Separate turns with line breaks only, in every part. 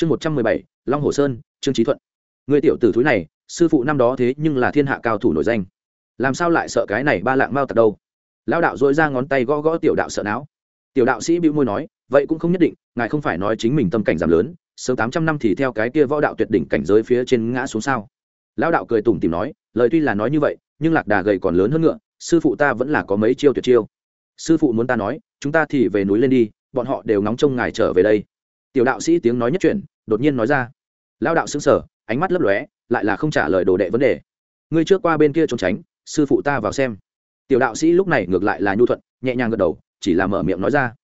chương một trăm mười bảy, long hồ sơn, trương trí thuận. Người tiểu tử thúi này, sư phụ năm đó thế nhưng là thiên hạ cao thủ nổi danh. Làm sao lại sợ cái này ba lạng mao tật đâu? Lao đạo dội ra ngón tay gõ gõ tiểu đạo sợ não. Tiểu đạo sĩ bĩu môi nói, vậy cũng không nhất định, ngài không phải nói chính mình tâm cảnh giảm lớn, sớm tám trăm năm thì theo cái kia võ đạo tuyệt đỉnh cảnh giới phía trên ngã xuống sao? Lao đạo cười tủm tìm nói, lời tuy là nói như vậy, nhưng lạc đà gầy còn lớn hơn ngựa, sư phụ ta vẫn là có mấy chiêu tuyệt chiêu. Sư phụ muốn ta nói, chúng ta thì về núi lên đi, bọn họ đều nóng trông ngài trở về đây tiểu đạo sĩ tiếng nói nhất chuyện đột nhiên nói ra. Lao đạo xứng sở ánh mắt lấp lóe, lại là không trả lời đồ đệ vấn đề. Ngươi trước qua bên kia trốn tránh, sư phụ ta vào xem. Tiểu đạo sĩ lúc này ngược lại là nhu thuận, nhẹ nhàng gật đầu, chỉ là mở miệng nói ra.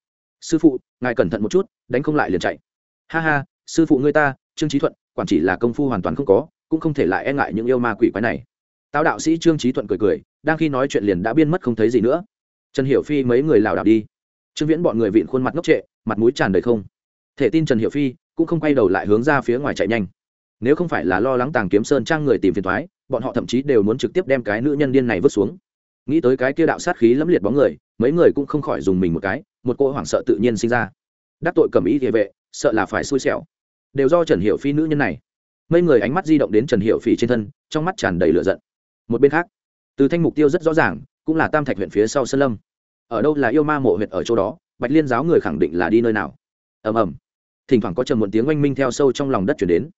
Sư phụ, ngài cẩn thận một chút, đánh không lại liền chạy. Ha ha, sư phụ ngươi ta, trương trí thuận, quản chỉ là công phu hoàn toàn không có, cũng không thể lại e ngại những yêu ma quỷ quái này. Tao đạo sĩ trương trí thuận cười cười, đang khi nói chuyện liền đã biên mất không thấy gì nữa. Trần hiểu phi mấy người lảo đảo đi. Trương viễn bọn người vịn khuôn mặt ngốc trệ, mặt mũi tràn đầy không thể tin trần Hiệu phi cũng không quay đầu lại hướng ra phía ngoài chạy nhanh. Nếu không phải là lo lắng tàng kiếm sơn trang người tìm phiền thoái bọn họ thậm chí đều muốn trực tiếp đem cái nữ nhân điên này vứt xuống. Nghĩ tới cái kia đạo sát khí lẫm liệt bóng người, mấy người cũng không khỏi dùng mình một cái, một cô hoảng sợ tự nhiên sinh ra. Đắc tội cầm ý địa vệ, sợ là phải xui xẻo. Đều do trần hiệu phi nữ nhân này. Mấy người ánh mắt di động đến trần hiệu phi trên thân, trong mắt tràn đầy lửa giận. Một bên khác, từ thanh mục tiêu rất rõ ràng, cũng là tam thạch huyện phía sau sơn lâm. Ở đâu là yêu ma mộ huyện ở chỗ đó, bạch liên giáo người khẳng định là đi nơi nào. Ầm ầm thỉnh thoảng có trầm muộn tiếng oanh minh theo sâu trong lòng đất chuyển đến.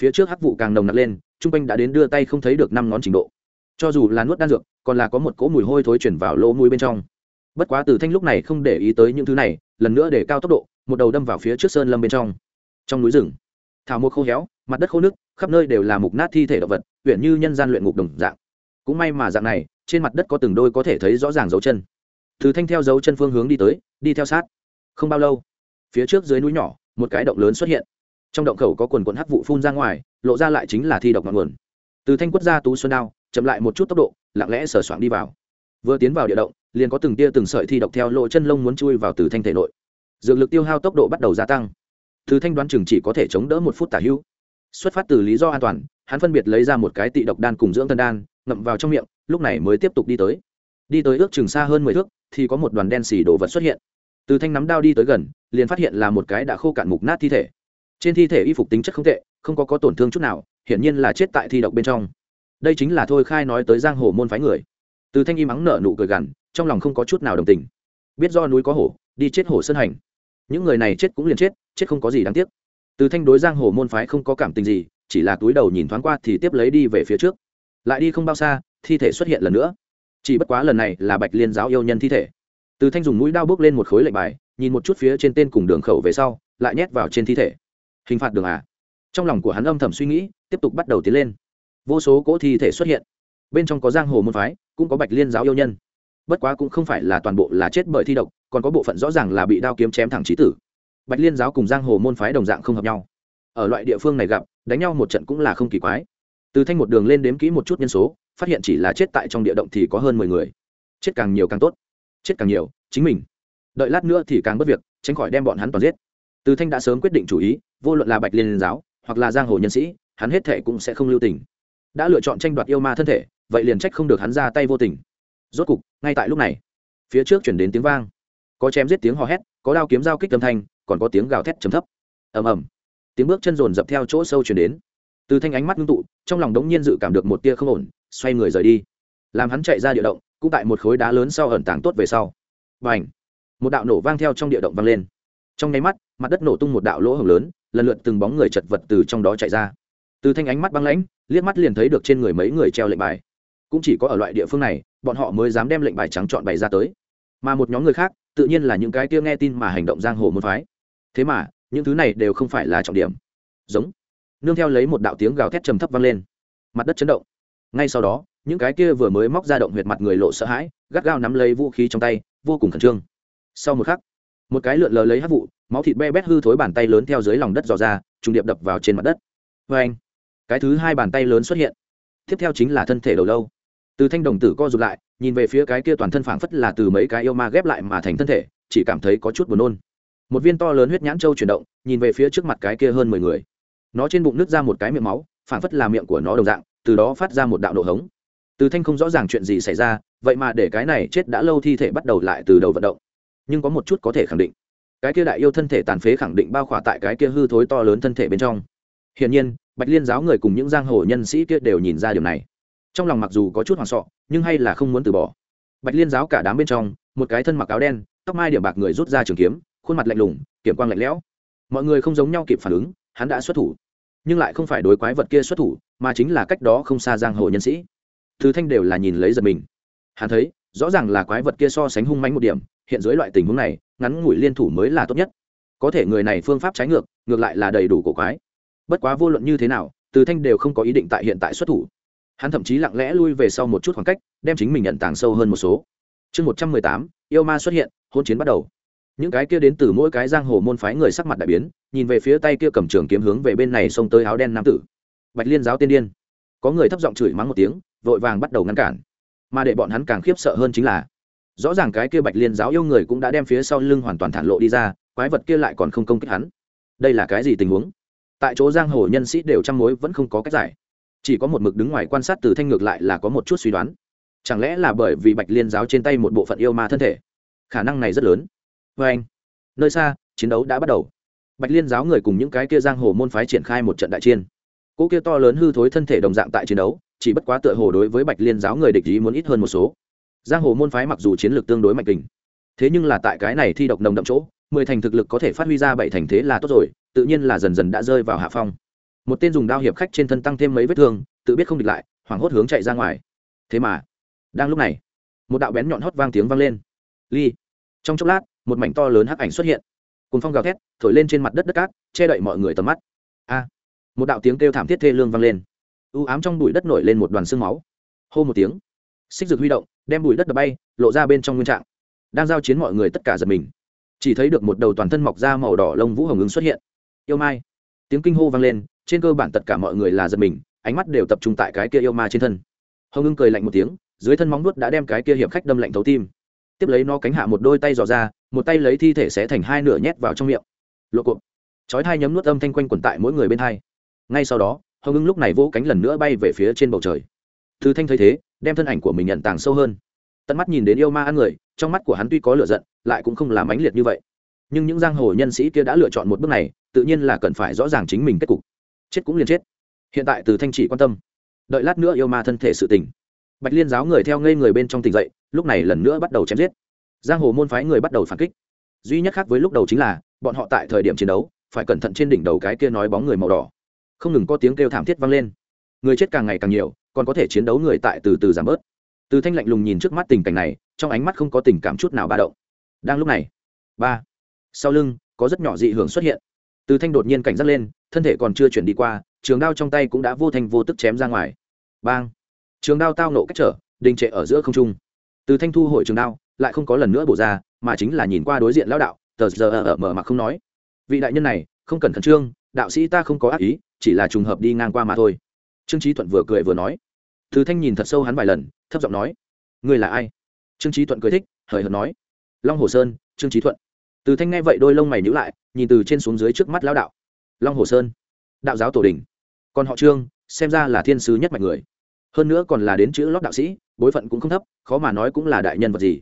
Phía trước hắc vụ càng nồng nặc lên, trung quanh đã đến đưa tay không thấy được năm ngón trình độ. Cho dù là nuốt đan dược, còn là có một cỗ mùi hôi thối chuyển vào lỗ mũi bên trong. Bất quá từ thanh lúc này không để ý tới những thứ này, lần nữa để cao tốc độ, một đầu đâm vào phía trước sơn lâm bên trong. Trong núi rừng, thảo mộc khô héo, mặt đất khô nước, khắp nơi đều là mục nát thi thể động vật, huyện như nhân gian luyện ngục đồng dạng. Cũng may mà dạng này, trên mặt đất có từng đôi có thể thấy rõ ràng dấu chân. Từ thanh theo dấu chân phương hướng đi tới, đi theo sát. Không bao lâu, phía trước dưới núi nhỏ một cái động lớn xuất hiện. Trong động khẩu có quần quần hắc vụ phun ra ngoài, lộ ra lại chính là thi độc ngọn nguồn. Từ thanh quất ra tú xuân đao, chậm lại một chút tốc độ, lặng lẽ sờ soạng đi vào. Vừa tiến vào địa động, liền có từng tia từng sợi thi độc theo lộ chân lông muốn chui vào từ thanh thể nội. Dược lực tiêu hao tốc độ bắt đầu gia tăng. Từ thanh đoán chừng chỉ có thể chống đỡ một phút tả hữu. Xuất phát từ lý do an toàn, hắn phân biệt lấy ra một cái tị độc đan cùng dưỡng thân đan, ngậm vào trong miệng, lúc này mới tiếp tục đi tới. Đi tới ước chừng xa hơn mười thước, thì có một đoàn đen xì đồ vật xuất hiện từ thanh nắm đao đi tới gần, liền phát hiện là một cái đã khô cạn mục nát thi thể. Trên thi thể y phục tính chất không tệ, không có có tổn thương chút nào, hiển nhiên là chết tại thi độc bên trong. Đây chính là thôi khai nói tới giang hồ môn phái người. Từ thanh y mắng nở nụ cười gằn, trong lòng không có chút nào đồng tình. Biết do núi có hổ, đi chết hổ sơn hành. Những người này chết cũng liền chết chết không có gì đáng tiếc. Từ thanh đối giang hồ môn phái không có cảm tình gì, chỉ là túi đầu nhìn thoáng qua thì tiếp lấy đi về phía trước. Lại đi không bao xa, thi thể xuất hiện lần nữa. Chỉ bất quá lần này là bạch liên giáo yêu nhân thi thể từ thanh dùng mũi đao bước lên một khối lệnh bài, nhìn một chút phía trên tên cùng đường khẩu về sau, lại nhét vào trên thi thể. Hình phạt đường à? Trong lòng của hắn âm thầm suy nghĩ, tiếp tục bắt đầu tiến lên. Vô số cỗ thi thể xuất hiện. Bên trong có giang hồ môn phái, cũng có bạch liên giáo yêu nhân. Bất quá cũng không phải là toàn bộ là chết bởi thi độc, còn có bộ phận rõ ràng là bị đao kiếm chém thẳng trí tử. Bạch liên giáo cùng giang hồ môn phái đồng dạng không hợp nhau. Ở loại địa phương này gặp, đánh nhau một trận cũng là không kỳ quái. Từ thanh một đường lên đếm kỹ một chút nhân số, phát hiện chỉ là chết tại trong địa động thì có hơn mười người. Chết càng nhiều càng tốt chết càng nhiều, chính mình. Đợi lát nữa thì càng bất việc, tránh khỏi đem bọn hắn toàn giết. Từ thanh đã sớm quyết định chủ ý, vô luận là bạch liên giáo, hoặc là giang hồ nhân sĩ, hắn hết thể cũng sẽ không lưu tình. Đã lựa chọn tranh đoạt yêu ma thân thể, vậy liền trách không được hắn ra tay vô tình. Rốt cục, ngay tại lúc này, phía trước chuyển đến tiếng vang. Có chém giết tiếng hò hét, có đao kiếm dao kích âm thanh, còn có tiếng gào thét trầm thấp. Ầm ầm. Tiếng bước chân rồn dập theo chỗ sâu chuyển đến. Từ thanh ánh mắt ngưng tụ, trong lòng đống nhiên dự cảm được một tia không ổn, xoay người rời đi làm hắn chạy ra địa động, cũng tại một khối đá lớn sau ẩn tàng tốt về sau. Và ảnh một đạo nổ vang theo trong địa động vang lên. Trong nháy mắt, mặt đất nổ tung một đạo lỗ hồng lớn, lần lượt từng bóng người chật vật từ trong đó chạy ra. Từ thanh ánh mắt băng lãnh, liếc mắt liền thấy được trên người mấy người treo lệnh bài. Cũng chỉ có ở loại địa phương này, bọn họ mới dám đem lệnh bài trắng chọn bày ra tới. Mà một nhóm người khác, tự nhiên là những cái kia nghe tin mà hành động giang hồ môn phái. Thế mà, những thứ này đều không phải là trọng điểm. Giống! Nương theo lấy một đạo tiếng gào thét trầm thấp vang lên. Mặt đất chấn động. Ngay sau đó những cái kia vừa mới móc ra động huyệt mặt người lộ sợ hãi, gắt gao nắm lấy vũ khí trong tay, vô cùng khẩn trương. Sau một khắc, một cái lượn lờ lấy hát vụ, máu thịt be bét hư thối bàn tay lớn theo dưới lòng đất dò ra, trùng điệp đập vào trên mặt đất. Vê anh cái thứ hai bàn tay lớn xuất hiện. Tiếp theo chính là thân thể đầu lâu. Từ thanh đồng tử co rụt lại, nhìn về phía cái kia toàn thân phảng phất là từ mấy cái yêu ma ghép lại mà thành thân thể, chỉ cảm thấy có chút buồn nôn. Một viên to lớn huyết nhãn trâu chuyển động, nhìn về phía trước mặt cái kia hơn mười người. Nó trên bụng nứt ra một cái miệng máu, phảng phất là miệng của nó đồng dạng, từ đó phát ra một đạo nổ hống từ thanh không rõ ràng chuyện gì xảy ra, vậy mà để cái này chết đã lâu thi thể bắt đầu lại từ đầu vận động. Nhưng có một chút có thể khẳng định, cái kia đại yêu thân thể tàn phế khẳng định bao khỏa tại cái kia hư thối to lớn thân thể bên trong. Hiển nhiên, bạch liên giáo người cùng những giang hồ nhân sĩ kia đều nhìn ra điều này. Trong lòng mặc dù có chút hoảng sọ, nhưng hay là không muốn từ bỏ. Bạch liên giáo cả đám bên trong, một cái thân mặc áo đen, tóc mai điểm bạc người rút ra trường kiếm, khuôn mặt lạnh lùng, kiểm quang lạnh lẽo. Mọi người không giống nhau kịp phản ứng, hắn đã xuất thủ. Nhưng lại không phải đối quái vật kia xuất thủ, mà chính là cách đó không xa giang hồ nhân sĩ thứ thanh đều là nhìn lấy giật mình. Hắn thấy, rõ ràng là quái vật kia so sánh hung mánh một điểm, hiện dưới loại tình huống này, ngắn ngủi liên thủ mới là tốt nhất. Có thể người này phương pháp trái ngược ngược lại là đầy đủ cổ quái. Bất quá vô luận như thế nào, từ thanh đều không có ý định tại hiện tại xuất thủ. Hắn thậm chí lặng lẽ lui về sau một chút khoảng cách, đem chính mình nhận tàng sâu hơn một số. Chương một trăm mười tám, yêu ma xuất hiện hôn chiến bắt đầu. Những cái kia đến từ mỗi cái giang hồ môn phái người sắc mặt đại biến, nhìn về phía tay kia cầm trường kiếm hướng về bên này xông tới áo đen nam tử. Bạch liên giáo tiên điên. Có người thấp giọng chửi mắng một tiếng vội vàng bắt đầu ngăn cản. Mà để bọn hắn càng khiếp sợ hơn chính là, rõ ràng cái kia bạch liên giáo yêu người cũng đã đem phía sau lưng hoàn toàn thản lộ đi ra, quái vật kia lại còn không công kích hắn. Đây là cái gì tình huống? Tại chỗ giang hồ nhân sĩ đều trăm mối vẫn không có cách giải. Chỉ có một mực đứng ngoài quan sát từ thanh ngược lại là có một chút suy đoán. Chẳng lẽ là bởi vì bạch liên giáo trên tay một bộ phận yêu ma thân thể? Khả năng này rất lớn. Vê anh, nơi xa, chiến đấu đã bắt đầu. Bạch liên giáo người cùng những cái kia giang hồ môn phái triển khai một trận đại chiên cỗ kia to lớn hư thối thân thể đồng dạng tại chiến đấu chỉ bất quá tựa hồ đối với bạch liên giáo người địch ý muốn ít hơn một số. Giang hồ môn phái mặc dù chiến lược tương đối mạnh kình, thế nhưng là tại cái này thi độc nồng đậm chỗ, mười thành thực lực có thể phát huy ra bảy thành thế là tốt rồi, tự nhiên là dần dần đã rơi vào hạ phong. Một tên dùng đao hiệp khách trên thân tăng thêm mấy vết thương, tự biết không địch lại, hoảng hốt hướng chạy ra ngoài. Thế mà, đang lúc này, một đạo bén nhọn hót vang tiếng vang lên. Ly, trong chốc lát, một mảnh to lớn hắc ảnh xuất hiện. Cùng phong gào thét, thổi lên trên mặt đất đất cát, che đậy mọi người tầm mắt. A, một đạo tiếng kêu thảm thiết thê lương vang lên u ám trong bụi đất nổi lên một đoàn xương máu. Hô một tiếng, xích dược huy động, đem bụi đất đập bay, lộ ra bên trong nguyên trạng. Đang giao chiến mọi người tất cả giật mình. Chỉ thấy được một đầu toàn thân mọc da màu đỏ lông vũ hồng ứng xuất hiện. Yêu mai. Tiếng kinh hô vang lên, trên cơ bản tất cả mọi người là giật mình, ánh mắt đều tập trung tại cái kia yêu ma trên thân. Hồng ưng cười lạnh một tiếng, dưới thân móng nuốt đã đem cái kia hiệp khách đâm lạnh thấu tim. Tiếp lấy nó cánh hạ một đôi tay dò ra, một tay lấy thi thể xé thành hai nửa nhét vào trong miệng. Lộ cộp chói thai nhấm nuốt âm thanh quanh quần tại mỗi người bên hai. Ngay sau đó hồng ưng lúc này vỗ cánh lần nữa bay về phía trên bầu trời. Thư thanh thấy thế, đem thân ảnh của mình nhận tàng sâu hơn. Tận mắt nhìn đến yêu ma ăn người, trong mắt của hắn tuy có lửa giận, lại cũng không làm ánh liệt như vậy. Nhưng những giang hồ nhân sĩ kia đã lựa chọn một bước này, tự nhiên là cần phải rõ ràng chính mình kết cục. Chết cũng liền chết. Hiện tại từ thanh chỉ quan tâm. Đợi lát nữa yêu ma thân thể sự tình. Bạch liên giáo người theo ngây người bên trong tỉnh dậy, lúc này lần nữa bắt đầu chém giết. Giang hồ môn phái người bắt đầu phản kích. Duy nhất khác với lúc đầu chính là, bọn họ tại thời điểm chiến đấu, phải cẩn thận trên đỉnh đầu cái kia nói bóng người màu đỏ không ngừng có tiếng kêu thảm thiết vang lên. Người chết càng ngày càng nhiều, còn có thể chiến đấu người tại từ từ giảm bớt. Từ thanh lạnh lùng nhìn trước mắt tình cảnh này, trong ánh mắt không có tình cảm chút nào ba động. Đang lúc này, ba, sau lưng, có rất nhỏ dị hưởng xuất hiện. Từ thanh đột nhiên cảnh giác lên, thân thể còn chưa chuyển đi qua, trường đao trong tay cũng đã vô thành vô tức chém ra ngoài. Bang! Trường đao tao nộ cách trở, đình trệ ở giữa không trung. Từ thanh thu hồi trường đao, lại không có lần nữa bổ ra, mà chính là nhìn qua đối diện lão đạo, tờ giờ ở mở mà không nói. Vị đại nhân này, không cần khẩn trương, đạo sĩ ta không có ác ý chỉ là trùng hợp đi ngang qua mà thôi. Trương trí thuận vừa cười vừa nói. Từ thanh nhìn thật sâu hắn vài lần, thấp giọng nói người là ai? Trương trí thuận cười thích, hời hợt nói, long hồ sơn, trương trí thuận. Từ thanh nghe vậy đôi lông mày nhữ lại, nhìn từ trên xuống dưới trước mắt lão đạo. Long hồ sơn, đạo giáo tổ đình. Còn họ trương, xem ra là thiên sứ nhất mạnh người. Hơn nữa còn là đến chữ lót đạo sĩ, bối phận cũng không thấp, khó mà nói cũng là đại nhân vật gì.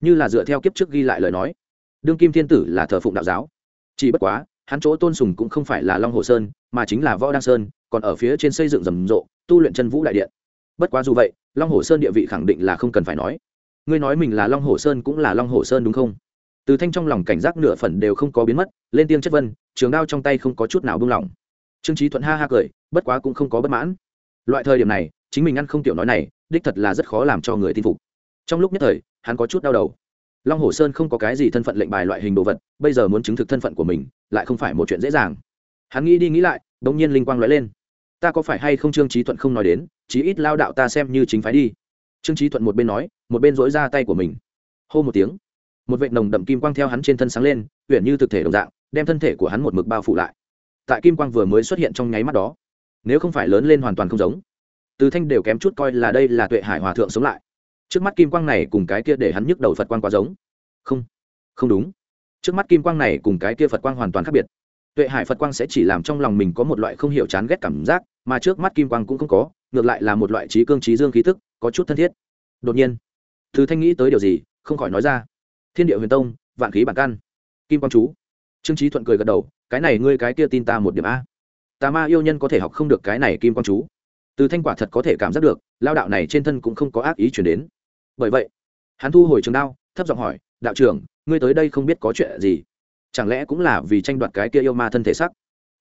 Như là dựa theo kiếp trước ghi lại lời nói, đương kim thiên tử là thờ phụng đạo giáo. Chỉ bất quá hắn chỗ tôn sùng cũng không phải là long hồ sơn, mà chính là võ đăng sơn, còn ở phía trên xây dựng rầm rộ, tu luyện chân vũ đại điện. Bất quá dù vậy, long hồ sơn địa vị khẳng định là không cần phải nói. Ngươi nói mình là long hồ sơn cũng là long hồ sơn đúng không? Từ thanh trong lòng cảnh giác nửa phần đều không có biến mất, lên tiếng chất vân, trường đao trong tay không có chút nào buông lỏng. Trương trí thuận ha ha cười, bất quá cũng không có bất mãn. Loại thời điểm này, chính mình ăn không tiểu nói này, đích thật là rất khó làm cho người tin phục. Trong lúc nhất thời, hắn có chút đau đầu long hồ sơn không có cái gì thân phận lệnh bài loại hình đồ vật, bây giờ muốn chứng thực thân phận của mình, lại không phải một chuyện dễ dàng. Hắn nghĩ đi nghĩ lại đ ỗ n g nhiên linh quang nói lên. Ta có phải hay không trương trí thuận không nói đến, chí ít lao đạo ta xem như chính phái đi. Trương trí thuận một bên nói, một bên dối ra tay của mình. Hô một tiếng, một vệ nồng đậm kim quang theo hắn trên thân sáng lên huyện như thực thể đồng dạng, đem thân thể của hắn một mực bao phủ lại. Tại kim quang vừa mới xuất hiện trong nháy mắt đó, nếu không phải lớn lên hoàn toàn không giống, từ thanh đều kém chút coi là đây là tuệ hải hòa thượng sống lại trước mắt kim quang này cùng cái kia để hắn nhức đầu phật quang quá giống. Không không đúng. Trước mắt kim quang này cùng cái kia phật quang hoàn toàn khác biệt. Tuệ hải phật quang sẽ chỉ làm trong lòng mình có một loại không hiểu chán ghét cảm giác, mà trước mắt kim quang cũng không có, ngược lại là một loại trí cương trí dương khí tức, có chút thân thiết. Đột nhiên thứ thanh nghĩ tới điều gì, không khỏi nói ra. Thiên địa huyền tông, vạn khí bản căn. Kim quang chú. Trương trí thuận cười gật đầu, cái này ngươi cái kia tin ta một điểm a. Tà ma yêu nhân có thể học không được cái này kim quang chú. Từ thanh quả thật có thể cảm giác được, lao đạo này trên thân cũng không có ác ý chuyển đến bởi vậy, hắn thu hồi trường đao, thấp giọng hỏi, đạo trưởng, ngươi tới đây không biết có chuyện gì? Chẳng lẽ cũng là vì tranh đoạt cái kia yêu ma thân thể sắc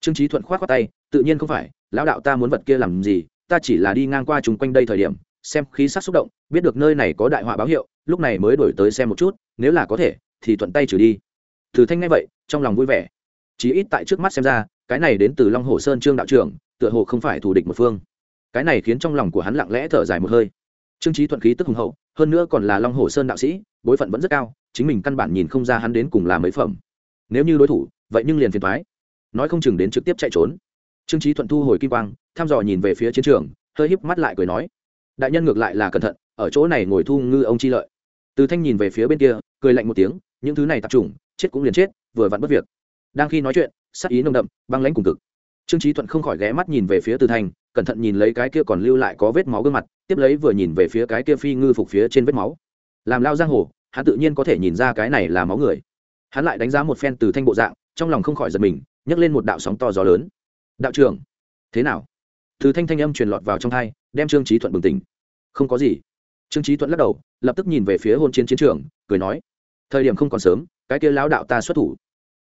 trương trí thuận k h o á t khoác tay, tự nhiên không phải, lão đạo ta muốn vật kia làm gì, ta chỉ là đi ngang qua chúng quanh đây thời điểm, xem khí sắc xúc động, biết được nơi này có đại họa báo hiệu, lúc này mới đổi tới xem một chút, nếu là có thể, thì thuận tay trừ đi. Từ thanh ngay vậy, trong lòng vui vẻ. Chí ít tại trước mắt xem ra, cái này đến từ long hồ sơn trương đạo trưởng, tựa hồ không phải thù địch một phương. Cái này khiến trong lòng của hắn lặng lẽ thở dài một hơi trương trí thuận khí tức hùng hậu hơn nữa còn là long hồ sơn đạo sĩ bối phận vẫn rất cao chính mình căn bản nhìn không ra hắn đến cùng là mấy phẩm. Nếu như đối thủ vậy nhưng liền phiền thoái nói không chừng đến trực tiếp chạy trốn. Trương trí thuận thu hồi kim quang thăm dò nhìn về phía chiến trường hơi híp mắt lại cười nói đại nhân ngược lại là cẩn thận ở chỗ này ngồi thu ngư ông chi lợi. Từ thanh nhìn về phía bên kia cười lạnh một tiếng những thứ này tập trùng, chết cũng liền chết vừa vặn bất việc. Đang khi nói chuyện sắc ý nồng đậm băng lãnh cùng cực. Trương trí thuận không khỏi ghé mắt nhìn về phía từ thanh cẩn thận nhìn lấy cái kia còn lưu lại có vết máu gương mặt, tiếp lấy vừa nhìn về phía cái kia phi ngư phục phía trên vết máu. Làm lao giang hồ, hắn tự nhiên có thể nhìn ra cái này là máu người. Hắn lại đánh giá một phen từ thanh bộ dạng, trong lòng không khỏi giật mình, nhấc lên một đạo sóng to gió lớn. Đạo trưởng, thế nào? Từ thanh thanh âm truyền lọt vào trong thai đem trương trí thuận bừng tỉnh. Không có gì. Trương trí thuận lắc đầu, lập tức nhìn về phía hôn chiến chiến trường, cười nói, thời điểm không còn sớm, cái kia lão đạo ta xuất thủ.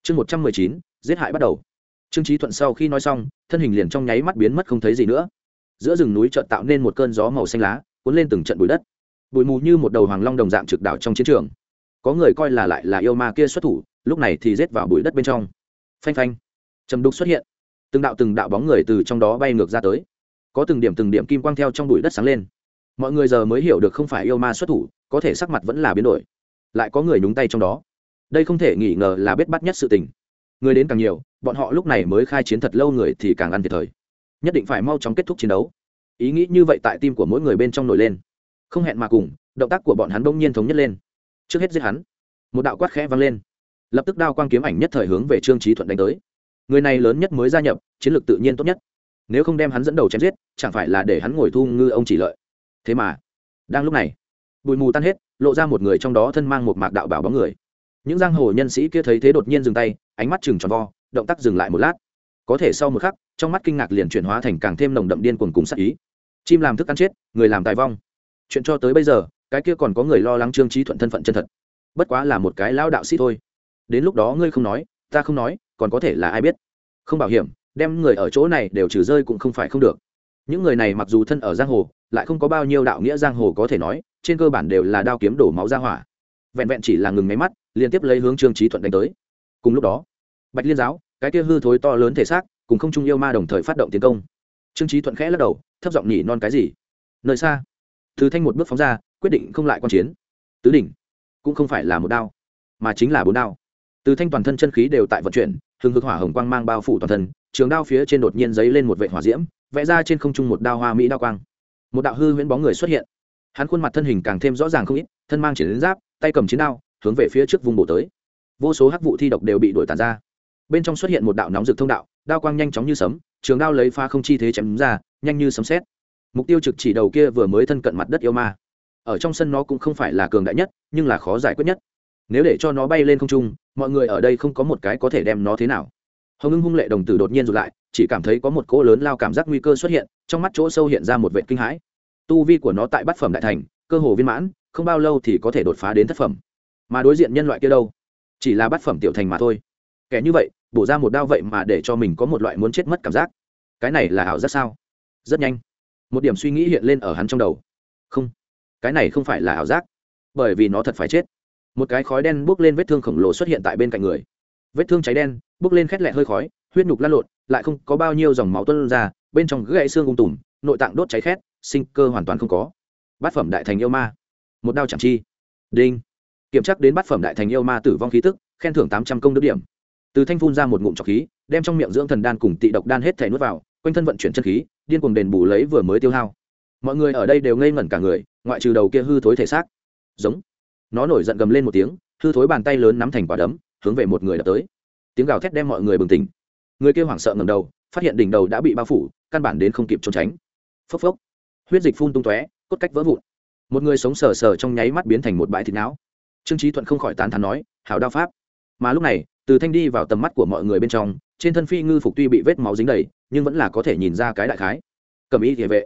Chương một trăm mười chín, giết hại bắt đầu trương trí thuận sau khi nói xong, thân hình liền trong nháy mắt biến mất không thấy gì nữa. Giữa rừng núi chợt tạo nên một cơn gió màu xanh lá, cuốn lên từng trận bụi đất. Bụi mù như một đầu hoàng long đồng dạng trực đảo trong chiến trường. Có người coi là lại là yêu ma kia xuất thủ, lúc này thì rết vào bụi đất bên trong. Phanh phanh. Trầm đục xuất hiện. Từng đạo từng đạo bóng người từ trong đó bay ngược ra tới. Có từng điểm từng điểm kim quang theo trong bụi đất sáng lên. Mọi người giờ mới hiểu được không phải yêu ma xuất thủ, có thể sắc mặt vẫn là biến đổi. Lại có người nhúng tay trong đó. Đây không thể nghi ngờ là biết bắt nhất sự tình người đến càng nhiều, bọn họ lúc này mới khai chiến thật lâu người thì càng ăn thiệt thời. Nhất định phải mau chóng kết thúc chiến đấu. Ý nghĩ như vậy tại tim của mỗi người bên trong nổi lên. Không hẹn mà cùng, động tác của bọn hắn bỗng nhiên thống nhất lên. Trước hết giết hắn. Một đạo quát khẽ vang lên. Lập tức đao quang kiếm ảnh nhất thời hướng về trương trí thuận đánh tới. Người này lớn nhất mới gia nhập, chiến lược tự nhiên tốt nhất. Nếu không đem hắn dẫn đầu chém giết, chẳng phải là để hắn ngồi thu ngư ông chỉ lợi. Thế mà, đang lúc này, bụi mù tan hết, lộ ra một người trong đó thân mang một mạc đạo bảo bóng người những giang hồ nhân sĩ kia thấy thế đột nhiên dừng tay, ánh mắt chừng tròn vo, động tác dừng lại một lát. Có thể sau một khắc, trong mắt kinh ngạc liền chuyển hóa thành càng thêm nồng đậm điên cuồng cùng sắc ý. Chim làm thức ăn chết, người làm tài vong. Chuyện cho tới bây giờ, cái kia còn có người lo lắng trương trí thuận thân phận chân thật. Bất quá là một cái lao đạo sĩ thôi. Đến lúc đó ngươi không nói, ta không nói, còn có thể là ai biết? Không bảo hiểm, đem người ở chỗ này đều trừ rơi cũng không phải không được. Những người này mặc dù thân ở giang hồ, lại không có bao nhiêu đạo nghĩa giang hồ có thể nói, trên cơ bản đều là đao kiếm đổ máu ra hỏa vẹn vẹn chỉ là ngừng máy mắt, liên tiếp lấy hướng trương trí thuận đánh tới. Cùng lúc đó, bạch liên giáo, cái kia hư thối to lớn thể xác, cùng không trung yêu ma đồng thời phát động tiến công. Trương trí thuận khẽ lắc đầu, thấp giọng nhỉ non cái gì? Nơi xa thứ thanh một bước phóng ra, quyết định không lại q chiến. Tứ đỉnh, cũng không phải là một đao, mà chính là bốn đao. Từ thanh toàn thân chân khí đều tại vận chuyển, hừng hực hỏa hồng quang mang bao phủ toàn thân, trường đao phía trên đột nhiên dấy lên một vệ hỏa diễm, vẽ ra trên không trung một đao hoa mỹ đao quang. Một đạo hư huyễn bóng người xuất hiện. Hắn khuôn mặt thân hình càng thêm rõ ràng không ít thân mang chiến giáp, tay cầm chiến đao, hướng về phía trước vùng bổ tới. Vô số hắc vụ thi độc đều bị đuổi tàn ra. Bên trong xuất hiện một đạo nóng rực thông đạo, đao quang nhanh chóng như sấm, trường đao lấy pha không chi thế chém ra, nhanh như sấm xét mục tiêu trực chỉ đầu kia vừa mới thân cận mặt đất yêu ma. Ở trong sân nó cũng không phải là cường đại nhất, nhưng là khó giải quyết nhất. Nếu để cho nó bay lên không trung, mọi người ở đây không có một cái có thể đem nó thế nào. Hồng ngưng hung lệ đồng tử đột nhiên rụt lại, chỉ cảm thấy có một cỗ lớn lao cảm giác nguy cơ xuất hiện, trong mắt chỗ sâu hiện ra một vệ kinh hãi. Tu vi của nó tại bát phẩm đại thành, cơ hồ viên mãn không bao lâu thì có thể đột phá đến thất phẩm. Mà đối diện nhân loại kia đâu? Chỉ là bát phẩm tiểu thành mà thôi. Kẻ như vậy, bổ ra một đao vậy mà để cho mình có một loại muốn chết mất cảm giác. Cái này là ảo giác sao? Rất nhanh. Một điểm suy nghĩ hiện lên ở hắn trong đầu. Không, cái này không phải là ảo giác. Bởi vì nó thật phải chết. Một cái khói đen bốc lên vết thương khổng lồ xuất hiện tại bên cạnh người. Vết thương cháy đen, bốc lên khét lẹ hơi khói, huyết nhục lăn lộn, lại không có bao nhiêu dòng máu tuân ra, bên trong gãy xương ung tùm, nội tạng đốt cháy khét, sinh cơ hoàn toàn không có. Bát phẩm đại thành yêu ma một đao chạm chi. Đinh. Kiểm tra đến bát phẩm đại thành yêu ma tử vong khí tức, khen thưởng tám trăm công đức điểm. Từ thanh phun ra một ngụm trọc khí, đem trong miệng dưỡng thần đan cùng tị độc đan hết thể nuốt vào, quanh thân vận chuyển chân khí, điên cuồng đền bù lấy vừa mới tiêu hao. Mọi người ở đây đều ngây ngẩn cả người, ngoại trừ đầu kia hư thối thể xác. Giống. Nó nổi giận gầm lên một tiếng, hư thối bàn tay lớn nắm thành quả đấm, hướng về một người đập tới. Tiếng gào thét đem mọi người bừng tỉnh. Người kia hoảng sợ ngầm đầu, phát hiện đỉnh đầu đã bị bao phủ, căn bản đến không kịp trốn tránh. Phốc phốc. Huyết dịch phun tung tóe, cốt cách vỡ vụn một người sống sờ sờ trong nháy mắt biến thành một bãi thịt não. Trương trí thuận không khỏi tán thán nói, hảo đao pháp. Mà lúc này, từ thanh đi vào tầm mắt của mọi người bên trong, trên thân phi ngư phục tuy bị vết máu dính đầy, nhưng vẫn là có thể nhìn ra cái đại khái. Cầm ý địa vệ.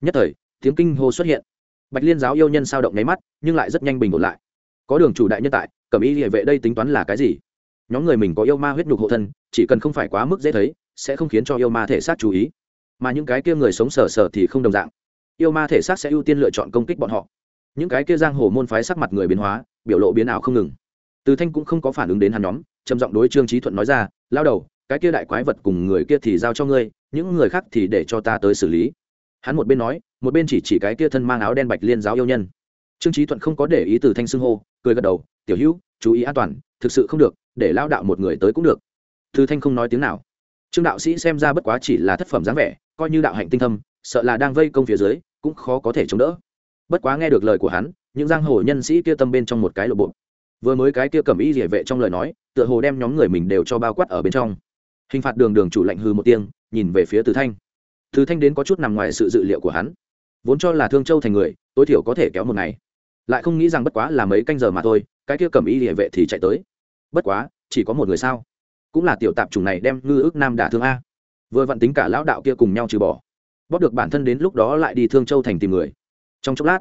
Nhất thời, tiếng kinh hô xuất hiện. Bạch liên giáo yêu nhân sao động nháy mắt, nhưng lại rất nhanh bình ổn lại. Có đường chủ đại nhân tại, cầm ý địa vệ đây tính toán là cái gì? Nhóm người mình có yêu ma huyết nhục hộ thân, chỉ cần không phải quá mức dễ thấy, sẽ không khiến cho yêu ma thể xác chú ý. Mà những cái kia người sống sờ sờ thì không đồng dạng yêu ma thể xác sẽ ưu tiên lựa chọn công kích bọn họ. Những cái kia giang hồ môn phái sắc mặt người biến hóa, biểu lộ biến ảo không ngừng. Từ thanh cũng không có phản ứng đến hắn nhóm, trầm giọng đối trương trí thuận nói ra, lao đầu, cái kia đại quái vật cùng người kia thì giao cho ngươi, những người khác thì để cho ta tới xử lý. Hắn một bên nói, một bên chỉ chỉ cái kia thân mang áo đen bạch liên giáo yêu nhân. Trương trí thuận không có để ý từ thanh xưng hô, cười gật đầu, tiểu hữu, chú ý an toàn, thực sự không được, để lao đạo một người tới cũng được. Từ thanh không nói tiếng nào. Trương đạo sĩ xem ra bất quá chỉ là thất phẩm dáng vẻ, coi như đạo hạnh tinh thâm, sợ là đang vây công phía dưới cũng khó có thể chống đỡ. Bất quá nghe được lời của hắn, những giang hồ nhân sĩ kia tâm bên trong một cái lộ bộ. Vừa mới cái kia cầm y địa vệ trong lời nói, tựa hồ đem nhóm người mình đều cho bao quát ở bên trong. Hình phạt đường đường chủ lạnh hư một tiếng, nhìn về phía từ thanh. Từ thanh đến có chút nằm ngoài sự dự liệu của hắn. Vốn cho là thương châu thành người, tối thiểu có thể kéo một ngày. Lại không nghĩ rằng bất quá là mấy canh giờ mà thôi, cái kia cầm y địa vệ thì chạy tới. Bất quá, chỉ có một người sao? Cũng là tiểu tạp chủng này đem ngư ước nam đả thương a. Vừa vặn tính cả lão đạo kia cùng nhau trừ bỏ bóp được bản thân đến lúc đó lại đi thương châu thành tìm người. Trong chốc lát,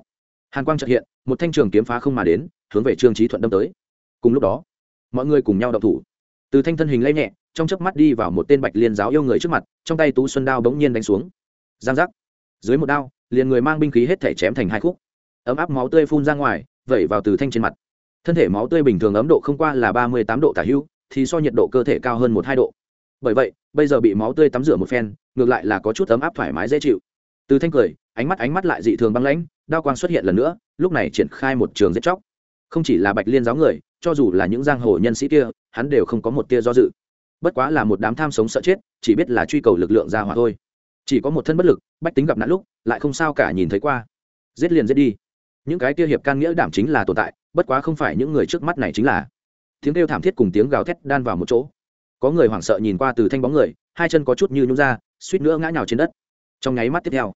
hàn quang trợt hiện, một thanh trường kiếm phá không mà đến, hướng về trương trí thuận đâm tới. Cùng lúc đó, mọi người cùng nhau đọc thủ. Từ thanh thân hình lay nhẹ, trong chớp mắt đi vào một tên bạch liên giáo yêu người trước mặt, trong tay tú xuân đao bỗng nhiên đánh xuống. Giang giác. Dưới một đao, liền người mang binh khí hết thể chém thành hai khúc. Ấm áp máu tươi phun ra ngoài, vẩy vào từ thanh trên mặt. Thân thể máu tươi bình thường ấm độ không qua là ba mươi tám độ tả hưu, thì so nhiệt độ cơ thể cao hơn một hai độ. Bởi vậy, bây giờ bị máu tươi tắm rửa một phen ngược lại là có chút ấm áp thoải mái dễ chịu. Từ thanh cười, ánh mắt ánh mắt lại dị thường băng lãnh, đao quang xuất hiện lần nữa, lúc này triển khai một trường giết chóc. Không chỉ là bạch liên giáo người, cho dù là những giang hồ nhân sĩ kia, hắn đều không có một tia do dự. Bất quá là một đám tham sống sợ chết, chỉ biết là truy cầu lực lượng ra hỏa thôi. Chỉ có một thân bất lực, bách tính gặp nạn lúc, lại không sao cả nhìn thấy qua. Giết liền giết đi. Những cái kia hiệp can nghĩa đảm chính là tồn tại, bất quá không phải những người trước mắt này chính là. Tiếng kêu thảm thiết cùng tiếng gào thét đan vào một chỗ. Có người hoảng sợ nhìn qua từ thanh bóng người, hai chân có chút như nhún ra suýt nữa ngã nhào trên đất. Trong nháy mắt tiếp theo,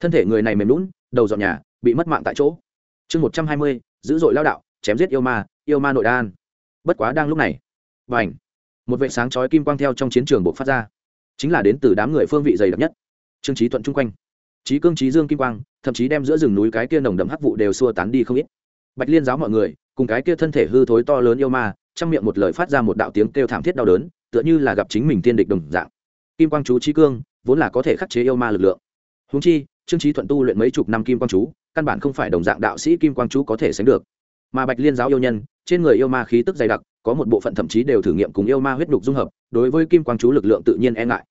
thân thể người này mềm lún đầu dọn nhà, bị mất mạng tại chỗ. Chương một trăm hai mươi, dữ dội lao đạo, chém giết yêu ma yêu ma nội đan. Bất quá đang lúc này và ảnh một vệ sáng chói kim quang theo trong chiến trường buộc phát ra. Chính là đến từ đám người phương vị dày đặc nhất, trương trí thuận chung quanh. Trí cương trí dương kim quang, thậm chí đem giữa rừng núi cái kia nồng đậm hắc vụ đều xua tán đi không ít. Bạch liên giáo mọi người, cùng cái kia thân thể hư thối to lớn yêu ma, trong miệng một lời phát ra một đạo tiếng kêu thảm thiết đau đớn, tựa như là gặp chính mình tiên địch đồng dạng kim quang chú trí cương, vốn là có thể khắc chế yêu ma lực lượng. Húng chi, trương trí thuận tu luyện mấy chục năm kim quang chú, căn bản không phải đồng dạng đạo sĩ kim quang chú có thể sánh được. Mà bạch liên giáo yêu nhân, trên người yêu ma khí tức dày đặc, có một bộ phận thậm chí đều thử nghiệm cùng yêu ma huyết đục dung hợp, đối với kim quang chú lực lượng tự nhiên e ngại.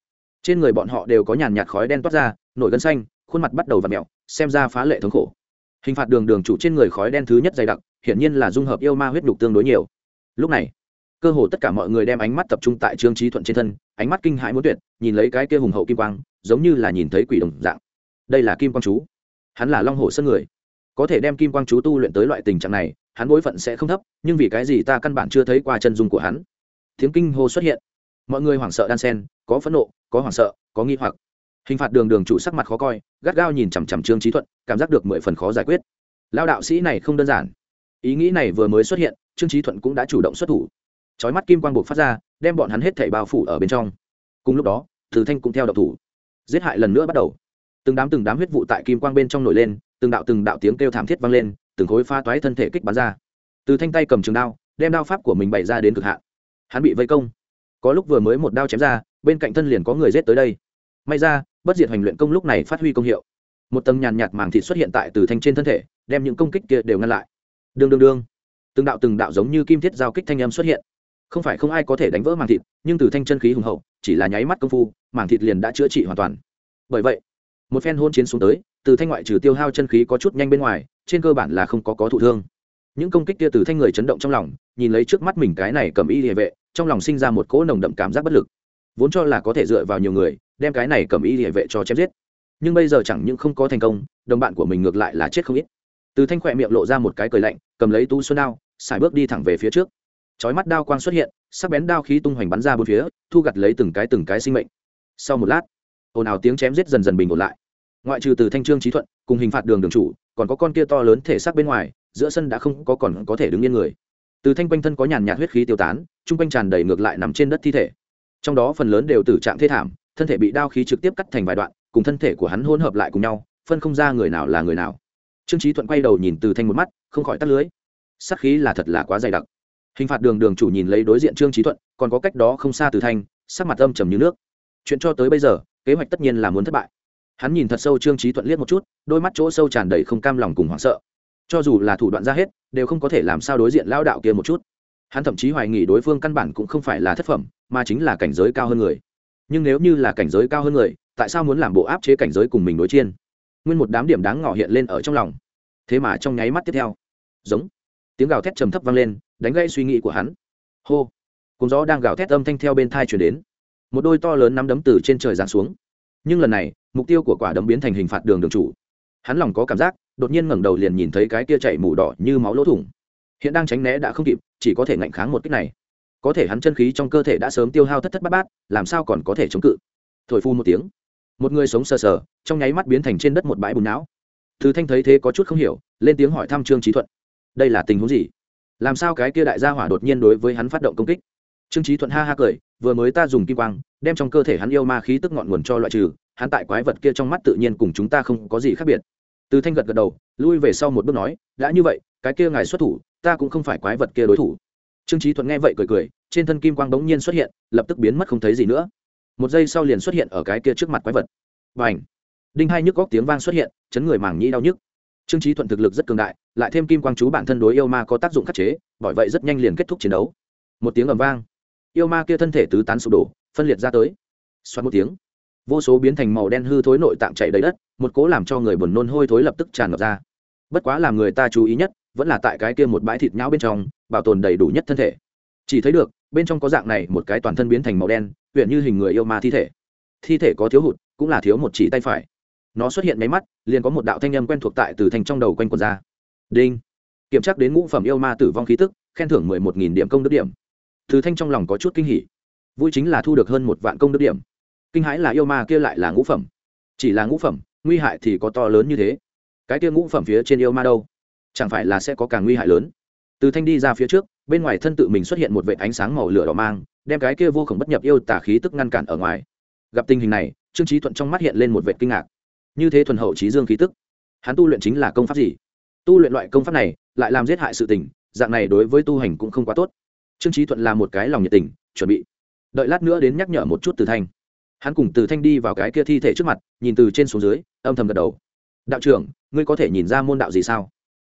Trên người bọn họ đều có nhàn nhạt khói đen toát ra, nổi gân xanh, khuôn mặt bắt đầu và mẹo xem ra phá lệ thống khổ. Hình phạt đường đường chủ trên người khói đen thứ nhất dày đặc, hiển nhiên là dung hợp yêu ma huyết đục tương đối nhiều. Lúc này cơ hồ tất cả mọi người đem ánh mắt tập trung tại trương trí thuận trên thân, ánh mắt kinh hãi muốn tuyệt, nhìn lấy cái kia hùng hậu kim quang, giống như là nhìn thấy quỷ đồng dạng. Đây là kim quang chú. Hắn là long hồ sơn người. Có thể đem kim quang chú tu luyện tới loại tình trạng này, hắn bối phận sẽ không thấp, nhưng vì cái gì ta căn bản chưa thấy qua chân dung của hắn? Tiếng kinh hô xuất hiện. Mọi người hoảng sợ đan sen, có phẫn nộ, có hoảng sợ, có nghi hoặc. Hình phạt đường đường chủ sắc mặt khó coi, gắt gao nhìn chằm chằm trương trí thuận, cảm giác được mười phần khó giải quyết. Lao đạo sĩ này không đơn giản. Ý nghĩ này vừa mới xuất hiện, trương trí thuận cũng đã chủ động xuất thủ chói mắt kim quang buộc phát ra, đem bọn hắn hết thảy bao phủ ở bên trong. Cùng lúc đó, từ thanh cũng theo độc thủ. Giết hại lần nữa bắt đầu. Từng đám từng đám huyết vụ tại kim quang bên trong nổi lên, từng đạo từng đạo tiếng kêu thảm thiết vang lên, từng khối pha toái thân thể kích bắn ra. Từ thanh tay cầm trường đao, đem đao pháp của mình bày ra đến cực hạn. Hắn bị vây công. Có lúc vừa mới một đao chém ra, bên cạnh thân liền có người giết tới đây. May ra, bất diệt hành luyện công lúc này phát huy công hiệu. Một tầng nhàn nhạt màng thịt xuất hiện tại từ thanh trên thân thể, đem những công kích kia đều ngăn lại. Đương đương đương. Từng đạo từng đạo giống như kim thiết giao kích thanh âm xuất hiện không phải không ai có thể đánh vỡ màng thịt, nhưng từ thanh chân khí hùng hậu, chỉ là nháy mắt công phu, màng thịt liền đã chữa trị hoàn toàn. Bởi vậy, một phen hôn chiến xuống tới, từ thanh ngoại trừ tiêu hao chân khí có chút nhanh bên ngoài, trên cơ bản là không có có thụ thương. Những công kích kia từ thanh người chấn động trong lòng, nhìn lấy trước mắt mình cái này cầm y địa vệ, trong lòng sinh ra một cỗ nồng đậm cảm giác bất lực. Vốn cho là có thể dựa vào nhiều người, đem cái này cầm y địa vệ cho chém giết. Nhưng bây giờ chẳng những không có thành công, đồng bạn của mình ngược lại là chết không ít. Từ thanh khỏe miệng lộ ra một cái cười lạnh, cầm lấy tú xuân đao, xài bước đi thẳng về phía trước chói mắt đao quang xuất hiện, sắc bén đao khí tung hoành bắn ra bốn phía, thu gặt lấy từng cái từng cái sinh mệnh. Sau một lát, ồn ào tiếng chém giết dần dần bình ổn lại. Ngoại trừ từ thanh trương trí thuận, cùng hình phạt đường đường chủ, còn có con kia to lớn thể xác bên ngoài, giữa sân đã không có còn có thể đứng yên người. Từ thanh quanh thân có nhàn nhạt huyết khí tiêu tán chung quanh tràn đầy ngược lại nằm trên đất thi thể. Trong đó phần lớn đều tử trạng thê thảm, thân thể bị đao khí trực tiếp cắt thành vài đoạn, cùng thân thể của hắn hỗn hợp lại cùng nhau, phân không ra người nào là người nào. Trương trí thuận quay đầu nhìn từ thanh một mắt, không khỏi tắt lưới. Sắc khí là thật là quá dày đặc hình phạt đường đường chủ nhìn lấy đối diện trương trí thuận, còn có cách đó không xa từ thanh, sắc mặt âm trầm như nước. Chuyện cho tới bây giờ, kế hoạch tất nhiên là muốn thất bại. Hắn nhìn thật sâu trương trí thuận liếc một chút, đôi mắt chỗ sâu tràn đầy không cam lòng cùng hoảng sợ. Cho dù là thủ đoạn ra hết, đều không có thể làm sao đối diện lao đạo kia một chút. Hắn thậm chí hoài nghi đối phương căn bản cũng không phải là thất phẩm, mà chính là cảnh giới cao hơn người. Nhưng nếu như là cảnh giới cao hơn người, tại sao muốn làm bộ áp chế cảnh giới cùng mình đối chiên? Nguyên một đám điểm đáng ngỏ hiện lên ở trong lòng. Thế mà trong nháy mắt tiếp theo, giống tiếng gào thét trầm thấp vang lên đánh gãy suy nghĩ của hắn. Hô! Cùng gió đang gào thét âm thanh theo bên thai chuyển đến. Một đôi to lớn nắm đấm từ trên trời giáng xuống. Nhưng lần này, mục tiêu của quả đấm biến thành hình phạt đường đường chủ. Hắn lòng có cảm giác, đột nhiên ngẩng đầu liền nhìn thấy cái kia chảy mù đỏ như máu lỗ thủng. Hiện đang tránh né đã không kịp, chỉ có thể ngạnh kháng một cách này. Có thể hắn chân khí trong cơ thể đã sớm tiêu hao thất thất bát bát, làm sao còn có thể chống cự? Thổi phu một tiếng. Một người sống sờ sờ, trong nháy mắt biến thành trên đất một bãi bùn não. Thứ thanh thấy thế có chút không hiểu, lên tiếng hỏi thăm trương trí thuận. Đây là tình huống gì? Làm sao cái kia đại gia hỏa đột nhiên đối với hắn phát động công kích? Trương trí thuận ha ha cười, vừa mới ta dùng kim quang, đem trong cơ thể hắn yêu ma khí tức ngọn nguồn cho loại trừ, hắn tại quái vật kia trong mắt tự nhiên cùng chúng ta không có gì khác biệt. Từ thanh gật gật đầu, lui về sau một bước nói, đã như vậy, cái kia ngài xuất thủ, ta cũng không phải quái vật kia đối thủ. Trương trí thuận nghe vậy cười cười, trên thân kim quang bỗng nhiên xuất hiện, lập tức biến mất không thấy gì nữa. Một giây sau liền xuất hiện ở cái kia trước mặt quái vật. Và ảnh đinh hai nhức góc tiếng vang xuất hiện, chấn người màng nhĩ đau nhức trương trí thuận thực lực rất cường đại, lại thêm kim quang chú bản thân đối yêu ma có tác dụng khắc chế, bởi vậy rất nhanh liền kết thúc chiến đấu. Một tiếng ầm vang, yêu ma kia thân thể tứ tán sụp đổ, phân liệt ra tới. Xoắn một tiếng, vô số biến thành màu đen hư thối nội tạng chảy đầy đất, một cố làm cho người buồn nôn hôi thối lập tức tràn ngập ra. Bất quá làm người ta chú ý nhất, vẫn là tại cái kia một bãi thịt nhão bên trong, bảo tồn đầy đủ nhất thân thể. Chỉ thấy được, bên trong có dạng này một cái toàn thân biến thành màu đen huyện như hình người yêu ma thi thể. Thi thể có thiếu hụt, cũng là thiếu một chỉ tay phải nó xuất hiện máy mắt, liền có một đạo thanh âm quen thuộc tại từ thành trong đầu quanh quần ra. Đinh. Kiểm tra đến ngũ phẩm yêu ma tử vong khí tức, khen thưởng mười một nghìn điểm công đức điểm. Từ thanh trong lòng có chút kinh hỉ. Vui chính là thu được hơn một vạn công đức điểm. Kinh hãi là yêu ma kia lại là ngũ phẩm. Chỉ là ngũ phẩm, nguy hại thì có to lớn như thế. Cái kia ngũ phẩm phía trên yêu ma đâu? Chẳng phải là sẽ có càng nguy hại lớn? Từ thanh đi ra phía trước, bên ngoài thân tự mình xuất hiện một vệ ánh sáng màu lửa đỏ mang, đem cái kia vô khổng bất nhập yêu tả khí tức ngăn cản ở ngoài. Gặp tình hình này, trương trí thuận trong mắt hiện lên một vệ kinh ngạc như thế thuần hậu trí dương khí tức. Hắn tu luyện chính là công pháp gì? Tu luyện loại công pháp này lại làm giết hại sự tình, dạng này đối với tu hành cũng không quá tốt. Trương trí thuận là một cái lòng nhiệt tình, chuẩn bị. Đợi lát nữa đến nhắc nhở một chút từ thanh. Hắn cùng từ thanh đi vào cái kia thi thể trước mặt, nhìn từ trên xuống dưới, âm thầm gật đầu. Đạo trưởng, ngươi có thể nhìn ra môn đạo gì sao?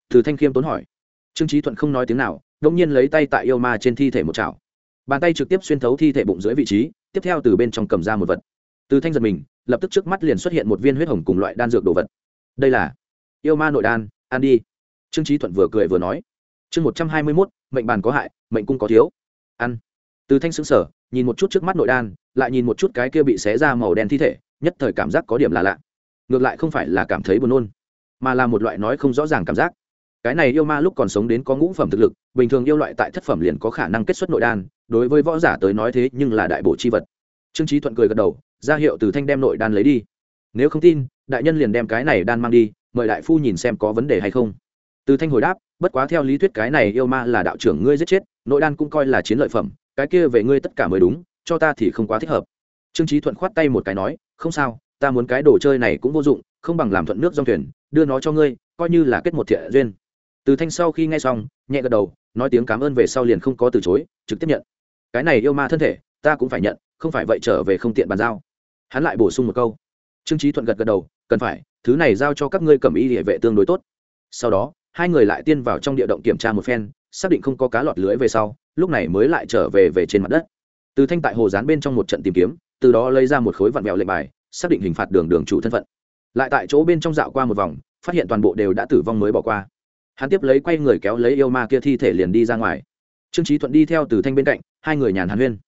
Từ thanh khiêm tốn hỏi. Trương trí thuận không nói tiếng nào đông nhiên lấy tay tại yêu ma trên thi thể một chảo. Bàn tay trực tiếp xuyên thấu thi thể bụng dưới vị trí, tiếp theo từ bên trong cầm ra một vật từ thanh giật mình, lập tức trước mắt liền xuất hiện một viên huyết hồng cùng loại đan dược đồ vật. Đây là yêu ma nội đan ăn đi trương trí thuận vừa cười vừa nói. Chương một trăm hai mươi mốt, mệnh bàn có hại, mệnh cung có thiếu. Ăn. Từ thanh xứng sở nhìn một chút trước mắt nội đan, lại nhìn một chút cái kia bị xé ra màu đen thi thể, nhất thời cảm giác có điểm là lạ. Ngược lại không phải là cảm thấy buồn nôn, mà là một loại nói không rõ ràng cảm giác. Cái này yêu ma lúc còn sống đến có ngũ phẩm thực lực, bình thường yêu loại tại thất phẩm liền có khả năng kết xuất nội đan, đối với võ giả tới nói thế nhưng là đại bộ chi vật. Trương trí thuận cười gật đầu ra hiệu từ thanh đem nội đan lấy đi. Nếu không tin, đại nhân liền đem cái này đan mang đi, mời đại phu nhìn xem có vấn đề hay không. Từ thanh hồi đáp, bất quá theo lý thuyết cái này yêu ma là đạo trưởng ngươi giết chết, nội đan cũng coi là chiến lợi phẩm, cái kia về ngươi tất cả mới đúng, cho ta thì không quá thích hợp. Trương trí thuận khoát tay một cái nói, không sao, ta muốn cái đồ chơi này cũng vô dụng, không bằng làm thuận nước dòng thuyền, đưa nó cho ngươi, coi như là kết một thiện duyên. Từ thanh sau khi nghe xong, nhẹ gật đầu, nói tiếng cảm ơn về sau liền không có từ chối, trực tiếp nhận. Cái này yêu ma thân thể, ta cũng phải nhận, không phải vậy trở về không tiện bàn giao hắn lại bổ sung một câu. Trương trí thuận gật gật đầu, cần phải, thứ này giao cho các ngươi cầm y địa vệ tương đối tốt. Sau đó, hai người lại tiên vào trong địa động kiểm tra một phen, xác định không có cá lọt lưới về sau, lúc này mới lại trở về về trên mặt đất. Từ thanh tại hồ dán bên trong một trận tìm kiếm, từ đó lấy ra một khối vặn vẹo lệnh bài, xác định hình phạt đường đường chủ thân phận. Lại tại chỗ bên trong dạo qua một vòng, phát hiện toàn bộ đều đã tử vong mới bỏ qua. Hắn tiếp lấy quay người kéo lấy yêu ma kia thi thể liền đi ra ngoài. Trương trí thuận đi theo từ thanh bên cạnh, hai người nhàn hàn huyên.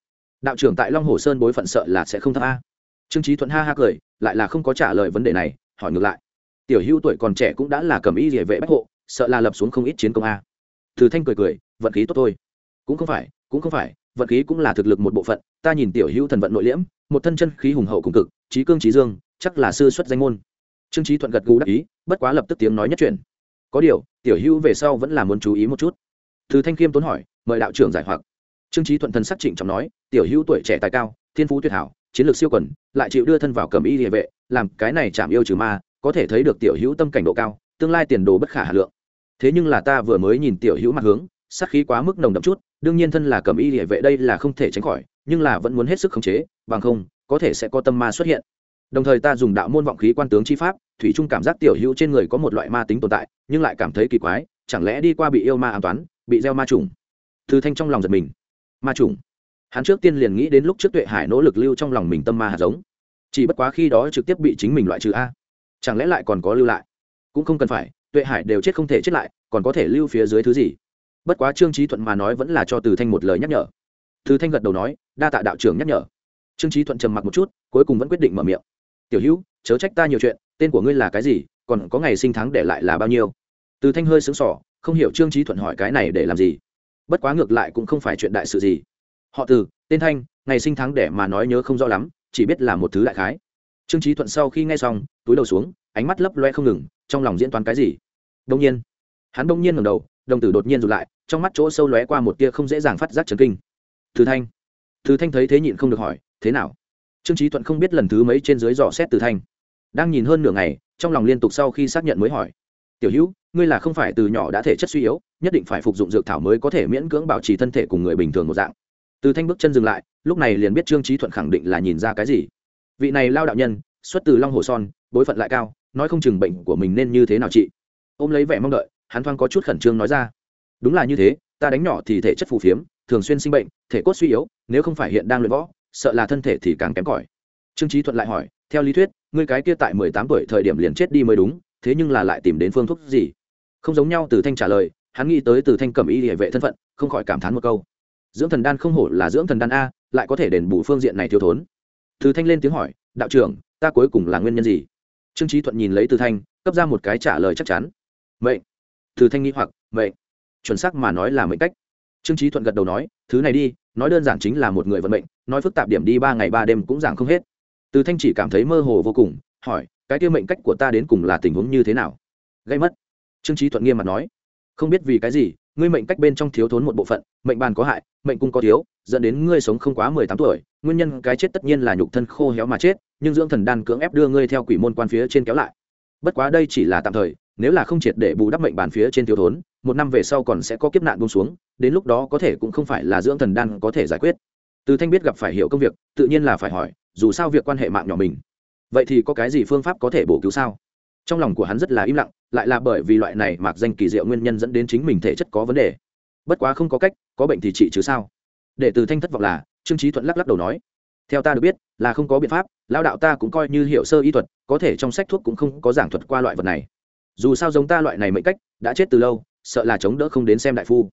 Đạo trưởng tại long hồ sơn bối phận sợ là sẽ không thấp a trương trí thuận ha ha cười, lại là không có trả lời vấn đề này, hỏi ngược lại. Tiểu hữu tuổi còn trẻ cũng đã là cầm y địa vệ bách hộ, sợ là lập xuống không ít chiến công a. Từ thanh cười cười, vận khí tốt thôi. Cũng không phải, cũng không phải, vận khí cũng là thực lực một bộ phận, ta nhìn tiểu hữu thần vận nội liễm, một thân chân khí hùng hậu cùng cực, trí cương trí dương, chắc là sư xuất danh môn. Trương trí thuận gật gù đắc ý, bất quá lập tức tiếng nói nhất truyền có điều, tiểu hữu về sau vẫn là muốn chú ý một chút. Từ thanh khiêm tốn hỏi, mời đạo trưởng giải hoặc. Trương trí thuận thần sắc trịnh trọng nói, tiểu hữu tuổi trẻ tài cao, thiên phú tuyệt hảo chiến lược siêu quần, lại chịu đưa thân vào cầm y địa vệ, làm cái này chạm yêu trừ ma, có thể thấy được tiểu hữu tâm cảnh độ cao, tương lai tiền đồ bất khả hà lượng. Thế nhưng là ta vừa mới nhìn tiểu hữu mặt hướng sắc khí quá mức nồng đậm chút, đương nhiên thân là cầm y địa vệ đây là không thể tránh khỏi, nhưng là vẫn muốn hết sức khống chế, bằng không, có thể sẽ có tâm ma xuất hiện. Đồng thời ta dùng đạo môn vọng khí quan tướng chi pháp, thủy trung cảm giác tiểu hữu trên người có một loại ma tính tồn tại, nhưng lại cảm thấy kỳ quái, chẳng lẽ đi qua bị yêu ma an toán, bị gieo ma trùng? Thư thanh trong lòng giật mình. Ma trùng? Hắn trước tiên liền nghĩ đến lúc trước tuệ hải nỗ lực lưu trong lòng mình tâm ma hạt giống. Chỉ bất quá khi đó trực tiếp bị chính mình loại trừ a. Chẳng lẽ lại còn có lưu lại? Cũng không cần phải, tuệ hải đều chết không thể chết lại, còn có thể lưu phía dưới thứ gì? Bất quá trương trí thuận mà nói vẫn là cho từ thanh một lời nhắc nhở. Từ thanh gật đầu nói, đa tạ đạo trưởng nhắc nhở. Trương trí thuận trầm mặc một chút, cuối cùng vẫn quyết định mở miệng. Tiểu hữu, chớ trách ta nhiều chuyện, tên của ngươi là cái gì, còn có ngày sinh tháng để lại là bao nhiêu? Từ thanh hơi sướng sỏ không hiểu trương trí thuận hỏi cái này để làm gì. Bất quá ngược lại cũng không phải chuyện đại sự gì họ từ, tên thanh, ngày sinh tháng để mà nói nhớ không rõ lắm, chỉ biết là một thứ đại khái. Trương trí thuận sau khi nghe xong, túi đầu xuống, ánh mắt lấp loe không ngừng, trong lòng diễn toán cái gì? Đông nhiên, hắn đông nhiên ngầm đầu, đồng tử đột nhiên rụt lại, trong mắt chỗ sâu lóe qua một tia không dễ dàng phát giác trần kinh. Từ thanh từ thanh thấy thế nhịn không được hỏi, thế nào? Trương trí thuận không biết lần thứ mấy trên dưới dò xét từ thanh. Đang nhìn hơn nửa ngày, trong lòng liên tục sau khi xác nhận mới hỏi, tiểu hữu, ngươi là không phải từ nhỏ đã thể chất suy yếu, nhất định phải phục dụng dược thảo mới có thể miễn cưỡng bảo trì thân thể cùng người bình thường một dạng từ thanh bước chân dừng lại, lúc này liền biết trương trí thuận khẳng định là nhìn ra cái gì. Vị này lao đạo nhân, xuất từ long hồ son, bối phận lại cao, nói không chừng bệnh của mình nên như thế nào chị? Ôm lấy vẻ mong đợi, hắn thoáng có chút khẩn trương nói ra. Đúng là như thế, ta đánh nhỏ thì thể chất phù phiếm, thường xuyên sinh bệnh, thể cốt suy yếu, nếu không phải hiện đang luyện võ, sợ là thân thể thì càng kém cỏi. Trương trí thuận lại hỏi, theo lý thuyết, ngươi cái kia tại mười tám tuổi thời điểm liền chết đi mới đúng, thế nhưng là lại tìm đến phương thuốc gì? Không giống nhau, từ thanh trả lời, hắn nghĩ tới từ thanh cẩm y địa vệ thân phận, không khỏi cảm thán một câu dưỡng thần đan không hổ là dưỡng thần đan a, lại có thể đền bù phương diện này thiếu thốn. Từ thanh lên tiếng hỏi, đạo trưởng, ta cuối cùng là nguyên nhân gì? Trương trí thuận nhìn lấy từ thanh, cấp ra một cái trả lời chắc chắn. Mệnh. Từ thanh nghĩ hoặc, mệnh. Chuẩn xác mà nói là mệnh cách. Trương trí thuận gật đầu nói, thứ này đi, nói đơn giản chính là một người vận mệnh, nói phức tạp điểm đi ba ngày ba đêm cũng giảng không hết. Từ thanh chỉ cảm thấy mơ hồ vô cùng, hỏi, cái tiêu mệnh cách của ta đến cùng là tình huống như thế nào? Gây mất. Trương trí thuận nghiêm mặt nói, không biết vì cái gì ngươi mệnh cách bên trong thiếu thốn một bộ phận, mệnh bàn có hại, mệnh cung có thiếu, dẫn đến ngươi sống không quá mười tám tuổi, nguyên nhân cái chết tất nhiên là nhục thân khô héo mà chết, nhưng dưỡng thần đan cưỡng ép đưa ngươi theo quỷ môn quan phía trên kéo lại. Bất quá đây chỉ là tạm thời, nếu là không triệt để bù đắp mệnh bàn phía trên thiếu thốn, một năm về sau còn sẽ có kiếp nạn buông xuống, đến lúc đó có thể cũng không phải là dưỡng thần đan có thể giải quyết. Từ thanh biết gặp phải hiểu công việc, tự nhiên là phải hỏi, dù sao việc quan hệ mạng nhỏ mình, vậy thì có cái gì phương pháp có thể bổ cứu sao? Trong lòng của hắn rất là im lặng, lại là bởi vì loại này mạc danh kỳ diệu nguyên nhân dẫn đến chính mình thể chất có vấn đề. Bất quá không có cách, có bệnh thì trị chứ sao? Để từ thanh thất vọng là, trương trí thuận lắc lắc đầu nói, theo ta được biết, là không có biện pháp lao đạo ta cũng coi như hiểu sơ y thuật, có thể trong sách thuốc cũng không có giảng thuật qua loại vật này. Dù sao giống ta loại này mệnh cách, đã chết từ lâu, sợ là chống đỡ không đến xem đại phu.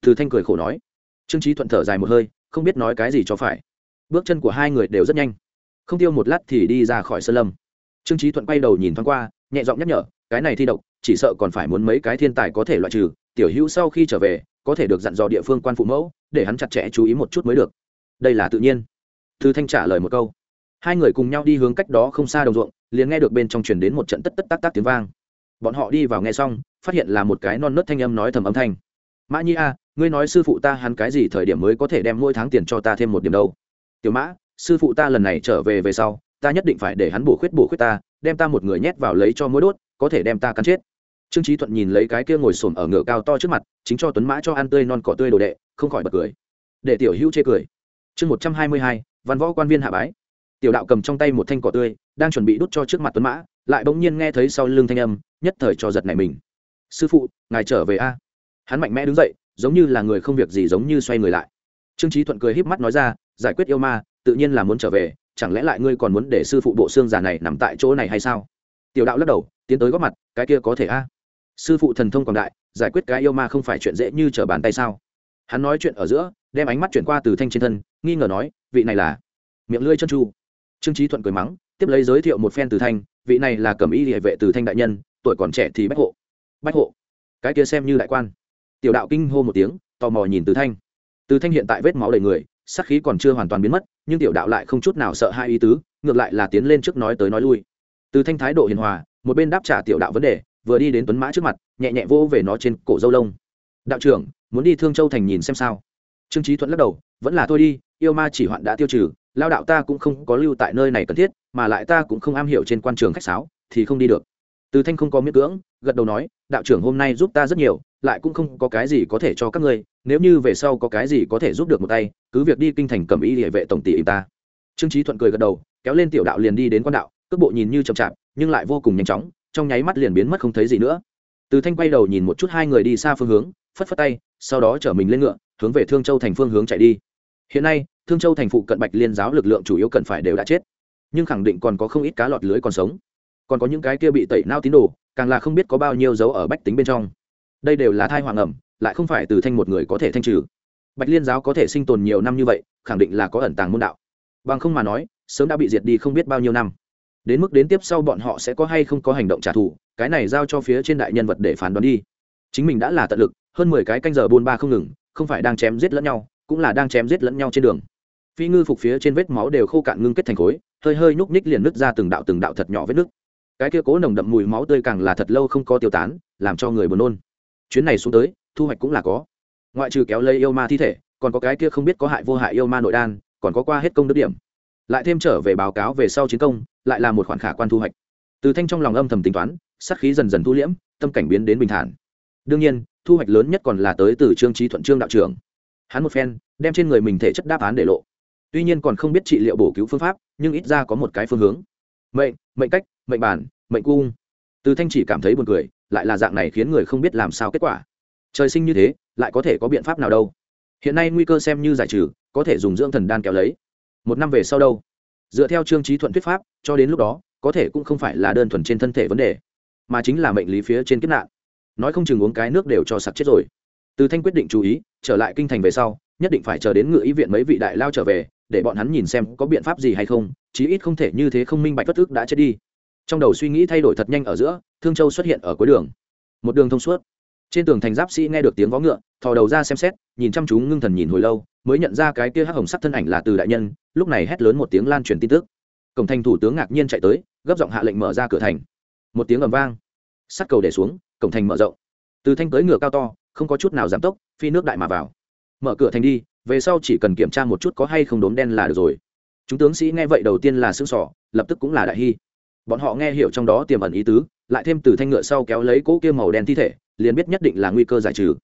Từ thanh cười khổ nói. Trương trí thuận thở dài một hơi, không biết nói cái gì cho phải. Bước chân của hai người đều rất nhanh. Không tiêu một lát thì đi ra khỏi sân lâm. Trương trí thuận quay đầu nhìn thoáng qua nhẹ giọng nhắc nhở, cái này thi độc, chỉ sợ còn phải muốn mấy cái thiên tài có thể loại trừ, tiểu hữu sau khi trở về, có thể được dặn dò địa phương quan phụ mẫu, để hắn chặt chẽ chú ý một chút mới được. Đây là tự nhiên. Thư thanh trả lời một câu. Hai người cùng nhau đi hướng cách đó không xa đồng ruộng, liền nghe được bên trong truyền đến một trận tất tất tác tác tiếng vang. Bọn họ đi vào nghe xong, phát hiện là một cái non nớt thanh âm nói thầm âm thanh. Mã nhi a, ngươi nói sư phụ ta hắn cái gì thời điểm mới có thể đem mỗi tháng tiền cho ta thêm một điểm đâu? Tiểu mã, sư phụ ta lần này trở về về sau ta nhất định phải để hắn bổ khuyết bổ khuyết ta, đem ta một người nhét vào lấy cho mối đốt, có thể đem ta cắn chết. Trương trí thuận nhìn lấy cái kia ngồi xổm ở ngựa cao to trước mặt, chính cho tuấn mã cho ăn tươi non cỏ tươi đồ đệ, không khỏi bật cười. Để tiểu hữu chê cười. Chương một trăm hai mươi hai, văn võ quan viên hạ bái. Tiểu đạo cầm trong tay một thanh cỏ tươi, đang chuẩn bị đút cho trước mặt tuấn mã, lại bỗng nhiên nghe thấy sau lưng thanh âm, nhất thời cho giật này mình. Sư phụ, ngài trở về a. Hắn mạnh mẽ đứng dậy, giống như là người không việc gì giống như xoay người lại. Trương trí thuận cười híp mắt nói ra, giải quyết yêu ma, tự nhiên là muốn trở về chẳng lẽ lại ngươi còn muốn để sư phụ bộ xương già này nằm tại chỗ này hay sao? Tiểu đạo lắc đầu, tiến tới góp mặt, cái kia có thể a. Sư phụ thần thông quảng đại, giải quyết cái yêu ma không phải chuyện dễ như trở bàn tay sao? Hắn nói chuyện ở giữa, đem ánh mắt chuyển qua từ thanh trên thân, nghi ngờ nói, vị này là? Miệng lưỡi chân chu trương trí thuận cười mắng, tiếp lấy giới thiệu một phen từ thanh, vị này là cẩm y địa vệ từ thanh đại nhân, tuổi còn trẻ thì bách hộ. Bách hộ? Cái kia xem như đại quan. Tiểu đạo kinh hô một tiếng, tò mò nhìn từ thanh. Từ thanh hiện tại vết máu đầy người sắc khí còn chưa hoàn toàn biến mất, nhưng tiểu đạo lại không chút nào sợ hai ý tứ, ngược lại là tiến lên trước nói tới nói lui. Từ thanh thái độ hiền hòa, một bên đáp trả tiểu đạo vấn đề, vừa đi đến tuấn mã trước mặt, nhẹ nhẹ vô về nó trên cổ dâu lông. Đạo trưởng, muốn đi thương châu thành nhìn xem sao? Trương trí thuận lắc đầu, vẫn là thôi đi, yêu ma chỉ hoạn đã tiêu trừ, lao đạo ta cũng không có lưu tại nơi này cần thiết, mà lại ta cũng không am hiểu trên quan trường khách sáo, thì không đi được. Từ thanh không có miễn cưỡng, gật đầu nói, đạo trưởng hôm nay giúp ta rất nhiều, lại cũng không có cái gì có thể cho các ngươi, nếu như về sau có cái gì có thể giúp được một tay cứ việc đi kinh thành cầm y địa vệ tổng tỷ ta. Trương trí thuận cười gật đầu, kéo lên tiểu đạo liền đi đến quan đạo, cước bộ nhìn như chậm chạp, nhưng lại vô cùng nhanh chóng, trong nháy mắt liền biến mất không thấy gì nữa. Từ thanh quay đầu nhìn một chút hai người đi xa phương hướng, phất phất tay, sau đó chở mình lên ngựa, hướng về thương châu thành phương hướng chạy đi. Hiện nay, thương châu thành phụ cận bạch liên giáo lực lượng chủ yếu cần phải đều đã chết, nhưng khẳng định còn có không ít cá lọt lưới còn sống. Còn có những cái kia bị tẩy nao tín đồ, càng là không biết có bao nhiêu dấu ở bách tính bên trong. Đây đều là thai hoàng ẩm, lại không phải từ thanh một người có thể thanh trừ bạch liên giáo có thể sinh tồn nhiều năm như vậy, khẳng định là có ẩn tàng môn đạo. Bằng không mà nói, sớm đã bị diệt đi không biết bao nhiêu năm. Đến mức đến tiếp sau bọn họ sẽ có hay không có hành động trả thù, cái này giao cho phía trên đại nhân vật để phán đoán đi. Chính mình đã là tận lực, hơn mười cái canh giờ buôn ba không ngừng, không phải đang chém giết lẫn nhau, cũng là đang chém giết lẫn nhau trên đường. Phi ngư phục phía trên vết máu đều khô cạn ngưng kết thành khối, hơi hơi nhúc nhích liền nứt ra từng đạo từng đạo thật nhỏ vết nứt. Cái kia cố nồng đậm mùi máu tươi càng là thật lâu không có tiêu tán, làm cho người buồn nôn. Chuyến này xuống tới, thu hoạch cũng là có ngoại trừ kéo lây yêu ma thi thể, còn có cái kia không biết có hại vô hại yêu ma nội đan, còn có qua hết công đức điểm. Lại thêm trở về báo cáo về sau chiến công, lại là một khoản khả quan thu hoạch. Từ thanh trong lòng âm thầm tính toán, sát khí dần dần thu liễm, tâm cảnh biến đến bình thản. Đương nhiên, thu hoạch lớn nhất còn là tới từ trương trí thuận trương đạo trưởng. Hắn một phen, đem trên người mình thể chất đáp án để lộ. Tuy nhiên còn không biết trị liệu bổ cứu phương pháp, nhưng ít ra có một cái phương hướng. Mệnh mệnh cách, mệnh bản, mệnh cung. Từ thanh chỉ cảm thấy buồn cười, lại là dạng này khiến người không biết làm sao kết quả. Trời sinh như thế lại có thể có biện pháp nào đâu. Hiện nay nguy cơ xem như giải trừ, có thể dùng dưỡng thần đan kéo lấy. Một năm về sau đâu? Dựa theo trương trí thuận thuyết pháp, cho đến lúc đó, có thể cũng không phải là đơn thuần trên thân thể vấn đề, mà chính là mệnh lý phía trên kiếp nạn. Nói không chừng uống cái nước đều cho sặc chết rồi. Từ thanh quyết định chú ý, trở lại kinh thành về sau, nhất định phải chờ đến ngự ý viện mấy vị đại lao trở về, để bọn hắn nhìn xem có biện pháp gì hay không, chí ít không thể như thế không minh bạch bất ức đã chết đi. Trong đầu suy nghĩ thay đổi thật nhanh ở giữa, thương châu xuất hiện ở cuối đường. Một đường thông suốt trên tường thành giáp sĩ nghe được tiếng vó ngựa, thò đầu ra xem xét, nhìn chăm chú ngưng thần nhìn hồi lâu, mới nhận ra cái kia hắc hồng sắc thân ảnh là từ đại nhân, lúc này hét lớn một tiếng lan truyền tin tức. Cổng thành thủ tướng ngạc nhiên chạy tới, gấp giọng hạ lệnh mở ra cửa thành. Một tiếng ầm vang, sắt cầu để xuống, cổng thành mở rộng. Từ thanh tới ngựa cao to, không có chút nào giảm tốc, phi nước đại mà vào. Mở cửa thành đi, về sau chỉ cần kiểm tra một chút có hay không đốm đen là được rồi. Chúng tướng sĩ nghe vậy đầu tiên là xương sỏ lập tức cũng là đại hy. Bọn họ nghe hiểu trong đó tiềm ẩn ý tứ, lại thêm từ thanh ngựa sau kéo lấy cỗ kia màu đen thi thể liền biết nhất định là nguy cơ giải trừ.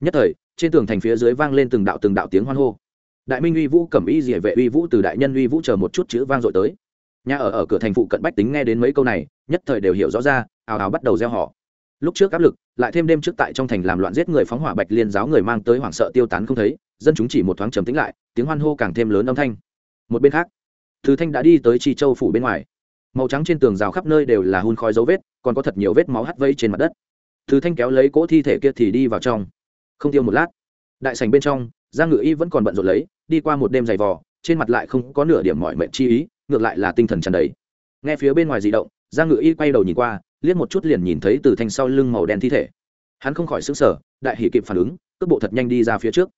Nhất thời, trên tường thành phía dưới vang lên từng đạo từng đạo tiếng hoan hô. Đại minh uy vũ, cẩm y dỉa vệ uy vũ từ đại nhân uy vũ chờ một chút chữ vang dội tới. Nhà ở ở cửa thành phụ cận bách tính nghe đến mấy câu này, nhất thời đều hiểu rõ ra, ào ào bắt đầu gieo họ lúc trước áp lực, lại thêm đêm trước tại trong thành làm loạn giết người phóng hỏa bạch liên giáo người mang tới hoảng sợ tiêu tán không thấy, dân chúng chỉ một thoáng trầm tĩnh lại, tiếng hoan hô càng thêm lớn âm thanh. Một bên khác, thứ thanh đã đi tới chi châu phủ bên ngoài. Màu trắng trên tường rào khắp nơi đều là hun khói dấu vết, còn có thật nhiều vết máu hắt vây trên mặt đất thứ thanh kéo lấy cỗ thi thể kia thì đi vào trong. Không tiêu một lát, đại sành bên trong, giang ngự y vẫn còn bận rộn lấy, đi qua một đêm dày vò, trên mặt lại không có nửa điểm mọi mệnh chi ý, ngược lại là tinh thần tràn đầy. Nghe phía bên ngoài di động, giang ngự y quay đầu nhìn qua, liếc một chút liền nhìn thấy từ thanh sau lưng màu đen thi thể. Hắn không khỏi xứng sở đại hỷ kịp phản ứng, cước bộ thật nhanh đi ra phía trước.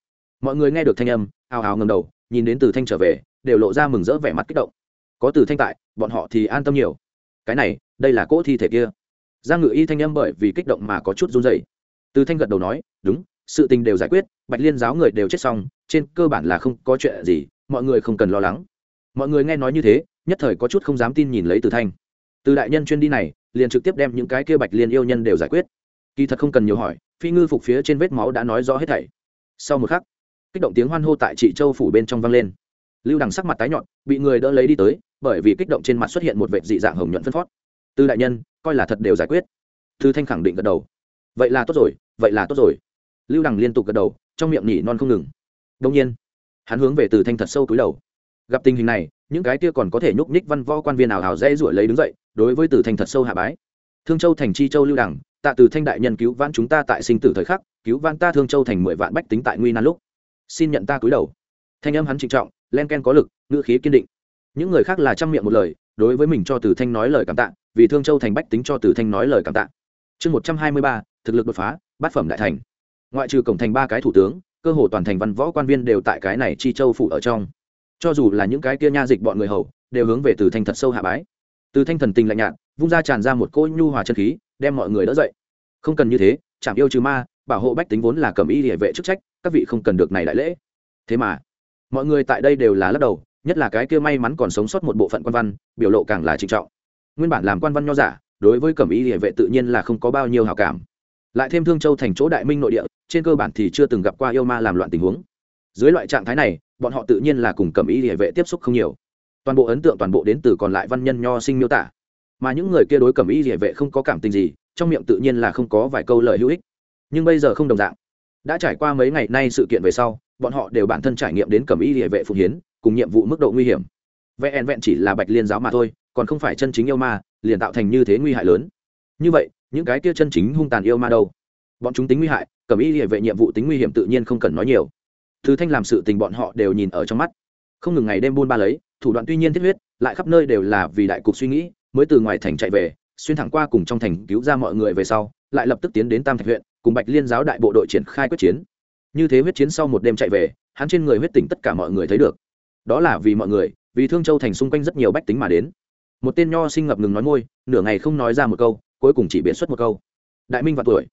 Mọi người nghe được thanh âm ào ào ngầm đầu, nhìn đến từ thanh trở về, đều lộ ra mừng rỡ vẻ mặt kích động. Có từ thanh tại, bọn họ thì an tâm nhiều. Cái này, đây là cỗ thi thể kia giang ngự y thanh âm bởi vì kích động mà có chút run dày từ thanh gật đầu nói, đúng, sự tình đều giải quyết, bạch liên giáo người đều chết xong, trên cơ bản là không có chuyện gì, mọi người không cần lo lắng. Mọi người nghe nói như thế, nhất thời có chút không dám tin nhìn lấy từ thanh. Từ đại nhân chuyên đi này, liền trực tiếp đem những cái kia bạch liên yêu nhân đều giải quyết. Kỳ thật không cần nhiều hỏi, phi ngư phục phía trên vết máu đã nói rõ hết thảy. Sau một khắc, kích động tiếng hoan hô tại chị châu phủ bên trong vang lên. Lưu đằng sắc mặt tái nhọn bị người đỡ lấy đi tới, bởi vì kích động trên mặt xuất hiện một vệ dị dạng hồng nhuận phân phót từ đại nhân, coi là thật đều giải quyết. Thư thanh khẳng định gật đầu. Vậy là tốt rồi, vậy là tốt rồi. Lưu đằng liên tục gật đầu, trong miệng nhỉ non không ngừng. Đông nhiên, hắn hướng về từ thanh thật sâu túi đầu. Gặp tình hình này, những cái kia còn có thể nhúc nhích văn võ quan viên ảo hào dễ ruổi lấy đứng dậy, đối với từ thanh thật sâu hạ bái. Thương châu thành chi châu lưu đằng, tạ từ thanh đại nhân cứu vãn chúng ta tại sinh tử thời khắc, cứu vãn ta thương châu thành mười vạn bách tính tại nguy nan lúc. Xin nhận ta cúi đầu. Thanh âm hắn trịnh trọng, len ken có lực, ngữ khí kiên định. Những người khác là trăm miệng một lời, đối với mình cho từ thanh nói lời cảm tạ vì thương châu thành bách tính cho từ thanh nói lời cảm tạ. Chương một trăm hai mươi ba, thực lực đột phá, bát phẩm đại thành. Ngoại trừ cổng thành ba cái thủ tướng, cơ hồ toàn thành văn võ quan viên đều tại cái này chi châu phủ ở trong. Cho dù là những cái kia nha dịch bọn người hầu, đều hướng về từ thanh thật sâu hạ bái. Từ thanh thần tình lạnh nhạt, vung ra tràn ra một cỗ nhu hòa chân khí, đem mọi người đỡ dậy. Không cần như thế chạm yêu trừ ma, bảo hộ bách tính vốn là cầm y địa vệ chức trách, các vị không cần được này đại lễ. Thế mà, mọi người tại đây đều là lắc đầu, nhất là cái kia may mắn còn sống sót một bộ phận quan văn, biểu lộ càng là trịnh trọng nguyên bản làm quan văn nho giả, đối với cẩm y địa vệ tự nhiên là không có bao nhiêu hào cảm. Lại thêm thương châu thành chỗ đại minh nội địa, trên cơ bản thì chưa từng gặp qua yêu ma làm loạn tình huống. Dưới loại trạng thái này, bọn họ tự nhiên là cùng cẩm y địa vệ tiếp xúc không nhiều. Toàn bộ ấn tượng toàn bộ đến từ còn lại văn nhân nho sinh miêu tả. Mà những người kia đối cẩm y địa vệ không có cảm tình gì, trong miệng tự nhiên là không có vài câu lời hữu ích. Nhưng bây giờ không đồng dạng. Đã trải qua mấy ngày nay sự kiện về sau, bọn họ đều bản thân trải nghiệm đến cẩm y địa vệ phụng hiến, cùng nhiệm vụ mức độ nguy hiểm. Vẹn vẹn chỉ là bạch liên giáo mà thôi còn không phải chân chính yêu ma, liền tạo thành như thế nguy hại lớn. Như vậy, những cái kia chân chính hung tàn yêu ma đâu? Bọn chúng tính nguy hại cẩm y địa vệ nhiệm vụ tính nguy hiểm tự nhiên không cần nói nhiều. Thứ thanh làm sự tình bọn họ đều nhìn ở trong mắt. Không ngừng ngày đêm buôn ba lấy, thủ đoạn tuy nhiên thiết huyết, lại khắp nơi đều là vì đại cục suy nghĩ, mới từ ngoài thành chạy về, xuyên thẳng qua cùng trong thành cứu ra mọi người về sau, lại lập tức tiến đến tam thạch huyện, cùng bạch liên giáo đại bộ đội triển khai quyết chiến. Như thế huyết chiến sau một đêm chạy về, hắn trên người huyết tỉnh tất cả mọi người thấy được. Đó là vì mọi người, vì thương châu thành xung quanh rất nhiều bách tính mà đến một tên nho sinh ngập ngừng nói môi, nửa ngày không nói ra một câu, cuối cùng chỉ biện xuất một câu. Đại minh và tuổi,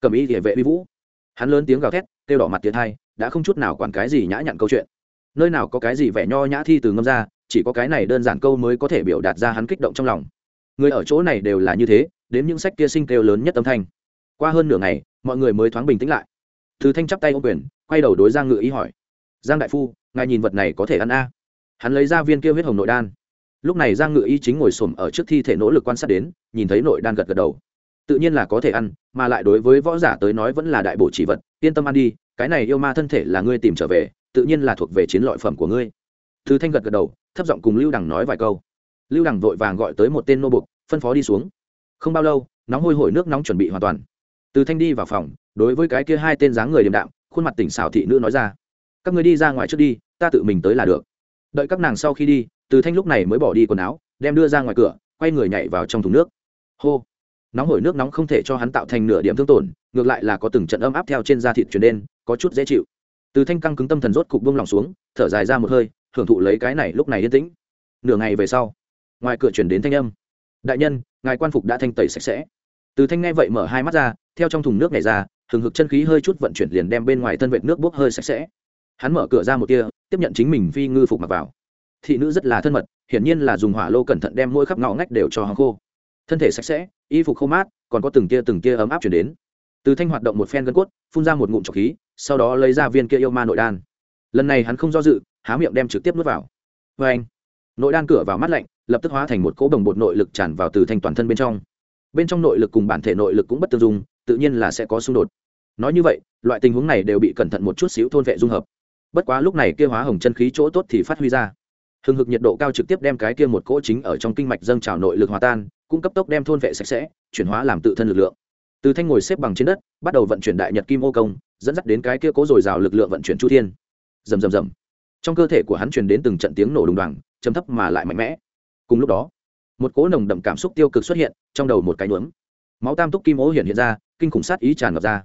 cầm ý địa vệ uy vũ. Hắn lớn tiếng gào thét, kêu đỏ mặt tiến hai đã không chút nào quản cái gì nhã nhặn câu chuyện. Nơi nào có cái gì vẻ nho nhã thi từ ngâm ra, chỉ có cái này đơn giản câu mới có thể biểu đạt ra hắn kích động trong lòng. Người ở chỗ này đều là như thế, đến những sách kia sinh kêu lớn nhất âm thanh. Qua hơn nửa ngày, mọi người mới thoáng bình tĩnh lại. Thứ thanh chắp tay ô quyền, quay đầu đối giang ngự ý hỏi. Giang đại phu, ngài nhìn vật này có thể ăn a? Hắn lấy ra viên kia huyết hồng nội đan lúc này giang ngự y chính ngồi xổm ở trước thi thể nỗ lực quan sát đến, nhìn thấy nội đan gật gật đầu. Tự nhiên là có thể ăn, mà lại đối với võ giả tới nói vẫn là đại bổ chỉ vật, yên tâm ăn đi, cái này yêu ma thân thể là ngươi tìm trở về, tự nhiên là thuộc về chiến lợi phẩm của ngươi. Thứ thanh gật gật đầu, thấp giọng cùng lưu đằng nói vài câu. Lưu đằng vội vàng gọi tới một tên nô bục, phân phó đi xuống. Không bao lâu, nóng hôi hổi nước nóng chuẩn bị hoàn toàn. Từ thanh đi vào phòng, đối với cái kia hai tên dáng người điềm đạm, khuôn mặt tỉnh xảo thị nữ nói ra. Các người đi ra ngoài trước đi, ta tự mình tới là được. Đợi các nàng sau khi đi từ thanh lúc này mới bỏ đi quần áo, đem đưa ra ngoài cửa, quay người nhảy vào trong thùng nước. Hô! Nóng hổi nước nóng không thể cho hắn tạo thành nửa điểm thương tổn, ngược lại là có từng trận âm áp theo trên da thịt chuyển đen có chút dễ chịu. Từ thanh căng cứng tâm thần rốt cục bông lòng xuống, thở dài ra một hơi, hưởng thụ lấy cái này lúc này yên tĩnh. Nửa ngày về sau, ngoài cửa chuyển đến thanh âm. Đại nhân, ngài quan phục đã thanh tẩy sạch sẽ. Từ thanh nghe vậy mở hai mắt ra, theo trong thùng nước này ra, hừng hực chân khí hơi chút vận chuyển liền đem bên ngoài thân vệ nước bốc hơi sạch sẽ. Hắn mở cửa ra một tia, tiếp nhận chính mình phi ngư phục mặc vào thị nữ rất là thân mật, hiển nhiên là dùng hỏa lô cẩn thận đem mỗi khắp ngõ ngách đều cho hàng khô. Thân thể sạch sẽ, y phục khô mát, còn có từng tia từng tia ấm áp chuyển đến. Từ thanh hoạt động một phen gân cốt, phun ra một ngụm trọc khí, sau đó lấy ra viên kia yêu ma nội đan. Lần này hắn không do dự, há miệng đem trực tiếp nuốt vào. Vê anh, nội đan cửa vào mắt lạnh, lập tức hóa thành một cỗ đồng bột nội lực tràn vào từ thanh toàn thân bên trong. Bên trong nội lực cùng bản thể nội lực cũng bất tương dung, tự nhiên là sẽ có xung đột. Nói như vậy, loại tình huống này đều bị cẩn thận một chút xíu thôn vệ dung hợp. Bất quá lúc này kia hóa hồng chân khí chỗ tốt thì phát huy ra hừng hực nhiệt độ cao trực tiếp đem cái kia một cỗ chính ở trong kinh mạch dâng trào nội lực hòa tan cũng cấp tốc đem thôn vệ sạch sẽ, chuyển hóa làm tự thân lực lượng. Từ thanh ngồi xếp bằng trên đất, bắt đầu vận chuyển đại nhật kim ô công, dẫn dắt đến cái kia cố dồi dào lực lượng vận chuyển chu thiên. Rầm rầm rầm. Trong cơ thể của hắn truyền đến từng trận tiếng nổ đùng đoàng chấm thấp mà lại mạnh mẽ. Cùng lúc đó, một cỗ nồng đậm cảm xúc tiêu cực xuất hiện trong đầu một cái nhuốm. Máu tam túc kim ô hiện hiện ra, kinh khủng sát ý tràn ngập ra.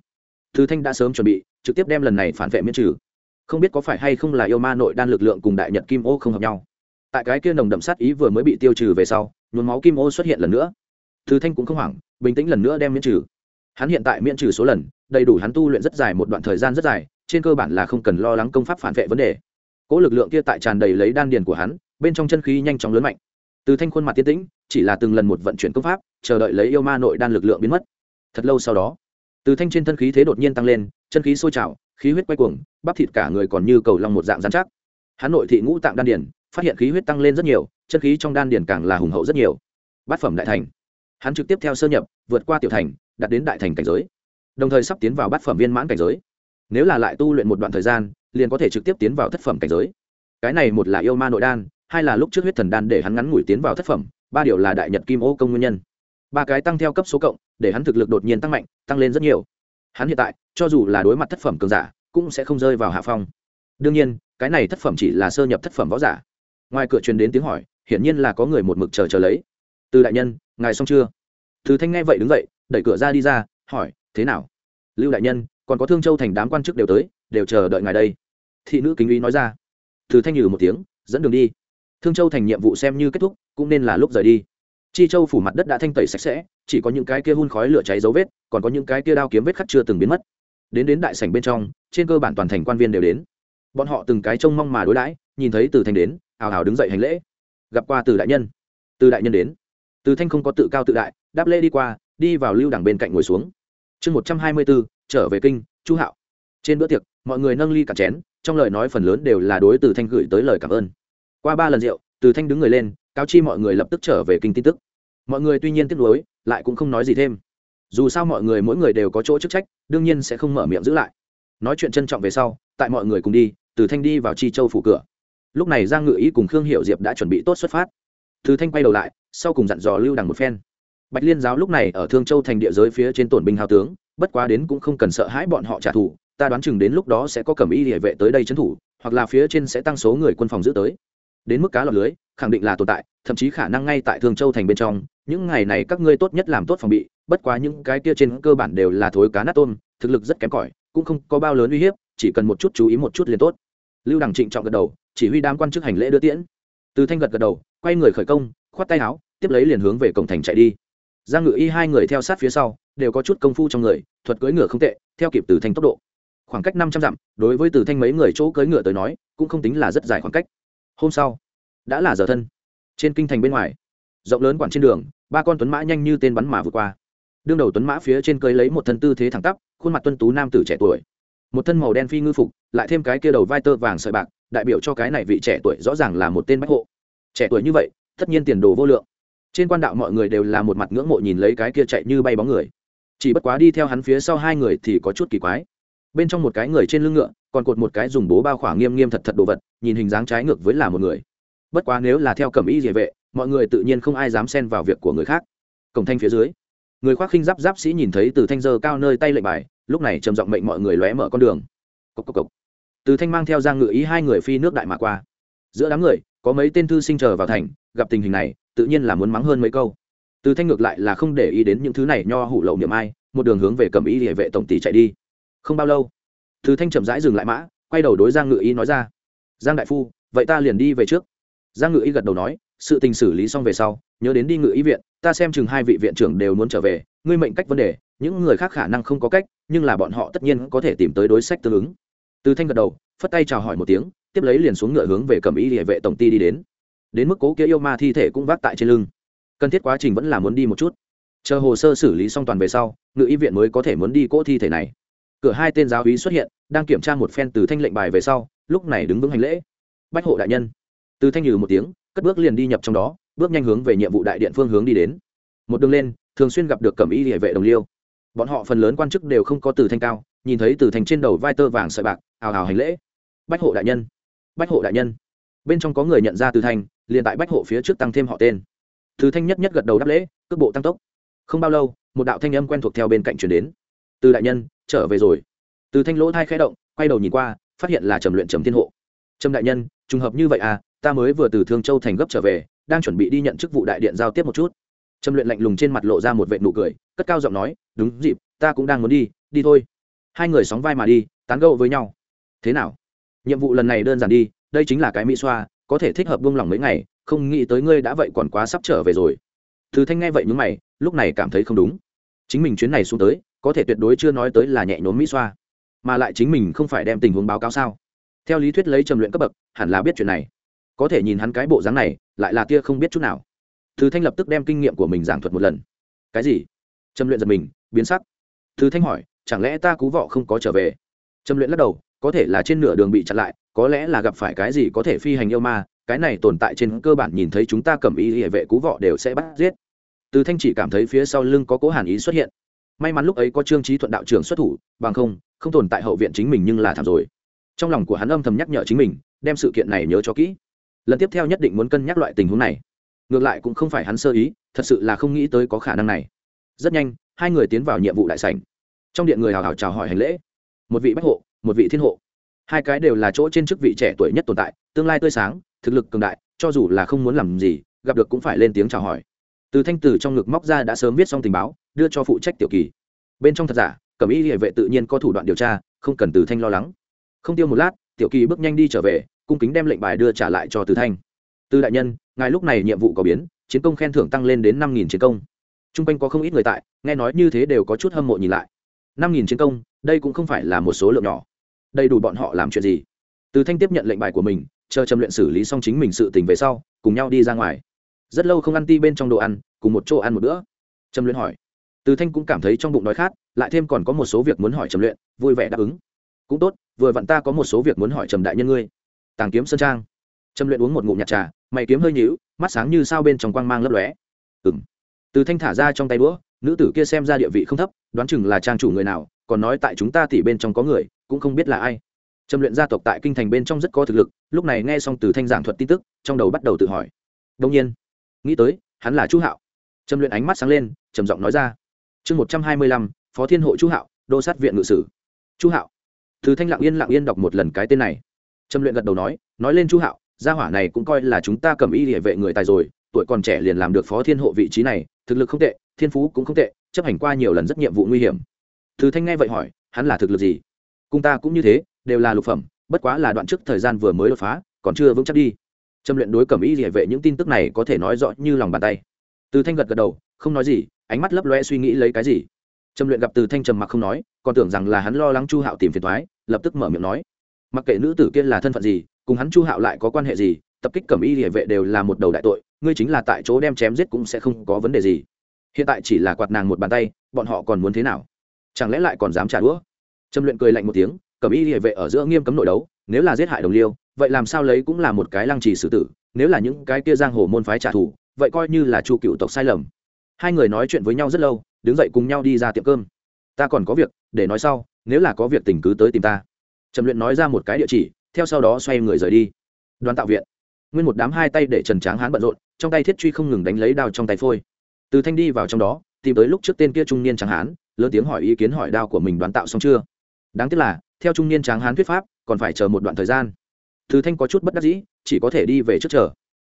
Từ thanh đã sớm chuẩn bị, trực tiếp đem lần này phản vệ miễn trừ không biết có phải hay không là yêu ma nội đan lực lượng cùng đại nhật kim ô không hợp nhau. Tại cái kia nồng đậm sát ý vừa mới bị tiêu trừ về sau, nhuốm máu kim ô xuất hiện lần nữa. Từ thanh cũng không hoảng, bình tĩnh lần nữa đem miễn trừ. Hắn hiện tại miễn trừ số lần, đầy đủ hắn tu luyện rất dài một đoạn thời gian rất dài, trên cơ bản là không cần lo lắng công pháp phản vệ vấn đề. Cỗ lực lượng kia tại tràn đầy lấy đan điền của hắn, bên trong chân khí nhanh chóng lớn mạnh. Từ thanh khuôn mặt tiến tĩnh, chỉ là từng lần một vận chuyển công pháp, chờ đợi lấy yêu ma nội đan lực lượng biến mất. Thật lâu sau đó, từ thanh trên thân khí thế đột nhiên tăng lên, chân khí sôi trào khí huyết quay cuồng, bắp thịt cả người còn như cầu long một dạng dán chắc. Hắn nội thị ngũ tạng đan điền, phát hiện khí huyết tăng lên rất nhiều chân khí trong đan điền càng là hùng hậu rất nhiều. Bát phẩm đại thành. Hắn trực tiếp theo sơ nhập, vượt qua tiểu thành, đạt đến đại thành cảnh giới. Đồng thời sắp tiến vào bát phẩm viên mãn cảnh giới. Nếu là lại tu luyện một đoạn thời gian, liền có thể trực tiếp tiến vào thất phẩm cảnh giới. Cái này một là yêu ma nội đan, hai là lúc trước huyết thần đan để hắn ngắn ngủi tiến vào thất phẩm, ba điều là đại nhật kim ô công nguyên nhân. Ba cái tăng theo cấp số cộng, để hắn thực lực đột nhiên tăng mạnh, tăng lên rất nhiều hắn hiện tại, cho dù là đối mặt thất phẩm cường giả, cũng sẽ không rơi vào hạ phong. Đương nhiên, cái này thất phẩm chỉ là sơ nhập thất phẩm võ giả. Ngoài cửa truyền đến tiếng hỏi, hiển nhiên là có người một mực chờ chờ lấy. Từ đại nhân, ngài xong chưa? Từ thanh nghe vậy đứng dậy, đẩy cửa ra đi ra, hỏi, thế nào? Lưu đại nhân, còn có thương châu thành đám quan chức đều tới, đều chờ đợi ngài đây. Thị nữ kính uy nói ra. Từ thanh nhừ một tiếng, dẫn đường đi. Thương châu thành nhiệm vụ xem như kết thúc, cũng nên là lúc rời đi. Chi châu phủ mặt đất đã thanh tẩy sạch sẽ chỉ có những cái kia hun khói lửa cháy dấu vết, còn có những cái kia đao kiếm vết khắc chưa từng biến mất. Đến đến đại sảnh bên trong, trên cơ bản toàn thành quan viên đều đến. Bọn họ từng cái trông mong mà đối đãi, nhìn thấy từ thanh đến ào ào đứng dậy hành lễ. Gặp qua từ đại nhân. Từ đại nhân đến. Từ thanh không có tự cao tự đại, đáp lễ đi qua, đi vào lưu đẳng bên cạnh ngồi xuống. Chương một trăm hai mươi bốn, trở về kinh, chu hạo. Trên bữa tiệc, mọi người nâng ly cả chén, trong lời nói phần lớn đều là đối từ thanh gửi tới lời cảm ơn. Qua ba lần rượu, từ thanh đứng người lên, cáo chi mọi người lập tức trở về kinh tin tức mọi người tuy nhiên tiếc nuối, lại cũng không nói gì thêm. Dù sao mọi người mỗi người đều có chỗ chức trách, đương nhiên sẽ không mở miệng giữ lại. Nói chuyện trân trọng về sau, tại mọi người cùng đi, từ thanh đi vào chi châu phủ cửa. Lúc này giang ngự ý cùng khương hiệu diệp đã chuẩn bị tốt xuất phát. Từ thanh quay đầu lại, sau cùng dặn dò lưu đằng một phen. Bạch liên giáo lúc này ở thương châu thành địa giới phía trên tổn binh hào tướng, bất quá đến cũng không cần sợ hãi bọn họ trả thù, ta đoán chừng đến lúc đó sẽ có cẩm y địa vệ tới đây trấn thủ, hoặc là phía trên sẽ tăng số người quân phòng giữ tới. Đến mức cá lọt lưới, khẳng định là tồn tại thậm chí khả năng ngay tại thương châu thành bên trong, những ngày này các ngươi tốt nhất làm tốt phòng bị, bất quá những cái kia trên cơ bản đều là thối cá nát tôm, thực lực rất kém cỏi, cũng không có bao lớn uy hiếp, chỉ cần một chút chú ý một chút liền tốt. Lưu đằng trịnh trọng gật đầu, chỉ huy đám quan chức hành lễ đưa tiễn. Từ thanh gật gật đầu, quay người khởi công, khoát tay áo, tiếp lấy liền hướng về cổng thành chạy đi. Giang ngự y hai người theo sát phía sau, đều có chút công phu trong người, thuật cưỡi ngựa không tệ, theo kịp từ thanh tốc độ. Khoảng cách năm trăm dặm, đối với từ thanh mấy người chỗ cưỡi ngựa tới nói, cũng không tính là rất dài khoảng cách. Hôm sau, đã là giờ thân trên kinh thành bên ngoài, rộng lớn quản trên đường, ba con tuấn mã nhanh như tên bắn mà vượt qua. Đương đầu tuấn mã phía trên cưới lấy một thân tư thế thẳng tắp, khuôn mặt tuân tú nam tử trẻ tuổi. Một thân màu đen phi ngư phục, lại thêm cái kia đầu vai tơ vàng sợi bạc, đại biểu cho cái này vị trẻ tuổi rõ ràng là một tên bách hộ. Trẻ tuổi như vậy, tất nhiên tiền đồ vô lượng. Trên quan đạo mọi người đều là một mặt ngưỡng mộ nhìn lấy cái kia chạy như bay bóng người. Chỉ bất quá đi theo hắn phía sau hai người thì có chút kỳ quái. Bên trong một cái người trên lưng ngựa, còn cột một cái dùng bố bao khỏa nghiêm nghiêm thật thật đồ vật, nhìn hình dáng trái ngược với là một người bất quá nếu là theo cẩm y địa vệ, mọi người tự nhiên không ai dám xen vào việc của người khác. Cổng thanh phía dưới, người khoác khinh giáp giáp sĩ nhìn thấy từ thanh dơ cao nơi tay lệnh bài, lúc này trầm giọng mệnh mọi người lóe mở con đường. Cốc cốc cốc. từ thanh mang theo giang ngự ý hai người phi nước đại mà qua. Giữa đám người, có mấy tên thư sinh chờ vào thành, gặp tình hình này, tự nhiên là muốn mắng hơn mấy câu. Từ thanh ngược lại là không để ý đến những thứ này, nho hủ lậu niệm ai, một đường hướng về cầm ý địa vệ tổng tỷ chạy đi. Không bao lâu, từ thanh chậm rãi dừng lại mã, quay đầu đối giang ngự ý nói ra, giang đại phu, vậy ta liền đi về trước giang ngự ý gật đầu nói, sự tình xử lý xong về sau, nhớ đến đi ngự ý viện, ta xem chừng hai vị viện trưởng đều muốn trở về, ngươi mệnh cách vấn đề, những người khác khả năng không có cách, nhưng là bọn họ tất nhiên có thể tìm tới đối sách tương ứng. Từ thanh gật đầu, phất tay chào hỏi một tiếng, tiếp lấy liền xuống ngựa hướng về cầm ý địa vệ tổng ty đi đến. Đến mức cố kia yêu ma thi thể cũng vác tại trên lưng. Cần thiết quá trình vẫn là muốn đi một chút. Chờ hồ sơ xử lý xong toàn về sau, ngự y viện mới có thể muốn đi cỗ thi thể này. Cửa hai tên giáo úy xuất hiện, đang kiểm tra một phen từ thanh lệnh bài về sau, lúc này đứng vững hành lễ. Bách hộ đại nhân từ thanh nhừ một tiếng, cất bước liền đi nhập trong đó, bước nhanh hướng về nhiệm vụ đại điện phương hướng đi đến. Một đường lên, thường xuyên gặp được cẩm y địa vệ đồng liêu. Bọn họ phần lớn quan chức đều không có từ thanh cao, nhìn thấy từ thanh trên đầu vai tơ vàng sợi bạc, ào ào hành lễ. Bách hộ đại nhân, bách hộ đại nhân. Bên trong có người nhận ra từ thanh, liền tại bách hộ phía trước tăng thêm họ tên. Từ thanh nhất nhất gật đầu đáp lễ, cước bộ tăng tốc. Không bao lâu, một đạo thanh âm quen thuộc theo bên cạnh chuyển đến. Từ đại nhân, trở về rồi. Từ thanh lỗ thai khẽ động, quay đầu nhìn qua, phát hiện là trầm luyện trầm thiên hộ. Trầm đại nhân, trùng hợp như vậy à? Ta mới vừa từ thương châu thành gấp trở về, đang chuẩn bị đi nhận chức vụ đại điện giao tiếp một chút. Trầm luyện lạnh lùng trên mặt lộ ra một vệ nụ cười, cất cao giọng nói, đúng dịp, ta cũng đang muốn đi đi thôi. Hai người sóng vai mà đi, tán gẫu với nhau. Thế nào? Nhiệm vụ lần này đơn giản đi, đây chính là cái mỹ xoa, có thể thích hợp buông lỏng mấy ngày, không nghĩ tới ngươi đã vậy còn quá sắp trở về rồi. Thứ thanh nghe vậy nhưng mày, lúc này cảm thấy không đúng. Chính mình chuyến này xuống tới, có thể tuyệt đối chưa nói tới là nhẹ nhốn mỹ xoa, mà lại chính mình không phải đem tình huống báo cáo sao. Theo lý thuyết lấy trầm luyện cấp bậc, hẳn là biết chuyện này có thể nhìn hắn cái bộ dáng này, lại là tia không biết chút nào. Thứ thanh lập tức đem kinh nghiệm của mình giảng thuật một lần. Cái gì? Trâm luyện giật mình, biến sắc. Thứ thanh hỏi, chẳng lẽ ta cú vọ không có trở về? Trâm luyện lắc đầu, có thể là trên nửa đường bị chặn lại, có lẽ là gặp phải cái gì có thể phi hành yêu ma, cái này tồn tại trên cơ bản nhìn thấy chúng ta cầm ý hệ vệ cú vọ đều sẽ bắt giết. Từ thanh chỉ cảm thấy phía sau lưng có cố hàn ý xuất hiện. May mắn lúc ấy có trương trí thuận đạo trưởng xuất thủ, bằng không không tồn tại hậu viện chính mình nhưng là thảm rồi. Trong lòng của hắn âm thầm nhắc nhở chính mình, đem sự kiện này nhớ cho kỹ lần tiếp theo nhất định muốn cân nhắc loại tình huống này. Ngược lại cũng không phải hắn sơ ý, thật sự là không nghĩ tới có khả năng này. Rất nhanh, hai người tiến vào nhiệm vụ đại sảnh. Trong điện người hào hào chào hỏi hành lễ. Một vị bách hộ, một vị thiên hộ. Hai cái đều là chỗ trên chức vị trẻ tuổi nhất tồn tại, tương lai tươi sáng, thực lực cường đại, cho dù là không muốn làm gì, gặp được cũng phải lên tiếng chào hỏi. Từ thanh tử trong ngực móc ra đã sớm viết xong tình báo, đưa cho phụ trách tiểu kỳ. Bên trong thật giả, cẩm y hệ vệ tự nhiên có thủ đoạn điều tra, không cần từ thanh lo lắng. Không tiêu một lát, tiểu kỳ bước nhanh đi trở về cung kính đem lệnh bài đưa trả lại cho từ thanh. Từ đại nhân, ngài lúc này nhiệm vụ có biến, chiến công khen thưởng tăng lên đến năm nghìn chiến công. T r u n g quanh có không ít người tại, nghe nói như thế đều có chút hâm mộ nhìn lại. Năm nghìn chiến công, đây cũng không phải là một số lượng nhỏ. Đầy đủ bọn họ làm chuyện gì? Từ thanh tiếp nhận lệnh bài của mình, chờ trầm luyện xử lý xong chính mình sự tình về sau, cùng nhau đi ra ngoài. Rất lâu không ăn ti bên trong đồ ăn, cùng một chỗ ăn một bữa. Trầm luyện hỏi. Từ thanh cũng cảm thấy trong bụng đói khát, lại thêm còn có một số việc muốn hỏi trầm luyện, vui vẻ đáp ứng. Cũng tốt, vừa vặn ta có một số việc muốn hỏi trầm đại nhân ngươi tàng kiếm sơn trang. Trầm luyện uống một ngụm nhạt trà, mày kiếm hơi nhíu, mắt sáng như sao bên trong quang mang lấp lóe. Ừng từ thanh thả ra trong tay đũa, nữ tử kia xem ra địa vị không thấp, đoán chừng là trang chủ người nào, còn nói tại chúng ta tỉ bên trong có người, cũng không biết là ai. Trầm luyện gia tộc tại kinh thành bên trong rất có thực lực, lúc này nghe xong từ thanh giảng thuật tin tức, trong đầu bắt đầu tự hỏi. Đông nhiên, nghĩ tới, hắn là chu hạo. Trầm luyện ánh mắt sáng lên, trầm giọng nói ra. Chương một trăm hai mươi lăm, phó thiên hộ chu hạo, đô sát viện ngự sử. Chu hạo. Từ thanh lặng yên lặng yên đọc một lần cái tên này. Trâm luyện gật đầu nói nói lên chu hạo, gia hỏa này cũng coi là chúng ta cầm y địa vệ người tài rồi, tuổi còn trẻ liền làm được phó thiên hộ vị trí này, thực lực không tệ, thiên phú cũng không tệ, chấp hành qua nhiều lần rất nhiệm vụ nguy hiểm. Từ thanh nghe vậy hỏi, hắn là thực lực gì? Cung ta cũng như thế, đều là lục phẩm, bất quá là đoạn trước thời gian vừa mới đột phá, còn chưa vững chắc đi. Trâm luyện đối cẩm y địa vệ những tin tức này có thể nói rõ như lòng bàn tay. Từ thanh gật gật đầu, không nói gì, ánh mắt lấp loe suy nghĩ lấy cái gì. Trâm luyện gặp từ thanh trầm mặc không nói, còn tưởng rằng là hắn lo lắng chu hạo tìm phiền thoái lập tức mở miệng nói mặc kệ nữ tử kia là thân phận gì, cùng hắn chu hạo lại có quan hệ gì, tập kích cẩm y địa vệ đều là một đầu đại tội, ngươi chính là tại chỗ đem chém giết cũng sẽ không có vấn đề gì. Hiện tại chỉ là quạt nàng một bàn tay, bọn họ còn muốn thế nào? Chẳng lẽ lại còn dám trả đũa? Trâm luyện cười lạnh một tiếng, cẩm y địa vệ ở giữa nghiêm cấm nội đấu, nếu là giết hại đồng liêu, vậy làm sao lấy cũng là một cái lăng trì xử tử, nếu là những cái kia giang hồ môn phái trả thù, vậy coi như là chu cựu tộc sai lầm. Hai người nói chuyện với nhau rất lâu, đứng dậy cùng nhau đi ra tiệm cơm. Ta còn có việc, để nói sau, nếu là có việc tình cứ tới tìm ta trần luyện nói ra một cái địa chỉ, theo sau đó xoay người rời đi. Đoàn tạo viện. Nguyên một đám hai tay để trần tráng hán bận rộn, trong tay thiết truy không ngừng đánh lấy đao trong tay phôi. Từ thanh đi vào trong đó, tìm tới lúc trước tên kia trung niên tráng hán, lớn tiếng hỏi ý kiến hỏi đao của mình đoán tạo xong chưa? Đáng tiếc là, theo trung niên tráng hán thuyết pháp, còn phải chờ một đoạn thời gian. Từ thanh có chút bất đắc dĩ, chỉ có thể đi về trước chờ.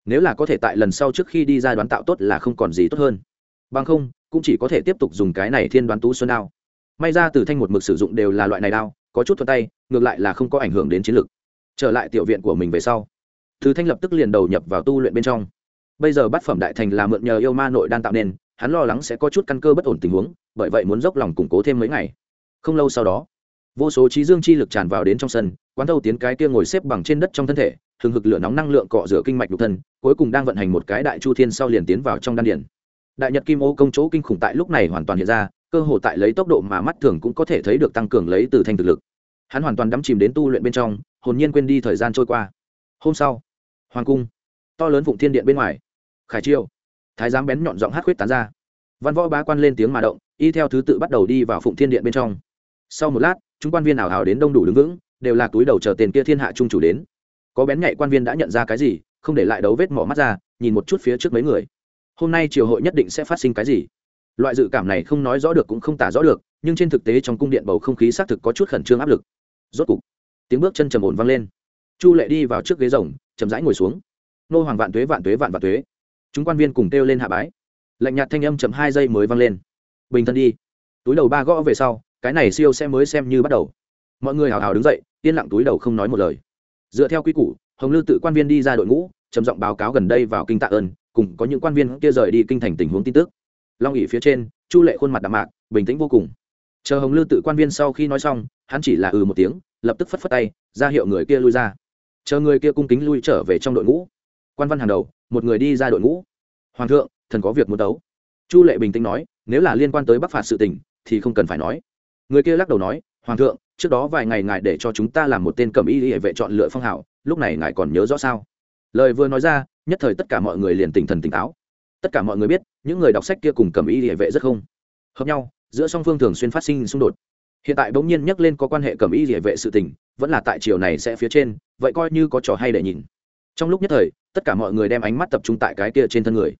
Nếu là có thể tại lần sau trước khi đi ra đoán tạo tốt là không còn gì tốt hơn. Bằng không, cũng chỉ có thể tiếp tục dùng cái này thiên đoán tú xuân đao. May ra từ thanh một mực sử dụng đều là loại này đao có chút thuận tay, ngược lại là không có ảnh hưởng đến chiến lược trở lại tiểu viện của mình về sau, thứ thanh lập tức liền đầu nhập vào tu luyện bên trong. Bây giờ bát phẩm đại thành là mượn nhờ yêu ma nội đan tạo nên, hắn lo lắng sẽ có chút căn cơ bất ổn tình huống, bởi vậy muốn dốc lòng củng cố thêm mấy ngày. Không lâu sau đó, vô số trí dương chi lực tràn vào đến trong sân, quán thâu tiến cái kia ngồi xếp bằng trên đất trong thân thể thường hực lửa nóng năng lượng cọ rửa kinh mạch nhục thân, cuối cùng đang vận hành một cái đại chu thiên sau liền tiến vào trong đan điển đại nhật kim ô công chỗ kinh khủng tại lúc này hoàn toàn hiện ra, cơ hồ tại lấy tốc độ mà mắt thường cũng có thể thấy được tăng cường lấy từ thanh thực lực hắn hoàn toàn đắm chìm đến tu luyện bên trong, hồn nhiên quên đi thời gian trôi qua. Hôm sau, hoàng cung, to lớn phụng thiên điện bên ngoài. Khải chiêu thái giám bén nhọn giọng hát khuyết tán ra. Văn võ bá quan lên tiếng mà động, y theo thứ tự bắt đầu đi vào phụng thiên điện bên trong. Sau một lát, chúng quan viên ảo hào đến đông đủ đứng vững, đều là túi đầu chờ tiền kia thiên hạ trung chủ đến. Có bén nhạy quan viên đã nhận ra cái gì, không để lại đấu vết mỏ mắt ra, nhìn một chút phía trước mấy người. Hôm nay triều hội nhất định sẽ phát sinh cái gì? Loại dự cảm này không nói rõ được cũng không tả rõ được, nhưng trên thực tế trong cung điện bầu không khí xác thực có chút khẩn trương áp lực rốt cục, tiếng bước chân trầm ổn vang lên. Chu lệ đi vào trước ghế rồng, chậm rãi ngồi xuống. Nô hoàng vạn tuế vạn tuế, vạn vạn tuế. Chúng quan viên cùng kêu lên hạ bái. Lạnh nhạt thanh âm chậm hai giây mới vang lên. Bình thân đi. Túi đầu ba gõ về sau, cái này siêu sẽ mới xem như bắt đầu. Mọi người hào hào đứng dậy, yên lặng túi đầu không nói một lời. Dựa theo quy củ, hồng lư tự quan viên đi ra đội ngũ, trầm giọng báo cáo gần đây vào kinh tạ ơn, cùng có những quan viên kia rời đi kinh thành tình huống tin tức. Long ỉ phía trên, chu lệ khuôn mặt đạm mạc, bình tĩnh vô cùng. Chờ hồng lư tự quan viên sau khi nói xong hắn chỉ là ừ một tiếng, lập tức phất phất tay, ra hiệu người kia lui ra. Chờ người kia cung kính lui trở về trong đội ngũ. Quan văn hàng đầu, một người đi ra đội ngũ. Hoàng thượng, thần có việc muốn đấu chu lệ bình tĩnh nói, nếu là liên quan tới bắc phạt sự tình, thì không cần phải nói. Người kia lắc đầu nói, hoàng thượng, trước đó vài ngày ngài để cho chúng ta làm một tên cầm y hệ vệ chọn lựa phong hảo, lúc này ngài còn nhớ rõ sao? Lời vừa nói ra, nhất thời tất cả mọi người liền tỉnh thần tỉnh táo. Tất cả mọi người biết, những người đọc sách kia cùng cầm y hệ vệ rất không hợp nhau, giữa song phương thường xuyên phát sinh xung đột hiện tại bỗng nhiên nhắc lên có quan hệ cầm y địa vệ sự tình, vẫn là tại chiều này sẽ phía trên, vậy coi như có trò hay để nhìn. Trong lúc nhất thời, tất cả mọi người đem ánh mắt tập trung tại cái kia trên thân người.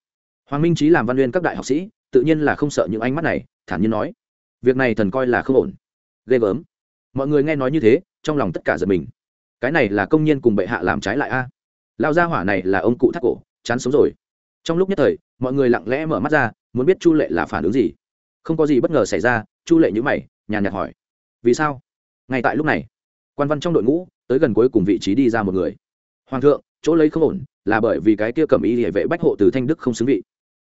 Hoàng minh trí làm văn nguyên các đại học sĩ, tự nhiên là không sợ những ánh mắt này, thản nhiên nói. Việc này thần coi là không ổn. Ghê gớm. Mọi người nghe nói như thế, trong lòng tất cả giật mình. Cái này là công nhân cùng bệ hạ làm trái lại a. Lao gia hỏa này là ông cụ thắt cổ, chán sống rồi. Trong lúc nhất thời, mọi người lặng lẽ mở mắt ra, muốn biết chu lệ là phản ứng gì. Không có gì bất ngờ xảy ra, chu lệ nhữ mày nhàn nhạt hỏi, vì sao? Ngay tại lúc này, quan văn trong đội ngũ tới gần cuối cùng vị trí đi ra một người. Hoàng thượng, chỗ lấy không ổn, là bởi vì cái kia cầm y địa vệ bách hộ từ thanh đức không xứng vị.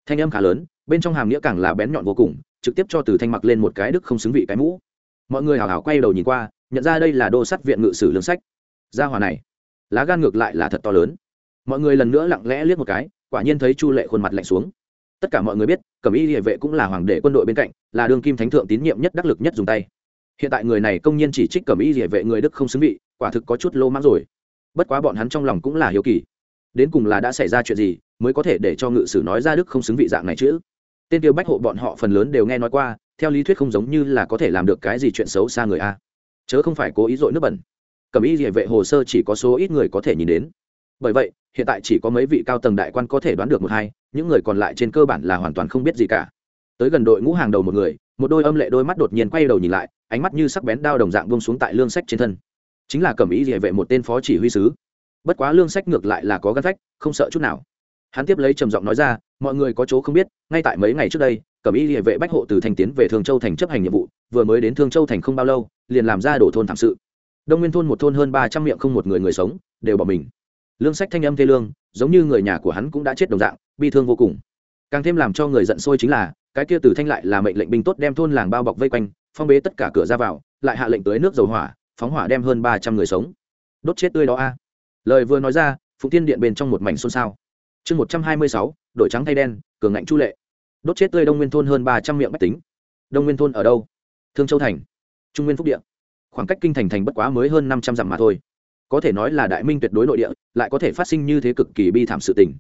Thanh âm khá lớn, bên trong hàm nghĩa càng là bén nhọn vô cùng, trực tiếp cho từ thanh mặc lên một cái đức không xứng vị cái mũ. Mọi người hào hào quay đầu nhìn qua, nhận ra đây là đô sắt viện ngự sử lương sách. Gia hòa này, lá gan ngược lại là thật to lớn. Mọi người lần nữa lặng lẽ liếc một cái, quả nhiên thấy chu lệ khuôn mặt lạnh xuống tất cả mọi người biết, cẩm y địa vệ cũng là hoàng đệ quân đội bên cạnh, là đường kim thánh thượng tín nhiệm nhất đắc lực nhất dùng tay. Hiện tại người này công nhiên chỉ trích cẩm y địa vệ người đức không xứng vị, quả thực có chút lô mãng rồi. Bất quá bọn hắn trong lòng cũng là hiếu kỳ. Đến cùng là đã xảy ra chuyện gì, mới có thể để cho ngự sử nói ra đức không xứng vị dạng này chứ? Tên tiêu bách hộ bọn họ phần lớn đều nghe nói qua, theo lý thuyết không giống như là có thể làm được cái gì chuyện xấu xa người a. Chớ không phải cố ý dội nước bẩn. Cẩm y địa vệ hồ sơ chỉ có số ít người có thể nhìn đến bởi vậy, hiện tại chỉ có mấy vị cao tầng đại quan có thể đoán được một hai, những người còn lại trên cơ bản là hoàn toàn không biết gì cả. Tới gần đội ngũ hàng đầu một người, một đôi âm lệ đôi mắt đột nhiên quay đầu nhìn lại, ánh mắt như sắc bén đao đồng dạng bông xuống tại lương sách trên thân. Chính là cẩm ý địa vệ một tên phó chỉ huy sứ. Bất quá lương sách ngược lại là có gắn phách, không sợ chút nào. Hắn tiếp lấy trầm giọng nói ra, mọi người có chỗ không biết, ngay tại mấy ngày trước đây, cẩm ý địa vệ bách hộ từ thành tiến về thương châu thành chấp hành nhiệm vụ, vừa mới đến thương châu thành không bao lâu, liền làm ra đổ thôn thảm sự. Đông nguyên thôn một thôn hơn ba trăm miệng không một người người sống, đều bỏ mình lương sách thanh âm thê lương, giống như người nhà của hắn cũng đã chết đồng dạng, bi thương vô cùng. Càng thêm làm cho người giận sôi chính là, cái kia từ thanh lại là mệnh lệnh binh tốt đem thôn làng bao bọc vây quanh, phong bế tất cả cửa ra vào, lại hạ lệnh tới nước dầu hỏa, phóng hỏa đem hơn ba trăm người sống. Đốt chết tươi đó a. Lời vừa nói ra, phụng tiên điện bên trong một mảnh xôn xao. Chương một trăm hai mươi sáu đội trắng thay đen, cường ngạnh chu lệ. Đốt chết tươi đông nguyên thôn hơn ba trăm miệng bách tính. Đông nguyên thôn ở đâu? Thương châu thành. Trung nguyên phúc điện khoảng cách kinh thành thành bất quá mới hơn năm trăm dặm mà thôi có thể nói là đại minh tuyệt đối nội địa, lại có thể phát sinh như thế cực kỳ bi thảm sự tình.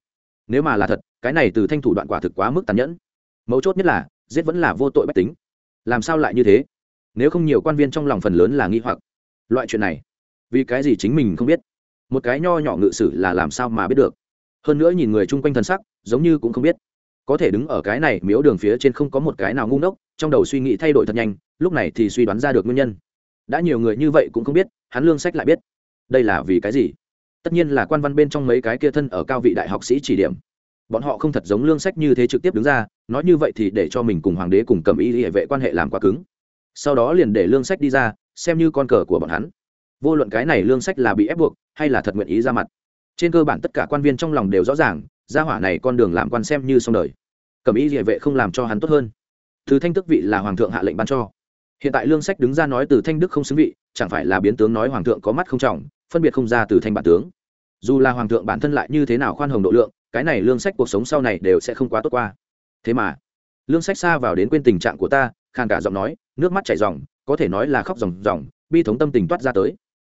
Nếu mà là thật, cái này từ thanh thủ đoạn quả thực quá mức tàn nhẫn. Mấu chốt nhất là, giết vẫn là vô tội bách tính. Làm sao lại như thế? Nếu không nhiều quan viên trong lòng phần lớn là nghi hoặc. Loại chuyện này, vì cái gì chính mình không biết? Một cái nho nhỏ ngự sử là làm sao mà biết được? Hơn nữa nhìn người chung quanh thân sắc, giống như cũng không biết. Có thể đứng ở cái này miếu đường phía trên không có một cái nào ngu ngốc, trong đầu suy nghĩ thay đổi thật nhanh, lúc này thì suy đoán ra được nguyên nhân. Đã nhiều người như vậy cũng không biết, hắn lương sách lại biết đây là vì cái gì? Tất nhiên là quan văn bên trong mấy cái kia thân ở cao vị đại học sĩ chỉ điểm. Bọn họ không thật giống lương sách như thế trực tiếp đứng ra, nói như vậy thì để cho mình cùng hoàng đế cùng cầm y hệ vệ quan hệ làm quá cứng. Sau đó liền để lương sách đi ra, xem như con cờ của bọn hắn. Vô luận cái này lương sách là bị ép buộc, hay là thật nguyện ý ra mặt, trên cơ bản tất cả quan viên trong lòng đều rõ ràng, gia hỏa này con đường làm quan xem như xong đời. Cầm y địa vệ không làm cho hắn tốt hơn. Thứ thanh tức vị là hoàng thượng hạ lệnh ban cho. Hiện tại lương sách đứng ra nói từ thanh đức không xứng vị, chẳng phải là biến tướng nói hoàng thượng có mắt không trọng phân biệt không ra từ thanh bản tướng. Dù là hoàng thượng bản thân lại như thế nào khoan hồng độ lượng, cái này lương sách cuộc sống sau này đều sẽ không quá tốt qua. Thế mà, lương sách xa vào đến quên tình trạng của ta, khàn cả giọng nói, nước mắt chảy ròng, có thể nói là khóc ròng ròng, bi thống tâm tình toát ra tới.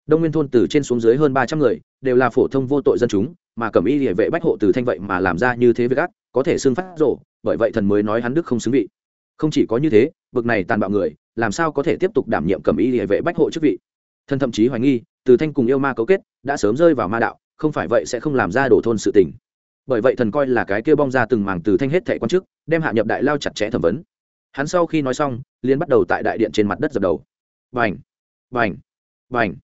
Đông nguyên thôn từ trên xuống dưới hơn ba trăm người, đều là phổ thông vô tội dân chúng, mà cẩm y địa vệ bách hộ từ thanh vậy mà làm ra như thế với gác có thể xương phát rổ bởi vậy thần mới nói hắn đức không xứng vị. Không chỉ có như thế, bực này tàn bạo người, làm sao có thể tiếp tục đảm nhiệm cẩm y địa vệ bách hộ chức vị? Thần thậm chí hoài nghi, từ thanh cùng yêu ma cấu kết, đã sớm rơi vào ma đạo, không phải vậy sẽ không làm ra đổ thôn sự tình. Bởi vậy thần coi là cái kia bong ra từng màng từ thanh hết thẻ quan chức, đem hạ nhập đại lao chặt chẽ thẩm vấn. Hắn sau khi nói xong liên bắt đầu tại đại điện trên mặt đất dập đầu. Vành vành vành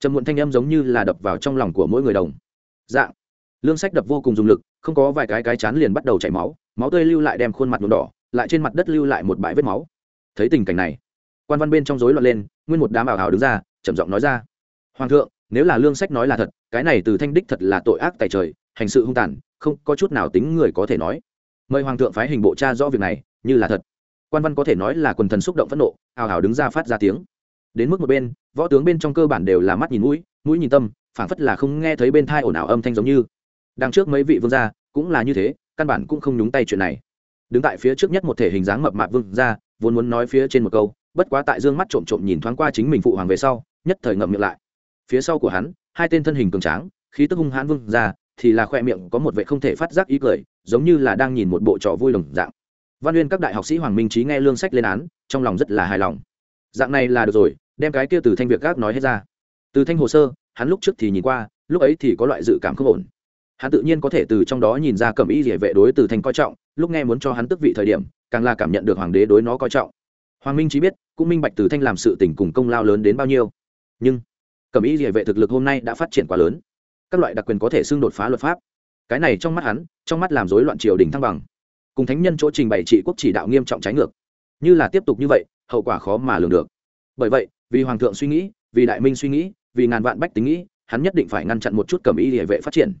trầm muộn thanh âm giống như là đập vào trong lòng của mỗi người đồng. Dạng! Lương sách đập vô cùng dùng lực, không có vài cái cái chán liền bắt đầu chảy máu máu tươi lưu lại đem khuôn mặt nhuộm đỏ, lại trên mặt đất lưu lại một bãi vết máu. Thấy tình cảnh này, quan văn bên trong rối loạn lên, nguyên một đám ảo hào đứng ra trầm giọng nói ra. Hoàng thượng, nếu là lương sách nói là thật, cái này từ thanh đích thật là tội ác tại trời, hành sự hung tàn, không có chút nào tính người có thể nói. Mời hoàng thượng phái hình bộ cha rõ việc này, như là thật. Quan văn có thể nói là quần thần xúc động phẫn nộ, hào hào đứng ra phát ra tiếng. Đến mức một bên, võ tướng bên trong cơ bản đều là mắt nhìn mũi mũi nhìn tâm, phảng phất là không nghe thấy bên thai ồn ào âm thanh giống như. Đằng trước mấy vị vương gia, cũng là như thế, căn bản cũng không nhúng tay chuyện này. Đứng tại phía trước nhất một thể hình dáng mập mạp vương gia, vốn muốn nói phía trên một câu bất quá tại dương mắt trộm trộm nhìn thoáng qua chính mình phụ hoàng về sau, nhất thời ngậm miệng lại. Phía sau của hắn, hai tên thân hình cường tráng, khí tức hung hãn vương ra, thì là khoe miệng có một vệ không thể phát giác ý cười, giống như là đang nhìn một bộ trò vui đồng dạng. Văn uyên các đại học sĩ hoàng minh trí nghe lương sách lên án, trong lòng rất là hài lòng. Dạng này là được rồi, đem cái kia từ thanh việc gác nói hết ra. Từ thanh hồ sơ, hắn lúc trước thì nhìn qua, lúc ấy thì có loại dự cảm không ổn. Hắn tự nhiên có thể từ trong đó nhìn ra cầm ý địa vệ đối từ thanh coi trọng, lúc nghe muốn cho hắn tức vị thời điểm, càng là cảm nhận được hoàng đế đối nó coi trọng. Hoàng minh trí biết cũng minh bạch từ thanh làm sự tình cùng công lao lớn đến bao nhiêu. Nhưng cầm ý địa vệ thực lực hôm nay đã phát triển quá lớn. Các loại đặc quyền có thể xưng đột phá luật pháp. Cái này trong mắt hắn, trong mắt làm rối loạn triều đình thăng bằng. Cùng thánh nhân chỗ trình bày trị quốc chỉ đạo nghiêm trọng trái ngược. Như là tiếp tục như vậy, hậu quả khó mà lường được. Bởi vậy, vì hoàng thượng suy nghĩ, vì đại minh suy nghĩ, vì ngàn vạn bách tính nghĩ, hắn nhất định phải ngăn chặn một chút cầm ý địa vệ phát triển.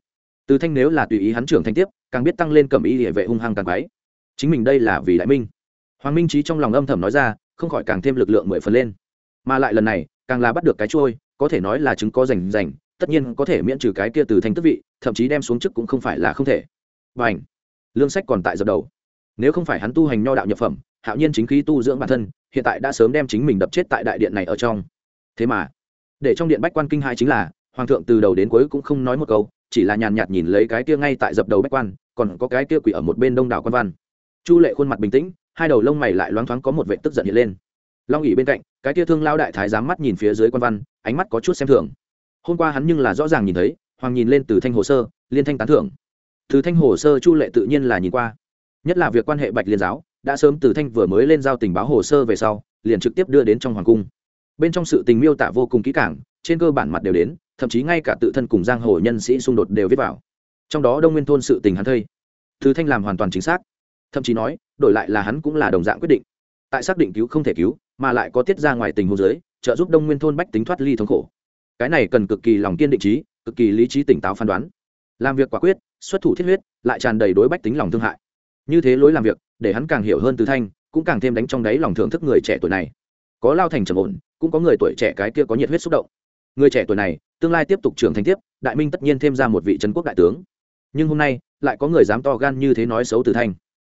Từ thanh nếu là tùy ý hắn trưởng thanh tiếp, càng biết tăng lên cầm ý địa vệ hung hăng càng quái. Chính mình đây là vì đại minh. Hoàng minh trí trong lòng âm thầm nói ra không khỏi càng thêm lực lượng mười phần lên. Mà lại lần này, càng là bắt được cái trôi có thể nói là chứng có rành rành, tất nhiên có thể miễn trừ cái kia từ thanh tước vị, thậm chí đem xuống chức cũng không phải là không thể. Và ảnh lương sách còn tại dập đầu. Nếu không phải hắn tu hành nho đạo nhập phẩm, hạo nhiên chính khí tu dưỡng bản thân, hiện tại đã sớm đem chính mình đập chết tại đại điện này ở trong. Thế mà, để trong điện bách quan kinh hai chính là, hoàng thượng từ đầu đến cuối cũng không nói một câu, chỉ là nhàn nhạt nhìn lấy cái kia ngay tại dập đầu bách quan, còn có cái kia quỷ ở một bên đông đảo quan văn. Chu lệ khuôn mặt bình tĩnh hai đầu lông mày lại loáng thoáng có một vệ tức giận hiện lên. Long ỉ bên cạnh, cái kia thương lao đại thái dám mắt nhìn phía dưới quan văn, ánh mắt có chút xem thường. Hôm qua hắn nhưng là rõ ràng nhìn thấy, hoàng nhìn lên từ thanh hồ sơ, liên thanh tán thưởng. Từ thanh hồ sơ chu lệ tự nhiên là nhìn qua. Nhất là việc quan hệ bạch liên giáo, đã sớm từ thanh vừa mới lên giao tình báo hồ sơ về sau, liền trực tiếp đưa đến trong hoàng cung. Bên trong sự tình miêu tả vô cùng kỹ càng, trên cơ bản mặt đều đến, thậm chí ngay cả tự thân cùng giang hồ nhân sĩ xung đột đều viết vào. Trong đó đông nguyên thôn sự tình hắn thây từ thanh làm hoàn toàn chính xác thậm chí nói, đổi lại là hắn cũng là đồng dạng quyết định. Tại xác định cứu không thể cứu, mà lại có tiết ra ngoài tình hôn giới, trợ giúp đông nguyên thôn bách tính thoát ly thống khổ. Cái này cần cực kỳ lòng kiên định trí, cực kỳ lý trí tỉnh táo phán đoán. Làm việc quả quyết, xuất thủ thiết huyết, lại tràn đầy đối bách tính lòng thương hại. Như thế lối làm việc, để hắn càng hiểu hơn từ thanh, cũng càng thêm đánh trong đáy lòng thưởng thức người trẻ tuổi này. Có lao thành trầm ổn, cũng có người tuổi trẻ cái kia có nhiệt huyết xúc động. Người trẻ tuổi này, tương lai tiếp tục trưởng thành tiếp, đại minh tất nhiên thêm ra một vị trấn quốc đại tướng. Nhưng hôm nay, lại có người dám to gan như thế nói xấu từ thanh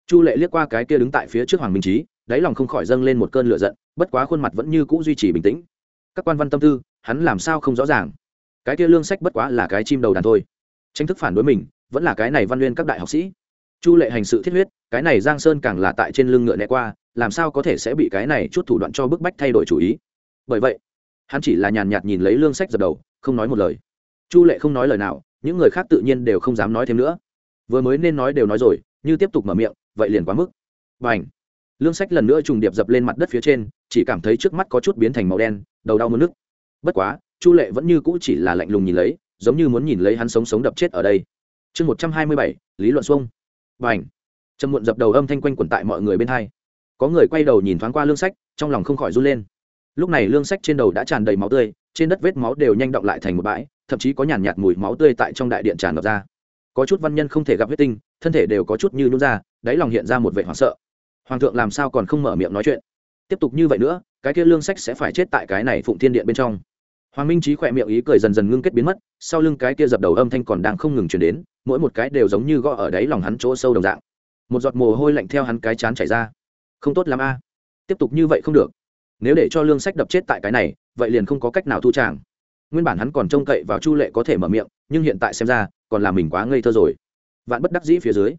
chu lệ liếc qua cái kia đứng tại phía trước hoàng minh trí đáy lòng không khỏi dâng lên một cơn lửa giận, bất quá khuôn mặt vẫn như cũ duy trì bình tĩnh. Các quan văn tâm tư, hắn làm sao không rõ ràng? Cái kia lương sách bất quá là cái chim đầu đàn thôi. Tranh thức phản đối mình, vẫn là cái này văn nguyên các đại học sĩ. Chu lệ hành sự thiết huyết, cái này giang sơn càng là tại trên lưng ngựa né qua, làm sao có thể sẽ bị cái này chút thủ đoạn cho bức bách thay đổi chủ ý? Bởi vậy, hắn chỉ là nhàn nhạt nhìn lấy lương sách dập đầu, không nói một lời. Chu lệ không nói lời nào, những người khác tự nhiên đều không dám nói thêm nữa. Vừa mới nên nói đều nói rồi, như tiếp tục mở miệng vậy liền quá mức. Và ảnh lương sách lần nữa trùng điệp dập lên mặt đất phía trên, chỉ cảm thấy trước mắt có chút biến thành màu đen, đầu đau mất nước bất quá, chu lệ vẫn như cũ chỉ là lạnh lùng nhìn lấy, giống như muốn nhìn lấy hắn sống sống đập chết ở đây. Chương một trăm hai mươi bảy, lý luận xuông. Và ảnh trầm muộn dập đầu âm thanh quanh quẩn tại mọi người bên hai. Có người quay đầu nhìn thoáng qua lương sách, trong lòng không khỏi run lên. Lúc này lương sách trên đầu đã tràn đầy máu tươi, trên đất vết máu đều nhanh động lại thành một bãi, thậm chí có nhàn nhạt mùi máu tươi tại trong đại điện tràn ngập ra có chút văn nhân không thể gặp huyết tinh, thân thể đều có chút như nhún ra, đáy lòng hiện ra một vệ hoảng sợ. Hoàng thượng làm sao còn không mở miệng nói chuyện? Tiếp tục như vậy nữa, cái kia lương sách sẽ phải chết tại cái này phụng thiên điện bên trong. Hoàng minh trí khỏe miệng ý cười dần dần ngưng kết biến mất, sau lưng cái kia dập đầu âm thanh còn đang không ngừng chuyển đến, mỗi một cái đều giống như gõ ở đáy lòng hắn chỗ sâu đồng dạng. Một giọt mồ hôi lạnh theo hắn cái chán chảy ra. Không tốt l a. Tiếp tục như vậy không được. Nếu để cho lương sách đập chết tại cái này, vậy liền không có cách nào thu tràng nguyên bản hắn còn trông cậy vào chu lệ có thể mở miệng, nhưng hiện tại xem ra, còn là mình quá ngây thơ rồi. Vạn bất đắc dĩ phía dưới,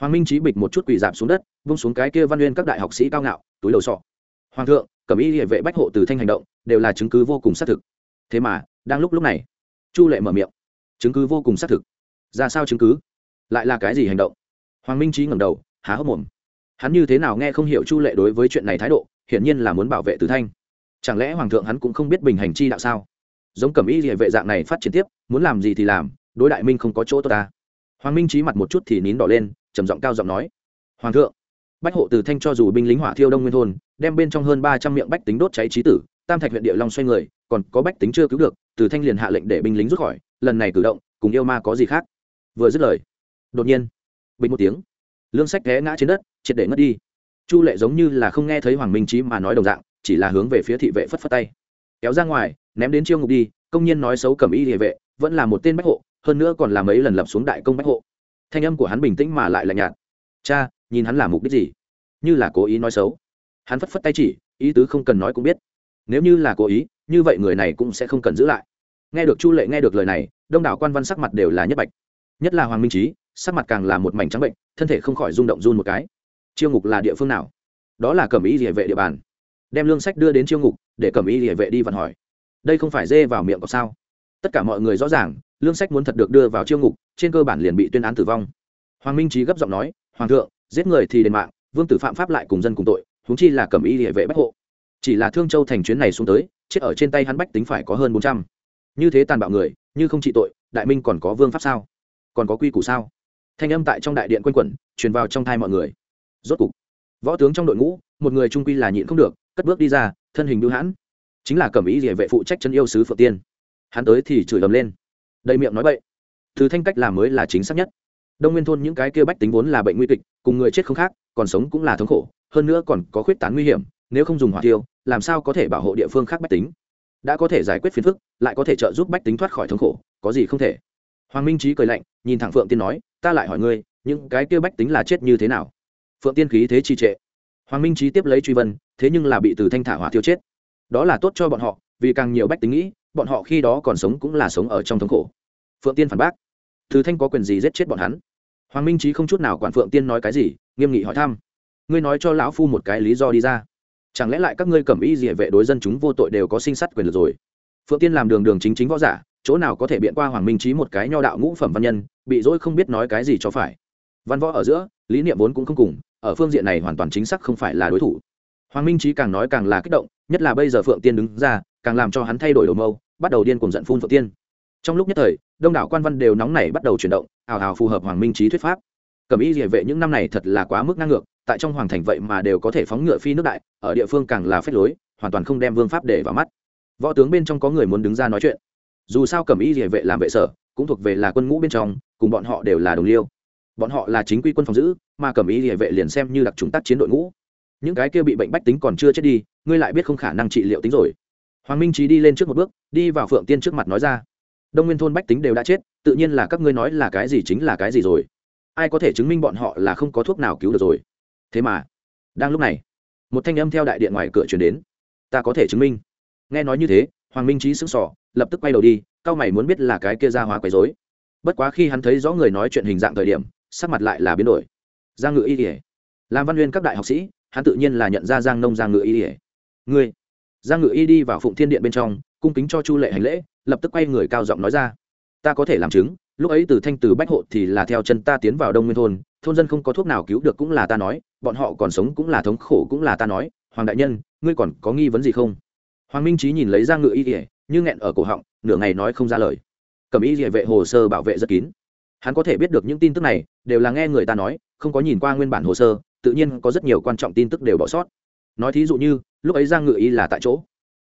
hoàng minh trí bịch một chút quỳ dạp xuống đất, vung xuống cái kia văn nguyên các đại học sĩ cao ngạo, túi đầu sọ. Hoàng thượng, cẩm y địa vệ bách hộ từ thanh hành động, đều là chứng cứ vô cùng xác thực. Thế mà, đang lúc lúc này, chu lệ mở miệng. Chứng cứ vô cùng xác thực. Ra sao chứng cứ? Lại là cái gì hành động? Hoàng minh trí ngẩng đầu, há hốc mồm. Hắn như thế nào nghe không hiểu chu lệ đối với chuyện này thái độ, hiển nhiên là muốn bảo vệ từ thanh. Chẳng lẽ hoàng thượng hắn cũng không biết bình hành chi đạo sao? Giống cẩm y địa vệ dạng này phát triển tiếp, muốn làm gì thì làm, đối đại minh không có chỗ tốt ta. Hoàng minh trí mặt một chút thì nín đỏ lên, trầm giọng cao giọng nói, hoàng thượng, bách hộ từ thanh cho dù binh lính hỏa thiêu đông nguyên thôn, đem bên trong hơn ba trăm miệng bách tính đốt cháy trí tử, tam thạch huyện địa long xoay người, còn có bách tính chưa cứu được, từ thanh liền hạ lệnh để binh lính rút khỏi, lần này cử động, cùng yêu ma có gì khác? Vừa dứt lời, đột nhiên, bình một tiếng, lương sách té ngã trên đất, triệt để ngất đi. Chu lệ giống như là không nghe thấy hoàng minh trí mà nói đồng dạng, chỉ là hướng về phía thị vệ phất phất tay, kéo ra ngoài ném đến chiêu ngục đi, công nhân nói xấu cầm y địa vệ, vẫn là một tên bách hộ, hơn nữa còn là mấy lần lập xuống đại công bách hộ. Thanh âm của hắn bình tĩnh mà lại lạnh nhạt. Cha, nhìn hắn làm mục đích gì? Như là cố ý nói xấu. Hắn phất phất tay chỉ, ý tứ không cần nói cũng biết. Nếu như là cố ý, như vậy người này cũng sẽ không cần giữ lại. Nghe được chu lệ nghe được lời này, đông đảo quan văn sắc mặt đều là nhất bạch. Nhất là hoàng minh trí sắc mặt càng là một mảnh trắng bệnh, thân thể không khỏi rung động run một cái. Chiêu ngục là địa phương nào? Đó là cẩm ý địa vệ địa bàn. Đem lương sách đưa đến chiêu ngục, để cẩm ý địa vệ đi vận hỏi đây không phải dê vào miệng có sao? Tất cả mọi người rõ ràng, lương sách muốn thật được đưa vào chiêu ngục, trên cơ bản liền bị tuyên án tử vong. Hoàng minh trí gấp giọng nói, hoàng thượng, giết người thì đền mạng, vương tử phạm pháp lại cùng dân cùng tội húng chi là cầm y địa vệ bách hộ. Chỉ là thương châu thành chuyến này xuống tới, chết ở trên tay hắn bách tính phải có hơn bốn trăm. Như thế tàn bạo người, như không trị tội, đại minh còn có vương pháp sao? Còn có quy củ sao? Thanh âm tại trong đại điện q u a n quẩn, truyền vào trong thai mọi người. Rốt cục, võ tướng trong đội ngũ, một người trung quy là nhịn không được, cất bước đi ra, thân hình đưu hãn chính là cẩm ý địa vệ phụ trách chân yêu sứ phượng tiên. Hắn tới thì chửi ầm lên. Đầy miệng nói bậy. Thứ thanh cách làm mới là chính xác nhất. Đông nguyên thôn những cái kia bách tính vốn là bệnh nguy kịch, cùng người chết không khác, còn sống cũng là thống khổ, hơn nữa còn có khuyết tán nguy hiểm, nếu không dùng hỏa tiêu làm sao có thể bảo hộ địa phương khác bách tính? Đã có thể giải quyết phiền phức, lại có thể trợ giúp bách tính thoát khỏi thống khổ, có gì không thể. Hoàng minh trí cười lạnh, nhìn thẳng phượng tiên nói, ta lại hỏi ngươi, những cái kia bách tính là chết như thế nào? Phượng tiên khí thế trì trệ. Hoàng minh trí tiếp lấy truy vân, thế nhưng là bị từ thanh thả hỏa tiêu chết đó là tốt cho bọn họ, vì càng nhiều bách tính nghĩ, bọn họ khi đó còn sống cũng là sống ở trong thống khổ. Phượng tiên phản bác, thứ thanh có quyền gì giết chết bọn hắn? Hoàng minh trí không chút nào quản phượng tiên nói cái gì, nghiêm nghị hỏi thăm, ngươi nói cho lão phu một cái lý do đi ra. Chẳng lẽ lại các ngươi cầm ý gì vệ đối dân chúng vô tội đều có sinh sát quyền lực rồi? Phượng tiên làm đường đường chính chính võ giả, chỗ nào có thể biện qua hoàng minh trí một cái nho đạo ngũ phẩm văn nhân, bị dỗi không biết nói cái gì cho phải. Văn võ ở giữa, lý niệm vốn cũng không cùng, ở phương diện này hoàn toàn chính xác không phải là đối thủ hoàng minh trí càng nói càng là kích động, nhất là bây giờ phượng tiên đứng ra, càng làm cho hắn thay đổi đầu mâu, bắt đầu điên cùng giận phun phượng tiên. Trong lúc nhất thời, đông đảo quan văn đều nóng nảy bắt đầu chuyển động ào ào phù hợp hoàng minh trí thuyết pháp. Cẩm y địa vệ những năm này thật là quá mức ngang ngược, tại trong hoàng thành vậy mà đều có thể phóng ngựa phi nước đại, ở địa phương càng là phép lối, hoàn toàn không đem vương pháp để vào mắt. Võ tướng bên trong có người muốn đứng ra nói chuyện. Dù sao Cẩm y địa vệ làm vệ sở, cũng thuộc về là quân ngũ bên trong, cùng bọn họ đều là đồng liêu. Bọn họ là chính quy quân phòng giữ, mà Cẩm y địa vệ liền xem như đặc trùng tác chiến đội ngũ những cái kia bị bệnh bách tính còn chưa chết đi, ngươi lại biết không khả năng trị liệu tính rồi. Hoàng minh trí đi lên trước một bước, đi vào phượng tiên trước mặt nói ra. Đông nguyên thôn bách tính đều đã chết, tự nhiên là các ngươi nói là cái gì chính là cái gì rồi. Ai có thể chứng minh bọn họ là không có thuốc nào cứu được rồi? Thế mà, đang lúc này, một thanh âm theo đại điện ngoài cửa chuyển đến. Ta có thể chứng minh. Nghe nói như thế, hoàng minh trí sững sỏ lập tức quay đầu đi cao mày muốn biết là cái kia ra hóa quấy dối bất quá khi hắn thấy rõ người nói chuyện hình dạng thời điểm, sắc mặt lại là biến đổi. Giang ngự y kể làm văn nguyên các đại học sĩ hắn tự nhiên là nhận ra giang nông giang ngự y ỉa ngươi, giang ngự y đi vào phụng thiên điện bên trong, cung kính cho chu lệ hành lễ, lập tức quay người cao giọng nói ra. Ta có thể làm chứng, lúc ấy từ thanh từ bách hộ thì là theo chân ta tiến vào đông nguyên thôn thôn dân không có thuốc nào cứu được cũng là ta nói, bọn họ còn sống cũng là thống khổ cũng là ta nói. Hoàng đại nhân, ngươi còn có nghi vấn gì không? Hoàng minh trí nhìn lấy giang ngự y ỉa như nghẹn ở cổ họng, nửa ngày nói không ra lời. Cầm y địa vệ hồ sơ bảo vệ rất kín. Hắn có thể biết được những tin tức này, đều là nghe người ta nói, không có nhìn qua nguyên bản hồ sơ tự nhiên có rất nhiều quan trọng tin tức đều bỏ sót. Nói thí dụ như, lúc ấy giang ngự y là tại chỗ.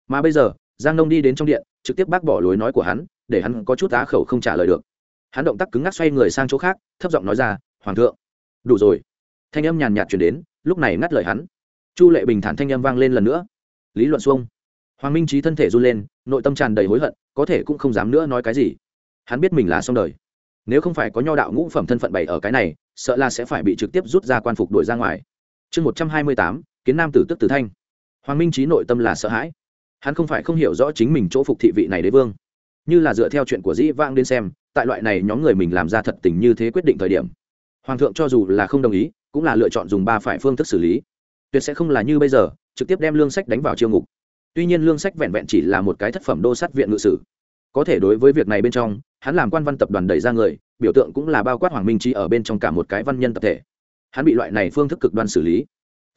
Mà bây giờ, giang nông đi đến trong điện, trực tiếp bác bỏ lối nói của hắn, để hắn có chút á khẩu không trả lời được. Hắn động tác cứng ngắc xoay người sang chỗ khác, thấp giọng nói ra, hoàng thượng. Đủ rồi. Thanh âm nhàn nhạt chuyển đến, lúc này ngắt lời hắn. Chu lệ bình thản thanh âm vang lên lần nữa. Lý luận xuông. Hoàng minh trí thân thể run lên, nội tâm tràn đầy hối hận, có thể cũng không dám nữa nói cái gì. Hắn biết mình là xong đời nếu không phải có nho đạo ngũ phẩm thân phận bày ở cái này, sợ là sẽ phải bị trực tiếp rút ra quan phục đuổi ra ngoài. Chương một trăm hai mươi tám, kiến nam tử tức tử thanh. Hoàng minh trí nội tâm là sợ hãi. Hắn không phải không hiểu rõ chính mình chỗ phục thị vị này đế vương. Như là dựa theo chuyện của dĩ vang đến xem, tại loại này nhóm người mình làm ra thật tình như thế quyết định thời điểm, hoàng thượng cho dù là không đồng ý, cũng là lựa chọn dùng ba phải phương thức xử lý. Tuyệt sẽ không là như bây giờ, trực tiếp đem lương sách đánh vào chiêu ngục. Tuy nhiên lương sách vẹn vẹn chỉ là một cái thất phẩm đô sát viện ngự sử có thể đối với việc này bên trong, hắn làm quan văn tập đoàn đẩy ra người, biểu tượng cũng là bao quát hoàng minh trí ở bên trong cả một cái văn nhân tập thể. Hắn bị loại này phương thức cực đoan xử lý.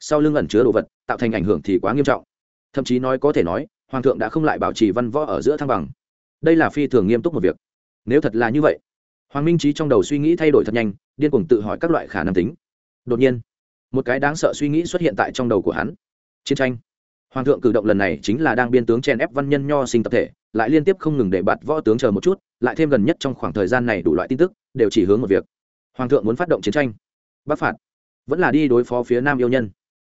Sau lưng ẩn chứa đồ vật, tạo thành ảnh hưởng thì quá nghiêm trọng. Thậm chí nói có thể nói, hoàng thượng đã không lại bảo trì văn võ ở giữa thăng bằng. Đây là phi thường nghiêm túc một việc. Nếu thật là như vậy, hoàng minh trí trong đầu suy nghĩ thay đổi thật nhanh, điên cuồng tự hỏi các loại khả năng tính. Đột nhiên, một cái đáng sợ suy nghĩ xuất hiện tại trong đầu của hắn. Chiến tranh. Hoàng thượng cử động lần này chính là đang biên tướng chèn ép văn nhân nho sinh tập thể lại liên tiếp không ngừng để bạt võ tướng chờ một chút, lại thêm gần nhất trong khoảng thời gian này đủ loại tin tức, đều chỉ hướng một việc. Hoàng thượng muốn phát động chiến tranh. Bắc phạt. Vẫn là đi đối phó phía nam yêu nhân.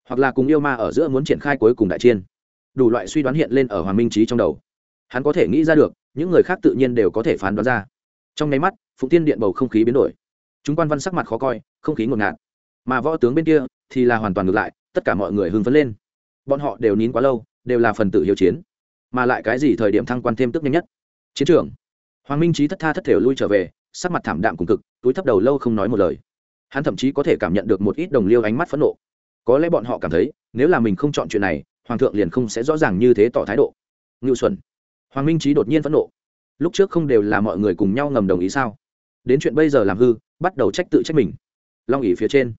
Hoặc là cùng yêu ma ở giữa muốn triển khai cuối cùng đại chiên đủ loại suy đoán hiện lên ở hoàng minh trí trong đầu. Hắn có thể nghĩ ra được, những người khác tự nhiên đều có thể phán đoán ra. Trong nháy mắt, phụng tiên điện bầu không khí biến đổi. Chúng quan văn sắc mặt khó coi, không khí ngột ngạt. Mà võ tướng bên kia thì là hoàn toàn ngược lại, tất cả mọi người hưng phấn lên. Bọn họ đều nín quá lâu, đều là phần tự hiếu chiến mà lại cái gì thời điểm thăng quan thêm tức nhanh nhất. Chiến trường. Hoàng minh trí thất tha thất thể lui trở về, sắc mặt thảm đạm cùng cực, túi thấp đầu lâu không nói một lời. Hắn thậm chí có thể cảm nhận được một ít đồng liêu ánh mắt phẫn nộ. Có lẽ bọn họ cảm thấy, nếu là mình không chọn chuyện này, hoàng thượng liền không sẽ rõ ràng như thế tỏ thái độ. Ngưu xuân. Hoàng minh trí đột nhiên phẫn nộ. Lúc trước không đều là mọi người cùng nhau ngầm đồng ý sao? Đến chuyện bây giờ làm hư, bắt đầu trách tự trách mình. Long ỉ phía trên.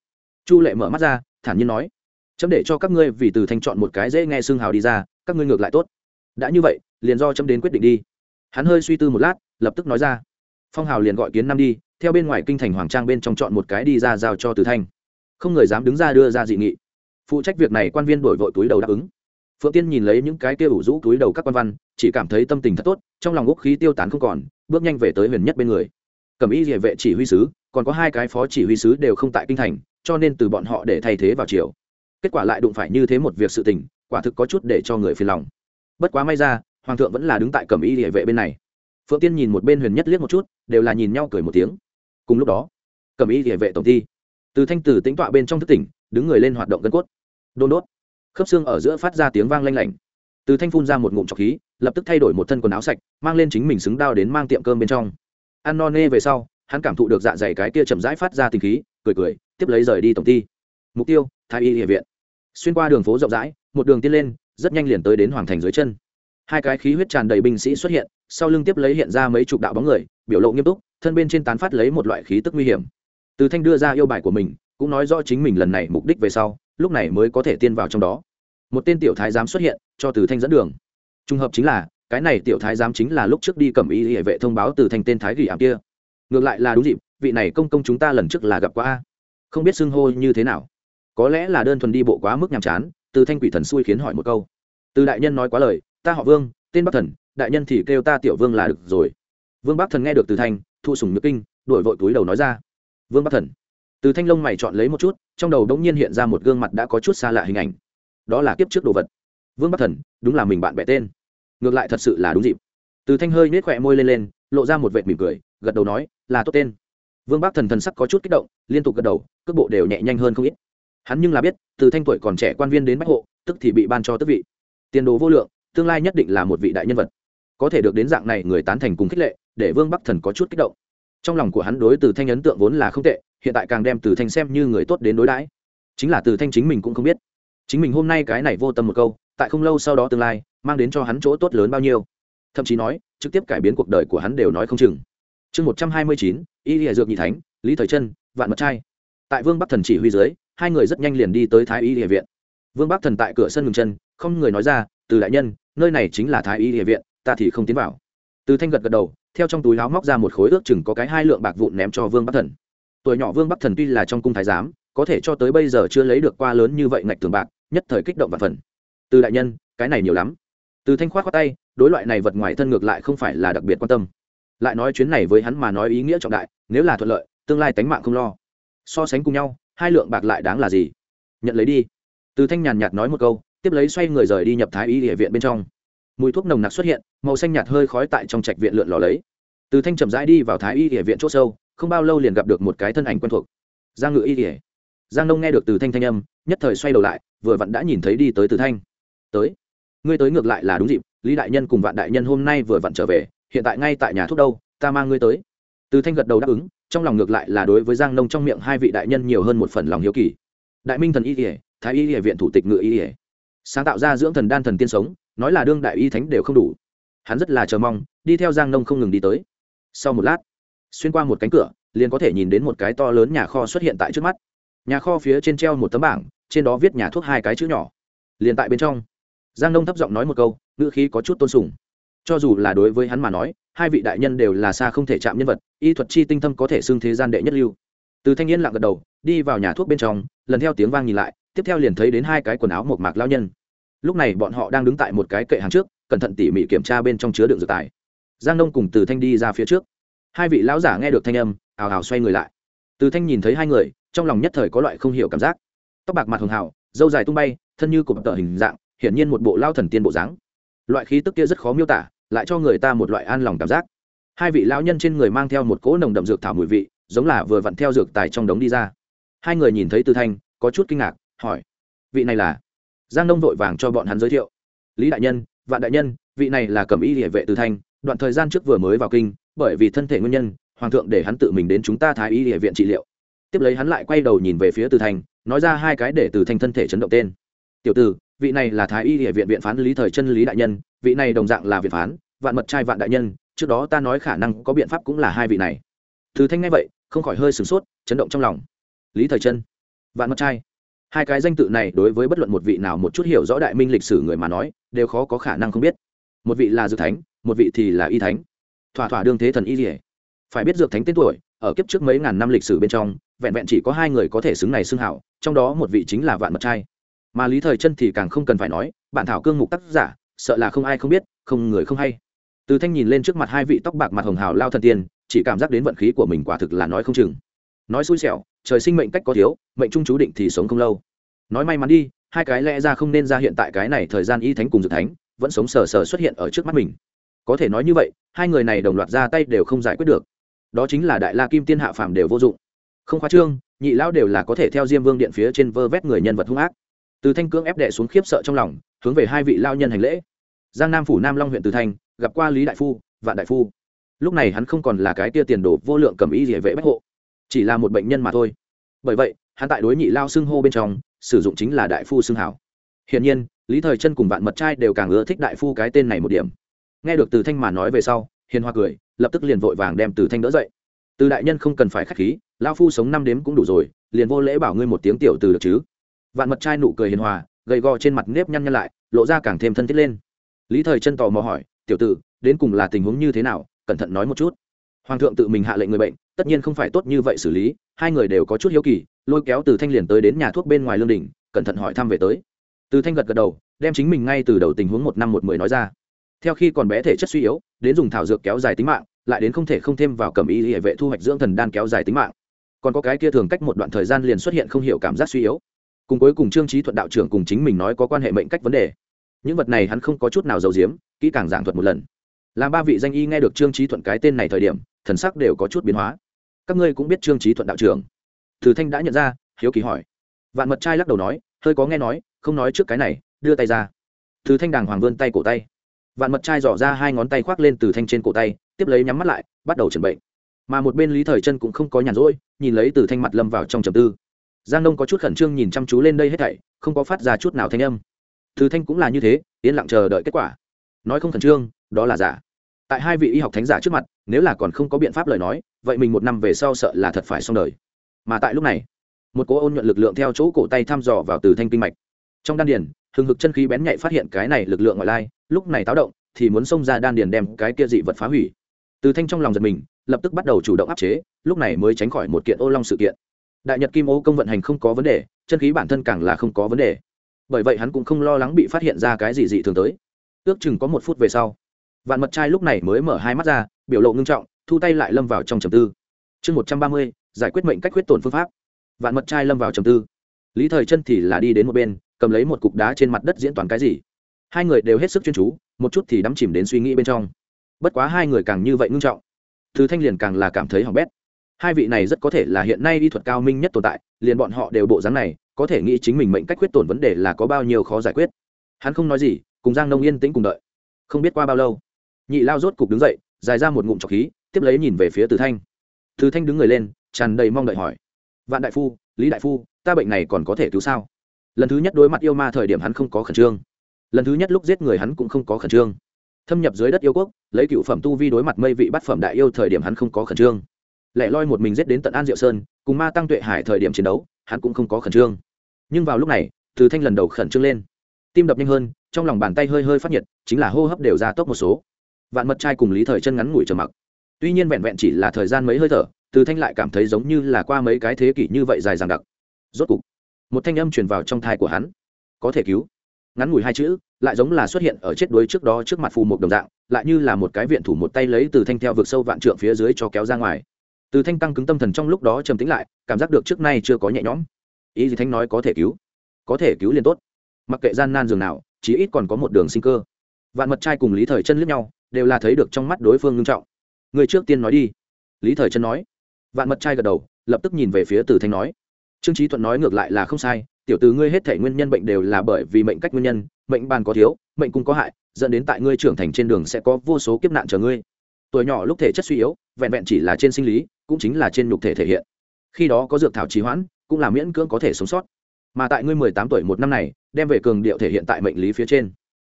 Chu lệ mở mắt ra, thản nhiên nói. Chấm để cho các ngươi vì từ thanh chọn một cái dễ nghe xương hào đi ra, các ngươi ngược lại tốt đã như vậy, liền do chấm đến quyết định đi. Hắn hơi suy tư một lát, lập tức nói ra. Phong hào liền gọi kiến năm đi, theo bên ngoài kinh thành hoàng trang bên trong chọn một cái đi ra giao cho từ thanh. Không người dám đứng ra đưa ra dị nghị. Phụ trách việc này quan viên đổi vội túi đầu đáp ứng. Phượng tiên nhìn lấy những cái kia ủ rũ túi đầu các quan văn, chỉ cảm thấy tâm tình thật tốt, trong lòng úc khí tiêu tán không còn, bước nhanh về tới huyền nhất bên người. Cầm ý địa vệ chỉ huy sứ, còn có hai cái phó chỉ huy sứ đều không tại kinh thành, cho nên từ bọn họ để thay thế vào chiều kết quả lại đụng phải như thế một việc sự tình, quả thực có chút để cho người phiền lòng bất quá may ra, hoàng thượng vẫn là đứng tại cẩm y địa vệ bên này. Phượng tiên nhìn một bên huyền nhất liếc một chút, đều là nhìn nhau cười một tiếng. Cùng lúc đó, cẩm y địa vệ tổng ty từ thanh tử tính tọa bên trong thức tỉnh, đứng người lên hoạt động gân cốt. Đôn đốt. Khớp xương ở giữa phát ra tiếng vang lanh lảnh. Từ thanh phun ra một ngụm trọc khí, lập tức thay đổi một thân quần áo sạch, mang lên chính mình xứng đao đến mang tiệm cơm bên trong. Ăn no nê về sau, hắn cảm thụ được dạ dày cái kia chậm rãi phát ra tình khí, cười cười, tiếp lấy rời đi tổng ty mục tiêu, thái y địa viện. Xuyên qua đường phố rộng rãi, một đường tiên lên rất nhanh liền tới đến hoàng thành dưới chân. Hai cái khí huyết tràn đầy binh sĩ xuất hiện, sau lưng tiếp lấy hiện ra mấy chục đạo bóng người, biểu lộ nghiêm túc, thân bên trên tán phát lấy một loại khí tức nguy hiểm. Từ thanh đưa ra yêu bài của mình, cũng nói rõ chính mình lần này mục đích về sau, lúc này mới có thể tiên vào trong đó. Một tên tiểu thái giám xuất hiện, cho từ thanh dẫn đường. Trùng hợp chính là, cái này tiểu thái giám chính là lúc trước đi cầm ý hệ vệ thông báo từ thanh tên thái gỉ ảm kia. Ngược lại là đúng dịp, vị này công công chúng ta lần trước là gặp qua không biết xưng hô như thế nào. Có lẽ là đơn thuần đi bộ quá mức nhàm chán từ thanh quỷ thần xui khiến hỏi một câu. Từ đại nhân nói quá lời, ta họ vương, tên bắc thần, đại nhân thì kêu ta tiểu vương là được rồi. Vương bắc thần nghe được từ thanh, thu sùng nhược kinh đổi vội túi đầu nói ra. Vương bắc thần. Từ thanh lông mày chọn lấy một chút, trong đầu đống nhiên hiện ra một gương mặt đã có chút xa lạ hình ảnh. Đó là kiếp trước đồ vật. Vương bắc thần, đúng là mình bạn bè tên. Ngược lại thật sự là đúng dịp. Từ thanh hơi nết khỏe môi lên lên, lộ ra một vệt mỉm cười, gật đầu nói, là tốt tên. Vương bắc thần thần sắc có chút kích động, liên tục gật đầu, cước bộ đều nhẹ nhanh hơn không ít hắn nhưng là biết, từ thanh tuổi còn trẻ quan viên đến bách hộ, tức thì bị ban cho tước vị. Tiền đồ vô lượng, tương lai nhất định là một vị đại nhân vật. Có thể được đến dạng này, người tán thành cùng khích lệ, để vương bắc thần có chút kích động. Trong lòng của hắn đối từ thanh ấn tượng vốn là không tệ, hiện tại càng đem từ thanh xem như người tốt đến đối đãi. Chính là từ thanh chính mình cũng không biết. Chính mình hôm nay cái này vô tâm một câu, tại không lâu sau đó tương lai, mang đến cho hắn chỗ tốt lớn bao nhiêu. Thậm chí nói, trực tiếp cải biến cuộc đời của hắn đều nói không chừng. Chương một trăm hai mươi chín, y lìa dược nhị thánh, lý thời chân, vạn mật trai. Tại vương bắc thần chỉ huy dưới hai người rất nhanh liền đi tới thái y địa viện. Vương bắc thần tại cửa sân ngừng chân, không người nói ra, từ đại nhân, nơi này chính là thái y địa viện, ta thì không tiến vào. Từ thanh gật gật đầu, theo trong túi láo móc ra một khối ước chừng có cái hai lượng bạc vụn ném cho vương bắc thần. Tuổi nhỏ vương bắc thần tuy là trong cung thái giám, có thể cho tới bây giờ chưa lấy được qua lớn như vậy ngạch thường bạc, nhất thời kích động và phần. Từ đại nhân, cái này nhiều lắm. Từ thanh khoát khoát tay, đối loại này vật ngoài thân ngược lại không phải là đặc biệt quan tâm. Lại nói chuyến này với hắn mà nói ý nghĩa trọng đại, nếu là thuận lợi, tương lai tánh mạng không lo. So sánh cùng nhau hai lượng bạc lại đáng là gì? Nhận lấy đi. Từ thanh nhàn nhạt nói một câu, tiếp lấy xoay người rời đi nhập thái y địa viện bên trong. Mùi thuốc nồng nặc xuất hiện, màu xanh nhạt hơi khói tại trong trạch viện lượn lò lấy. Từ thanh chậm rãi đi vào thái y địa viện c h ỗ sâu, không bao lâu liền gặp được một cái thân ảnh quen thuộc. Giang ngự y địa giang nông nghe được từ thanh thanh âm, nhất thời xoay đầu lại, vừa vặn đã nhìn thấy đi tới từ thanh. Tới, ngươi tới ngược lại là đúng dịp, lý đại nhân cùng vạn đại nhân hôm nay vừa vặn trở về, hiện tại ngay tại nhà thuốc đâu, ta mang ngươi tới. Từ thanh gật đầu đáp ứng trong lòng ngược lại là đối với giang nông trong miệng hai vị đại nhân nhiều hơn một phần lòng hiếu kỳ. Đại minh thần y ỉa thái y ỉa viện thủ tịch ngự y ỉa sáng tạo ra dưỡng thần đan thần tiên sống, nói là đương đại y thánh đều không đủ. Hắn rất là chờ mong, đi theo giang nông không ngừng đi tới. Sau một lát, xuyên qua một cánh cửa, liền có thể nhìn đến một cái to lớn nhà kho xuất hiện tại trước mắt. Nhà kho phía trên treo một tấm bảng, trên đó viết nhà thuốc hai cái chữ nhỏ. Liền tại bên trong, giang nông thấp giọng nói một câu, ngữ khí có chút tôn sùng. Cho dù là đối với hắn mà nói hai vị đại nhân đều là xa không thể chạm nhân vật, y thuật chi tinh thâm có thể xưng thế gian đệ nhất lưu. Từ thanh niên lặng gật đầu, đi vào nhà thuốc bên trong, lần theo tiếng vang nhìn lại, tiếp theo liền thấy đến hai cái quần áo một mạc lao nhân. Lúc này bọn họ đang đứng tại một cái kệ hàng trước, cẩn thận tỉ mỉ kiểm tra bên trong chứa đựng dược tài. Giang nông cùng từ thanh đi ra phía trước. Hai vị lão giả nghe được thanh âm ào ào xoay người lại. Từ thanh nhìn thấy hai người, trong lòng nhất thời có loại không hiểu cảm giác. Tóc bạc mặt hường hào dâu dài tung bay, thân như cụm tợ hình dạng, hiển nhiên một bộ lao thần tiên bộ dáng. Loại khí tức kia rất khó miêu tả lại cho người ta một loại an lòng cảm giác. Hai vị lão nhân trên người mang theo một cỗ nồng đậm dược thảo mùi vị, giống là vừa vặn theo dược tài trong đống đi ra. Hai người nhìn thấy từ thanh, có chút kinh ngạc, hỏi, vị này là? Giang nông vội vàng cho bọn hắn giới thiệu. Lý đại nhân, vạn đại nhân, vị này là cẩm y địa vệ từ thanh, đoạn thời gian trước vừa mới vào kinh, bởi vì thân thể nguyên nhân, hoàng thượng để hắn tự mình đến chúng ta thái y địa viện trị liệu. Tiếp lấy hắn lại quay đầu nhìn về phía từ thanh, nói ra hai cái để từ thanh thân thể chấn động tên. Tiểu tử vị này là thái y địa viện viện phán lý thời chân lý đại nhân, vị này đồng dạng là viện phán, vạn mật trai vạn đại nhân, trước đó ta nói khả năng có biện pháp cũng là hai vị này. Thứ thanh nghe vậy, không khỏi hơi sửng sốt, chấn động trong lòng. Lý thời chân, vạn mật trai. Hai cái danh tự này đối với bất luận một vị nào một chút hiểu rõ đại minh lịch sử người mà nói, đều khó có khả năng không biết. Một vị là dược thánh, một vị thì là y thánh. Thỏa thỏa đương thế thần y dỉa phải biết dược thánh tên tuổi, ở kiếp trước mấy ngàn năm lịch sử bên trong, vẹn vẹn chỉ có hai người có thể xứng này xưng hảo, trong đó một vị chính là vạn mật trai mà lý thời chân thì càng không cần phải nói, bản thảo cương mục tác giả, sợ là không ai không biết, không người không hay. Từ thanh nhìn lên trước mặt hai vị tóc bạc mặt hồng hào lao thần tiên, chỉ cảm giác đến vận khí của mình quả thực là nói không chừng. Nói xui xẻo, trời sinh mệnh cách có thiếu, mệnh trung chú định thì sống không lâu. Nói may mắn đi, hai cái lẽ ra không nên ra hiện tại cái này thời gian y thánh cùng dược thánh, vẫn sống sờ sờ xuất hiện ở trước mắt mình. Có thể nói như vậy, hai người này đồng loạt ra tay đều không giải quyết được. Đó chính là đại la kim tiên hạ phàm đều vô dụng. Không khoa trương, nhị lão đều là có thể theo diêm vương điện phía trên vơ vét người nhân vật hung ác từ thanh cưỡng ép đệ xuống khiếp sợ trong lòng, hướng về hai vị lao nhân hành lễ. Giang nam phủ nam long huyện từ thanh, gặp qua lý đại phu, vạn đại phu. Lúc này hắn không còn là cái tia tiền đồ vô lượng cầm ý địa vệ bách hộ, chỉ là một bệnh nhân mà thôi. Bởi vậy, hắn tại đối nhị lao xưng hô bên trong, sử dụng chính là đại phu xưng hảo. Hiển nhiên, lý thời chân cùng vạn mật trai đều càng ưa thích đại phu cái tên này một điểm. Nghe được từ thanh mà nói về sau, hiền hoa cười, lập tức liền vội vàng đem từ thanh đỡ dậy. Từ đại nhân không cần phải k h á c h khí, lao phu sống năm đếm cũng đủ rồi, liền vô lễ bảo ngươi một tiếng tiểu từ được chứ? Vạn mật trai nụ cười hiền hòa, gầy gò trên mặt nếp nhăn nhăn lại, lộ ra càng thêm thân thiết lên. Lý thời chân tò mò hỏi, tiểu tử, đến cùng là tình huống như thế nào? Cẩn thận nói một chút. Hoàng thượng tự mình hạ lệnh người bệnh, tất nhiên không phải tốt như vậy xử lý, hai người đều có chút hiếu kỳ, lôi kéo từ thanh liền tới đến nhà thuốc bên ngoài lương đình cẩn thận hỏi thăm về tới. Từ thanh gật gật đầu, đem chính mình ngay từ đầu tình huống một năm một mười nói ra. Theo khi còn bé thể chất suy yếu, đến dùng thảo dược kéo dài tính mạng, lại đến không thể không thêm vào cầm ý hệ vệ thu hoạch dưỡng thần đan kéo dài tính mạng. Còn có cái kia thường cách một đoạn thời gian liền xuất hiện không hiểu cảm giác suy yếu cùng cuối cùng trương trí thuận đạo trưởng cùng chính mình nói có quan hệ mệnh cách vấn đề. Những vật này hắn không có chút nào giấu giếm, kỹ càng giảng thuật một lần. Làm ba vị danh y nghe được trương trí thuận cái tên này thời điểm, thần sắc đều có chút biến hóa. Các ngươi cũng biết trương trí thuận đạo trưởng. Thử thanh đã nhận ra, hiếu kỳ hỏi. Vạn mật trai lắc đầu nói, hơi có nghe nói, không nói trước cái này, đưa tay ra. Từ thanh đàng hoàng vươn tay cổ tay. Vạn mật trai dò ra hai ngón tay khoác lên từ thanh trên cổ tay, tiếp lấy nhắm mắt lại, bắt đầu chuẩn bệnh. Mà một bên lý thời chân cũng không có nhàn rỗi, nhìn lấy từ thanh mặt lâm vào trong trầm tư giang nông có chút khẩn trương nhìn chăm chú lên đây hết thảy, không có phát ra chút nào thanh âm. Từ thanh cũng là như thế, yên lặng chờ đợi kết quả. Nói không khẩn trương, đó là giả. Tại hai vị y học thánh giả trước mặt, nếu là còn không có biện pháp lời nói, vậy mình một năm về sau sợ là thật phải xong đời. Mà tại lúc này, một cỗ ôn nhuận lực lượng theo chỗ cổ tay thăm dò vào từ thanh kinh mạch. Trong đan điền, hừng hực chân khí bén nhạy phát hiện cái này lực lượng ngoại lai, lúc này táo động, thì muốn xông ra đan điền đem cái kia dị vật phá hủy. Từ thanh trong lòng giật mình, lập tức bắt đầu chủ động áp chế, lúc này mới tránh khỏi một kiện ô long sự kiện đại nhật kim ô công vận hành không có vấn đề, chân khí bản thân càng là không có vấn đề. Bởi vậy hắn cũng không lo lắng bị phát hiện ra cái gì dị thường tới. Ước chừng có một phút về sau, vạn mật trai lúc này mới mở hai mắt ra, biểu lộ ngưng trọng, thu tay lại lâm vào trong trầm tư. Chương một trăm ba mươi, giải quyết mệnh cách quyết tổn phương pháp. Vạn mật trai lâm vào trầm tư. Lý thời chân thì là đi đến một bên, cầm lấy một cục đá trên mặt đất diễn toàn cái gì. Hai người đều hết sức chuyên chú, một chút thì đắm chìm đến suy nghĩ bên trong. Bất quá hai người càng như vậy ngưng trọng thứ thanh liền càng là cảm thấy hỏng bét hai vị này rất có thể là hiện nay y thuật cao minh nhất tồn tại, liền bọn họ đều bộ dáng này, có thể nghĩ chính mình mệnh cách quyết tổn vấn đề là có bao nhiêu khó giải quyết. Hắn không nói gì, cùng giang nông yên tĩnh cùng đợi. Không biết qua bao lâu, nhị lao rốt cục đứng dậy, dài ra một ngụm trọc khí, tiếp lấy nhìn về phía từ thanh. Từ thanh đứng người lên, tràn đầy mong đợi hỏi. Vạn đại phu, lý đại phu, ta bệnh này còn có thể cứu sao? Lần thứ nhất đối mặt yêu ma thời điểm hắn không có khẩn trương. Lần thứ nhất lúc giết người hắn cũng không có khẩn trương. Thâm nhập dưới đất yêu quốc, lấy cựu phẩm tu vi đối mặt mây vị bát phẩm đại yêu thời điểm hắn không có khẩn trương lẻ loi một mình giết đến tận an diệu sơn, cùng ma tăng tuệ hải thời điểm chiến đấu, hắn cũng không có khẩn trương. Nhưng vào lúc này, từ thanh lần đầu khẩn trương lên. Tim đập nhanh hơn, trong lòng bàn tay hơi hơi phát nhiệt, chính là hô hấp đều ra tốc một số. Vạn mật trai cùng lý thời chân ngắn ngủi trầm mặc. Tuy nhiên vẹn vẹn chỉ là thời gian mấy hơi thở, từ thanh lại cảm thấy giống như là qua mấy cái thế kỷ như vậy dài dằng đặc. Rốt cục, một thanh âm truyền vào trong thai của hắn. Có thể cứu. Ngắn ngủi hai chữ, lại giống là xuất hiện ở chết đuối trước đó trước mặt phù một đồng dạng, lại như là một cái viện thủ một tay lấy từ thanh theo vực sâu vạn trượng phía dưới cho kéo ra ngoài từ thanh tăng cứng tâm thần trong lúc đó trầm tĩnh lại, cảm giác được trước nay chưa có nhẹ nhõm. Ý gì thanh nói có thể cứu? Có thể cứu liền tốt. Mặc kệ gian nan dường nào, chí ít còn có một đường sinh cơ. Vạn mật trai cùng lý thời chân lướt nhau, đều là thấy được trong mắt đối phương ngưng trọng. Người trước tiên nói đi. Lý thời chân nói. Vạn mật trai gật đầu, lập tức nhìn về phía từ thanh nói. Trương trí thuận nói ngược lại là không sai, tiểu từ ngươi hết thể nguyên nhân bệnh đều là bởi vì mệnh cách nguyên nhân, mệnh bàn có thiếu, mệnh cung có hại, dẫn đến tại ngươi trưởng thành trên đường sẽ có vô số kiếp nạn chờ ngươi. Tuổi nhỏ lúc thể chất suy yếu, vẹn vẹn chỉ là trên sinh lý cũng chính là trên nhục thể thể hiện. Khi đó có dược thảo trì hoãn, cũng là miễn cưỡng có thể sống sót. Mà tại ngươi mười tám tuổi một năm này, đem về cường điệu thể hiện tại mệnh lý phía trên.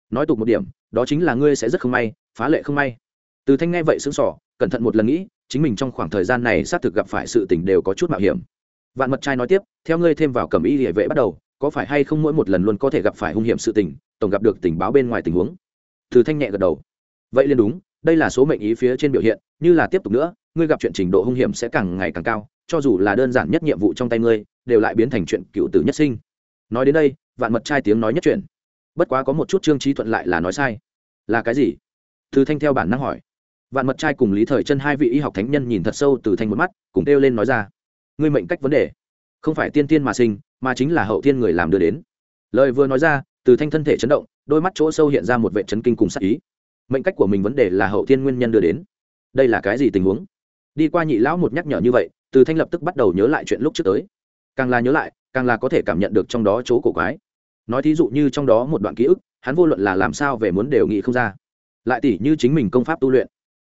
Nói tục một điểm, đó chính là ngươi sẽ rất không may, phá lệ không may. Từ thanh nghe vậy xứng sỏ cẩn thận một lần nghĩ, chính mình trong khoảng thời gian này xác thực gặp phải sự tình đều có chút mạo hiểm. Vạn mật trai nói tiếp, theo ngươi thêm vào cầm y địa vệ bắt đầu, có phải hay không mỗi một lần luôn có thể gặp phải hung hiểm sự tình, tổng gặp được tình báo bên ngoài tình huống? Từ thanh nhẹ gật đầu. Vậy liền đúng, đây là số mệnh ý phía trên biểu hiện, như là tiếp tục nữa ngươi gặp chuyện trình độ hung hiểm sẽ càng ngày càng cao, cho dù là đơn giản nhất nhiệm vụ trong tay ngươi, đều lại biến thành chuyện cựu tử nhất sinh. Nói đến đây, vạn mật trai tiếng nói nhất chuyện. Bất quá có một chút trương trí thuận lại là nói sai. Là cái gì? Từ thanh theo bản năng hỏi. Vạn mật trai cùng lý thời chân hai vị y học thánh nhân nhìn thật sâu từ thanh một mắt, cùng kêu lên nói ra. Ngươi mệnh cách vấn đề. Không phải tiên tiên mà sinh, mà chính là hậu tiên người làm đưa đến. Lời vừa nói ra, từ thanh thân thể chấn động, đôi mắt chỗ sâu hiện ra một vệ chấn kinh cùng sắc ý. Mệnh cách của mình vấn đề là hậu thiên nguyên nhân đưa đến. Đây là cái gì tình huống? Đi qua nhị lão một nhắc nhở như vậy, từ thanh lập tức bắt đầu nhớ lại chuyện lúc trước tới. Càng là nhớ lại, càng là có thể cảm nhận được trong đó chỗ cổ quái. Nói thí dụ như trong đó một đoạn ký ức, hắn vô luận là làm sao về muốn đều nghĩ không ra. Lại tỷ như chính mình công pháp tu luyện.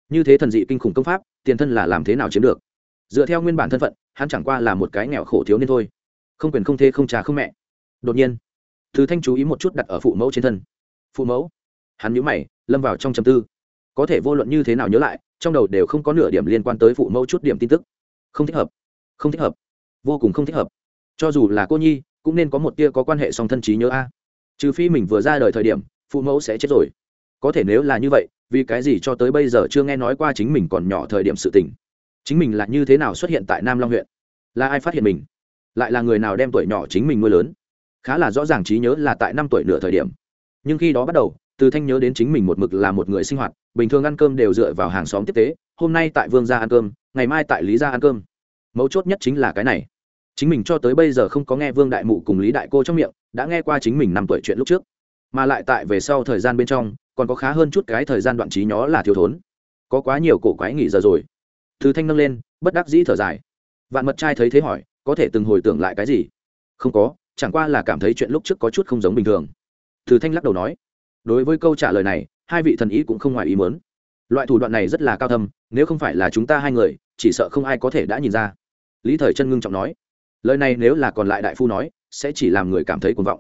Như thế thần dị kinh khủng công pháp, tiền thân là làm thế nào chiếm được? Dựa theo nguyên bản thân phận, hắn chẳng qua là một cái nghèo khổ thiếu niên thôi. Không quyền không thê không trà không mẹ. Đột nhiên thứ thanh chú ý một chút đặt ở phụ mẫu trên thân. Phụ mẫu? Hắn nhíu mày, lâm vào trong trầm tư có thể vô luận như thế nào nhớ lại, trong đầu đều không có nửa điểm liên quan tới phụ mẫu chút điểm tin tức. Không thích hợp. Không thích hợp. Vô cùng không thích hợp. Cho dù là cô nhi, cũng nên có một tia có quan hệ song thân trí nhớ a. Trừ phi mình vừa ra đời thời điểm, phụ mẫu sẽ chết rồi. Có thể nếu là như vậy, vì cái gì cho tới bây giờ chưa nghe nói qua chính mình còn nhỏ thời điểm sự tình? Chính mình là như thế nào xuất hiện tại nam long huyện? Là ai phát hiện mình? Lại là người nào đem tuổi nhỏ chính mình nuôi lớn? Khá là rõ ràng trí nhớ là tại năm tuổi nửa thời điểm. Nhưng khi đó bắt đầu từ thanh nhớ đến chính mình một mực là một người sinh hoạt, bình thường ăn cơm đều dựa vào hàng xóm tiếp tế, hôm nay tại vương gia ăn cơm, ngày mai tại lý gia ăn cơm. Mấu chốt nhất chính là cái này. Chính mình cho tới bây giờ không có nghe vương đại mụ cùng lý đại cô trong miệng, đã nghe qua chính mình năm tuổi chuyện lúc trước. Mà lại tại về sau thời gian bên trong, còn có khá hơn chút cái thời gian đoạn trí nhó là thiếu thốn. Có quá nhiều cổ quái nghỉ giờ rồi. Từ thanh nâng lên, bất đắc dĩ thở dài. Vạn mật trai thấy thế hỏi, có thể từng hồi tưởng lại cái gì? Không có, chẳng qua là cảm thấy chuyện lúc trước có chút không giống bình thường. Từ thanh lắc đầu nói đối với câu trả lời này, hai vị thần ý cũng không ngoài ý muốn. Loại thủ đoạn này rất là cao thâm, nếu không phải là chúng ta hai người, chỉ sợ không ai có thể đã nhìn ra. Lý thời chân ngưng trọng nói, lời này nếu là còn lại đại phu nói, sẽ chỉ làm người cảm thấy cuồng vọng.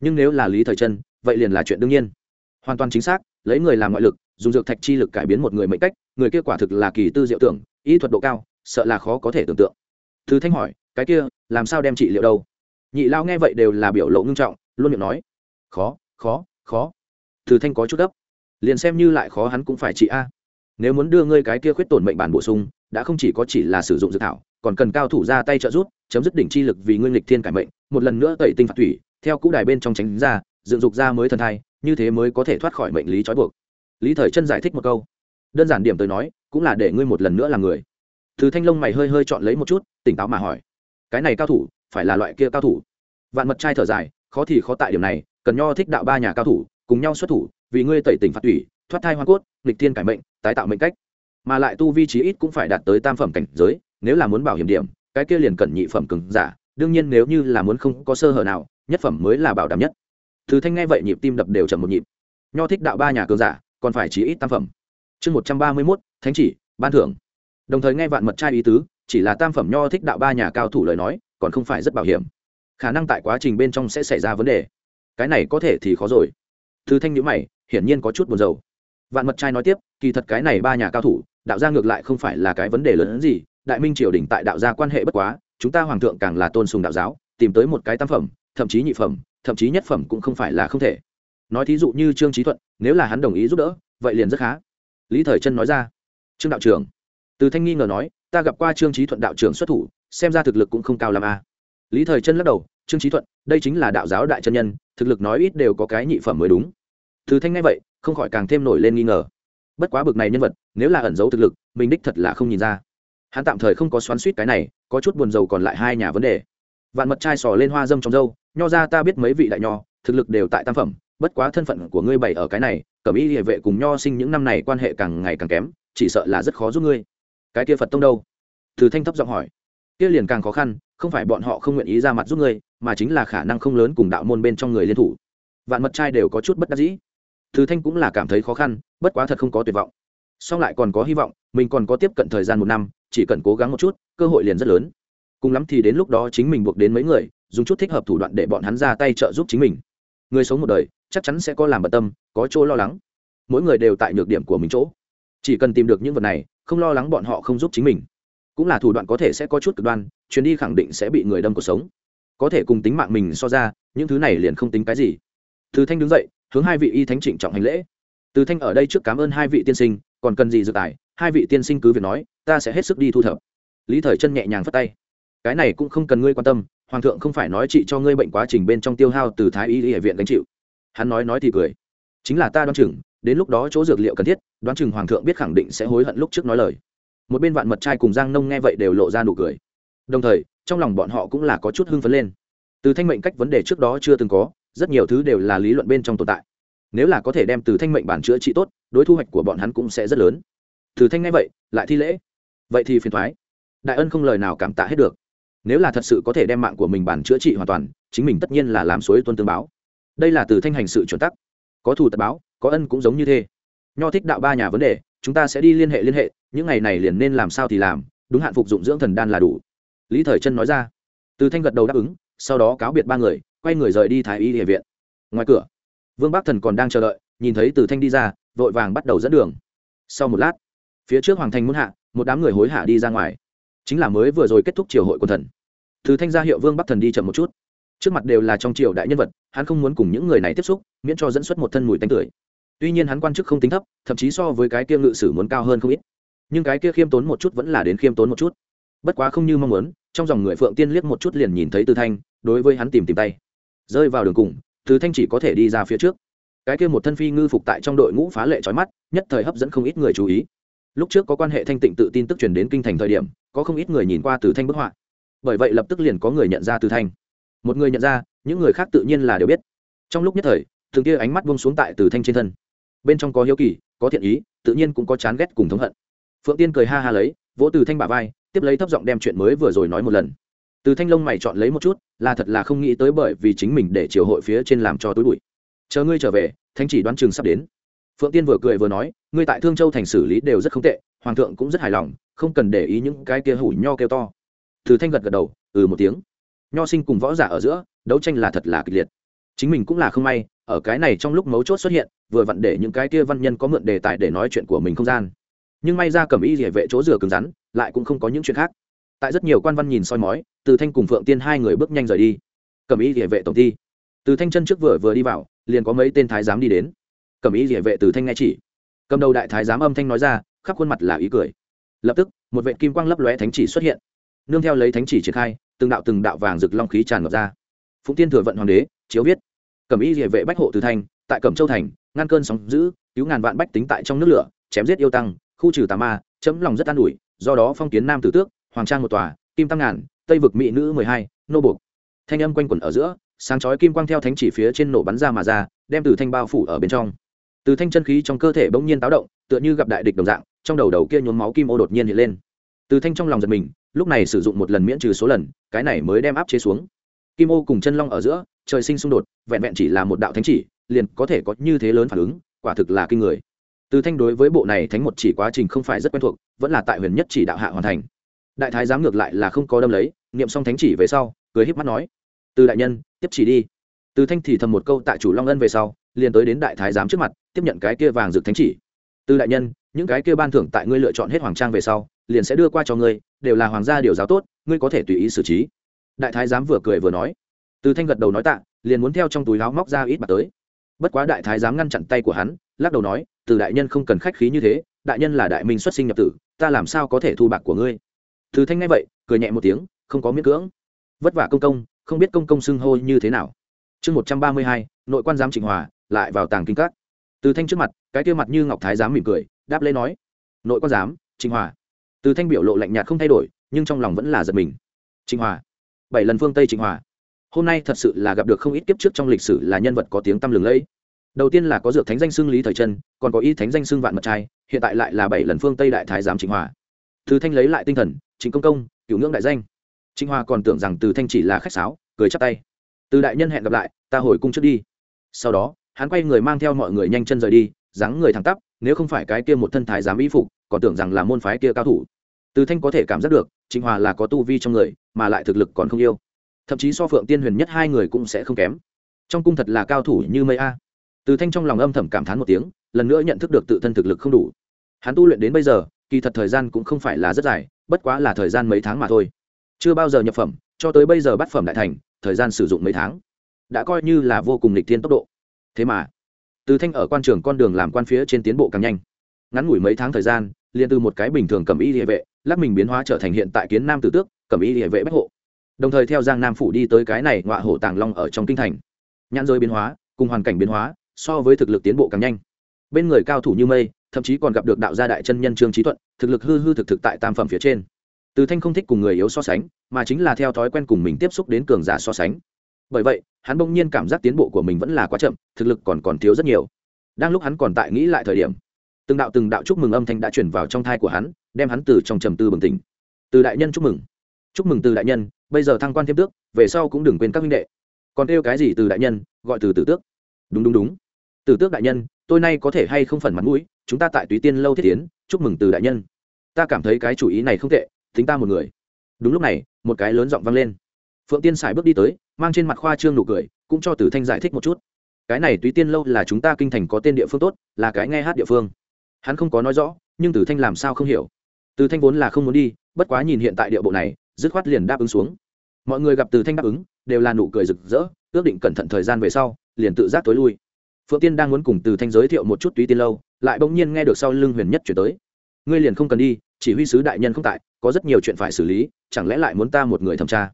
Nhưng nếu là lý thời chân vậy liền là chuyện đương nhiên. Hoàn toàn chính xác, lấy người làm ngoại lực, dùng dược thạch chi lực cải biến một người mệnh cách, người kia quả thực là kỳ tư diệu tưởng ý thuật độ cao, sợ là khó có thể tưởng tượng. Thứ thanh hỏi, cái kia, làm sao đem trị liệu đâu? Nhị lao nghe vậy đều là biểu lộ ngưng trọng, luôn miệng nói, khó khó khó thứ thanh có chút gấp. Liền xem như lại khó hắn cũng phải trị a. Nếu muốn đưa ngươi cái kia khuyết tổn mệnh bản bổ sung, đã không chỉ có chỉ là sử dụng dự thảo, còn cần cao thủ ra tay trợ giúp, chấm dứt đỉnh chi lực vì nguyên lịch thiên cải mệnh, một lần nữa tẩy tinh phạt thủy, theo cũ đài bên trong tránh ra, dựng dục ra mới thần thai, như thế mới có thể thoát khỏi mệnh lý trói buộc. Lý thời chân giải thích một câu. Đơn giản điểm tới nói, cũng là để ngươi một lần nữa làm người. Thứ thanh long mày hơi hơi chọn lấy một chút, tỉnh táo mà hỏi, cái này cao thủ, phải là loại kia cao thủ? Vạn mật trai thở dài, khó thì khó tại điểm này, cần nho thích đạo ba nhà cao thủ cùng nhau xuất thủ, vì ngươi tẩy tỉnh phạt thủy thoát thai hoa cốt, nghịch thiên cải mệnh, tái tạo mệnh cách. Mà lại tu vi trí ít cũng phải đạt tới tam phẩm cảnh giới, nếu là muốn bảo hiểm điểm, cái kia liền cần nhị phẩm cứng giả, đương nhiên nếu như là muốn không có sơ hở nào, nhất phẩm mới là bảo đảm nhất. Thứ thanh nghe vậy nhịp tim đập đều chậm một nhịp. Nho thích đạo ba nhà cường giả, còn phải chỉ ít tam phẩm. Chương một trăm ba mươi mốt, thánh chỉ, ban thưởng. Đồng thời nghe vạn mật trai ý tứ, chỉ là tam phẩm nho thích đạo ba nhà cao thủ lời nói, còn không phải rất bảo hiểm. Khả năng tại quá trình bên trong sẽ xảy ra vấn đề. Cái này có thể thì khó rồi thứ thanh nhữ mày, hiển nhiên có chút buồn rầu. Vạn mật trai nói tiếp, kỳ thật cái này ba nhà cao thủ, đạo gia ngược lại không phải là cái vấn đề lớn hơn gì, đại minh triều đình tại đạo gia quan hệ bất quá, chúng ta hoàng thượng càng là tôn sùng đạo giáo, tìm tới một cái tam phẩm, thậm chí nhị phẩm, thậm chí nhất phẩm cũng không phải là không thể. Nói thí dụ như trương trí thuận, nếu là hắn đồng ý giúp đỡ, vậy liền rất khá. Lý thời chân nói ra, trương đạo trưởng. Từ thanh nghi ngờ nói, ta gặp qua trương trí thuận đạo trưởng xuất thủ, xem ra thực lực cũng không cao làm a à. lý thời chân lắc đầu, trương trí thuận, đây chính là đạo giáo đại chân nhân thực lực nói ít đều có cái nhị phẩm mới đúng. Thứ thanh nghe vậy, không khỏi càng thêm nổi lên nghi ngờ. Bất quá bực này nhân vật, nếu là ẩn giấu thực lực, mình đích thật là không nhìn ra. Hắn tạm thời không có xoắn suýt cái này, có chút buồn rầu còn lại hai nhà vấn đề. Vạn mật trai sò lên hoa dâm trong dâu, nho ra ta biết mấy vị đại nho, thực lực đều tại tam phẩm, bất quá thân phận của ngươi bày ở cái này, cẩm y địa vệ cùng nho sinh những năm này quan hệ càng ngày càng kém, chỉ sợ là rất khó giúp ngươi. Cái kia phật tông đâu? Từ thanh thấp giọng hỏi. Kia liền càng khó khăn, không phải bọn họ không nguyện ý ra mặt giúp ngươi mà chính là khả năng không lớn cùng đạo môn bên trong người liên thủ. Vạn mật trai đều có chút bất đắc dĩ. Thứ thanh cũng là cảm thấy khó khăn, bất quá thật không có tuyệt vọng. Song lại còn có hy vọng, mình còn có tiếp cận thời gian một năm, chỉ cần cố gắng một chút, cơ hội liền rất lớn. Cùng lắm thì đến lúc đó chính mình buộc đến mấy người, dùng chút thích hợp thủ đoạn để bọn hắn ra tay trợ giúp chính mình. Người sống một đời, chắc chắn sẽ có làm bận tâm, có chỗ lo lắng. Mỗi người đều tại nhược điểm của mình chỗ. Chỉ cần tìm được những vật này, không lo lắng bọn họ không giúp chính mình. Cũng là thủ đoạn có thể sẽ có chút cực đoan, chuyến đi khẳng định sẽ bị người đâm cuộc sống có thể cùng tính mạng mình so ra, những thứ này liền không tính cái gì. Từ thanh đứng dậy, hướng hai vị y thánh trịnh trọng hành lễ. Từ thanh ở đây trước cảm ơn hai vị tiên sinh, còn cần gì dự tài, hai vị tiên sinh cứ việc nói, ta sẽ hết sức đi thu thập. Lý thời chân nhẹ nhàng phất tay. Cái này cũng không cần ngươi quan tâm, hoàng thượng không phải nói trị cho ngươi bệnh quá trình bên trong tiêu hao từ thái y y viện gánh chịu. Hắn nói nói thì cười. Chính là ta đoán chừng, đến lúc đó chỗ dược liệu cần thiết, đoán chừng hoàng thượng biết khẳng định sẽ hối hận lúc trước nói lời. Một bên vạn mật trai cùng giang nông nghe vậy đều lộ ra nụ cười. Đồng thời trong lòng bọn họ cũng là có chút hưng phấn lên. Từ thanh mệnh cách vấn đề trước đó chưa từng có, rất nhiều thứ đều là lý luận bên trong tồn tại. Nếu là có thể đem từ thanh mệnh bản chữa trị tốt, đối thu hoạch của bọn hắn cũng sẽ rất lớn. Từ thanh nghe vậy, lại thi lễ. Vậy thì phiền thoái. Đại ân không lời nào cảm tạ hết được. Nếu là thật sự có thể đem mạng của mình bản chữa trị hoàn toàn, chính mình tất nhiên là làm suối tuân tương báo. Đây là từ thanh hành sự chuẩn tắc. Có thù tật báo, có ân cũng giống như thế. Nho thích đạo ba nhà vấn đề, chúng ta sẽ đi liên hệ liên hệ, những ngày này liền nên làm sao thì làm, đúng hạn phục dụng dưỡng thần đan là đủ lý thời chân nói ra. Từ thanh gật đầu đáp ứng, sau đó cáo biệt ba người, quay người rời đi thái y địa viện. Ngoài cửa, vương bắc thần còn đang chờ đợi, nhìn thấy từ thanh đi ra, vội vàng bắt đầu dẫn đường. Sau một lát, phía trước hoàng thành muôn hạ, một đám người hối hả đi ra ngoài. Chính là mới vừa rồi kết thúc triều hội quân thần. Từ thanh ra hiệu vương bắc thần đi chậm một chút. Trước mặt đều là trong triều đại nhân vật, hắn không muốn cùng những người này tiếp xúc, miễn cho dẫn xuất một thân mùi tanh tưởi. Tuy nhiên hắn quan chức không tính thấp, thậm chí so với cái kia ngự sử muốn cao hơn không ít. Nhưng cái kia khiêm tốn một chút vẫn là đến khiêm tốn một chút bất quá không như mong muốn, trong dòng người phượng tiên liếc một chút liền nhìn thấy từ thanh, đối với hắn tìm tìm tay. Rơi vào đường cùng, từ thanh chỉ có thể đi ra phía trước. Cái kia một thân phi ngư phục tại trong đội ngũ phá lệ trói mắt, nhất thời hấp dẫn không ít người chú ý. Lúc trước có quan hệ thanh tịnh tự tin tức truyền đến kinh thành thời điểm, có không ít người nhìn qua từ thanh bức họa. Bởi vậy lập tức liền có người nhận ra từ thanh. Một người nhận ra, những người khác tự nhiên là đều biết. Trong lúc nhất thời, thường kia ánh mắt buông xuống tại từ thanh trên thân. Bên trong có hiếu kỳ, có thiện ý, tự nhiên cũng có chán ghét cùng thống hận. Phượng tiên cười ha ha lấy, vỗ từ thanh bả vai tiếp lấy thấp giọng đem chuyện mới vừa rồi nói một lần. Từ thanh long mày chọn lấy một chút, là thật là không nghĩ tới bởi vì chính mình để triều hội phía trên làm cho túi bụi. Chờ ngươi trở về thanh chỉ đoán chừng sắp đến. Phượng tiên vừa cười vừa nói, ngươi tại thương châu thành xử lý đều rất không tệ, hoàng thượng cũng rất hài lòng, không cần để ý những cái kia hủ nho kêu to. Từ thanh gật gật đầu ừ một tiếng. Nho sinh cùng võ giả ở giữa, đấu tranh là thật là kịch liệt. Chính mình cũng là không may, ở cái này trong lúc mấu chốt xuất hiện, vừa vặn để những cái kia văn nhân có mượn đề tài để nói chuyện của mình không gian nhưng may ra cầm y địa vệ chỗ rửa cứng rắn lại cũng không có những chuyện khác. Tại rất nhiều quan văn nhìn soi mói từ thanh cùng phượng tiên hai người bước nhanh rời đi. Cầm y địa vệ tổng thi, từ thanh chân trước vừa vừa đi vào liền có mấy tên thái giám đi đến. Cầm y địa vệ từ thanh nghe chỉ. Cầm đầu đại thái giám âm thanh nói ra khắp khuôn mặt là ý cười. Lập tức một vệ kim quang lấp lóe thánh chỉ xuất hiện. Nương theo lấy thánh chỉ triển khai từng đạo từng đạo vàng rực long khí tràn ngập ra. Phụng tiên thừa vận hoàng đế chiếu viết. Cẩm y địa vệ bách hộ từ thanh tại cẩm châu thành ngăn cơn sóng giữ cứu ngàn vạn bách tính tại trong nước lửa chém giết yêu tăng khu trừ tà ma, chấm lòng rất an ủi, do đó phong kiến nam tử tước, hoàng trang một tòa, kim tăng ngàn, tây vực mỹ nữ mười hai, nô buộc. Thanh âm quanh quẩn ở giữa, sáng chói kim quang theo thánh chỉ phía trên nổ bắn ra mà ra, đem từ thanh bao phủ ở bên trong. Từ thanh chân khí trong cơ thể bỗng nhiên táo động, tựa như gặp đại địch đồng dạng, trong đầu đầu kia nhuốm máu kim ô đột nhiên hiện lên. Từ thanh trong lòng giật mình, lúc này sử dụng một lần miễn trừ số lần, cái này mới đem áp chế xuống. Kim ô cùng chân long ở giữa, trời sinh xung đột, vẹn vẹn chỉ là một đạo thánh chỉ, liền có thể có như thế lớn phản ứng, quả thực là kinh người từ thanh đối với bộ này thánh một chỉ quá trình không phải rất quen thuộc, vẫn là tại huyền nhất chỉ đạo hạ hoàn thành. Đại thái giám ngược lại là không có đâm lấy, niệm xong thánh chỉ về sau, cười híp mắt nói, từ đại nhân, tiếp chỉ đi. Từ thanh thì thầm một câu tại chủ long ân về sau, liền tới đến đại thái giám trước mặt, tiếp nhận cái kia vàng rực thánh chỉ. Từ đại nhân, những cái kia ban thưởng tại ngươi lựa chọn hết hoàng trang về sau, liền sẽ đưa qua cho ngươi, đều là hoàng gia điều giáo tốt, ngươi có thể tùy ý xử trí. Đại thái giám vừa cười vừa nói. Từ thanh gật đầu nói tạ, liền muốn theo trong túi láo móc ra ít bạc tới. Bất quá đại thái giám ngăn chặn tay của hắn lắc đầu nói, từ đại nhân không cần khách khí như thế, đại nhân là đại minh xuất sinh nhập tử, ta làm sao có thể thu bạc của ngươi? Từ thanh nghe vậy, cười nhẹ một tiếng, không có miễn cưỡng. Vất vả công công, không biết công công xưng hô như thế nào. Chương một trăm ba mươi hai, nội quan giám trịnh hòa, lại vào tàng kinh các. Từ thanh trước mặt, cái kia mặt như ngọc thái giám mỉm cười, đáp lễ nói, nội quan giám, trịnh hòa. Từ thanh biểu lộ lạnh nhạt không thay đổi, nhưng trong lòng vẫn là giật mình. Trịnh hòa, bảy lần phương tây trịnh hòa. Hôm nay thật sự là gặp được không ít kiếp trước trong lịch sử là nhân vật có tiếng tăm lừng lẫy đầu tiên là có dược thánh danh xưng lý thời chân, còn có y thánh danh xưng vạn mật trai, hiện tại lại là bảy lần phương tây đại thái giám trịnh hòa. Từ thanh lấy lại tinh thần, trịnh công công cựu ngưỡng đại danh. Trịnh hòa còn tưởng rằng từ thanh chỉ là khách sáo, cười chắp tay. Từ đại nhân hẹn gặp lại, ta hồi cung trước đi. Sau đó, hắn quay người mang theo mọi người nhanh chân rời đi, dáng người thẳng tắp, nếu không phải cái kia một thân thái giám y phục, còn tưởng rằng là môn phái kia cao thủ. Từ thanh có thể cảm giác được, trịnh hòa là có tu vi trong người, mà lại thực lực còn không yêu. Thậm chí so phượng tiên huyền nhất hai người cũng sẽ không kém. Trong cung thật là cao thủ như mây a từ thanh trong lòng âm thầm cảm thán một tiếng, lần nữa nhận thức được tự thân thực lực không đủ. Hắn tu luyện đến bây giờ, kỳ thật thời gian cũng không phải là rất dài, bất quá là thời gian mấy tháng mà thôi. Chưa bao giờ nhập phẩm, cho tới bây giờ bắt phẩm đại thành, thời gian sử dụng mấy tháng. Đã coi như là vô cùng lịch thiên tốc độ. Thế mà, từ thanh ở quan trường con đường làm quan phía trên tiến bộ càng nhanh. Ngắn ngủi mấy tháng thời gian, liền từ một cái bình thường cầm y địa vệ lắp mình biến hóa trở thành hiện tại kiến nam tử tước cầm y địa vệ bách hộ. Đồng thời theo giang nam phủ đi tới cái này ngọa hổ tàng long ở trong kinh thành. Nhãn rơi biến hóa, cùng hoàn cảnh biến hóa so với thực lực tiến bộ càng nhanh. Bên người cao thủ như mây, thậm chí còn gặp được đạo gia đại chân nhân trương trí thuận, thực lực hư hư thực thực tại tam phẩm phía trên. Từ thanh không thích cùng người yếu so sánh, mà chính là theo thói quen cùng mình tiếp xúc đến cường giả so sánh. Bởi vậy, hắn bỗng nhiên cảm giác tiến bộ của mình vẫn là quá chậm, thực lực còn còn thiếu rất nhiều. Đang lúc hắn còn tại nghĩ lại thời điểm, từng đạo từng đạo chúc mừng âm thanh đã chuyển vào trong thai của hắn, đem hắn từ trong trầm tư bừng tỉnh. Từ đại nhân chúc mừng. Chúc mừng từ đại nhân, bây giờ thăng quan thêm tước, về sau cũng đừng quên các huynh đệ. Còn kêu cái gì từ đại nhân, gọi từ tử tước. Đúng đúng đúng tử tước đại nhân, tôi nay có thể hay không phần mặt mũi, chúng ta tại túy tiên lâu thiết tiến, chúc mừng từ đại nhân. Ta cảm thấy cái chủ ý này không tệ tính ta một người. Đúng lúc này, một cái lớn giọng vang lên. Phượng tiên xài bước đi tới, mang trên mặt khoa trương nụ cười, cũng cho tử thanh giải thích một chút. Cái này túy tiên lâu là chúng ta kinh thành có tên địa phương tốt, là cái nghe hát địa phương. Hắn không có nói rõ, nhưng tử thanh làm sao không hiểu. Từ thanh vốn là không muốn đi, bất quá nhìn hiện tại địa bộ này, dứt khoát liền đáp ứng xuống. Mọi người gặp từ thanh đáp ứng, đều là nụ cười rực rỡ, ước định cẩn thận thời gian về sau, liền tự giác tối lui phượng tiên đang muốn cùng từ thanh giới thiệu một chút túy tiên lâu, lại bỗng nhiên nghe được sau lưng huyền nhất chuyển tới. Ngươi liền không cần đi, chỉ huy sứ đại nhân không tại, có rất nhiều chuyện phải xử lý, chẳng lẽ lại muốn ta một người thẩm tra?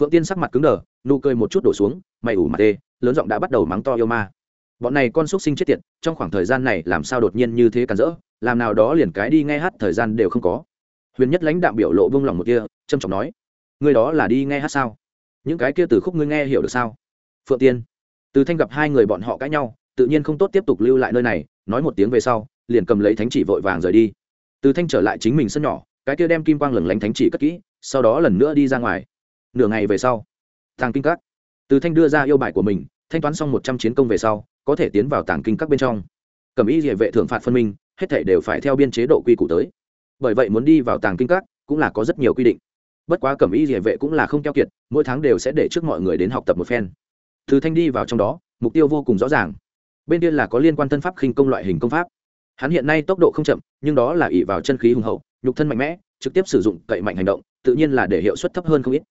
Phượng tiên sắc mặt cứng đờ, nụ cười một chút đổ xuống, mày ủ mặt đê, lớn giọng đã bắt đầu mắng to yêu ma. Bọn này con xúc sinh chết tiệt, trong khoảng thời gian này làm sao đột nhiên như thế cản rỡ, làm nào đó liền cái đi nghe hát thời gian đều không có. Huyền nhất lãnh đạo biểu lộ vung lòng một kia trầm trọng nói người đó là đi nghe hát sao? Những cái kia từ khúc ngươi nghe hiểu được sao? Phượng tiên, từ thanh gặp hai người bọn họ cãi nhau tự nhiên không tốt tiếp tục lưu lại nơi này, nói một tiếng về sau, liền cầm lấy thánh chỉ vội vàng rời đi. Từ thanh trở lại chính mình sân nhỏ, cái kia đem kim quang lừng lánh thánh chỉ cất kỹ, sau đó lần nữa đi ra ngoài. Nửa ngày về sau, tàng kinh các. Từ thanh đưa ra yêu bài của mình, thanh toán xong một trăm chiến công về sau, có thể tiến vào tàng kinh các bên trong. Cầm ý địa vệ thưởng phạt phân minh, hết thể đều phải theo biên chế độ quy củ tới. Bởi vậy muốn đi vào tàng kinh các, cũng là có rất nhiều quy định. Bất quá cẩm y địa vệ cũng là không keo kiệt, mỗi tháng đều sẽ để trước mọi người đến học tập một phen. Từ thanh đi vào trong đó, mục tiêu vô cùng rõ ràng bên kia là có liên quan thân pháp khinh công loại hình công pháp. Hắn hiện nay tốc độ không chậm, nhưng đó là ỉ vào chân khí hùng hậu, nhục thân mạnh mẽ, trực tiếp sử dụng cậy mạnh hành động, tự nhiên là để hiệu suất thấp hơn không ít.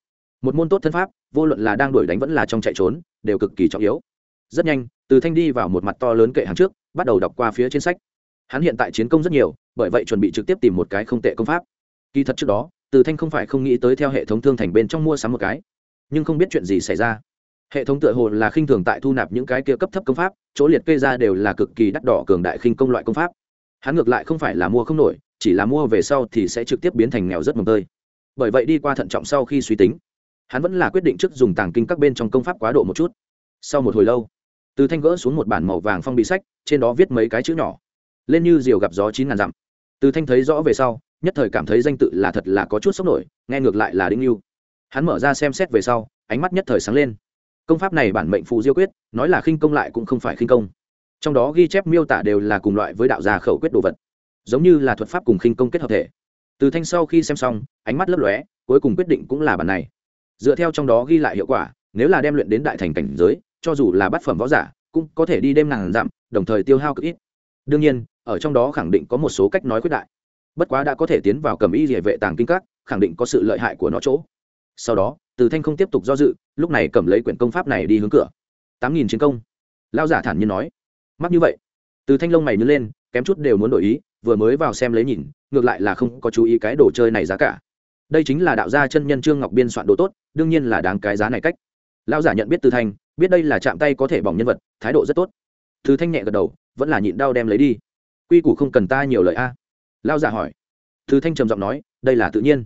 Một môn tốt thân pháp, vô luận là đang đuổi đánh vẫn là trong chạy trốn, đều cực kỳ trọng yếu. Rất nhanh, từ thanh đi vào một mặt to lớn kệ hàng trước, bắt đầu đọc qua phía trên sách. Hắn hiện tại chiến công rất nhiều, bởi vậy chuẩn bị trực tiếp tìm một cái không tệ công pháp. Kỳ thật trước đó, từ thanh không phải không nghĩ tới theo hệ thống thương thành bên trong mua sắm một cái, nhưng không biết chuyện gì xảy ra hệ thống tựa hồ là khinh thường tại thu nạp những cái kia cấp thấp công pháp, chỗ liệt kê ra đều là cực kỳ đắt đỏ cường đại khinh công loại công pháp. Hắn ngược lại không phải là mua không nổi, chỉ là mua về sau thì sẽ trực tiếp biến thành nghèo rất mồm tơi. Bởi vậy đi qua thận trọng sau khi suy tính, hắn vẫn là quyết định trước dùng tàng kinh các bên trong công pháp quá độ một chút. Sau một hồi lâu, từ thanh gỡ xuống một bản màu vàng phong bị sách, trên đó viết mấy cái chữ nhỏ. Lên như diều gặp gió chín ngàn dặm. Từ thanh thấy rõ về sau, nhất thời cảm thấy danh tự là thật là có chút sốc nổi, nghe ngược lại là đinh yêu. Hắn mở ra xem xét về sau, ánh mắt nhất thời sáng lên công pháp này bản mệnh phù diêu quyết, nói là khinh công lại cũng không phải khinh công. Trong đó ghi chép miêu tả đều là cùng loại với đạo gia khẩu quyết đồ vật, giống như là thuật pháp cùng khinh công kết hợp thể. Từ thanh sau khi xem xong, ánh mắt lấp lóe, cuối cùng quyết định cũng là bản này. Dựa theo trong đó ghi lại hiệu quả, nếu là đem luyện đến đại thành cảnh giới, cho dù là bát phẩm võ giả, cũng có thể đi đêm ngàn dặm, đồng thời tiêu hao cực ít. Đương nhiên, ở trong đó khẳng định có một số cách nói quyết đại. Bất quá đã có thể tiến vào cầm y địa vệ tàng kinh các, khẳng định có sự lợi hại của nó chỗ. Sau đó từ thanh không tiếp tục do dự, lúc này cầm lấy quyển công pháp này đi hướng cửa. Tám nghìn chiến công. Lao giả thản nhiên nói. Mắc như vậy. Từ thanh lông mày nhớ lên, kém chút đều muốn đổi ý, vừa mới vào xem lấy nhìn, ngược lại là không có chú ý cái đồ chơi này giá cả. Đây chính là đạo gia chân nhân trương ngọc biên soạn đồ tốt, đương nhiên là đáng cái giá này cách. Lao giả nhận biết từ thanh, biết đây là chạm tay có thể bỏng nhân vật, thái độ rất tốt. Từ thanh nhẹ gật đầu, vẫn là nhịn đau đem lấy đi. Quy củ không cần ta nhiều lời a. Lao giả hỏi. Từ thanh trầm giọng nói, đây là tự nhiên.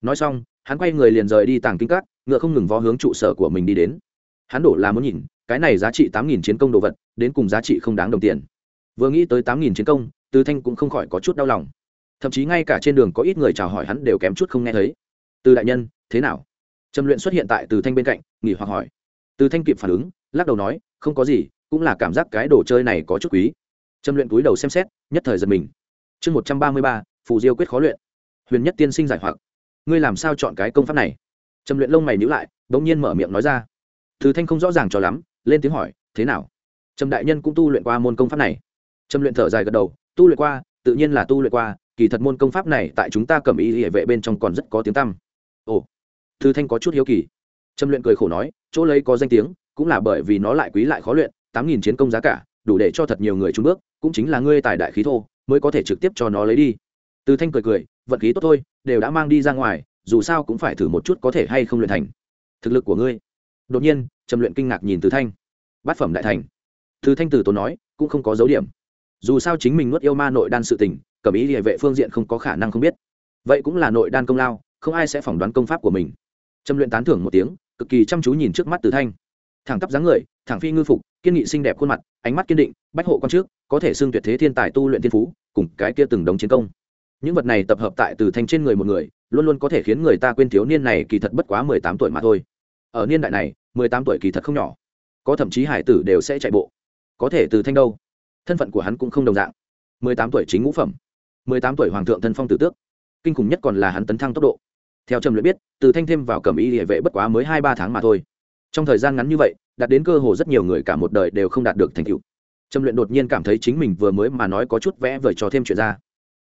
Nói xong hắn quay người liền rời đi tàng kinh cát ngựa không ngừng vó hướng trụ sở của mình đi đến. Hắn đổ là muốn nhìn, cái này giá trị tám nghìn chiến công đồ vật, đến cùng giá trị không đáng đồng tiền. Vừa nghĩ tới tám nghìn chiến công, từ thanh cũng không khỏi có chút đau lòng. Thậm chí ngay cả trên đường có ít người chào hỏi hắn đều kém chút không nghe thấy. Từ đại nhân, thế nào? Trầm luyện xuất hiện tại từ thanh bên cạnh, nghỉ hoặc hỏi. Từ thanh kịp phản ứng, lắc đầu nói, không có gì, cũng là cảm giác cái đồ chơi này có chút quý. Trầm luyện túi đầu xem xét, nhất thời giật mình. Chương một trăm ba mươi ba, phù diêu quyết khó luyện. Huyền nhất tiên sinh giải hoặc ngươi làm sao chọn cái công pháp này? Trầm luyện lông mày nhữ lại đ ỗ n g nhiên mở miệng nói ra. Thứ thanh không rõ ràng cho lắm, lên tiếng hỏi, thế nào? Trầm đại nhân cũng tu luyện qua môn công pháp này. Trầm luyện thở dài gật đầu, tu luyện qua, tự nhiên là tu luyện qua, kỳ thật môn công pháp này tại chúng ta cầm ý hệ vệ bên trong còn rất có tiếng tăm. Ồ Thư thanh có chút hiếu kỳ. Trầm luyện cười khổ nói, chỗ lấy có danh tiếng, cũng là bởi vì nó lại quý lại khó luyện, tám nghìn chiến công giá cả, đủ để cho thật nhiều người trúng bước, cũng chính là ngươi tài đại khí thô, mới có thể trực tiếp cho nó lấy đi từ thanh cười cười, vận khí tốt thôi, đều đã mang đi ra ngoài, dù sao cũng phải thử một chút có thể hay không luyện thành. Thực lực của ngươi. Đột nhiên, trầm luyện kinh ngạc nhìn từ thanh. Bát phẩm đại thành. Từ thanh từ tốn nói, cũng không có dấu điểm. Dù sao chính mình nuốt yêu ma nội đan sự tình, cầm ý địa vệ phương diện không có khả năng không biết. Vậy cũng là nội đan công lao, không ai sẽ phỏng đoán công pháp của mình. Trầm luyện tán thưởng một tiếng, cực kỳ chăm chú nhìn trước mắt từ thanh. Thẳng tắp dáng người, thẳng phi ngư phục, kiên nghị xinh đẹp khuôn mặt, ánh mắt kiên định, bách hộ con trước, có thể xưng tuyệt thế thiên tài tu luyện thiên phú, cùng cái kia từng đống chiến công những vật này tập hợp tại từ thanh trên người một người, luôn luôn có thể khiến người ta quên thiếu niên này kỳ thật bất quá mười tám tuổi mà thôi. Ở niên đại này, mười tám tuổi kỳ thật không nhỏ. Có thậm chí hải tử đều sẽ chạy bộ. Có thể từ thanh đâu? Thân phận của hắn cũng không đồng dạng. mười tám tuổi chính ngũ phẩm. mười tám tuổi hoàng thượng thân phong tử tước. Kinh khủng nhất còn là hắn tấn thăng tốc độ. Theo trầm luyện biết, từ thanh thêm vào cầm y địa vệ bất quá mới hai ba tháng mà thôi. Trong thời gian ngắn như vậy, đạt đến cơ hồ rất nhiều người cả một đời đều không đạt được thành tựu. Trầm luyện đột nhiên cảm thấy chính mình vừa mới mà nói có chút vẽ vời cho thêm chuyện ra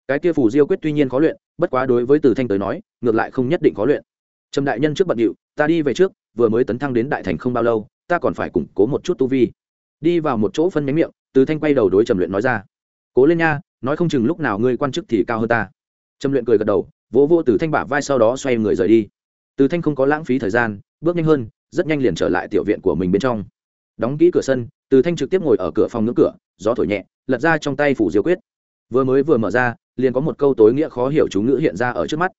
cái kia phù diêu quyết tuy nhiên khó luyện, bất quá đối với từ thanh tới nói, ngược lại không nhất định khó luyện. Trầm đại nhân trước bận điệu, ta đi về trước, vừa mới tấn thăng đến đại thành không bao lâu, ta còn phải củng cố một chút tu vi. Đi vào một chỗ phân nhánh miệng, từ thanh quay đầu đối trầm luyện nói ra. Cố lên nha, nói không chừng lúc nào ngươi quan chức thì cao hơn ta. Trầm luyện cười gật đầu, vỗ vỗ từ thanh bả vai sau đó xoay người rời đi. Từ thanh không có lãng phí thời gian, bước nhanh hơn, rất nhanh liền trở lại tiểu viện của mình bên trong. Đóng kỹ cửa sân, từ thanh trực tiếp ngồi ở cửa phòng ngưỡng cửa, gió thổi nhẹ, lật ra trong tay phủ diêu quyết. Vừa mới vừa mở ra liền có một câu tối nghĩa khó hiểu chú ngữ hiện ra ở trước mắt.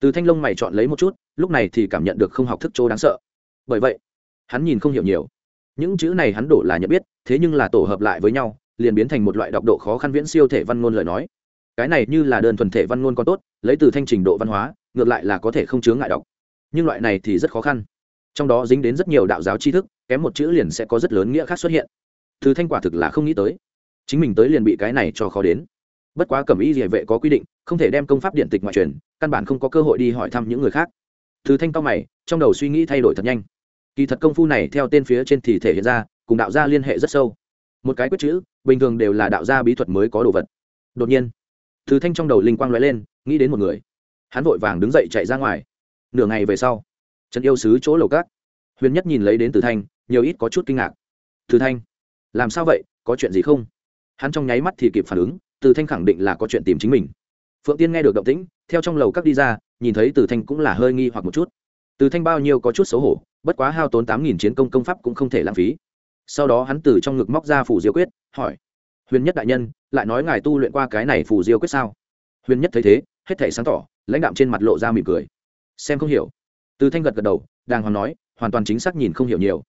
Từ thanh long mày chọn lấy một chút, lúc này thì cảm nhận được không học thức chỗ đáng sợ. Bởi vậy, hắn nhìn không hiểu nhiều. Những chữ này hắn đổ là nhận biết, thế nhưng là tổ hợp lại với nhau, liền biến thành một loại đọc độ khó khăn viễn siêu thể văn ngôn lời nói. Cái này như là đơn thuần thể văn ngôn còn tốt, lấy từ thanh trình độ văn hóa, ngược lại là có thể không chướng ngại đọc. Nhưng loại này thì rất khó khăn. Trong đó dính đến rất nhiều đạo giáo tri thức, kém một chữ liền sẽ có rất lớn nghĩa khác xuất hiện. Từ thanh quả thực là không nghĩ tới. Chính mình tới liền bị cái này cho khó đến bất quá cẩm y địa vệ có quy định, không thể đem công pháp điện tịch ngoại truyền, căn bản không có cơ hội đi hỏi thăm những người khác. Thứ thanh cao mày, trong đầu suy nghĩ thay đổi thật nhanh. Kỳ thật công phu này theo tên phía trên thì thể hiện ra, cùng đạo gia liên hệ rất sâu. Một cái quyết chữ, bình thường đều là đạo gia bí thuật mới có đồ vật. Đột nhiên Thứ thanh trong đầu linh quang lóe lên, nghĩ đến một người. Hắn vội vàng đứng dậy chạy ra ngoài. Nửa ngày về sau, trần yêu sứ chỗ lầu cát huyền nhất nhìn lấy đến từ thanh, nhiều ít có chút kinh ngạc. Từ thanh, làm sao vậy? Có chuyện gì không? Hắn trong nháy mắt thì kịp phản ứng từ thanh khẳng định là có chuyện tìm chính mình. Phượng tiên nghe được động tĩnh, theo trong lầu các đi ra, nhìn thấy từ thanh cũng là hơi nghi hoặc một chút. Từ thanh bao nhiêu có chút xấu hổ, bất quá hao tốn tám nghìn chiến công công pháp cũng không thể lãng phí. Sau đó hắn từ trong ngực móc ra phủ diêu quyết, hỏi, huyền nhất đại nhân, lại nói ngài tu luyện qua cái này phủ diêu quyết sao? Huyền nhất thấy thế, hết thể sáng tỏ, lãnh đạm trên mặt lộ ra mỉm cười. Xem không hiểu. Từ thanh gật gật đầu, đàng hoàng nói, hoàn toàn chính xác nhìn không hiểu nhiều.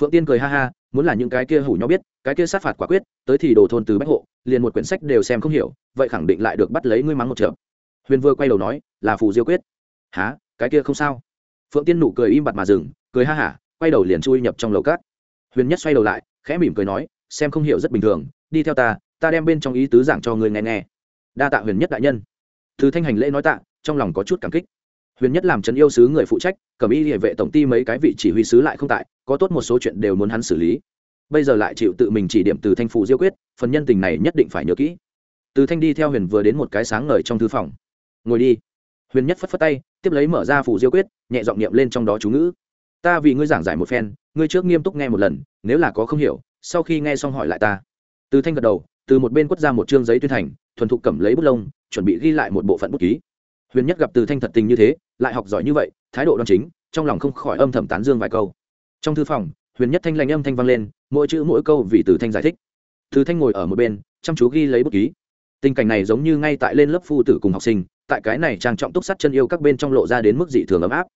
Phượng tiên cười ha ha, muốn là những cái kia hủ nhau biết, cái kia sát phạt quả quyết, tới thì đồ thôn từ bách hộ liền một quyển sách đều xem không hiểu, vậy khẳng định lại được bắt lấy ngươi mắng một trợ huyền vừa quay đầu nói, là phù diêu quyết. Há cái kia không sao. Phượng tiên nụ cười im bặt mà dừng, cười ha hả, quay đầu liền chui nhập trong lầu cát. Huyền nhất xoay đầu lại, khẽ mỉm cười nói, xem không hiểu rất bình thường, đi theo ta ta đem bên trong ý tứ giảng cho người nghe nghe. Đa tạ huyền nhất đại nhân. Thứ thanh hành lễ nói tạ, trong lòng có chút cảm kích. Huyền nhất làm trấn yêu sứ người phụ trách, cầm y địa vệ tổng ty mấy cái vị chỉ huy sứ lại không tại, có tốt một số chuyện đều muốn hắn xử lý bây giờ lại chịu tự mình chỉ điểm từ thanh phụ diêu quyết, phần nhân tình này nhất định phải nhớ kỹ. Từ thanh đi theo huyền vừa đến một cái sáng ngời trong thư phòng. Ngồi đi. Huyền nhất phất phất tay, tiếp lấy mở ra phủ diêu quyết, nhẹ giọng niệm lên trong đó chú ngữ. Ta vì ngươi giảng giải một phen, ngươi trước nghiêm túc nghe một lần, nếu là có không hiểu, sau khi nghe xong hỏi lại ta. Từ thanh gật đầu, từ một bên quất ra một chương giấy tuyên thành, thuần thục cầm lấy bút lông, chuẩn bị ghi lại một bộ phận bút ký. Huyền nhất gặp từ thanh thật tình như thế, lại học giỏi như vậy, thái độ đoan chính, trong lòng không khỏi âm thầm tán dương vài câu. Trong thư phòng huyền nhất thanh lanh âm thanh vang lên, mỗi chữ mỗi câu vì từ thanh giải thích. Từ thanh ngồi ở một bên, chăm chú ghi lấy bút ký. Tình cảnh này giống như ngay tại lên lớp phu tử cùng học sinh, tại cái này trang trọng túc sắt chân yêu các bên trong lộ ra đến mức dị thường ấm áp.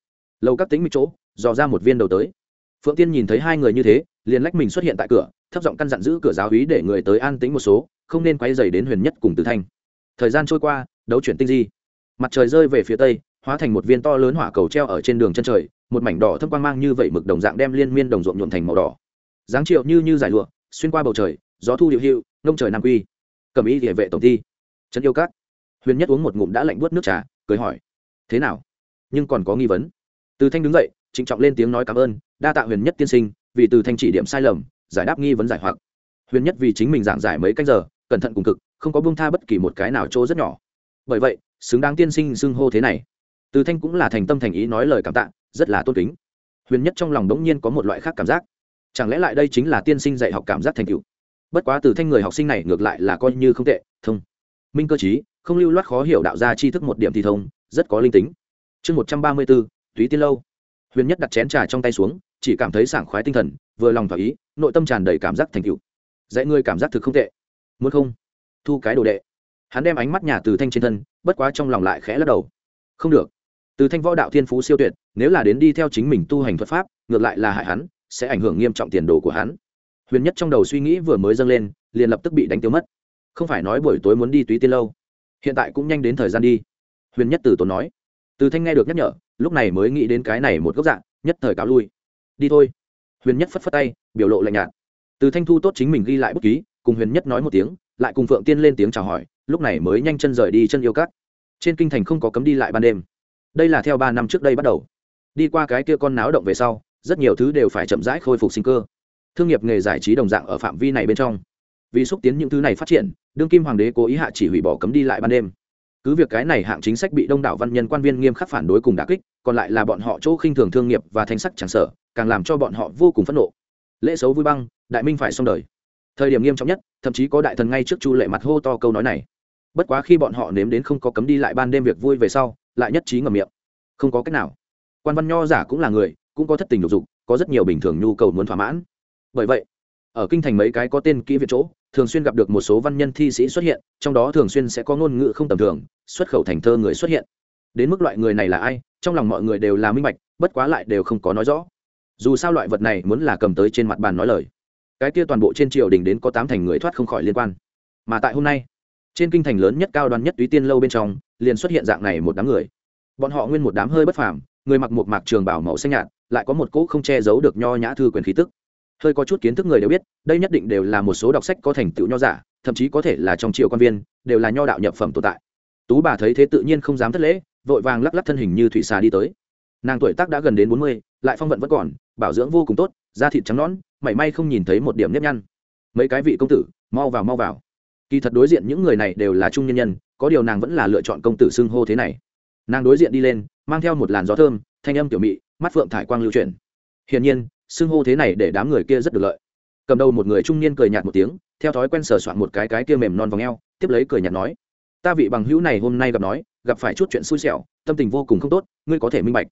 Lâu các tính mịch chỗ, dò ra một viên đầu tới. Phượng tiên nhìn thấy hai người như thế, liền lách mình xuất hiện tại cửa, thấp giọng căn dặn giữ cửa giáo hí để người tới an tính một số, không nên quay dày đến huyền nhất cùng từ thanh. Thời gian trôi qua, đấu chuyển tinh di. Mặt trời rơi về phía tây, hóa thành một viên to lớn hỏa cầu treo ở trên đường chân trời một mảnh đỏ thâm quang mang như vậy mực đồng dạng đem liên miên đồng ruộng nhuộn thành màu đỏ. Dáng triệu như như giải lụa xuyên qua bầu trời gió thu điệu hiệu nông trời nam quy. Cầm ý địa vệ tổng thi, trấn yêu cát huyền nhất uống một ngụm đã lạnh buốt nước trà cười hỏi thế nào? Nhưng còn có nghi vấn. Từ thanh đứng dậy trịnh trọng lên tiếng nói cảm ơn đa tạ huyền nhất tiên sinh vì từ thanh chỉ điểm sai lầm giải đáp nghi vấn giải hoặc. Huyền nhất vì chính mình giảng giải mấy canh giờ cẩn thận cùng cực không có bông tha bất kỳ một cái nào chỗ rất nhỏ. Bởi vậy xứng đáng tiên sinh xưng hô thế này. Từ thanh cũng là thành tâm thành ý nói lời cảm tạ rất là tôn kính. Huyền nhất trong lòng đống nhiên có một loại khác cảm giác. Chẳng lẽ lại đây chính là tiên sinh dạy học cảm giác thành cựu bất quá từ thanh người học sinh này ngược lại là coi như không tệ, thông. Minh cơ chí không lưu loát khó hiểu đạo ra tri thức một điểm thì thông, rất có linh tính. Chương một trăm ba mươi bốn, túy tiên lâu. Huyền nhất đặt chén trà trong tay xuống, chỉ cảm thấy sảng khoái tinh thần, vừa lòng thỏa ý, nội tâm tràn đầy cảm giác thành cựu dạy ngươi cảm giác thực không tệ. Muốn không? Thu cái đồ đệ. Hắn đem ánh mắt nhà từ thanh trên thân, bất quá trong lòng lại khẽ lắc đầu. Không được từ thanh võ đạo thiên phú siêu tuyệt, nếu là đến đi theo chính mình tu hành thuật pháp, ngược lại là hại hắn, sẽ ảnh hưởng nghiêm trọng tiền đồ của hắn. Huyền nhất trong đầu suy nghĩ vừa mới dâng lên, liền lập tức bị đánh tiêu mất. Không phải nói buổi tối muốn đi túy tiên lâu, hiện tại cũng nhanh đến thời gian đi. Huyền nhất từ tốn nói. Từ thanh nghe được nhắc nhở, lúc này mới nghĩ đến cái này một góc dạng, nhất thời cáo lui. Đi thôi. Huyền nhất phất phất tay, biểu lộ lạnh nhạt. Từ thanh thu tốt chính mình ghi lại bút ký, cùng huyền nhất nói một tiếng, lại cùng phượng tiên lên tiếng chào hỏi, lúc này mới nhanh chân rời đi chân yêu cắt trên kinh thành không có cấm đi lại ban đêm đây là theo ba năm trước đây bắt đầu. Đi qua cái kia con náo động về sau, rất nhiều thứ đều phải chậm rãi khôi phục sinh cơ. Thương nghiệp nghề giải trí đồng dạng ở phạm vi này bên trong. Vì xúc tiến những thứ này phát triển, đương kim hoàng đế cố ý hạ chỉ hủy bỏ cấm đi lại ban đêm. Cứ việc cái này hạng chính sách bị đông đảo văn nhân quan viên nghiêm khắc phản đối cùng đà kích, còn lại là bọn họ chỗ khinh thường thương nghiệp và thanh sắc chẳng sở càng làm cho bọn họ vô cùng phẫn nộ. Lễ xấu vui băng, đại minh phải xong đời. Thời điểm nghiêm trọng nhất, thậm chí có đại thần ngay trước chu lệ mặt hô to câu nói này. Bất quá khi bọn họ nếm đến không có cấm đi lại ban đêm việc vui về sau lại nhất trí ngầm miệng. Không có cách nào. Quan văn nho giả cũng là người, cũng có thất tình lục dục, có rất nhiều bình thường nhu cầu muốn thỏa mãn. Bởi vậy, ở kinh thành mấy cái có tên kỹ viện chỗ, thường xuyên gặp được một số văn nhân thi sĩ xuất hiện, trong đó thường xuyên sẽ có ngôn ngữ không tầm thường, xuất khẩu thành thơ người xuất hiện. Đến mức loại người này là ai, trong lòng mọi người đều là minh bạch, bất quá lại đều không có nói rõ. Dù sao loại vật này muốn là cầm tới trên mặt bàn nói lời. Cái kia toàn bộ trên triều đình đến có tám thành người thoát không khỏi liên quan. Mà tại hôm nay trên kinh thành lớn nhất cao đoan nhất túy tiên lâu bên trong, liền xuất hiện dạng này một đám người. Bọn họ nguyên một đám hơi bất phàm, người mặc một mạc trường bảo màu xanh nhạt, lại có một cỗ không che giấu được nho nhã thư quyền khí tức. Hơi có chút kiến thức người đều biết, đây nhất định đều là một số đọc sách có thành tựu nho giả, thậm chí có thể là trong triều quan viên, đều là nho đạo nhập phẩm tồn tại. Tú bà thấy thế tự nhiên không dám thất lễ, vội vàng lắc lắc thân hình như thủy xà đi tới. Nàng tuổi tác đã gần đến bốn mươi, lại phong vận vẫn còn, bảo dưỡng vô cùng tốt, da thịt trắng nõn, mảy may không nhìn thấy một điểm nếp nhăn. Mấy cái vị công tử, mau vào mau vào kỳ thật đối diện những người này đều là trung nhân nhân, có điều nàng vẫn là lựa chọn công tử xưng hô thế này. Nàng đối diện đi lên, mang theo một làn gió thơm, thanh âm tiểu mị, mắt phượng thải quang lưu chuyển. Hiển nhiên, xưng hô thế này để đám người kia rất được lợi. Cầm đầu một người trung niên cười nhạt một tiếng, theo thói quen sờ soạn một cái cái kia mềm non vòng eo, tiếp lấy cười nhạt nói, ta vị bằng hữu này hôm nay gặp nói, gặp phải chút chuyện xui xẻo, tâm tình vô cùng không tốt, ngươi có thể minh bạch.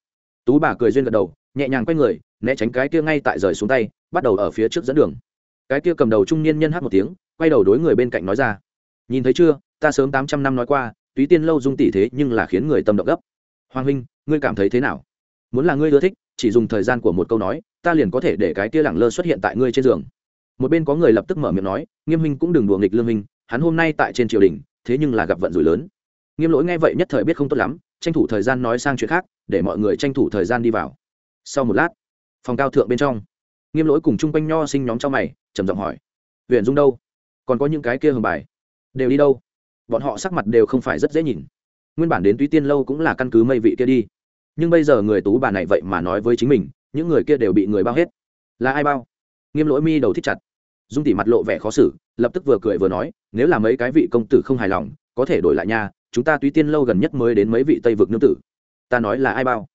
Tú bà cười duyên gật đầu, nhẹ nhàng quay người, né tránh cái kia ngay tại rời xuống tay, bắt đầu ở phía trước dẫn đường. Cái kia cầm đầu trung niên nhân hát một tiếng quay đầu đối người bên cạnh nói ra. Nhìn thấy chưa, ta sớm tám trăm năm nói qua, túy tiên lâu dung tỷ thế nhưng là khiến người tâm động gấp. Hoàng huynh, ngươi cảm thấy thế nào? Muốn là ngươi ưa thích, chỉ dùng thời gian của một câu nói, ta liền có thể để cái tia lẳng lơ xuất hiện tại ngươi trên giường. Một bên có người lập tức mở miệng nói, nghiêm huynh cũng đừng đùa nghịch lương huynh, hắn hôm nay tại trên triều đình, thế nhưng là gặp vận rủi lớn. Nghiêm lỗi nghe vậy nhất thời biết không tốt lắm, tranh thủ thời gian nói sang chuyện khác, để mọi người tranh thủ thời gian đi vào. Sau một lát, phòng cao thượng bên trong, nghiêm lỗi cùng chung quanh nho sinh nhóm trong mày, trầm giọng hỏi huyện dung đâu? Còn có những cái kia hầm bài. Đều đi đâu? Bọn họ sắc mặt đều không phải rất dễ nhìn. Nguyên bản đến túy tiên lâu cũng là căn cứ mây vị kia đi. Nhưng bây giờ người tú bà này vậy mà nói với chính mình, những người kia đều bị người bao hết. Là ai bao? Nghiêm lỗi mi đầu thích chặt. Dung tỉ mặt lộ vẻ khó xử, lập tức vừa cười vừa nói, nếu là mấy cái vị công tử không hài lòng, có thể đổi lại nha, chúng ta túy tiên lâu gần nhất mới đến mấy vị tây vực nương tử. Ta nói là ai bao?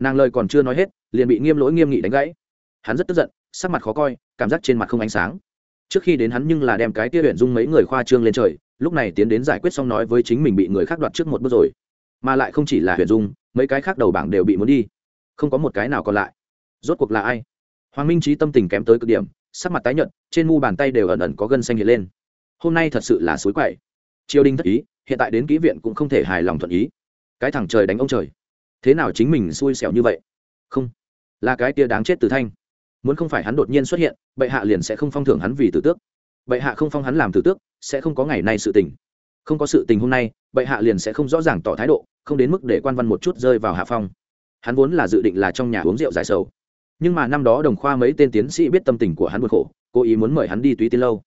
Nàng lời còn chưa nói hết, liền bị nghiêm lỗi nghiêm nghị đánh gãy. Hắn rất tức giận, sắc mặt khó coi, cảm giác trên mặt không ánh sáng trước khi đến hắn nhưng là đem cái tia huyện dung mấy người khoa trương lên trời, lúc này tiến đến giải quyết xong nói với chính mình bị người khác đoạt trước một bước rồi. Mà lại không chỉ là huyện dung, mấy cái khác đầu bảng đều bị muốn đi. Không có một cái nào còn lại. Rốt cuộc là ai? Hoàng minh trí tâm tình kém tới cực điểm, sắc mặt tái nhợt, trên mu bàn tay đều ẩn ẩn có gân xanh hiện lên. Hôm nay thật sự là suối quậy. Triều đình thất ý, hiện tại đến kỹ viện cũng không thể hài lòng thuận ý. Cái thằng trời đánh ông trời. Thế nào chính mình xui xẻo như vậy? Không. Là cái tia đáng chết từ thanh muốn không phải hắn đột nhiên xuất hiện, bệ hạ liền sẽ không phong thưởng hắn vì tử tước. Bệ hạ không phong hắn làm tử tước, sẽ không có ngày nay sự tình. Không có sự tình hôm nay, bệ hạ liền sẽ không rõ ràng tỏ thái độ, không đến mức để quan văn một chút rơi vào hạ phong. Hắn vốn là dự định là trong nhà uống rượu giải sầu. Nhưng mà năm đó đồng khoa mấy tên tiến sĩ biết tâm tình của hắn buồn khổ, cố ý muốn mời hắn đi túy tiên lâu.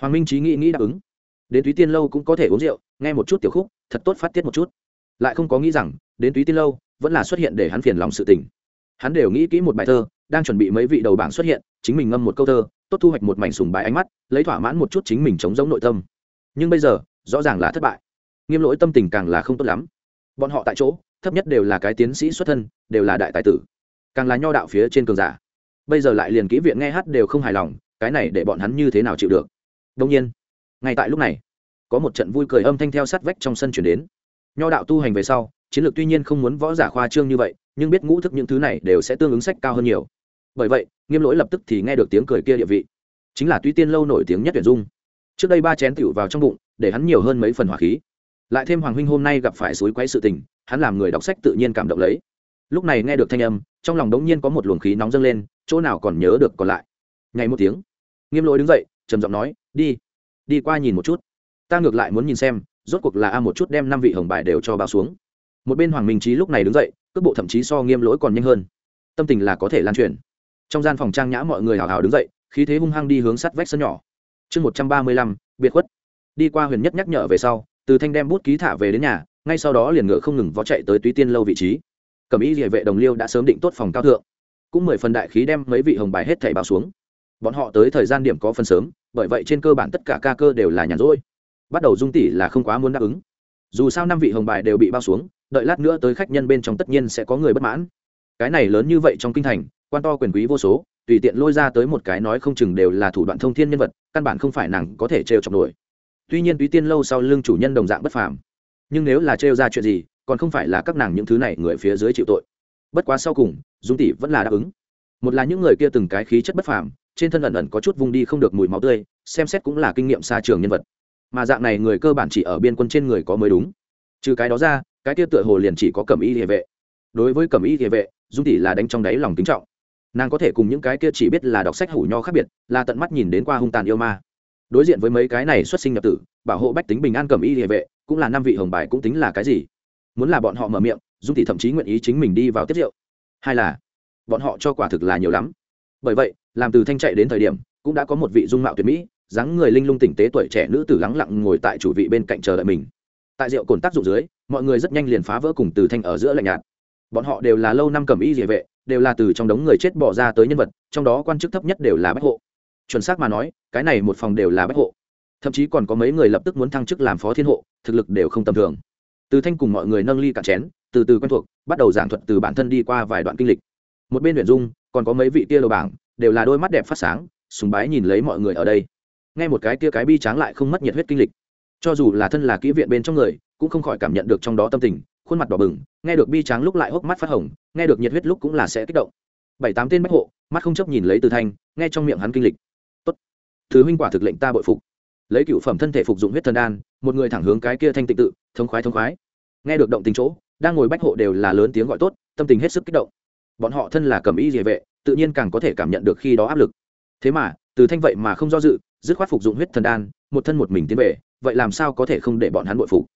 Hoàng minh trí nghĩ nghĩ đáp ứng. Đến túy tiên lâu cũng có thể uống rượu, nghe một chút tiểu khúc, thật tốt phát tiết một chút. Lại không có nghĩ rằng, đến túy tiên lâu, vẫn là xuất hiện để hắn phiền lòng sự tình hắn đều nghĩ kỹ một bài thơ, đang chuẩn bị mấy vị đầu bảng xuất hiện, chính mình ngâm một câu thơ, tốt thu hoạch một mảnh sùng bài ánh mắt, lấy thỏa mãn một chút chính mình chống giống nội tâm. Nhưng bây giờ, rõ ràng là thất bại. Nghiêm lỗi tâm tình càng là không tốt lắm. Bọn họ tại chỗ, thấp nhất đều là cái tiến sĩ xuất thân, đều là đại tài tử. Càng là nho đạo phía trên cường giả. Bây giờ lại liền kỹ viện nghe hát đều không hài lòng, cái này để bọn hắn như thế nào chịu được? Đông nhiên, ngay tại lúc này, có một trận vui cười âm thanh theo sát vách trong sân chuyển đến. Nho đạo tu hành về sau, chiến lược tuy nhiên không muốn võ giả khoa trương như vậy nhưng biết ngũ thức những thứ này đều sẽ tương ứng sách cao hơn nhiều. Bởi vậy, nghiêm lỗi lập tức thì nghe được tiếng cười kia địa vị. Chính là tuy tiên lâu nổi tiếng nhất tuyển dung. Trước đây ba chén tiểu vào trong bụng, để hắn nhiều hơn mấy phần hỏa khí. Lại thêm hoàng huynh hôm nay gặp phải suối quấy sự tình, hắn làm người đọc sách tự nhiên cảm động lấy. Lúc này nghe được thanh âm, trong lòng đống nhiên có một luồng khí nóng dâng lên, chỗ nào còn nhớ được còn lại. Ngay một tiếng, nghiêm lỗi đứng dậy, trầm giọng nói, đi đi qua nhìn một chút. Ta ngược lại muốn nhìn xem, rốt cuộc là a một chút đem năm vị hồng bài đều cho bao xuống một bên hoàng minh trí lúc này đứng dậy, cước bộ thậm chí so nghiêm lỗi còn nhanh hơn. Tâm tình là có thể lan truyền. Trong gian phòng trang nhã mọi người hào hào đứng dậy, khí thế hung hăng đi hướng sắt vách sân nhỏ. Chương một trăm ba mươi lăm, biệt khuất. Đi qua huyền nhất nhắc nhở về sau, từ thanh đem bút ký thả về đến nhà, ngay sau đó liền ngựa không ngừng vó chạy tới túy tiên lâu vị trí. Cẩm ý địa vệ đồng liêu đã sớm định tốt phòng cao thượng, cũng mười phần đại khí đem mấy vị hồng bài hết thảy báo xuống. Bọn họ tới thời gian điểm có phần sớm, bởi vậy trên cơ bản tất cả ca cơ đều là nhàn rỗi. Bắt đầu dung tỷ là không quá muốn đáp ứng dù sao năm vị hồng bài đều bị bao xuống, đợi lát nữa tới khách nhân bên trong tất nhiên sẽ có người bất mãn. Cái này lớn như vậy trong kinh thành, quan to quyền quý vô số, tùy tiện lôi ra tới một cái nói không chừng đều là thủ đoạn thông thiên nhân vật, căn bản không phải nàng có thể trêu chọc nổi. Tuy nhiên túy tiên lâu sau lưng chủ nhân đồng dạng bất phàm. Nhưng nếu là trêu ra chuyện gì, còn không phải là các nàng những thứ này người phía dưới chịu tội. Bất quá sau cùng, dung tỷ vẫn là đáp ứng. Một là những người kia từng cái khí chất bất phàm, trên thân ẩn ẩn có chút vung đi không được mùi máu tươi, xem xét cũng là kinh nghiệm xa trường nhân vật mà dạng này người cơ bản chỉ ở biên quân trên người có mới đúng. Trừ cái đó ra, cái kia tựa hồ liền chỉ có cẩm y địa vệ. Đối với cẩm y địa vệ, dung tỷ là đánh trong đáy lòng kính trọng. Nàng có thể cùng những cái kia chỉ biết là đọc sách hủ nho khác biệt, là tận mắt nhìn đến qua hung tàn yêu ma. Đối diện với mấy cái này xuất sinh nhập tử, bảo hộ bách tính bình an cẩm y địa vệ, cũng là năm vị hồng bài cũng tính là cái gì? Muốn là bọn họ mở miệng, dung tỷ thậm chí nguyện ý chính mình đi vào tiết rượu. Hai là, bọn họ cho quả thực là nhiều lắm. Bởi vậy, làm từ thanh chạy đến thời điểm, cũng đã có một vị dung mạo tuyệt mỹ dáng người linh lung tỉnh tế tuổi trẻ nữ tử lắng lặng ngồi tại chủ vị bên cạnh chờ đợi mình. Tại rượu cồn tác dụng dưới, mọi người rất nhanh liền phá vỡ cùng từ thanh ở giữa lạnh nhạt. Bọn họ đều là lâu năm cầm y địa vệ, đều là từ trong đống người chết bỏ ra tới nhân vật, trong đó quan chức thấp nhất đều là bách hộ. Chuẩn xác mà nói, cái này một phòng đều là bách hộ. Thậm chí còn có mấy người lập tức muốn thăng chức làm phó thiên hộ, thực lực đều không tầm thường. Từ thanh cùng mọi người nâng ly cạn chén, từ từ quen thuộc, bắt đầu giảng thuật từ bản thân đi qua vài đoạn kinh lịch. Một bên luyện dung, còn có mấy vị kia lầu bảng, đều là đôi mắt đẹp phát sáng, sùng bái nhìn lấy mọi người ở đây nghe một cái kia cái bi tráng lại không mất nhiệt huyết kinh lịch. Cho dù là thân là kỹ viện bên trong người, cũng không khỏi cảm nhận được trong đó tâm tình, khuôn mặt đỏ bừng, nghe được bi tráng lúc lại hốc mắt phát hồng, nghe được nhiệt huyết lúc cũng là sẽ kích động. Bảy tám tên bách hộ, mắt không chấp nhìn lấy từ thanh, nghe trong miệng hắn kinh lịch. Tốt, thứ huynh quả thực lệnh ta bội phục. Lấy cựu phẩm thân thể phục dụng huyết thần đan, một người thẳng hướng cái kia thanh tịnh tự, thống khoái thống khoái. Nghe được động tình chỗ, đang ngồi bách hộ đều là lớn tiếng gọi tốt, tâm tình hết sức kích động. Bọn họ thân là cầm y địa vệ, tự nhiên càng có thể cảm nhận được khi đó áp lực. Thế mà, từ thanh vậy mà không do dự dứt khoát phục dụng huyết thần đan, một thân một mình tiến về, vậy làm sao có thể không để bọn hắn bội phục?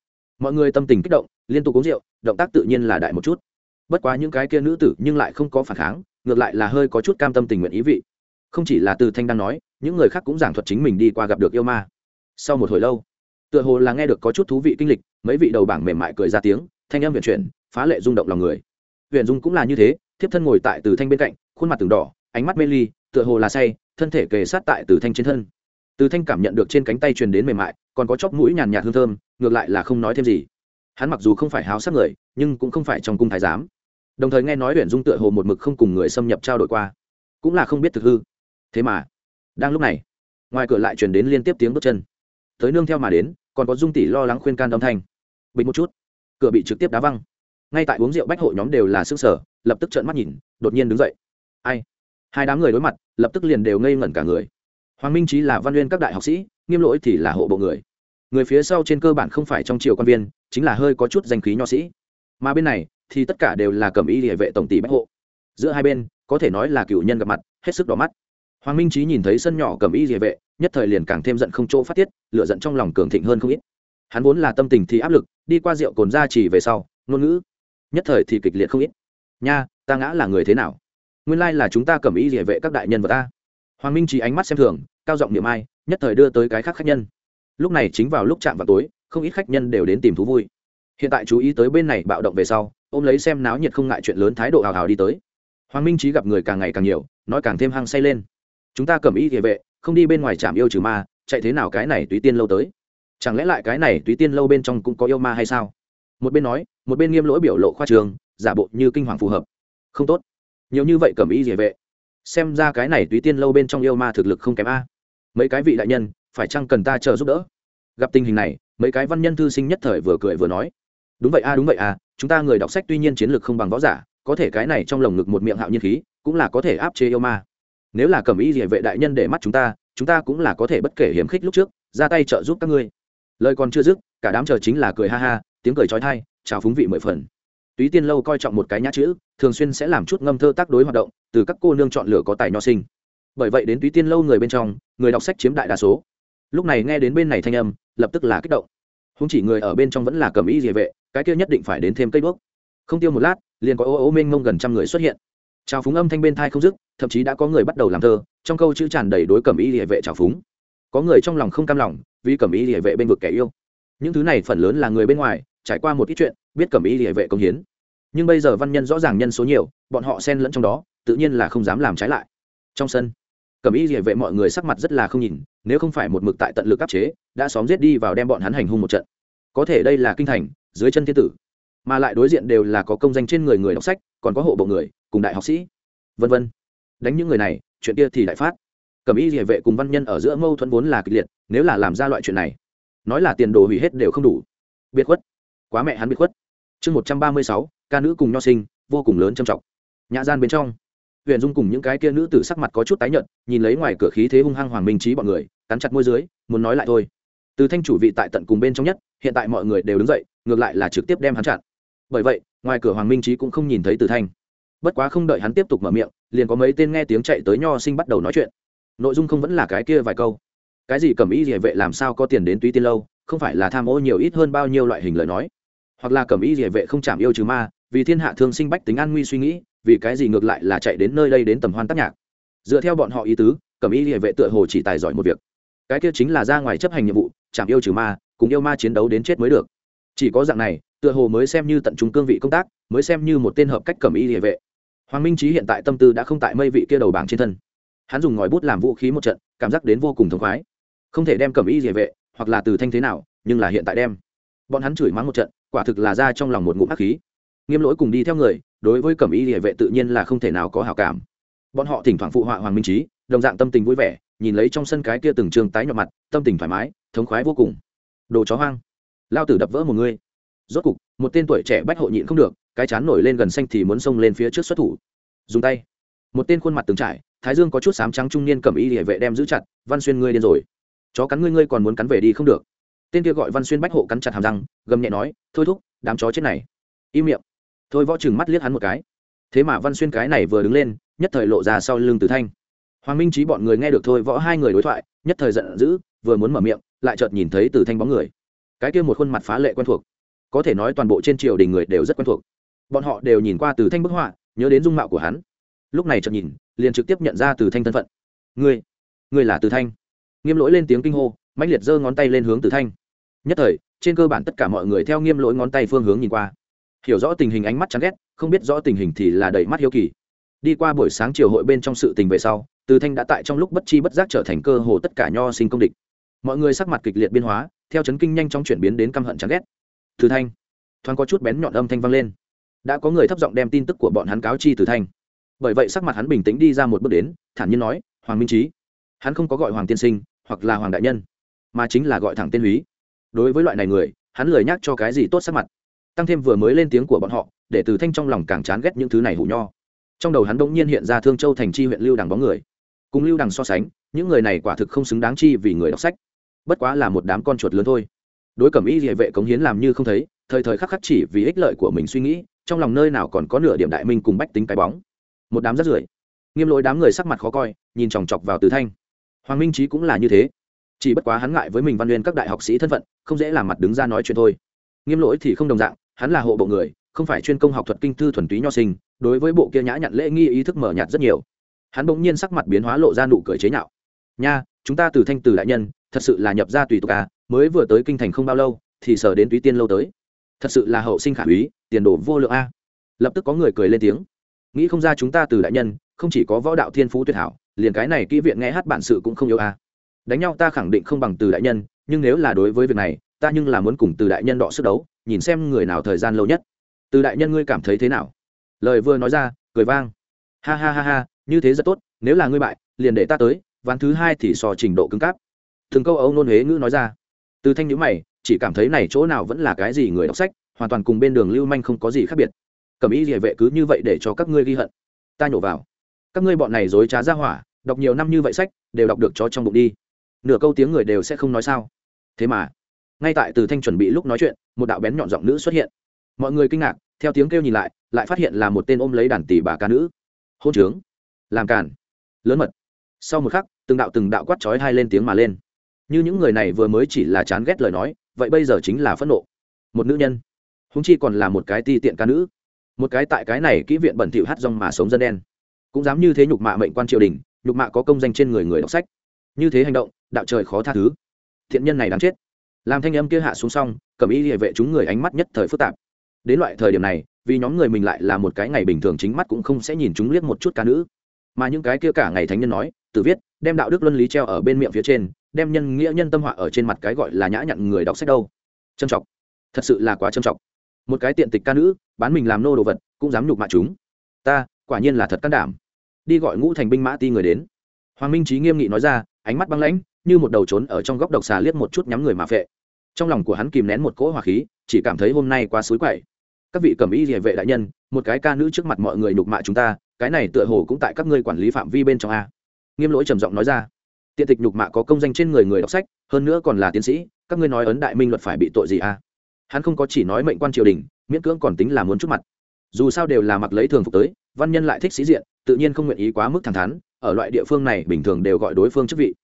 Mọi người tâm tình kích động, liên tục uống rượu, động tác tự nhiên là đại một chút. Bất quá những cái kia nữ tử nhưng lại không có phản kháng, ngược lại là hơi có chút cam tâm tình nguyện ý vị. Không chỉ là từ thanh đang nói, những người khác cũng giảng thuật chính mình đi qua gặp được yêu ma. Sau một hồi lâu, tựa hồ là nghe được có chút thú vị kinh lịch, mấy vị đầu bảng mềm mại cười ra tiếng, thanh em viện chuyển, phá lệ rung động lòng người. Huyền dung cũng là như thế, thiếp thân ngồi tại từ thanh bên cạnh, khuôn mặt từng đỏ, ánh mắt mê ly, tựa hồ là say, thân thể kề sát tại từ thanh trên thân từ thanh cảm nhận được trên cánh tay truyền đến mềm mại, còn có chóp mũi nhàn nhạt hương thơm, ngược lại là không nói thêm gì. Hắn mặc dù không phải háo sắc người, nhưng cũng không phải trong cung thái giám. Đồng thời nghe nói huyện dung tựa hồ một mực không cùng người xâm nhập trao đổi qua, cũng là không biết thực hư. Thế mà, đang lúc này, ngoài cửa lại truyền đến liên tiếp tiếng bước chân. Tới nương theo mà đến, còn có dung tỷ lo lắng khuyên can âm thanh. Bình một chút, cửa bị trực tiếp đá văng. Ngay tại uống rượu bách hội nhóm đều là sức sở, lập tức trợn mắt nhìn, đột nhiên đứng dậy. Ai? Hai đám người đối mặt, lập tức liền đều ngây ngẩn cả người hoàng minh trí là văn nguyên các đại học sĩ, nghiêm lỗi thì là hộ bộ người. Người phía sau trên cơ bản không phải trong triều quan viên, chính là hơi có chút danh khí nho sĩ. Mà bên này, thì tất cả đều là cầm y địa vệ tổng tỷ bách hộ. Giữa hai bên, có thể nói là cựu nhân gặp mặt, hết sức đỏ mắt. Hoàng minh trí nhìn thấy sân nhỏ cầm y địa vệ, nhất thời liền càng thêm giận không chỗ phát tiết lựa giận trong lòng cường thịnh hơn không ít. Hắn vốn là tâm tình thì áp lực, đi qua rượu cồn ra chỉ về sau, ngôn ngữ, nhất thời thì kịch liệt không ít. Nha, ta ngã là người thế nào? Nguyên lai là chúng ta cầm ý địa vệ các đại nhân vật ta hoàng minh trí ánh mắt xem thường, cao giọng niệm ai, nhất thời đưa tới cái khác khách nhân. Lúc này chính vào lúc chạm vào tối, không ít khách nhân đều đến tìm thú vui. Hiện tại chú ý tới bên này bạo động về sau, ôm lấy xem náo nhiệt không ngại chuyện lớn thái độ hào hào đi tới. Hoàng minh trí gặp người càng ngày càng nhiều, nói càng thêm hăng say lên. Chúng ta cầm ý địa vệ, không đi bên ngoài trạm yêu trừ ma, chạy thế nào cái này túy tiên lâu tới? Chẳng lẽ lại cái này túy tiên lâu bên trong cũng có yêu ma hay sao? Một bên nói, một bên nghiêm lỗi biểu lộ khoa trường, giả bộ như kinh hoàng phù hợp. Không tốt. Nhiều như vậy cầm ý địa vệ xem ra cái này túy tiên lâu bên trong yêu ma thực lực không kém a. Mấy cái vị đại nhân, phải chăng cần ta chờ giúp đỡ? Gặp tình hình này, mấy cái văn nhân thư sinh nhất thời vừa cười vừa nói. Đúng vậy a, đúng vậy a, chúng ta người đọc sách tuy nhiên chiến lược không bằng võ giả, có thể cái này trong lồng ngực một miệng hạo nhiên khí, cũng là có thể áp chế yêu ma. Nếu là cầm ý địa vệ đại nhân để mắt chúng ta chúng ta cũng là có thể bất kể hiếm khích lúc trước, ra tay trợ giúp các ngươi. Lời còn chưa dứt, cả đám chờ chính là cười ha ha, tiếng cười trói thai chào phúng vị mười phần túy tiên lâu coi trọng một cái nhã chữ, thường xuyên sẽ làm chút ngâm thơ tác đối hoạt động, từ các cô nương chọn lựa có tài nho sinh. Bởi vậy đến túy tiên lâu người bên trong, người đọc sách chiếm đại đa số. Lúc này nghe đến bên này thanh âm, lập tức là kích động. Không chỉ người ở bên trong vẫn là cầm ý địa vệ cái kia nhất định phải đến thêm cây đuốc. Không tiêu một lát, liền có ô ô mênh mông gần trăm người xuất hiện. Trào phúng âm thanh bên thai không dứt, thậm chí đã có người bắt đầu làm thơ, trong câu chữ tràn đầy đối cầm ý địa vệ trào phúng. Có người trong lòng không cam lòng, vì cầm ý địa vệ bên vực kẻ yêu. Những thứ này phần lớn là người bên ngoài, trải qua một ít chuyện biết cẩm ý địa vệ công hiến. Nhưng bây giờ văn nhân rõ ràng nhân số nhiều, bọn họ xen lẫn trong đó, tự nhiên là không dám làm trái lại. Trong sân, cẩm ý địa vệ mọi người sắc mặt rất là không nhìn, nếu không phải một mực tại tận lực áp chế, đã xóm giết đi vào đem bọn hắn hành hung một trận. Có thể đây là kinh thành, dưới chân thiên tử, mà lại đối diện đều là có công danh trên người người đọc sách, còn có hộ bộ người, cùng đại học sĩ, vân vân. Đánh những người này, chuyện kia thì đại phát. Cẩm ý địa vệ cùng văn nhân ở giữa mâu thuẫn vốn là kịch liệt, nếu là làm ra loại chuyện này, nói là tiền đồ hủy hết đều không đủ. Biệt khuất. Quá mẹ hắn biệt khuất chương một trăm ba mươi sáu, ca nữ cùng nho sinh, vô cùng lớn trầm trọng. Nhã gian bên trong, huyền dung cùng những cái kia nữ tử sắc mặt có chút tái nhợt, nhìn lấy ngoài cửa khí thế hung hăng hoàng minh trí bọn người, cắn chặt môi dưới, muốn nói lại thôi. Từ thanh chủ vị tại tận cùng bên trong nhất, hiện tại mọi người đều đứng dậy, ngược lại là trực tiếp đem hắn chặn. Bởi vậy, ngoài cửa hoàng minh trí cũng không nhìn thấy từ thanh. Bất quá không đợi hắn tiếp tục mở miệng, liền có mấy tên nghe tiếng chạy tới nho sinh bắt đầu nói chuyện. Nội dung không vẫn là cái kia vài câu. Cái gì cầm ý địa vệ làm sao có tiền đến túy tiên lâu, không phải là tham ô nhiều ít hơn bao nhiêu loại hình lời nói hoặc là cầm ý địa vệ không chạm yêu trừ ma, vì thiên hạ thương sinh bách tính an nguy suy nghĩ, vì cái gì ngược lại là chạy đến nơi đây đến tầm hoan tác nhạc. Dựa theo bọn họ ý tứ cầm ý địa vệ tựa hồ chỉ tài giỏi một việc. Cái kia chính là ra ngoài chấp hành nhiệm vụ, chạm yêu trừ ma, cùng yêu ma chiến đấu đến chết mới được. Chỉ có dạng này, tựa hồ mới xem như tận trung cương vị công tác, mới xem như một tên hợp cách cầm ý địa vệ. Hoàng minh trí hiện tại tâm tư đã không tại mây vị kia đầu bảng trên thân. Hắn dùng ngòi bút làm vũ khí một trận, cảm giác đến vô cùng thống khoái. Không thể đem cầm ý địa vệ, hoặc là từ thanh thế nào, nhưng là hiện tại đem bọn hắn chửi mắng một trận, quả thực là ra trong lòng một ngụm ác khí. Nghiêm lỗi cùng đi theo người, đối với cẩm y địa vệ tự nhiên là không thể nào có hào cảm. Bọn họ thỉnh thoảng phụ họa hoàng minh trí, đồng dạng tâm tình vui vẻ, nhìn lấy trong sân cái kia từng trường tái nhọn mặt, tâm tình thoải mái, thống khoái vô cùng. Đồ chó hoang. Lao tử đập vỡ một người. Rốt cục, một tên tuổi trẻ bách hộ nhịn không được, cái chán nổi lên gần xanh thì muốn xông lên phía trước xuất thủ. Dùng tay. Một tên khuôn mặt từng trải, thái dương có chút sám trắng trung niên cầm y địa vệ đem giữ chặt, văn xuyên ngươi điên rồi. Chó cắn ngươi ngươi còn muốn cắn về đi không được tên kia gọi văn xuyên bách hộ cắn chặt hàm răng, gầm nhẹ nói, thôi thúc, đám chó chết này. Im miệng. Thôi võ chừng mắt liếc hắn một cái. Thế mà văn xuyên cái này vừa đứng lên, nhất thời lộ ra sau lưng từ thanh. Hoàng minh trí bọn người nghe được thôi võ hai người đối thoại, nhất thời giận dữ, vừa muốn mở miệng, lại chợt nhìn thấy từ thanh bóng người. Cái kia một khuôn mặt phá lệ quen thuộc. Có thể nói toàn bộ trên triều đình người đều rất quen thuộc. Bọn họ đều nhìn qua từ thanh bức họa, nhớ đến dung mạo của hắn. Lúc này chợt nhìn, liền trực tiếp nhận ra từ thanh thân phận. Ngươi ngươi là từ thanh. Nghiêm lỗi lên tiếng kinh hô mạnh liệt giơ ngón tay lên hướng từ thanh nhất thời, trên cơ bản tất cả mọi người theo nghiêm lỗi ngón tay phương hướng nhìn qua. Hiểu rõ tình hình ánh mắt chán ghét, không biết rõ tình hình thì là đầy mắt hiếu kỳ. Đi qua buổi sáng chiều hội bên trong sự tình về sau, từ thanh đã tại trong lúc bất chi bất giác trở thành cơ hồ tất cả nho sinh công địch. Mọi người sắc mặt kịch liệt biên hóa, theo chấn kinh nhanh chóng chuyển biến đến căm hận chán ghét. Từ thanh. Thoáng có chút bén nhọn âm thanh vang lên. Đã có người thấp giọng đem tin tức của bọn hắn cáo chi từ thanh. Bởi vậy sắc mặt hắn bình tĩnh đi ra một bước đến, thản nhiên nói, hoàng minh trí hắn không có gọi hoàng tiên sinh, hoặc là hoàng đại nhân, mà chính là gọi thẳng tên húy đối với loại này người, hắn lười nhắc cho cái gì tốt sắc mặt. Tăng thêm vừa mới lên tiếng của bọn họ, để từ thanh trong lòng càng chán ghét những thứ này hủ nho. Trong đầu hắn bỗng nhiên hiện ra thương châu thành chi huyện lưu đằng bóng người. Cùng lưu đằng so sánh, những người này quả thực không xứng đáng chi vì người đọc sách. Bất quá là một đám con chuột lớn thôi. Đối cẩm y địa vệ cống hiến làm như không thấy, thời thời khắc khắc chỉ vì ích lợi của mình suy nghĩ, trong lòng nơi nào còn có nửa điểm đại minh cùng bách tính cái bóng. Một đám rất rưởi. Nghiêm lỗi đám người sắc mặt khó coi, nhìn chòng chọc vào từ thanh. Hoàng minh trí cũng là như thế chỉ bất quá hắn ngại với mình văn nguyên các đại học sĩ thân phận, không dễ làm mặt đứng ra nói chuyện thôi. Nghiêm lỗi thì không đồng dạng, hắn là hộ bộ người, không phải chuyên công học thuật kinh thư thuần túy nho sinh, đối với bộ kia nhã nhặn lễ nghi ý thức mở nhạt rất nhiều. Hắn bỗng nhiên sắc mặt biến hóa lộ ra nụ cười chế nhạo. Nha, chúng ta từ thanh từ đại nhân, thật sự là nhập ra tùy tục à mới vừa tới kinh thành không bao lâu, thì sở đến túy tiên lâu tới. Thật sự là hậu sinh khả úy, tiền đồ vô lượng a. Lập tức có người cười lên tiếng. Nghĩ không ra chúng ta từ đại nhân, không chỉ có võ đạo thiên phú tuyệt hảo, liền cái này kỹ viện nghe hát bản sự cũng không yếu a đánh nhau ta khẳng định không bằng từ đại nhân, nhưng nếu là đối với việc này, ta nhưng là muốn cùng từ đại nhân đọ sức đấu, nhìn xem người nào thời gian lâu nhất. Từ đại nhân ngươi cảm thấy thế nào? Lời vừa nói ra, cười vang. Ha ha ha ha, như thế rất tốt, nếu là ngươi bại, liền để ta tới, ván thứ hai thì so trình độ cứng cáp. Từng câu âu nôn huế ngữ nói ra. Từ thanh nhữ mày, chỉ cảm thấy này chỗ nào vẫn là cái gì người đọc sách, hoàn toàn cùng bên đường lưu manh không có gì khác biệt. Cầm ý địa vệ cứ như vậy để cho các ngươi ghi hận. Ta nhổ vào. Các ngươi bọn này dối trá ra hỏa, đọc nhiều năm như vậy sách, đều đọc được cho trong bụng đi nửa câu tiếng người đều sẽ không nói sao? Thế mà, ngay tại từ thanh chuẩn bị lúc nói chuyện, một đạo bén nhọn giọng nữ xuất hiện. Mọi người kinh ngạc, theo tiếng kêu nhìn lại lại phát hiện là một tên ôm lấy đàn tỷ bà ca nữ. Hôn trướng. Làm cản lớn mật. Sau một khắc, từng đạo từng đạo quát trói hai lên tiếng mà lên. Như những người này vừa mới chỉ là chán ghét lời nói, vậy bây giờ chính là phẫn nộ. Một nữ nhân. Húng chi còn là một cái ti tiện ca nữ. Một cái tại cái này kỹ viện bẩn thỉu hát rong mà sống dân đen. Cũng dám như thế nhục mạ mệnh quan triều đình, nhục mạ có công danh trên người người đọc sách. Như thế hành động đạo trời khó tha thứ. Thiện nhân này đáng chết. Làm thanh âm kia hạ xuống xong, cầm ý địa vệ chúng người ánh mắt nhất thời phức tạp. Đến loại thời điểm này, vì nhóm người mình lại là một cái ngày bình thường chính mắt cũng không sẽ nhìn chúng liếc một chút ca nữ. Mà những cái kia cả ngày thánh nhân nói, tự viết, đem đạo đức luân lý treo ở bên miệng phía trên, đem nhân nghĩa nhân tâm họa ở trên mặt cái gọi là nhã nhặn người đọc sách đâu. Trân trọng. Thật sự là quá trân trọng. Một cái tiện tịch ca nữ, bán mình làm nô đồ vật, cũng dám nhục mạ chúng. Ta, quả nhiên là thật can đảm. Đi gọi ngũ thành binh mã ti người đến. Hoàng minh trí nghiêm nghị nói ra ánh mắt băng lãnh, như một đầu trốn ở trong góc độc xà liếc một chút nhắm người mà phệ. Trong lòng của hắn kìm nén một cỗ hỏa khí, chỉ cảm thấy hôm nay quá suối quậy. Các vị cầm ý địa vệ đại nhân, một cái ca nữ trước mặt mọi người nhục mạ chúng ta, cái này tựa hồ cũng tại các ngươi quản lý phạm vi bên trong a. Nghiêm lỗi trầm giọng nói ra. Tiện tịch nhục mạ có công danh trên người người đọc sách, hơn nữa còn là tiến sĩ, các ngươi nói ấn đại minh luật phải bị tội gì a? Hắn không có chỉ nói mệnh quan triều đình, miễn cưỡng còn tính là muốn chút mặt. Dù sao đều là mặc lấy thường phục tới, văn nhân lại thích sĩ diện, tự nhiên không nguyện ý quá mức thẳng thắn ở loại địa phương này bình thường đều gọi đối phương chức vị.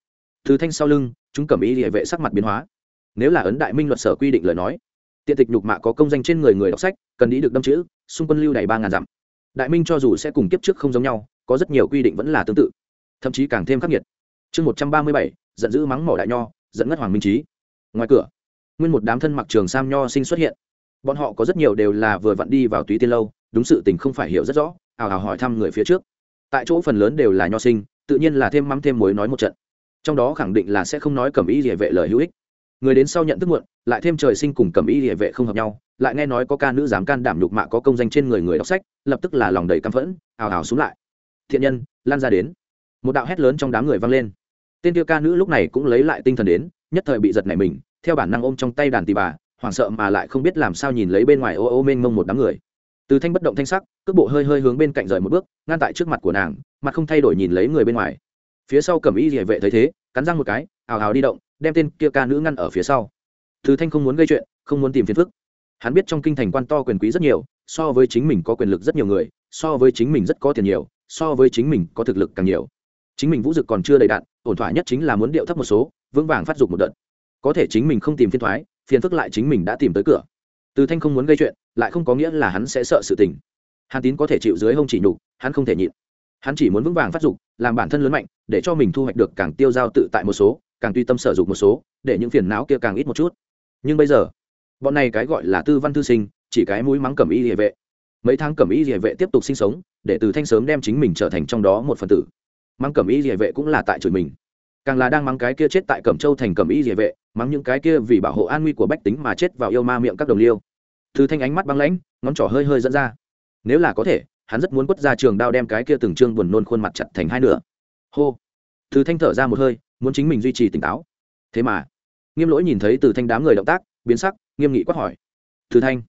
Từ thanh sau lưng, chúng cầm ý địa vệ sắc mặt biến hóa. Nếu là ấn đại minh luật sở quy định lời nói, tiện tịch nhục mạ có công danh trên người người đọc sách, cần ý được đâm chữ, xung quân lưu đầy ba ngàn dặm. Đại minh cho dù sẽ cùng kiếp trước không giống nhau, có rất nhiều quy định vẫn là tương tự. Thậm chí càng thêm khắc nghiệt. Chương một trăm ba mươi bảy, giận dữ mắng mỏ đại nho dẫn ngất hoàng minh trí. Ngoài cửa, nguyên một đám thân mặc trường sam nho sinh xuất hiện. Bọn họ có rất nhiều đều là vừa vặn đi vào túy tiên lâu, đúng sự tình không phải hiểu rất rõ, ào ào hỏi thăm người phía trước tại chỗ phần lớn đều là nho sinh, tự nhiên là thêm mắm thêm muối nói một trận. Trong đó khẳng định là sẽ không nói cầm ý địa vệ lời hữu ích. Người đến sau nhận thức muộn, lại thêm trời sinh cùng cầm ý địa vệ không hợp nhau, lại nghe nói có ca nữ dám can đảm nhục mạ có công danh trên người người đọc sách, lập tức là lòng đầy căm phẫn, ào ào xuống lại. Thiện nhân, lan ra đến. Một đạo hét lớn trong đám người vang lên. Tên tiêu ca nữ lúc này cũng lấy lại tinh thần đến, nhất thời bị giật nảy mình, theo bản năng ôm trong tay đàn tì bà, hoảng sợ mà lại không biết làm sao nhìn lấy bên ngoài ô ô mênh mông một đám người từ thanh bất động thanh sắc, cước bộ hơi hơi hướng bên cạnh rời một bước, ngăn tại trước mặt của nàng, mặt không thay đổi nhìn lấy người bên ngoài. Phía sau cầm y địa vệ thấy thế, cắn răng một cái, ào ào đi động, đem tên kia ca nữ ngăn ở phía sau. Từ thanh không muốn gây chuyện, không muốn tìm phiền phức. Hắn biết trong kinh thành quan to quyền quý rất nhiều, so với chính mình có quyền lực rất nhiều người, so với chính mình rất có tiền nhiều, so với chính mình có thực lực càng nhiều. Chính mình vũ dực còn chưa đầy đạn, ổn thỏa nhất chính là muốn điệu thấp một số, vững vàng phát dục một đợt. Có thể chính mình không tìm phiền thoái, phiền phức lại chính mình đã tìm tới cửa từ thanh không muốn gây chuyện, lại không có nghĩa là hắn sẽ sợ sự tình. Hàn tín có thể chịu dưới hông chỉ nhục, hắn không thể nhịn. Hắn chỉ muốn vững vàng phát dục, làm bản thân lớn mạnh, để cho mình thu hoạch được càng tiêu dao tự tại một số, càng tùy tâm sở dục một số, để những phiền não kia càng ít một chút. Nhưng bây giờ, bọn này cái gọi là tư văn thư sinh, chỉ cái mũi mắng cẩm y địa vệ. Mấy tháng cẩm y địa vệ tiếp tục sinh sống, để từ thanh sớm đem chính mình trở thành trong đó một phần tử. Mắng cẩm y địa vệ cũng là tại chửi mình càng là đang mắng cái kia chết tại cẩm châu thành cẩm y địa vệ, mắng những cái kia vì bảo hộ an nguy của bách tính mà chết vào yêu ma miệng các đồng liêu. Từ thanh ánh mắt băng lãnh, ngón trỏ hơi hơi dẫn ra. Nếu là có thể, hắn rất muốn quất ra trường đao đem cái kia từng trương buồn nôn khuôn mặt chặt thành hai nửa. Hô. Từ thanh thở ra một hơi, muốn chính mình duy trì tỉnh táo. Thế mà, nghiêm lỗi nhìn thấy từ thanh đám người động tác, biến sắc, nghiêm nghị quát hỏi. Từ thanh,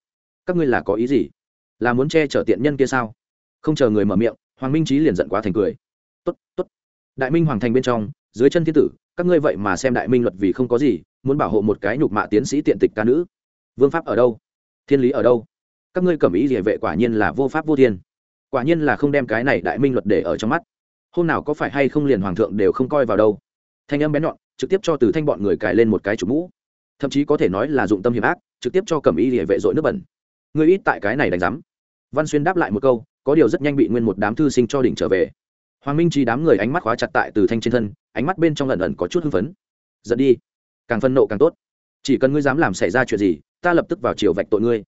các ngươi là có ý gì? Là muốn che chở tiện nhân kia sao? Không chờ người mở miệng, hoàng minh trí liền giận quá thành cười. Tốt tốt. Đại minh hoàng thành bên trong dưới chân thiên tử, các ngươi vậy mà xem đại minh luật vì không có gì, muốn bảo hộ một cái nhục mạ tiến sĩ tiện tịch ca nữ. Vương pháp ở đâu? Thiên lý ở đâu? Các ngươi cầm ý địa vệ quả nhiên là vô pháp vô thiên. Quả nhiên là không đem cái này đại minh luật để ở trong mắt. Hôm nào có phải hay không liền hoàng thượng đều không coi vào đâu. Thanh âm bén nhọn, trực tiếp cho từ thanh bọn người cài lên một cái chủ mũ. Thậm chí có thể nói là dụng tâm hiểm ác, trực tiếp cho cầm ý địa vệ dội nước bẩn. Người ít tại cái này đánh giám. Văn xuyên đáp lại một câu, có điều rất nhanh bị nguyên một đám thư sinh cho đỉnh trở về hoàng minh trí đám người ánh mắt khóa chặt tại từ thanh trên thân, ánh mắt bên trong lần ẩn có chút hưng phấn. Giận đi. Càng phân nộ càng tốt. Chỉ cần ngươi dám làm xảy ra chuyện gì, ta lập tức vào chiều vạch tội ngươi.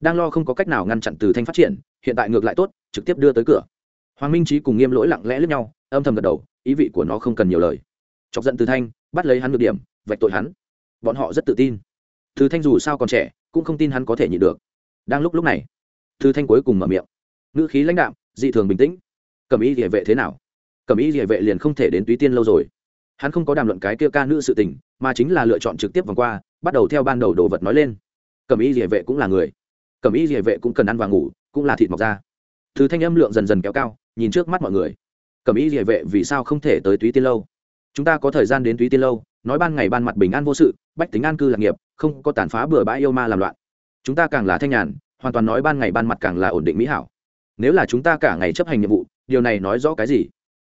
Đang lo không có cách nào ngăn chặn từ thanh phát triển, hiện tại ngược lại tốt, trực tiếp đưa tới cửa. Hoàng minh trí cùng nghiêm lỗi lặng lẽ lướt nhau, âm thầm gật đầu, ý vị của nó không cần nhiều lời. Chọc giận từ thanh, bắt lấy hắn ngược điểm, vạch tội hắn. Bọn họ rất tự tin. Từ thanh dù sao còn trẻ, cũng không tin hắn có thể nhịn được. Đang lúc lúc này, từ thanh cuối cùng mở miệng. Ngữ khí lãnh đạm, dị thường bình tĩnh cầm ý địa vệ thế nào? Cầm ý địa vệ liền không thể đến túy tiên lâu rồi. Hắn không có đàm luận cái kia ca nữ sự tình, mà chính là lựa chọn trực tiếp vòng qua, bắt đầu theo ban đầu đồ vật nói lên. Cầm ý địa vệ cũng là người. Cầm ý địa vệ cũng cần ăn và ngủ, cũng là thịt mọc ra thứ thanh âm lượng dần dần kéo cao, nhìn trước mắt mọi người. Cầm ý địa vệ vì sao không thể tới túy tiên lâu? Chúng ta có thời gian đến túy tiên lâu, nói ban ngày ban mặt bình an vô sự, bách tính an cư lạc nghiệp, không có tàn phá bừa bãi yêu ma làm loạn. Chúng ta càng là thanh nhàn, hoàn toàn nói ban ngày ban mặt càng là ổn định mỹ hảo. Nếu là chúng ta cả ngày chấp hành nhiệm vụ điều này nói rõ cái gì?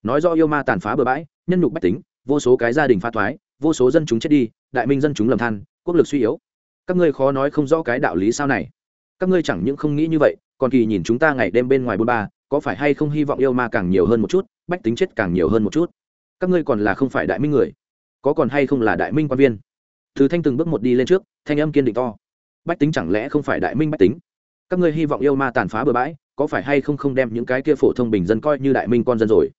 Nói rõ yêu ma tàn phá bừa bãi, nhân nhục bách tính, vô số cái gia đình pha thoái, vô số dân chúng chết đi, đại minh dân chúng lầm than, quốc lực suy yếu. Các ngươi khó nói không rõ cái đạo lý sao này. Các ngươi chẳng những không nghĩ như vậy, còn kỳ nhìn chúng ta ngày đêm bên ngoài bôn ba, có phải hay không hy vọng yêu ma càng nhiều hơn một chút, bách tính chết càng nhiều hơn một chút? Các ngươi còn là không phải đại minh người, có còn hay không là đại minh quan viên? Thứ thanh từng bước một đi lên trước, thanh âm kiên định to. Bách tính chẳng lẽ không phải đại minh bách tính? Các ngươi hy vọng yêu ma tàn phá bừa bãi có phải hay không không đem những cái kia phổ thông bình dân coi như đại minh con dân rồi?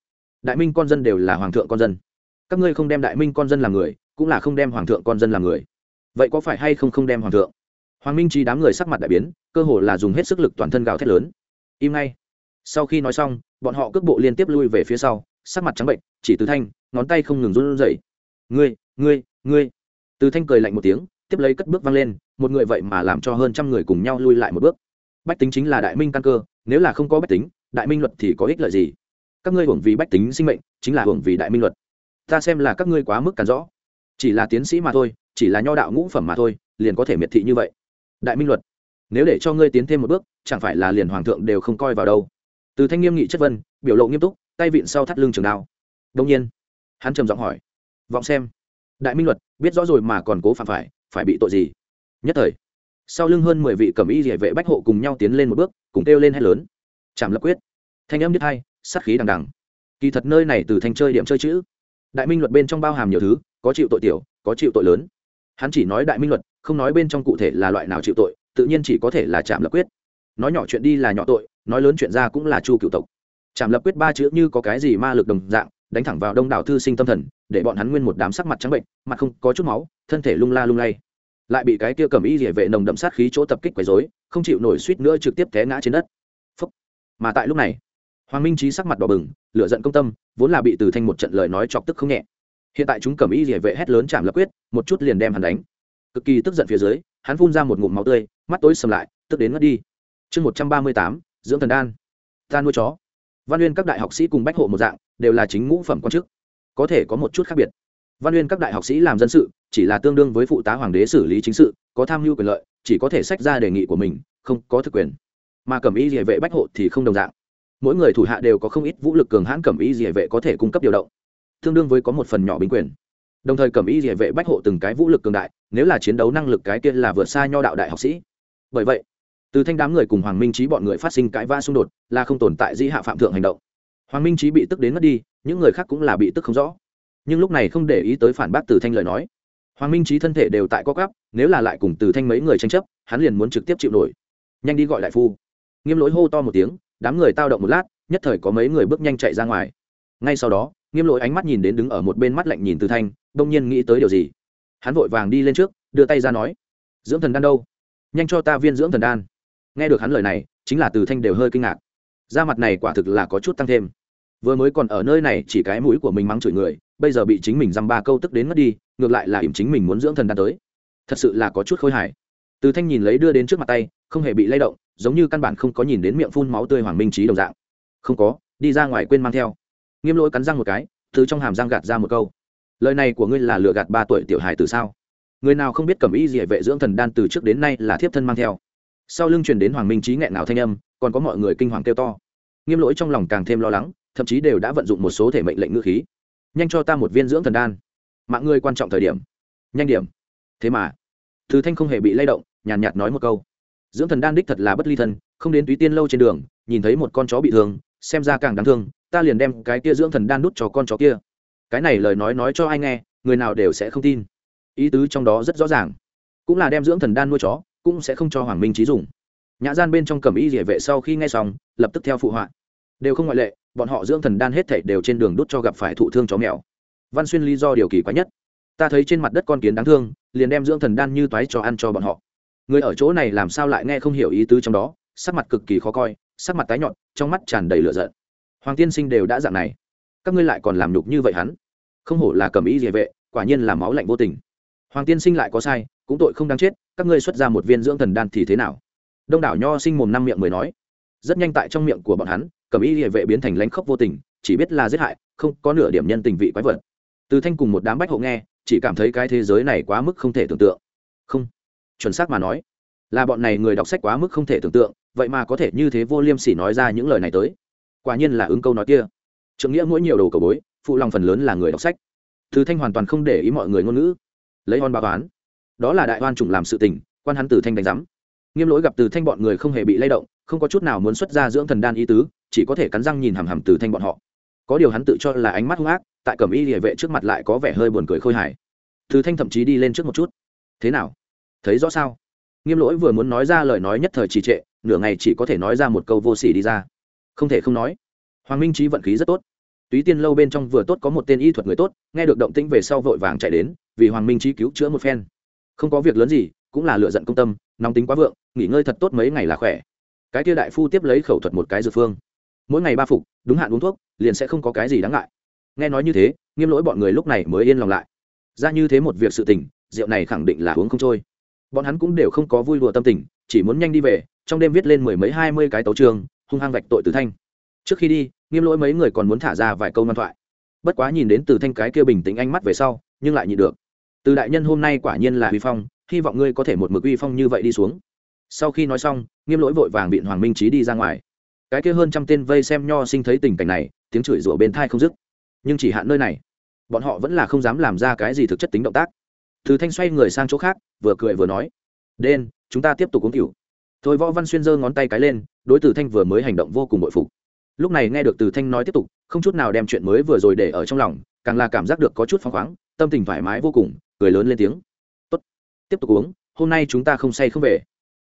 Đại minh con dân đều là hoàng thượng con dân. Các ngươi không đem đại minh con dân làm người, cũng là không đem hoàng thượng con dân làm người. Vậy có phải hay không không đem hoàng thượng? Hoàng minh trí đám người sắc mặt đại biến, cơ hồ là dùng hết sức lực toàn thân gào thét lớn. Im ngay. Sau khi nói xong, bọn họ cước bộ liên tiếp lui về phía sau, sắc mặt trắng bệnh, chỉ từ thanh, ngón tay không ngừng run rẩy. Ngươi ngươi ngươi! Từ thanh cười lạnh một tiếng, tiếp lấy cất bước văng lên, một người vậy mà làm cho hơn trăm người cùng nhau lui lại một bước. Bách tính chính là đại minh căn cơ nếu là không có bách tính, đại minh luật thì có ích lợi gì? Các ngươi hưởng vì bách tính sinh mệnh, chính là hưởng vì đại minh luật. Ta xem là các ngươi quá mức càn rõ chỉ là tiến sĩ mà thôi, chỉ là nho đạo ngũ phẩm mà thôi, liền có thể miệt thị như vậy. Đại minh luật, nếu để cho ngươi tiến thêm một bước, chẳng phải là liền hoàng thượng đều không coi vào đâu. Từ thanh nghiêm nghị chất vân biểu lộ nghiêm túc, tay vịn sau thắt lưng trường đao. Đông nhiên, hắn trầm giọng hỏi, vọng xem, đại minh luật, biết rõ rồi mà còn cố phạm phải phải bị tội gì? Nhất thời sau lưng hơn mười vị cầm y địa vệ bách hộ cùng nhau tiến lên một bước, cùng kêu lên hay lớn. Chạm lập quyết. Thanh âm nhất hai, sát khí đằng đằng. Kỳ thật nơi này từ thanh chơi điểm chơi chữ. Đại minh luật bên trong bao hàm nhiều thứ, có chịu tội tiểu, có chịu tội lớn. Hắn chỉ nói đại minh luật, không nói bên trong cụ thể là loại nào chịu tội, tự nhiên chỉ có thể là chạm lập quyết. Nói nhỏ chuyện đi là nhỏ tội, nói lớn chuyện ra cũng là chu cựu tộc. Chạm lập quyết ba chữ như có cái gì ma lực đồng dạng, đánh thẳng vào đông đảo thư sinh tâm thần, để bọn hắn nguyên một đám sắc mặt trắng bệnh, mặt không có chút máu, thân thể lung la lung lay lại bị cái kia cầm y rỉa vệ nồng đậm sát khí chỗ tập kích quấy rối, không chịu nổi suýt nữa trực tiếp té ngã trên đất. Phúc. mà tại lúc này, hoàng minh trí sắc mặt đỏ bừng, lửa giận công tâm, vốn là bị từ thanh một trận lời nói chọc tức không nhẹ. Hiện tại chúng cầm y rỉa vệ hét lớn chạm lập quyết, một chút liền đem hắn đánh. Cực kỳ tức giận phía dưới, hắn phun ra một ngụm máu tươi, mắt tối sầm lại, tức đến ngất đi. Chương một trăm ba mươi tám, dưỡng thần đan. Ta nuôi chó. Văn nguyên các đại học sĩ cùng bách hộ một dạng, đều là chính ngũ phẩm quan chức. Có thể có một chút khác biệt văn nguyên các đại học sĩ làm dân sự, chỉ là tương đương với phụ tá hoàng đế xử lý chính sự, có tham mưu quyền lợi, chỉ có thể sách ra đề nghị của mình, không có thực quyền. Mà cẩm y địa vệ bách hộ thì không đồng dạng. Mỗi người thủ hạ đều có không ít vũ lực cường hãn cẩm y địa vệ có thể cung cấp điều động, tương đương với có một phần nhỏ binh quyền. Đồng thời cẩm y địa vệ bách hộ từng cái vũ lực cường đại, nếu là chiến đấu năng lực cái kia là vượt xa nho đạo đại học sĩ. Bởi vậy, từ thanh đám người cùng hoàng minh trí bọn người phát sinh cãi vã xung đột là không tồn tại di hạ phạm thượng hành động. Hoàng minh trí bị tức đến mất đi, những người khác cũng là bị tức không rõ nhưng lúc này không để ý tới phản bác từ thanh lời nói. Hoàng minh trí thân thể đều tại co cắp nếu là lại cùng từ thanh mấy người tranh chấp, hắn liền muốn trực tiếp chịu nổi. Nhanh đi gọi đại phu. Nghiêm lỗi hô to một tiếng, đám người tao động một lát, nhất thời có mấy người bước nhanh chạy ra ngoài. Ngay sau đó, nghiêm lỗi ánh mắt nhìn đến đứng ở một bên mắt lạnh nhìn từ thanh, đông nhiên nghĩ tới điều gì. Hắn vội vàng đi lên trước, đưa tay ra nói, dưỡng thần đan đâu? Nhanh cho ta viên dưỡng thần đan. Nghe được hắn lời này, chính là từ thanh đều hơi kinh ngạc. Da mặt này quả thực là có chút tăng thêm. Vừa mới còn ở nơi này, chỉ cái mũi của mình mắng chửi người bây giờ bị chính mình dăm ba câu tức đến mất đi, ngược lại là ỉm chính mình muốn dưỡng thần đan tới. Thật sự là có chút khôi hài. Từ thanh nhìn lấy đưa đến trước mặt tay, không hề bị lay động, giống như căn bản không có nhìn đến miệng phun máu tươi hoàng minh trí đồng dạng. Không có, đi ra ngoài quên mang theo. Nghiêm lỗi cắn răng một cái, từ trong hàm răng gạt ra một câu. Lời này của ngươi là lừa gạt ba tuổi tiểu hài từ sao? Người nào không biết cầm ý gì vệ dưỡng thần đan từ trước đến nay là thiếp thân mang theo. Sau lưng truyền đến hoàng minh trí nghẹn nào thanh âm, còn có mọi người kinh hoàng kêu to. Nghiêm lỗi trong lòng càng thêm lo lắng, thậm chí đều đã vận dụng một số thể mệnh lệnh ngữ khí nhanh cho ta một viên dưỡng thần đan. Mạng ngươi quan trọng thời điểm. Nhanh điểm. Thế mà thứ thanh không hề bị lay động, nhàn nhạt nói một câu. Dưỡng thần đan đích thật là bất ly thân, không đến túy tiên lâu trên đường, nhìn thấy một con chó bị thương, xem ra càng đáng thương, ta liền đem cái kia dưỡng thần đan đút cho con chó kia. Cái này lời nói nói cho ai nghe, người nào đều sẽ không tin. Ý tứ trong đó rất rõ ràng. Cũng là đem dưỡng thần đan nuôi chó, cũng sẽ không cho hoàng minh trí dùng. Nhã gian bên trong cầm y địa vệ sau khi nghe xong, lập tức theo phụ họa đều không ngoại lệ, bọn họ dưỡng thần đan hết thảy đều trên đường đút cho gặp phải thụ thương chó mèo. Văn xuyên lý do điều kỳ quái nhất, ta thấy trên mặt đất con kiến đáng thương, liền đem dưỡng thần đan như toái cho ăn cho bọn họ. Người ở chỗ này làm sao lại nghe không hiểu ý tứ trong đó, sắc mặt cực kỳ khó coi, sắc mặt tái nhọn trong mắt tràn đầy lửa giận. Hoàng tiên sinh đều đã dạng này, các ngươi lại còn làm nhục như vậy hắn? Không hổ là cầm ý địa vệ, quả nhiên là máu lạnh vô tình. Hoàng tiên sinh lại có sai, cũng tội không đáng chết, các ngươi xuất ra một viên dưỡng thần đan thì thế nào? Đông đảo nho sinh mồm năm miệng mới nói, rất nhanh tại trong miệng của bọn hắn cẩm y địa vệ biến thành lãnh khốc vô tình, chỉ biết là giết hại, không có nửa điểm nhân tình vị quái vật. Từ thanh cùng một đám bách hộ nghe, chỉ cảm thấy cái thế giới này quá mức không thể tưởng tượng. Không, chuẩn xác mà nói, là bọn này người đọc sách quá mức không thể tưởng tượng, vậy mà có thể như thế vô liêm sỉ nói ra những lời này tới. Quả nhiên là ứng câu nói kia. Trưởng nghĩa mỗi nhiều đồ cầu bối, phụ lòng phần lớn là người đọc sách. Từ thanh hoàn toàn không để ý mọi người ngôn ngữ. Lấy hon báo toán đó là đại hoan chủng làm sự tình, quan hắn từ thanh đánh giám. Nghiêm lỗi gặp từ thanh bọn người không hề bị lay động, không có chút nào muốn xuất ra dưỡng thần đan ý tứ chỉ có thể cắn răng nhìn hằm hằm từ thanh bọn họ. Có điều hắn tự cho là ánh mắt hung ác, tại cẩm y địa vệ trước mặt lại có vẻ hơi buồn cười khôi hài. Từ thanh thậm chí đi lên trước một chút. Thế nào? Thấy rõ sao? Nghiêm lỗi vừa muốn nói ra lời nói nhất thời trì trệ, nửa ngày chỉ có thể nói ra một câu vô s ỉ đi ra. Không thể không nói. Hoàng minh trí vận khí rất tốt. Túy tiên lâu bên trong vừa tốt có một tên y thuật người tốt, nghe được động tĩnh về sau vội vàng chạy đến, vì hoàng minh trí cứu chữa một phen. Không có việc lớn gì, cũng là lựa giận công tâm, nóng tính quá vượng, nghỉ ngơi thật tốt mấy ngày là khỏe. Cái kia đại phu tiếp lấy khẩu thuật một cái dược phương mỗi ngày ba phục, đúng hạn uống thuốc, liền sẽ không có cái gì đáng ngại. Nghe nói như thế, nghiêm lỗi bọn người lúc này mới yên lòng lại. Ra như thế một việc sự tình, rượu này khẳng định là uống không trôi. Bọn hắn cũng đều không có vui đùa tâm tình, chỉ muốn nhanh đi về, trong đêm viết lên mười mấy hai mươi cái tấu trường hung hăng vạch tội từ thanh. Trước khi đi, nghiêm lỗi mấy người còn muốn thả ra vài câu ngoan thoại. Bất quá nhìn đến từ thanh cái kia bình tĩnh ánh mắt về sau, nhưng lại nhịn được. Từ đại nhân hôm nay quả nhiên là uy phong, hy vọng ngươi có thể một mực uy phong như vậy đi xuống. Sau khi nói xong, nghiêm lỗi vội vàng biện hoàng minh trí đi ra ngoài cái kia hơn trăm tên vây xem nho sinh thấy tình cảnh này, tiếng chửi rủa bên thai không dứt. Nhưng chỉ hạn nơi này, bọn họ vẫn là không dám làm ra cái gì thực chất tính động tác. Từ thanh xoay người sang chỗ khác, vừa cười vừa nói, đen, chúng ta tiếp tục uống cửu thôi võ văn xuyên giơ ngón tay cái lên, đối từ thanh vừa mới hành động vô cùng bội phục. Lúc này nghe được từ thanh nói tiếp tục, không chút nào đem chuyện mới vừa rồi để ở trong lòng, càng là cảm giác được có chút phăng khoáng, tâm tình thoải mái vô cùng, cười lớn lên tiếng. Tốt, tiếp tục uống, hôm nay chúng ta không say không về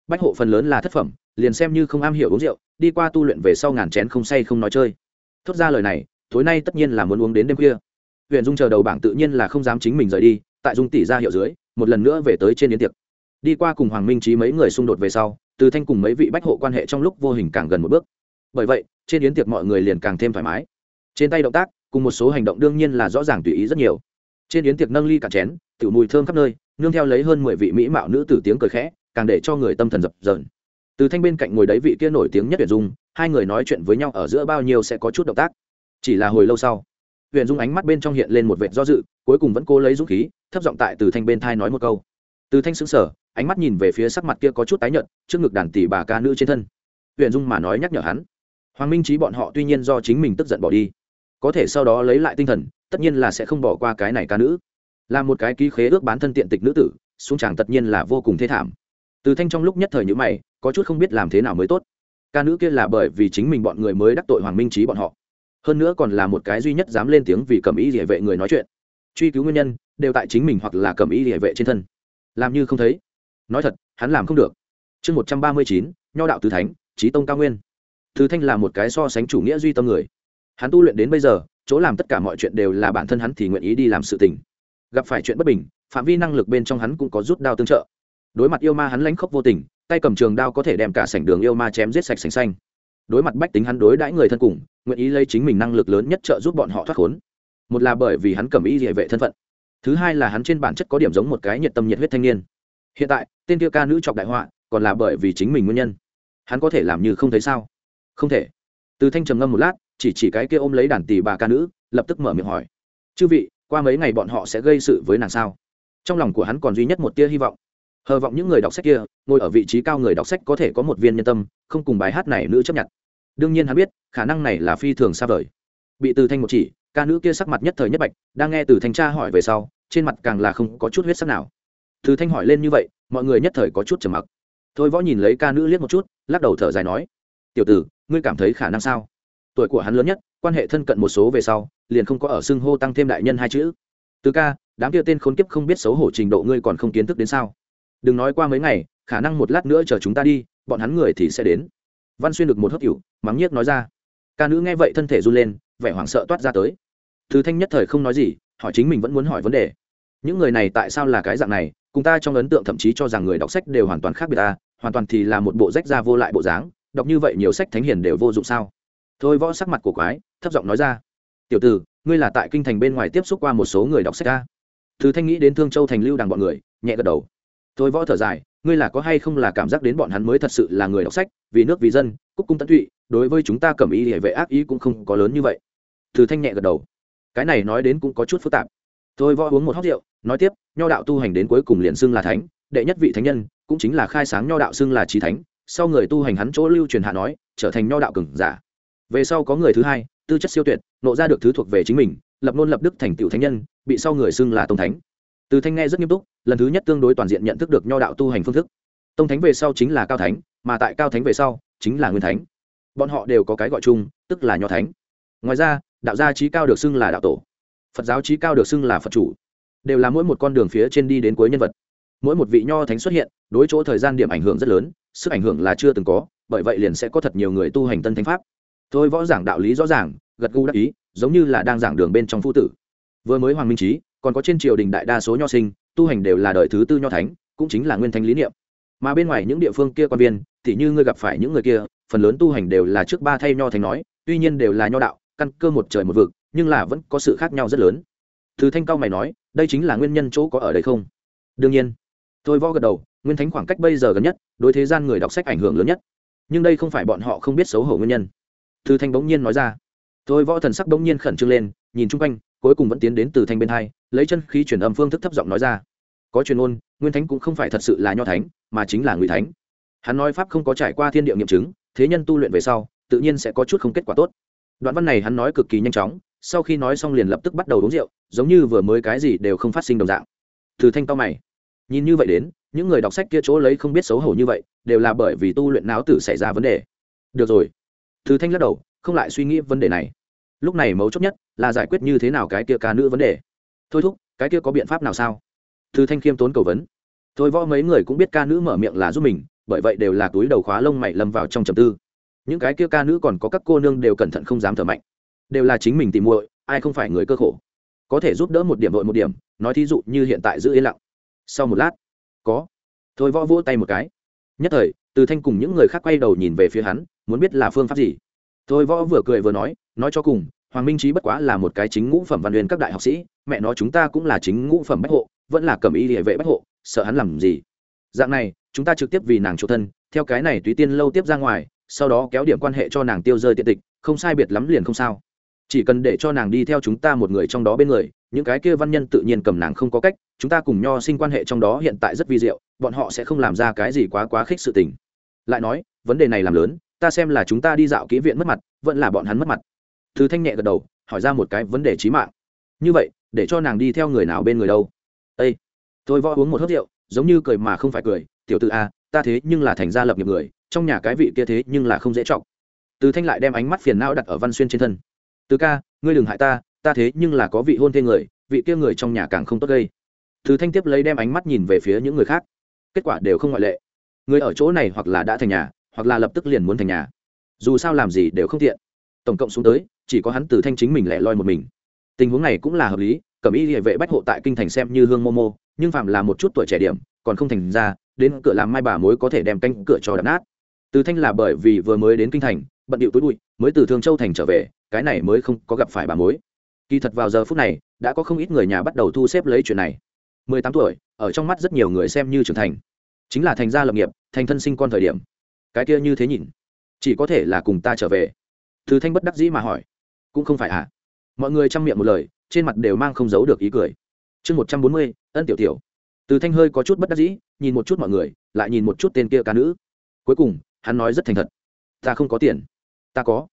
bách hộ phần lớn là thất phẩm, liền xem như không am hiểu uống rượu, đi qua tu luyện về sau ngàn chén không say không nói chơi. Thốt ra lời này, tối nay tất nhiên là muốn uống đến đêm khuya. Huyện dung chờ đầu bảng tự nhiên là không dám chính mình rời đi, tại dung tỷ ra hiệu dưới, một lần nữa về tới trên yến tiệc. Đi qua cùng hoàng minh trí mấy người xung đột về sau, từ thanh cùng mấy vị bách hộ quan hệ trong lúc vô hình càng gần một bước. Bởi vậy, trên yến tiệc mọi người liền càng thêm thoải mái. Trên tay động tác, cùng một số hành động đương nhiên là rõ ràng tùy ý rất nhiều. Trên yến tiệc nâng ly cả chén, tiểu mùi thơm khắp nơi, nương theo lấy hơn mười vị mỹ mạo nữ tử tiếng cười khẽ càng để cho người tâm thần dập dờn. Từ thanh bên cạnh ngồi đấy vị kia nổi tiếng nhất Huyền dung, hai người nói chuyện với nhau ở giữa bao nhiêu sẽ có chút động tác. Chỉ là hồi lâu sau Huyền dung ánh mắt bên trong hiện lên một vệt do dự, cuối cùng vẫn cố lấy dũng khí, thấp giọng tại từ thanh bên thai nói một câu. Từ thanh xứng sở ánh mắt nhìn về phía sắc mặt kia có chút tái nhợt, trước ngực đàn tỷ bà ca nữ trên thân. Huyền dung mà nói nhắc nhở hắn. Hoàng minh trí bọn họ tuy nhiên do chính mình tức giận bỏ đi, có thể sau đó lấy lại tinh thần, tất nhiên là sẽ không bỏ qua cái này ca nữ. Là một cái ký khế ước bán thân tiện tịch nữ tử, xuống chàng tất nhiên là vô cùng thê thảm từ thanh trong lúc nhất thời nhữ mày, có chút không biết làm thế nào mới tốt. Ca nữ kia là bởi vì chính mình bọn người mới đắc tội hoàng minh trí bọn họ. Hơn nữa còn là một cái duy nhất dám lên tiếng vì cầm ý địa vệ người nói chuyện. Truy cứu nguyên nhân, đều tại chính mình hoặc là cầm ý địa vệ trên thân. Làm như không thấy. Nói thật, hắn làm không được. Chương một trăm ba mươi chín, nho đạo tứ thánh trí tông cao nguyên. Thứ thanh là một cái so sánh chủ nghĩa duy tâm người. Hắn tu luyện đến bây giờ, chỗ làm tất cả mọi chuyện đều là bản thân hắn thì nguyện ý đi làm sự tình. Gặp phải chuyện bất bình, phạm vi năng lực bên trong hắn cũng có rút đao tương trợ đối mặt yêu ma hắn lãnh khốc vô tình, tay cầm trường đao có thể đem cả sảnh đường yêu ma chém giết sạch sành xanh. Đối mặt bách tính hắn đối đãi người thân cùng, nguyện ý lấy chính mình năng lực lớn nhất trợ giúp bọn họ thoát khốn. Một là bởi vì hắn cầm ý địa vệ thân phận. Thứ hai là hắn trên bản chất có điểm giống một cái nhiệt tâm nhiệt huyết thanh niên. Hiện tại, tên kia ca nữ chọc đại họa, còn là bởi vì chính mình nguyên nhân. Hắn có thể làm như không thấy sao? Không thể. Từ thanh trầm ngâm một lát, chỉ chỉ cái kia ôm lấy đàn tỷ bà ca nữ, lập tức mở miệng hỏi. Chư vị, qua mấy ngày bọn họ sẽ gây sự với nàng sao? Trong lòng của hắn còn duy nhất một tia hy vọng hờ vọng những người đọc sách kia, ngồi ở vị trí cao người đọc sách có thể có một viên nhân tâm, không cùng bài hát này nữ chấp nhận. Đương nhiên hắn biết, khả năng này là phi thường xa vời. Bị từ thanh một chỉ, ca nữ kia sắc mặt nhất thời nhất bạch, đang nghe từ thanh tra hỏi về sau, trên mặt càng là không có chút huyết sắc nào. Từ thanh hỏi lên như vậy, mọi người nhất thời có chút trầm mặc. Thôi võ nhìn lấy ca nữ liếc một chút, lắc đầu thở dài nói, tiểu tử, ngươi cảm thấy khả năng sao? Tuổi của hắn lớn nhất, quan hệ thân cận một số về sau, liền không có ở xưng hô tăng thêm đại nhân hai chữ. Từ ca, đám kia tên khốn kiếp không biết xấu hổ trình độ ngươi còn không kiến thức đến sao? Đừng nói qua mấy ngày, khả năng một lát nữa chờ chúng ta đi, bọn hắn người thì sẽ đến. Văn xuyên được một hớp cựu mắng nhiếc nói ra. Ca nữ nghe vậy thân thể run lên, vẻ hoảng sợ toát ra tới. Thứ thanh nhất thời không nói gì, hỏi chính mình vẫn muốn hỏi vấn đề. Những người này tại sao là cái dạng này, cùng ta trong ấn tượng thậm chí cho rằng người đọc sách đều hoàn toàn khác biệt ta, hoàn toàn thì là một bộ rách ra vô lại bộ dáng, đọc như vậy nhiều sách thánh hiền đều vô dụng sao? Thôi võ sắc mặt của quái, thấp giọng nói ra. Tiểu tử, ngươi là tại kinh thành bên ngoài tiếp xúc qua một số người đọc sách ta. Thứ thanh nghĩ đến thương châu thành lưu đằng bọn người, nhẹ gật đầu thôi võ thở dài, ngươi là có hay không là cảm giác đến bọn hắn mới thật sự là người đọc sách, vì nước vì dân, cúc cung tận tụy, đối với chúng ta cầm ý địa vệ ác ý cũng không có lớn như vậy. Thứ thanh nhẹ gật đầu. Cái này nói đến cũng có chút phức tạp. Thôi võ uống một hóc rượu, nói tiếp, nho đạo tu hành đến cuối cùng liền xưng là thánh, đệ nhất vị thánh nhân, cũng chính là khai sáng nho đạo xưng là trí thánh. Sau người tu hành hắn chỗ lưu truyền hạ nói, trở thành nho đạo cừng giả. Về sau có người thứ hai, tư chất siêu tuyệt, nộ ra được thứ thuộc về chính mình, lập nôn lập đức thành tựu thánh nhân, bị sau người xưng là tông thánh từ thanh nghe rất nghiêm túc, lần thứ nhất tương đối toàn diện nhận thức được nho đạo tu hành phương thức. Tông thánh về sau chính là cao thánh, mà tại cao thánh về sau chính là nguyên thánh. Bọn họ đều có cái gọi chung, tức là nho thánh. Ngoài ra, đạo gia trí cao được xưng là đạo tổ. Phật giáo trí cao được xưng là phật chủ. Đều là mỗi một con đường phía trên đi đến cuối nhân vật. Mỗi một vị nho thánh xuất hiện, đối chỗ thời gian điểm ảnh hưởng rất lớn, sức ảnh hưởng là chưa từng có, bởi vậy liền sẽ có thật nhiều người tu hành tân thánh pháp. Thôi võ giảng đạo lý rõ ràng, gật gù đắc ý, giống như là đang giảng đường bên trong phu tử. Vừa mới hoàng minh trí còn có trên triều đình đại đa số nho sinh, tu hành đều là đời thứ tư nho thánh, cũng chính là nguyên thánh lý niệm. Mà bên ngoài những địa phương kia quan viên thì như ngươi gặp phải những người kia, phần lớn tu hành đều là trước ba thay nho thánh nói, tuy nhiên đều là nho đạo, căn cơ một trời một vực, nhưng là vẫn có sự khác nhau rất lớn. Thứ thanh cao mày nói, đây chính là nguyên nhân chỗ có ở đây không? Đương nhiên. Tôi võ gật đầu, nguyên thánh khoảng cách bây giờ gần nhất, đối thế gian người đọc sách ảnh hưởng lớn nhất. Nhưng đây không phải bọn họ không biết xấu hổ nguyên nhân. Thứ thanh bỗng nhiên nói ra. Tôi võ thần sắc bỗng nhiên khẩn trương lên, nhìn chung quanh cuối cùng vẫn tiến đến từ thanh bên hai, lấy chân khí truyền âm phương thức thấp giọng nói ra. Có truyền ôn, nguyên thánh cũng không phải thật sự là nho thánh, mà chính là ngụy thánh. Hắn nói pháp không có trải qua thiên địa nghiệm chứng, thế nhân tu luyện về sau, tự nhiên sẽ có chút không kết quả tốt. Đoạn văn này hắn nói cực kỳ nhanh chóng, sau khi nói xong liền lập tức bắt đầu uống rượu, giống như vừa mới cái gì đều không phát sinh đồng dạng. Từ thanh cao mày. Nhìn như vậy đến, những người đọc sách kia chỗ lấy không biết xấu hổ như vậy, đều là bởi vì tu luyện não tử xảy ra vấn đề. Được rồi. Từ thanh lắc đầu, không lại suy nghĩ vấn đề này lúc này mấu chốt nhất là giải quyết như thế nào cái kia ca nữ vấn đề. Thôi thúc, cái kia có biện pháp nào sao? Thư thanh khiêm tốn cầu vấn. Thôi võ mấy người cũng biết ca nữ mở miệng là giúp mình, bởi vậy đều là túi đầu khóa lông mày lâm vào trong trầm tư. Những cái kia ca nữ còn có các cô nương đều cẩn thận không dám thở mạnh. Đều là chính mình tìm muội, ai không phải người cơ khổ. Có thể giúp đỡ một điểm vội một điểm, nói thí dụ như hiện tại giữ yên lặng. Sau một lát, có. Thôi võ vỗ tay một cái. Nhất thời, từ thanh cùng những người khác quay đầu nhìn về phía hắn, muốn biết là phương pháp gì. Thôi võ vừa cười vừa nói nói cho cùng, hoàng minh trí bất quá là một cái chính ngũ phẩm văn huyền các đại học sĩ, mẹ nó chúng ta cũng là chính ngũ phẩm bách hộ, vẫn là cầm y địa vệ bách hộ, sợ hắn làm gì? Dạng này, chúng ta trực tiếp vì nàng chỗ thân, theo cái này tùy tiên lâu tiếp ra ngoài, sau đó kéo điểm quan hệ cho nàng tiêu rơi tiện tịch, không sai biệt lắm liền không sao. Chỉ cần để cho nàng đi theo chúng ta một người trong đó bên người, những cái kia văn nhân tự nhiên cầm nàng không có cách, chúng ta cùng nho sinh quan hệ trong đó hiện tại rất vi diệu, bọn họ sẽ không làm ra cái gì quá quá khích sự tình. Lại nói, vấn đề này làm lớn, ta xem là chúng ta đi dạo kỹ viện mất mặt, vẫn là bọn hắn mất mặt thứ thanh nhẹ gật đầu, hỏi ra một cái vấn đề trí mạng. Như vậy, để cho nàng đi theo người nào bên người đâu? Ây tôi võ uống một hớt rượu, giống như cười mà không phải cười, tiểu tự a, ta thế nhưng là thành gia lập nghiệp người, trong nhà cái vị kia thế nhưng là không dễ trọng từ thanh lại đem ánh mắt phiền não đặt ở văn xuyên trên thân. Từ ca, ngươi đừng hại ta ta thế nhưng là có vị hôn thê người, vị kia người trong nhà càng không tốt gây. Từ thanh tiếp lấy đem ánh mắt nhìn về phía những người khác. Kết quả đều không ngoại lệ. Người ở chỗ này hoặc là đã thành nhà, hoặc là lập tức liền muốn thành nhà. Dù sao làm gì đều không tiện tổng cộng xuống tới, chỉ có hắn từ thanh chính mình lẻ loi một mình. Tình huống này cũng là hợp lý, cẩm y địa vệ bách hộ tại kinh thành xem như hương momo, nhưng phạm là một chút tuổi trẻ điểm, còn không thành ra, đến cửa làm mai bà mối có thể đem canh cửa cho đập nát. Từ thanh là bởi vì vừa mới đến kinh thành, bận điệu túi bụi, mới từ thương châu thành trở về, cái này mới không có gặp phải bà mối. Kỳ thật vào giờ phút này, đã có không ít người nhà bắt đầu thu xếp lấy chuyện này. Mười tám tuổi, ở trong mắt rất nhiều người xem như trưởng thành. Chính là thành gia lập nghiệp, thành thân sinh con thời điểm. Cái kia như thế nhìn, chỉ có thể là cùng ta trở về từ thanh bất đắc dĩ mà hỏi. Cũng không phải à? Mọi người chăm miệng một lời, trên mặt đều mang không giấu được ý cười. Chương một trăm bốn mươi, ân tiểu tiểu. Từ thanh hơi có chút bất đắc dĩ, nhìn một chút mọi người, lại nhìn một chút tên kia ca nữ. Cuối cùng, hắn nói rất thành thật. Ta không có tiền. Ta có.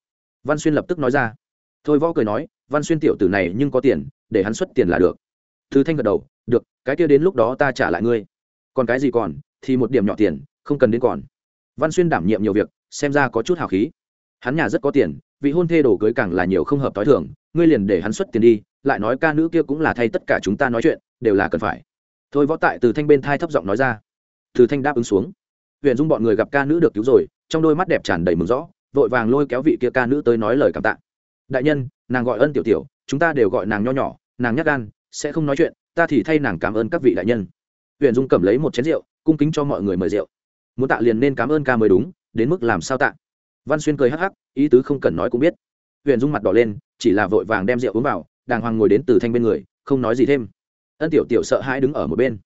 Văn xuyên lập tức nói ra. Thôi võ cười nói, văn xuyên tiểu tử này nhưng có tiền, để hắn xuất tiền là được. Từ thanh gật đầu, được, cái kia đến lúc đó ta trả lại ngươi. Còn cái gì còn, thì một điểm nhỏ tiền, không cần đến còn. Văn xuyên đảm nhiệm nhiều việc, xem ra có chút hào khí hắn nhà rất có tiền, vị hôn thê đồ cưới càng là nhiều không hợp t h i thường, ngươi liền để hắn xuất tiền đi, lại nói ca nữ kia cũng là thay tất cả chúng ta nói chuyện, đều là cần phải. Thôi võ tại từ thanh bên thai thấp giọng nói ra. Từ thanh đáp ứng xuống. Huyện dung bọn người gặp ca nữ được cứu rồi, trong đôi mắt đẹp tràn đầy mừng rõ vội vàng lôi kéo vị kia ca nữ tới nói lời cảm tạ. Đại nhân, nàng gọi ân tiểu tiểu, chúng ta đều gọi nàng nho nhỏ, nàng nhắc gan, sẽ không nói chuyện, ta thì thay nàng cảm ơn các vị đại nhân. Huyện dung cầm lấy một chén rượu, cung kính cho mọi người mời rượu. Muốn tạ liền nên cảm ơn ca mới đúng, đến mức làm sao tạ? Văn xuyên cười hắc hắc, ý tứ không cần nói cũng biết. Huyền dung mặt đỏ lên, chỉ là vội vàng đem rượu uống vào, đàng hoàng ngồi đến từ thanh bên người, không nói gì thêm. Ân tiểu tiểu sợ hãi đứng ở một bên.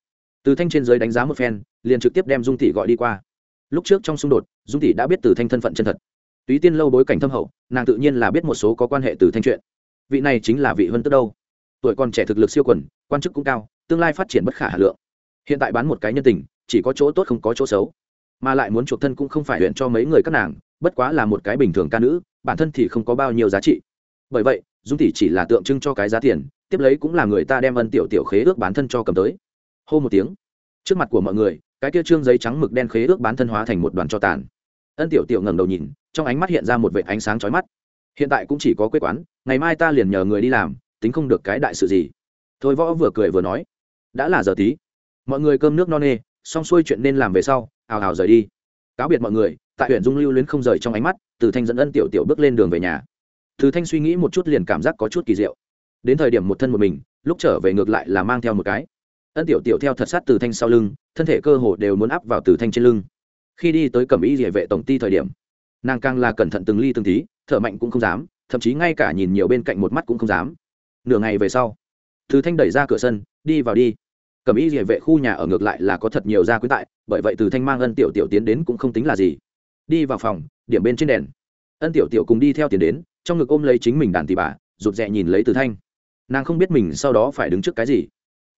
Từ thanh trên giới đánh giá một phen, liền trực tiếp đem dung tỷ gọi đi qua. Lúc trước trong xung đột, dung tỷ đã biết từ thanh thân phận chân thật. Túy tiên lâu bối cảnh thâm hậu, nàng tự nhiên là biết một số có quan hệ từ thanh chuyện. Vị này chính là vị hơn tức đâu? Tuổi còn trẻ thực lực siêu quần, quan chức cũng cao, tương lai phát triển bất khả hà lượng. Hiện tại bán một cái nhân tình, chỉ có chỗ tốt không có chỗ xấu. Mà lại muốn chuộc thân cũng không phải luyện cho mấy người các nàng bất quá là một cái bình thường ca nữ, bản thân thì không có bao nhiêu giá trị. Bởi vậy, dung tỷ chỉ là tượng trưng cho cái giá tiền, tiếp lấy cũng là người ta đem ân tiểu tiểu khế ước bán thân cho cầm tới. Hô một tiếng. Trước mặt của mọi người, cái kia trương giấy trắng mực đen khế ước bán thân hóa thành một đoàn cho tàn. Ân tiểu tiểu ngẩng đầu nhìn, trong ánh mắt hiện ra một vệ ánh sáng chói mắt. Hiện tại cũng chỉ có quê quán, ngày mai ta liền nhờ người đi làm, tính không được cái đại sự gì. Thôi võ vừa cười vừa nói. Đã là giờ tí. Mọi người cơm nước no nê, xong xuôi chuyện nên làm về sau, ào ào rời đi. Cáo biệt mọi người tại huyện dung lưu luyến không rời trong ánh mắt, từ thanh dẫn ân tiểu tiểu bước lên đường về nhà. Từ thanh suy nghĩ một chút liền cảm giác có chút kỳ diệu. Đến thời điểm một thân một mình, lúc trở về ngược lại là mang theo một cái. Ân tiểu tiểu theo thật sát từ thanh sau lưng, thân thể cơ hồ đều muốn áp vào từ thanh trên lưng. Khi đi tới cẩm y địa vệ tổng ty thời điểm, nàng càng là cẩn thận từng ly từng tí, thở mạnh cũng không dám, thậm chí ngay cả nhìn nhiều bên cạnh một mắt cũng không dám. Nửa ngày về sau, từ thanh đẩy ra cửa sân, đi vào đi. Cẩm y địa vệ khu nhà ở ngược lại là có thật nhiều gia quyến tại, bởi vậy từ thanh mang ân tiểu tiểu tiến đến cũng không tính là gì đi vào phòng, điểm bên trên đèn. Ân tiểu tiểu cùng đi theo tiền đến, trong ngực ôm lấy chính mình đàn tì bà, rụt rè nhìn lấy từ thanh. Nàng không biết mình sau đó phải đứng trước cái gì,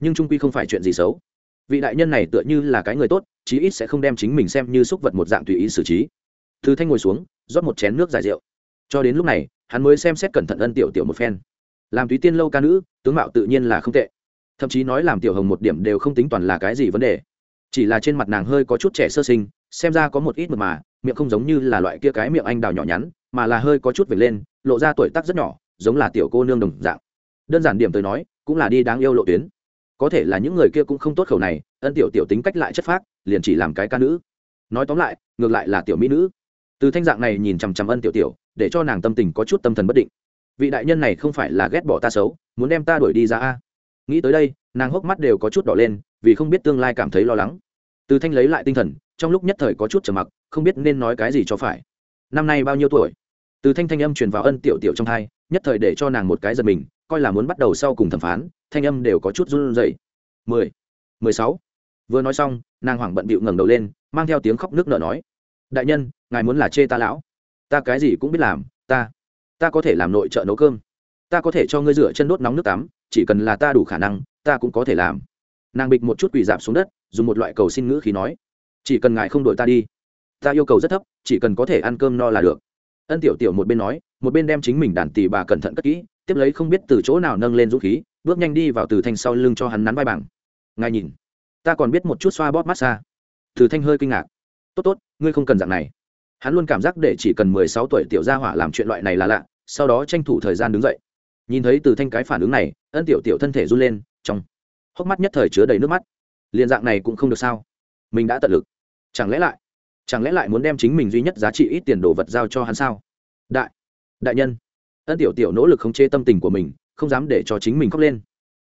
nhưng trung quy không phải chuyện gì xấu. Vị đại nhân này tựa như là cái người tốt, chí ít sẽ không đem chính mình xem như xúc vật một dạng tùy ý xử trí. Từ thanh ngồi xuống, rót một chén nước giải rượu. Cho đến lúc này, hắn mới xem xét cẩn thận ân tiểu tiểu một phen. Làm túy tiên lâu ca nữ, tướng mạo tự nhiên là không tệ. Thậm chí nói làm tiểu hồng một điểm đều không tính toàn là cái gì vấn đề. Chỉ là trên mặt nàng hơi có chút trẻ sơ sinh, xem ra có một ít mật mà miệng không giống như là loại kia cái miệng anh đào nhỏ nhắn, mà là hơi có chút về lên, lộ ra tuổi tác rất nhỏ, giống là tiểu cô nương đồng dạng. Đơn giản điểm tới nói, cũng là đi đáng yêu lộ tuyến. Có thể là những người kia cũng không tốt khẩu này, ân tiểu tiểu tính cách lại chất phác, liền chỉ làm cái ca nữ. Nói tóm lại, ngược lại là tiểu mỹ nữ. Từ thanh dạng này nhìn chằm chằm ân tiểu tiểu, để cho nàng tâm tình có chút tâm thần bất định. Vị đại nhân này không phải là ghét bỏ ta xấu, muốn đem ta đuổi đi ra a. Nghĩ tới đây, nàng hốc mắt đều có chút đỏ lên, vì không biết tương lai cảm thấy lo lắng. Từ thanh lấy lại tinh thần, trong lúc nhất thời có chút trầm mặc không biết nên nói cái gì cho phải. Năm nay bao nhiêu tuổi? Từ thanh thanh âm truyền vào ân tiểu tiểu trong thai, nhất thời để cho nàng một cái giật mình, coi là muốn bắt đầu sau cùng thẩm phán, thanh âm đều có chút run rẩy. Mười mười sáu. Vừa nói xong, nàng hoảng bận bịu ngẩng đầu lên, mang theo tiếng khóc nước nở nói, đại nhân, ngài muốn là chê ta lão? Ta cái gì cũng biết làm, ta ta có thể làm nội trợ nấu cơm. Ta có thể cho ngươi rửa chân đốt nóng nước tắm, chỉ cần là ta đủ khả năng, ta cũng có thể làm. Nàng bịch một chút quỳ dạp xuống đất, dùng một loại cầu xin ngữ khí nói, chỉ cần ngài không đổi ta đi ta yêu cầu rất thấp, chỉ cần có thể ăn cơm no là được. Ân tiểu tiểu một bên nói, một bên đem chính mình đàn tì bà cẩn thận cất kỹ, tiếp lấy không biết từ chỗ nào nâng lên dũng khí, bước nhanh đi vào từ thanh sau lưng cho hắn nắn vai bảng. ngài nhìn, ta còn biết một chút xoa bóp massage. Từ thanh hơi kinh ngạc. Tốt tốt, ngươi không cần dạng này. Hắn luôn cảm giác để chỉ cần mười sáu tuổi tiểu gia hỏa làm chuyện loại này là lạ, sau đó tranh thủ thời gian đứng dậy. Nhìn thấy từ thanh cái phản ứng này, ân tiểu tiểu thân thể run lên, trong hốc mắt nhất thời chứa đầy nước mắt. Liền dạng này cũng không được sao? Mình đã tận lực. Chẳng lẽ lại chẳng lẽ lại muốn đem chính mình duy nhất giá trị ít tiền đồ vật giao cho hắn sao? Đại đại nhân. Ân tiểu tiểu nỗ lực khống chế tâm tình của mình, không dám để cho chính mình khóc lên.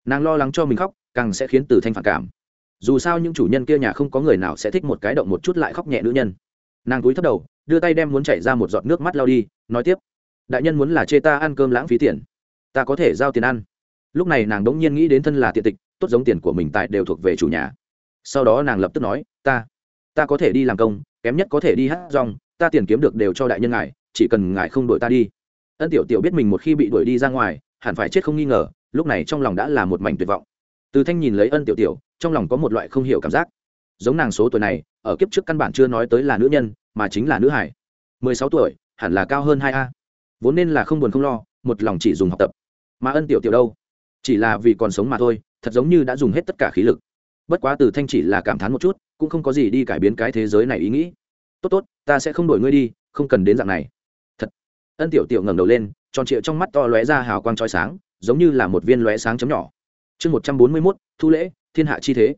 Nàng lo lắng cho mình khóc, càng sẽ khiến từ thanh phản cảm. Dù sao những chủ nhân kia nhà không có người nào sẽ thích một cái động một chút lại khóc nhẹ nữ nhân. Nàng cúi thấp đầu, đưa tay đem muốn chảy ra một giọt nước mắt lao đi, nói tiếp. Đại nhân muốn là chê ta ăn cơm lãng phí tiền, ta có thể giao tiền ăn. Lúc này nàng đống nhiên nghĩ đến thân là tiện tịch, tốt giống tiền của mình tại đều thuộc về chủ nhà. Sau đó nàng lập tức nói, ta ta có thể đi làm công kém nhất có thể đi hát rong, ta tiền kiếm được đều cho đại nhân ngài, chỉ cần ngài không đuổi ta đi. Ân tiểu tiểu biết mình một khi bị đuổi đi ra ngoài, hẳn phải chết không nghi ngờ, lúc này trong lòng đã là một mảnh tuyệt vọng. Từ thanh nhìn lấy ân tiểu tiểu, trong lòng có một loại không hiểu cảm giác. Giống nàng số tuổi này, ở kiếp trước căn bản chưa nói tới là nữ nhân, mà chính là nữ hải. Mười sáu tuổi, hẳn là cao hơn hai a. Vốn nên là không buồn không lo, một lòng chỉ dùng học tập. Mà ân tiểu tiểu đâu? Chỉ là vì còn sống mà thôi, thật giống như đã dùng hết tất cả khí lực. Bất quá từ thanh chỉ là cảm thán một chút cũng không có gì đi cải biến cái thế giới này ý nghĩ. Tốt tốt, ta sẽ không đổi ngươi đi, không cần đến dạng này. Thật. Ân tiểu tiểu ngẩng đầu lên, tròn trịa trong mắt to lóe ra hào quang trói sáng, giống như là một viên lóe sáng chấm nhỏ. Chương một trăm bốn mươi mốt, thu lễ, thiên hạ chi thế.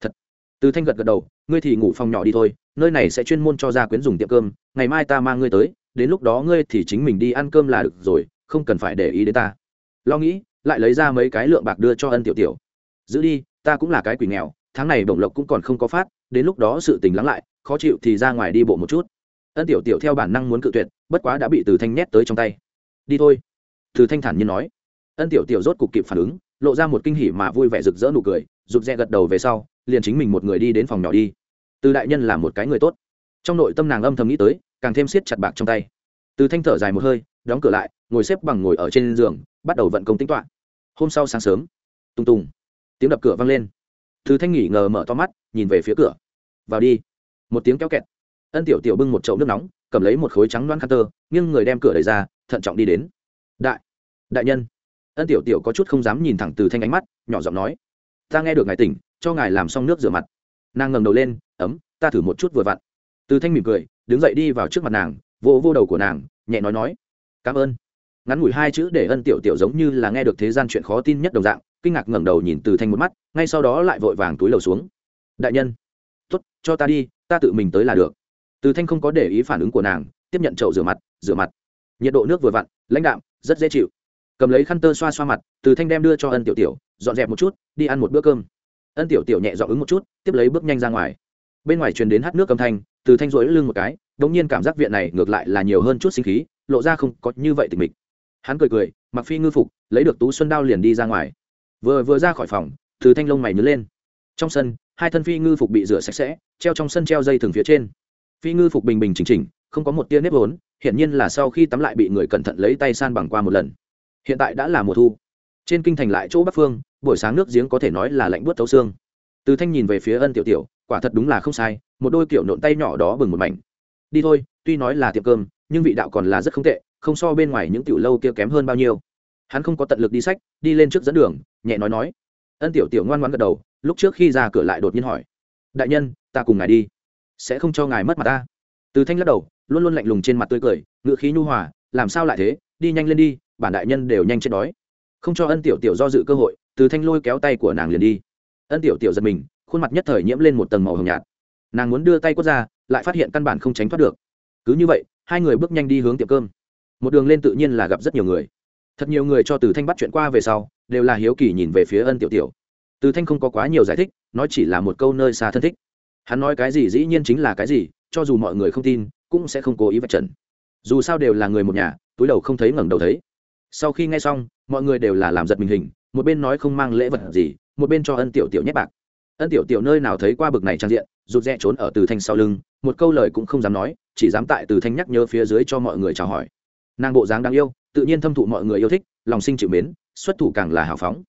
Thật. Từ thanh gật gật đầu, ngươi thì ngủ phòng nhỏ đi thôi, nơi này sẽ chuyên môn cho gia quyến dùng tiệm cơm, ngày mai ta mang ngươi tới, đến lúc đó ngươi thì chính mình đi ăn cơm là được rồi, không cần phải để ý đến ta. Lo nghĩ, lại lấy ra mấy cái lượng bạc đưa cho ân tiểu tiểu. Giữ đi, ta cũng là cái quỷ nghèo, tháng này bổng lộc cũng còn không có phát đến lúc đó sự tình lắng lại, khó chịu thì ra ngoài đi bộ một chút. Ân tiểu tiểu theo bản năng muốn cự tuyệt, bất quá đã bị từ thanh nhét tới trong tay. Đi thôi. Từ thanh thản nhiên nói. Ân tiểu tiểu rốt cục kịp phản ứng, lộ ra một kinh hỉ mà vui vẻ rực rỡ nụ cười, rụt rè gật đầu về sau, liền chính mình một người đi đến phòng nhỏ đi. Từ đại nhân là một cái người tốt. Trong nội tâm nàng âm thầm nghĩ tới, càng thêm siết chặt bạc trong tay. Từ thanh thở dài một hơi, đóng cửa lại, ngồi xếp bằng ngồi ở trên giường, bắt đầu vận công tính toạ hôm sau sáng sớm tung tùng, tiếng đập cửa vang lên từ thanh nghỉ ngờ mở to mắt, nhìn về phía cửa. Vào đi. Một tiếng kéo kẹt. Ân tiểu tiểu bưng một chậu nước nóng, cầm lấy một khối trắng loan khăn tơ nhưng người đem cửa đẩy ra, thận trọng đi đến. Đại đại nhân. Ân tiểu tiểu có chút không dám nhìn thẳng từ thanh ánh mắt, nhỏ giọng nói, ta nghe được ngài tỉnh, cho ngài làm xong nước rửa mặt. Nàng ngẩng đầu lên, ấm, ta thử một chút vừa vặn. Từ thanh mỉm cười, đứng dậy đi vào trước mặt nàng, vô vô đầu của nàng, nhẹ nói nói, cảm ơn. Ngắn ngủi hai chữ để ân tiểu tiểu giống như là nghe được thế gian chuyện khó tin nhất đồng dạng kinh ngạc ngẩng đầu nhìn từ thanh một mắt, ngay sau đó lại vội vàng túi lầu xuống. Đại nhân. Tốt, cho ta đi, ta tự mình tới là được. Từ thanh không có để ý phản ứng của nàng, tiếp nhận chậu rửa mặt rửa mặt. Nhiệt độ nước vừa vặn, lãnh đạm, rất dễ chịu. Cầm lấy khăn tơ xoa xoa mặt, từ thanh đem đưa cho ân tiểu tiểu, dọn dẹp một chút, đi ăn một bữa cơm. Ân tiểu tiểu nhẹ dọn ứng một chút, tiếp lấy bước nhanh ra ngoài. Bên ngoài truyền đến hát nước cầm thanh, từ thanh rối lưng một cái, đống nhiên cảm giác viện này ngược lại là nhiều hơn chút sinh khí, lộ ra không có như vậy tình mịch. Hắn cười cười, mặc phi ngư phục, lấy được tú xuân đao liền đi ra ngoài vừa vừa ra khỏi phòng, từ thanh lông mày nhớ lên. Trong sân, hai thân phi ngư phục bị rửa sạch sẽ, treo trong sân treo dây thừng phía trên. Phi ngư phục bình bình chỉnh chỉnh, không có một tia nếp vốn, hiển nhiên là sau khi tắm lại bị người cẩn thận lấy tay san bằng qua một lần. Hiện tại đã là mùa thu. Trên kinh thành lại chỗ bắc phương, buổi sáng nước giếng có thể nói là lạnh buốt thấu xương. Từ thanh nhìn về phía ân tiểu tiểu, quả thật đúng là không sai, một đôi kiểu nộn tay nhỏ đó bừng một mảnh. Đi thôi, tuy nói là tiệm cơm, nhưng vị đạo còn là rất không tệ, không so bên ngoài những tiểu lâu kia kém hơn bao nhiêu hắn không có tận lực đi sách, đi lên trước dẫn đường, nhẹ nói nói. Ân tiểu tiểu ngoan ngoan gật đầu, lúc trước khi ra cửa lại đột nhiên hỏi. Đại nhân, ta cùng ngài đi. Sẽ không cho ngài mất mặt ta. Từ thanh lắc đầu, luôn luôn lạnh lùng trên mặt tươi cười ngựa khí nhu hòa, làm sao lại thế, đi nhanh lên đi, bản đại nhân đều nhanh chết đói. Không cho ân tiểu tiểu do dự cơ hội, từ thanh lôi kéo tay của nàng liền đi. Ân tiểu tiểu giật mình, khuôn mặt nhất thời nhiễm lên một tầng màu hồng nhạt. Nàng muốn đưa tay quất ra, lại phát hiện căn bản không tránh thoát được. Cứ như vậy, hai người bước nhanh đi hướng tiệm cơm. Một đường lên tự nhiên là gặp rất nhiều người thật nhiều người cho từ thanh bắt chuyện qua về sau, đều là hiếu kỳ nhìn về phía ân tiểu tiểu. Từ thanh không có quá nhiều giải thích, nói chỉ là một câu nơi xa thân thích. Hắn nói cái gì dĩ nhiên chính là cái gì, cho dù mọi người không tin, cũng sẽ không cố ý vạch trần. Dù sao đều là người một nhà, túi đầu không thấy ngẩng đầu thấy. Sau khi nghe xong, mọi người đều là làm giật mình hình, một bên nói không mang lễ vật gì, một bên cho ân tiểu tiểu nhét bạc. Ân tiểu tiểu nơi nào thấy qua bực này trang diện, rụt rẽ trốn ở từ thanh sau lưng, một câu lời cũng không dám nói, chỉ dám tại từ thanh nhắc nhớ phía dưới cho mọi người chào hỏi nàng bộ dáng đáng yêu, tự nhiên thâm thụ mọi người yêu thích, lòng sinh chịu mến, xuất thủ càng là hào phóng.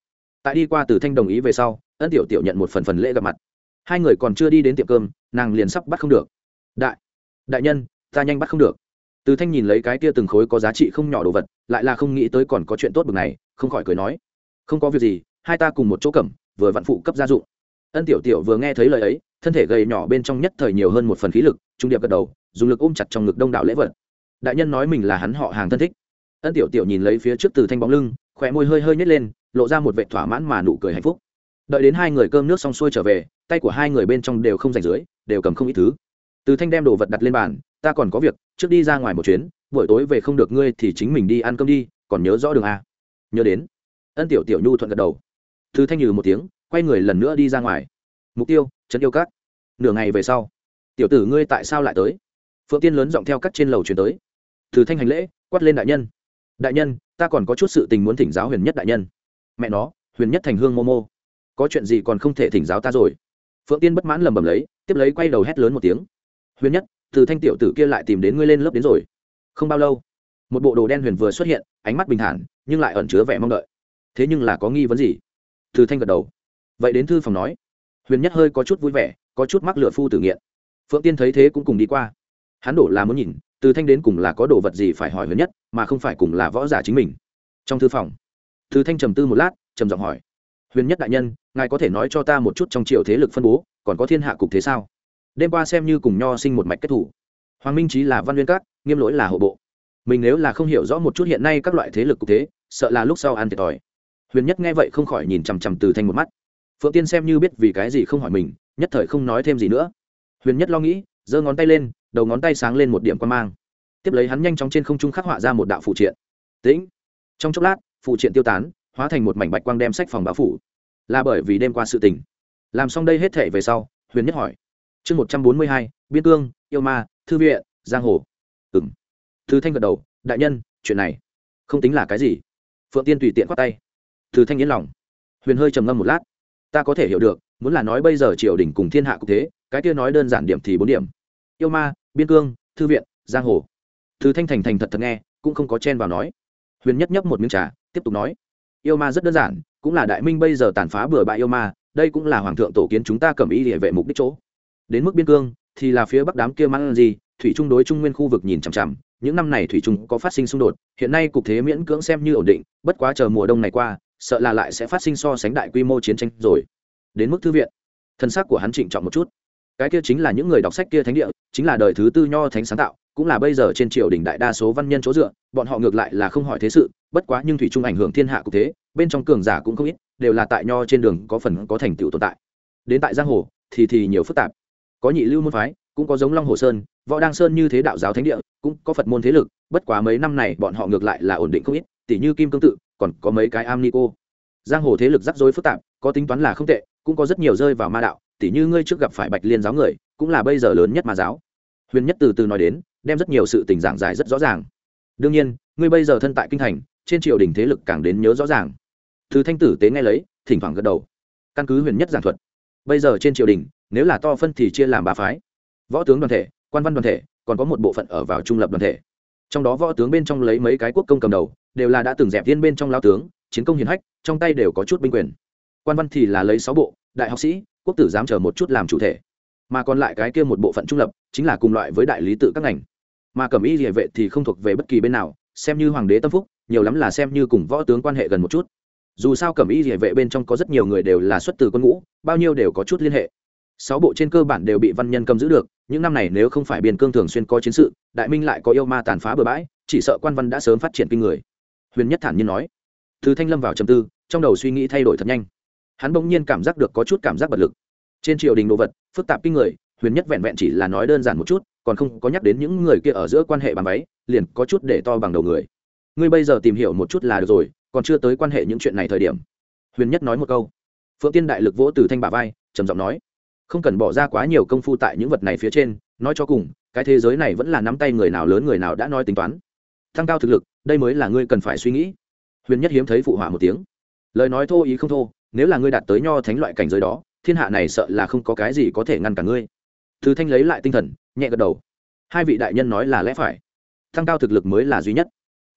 Tại đi qua từ thanh đồng ý về sau, ân tiểu tiểu nhận một phần phần lễ gặp mặt. Hai người còn chưa đi đến tiệm cơm, nàng liền sắp bắt không được. Đại đại nhân, ta nhanh bắt không được. Từ thanh nhìn lấy cái kia từng khối có giá trị không nhỏ đồ vật, lại là không nghĩ tới còn có chuyện tốt bực này, không khỏi cười nói, không có việc gì, hai ta cùng một chỗ cẩm vừa vặn phụ cấp gia dụng. Ân tiểu tiểu vừa nghe thấy lời ấy, thân thể gầy nhỏ bên trong nhất thời nhiều hơn một phần khí lực, trung điệp gật đầu, dùng lực ôm chặt trong ngực đông đảo lễ vật đại nhân nói mình là hắn họ hàng thân thích. Ân tiểu tiểu nhìn lấy phía trước từ thanh bóng lưng khỏe môi hơi hơi nhét lên, lộ ra một vệ thỏa mãn mà nụ cười hạnh phúc. Đợi đến hai người cơm nước xong xuôi trở về, tay của hai người bên trong đều không rành dưới đều cầm không ít thứ. Từ thanh đem đồ vật đặt lên bàn, ta còn có việc, trước đi ra ngoài một chuyến, buổi tối về không được ngươi thì chính mình đi ăn cơm đi, còn nhớ rõ đường a. Nhớ đến. Ân tiểu tiểu nhu thuận gật đầu. Từ thanh nhừ một tiếng, quay người lần nữa đi ra ngoài. Mục tiêu, trấn yêu cát nửa ngày về sau. Tiểu tử ngươi tại sao lại tới? Phượng tiên lớn giọng theo cắt trên lầu chuyển tới từ thanh hành lễ, quát lên đại nhân. Đại nhân, ta còn có chút sự tình muốn thỉnh giáo huyền nhất đại nhân. Mẹ nó, huyền nhất thành hương mô mô có chuyện gì còn không thể thỉnh giáo ta rồi. Phượng tiên bất mãn lầm bầm lấy, tiếp lấy quay đầu hét lớn một tiếng. Huyền nhất, từ thanh tiểu tử kia lại tìm đến ngươi lên lớp đến rồi. Không bao lâu, một bộ đồ đen huyền vừa xuất hiện, ánh mắt bình thản, nhưng lại ẩn chứa vẻ mong đợi. Thế nhưng là có nghi vấn gì? Từ thanh gật đầu. Vậy đến thư phòng nói. Huyền nhất hơi có chút vui vẻ, có chút mắc lựa phu tử nghiện. Phượng tiên thấy thế cũng cùng đi qua. Hắn đổ là muốn nhìn từ thanh đến cùng là có đồ vật gì phải hỏi huyền nhất, mà không phải cùng là võ giả chính mình? Trong thư phòng, từ thanh trầm tư một lát, trầm giọng hỏi, huyền nhất đại nhân, ngài có thể nói cho ta một chút trong triều thế lực phân bố, còn có thiên hạ cục thế sao? Đêm qua xem như cùng nho sinh một mạch kết thủ. Hoàng minh trí là văn nguyên các, nghiêm lỗi là hộ bộ. Mình nếu là không hiểu rõ một chút hiện nay các loại thế lực cục thế, sợ là lúc sau ăn thiệt thòi. Huyền nhất nghe vậy không khỏi nhìn chằm chằm từ thanh một mắt. Phượng tiên xem như biết vì cái gì không hỏi mình, nhất thời không nói thêm gì nữa. Huyền nhất lo nghĩ, giơ ngón tay lên đầu ngón tay sáng lên một điểm quan mang. Tiếp lấy hắn nhanh chóng trên không trung khắc họa ra một đạo phụ triện. Tĩnh. Trong chốc lát, phụ triện tiêu tán, hóa thành một mảnh bạch quang đem sách phòng báo phủ. Là bởi vì đêm qua sự tình. Làm xong đây hết thể về sau, huyền nhất hỏi. Chương một trăm bốn mươi hai, biên cương, yêu ma, thư viện, giang hồ. Ừ m thư thanh gật đầu, đại nhân, chuyện này không tính là cái gì. Phượng tiên tùy tiện khoát tay. Thư thanh yên lòng. Huyền hơi trầm ngâm một lát. Ta có thể hiểu được, muốn là nói bây giờ triều đình cùng thiên hạ cục thế, cái kia nói đơn giản điểm thì bốn điểm. Yêu ma biên cương, thư viện, giang hồ. Thư thanh thành thành thật thật nghe, cũng không có chen vào nói. Huyền nhất nhấp một miếng trà, tiếp tục nói. Yêu ma rất đơn giản, cũng là đại minh bây giờ tàn phá bừa bãi yêu ma, đây cũng là hoàng thượng tổ kiến chúng ta cầm ý địa vệ mục đích chỗ. Đến mức biên cương, thì là phía bắc đám kia mãn gì, thủy trung đối trung nguyên khu vực nhìn chằm chằm. Những năm này thủy trung có phát sinh xung đột, hiện nay cục thế miễn cưỡng xem như ổn định, bất quá chờ mùa đông này qua, sợ là lại sẽ phát sinh so sánh đại quy mô chiến tranh rồi. Đến mức thư viện, thân xác của hắn trịnh trọng một chút cái kia chính là những người đọc sách kia thánh địa, chính là đời thứ tư nho thánh sáng tạo, cũng là bây giờ trên triều đình đại đa số văn nhân chỗ dựa, bọn họ ngược lại là không hỏi thế sự, bất quá nhưng thủy trung ảnh hưởng thiên hạ cục thế, bên trong cường giả cũng không ít, đều là tại nho trên đường có phần có thành tựu tồn tại. Đến tại giang hồ, thì thì nhiều phức tạp. Có nhị lưu môn phái, cũng có giống long hồ sơn, võ đăng sơn như thế đạo giáo thánh địa, cũng có phật môn thế lực, bất quá mấy năm này bọn họ ngược lại là ổn định không ít tỷ như kim cương tự, còn có mấy cái am ni cô. Giang hồ thế lực rắc rối phức tạp, có tính toán là không tệ, cũng có rất nhiều rơi vào ma đạo tỉ như ngươi trước gặp phải bạch liên giáo người, cũng là bây giờ lớn nhất mà giáo. Huyền nhất từ từ nói đến, đem rất nhiều sự tình giảng giải rất rõ ràng. Đương nhiên, ngươi bây giờ thân tại kinh thành, trên triều đình thế lực càng đến nhớ rõ ràng. Thứ thanh tử tế nghe lấy, thỉnh thoảng gật đầu. Căn cứ huyền nhất giảng thuật, bây giờ trên triều đình, nếu là to phân thì chia làm ba phái. Võ tướng đoàn thể, quan văn đoàn thể, còn có một bộ phận ở vào trung lập đoàn thể. Trong đó võ tướng bên trong lấy mấy cái quốc công cầm đầu, đều là đã từng dẹp viên bên trong lao tướng, chiến công hiền hách, trong tay đều có chút binh quyền. Quan văn thì là lấy sáu bộ, đại học sĩ quốc tử dám chờ một chút làm chủ thể. Mà còn lại cái kia một bộ phận trung lập, chính là cùng loại với đại lý tự các ngành. Mà cẩm y địa vệ thì không thuộc về bất kỳ bên nào, xem như hoàng đế tâm phúc, nhiều lắm là xem như cùng võ tướng quan hệ gần một chút. Dù sao cẩm y địa vệ bên trong có rất nhiều người đều là xuất từ quân ngũ, bao nhiêu đều có chút liên hệ. Sáu bộ trên cơ bản đều bị văn nhân cầm giữ được, những năm này nếu không phải biên cương thường xuyên có chiến sự, đại minh lại có yêu ma tàn phá bừa bãi, chỉ sợ quan văn đã sớm phát triển kinh người. Huyền nhất thản nhiên nói. Thứ thanh lâm vào trầm tư, trong đầu suy nghĩ thay đổi thật nhanh hắn bỗng nhiên cảm giác được có chút cảm giác bật lực. Trên triều đình đồ vật, phức tạp kinh người, huyền nhất vẹn vẹn chỉ là nói đơn giản một chút, còn không có nhắc đến những người kia ở giữa quan hệ bàn váy, liền có chút để to bằng đầu người. Ngươi bây giờ tìm hiểu một chút là được rồi, còn chưa tới quan hệ những chuyện này thời điểm. Huyền nhất nói một câu. Phượng tiên đại lực vỗ từ thanh bà vai, trầm giọng nói, không cần bỏ ra quá nhiều công phu tại những vật này phía trên, nói cho cùng, cái thế giới này vẫn là nắm tay người nào lớn người nào đã nói tính toán. Thăng cao thực lực, đây mới là ngươi cần phải suy nghĩ. Huyền nhất hiếm thấy phụ họa một tiếng. Lời nói thô ý không thô nếu là ngươi đạt tới nho thánh loại cảnh giới đó, thiên hạ này sợ là không có cái gì có thể ngăn cả ngươi. Thứ thanh lấy lại tinh thần, nhẹ gật đầu. Hai vị đại nhân nói là lẽ phải. Thăng cao thực lực mới là duy nhất.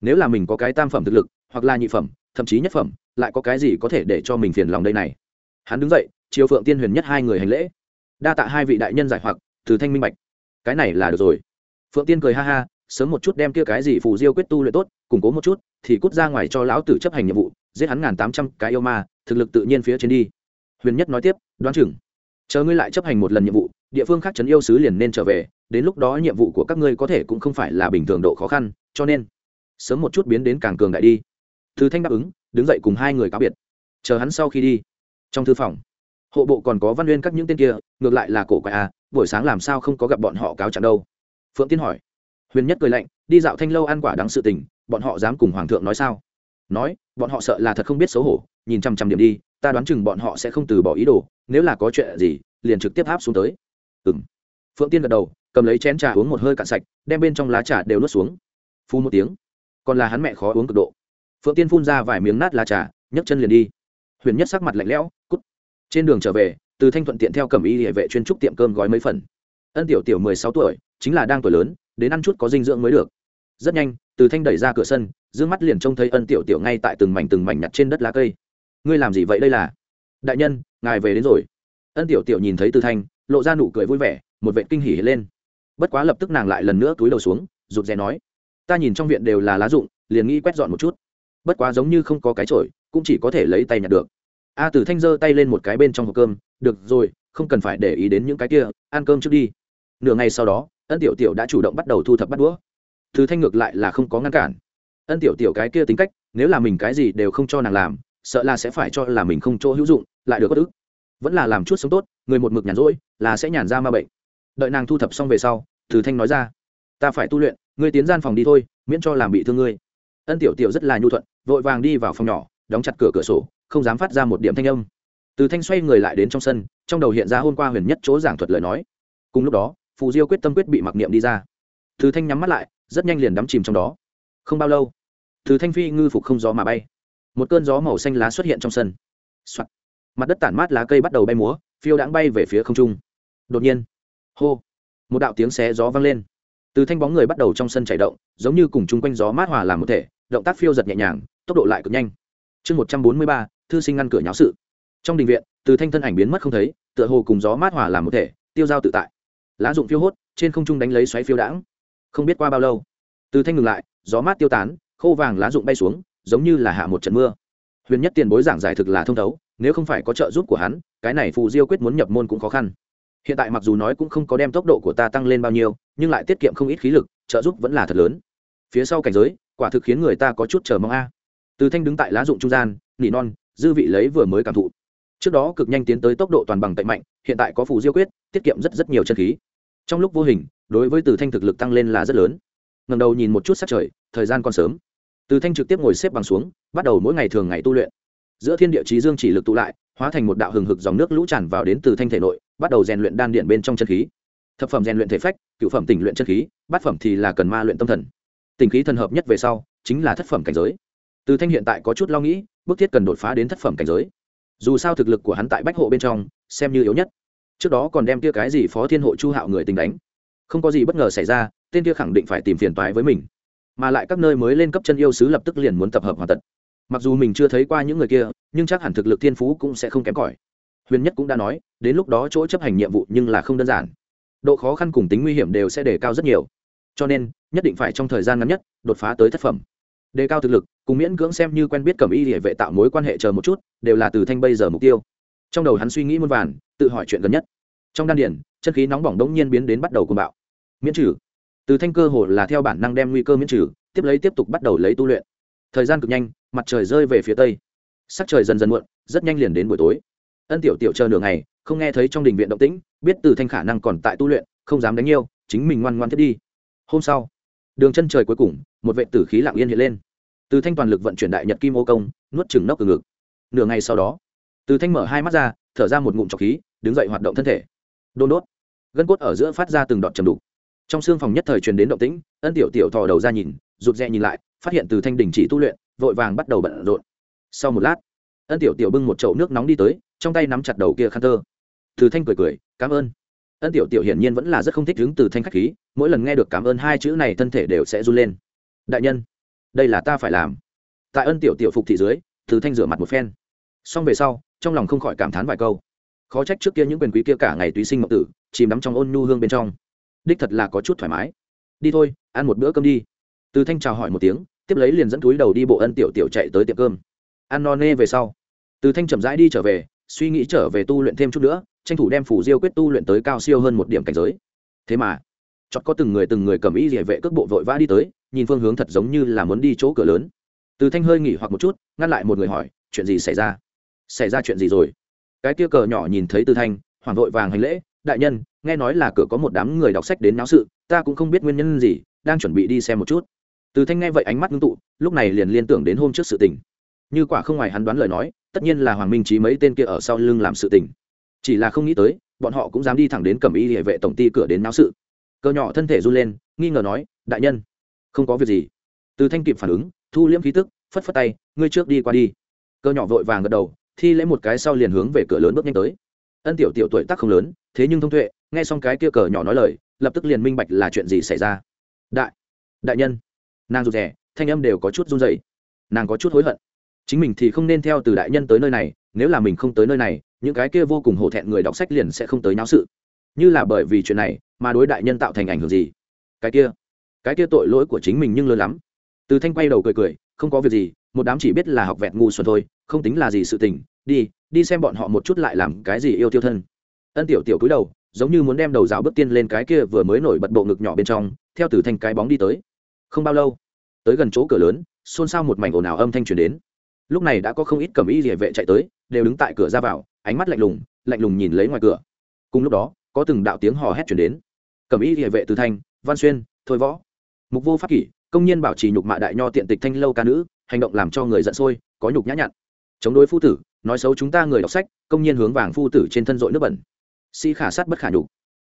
Nếu là mình có cái tam phẩm thực lực, hoặc là nhị phẩm, thậm chí nhất phẩm, lại có cái gì có thể để cho mình phiền lòng đây này? Hắn đứng dậy, chiều phượng tiên huyền nhất hai người hành lễ. Đa tạ hai vị đại nhân giải hoặc từ thanh minh bạch. Cái này là được rồi. Phượng tiên cười ha ha, sớm một chút đem kia cái gì phù diêu quyết tu luyện tốt, củng cố một chút, thì cút ra ngoài cho lão tử chấp hành nhiệm vụ, giết hắn ngàn tám trăm cái yêu ma thực lực tự nhiên phía trên đi. Huyền nhất nói tiếp, đoán chừng. Chờ ngươi lại chấp hành một lần nhiệm vụ, địa phương khác trấn yêu sứ liền nên trở về, đến lúc đó nhiệm vụ của các ngươi có thể cũng không phải là bình thường độ khó khăn, cho nên sớm một chút biến đến càng cường đại đi. Thư thanh đáp ứng, đứng dậy cùng hai người cáo biệt. Chờ hắn sau khi đi. Trong thư phòng, hộ bộ còn có văn nguyên các những tên kia, ngược lại là cổ quái à buổi sáng làm sao không có gặp bọn họ cáo chẳng đâu? Phượng tiên hỏi. Huyền nhất cười lạnh, đi dạo thanh lâu ăn quả đắng sự tình, bọn họ dám cùng hoàng thượng nói sao? Nói, bọn họ sợ là thật không biết xấu hổ, nhìn chăm chăm điểm đi, ta đoán chừng bọn họ sẽ không từ bỏ ý đồ, nếu là có chuyện gì, liền trực tiếp áp xuống tới. Ừ m phượng tiên gật đầu, cầm lấy chén trà uống một hơi cạn sạch, đem bên trong lá trà đều nuốt xuống. Phu một tiếng. Còn là hắn mẹ khó uống cực độ. Phượng tiên phun ra vài miếng nát lá trà, nhấc chân liền đi. Huyền nhất sắc mặt lạnh lẽo, cút. Trên đường trở về, từ thanh thuận tiện theo cầm y địa vệ chuyên trúc tiệm cơm gói mấy phần. Ân tiểu tiểu mười sáu tuổi, chính là đang tuổi lớn, đến ăn chút có dinh dưỡng mới được. Rất nhanh từ thanh đẩy ra cửa sân d mắt liền trông thấy ân tiểu tiểu ngay tại từng mảnh từng mảnh nhặt trên đất lá cây. Ngươi làm gì vậy đây là? Đại nhân, ngài về đến rồi. Ân tiểu tiểu nhìn thấy từ thanh, lộ ra nụ cười vui vẻ, một vệ kinh hỉ lên. Bất quá lập tức nàng lại lần nữa túi đầu xuống, rụt rè nói, ta nhìn trong viện đều là lá rụng, liền nghĩ quét dọn một chút. Bất quá giống như không có cái chổi, cũng chỉ có thể lấy tay nhặt được. A tử thanh giơ tay lên một cái bên trong hộp cơm, được rồi, không cần phải để ý đến những cái kia, ăn cơm trước đi. Nửa ngày sau đó, ân tiểu tiểu đã chủ động bắt đầu thu thập bắt đũa thứ thanh ngược lại là không có ngăn cản. Ân tiểu tiểu cái kia tính cách, nếu là mình cái gì đều không cho nàng làm, sợ là sẽ phải cho là mình không chỗ hữu dụng, lại được bất ức. Vẫn là làm chút sống tốt, người một mực nhàn rỗi, là sẽ nhàn ra ma bệnh. Đợi nàng thu thập xong về sau từ thanh nói ra, ta phải tu luyện, ngươi tiến gian phòng đi thôi, miễn cho làm bị thương ngươi. Ân tiểu tiểu rất là nhu thuận, vội vàng đi vào phòng nhỏ, đóng chặt cửa cửa sổ, không dám phát ra một điểm thanh âm. Từ thanh xoay người lại đến trong sân, trong đầu hiện ra hôm qua huyền nhất chỗ giảng thuật lời nói. Cùng lúc đó, phù diêu quyết tâm quyết bị mặc niệm đi ra. Từ thanh nhắm mắt lại rất nhanh liền đắm chìm trong đó. Không bao lâu, từ thanh phi ngư phục không gió mà bay. Một cơn gió màu xanh lá xuất hiện trong sân、Soạn. mặt đất tản mát lá cây bắt đầu bay múa, phiêu đãng bay về phía không trung. Đột nhiên, hô, một đạo tiếng xé gió vang lên. Từ thanh bóng người bắt đầu trong sân chạy động, giống như cùng chung quanh gió mát hòa làm một thể, động tác phiêu giật nhẹ nhàng, tốc độ lại cực nhanh. Chương một trăm bốn mươi ba, thư sinh ngăn cửa nháo sự. Trong đình viện, từ thanh thân ảnh biến mất không thấy, tựa hồ cùng gió mát hòa làm một thể, tiêu dao tự tại. Lá dụng phiêu hốt, trên không trung đánh lấy xoáy phiêu đãng không biết qua bao lâu. Từ thanh ngừng lại, gió mát tiêu tán, khô vàng lá rụng bay xuống, giống như là hạ một trận mưa. Huyền nhất tiền bối giảng giải thực là thông thấu, nếu không phải có trợ giúp của hắn, cái này phù diêu quyết muốn nhập môn cũng khó khăn. Hiện tại mặc dù nói cũng không có đem tốc độ của ta tăng lên bao nhiêu, nhưng lại tiết kiệm không ít khí lực, trợ giúp vẫn là thật lớn. Phía sau cảnh giới, quả thực khiến người ta có chút chờ mong a. Từ thanh đứng tại lá dụng trung gian, nỉ non, dư vị lấy vừa mới cảm thụ. Trước đó cực nhanh tiến tới tốc độ toàn bằng tệ mạnh, hiện tại có phù diêu quyết, tiết kiệm rất rất nhiều chân khí. Trong lúc vô hình đối với từ thanh thực lực tăng lên là rất lớn. Ngầm đầu nhìn một chút sát trời, thời gian còn sớm. Từ thanh trực tiếp ngồi xếp bằng xuống, bắt đầu mỗi ngày thường ngày tu luyện. Giữa thiên địa trí dương chỉ lực tụ lại, hóa thành một đạo hừng hực dòng nước lũ tràn vào đến từ thanh thể nội, bắt đầu rèn luyện đan điện bên trong chân khí. Thập phẩm rèn luyện thể phách, cựu phẩm tỉnh luyện chân khí, bát phẩm thì là cần ma luyện tâm thần. Tình khí thần hợp nhất về sau, chính là thất phẩm cảnh giới. Từ thanh hiện tại có chút lo nghĩ, bức thiết cần đột phá đến thất phẩm cảnh giới. Dù sao thực lực của hắn tại bách hộ bên trong, xem như yếu nhất. Trước đó còn đem kia cái gì phó thiên hộ chu hạo người tình đánh không có gì bất ngờ xảy ra, tên kia khẳng định phải tìm phiền toái với mình. Mà lại các nơi mới lên cấp chân yêu sứ lập tức liền muốn tập hợp hoàn tật mặc dù mình chưa thấy qua những người kia, nhưng chắc hẳn thực lực thiên phú cũng sẽ không kém cỏi. Huyền nhất cũng đã nói, đến lúc đó chỗ chấp hành nhiệm vụ nhưng là không đơn giản. Độ khó khăn cùng tính nguy hiểm đều sẽ đề cao rất nhiều. Cho nên, nhất định phải trong thời gian ngắn nhất, đột phá tới thất phẩm. Đề cao thực lực, cùng miễn cưỡng xem như quen biết cầm y địa vệ tạo mối quan hệ chờ một chút, đều là từ thanh bây giờ mục tiêu. Trong đầu hắn suy nghĩ muôn vàn, tự hỏi chuyện gần nhất trong đan điển chân khí nóng bỏng đống nhiên biến đến bắt đầu cùng bạo. Miễn trừ. Từ thanh cơ hồ là theo bản năng đem nguy cơ miễn trừ, tiếp lấy tiếp tục bắt đầu lấy tu luyện. Thời gian cực nhanh, mặt trời rơi về phía tây. Sắc trời dần dần muộn, rất nhanh liền đến buổi tối. Ân tiểu tiểu chờ nửa ngày, không nghe thấy trong đình viện động tĩnh, biết từ thanh khả năng còn tại tu luyện, không dám đánh yêu chính mình ngoan ngoan thiết đi. Hôm sau, đường chân trời cuối cùng, một vệ tử khí lặng yên hiện lên. Từ thanh toàn lực vận chuyển đại nhật kim ô công, nuốt chừng nóc từ ngực. Nửa ngày sau đó, từ thanh mở hai mắt ra, thở ra một ngụm trọc khí, đứng dậy hoạt động thân thể đôn đốt. Gân cốt ở giữa phát ra từng đọt trầm đục. Trong xương phòng nhất thời truyền đến động tĩnh, ân tiểu tiểu thò đầu ra nhìn, rụt rè nhìn lại, phát hiện từ thanh đình chỉ tu luyện, vội vàng bắt đầu bận rộn. Sau một lát, ân tiểu tiểu bưng một chậu nước nóng đi tới, trong tay nắm chặt đầu kia khăn tơ từ thanh cười cười, cảm ơn. Ân tiểu tiểu hiển nhiên vẫn là rất không thích đứng từ thanh khách khí, mỗi lần nghe được cảm ơn hai chữ này thân thể đều sẽ run lên. Đại nhân, đây là ta phải làm. Tại ân tiểu tiểu phục thị dưới, từ thanh rửa mặt một phen. Xong về sau, trong lòng không khỏi cảm thán vài câu khó trách trước kia những quyền quý kia cả ngày túy sinh mộng tử, chìm đắm trong ôn nhu hương bên trong. Đích thật là có chút thoải mái. Đi thôi, ăn một bữa cơm đi. Từ thanh chào hỏi một tiếng, tiếp lấy liền dẫn túi đầu đi bộ ân tiểu tiểu chạy tới tiệm cơm. Ăn no nê về sau, từ thanh chậm rãi đi trở về, suy nghĩ trở về tu luyện thêm chút nữa, tranh thủ đem phủ diêu quyết tu luyện tới cao siêu hơn một điểm cảnh giới. Thế mà chót có từng người từng người cầm ý địa vệ cước bộ vội vã đi tới, nhìn phương hướng thật giống như là muốn đi chỗ cửa lớn. Từ thanh hơi nghỉ hoặc một chút, ngăn lại một người hỏi, chuyện gì xảy ra? Xảy ra chuyện gì rồi? Cái kia cờ nhỏ nhìn thấy từ thanh hoàng vội vàng hành lễ, đại nhân, nghe nói là cửa có một đám người đọc sách đến náo sự, ta cũng không biết nguyên nhân gì, đang chuẩn bị đi xem một chút. Từ thanh nghe vậy ánh mắt ngưng tụ, lúc này liền liên tưởng đến hôm trước sự tình. Như quả không ngoài hắn đoán lời nói, tất nhiên là hoàng minh trí mấy tên kia ở sau lưng làm sự tình. Chỉ là không nghĩ tới, bọn họ cũng dám đi thẳng đến cầm y địa vệ tổng ty cửa đến náo sự. Cờ nhỏ thân thể run lên, nghi ngờ nói, đại nhân, không có việc gì. Từ thanh kịp phản ứng, thu liễm khí tức, phất phất tay, ngươi trước đi qua đi. Cờ nhỏ vội vàng gật đầu thi lễ một cái sau liền hướng về cửa lớn bước nhanh tới. Ân tiểu tiểu tuổi tác không lớn, thế nhưng thông tuệ, nghe xong cái kia cờ nhỏ nói lời, lập tức liền minh bạch là chuyện gì xảy ra. Đại đại nhân. Nàng rụt rè, thanh âm đều có chút run dậy nàng có chút hối hận. Chính mình thì không nên theo từ đại nhân tới nơi này, nếu là mình không tới nơi này, những cái kia vô cùng hổ thẹn người đọc sách liền sẽ không tới náo sự. Như là bởi vì chuyện này, mà đối đại nhân tạo thành ảnh hưởng gì? Cái kia cái kia tội lỗi của chính mình nhưng lớn lắm. Từ thanh quay đầu cười cười, không có việc gì một đám chỉ biết là học vẹt ngu xuẩn thôi, không tính là gì sự tình, đi đi xem bọn họ một chút lại làm cái gì yêu tiêu thân. Ân tiểu tiểu cúi đầu, giống như muốn đem đầu rào bước tiên lên cái kia vừa mới nổi bật bộ ngực nhỏ bên trong, theo từ thanh cái bóng đi tới. Không bao lâu, tới gần chỗ cửa lớn, xôn xao một mảnh ồn ào âm thanh truyền đến. Lúc này đã có không ít cầm y địa vệ chạy tới, đều đứng tại cửa ra vào, ánh mắt lạnh lùng lạnh lùng nhìn lấy ngoài cửa. Cùng lúc đó, có từng đạo tiếng hò hét chuyển đến. Cầm y địa vệ từ thanh văn xuyên, thôi võ. Mục vô pháp kỷ, công nhân bảo trì nhục mạ đại nho tiện tịch thanh lâu ca nữ hành động làm cho người giận sôi, có nhục nhã nhặn. Chống đối phu tử, nói xấu chúng ta người đọc sách, công nhân hướng vàng phu tử trên thân dội nước bẩn. Si khả sát bất khả nhục.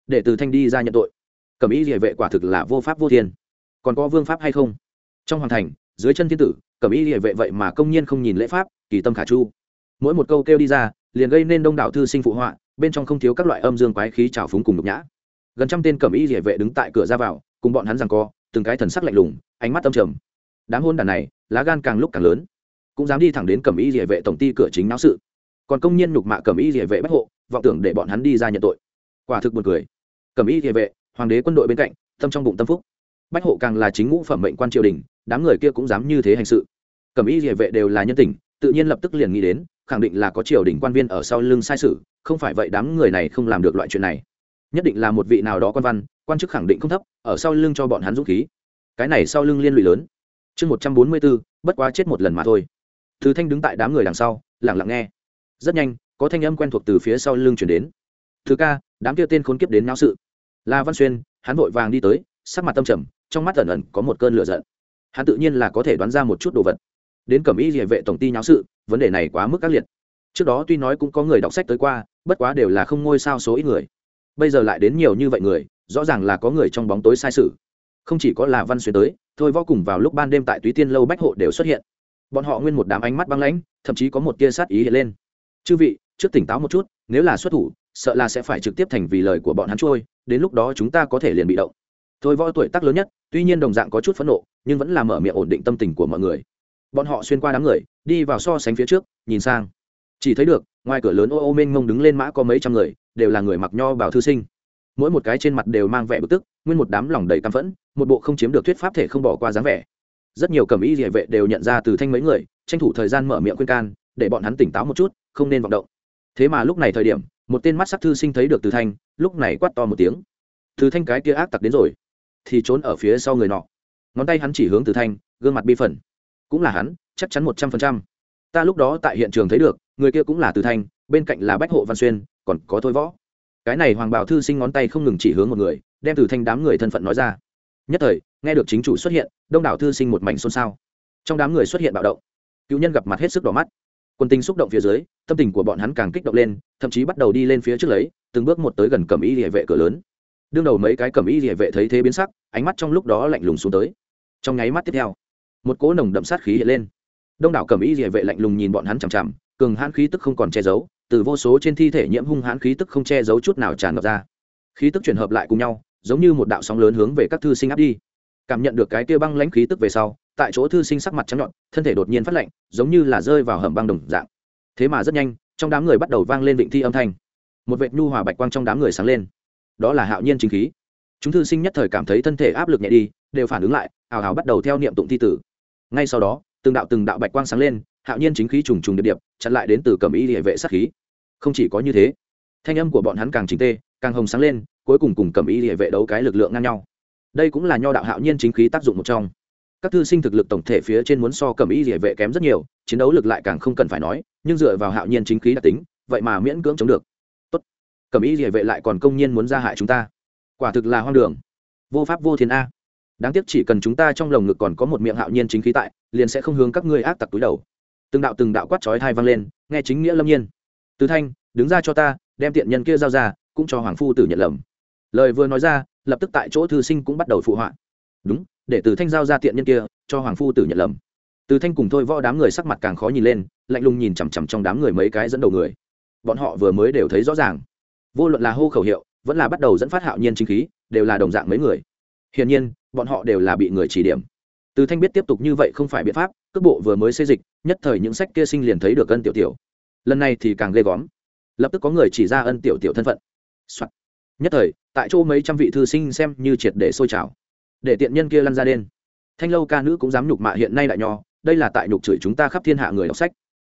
Để từ thanh đi ra nhận tội. Cầm ý địa vệ quả thực là vô pháp vô thiên. Còn có vương pháp hay không? Trong hoàng thành, dưới chân thiên tử cầm ý địa vệ vậy mà công nhân không nhìn lễ pháp, kỳ tâm khả chu. Mỗi một câu kêu đi ra, liền gây nên đông đảo thư sinh phụ họa, bên trong không thiếu các loại âm dương quái khí trào phúng cùng nhục nhã. Gần trăm tên cầm ý địa vệ đứng tại cửa ra vào, cùng bọn hắn rằng co, từng cái thần sắc lạnh lùng, ánh mắt âm trầm đám hôn đàn này, lá gan càng lúc càng lớn. Cũng dám đi thẳng đến cầm y địa vệ tổng ty cửa chính náo sự. Còn công nhân nhục mạ cầm y địa vệ bách hộ, vọng tưởng để bọn hắn đi ra nhận tội. Quả thực buồn cười. Cẩm y địa vệ, hoàng đế quân đội bên cạnh, tâm trong bụng tâm phúc. Bách hộ càng là chính ngũ phẩm mệnh quan triều đình, đám người kia cũng dám như thế hành sự. Cẩm y địa vệ đều là nhân tình, tự nhiên lập tức liền nghĩ đến, khẳng định là có triều đình quan viên ở sau lưng sai sự, không phải vậy đám người này không làm được loại chuyện này. Nhất định là một vị nào đó quan văn, quan chức khẳng định không thấp, ở sau lưng cho bọn hắn dũng khí. Cái này sau lưng liên lụy lớn chương một trăm bốn mươi bốn, bất quá chết một lần mà thôi. Thứ thanh đứng tại đám người đằng sau lẳng lặng nghe. Rất nhanh, có thanh âm quen thuộc từ phía sau lưng chuyển đến. Thứ ca, đám kia tên khốn kiếp đến náo sự. La văn xuyên, hắn vội vàng đi tới, sắc mặt tâm trầm, trong mắt ẩn ẩn có một cơn lửa giận. Hắn tự nhiên là có thể đoán ra một chút đồ vật. Đến cẩm y địa vệ tổng ty nháo sự, vấn đề này quá mức ác liệt. Trước đó tuy nói cũng có người đọc sách tới qua, bất quá đều là không ngôi sao số ít người. Bây giờ lại đến nhiều như vậy người, rõ ràng là có người trong bóng tối sai sự. Không chỉ có là văn xuyên tới thôi vô cùng vào lúc ban đêm tại túy tiên lâu bách hộ đều xuất hiện. Bọn họ nguyên một đám ánh mắt băng lãnh, thậm chí có một tia sát ý hiện lên. Chư vị, trước tỉnh táo một chút, nếu là xuất thủ, sợ là sẽ phải trực tiếp thành vì lời của bọn hắn trôi, đến lúc đó chúng ta có thể liền bị động. Thôi võ tuổi tác lớn nhất, tuy nhiên đồng dạng có chút phẫn nộ, nhưng vẫn là mở miệng ổn định tâm tình của mọi người. Bọn họ xuyên qua đám người, đi vào so sánh phía trước, nhìn sang. Chỉ thấy được, ngoài cửa lớn ô ô mênh mông đứng lên mã có mấy trăm người, đều là người mặc nho bảo thư sinh. Mỗi một cái trên mặt đều mang vẻ bực tức, nguyên một đám lòng đầy căm phẫn một bộ không chiếm được thuyết pháp thể không bỏ qua dáng vẻ. Rất nhiều cầm y địa vệ đều nhận ra từ thanh mấy người, tranh thủ thời gian mở miệng khuyên can, để bọn hắn tỉnh táo một chút, không nên vọng động. Thế mà lúc này thời điểm, một tên mắt sắc thư sinh thấy được từ thanh, lúc này quát to một tiếng. Từ thanh cái kia ác tặc đến rồi. Thì trốn ở phía sau người nọ. Ngón tay hắn chỉ hướng từ thanh, gương mặt bi phần cũng là hắn, chắc chắn một trăm phần trăm. Ta lúc đó tại hiện trường thấy được, người kia cũng là từ thanh, bên cạnh là bách hộ văn xuyên, còn có thôi võ. Cái này hoàng bảo thư sinh ngón tay không ngừng chỉ hướng một người, đem từ thanh đám người thân phận nói ra nhất thời, nghe được chính chủ xuất hiện, đông đảo thư sinh một mảnh xôn xao. Trong đám người xuất hiện bạo động, cựu nhân gặp mặt hết sức đỏ mắt. Quân tình xúc động phía dưới, tâm tình của bọn hắn càng kích động lên, thậm chí bắt đầu đi lên phía trước lấy, từng bước một tới gần cẩm y địa vệ cửa lớn. Đương đầu mấy cái cẩm y địa vệ thấy thế biến sắc, ánh mắt trong lúc đó lạnh lùng xuống tới. Trong nháy mắt tiếp theo, một cỗ nồng đậm sát khí hiện lên. Đông đảo cẩm y địa vệ lạnh lùng nhìn bọn hắn chằm chằm, cường hãn khí tức không còn che giấu, từ vô số trên thi thể nhiễm hung hãn khí tức không che giấu chút nào tràn ngập ra. Khí tức chuyển hợp lại cùng nhau giống như một đạo sóng lớn hướng về các thư sinh áp đi. Cảm nhận được cái kia băng lãnh khí tức về sau, tại chỗ thư sinh sắc mặt trắng nhọn, thân thể đột nhiên phát lạnh, giống như là rơi vào hầm băng đồng dạng. Thế mà rất nhanh, trong đám người bắt đầu vang lên vịnh thi âm thanh. Một vệt nhu hòa bạch quang trong đám người sáng lên. Đó là hạo nhiên chính khí. Chúng thư sinh nhất thời cảm thấy thân thể áp lực nhẹ đi, đều phản ứng lại ào ào bắt đầu theo niệm tụng thi tử. Ngay sau đó, từng đạo từng đạo bạch quang sáng lên, hạo nhiên chính khí trùng trùng điệp điệp, chặn lại đến từ cầm ý địa vệ sát khí. Không chỉ có như thế, thanh âm của bọn hắn càng chính tê, càng hồng sáng lên cuối cùng cùng cầm ý địa vệ đấu cái lực lượng ngang nhau. Đây cũng là nho đạo hạo nhiên chính khí tác dụng một trong. Các thư sinh thực lực tổng thể phía trên muốn so cầm ý địa vệ kém rất nhiều, chiến đấu lực lại càng không cần phải nói, nhưng dựa vào hạo nhiên chính khí đặc tính, vậy mà miễn cưỡng chống được. Tốt. Cầm ý địa vệ lại còn công nhiên muốn ra hại chúng ta. Quả thực là hoang đường. Vô pháp vô thiên a. Đáng tiếc chỉ cần chúng ta trong lồng ngực còn có một miệng hạo nhiên chính khí tại, liền sẽ không hướng các ngươi ác tặc túi đầu. Từng đạo từng đạo quát chói thai vang lên, nghe chính nghĩa lâm nhiên. Tứ thanh, đứng ra cho ta, đem tiện nhân kia giao ra, cũng cho hoàng phu tử nhận lầm lời vừa nói ra, lập tức tại chỗ thư sinh cũng bắt đầu phụ họa. Đúng, để từ thanh giao ra tiện nhân kia, cho hoàng phu tử nhận lầm. Từ thanh cùng thôi võ đám người sắc mặt càng khó nhìn lên, lạnh lùng nhìn chằm chằm trong đám người mấy cái dẫn đầu người. Bọn họ vừa mới đều thấy rõ ràng. Vô luận là hô khẩu hiệu, vẫn là bắt đầu dẫn phát hạo nhiên chính khí, đều là đồng dạng mấy người. Hiển nhiên, bọn họ đều là bị người chỉ điểm. Từ thanh biết tiếp tục như vậy không phải biện pháp, cước bộ vừa mới xây dịch, nhất thời những sách kia sinh liền thấy được ân tiểu tiểu. Lần này thì càng ghê góm lập tức có người chỉ ra ân tiểu tiểu thân phận、Soạn. nhất thời tại chỗ mấy trăm vị thư sinh xem như triệt để sôi trào. Để tiện nhân kia lăn ra đen. Thanh lâu ca nữ cũng dám nhục mạ hiện nay đại nho, đây là tại nhục chửi chúng ta khắp thiên hạ người đọc sách.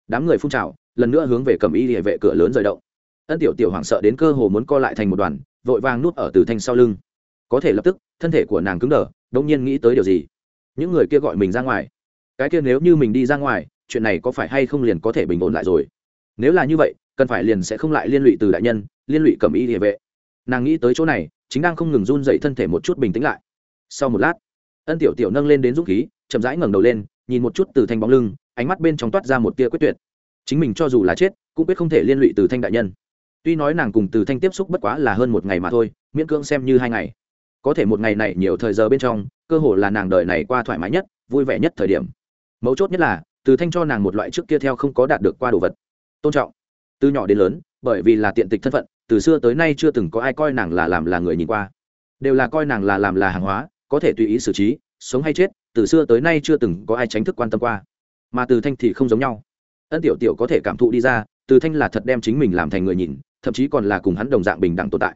Đám người phun trào, lần nữa hướng về cầm y địa vệ cửa lớn rời động. Ân tiểu tiểu hoảng sợ đến cơ hồ muốn co lại thành một đoàn, vội vàng nuốt ở từ thanh sau lưng. Có thể lập tức, thân thể của nàng cứng đờ đông nhiên nghĩ tới điều gì? Những người kia gọi mình ra ngoài. Cái kia nếu như mình đi ra ngoài, chuyện này có phải hay không liền có thể bình ổn lại rồi? Nếu là như vậy, cần phải liền sẽ không lại liên lụy từ đại nhân, liên lụy cầm y địa vệ nàng nghĩ tới chỗ này, chính đang không ngừng run dậy thân thể một chút bình tĩnh lại. Sau một lát, ân tiểu tiểu nâng lên đến dũng khí, chậm rãi ngẩng đầu lên, nhìn một chút từ thanh bóng lưng, ánh mắt bên trong toát ra một tia quyết tuyệt. Chính mình cho dù là chết, cũng quyết không thể liên lụy từ thanh đại nhân. Tuy nói nàng cùng từ thanh tiếp xúc bất quá là hơn một ngày mà thôi, miễn cưỡng xem như hai ngày. Có thể một ngày này nhiều thời giờ bên trong, cơ hồ là nàng đời này qua thoải mái nhất, vui vẻ nhất thời điểm. Mấu chốt nhất là, từ thanh cho nàng một loại trước kia theo không có đạt được qua đồ vật. Tôn trọng. Từ nhỏ đến lớn, bởi vì là tiện tịch thân phận từ xưa tới nay chưa từng có ai coi nàng là làm là người nhìn qua. Đều là coi nàng là làm là hàng hóa, có thể tùy ý xử trí, sống hay chết, từ xưa tới nay chưa từng có ai tránh thức quan tâm qua. Mà từ thanh thì không giống nhau. Ân tiểu tiểu có thể cảm thụ đi ra, từ thanh là thật đem chính mình làm thành người nhìn, thậm chí còn là cùng hắn đồng dạng bình đẳng tồn tại.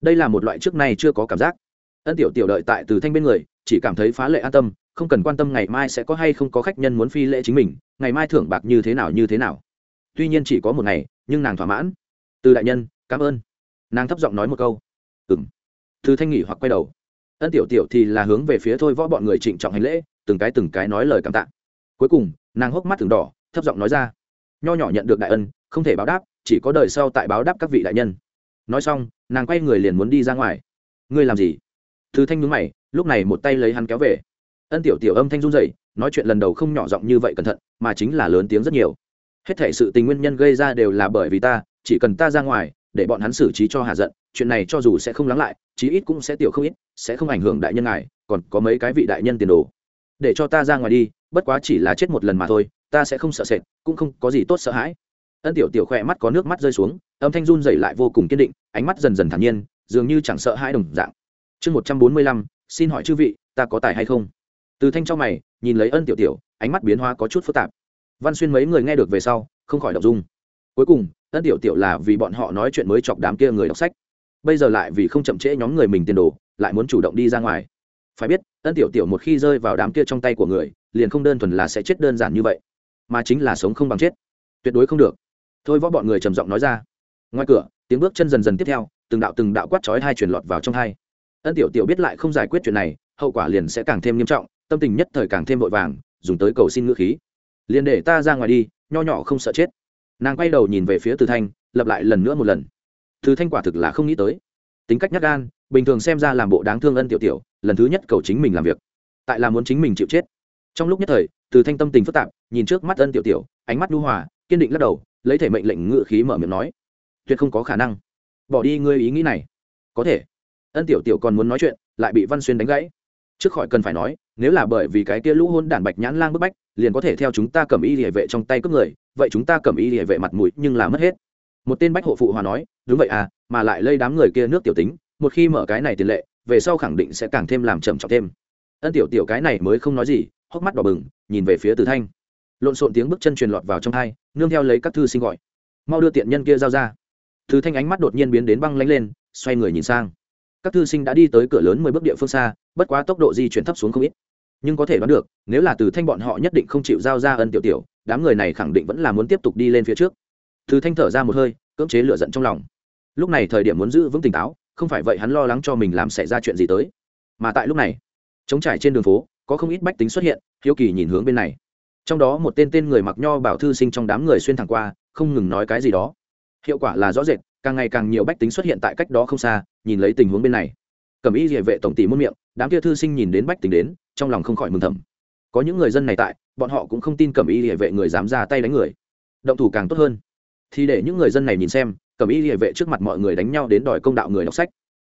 Đây là một loại trước nay chưa có cảm giác. Ân tiểu tiểu đợi tại từ thanh bên người, chỉ cảm thấy phá lệ an tâm, không cần quan tâm ngày mai sẽ có hay không có khách nhân muốn phi lễ chính mình, ngày mai thưởng bạc như thế nào như thế nào. Tuy nhiên chỉ có một ngày, nhưng nàng thỏa mãn. Từ đại nhân cảm ơn. Nàng thấp giọng nói một câu. Ừ m thư thanh nghỉ hoặc quay đầu. Ân tiểu tiểu thì là hướng về phía thôi võ bọn người trịnh trọng hành lễ, từng cái từng cái nói lời cảm tạ. Cuối cùng, nàng hốc mắt từng đỏ, thấp giọng nói ra. Nho nhỏ nhận được đại ân, không thể báo đáp, chỉ có đời sau tại báo đáp các vị đại nhân. Nói xong, nàng quay người liền muốn đi ra ngoài. Ngươi làm gì? Thư thanh nhúng mày, lúc này một tay lấy hắn kéo về. Ân tiểu tiểu âm thanh run dậy nói chuyện lần đầu không nhỏ giọng như vậy cẩn thận, mà chính là lớn tiếng rất nhiều. Hết thể sự tình nguyên nhân gây ra đều là bởi vì ta, chỉ cần ta ra ngoài để bọn hắn xử trí cho hạ giận, chuyện này cho dù sẽ không lắng lại, chí ít cũng sẽ tiểu không ít, sẽ không ảnh hưởng đại nhân ngài, còn có mấy cái vị đại nhân tiền đồ. Để cho ta ra ngoài đi, bất quá chỉ là chết một lần mà thôi, ta sẽ không sợ sệt, cũng không có gì tốt sợ hãi. Ân tiểu tiểu khỏe mắt có nước mắt rơi xuống, âm thanh run dày lại vô cùng kiên định, ánh mắt dần dần thản nhiên, dường như chẳng sợ hãi đồng dạng. Chương một trăm bốn mươi lăm, xin hỏi chư vị, ta có tài hay không? Từ thanh trong mày, nhìn lấy ân tiểu tiểu, ánh mắt biến hóa có chút phức tạp. Văn xuyên mấy người nghe được về sau, không khỏi đọc dung. Cuối cùng ân tiểu tiểu là vì bọn họ nói chuyện mới chọc đám kia người đọc sách. Bây giờ lại vì không chậm trễ nhóm người mình tiền đồ, lại muốn chủ động đi ra ngoài. Phải biết, ân tiểu tiểu một khi rơi vào đám kia trong tay của người, liền không đơn thuần là sẽ chết đơn giản như vậy, mà chính là sống không bằng chết. Tuyệt đối không được. Thôi võ bọn người trầm giọng nói ra. Ngoài cửa, tiếng bước chân dần dần tiếp theo, từng đạo từng đạo quát chói hai truyền lọt vào trong hai. Ân tiểu tiểu biết lại không giải quyết chuyện này, hậu quả liền sẽ càng thêm nghiêm trọng, tâm tình nhất thời càng thêm vội vàng, dùng tới cầu xin ngữ khí. Liền để ta ra ngoài đi, nho nhỏ không sợ chết nàng quay đầu nhìn về phía từ thanh, lặp lại lần nữa một lần. Từ thanh quả thực là không nghĩ tới. Tính cách nhắc gan, bình thường xem ra làm bộ đáng thương ân tiểu tiểu, lần thứ nhất cầu chính mình làm việc. Tại là muốn chính mình chịu chết. Trong lúc nhất thời, từ thanh tâm tình phức tạp, nhìn trước mắt ân tiểu tiểu, ánh mắt nhu hòa, kiên định lắc đầu, lấy thể mệnh lệnh ngự khí mở miệng nói, tuyệt không có khả năng. Bỏ đi ngươi ý nghĩ này. Có thể. Ân tiểu tiểu còn muốn nói chuyện, lại bị văn xuyên đánh gãy trước khỏi cần phải nói, nếu là bởi vì cái kia lũ hôn đản bạch nhãn lang bức bách, liền có thể theo chúng ta cầm y địa vệ trong tay cướp người, vậy chúng ta cầm y địa vệ mặt mũi nhưng là mất hết. Một tên bách hộ phụ hòa nói, đúng vậy à mà lại lây đám người kia nước tiểu tính, một khi mở cái này tiền lệ, về sau khẳng định sẽ càng thêm làm trầm trọng thêm. Ân tiểu tiểu cái này mới không nói gì, hốc mắt đỏ bừng, nhìn về phía từ thanh. Lộn xộn tiếng bước chân truyền lọt vào trong hai, nương theo lấy các thư sinh gọi. Mau đưa tiện nhân kia giao ra. Thứ thanh ánh mắt đột nhiên biến đến băng lánh lên, xoay người nhìn sang các thư sinh đã đi tới cửa lớn mười bước địa phương xa, bất quá tốc độ di chuyển thấp xuống không ít. Nhưng có thể đoán được, nếu là từ thanh bọn họ nhất định không chịu giao ra ân tiểu tiểu, đám người này khẳng định vẫn là muốn tiếp tục đi lên phía trước. Từ thanh thở ra một hơi, cưỡng chế lửa giận trong lòng. Lúc này thời điểm muốn giữ vững tỉnh táo, không phải vậy hắn lo lắng cho mình làm xảy ra chuyện gì tới. Mà tại lúc này chống trải trên đường phố, có không ít bách tính xuất hiện, hiếu kỳ nhìn hướng bên này. Trong đó một tên tên người mặc nho bảo thư sinh trong đám người xuyên thẳng qua, không ngừng nói cái gì đó. Hiệu quả là rõ rệt càng ngày càng nhiều bách tính xuất hiện tại cách đó không xa, nhìn lấy tình huống bên này. Cầm y địa vệ tổng tỷ muôn miệng, đám kia thư sinh nhìn đến bách tính đến, trong lòng không khỏi mừng thầm. Có những người dân này tại, bọn họ cũng không tin cầm y địa vệ người dám ra tay đánh người. Động thủ càng tốt hơn. Thì để những người dân này nhìn xem cầm y địa vệ trước mặt mọi người đánh nhau đến đòi công đạo người đọc sách.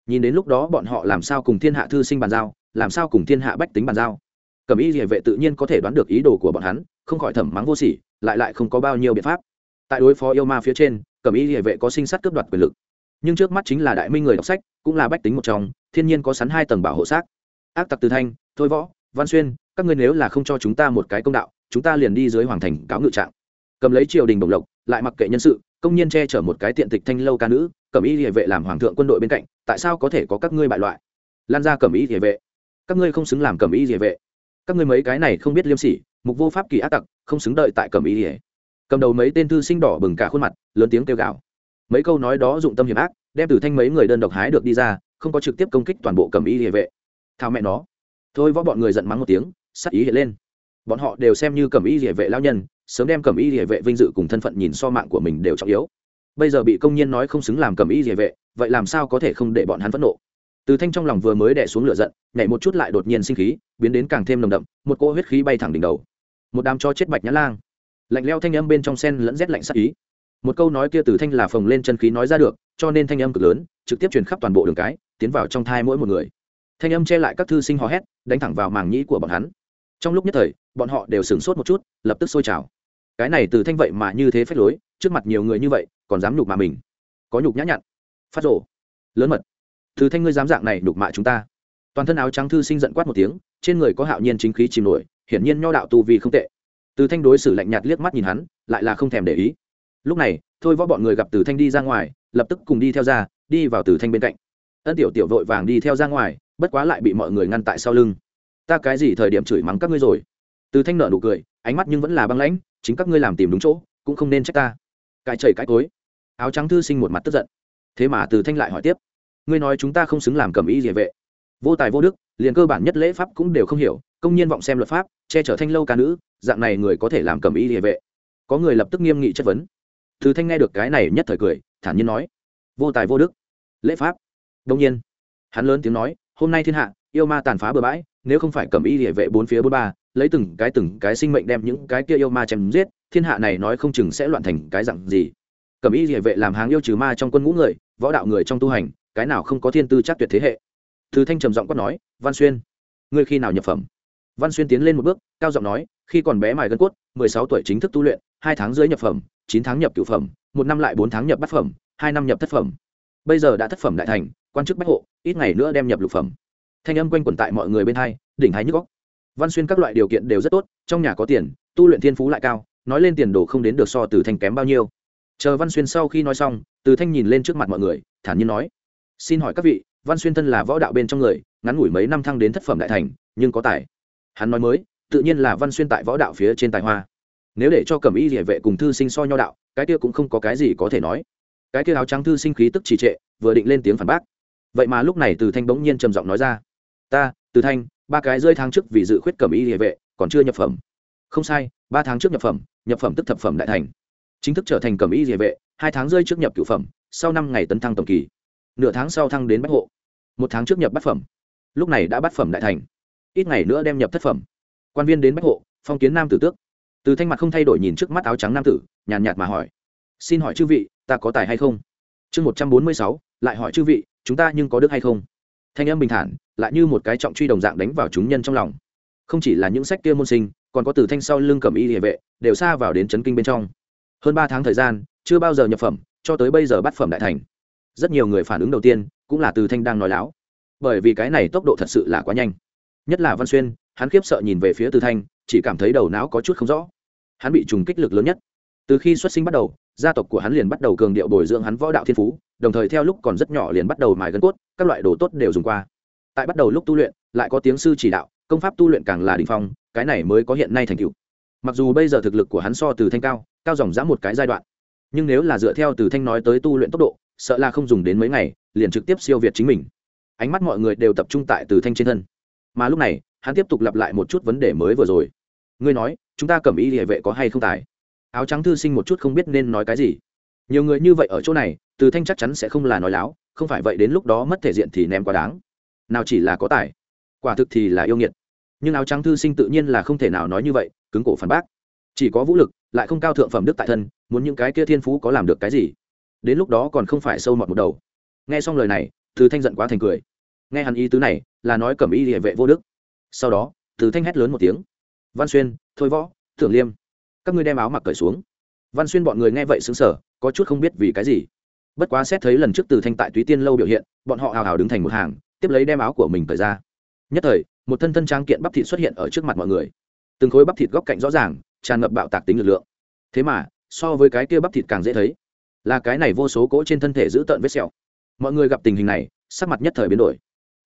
Nhìn đến lúc đó bọn họ làm sao cùng thiên hạ thư sinh bàn giao, làm sao cùng thiên hạ bách tính bàn giao? Cầm y địa vệ tự nhiên có thể đoán được ý đồ của bọn hắn, không khỏi thẩm mắng vô sỉ, lại lại không có bao nhiêu biện pháp. Tại đối phó yêu ma phía trên Cẩm y địa vệ có sinh sát cướp đoạt quyền lực. Nhưng trước mắt chính là đại minh người đọc sách, cũng là bách tính một trong, thiên nhiên có sắn hai tầng bảo hộ xác. Ác tặc từ thanh, thôi võ, văn xuyên, các ngươi nếu là không cho chúng ta một cái công đạo, chúng ta liền đi dưới hoàng thành cáo ngự trạng. Cầm lấy triều đình đồng lộc, lại mặc kệ nhân sự, công nhiên che chở một cái tiện tịch thanh lâu ca nữ, Cẩm y địa vệ làm hoàng thượng quân đội bên cạnh, tại sao có thể có các ngươi bại loại? Lan ra Cẩm y địa vệ. Các ngươi không xứng làm Cẩm y địa vệ. Các ngươi mấy cái này không biết liêm sỉ, mục vô pháp kỳ ác tặc, không xứng đợi tại Cẩm y địa cầm đầu mấy tên thư sinh đỏ bừng cả khuôn mặt, lớn tiếng kêu gào. Mấy câu nói đó dụng tâm hiểm ác, đem từ thanh mấy người đơn độc hái được đi ra, không có trực tiếp công kích toàn bộ cầm y địa vệ. Thao mẹ nó. Thôi võ bọn người giận mắng một tiếng, sắc ý hiện lên. Bọn họ đều xem như cầm y địa vệ lao nhân, sớm đem cầm y địa vệ vinh dự cùng thân phận nhìn so mạng của mình đều trọng yếu. Bây giờ bị công nhân nói không xứng làm cầm y địa vệ, vậy làm sao có thể không để bọn hắn phẫn nộ? Từ thanh trong lòng vừa mới đẻ xuống lửa giận, nhảy một chút lại đột nhiên sinh khí, biến đến càng thêm nồng đậm, một cỗ huyết khí bay thẳng đỉnh đầu. Một đám cho chết bạch nhã lang lạnh leo thanh âm bên trong sen lẫn rét lạnh sắc ý. Một câu nói kia từ thanh là phồng lên chân khí nói ra được, cho nên thanh âm cực lớn, trực tiếp truyền khắp toàn bộ đường cái, tiến vào trong thai mỗi một người. Thanh âm che lại các thư sinh hò hét, đánh thẳng vào màng nhĩ của bọn hắn. Trong lúc nhất thời, bọn họ đều sửng sốt một chút, lập tức sôi trào. Cái này từ thanh vậy mà như thế phách lối, trước mặt nhiều người như vậy, còn dám nhục mà mình. Có nhục nhã nhặn. Phát rổ lớn mật. Từ thanh ngươi dám dạng này nhục mạ chúng ta. Toàn thân áo trắng thư sinh giận quát một tiếng, trên người có hạo nhiên chính khí chìm nổi, hiển nhiên nho đạo tu vì không tệ từ thanh đối xử lạnh nhạt liếc mắt nhìn hắn, lại là không thèm để ý. Lúc này, thôi võ bọn người gặp từ thanh đi ra ngoài, lập tức cùng đi theo ra, đi vào từ thanh bên cạnh. Ân tiểu tiểu vội vàng đi theo ra ngoài, bất quá lại bị mọi người ngăn tại sau lưng. Ta cái gì thời điểm chửi mắng các ngươi rồi? Từ thanh nợ nụ cười, ánh mắt nhưng vẫn là băng lãnh, chính các ngươi làm tìm đúng chỗ, cũng không nên trách ta. Cãi chảy cãi cối. Áo trắng thư sinh một mặt tức giận. Thế mà từ thanh lại hỏi tiếp, ngươi nói chúng ta không xứng làm cầm ý địa vệ. Vô tài vô đức, liền cơ bản nhất lễ pháp cũng đều không hiểu công nhiên vọng xem luật pháp, che chở thanh lâu ca nữ, dạng này người có thể làm cầm ý địa vệ. Có người lập tức nghiêm nghị chất vấn. Thứ thanh nghe được cái này nhất thời cười, thản nhiên nói, vô tài vô đức. Lễ pháp. Đông nhiên, hắn lớn tiếng nói, hôm nay thiên hạ, yêu ma tàn phá bừa bãi, nếu không phải cầm ý địa vệ bốn phía bốn ba, lấy từng cái từng cái sinh mệnh đem những cái kia yêu ma chém giết, thiên hạ này nói không chừng sẽ loạn thành cái dặn gì. Cầm ý địa vệ làm hàng yêu trừ ma trong quân ngũ người, võ đạo người trong tu hành, cái nào không có thiên tư chắc tuyệt thế hệ. Thứ thanh trầm giọng quát nói, văn xuyên, ngươi khi nào nhập phẩm? Văn xuyên tiến lên một bước, cao giọng nói, khi còn bé mài gân cốt, mười sáu tuổi chính thức tu luyện, hai tháng dưới nhập phẩm, chín tháng nhập cửu phẩm, một năm lại bốn tháng nhập bát phẩm, hai năm nhập thất phẩm. Bây giờ đã thất phẩm đại thành, quan chức bách hộ, ít ngày nữa đem nhập lục phẩm. Thanh âm quanh quẩn tại mọi người bên hai, đỉnh hai nhức góc văn xuyên các loại điều kiện đều rất tốt, trong nhà có tiền, tu luyện thiên phú lại cao, nói lên tiền đồ không đến được so từ thanh kém bao nhiêu. Chờ văn xuyên sau khi nói xong, từ thanh nhìn lên trước mặt mọi người, thản nhiên nói, xin hỏi các vị, văn xuyên thân là võ đạo bên trong người, ngắn ngủi mấy năm thăng đến thất phẩm đại thành, nhưng có tài hắn nói mới, tự nhiên là văn xuyên tại võ đạo phía trên tài hoa. Nếu để cho cẩm y địa vệ cùng thư sinh so nho đạo, cái kia cũng không có cái gì có thể nói. Cái kia áo trắng thư sinh khí tức trì trệ, vừa định lên tiếng phản bác. Vậy mà lúc này từ thanh bỗng nhiên trầm giọng nói ra, ta, từ thanh, ba cái rơi tháng trước vì dự khuyết cẩm y địa vệ, còn chưa nhập phẩm. Không sai, ba tháng trước nhập phẩm nhập phẩm tức thập phẩm đại thành. Chính thức trở thành cẩm y địa vệ, hai tháng rơi trước nhập cửu phẩm, sau năm ngày tấn thăng tổng kỳ. Nửa tháng sau thăng đến bách hộ. Một tháng trước nhập bát phẩm. Lúc này đã bát phẩm đại thành ít ngày nữa đem nhập thất phẩm. Quan viên đến bách hộ, phong kiến nam tử tước. Từ thanh mặt không thay đổi nhìn trước mắt áo trắng nam tử, nhàn nhạt mà hỏi. Xin hỏi chư vị, ta có tài hay không? Chương một trăm bốn mươi sáu, lại hỏi chư vị, chúng ta nhưng có đức hay không? Thanh âm bình thản, lại như một cái trọng truy đồng dạng đánh vào chúng nhân trong lòng. Không chỉ là những sách kia môn sinh, còn có từ thanh sau lưng cầm y địa vệ, đều xa vào đến chấn kinh bên trong. Hơn ba tháng thời gian, chưa bao giờ nhập phẩm, cho tới bây giờ bắt phẩm đại thành. Rất nhiều người phản ứng đầu tiên, cũng là từ thanh đang nói láo. Bởi vì cái này tốc độ thật sự là quá nhanh nhất là văn xuyên, hắn khiếp sợ nhìn về phía từ thanh, chỉ cảm thấy đầu não có chút không rõ. Hắn bị trùng kích lực lớn nhất. Từ khi xuất sinh bắt đầu, gia tộc của hắn liền bắt đầu cường điệu bồi dưỡng hắn võ đạo thiên phú, đồng thời theo lúc còn rất nhỏ liền bắt đầu mài gân cốt, các loại đồ tốt đều dùng qua. Tại bắt đầu lúc tu luyện, lại có tiếng sư chỉ đạo, công pháp tu luyện càng là đình phong, cái này mới có hiện nay thành tựu. Mặc dù bây giờ thực lực của hắn so từ thanh cao cao dòng dã một cái giai đoạn, nhưng nếu là dựa theo từ thanh nói tới tu luyện tốc độ, sợ là không dùng đến mấy ngày, liền trực tiếp siêu việt chính mình. Ánh mắt mọi người đều tập trung tại từ thanh trên thân mà lúc này, hắn tiếp tục lặp lại một chút vấn đề mới vừa rồi. Ngươi nói, chúng ta cầm ý địa vệ có hay không tài? Áo trắng thư sinh một chút không biết nên nói cái gì. Nhiều người như vậy ở chỗ này, từ thanh chắc chắn sẽ không là nói láo, không phải vậy đến lúc đó mất thể diện thì ném quá đáng. Nào chỉ là có tài, quả thực thì là yêu nghiệt. Nhưng áo trắng thư sinh tự nhiên là không thể nào nói như vậy, cứng cổ phản bác. Chỉ có vũ lực, lại không cao thượng phẩm đức tại thân, muốn những cái kia thiên phú có làm được cái gì? Đến lúc đó còn không phải sâu mọt một đầu. Nghe xong lời này, từ thanh giận quá thành cười. Nghe hắn ý tứ này là nói cẩm y địa vệ vô đức. Sau đó, từ thanh hét lớn một tiếng. Văn xuyên, thôi võ, tưởng liêm, các ngươi đem áo mặc cởi xuống. Văn xuyên bọn người nghe vậy xứng sở có chút không biết vì cái gì. Bất quá xét thấy lần trước từ thanh tại túy tiên lâu biểu hiện, bọn họ hào hào đứng thành một hàng, tiếp lấy đem áo của mình cởi ra. Nhất thời, một thân thân trang kiện bắp thịt xuất hiện ở trước mặt mọi người. Từng khối bắp thịt góc cạnh rõ ràng, tràn ngập bạo tạc tính lực lượng. Thế mà, so với cái kia bắp thịt càng dễ thấy. Là cái này vô số cỗ trên thân thể giữ tợn vết sẹo. Mọi người gặp tình hình này, sắc mặt nhất thời biến đổi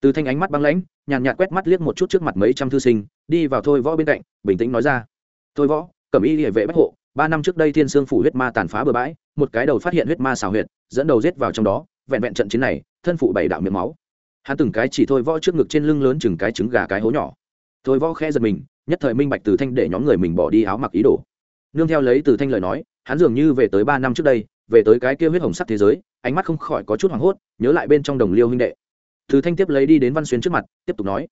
từ thanh ánh mắt băng lãnh, nhàn nhạt quét mắt liếc một chút trước mặt mấy trăm thư sinh, đi vào thôi võ bên cạnh, bình tĩnh nói ra. Thôi võ, cẩm y địa vệ bách hộ, ba năm trước đây thiên sương phủ huyết ma tàn phá bừa bãi, một cái đầu phát hiện huyết ma xào huyệt, dẫn đầu giết vào trong đó, vẹn vẹn trận chiến này, thân phụ bảy đạo miệng máu. Hắn từng cái chỉ thôi võ trước ngực trên lưng lớn chừng cái trứng gà cái hố nhỏ. Thôi võ khe giật mình, nhất thời minh bạch từ thanh để nhóm người mình bỏ đi áo mặc ý đồ. Nương theo lấy từ thanh lời nói, hắn dường như về tới ba năm trước đây, về tới cái kia huyết hồng sắc thế giới, ánh mắt không khỏi có chút hoảng hốt, nhớ lại bên trong đồng liêu huynh đệ thứ thanh tiếp lấy đi đến văn xuyên trước mặt, tiếp tục nói,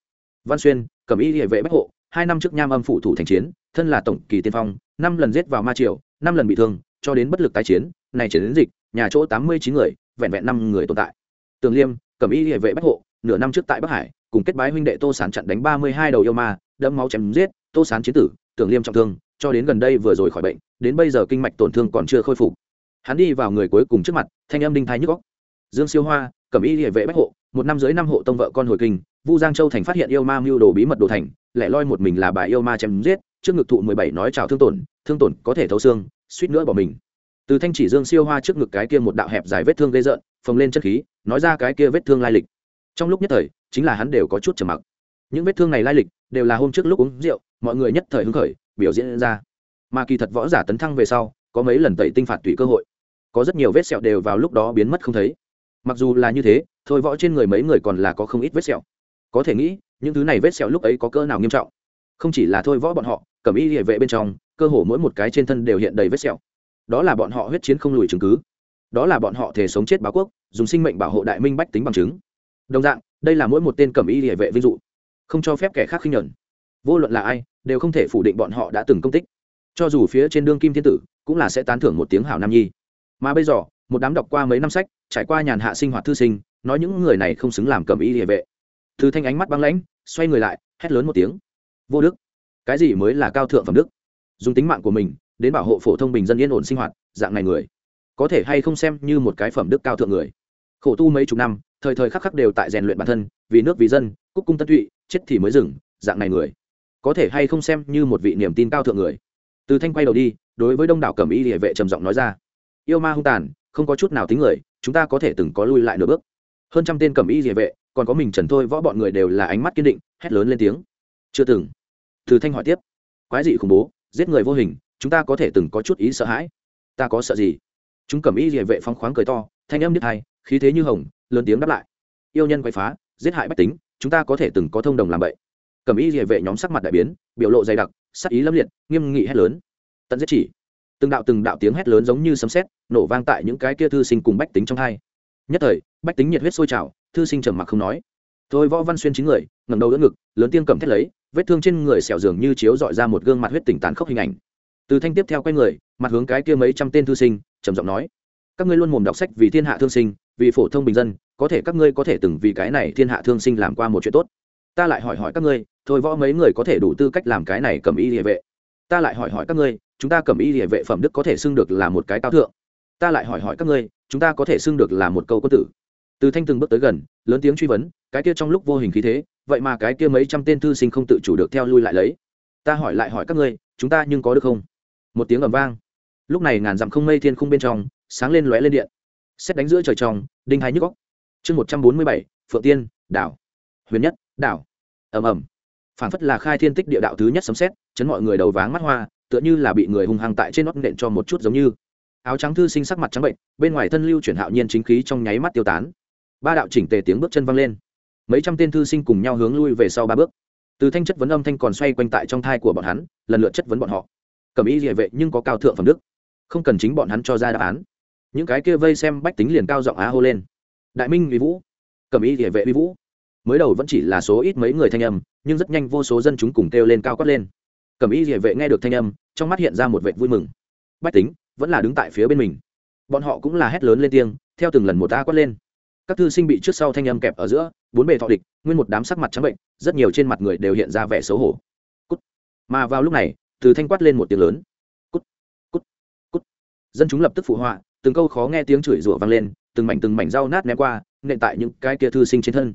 văn xuyên cầm y địa vệ bách hộ, hai năm trước nham âm phủ thủ thành chiến, thân là tổng kỳ tiên phong, năm lần giết vào ma triều, năm lần bị thương, cho đến bất lực tái chiến, này chiến đến dịch, nhà chỗ tám mươi chín người, vẹn vẹn năm người tồn tại. Tường liêm cầm y địa vệ bách hộ, nửa năm trước tại bắc hải, cùng kết bái huynh đệ tô sán chặn đánh ba mươi hai đầu yêu ma, đẫm máu chém giết, tô sán chiến tử tưởng liêm trọng thương, cho đến gần đây vừa rồi khỏi bệnh, đến bây giờ kinh mạch tổn thương còn chưa khôi phục. Hắn đi vào người cuối cùng trước mặt, thanh âm đinh thái nhức góc dương siêu hoa, cẩm y địa vệ bách hộ một năm dưới năm hộ tông vợ con hồi kinh, vu giang châu thành phát hiện yêu ma mưu đồ bí mật đồ thành, lẻ loi một mình là bà yêu ma chém giết, trước ngực thụ mười bảy nói chào thương tổn thương tổn có thể thấu xương, suýt nữa bỏ mình. Từ thanh chỉ dương siêu hoa trước ngực cái kia một đạo hẹp dài vết thương gây rợn, phồng lên chất khí, nói ra cái kia vết thương lai lịch. Trong lúc nhất thời, chính là hắn đều có chút trầm mặc. Những vết thương này lai lịch đều là hôm trước lúc uống rượu, mọi người nhất thời hứng khởi, biểu diễn ra. Mà kỳ thật võ giả tấn thăng về sau, có mấy lần tẩy tinh phạt tùy cơ hội. Có rất nhiều vết sẹo đều vào lúc đó biến mất không thấy. Mặc dù là như thế thôi võ trên người mấy người còn là có không ít vết sẹo. Có thể nghĩ, những thứ này vết sẹo lúc ấy có cỡ nào nghiêm trọng. Không chỉ là thôi võ bọn họ, cầm y hệ vệ bên trong, cơ hồ mỗi một cái trên thân đều hiện đầy vết sẹo. Đó là bọn họ huyết chiến không lùi chứng cứ. Đó là bọn họ thể sống chết báo quốc, dùng sinh mệnh bảo hộ đại minh bách tính bằng chứng. Đồng dạng, đây là mỗi một tên cầm y hệ vệ vinh dụ không cho phép kẻ khác khinh nhẫn. Vô luận là ai, đều không thể phủ định bọn họ đã từng công tích. Cho dù phía trên đương kim thiên tử, cũng là sẽ tán thưởng một tiếng hảo nam nhi. Mà bây giờ, một đám đọc qua mấy năm sách, trải qua nhàn hạ sinh hoạt thư sinh nói những người này không xứng làm cầm y địa vệ. Thư thanh ánh mắt băng lãnh, xoay người lại, hét lớn một tiếng. Vô đức, cái gì mới là cao thượng phẩm đức? Dùng tính mạng của mình, đến bảo hộ phổ thông bình dân yên ổn sinh hoạt, dạng này người, có thể hay không xem như một cái phẩm đức cao thượng người? Khổ tu mấy chục năm, thời thời khắc khắc đều tại rèn luyện bản thân, vì nước vì dân, cúc cung tân tụy, chết thì mới dừng, dạng này người, có thể hay không xem như một vị niềm tin cao thượng người? Từ thanh quay đầu đi, đối với đông đảo cẩm y địa vệ trầm giọng nói ra. Yêu ma hung tàn, không có chút nào tính người, chúng ta có thể từng có lui lại nửa bước hơn trăm tên cẩm y địa vệ, còn có mình trần thôi võ bọn người đều là ánh mắt kiên định, hét lớn lên tiếng. Chưa từng. Từ thanh hỏi tiếp. Quái dị khủng bố, giết người vô hình, chúng ta có thể từng có chút ý sợ hãi. Ta có sợ gì? Chúng cẩm y địa vệ phong khoáng cười to, thanh âm nhất hai, khí thế như hồng, lớn tiếng đáp lại. Yêu nhân quậy phá, giết hại bách tính, chúng ta có thể từng có thông đồng làm vậy cẩm y địa vệ nhóm sắc mặt đại biến, biểu lộ dày đặc, sắc ý lâm liệt, nghiêm nghị hét lớn. Tận giết chỉ. Từng đạo từng đạo tiếng hét lớn giống như sấm sét, nổ vang tại những cái kia thư sinh cùng bách tính trong hai nhất thời, bách tính nhiệt huyết sôi trào, thư sinh trầm mặc không nói. Thôi võ văn xuyên chín người ngầm đầu đỡ ngực, lớn tiên cầm thét lấy, vết thương trên người xẻo dường như chiếu dọi ra một gương mặt huyết tỉnh tán khốc hình ảnh. Từ thanh tiếp theo quay người, mặt hướng cái kia mấy trăm tên thư sinh, trầm giọng nói, các ngươi luôn mồm đọc sách vì thiên hạ thương sinh, vì phổ thông bình dân, có thể các ngươi có thể từng vì cái này thiên hạ thương sinh làm qua một chuyện tốt. Ta lại hỏi hỏi các ngươi, thôi võ mấy người có thể đủ tư cách làm cái này cầm y địa vệ? Ta lại hỏi hỏi các ngươi, chúng ta cầm y địa vệ phẩm đức có thể xưng được là một cái cao thượng? Ta lại hỏi hỏi các ngươi chúng ta có thể xưng được là một câu quân tử. Từ thanh từng bước tới gần lớn tiếng truy vấn cái kia trong lúc vô hình khí thế vậy mà cái kia mấy trăm tên thư sinh không tự chủ được theo lui lại lấy. Ta hỏi lại hỏi các ngươi chúng ta nhưng có được không? Một tiếng ầm vang. Lúc này ngàn dặm không mây thiên không bên trong sáng lên lóe lên điện. Xét đánh giữa trời tròn, đinh hai nhức góc chương một trăm bốn mươi bảy phượng tiên đảo. Huyền nhất đảo. Ầm ầm. Phản phất là khai thiên tích địa đạo thứ nhất sấm xét chấn mọi người đầu váng mắt hoa tựa như là bị người hung hăng tại trên nót nện cho một chút giống như áo trắng thư sinh sắc mặt trắng bệnh, bên ngoài thân lưu chuyển hạo nhiên chính khí trong nháy mắt tiêu tán. Ba đạo chỉnh tề tiếng bước chân văng lên. Mấy trăm tên thư sinh cùng nhau hướng lui về sau ba bước. Từ thanh chất vấn âm thanh còn xoay quanh tại trong thai của bọn hắn, lần lượt chất vấn bọn họ. Cầm ý địa vệ nhưng có cao thượng phẩm đức. Không cần chính bọn hắn cho ra đáp án. Những cái kia vây xem bách tính liền cao giọng á hô lên. Đại minh uy vũ. Cầm ý địa vệ uy vũ. Mới đầu vẫn chỉ là số ít mấy người thanh âm, nhưng rất nhanh vô số dân chúng cùng kêu lên cao quát lên. Cầm ý địa vệ nghe được thanh âm, trong mắt hiện ra một vệ vui mừng. Bách tính vẫn là đứng tại phía bên mình. Bọn họ cũng là hét lớn lên tiếng, theo từng lần một ta quát lên. Các thư sinh bị trước sau thanh âm kẹp ở giữa, bốn bề thọ địch, nguyên một đám sắc mặt trắng bệnh, rất nhiều trên mặt người đều hiện ra vẻ xấu hổ. Cút. Mà vào lúc này, từ thanh quát lên một tiếng lớn. Cút cút cút. Dân chúng lập tức phụ họa, từng câu khó nghe tiếng chửi rủa vang lên, từng mảnh từng mảnh rau nát ném qua, nện tại những cái kia thư sinh trên thân.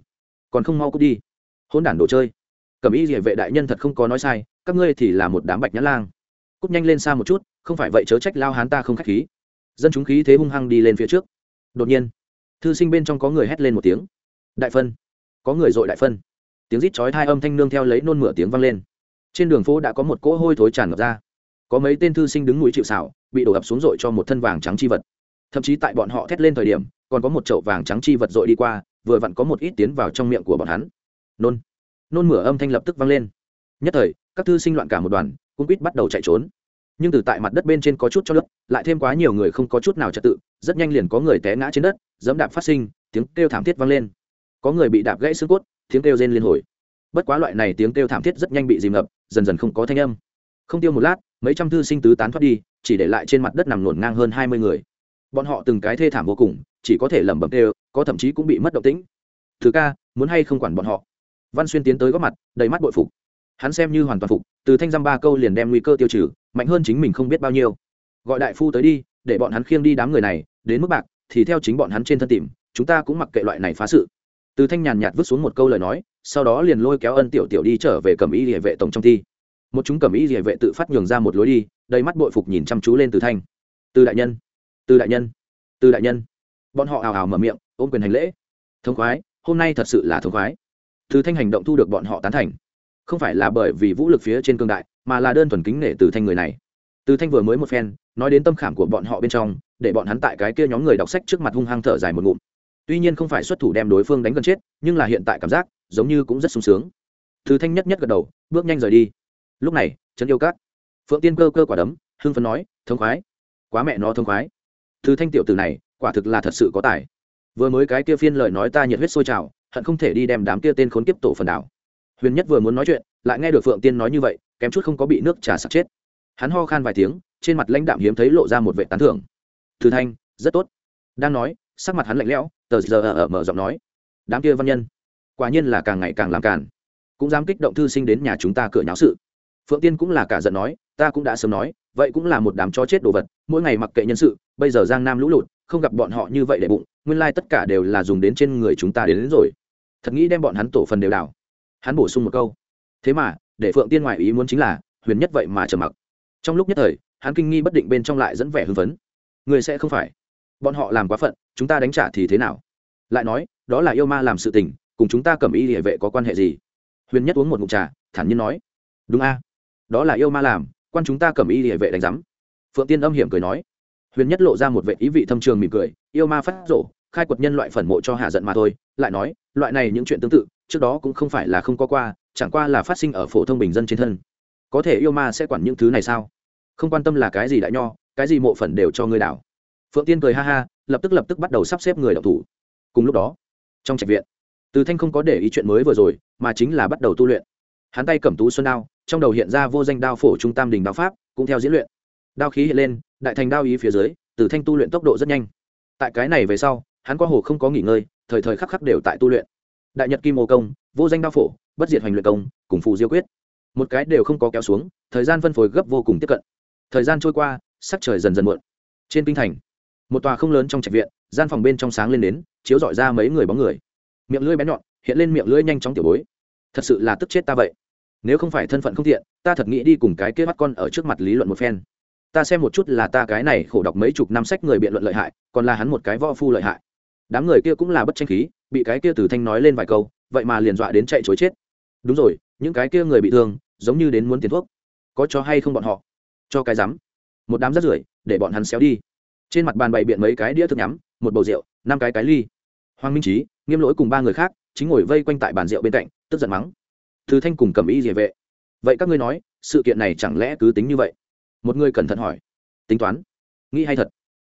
Còn không mau cút đi. Hôn đản đồ chơi. Cầm ý địa vệ đại nhân thật không có nói sai, các ngươi thì là một đám bạch nhã lang cút nhanh lên xa một chút, không phải vậy chớ trách lao hán ta không khách khí. Dân chúng khí thế hung hăng đi lên phía trước. Đột nhiên, thư sinh bên trong có người hét lên một tiếng. Đại phân. Có người dội đại phân. Tiếng rít chói thai âm thanh nương theo lấy nôn mửa tiếng vang lên. Trên đường phố đã có một cỗ hôi thối tràn ngập ra. Có mấy tên thư sinh đứng núi chịu xảo bị đổ ập xuống dội cho một thân vàng trắng chi vật. Thậm chí tại bọn họ thét lên thời điểm, còn có một chậu vàng trắng chi vật dội đi qua, vừa vặn có một ít tiến vào trong miệng của bọn hắn. Nôn. Nôn mửa âm thanh lập tức vang lên. Nhất thời, các thư sinh loạn cả một đoàn cung quýt bắt đầu chạy trốn. Nhưng từ tại mặt đất bên trên có chút cho lớp lại thêm quá nhiều người không có chút nào trật tự, rất nhanh liền có người té ngã trên đất, dẫm đạp phát sinh, tiếng kêu thảm thiết vang lên. Có người bị đạp gãy xương cốt, tiếng kêu rên liên hồi. Bất quá loại này tiếng kêu thảm thiết rất nhanh bị dìm ngập, dần dần không có thanh âm. Không tiêu một lát, mấy trăm thư sinh tứ tán thoát đi, chỉ để lại trên mặt đất nằm nổn ngang hơn hai mươi người. Bọn họ từng cái thê thảm vô cùng, chỉ có thể lẩm bẩm kêu, có thậm chí cũng bị mất động tĩnh. Thứ ca, muốn hay không quản bọn họ? Văn xuyên tiến tới góp mặt, đầy mắt bội phục hắn xem như hoàn toàn phục, từ thanh dăm ba câu liền đem nguy cơ tiêu trừ, mạnh hơn chính mình không biết bao nhiêu. Gọi đại phu tới đi, để bọn hắn khiêng đi đám người này, đến mức bạc, thì theo chính bọn hắn trên thân tìm, chúng ta cũng mặc kệ loại này phá sự. Từ thanh nhàn nhạt vứt xuống một câu lời nói, sau đó liền lôi kéo ân tiểu tiểu đi trở về cầm y địa vệ tổng trong thi. Một chúng cầm y địa vệ tự phát nhường ra một lối đi, đầy mắt bội phục nhìn chăm chú lên từ thanh. Từ đại nhân, từ đại nhân, từ đại nhân. Bọn họ ào ào mở miệng, ôm quyền hành lễ. Thống khoái, hôm nay thật sự là thống khoái. Từ thanh hành động thu được bọn họ tán thành không phải là bởi vì vũ lực phía trên cương đại, mà là đơn thuần kính nể từ thanh người này. Từ thanh vừa mới một phen, nói đến tâm khảm của bọn họ bên trong, để bọn hắn tại cái kia nhóm người đọc sách trước mặt hung hăng thở dài một ngụm. Tuy nhiên không phải xuất thủ đem đối phương đánh gần chết, nhưng là hiện tại cảm giác, giống như cũng rất sung sướng. Từ thanh nhất nhất gật đầu, bước nhanh rời đi. Lúc này, trấn yêu cát phượng tiên cơ cơ quả đấm, hưng phấn nói, thông khoái. Quá mẹ nó thông khoái. Từ thanh tiểu từ này, quả thực là thật sự có tài. Vừa mới cái kia phiên lời nói ta nhiệt huyết sôi trào, hận không thể đi đem đám kia tên khốn kiếp tổ phần đảo huyền nhất vừa muốn nói chuyện lại nghe được phượng tiên nói như vậy kém chút không có bị nước trà sặc chết. Hắn ho khan vài tiếng trên mặt lãnh đạm hiếm thấy lộ ra một vệ tán thưởng. Từ thanh rất tốt. Đang nói sắc mặt hắn lạnh lẽo tờ giờ ở mở giọng nói đám kia văn nhân quả nhiên là càng ngày càng làm càn cũng dám kích động thư sinh đến nhà chúng ta cửa nháo sự. Phượng tiên cũng là cả giận nói ta cũng đã sớm nói vậy cũng là một đám chó chết đồ vật mỗi ngày mặc kệ nhân sự bây giờ giang nam lũ lụt không gặp bọn họ như vậy để bụng nguyên lai tất cả đều là dùng đến trên người chúng ta đến, đến rồi. Thật nghĩ đem bọn hắn tổ phần đều đảo hắn bổ sung một câu. Thế mà, để phượng tiên ngoại ý muốn chính là, huyền nhất vậy mà trầm mặc. Trong lúc nhất thời, hắn kinh nghi bất định bên trong lại dẫn vẻ hưng phấn. Người sẽ không phải. Bọn họ làm quá phận, chúng ta đánh trả thì thế nào? Lại nói, đó là yêu ma làm sự tình, cùng chúng ta cầm y địa vệ có quan hệ gì? Huyền nhất uống một ngụm trà, thản nhiên nói. Đúng a. Đó là yêu ma làm, quan chúng ta cầm y địa vệ đánh giám. Phượng tiên âm hiểm cười nói. Huyền nhất lộ ra một vệ ý vị thâm trường mỉm cười, yêu ma phát rộ, khai quật nhân loại phần mộ cho hạ giận mà thôi. Lại nói, loại này những chuyện tương tự trước đó cũng không phải là không có qua, chẳng qua là phát sinh ở phổ thông bình dân trên thân. Có thể yêu ma sẽ quản những thứ này sao? Không quan tâm là cái gì đại nho, cái gì mộ phần đều cho ngươi đảo. Phượng tiên cười ha ha, lập tức lập tức bắt đầu sắp xếp người đọc thủ. Cùng lúc đó, trong trạch viện, từ thanh không có để ý chuyện mới vừa rồi, mà chính là bắt đầu tu luyện. Hắn tay cầm tú xuân đao, trong đầu hiện ra vô danh đao phổ trung tam đình đao pháp, cũng theo diễn luyện. Đao khí hiện lên, đại thành đao ý phía dưới, từ thanh tu luyện tốc độ rất nhanh. Tại cái này về sau, hắn qua hồ không có nghỉ ngơi, thời thời khắc khắc đều tại tu luyện đại nhật kim ô công, vô danh đao phổ, bất diệt hoành luyện công, cùng phù diêu quyết. Một cái đều không có kéo xuống, thời gian phân phối gấp vô cùng tiếp cận. Thời gian trôi qua, sắc trời dần dần muộn. Trên kinh thành, một tòa không lớn trong trạch viện, gian phòng bên trong sáng lên đến, chiếu dọi ra mấy người bóng người. Miệng lưỡi bé nhọn, hiện lên miệng lưỡi nhanh chóng tiểu bối. Thật sự là tức chết ta vậy. Nếu không phải thân phận không thiện, ta thật nghĩ đi cùng cái kế bắt con ở trước mặt lý luận một phen. Ta xem một chút là ta cái này khổ đọc mấy chục năm sách người biện luận lợi hại, còn là hắn một cái võ phu lợi hại. Đám người kia cũng là bất tranh khí bị cái kia từ thanh nói lên vài câu, vậy mà liền dọa đến chạy chối chết. Đúng rồi, những cái kia người bị thương, giống như đến muốn tiền thuốc. Có cho hay không bọn họ? Cho cái rắm. Một đám rất rưởi, để bọn hắn xéo đi. Trên mặt bàn bày biện mấy cái đĩa thức nhắm, một bầu rượu, năm cái cái ly. Hoàng minh trí nghiêm lỗi cùng ba người khác, chính ngồi vây quanh tại bàn rượu bên cạnh, tức giận mắng. Thứ thanh cùng cầm ý địa vệ. Vậy các ngươi nói, sự kiện này chẳng lẽ cứ tính như vậy? Một người cẩn thận hỏi. Tính toán. Nghĩ hay thật.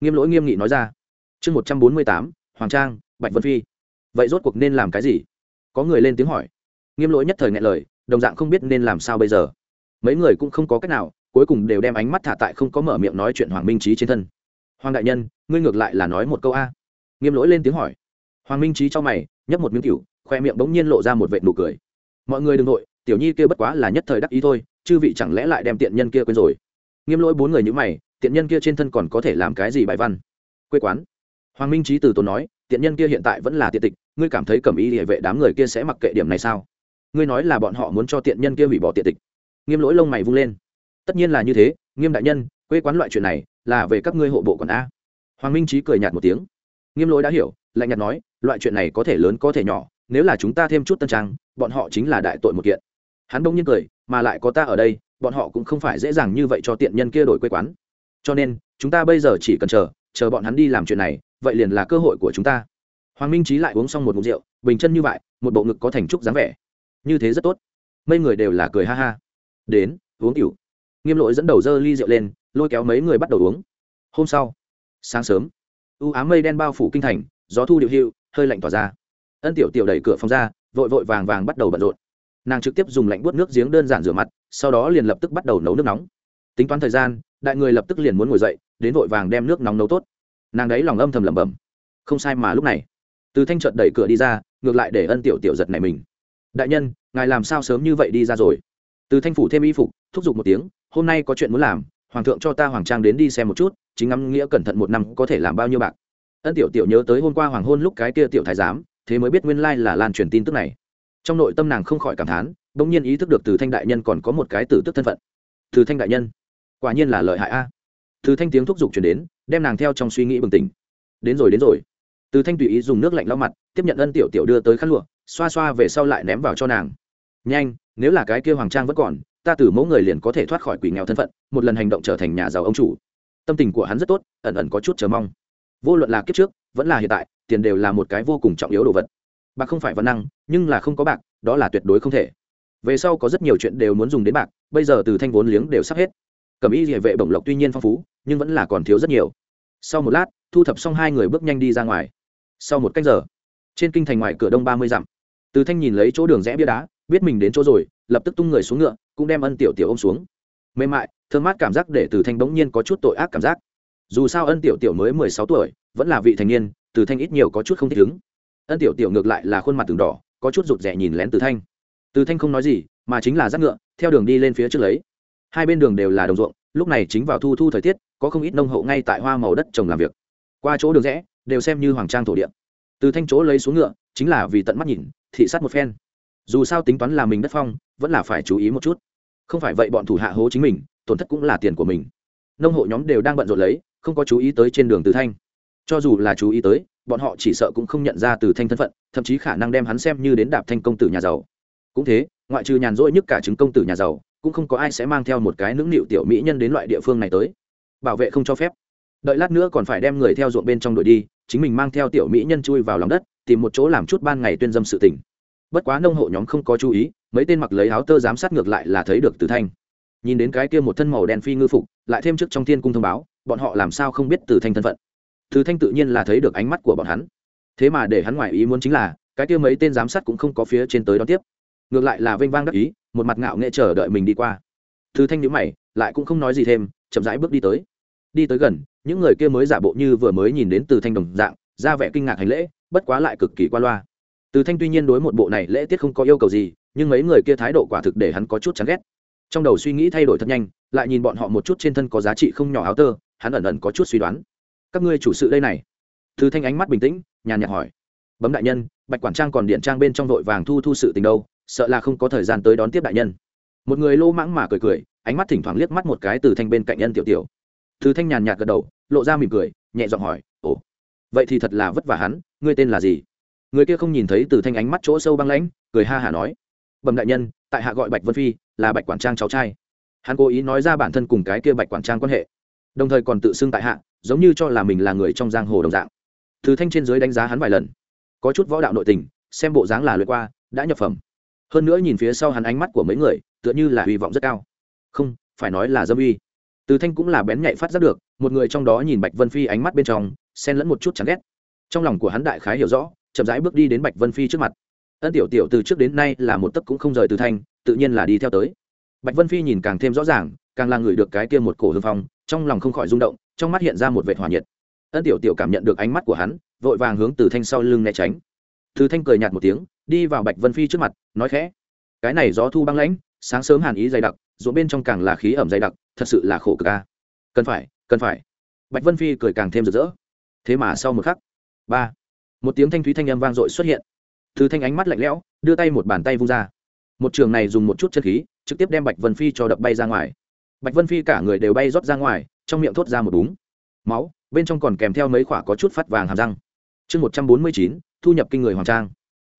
Nghiêm lỗi nghiêm nghị nói ra. Chương một trăm bốn mươi tám, hoàng trang, bạch vân phi vậy rốt cuộc nên làm cái gì? Có người lên tiếng hỏi. Nghiêm lỗi nhất thời ngại lời, đồng dạng không biết nên làm sao bây giờ. Mấy người cũng không có cách nào, cuối cùng đều đem ánh mắt thả tại không có mở miệng nói chuyện hoàng minh trí trên thân. Hoàng đại nhân, ngươi ngược lại là nói một câu a. Nghiêm lỗi lên tiếng hỏi. Hoàng minh trí cho mày, nhấp một miếng cựu khoe miệng bỗng nhiên lộ ra một vệ nụ cười. Mọi người đừng ừ nội, tiểu nhi kia bất quá là nhất thời đắc ý thôi, chư vị chẳng lẽ lại đem tiện nhân kia quên rồi? Nghiêm lỗi bốn người n mày, tiện nhân kia trên thân còn có thể làm cái gì bài văn? Quê quán. Hoàng minh trí từ tốn nói tiện nhân kia hiện tại vẫn là tiện tịch, ngươi cảm thấy cầm ý địa vệ đám người kia sẽ mặc kệ điểm này sao? Ngươi nói là bọn họ muốn cho tiện nhân kia hủy bỏ tiện tịch. Nghiêm lỗi lông mày vung lên. Tất nhiên là như thế, nghiêm đại nhân, quê quán loại chuyện này là về các ngươi hộ bộ còn a. Hoàng minh trí cười nhạt một tiếng. Nghiêm lỗi đã hiểu, lạnh nhạt nói, loại chuyện này có thể lớn có thể nhỏ, nếu là chúng ta thêm chút tân trang, bọn họ chính là đại tội một kiện. Hắn đông nhiên cười, mà lại có ta ở đây, bọn họ cũng không phải dễ dàng như vậy cho tiện nhân kia đổi quê quán. Cho nên, chúng ta bây giờ chỉ cần chờ chờ bọn hắn đi làm chuyện này vậy liền là cơ hội của chúng ta. Hoàng minh trí lại uống xong một mục rượu, bình chân như vậy, một bộ ngực có thành trúc dáng vẻ. Như thế rất tốt. Mấy người đều là cười ha ha. Đến, uống cựu nghiêm lỗi dẫn đầu dơ ly rượu lên, lôi kéo mấy người bắt đầu uống. Hôm sau, sáng sớm, u ám mây đen bao phủ kinh thành, gió thu điệu hiệu, hơi lạnh tỏa ra. Ân tiểu tiểu đẩy cửa phòng ra, vội vội vàng vàng bắt đầu bận rộn. Nàng trực tiếp dùng lạnh buốt nước giếng đơn giản rửa mặt, sau đó liền lập tức bắt đầu nấu nước nóng. Tính toán thời gian, đại người lập tức liền muốn ngồi dậy, đến vội vàng đem nước nóng nấu tốt nàng đấy lòng âm thầm lẩm bẩm. Không sai mà lúc này. Từ thanh trợt đẩy cửa đi ra, ngược lại để ân tiểu tiểu giật này mình. Đại nhân, ngài làm sao sớm như vậy đi ra rồi? Từ thanh phủ thêm y phục, thúc giục một tiếng, hôm nay có chuyện muốn làm, hoàng thượng cho ta hoàng trang đến đi xem một chút, chính ngắm nghĩa cẩn thận một năm có thể làm bao nhiêu bạc. Ân tiểu tiểu nhớ tới hôm qua hoàng hôn lúc cái kia tiểu thái giám, thế mới biết nguyên lai là lan truyền tin tức này. Trong nội tâm nàng không khỏi cảm thán, bỗng nhiên ý thức được từ thanh đại nhân còn có một cái tử tức thân phận. Từ thanh đại nhân, quả nhiên là lợi hại a. Từ thanh tiếng thúc giục chuyển đến đem nàng theo trong suy nghĩ bừng tỉnh. Đến rồi đến rồi. Từ thanh tùy ý dùng nước lạnh lau mặt, tiếp nhận ân tiểu tiểu đưa tới khăn lụa, xoa xoa về sau lại ném vào cho nàng. Nhanh, nếu là cái kia hoàng trang vẫn còn, ta từ mẫu người liền có thể thoát khỏi quỷ nghèo thân phận, một lần hành động trở thành nhà giàu ông chủ. Tâm tình của hắn rất tốt, ẩn ẩn có chút chờ mong. Vô luận là kiếp trước, vẫn là hiện tại, tiền đều là một cái vô cùng trọng yếu đồ vật. Bạc không phải văn năng, nhưng là không có bạc, đó là tuyệt đối không thể. Về sau có rất nhiều chuyện đều muốn dùng đến bạc, bây giờ từ thanh vốn liếng đều sắp hết. Cẩm y địa vệ bổng lộc tuy nhiên phong phú, nhưng vẫn là còn thiếu rất nhiều sau một lát, thu thập xong hai người bước nhanh đi ra ngoài. Sau một cách giờ, trên kinh thành ngoài cửa đông ba mươi dặm, từ thanh nhìn lấy chỗ đường rẽ bia đá, biết mình đến chỗ rồi, lập tức tung người xuống ngựa, cũng đem ân tiểu tiểu ôm xuống. Mềm mại, thơm mát cảm giác để từ thanh bỗng nhiên có chút tội ác cảm giác. Dù sao ân tiểu tiểu mới mười sáu tuổi, vẫn là vị thành niên, từ thanh ít nhiều có chút không thích ứng. Ân tiểu tiểu ngược lại là khuôn mặt từng đỏ, có chút rụt rè nhìn lén từ thanh. Từ thanh không nói gì, mà chính là dắt ngựa, theo đường đi lên phía trước lấy. Hai bên đường đều là đồng ruộng, lúc này chính vào thu thu thời tiết có không ít nông hộ ngay tại hoa màu đất trồng làm việc. Qua chỗ đường rẽ, đều xem như hoàng trang thổ địa. Từ thanh chỗ lấy xuống ngựa, chính là vì tận mắt nhìn, thị sát một phen. Dù sao tính toán là mình đất phong, vẫn là phải chú ý một chút. Không phải vậy bọn thủ hạ hố chính mình, tổn thất cũng là tiền của mình. Nông hộ nhóm đều đang bận rộn lấy, không có chú ý tới trên đường từ thanh. Cho dù là chú ý tới, bọn họ chỉ sợ cũng không nhận ra từ thanh thân phận, thậm chí khả năng đem hắn xem như đến đạp thanh công tử nhà giàu. Cũng thế, ngoại trừ nhàn rỗi nhất cả chứng công tử nhà giàu, cũng không có ai sẽ mang theo một cái nũng nịu tiểu mỹ nhân đến loại địa phương này tới bảo vệ không cho phép. Đợi lát nữa còn phải đem người theo ruộng bên trong đội đi, chính mình mang theo tiểu mỹ nhân chui vào lòng đất, tìm một chỗ làm chút ban ngày tuyên dâm sự tình. Bất quá nông hộ nhóm không có chú ý, mấy tên mặc lấy áo tơ giám sát ngược lại là thấy được từ thanh. Nhìn đến cái kia một thân màu đen phi ngư phục, lại thêm trước trong thiên cung thông báo, bọn họ làm sao không biết từ thanh thân phận. Từ thanh tự nhiên là thấy được ánh mắt của bọn hắn. Thế mà để hắn ngoài ý muốn chính là, cái kia mấy tên giám sát cũng không có phía trên tới đón tiếp. Ngược lại là vênh vang đắc ý, một mặt ngạo nghệ chờ đợi mình đi qua. Từ thanh nhíu mày, lại cũng không nói gì thêm, chậm rãi bước đi tới đi tới gần, những người kia mới giả bộ như vừa mới nhìn đến từ thanh đồng dạng, ra vẻ kinh ngạc hành lễ, bất quá lại cực kỳ qua loa. Từ thanh tuy nhiên đối một bộ này lễ tiết không có yêu cầu gì, nhưng mấy người kia thái độ quả thực để hắn có chút chán ghét. Trong đầu suy nghĩ thay đổi thật nhanh, lại nhìn bọn họ một chút trên thân có giá trị không nhỏ áo tơ, hắn ẩn ẩn có chút suy đoán. Các ngươi chủ sự đây này? Từ thanh ánh mắt bình tĩnh, nhàn nhạt hỏi. Bấm đại nhân, bạch quản trang còn điện trang bên trong vội vàng thu thu sự tình đâu, sợ là không có thời gian tới đón tiếp đại nhân. Một người lô mãng mà cười cười, ánh mắt thỉnh thoảng liếc mắt một cái từ thanh bên cạnh nhân tiểu tiểu từ thanh nhàn nhạt gật đầu, lộ ra mỉm cười, nhẹ giọng hỏi, ồ, vậy thì thật là vất vả hắn, ngươi tên là gì? Người kia không nhìn thấy từ thanh ánh mắt chỗ sâu băng lãnh, cười ha hả nói, bẩm đại nhân, tại hạ gọi bạch vân phi là bạch quản trang cháu trai. Hắn cố ý nói ra bản thân cùng cái kia bạch quản trang quan hệ, đồng thời còn tự xưng tại hạ, giống như cho là mình là người trong giang hồ đồng dạng. Từ thanh trên dưới đánh giá hắn vài lần, có chút võ đạo nội tình, xem bộ dáng là lượt qua, đã nhập phẩm. Hơn nữa nhìn phía sau hắn ánh mắt của mấy người, tựa như là hy vọng rất cao. Không, phải nói là dâm uy từ thanh cũng là bén nhạy phát giác được, một người trong đó nhìn bạch vân phi ánh mắt bên trong, xen lẫn một chút chán ghét. Trong lòng của hắn đại khái hiểu rõ, chậm rãi bước đi đến bạch vân phi trước mặt. Ân tiểu tiểu từ trước đến nay là một tấc cũng không rời từ thanh, tự nhiên là đi theo tới. Bạch vân phi nhìn càng thêm rõ ràng, càng là người được cái kia một cổ hương phong, trong lòng không khỏi rung động, trong mắt hiện ra một vệt hòa nhiệt. Ân tiểu tiểu cảm nhận được ánh mắt của hắn, vội vàng hướng từ thanh sau lưng né tránh. Từ thanh cười nhạt một tiếng, đi vào bạch vân phi trước mặt, nói khẽ. Cái này gió thu băng lãnh, sáng sớm hàn ý dày đặc, ruộng bên trong càng là khí ẩm dày đặc thật sự là khổ cực a. Cần phải cần phải. Bạch vân phi cười càng thêm rực rỡ. Thế mà sau một khắc, ba, một tiếng thanh thúy thanh âm vang dội xuất hiện. Từ thanh ánh mắt lạnh lẽo, đưa tay một bàn tay vung ra. Một trường này dùng một chút chân khí, trực tiếp đem bạch vân phi cho đập bay ra ngoài. Bạch vân phi cả người đều bay rót ra ngoài, trong miệng thốt ra một búng. Máu, bên trong còn kèm theo mấy khoả có chút phát vàng hàm răng. Chương một trăm bốn mươi chín, thu nhập kinh người hoàng trang.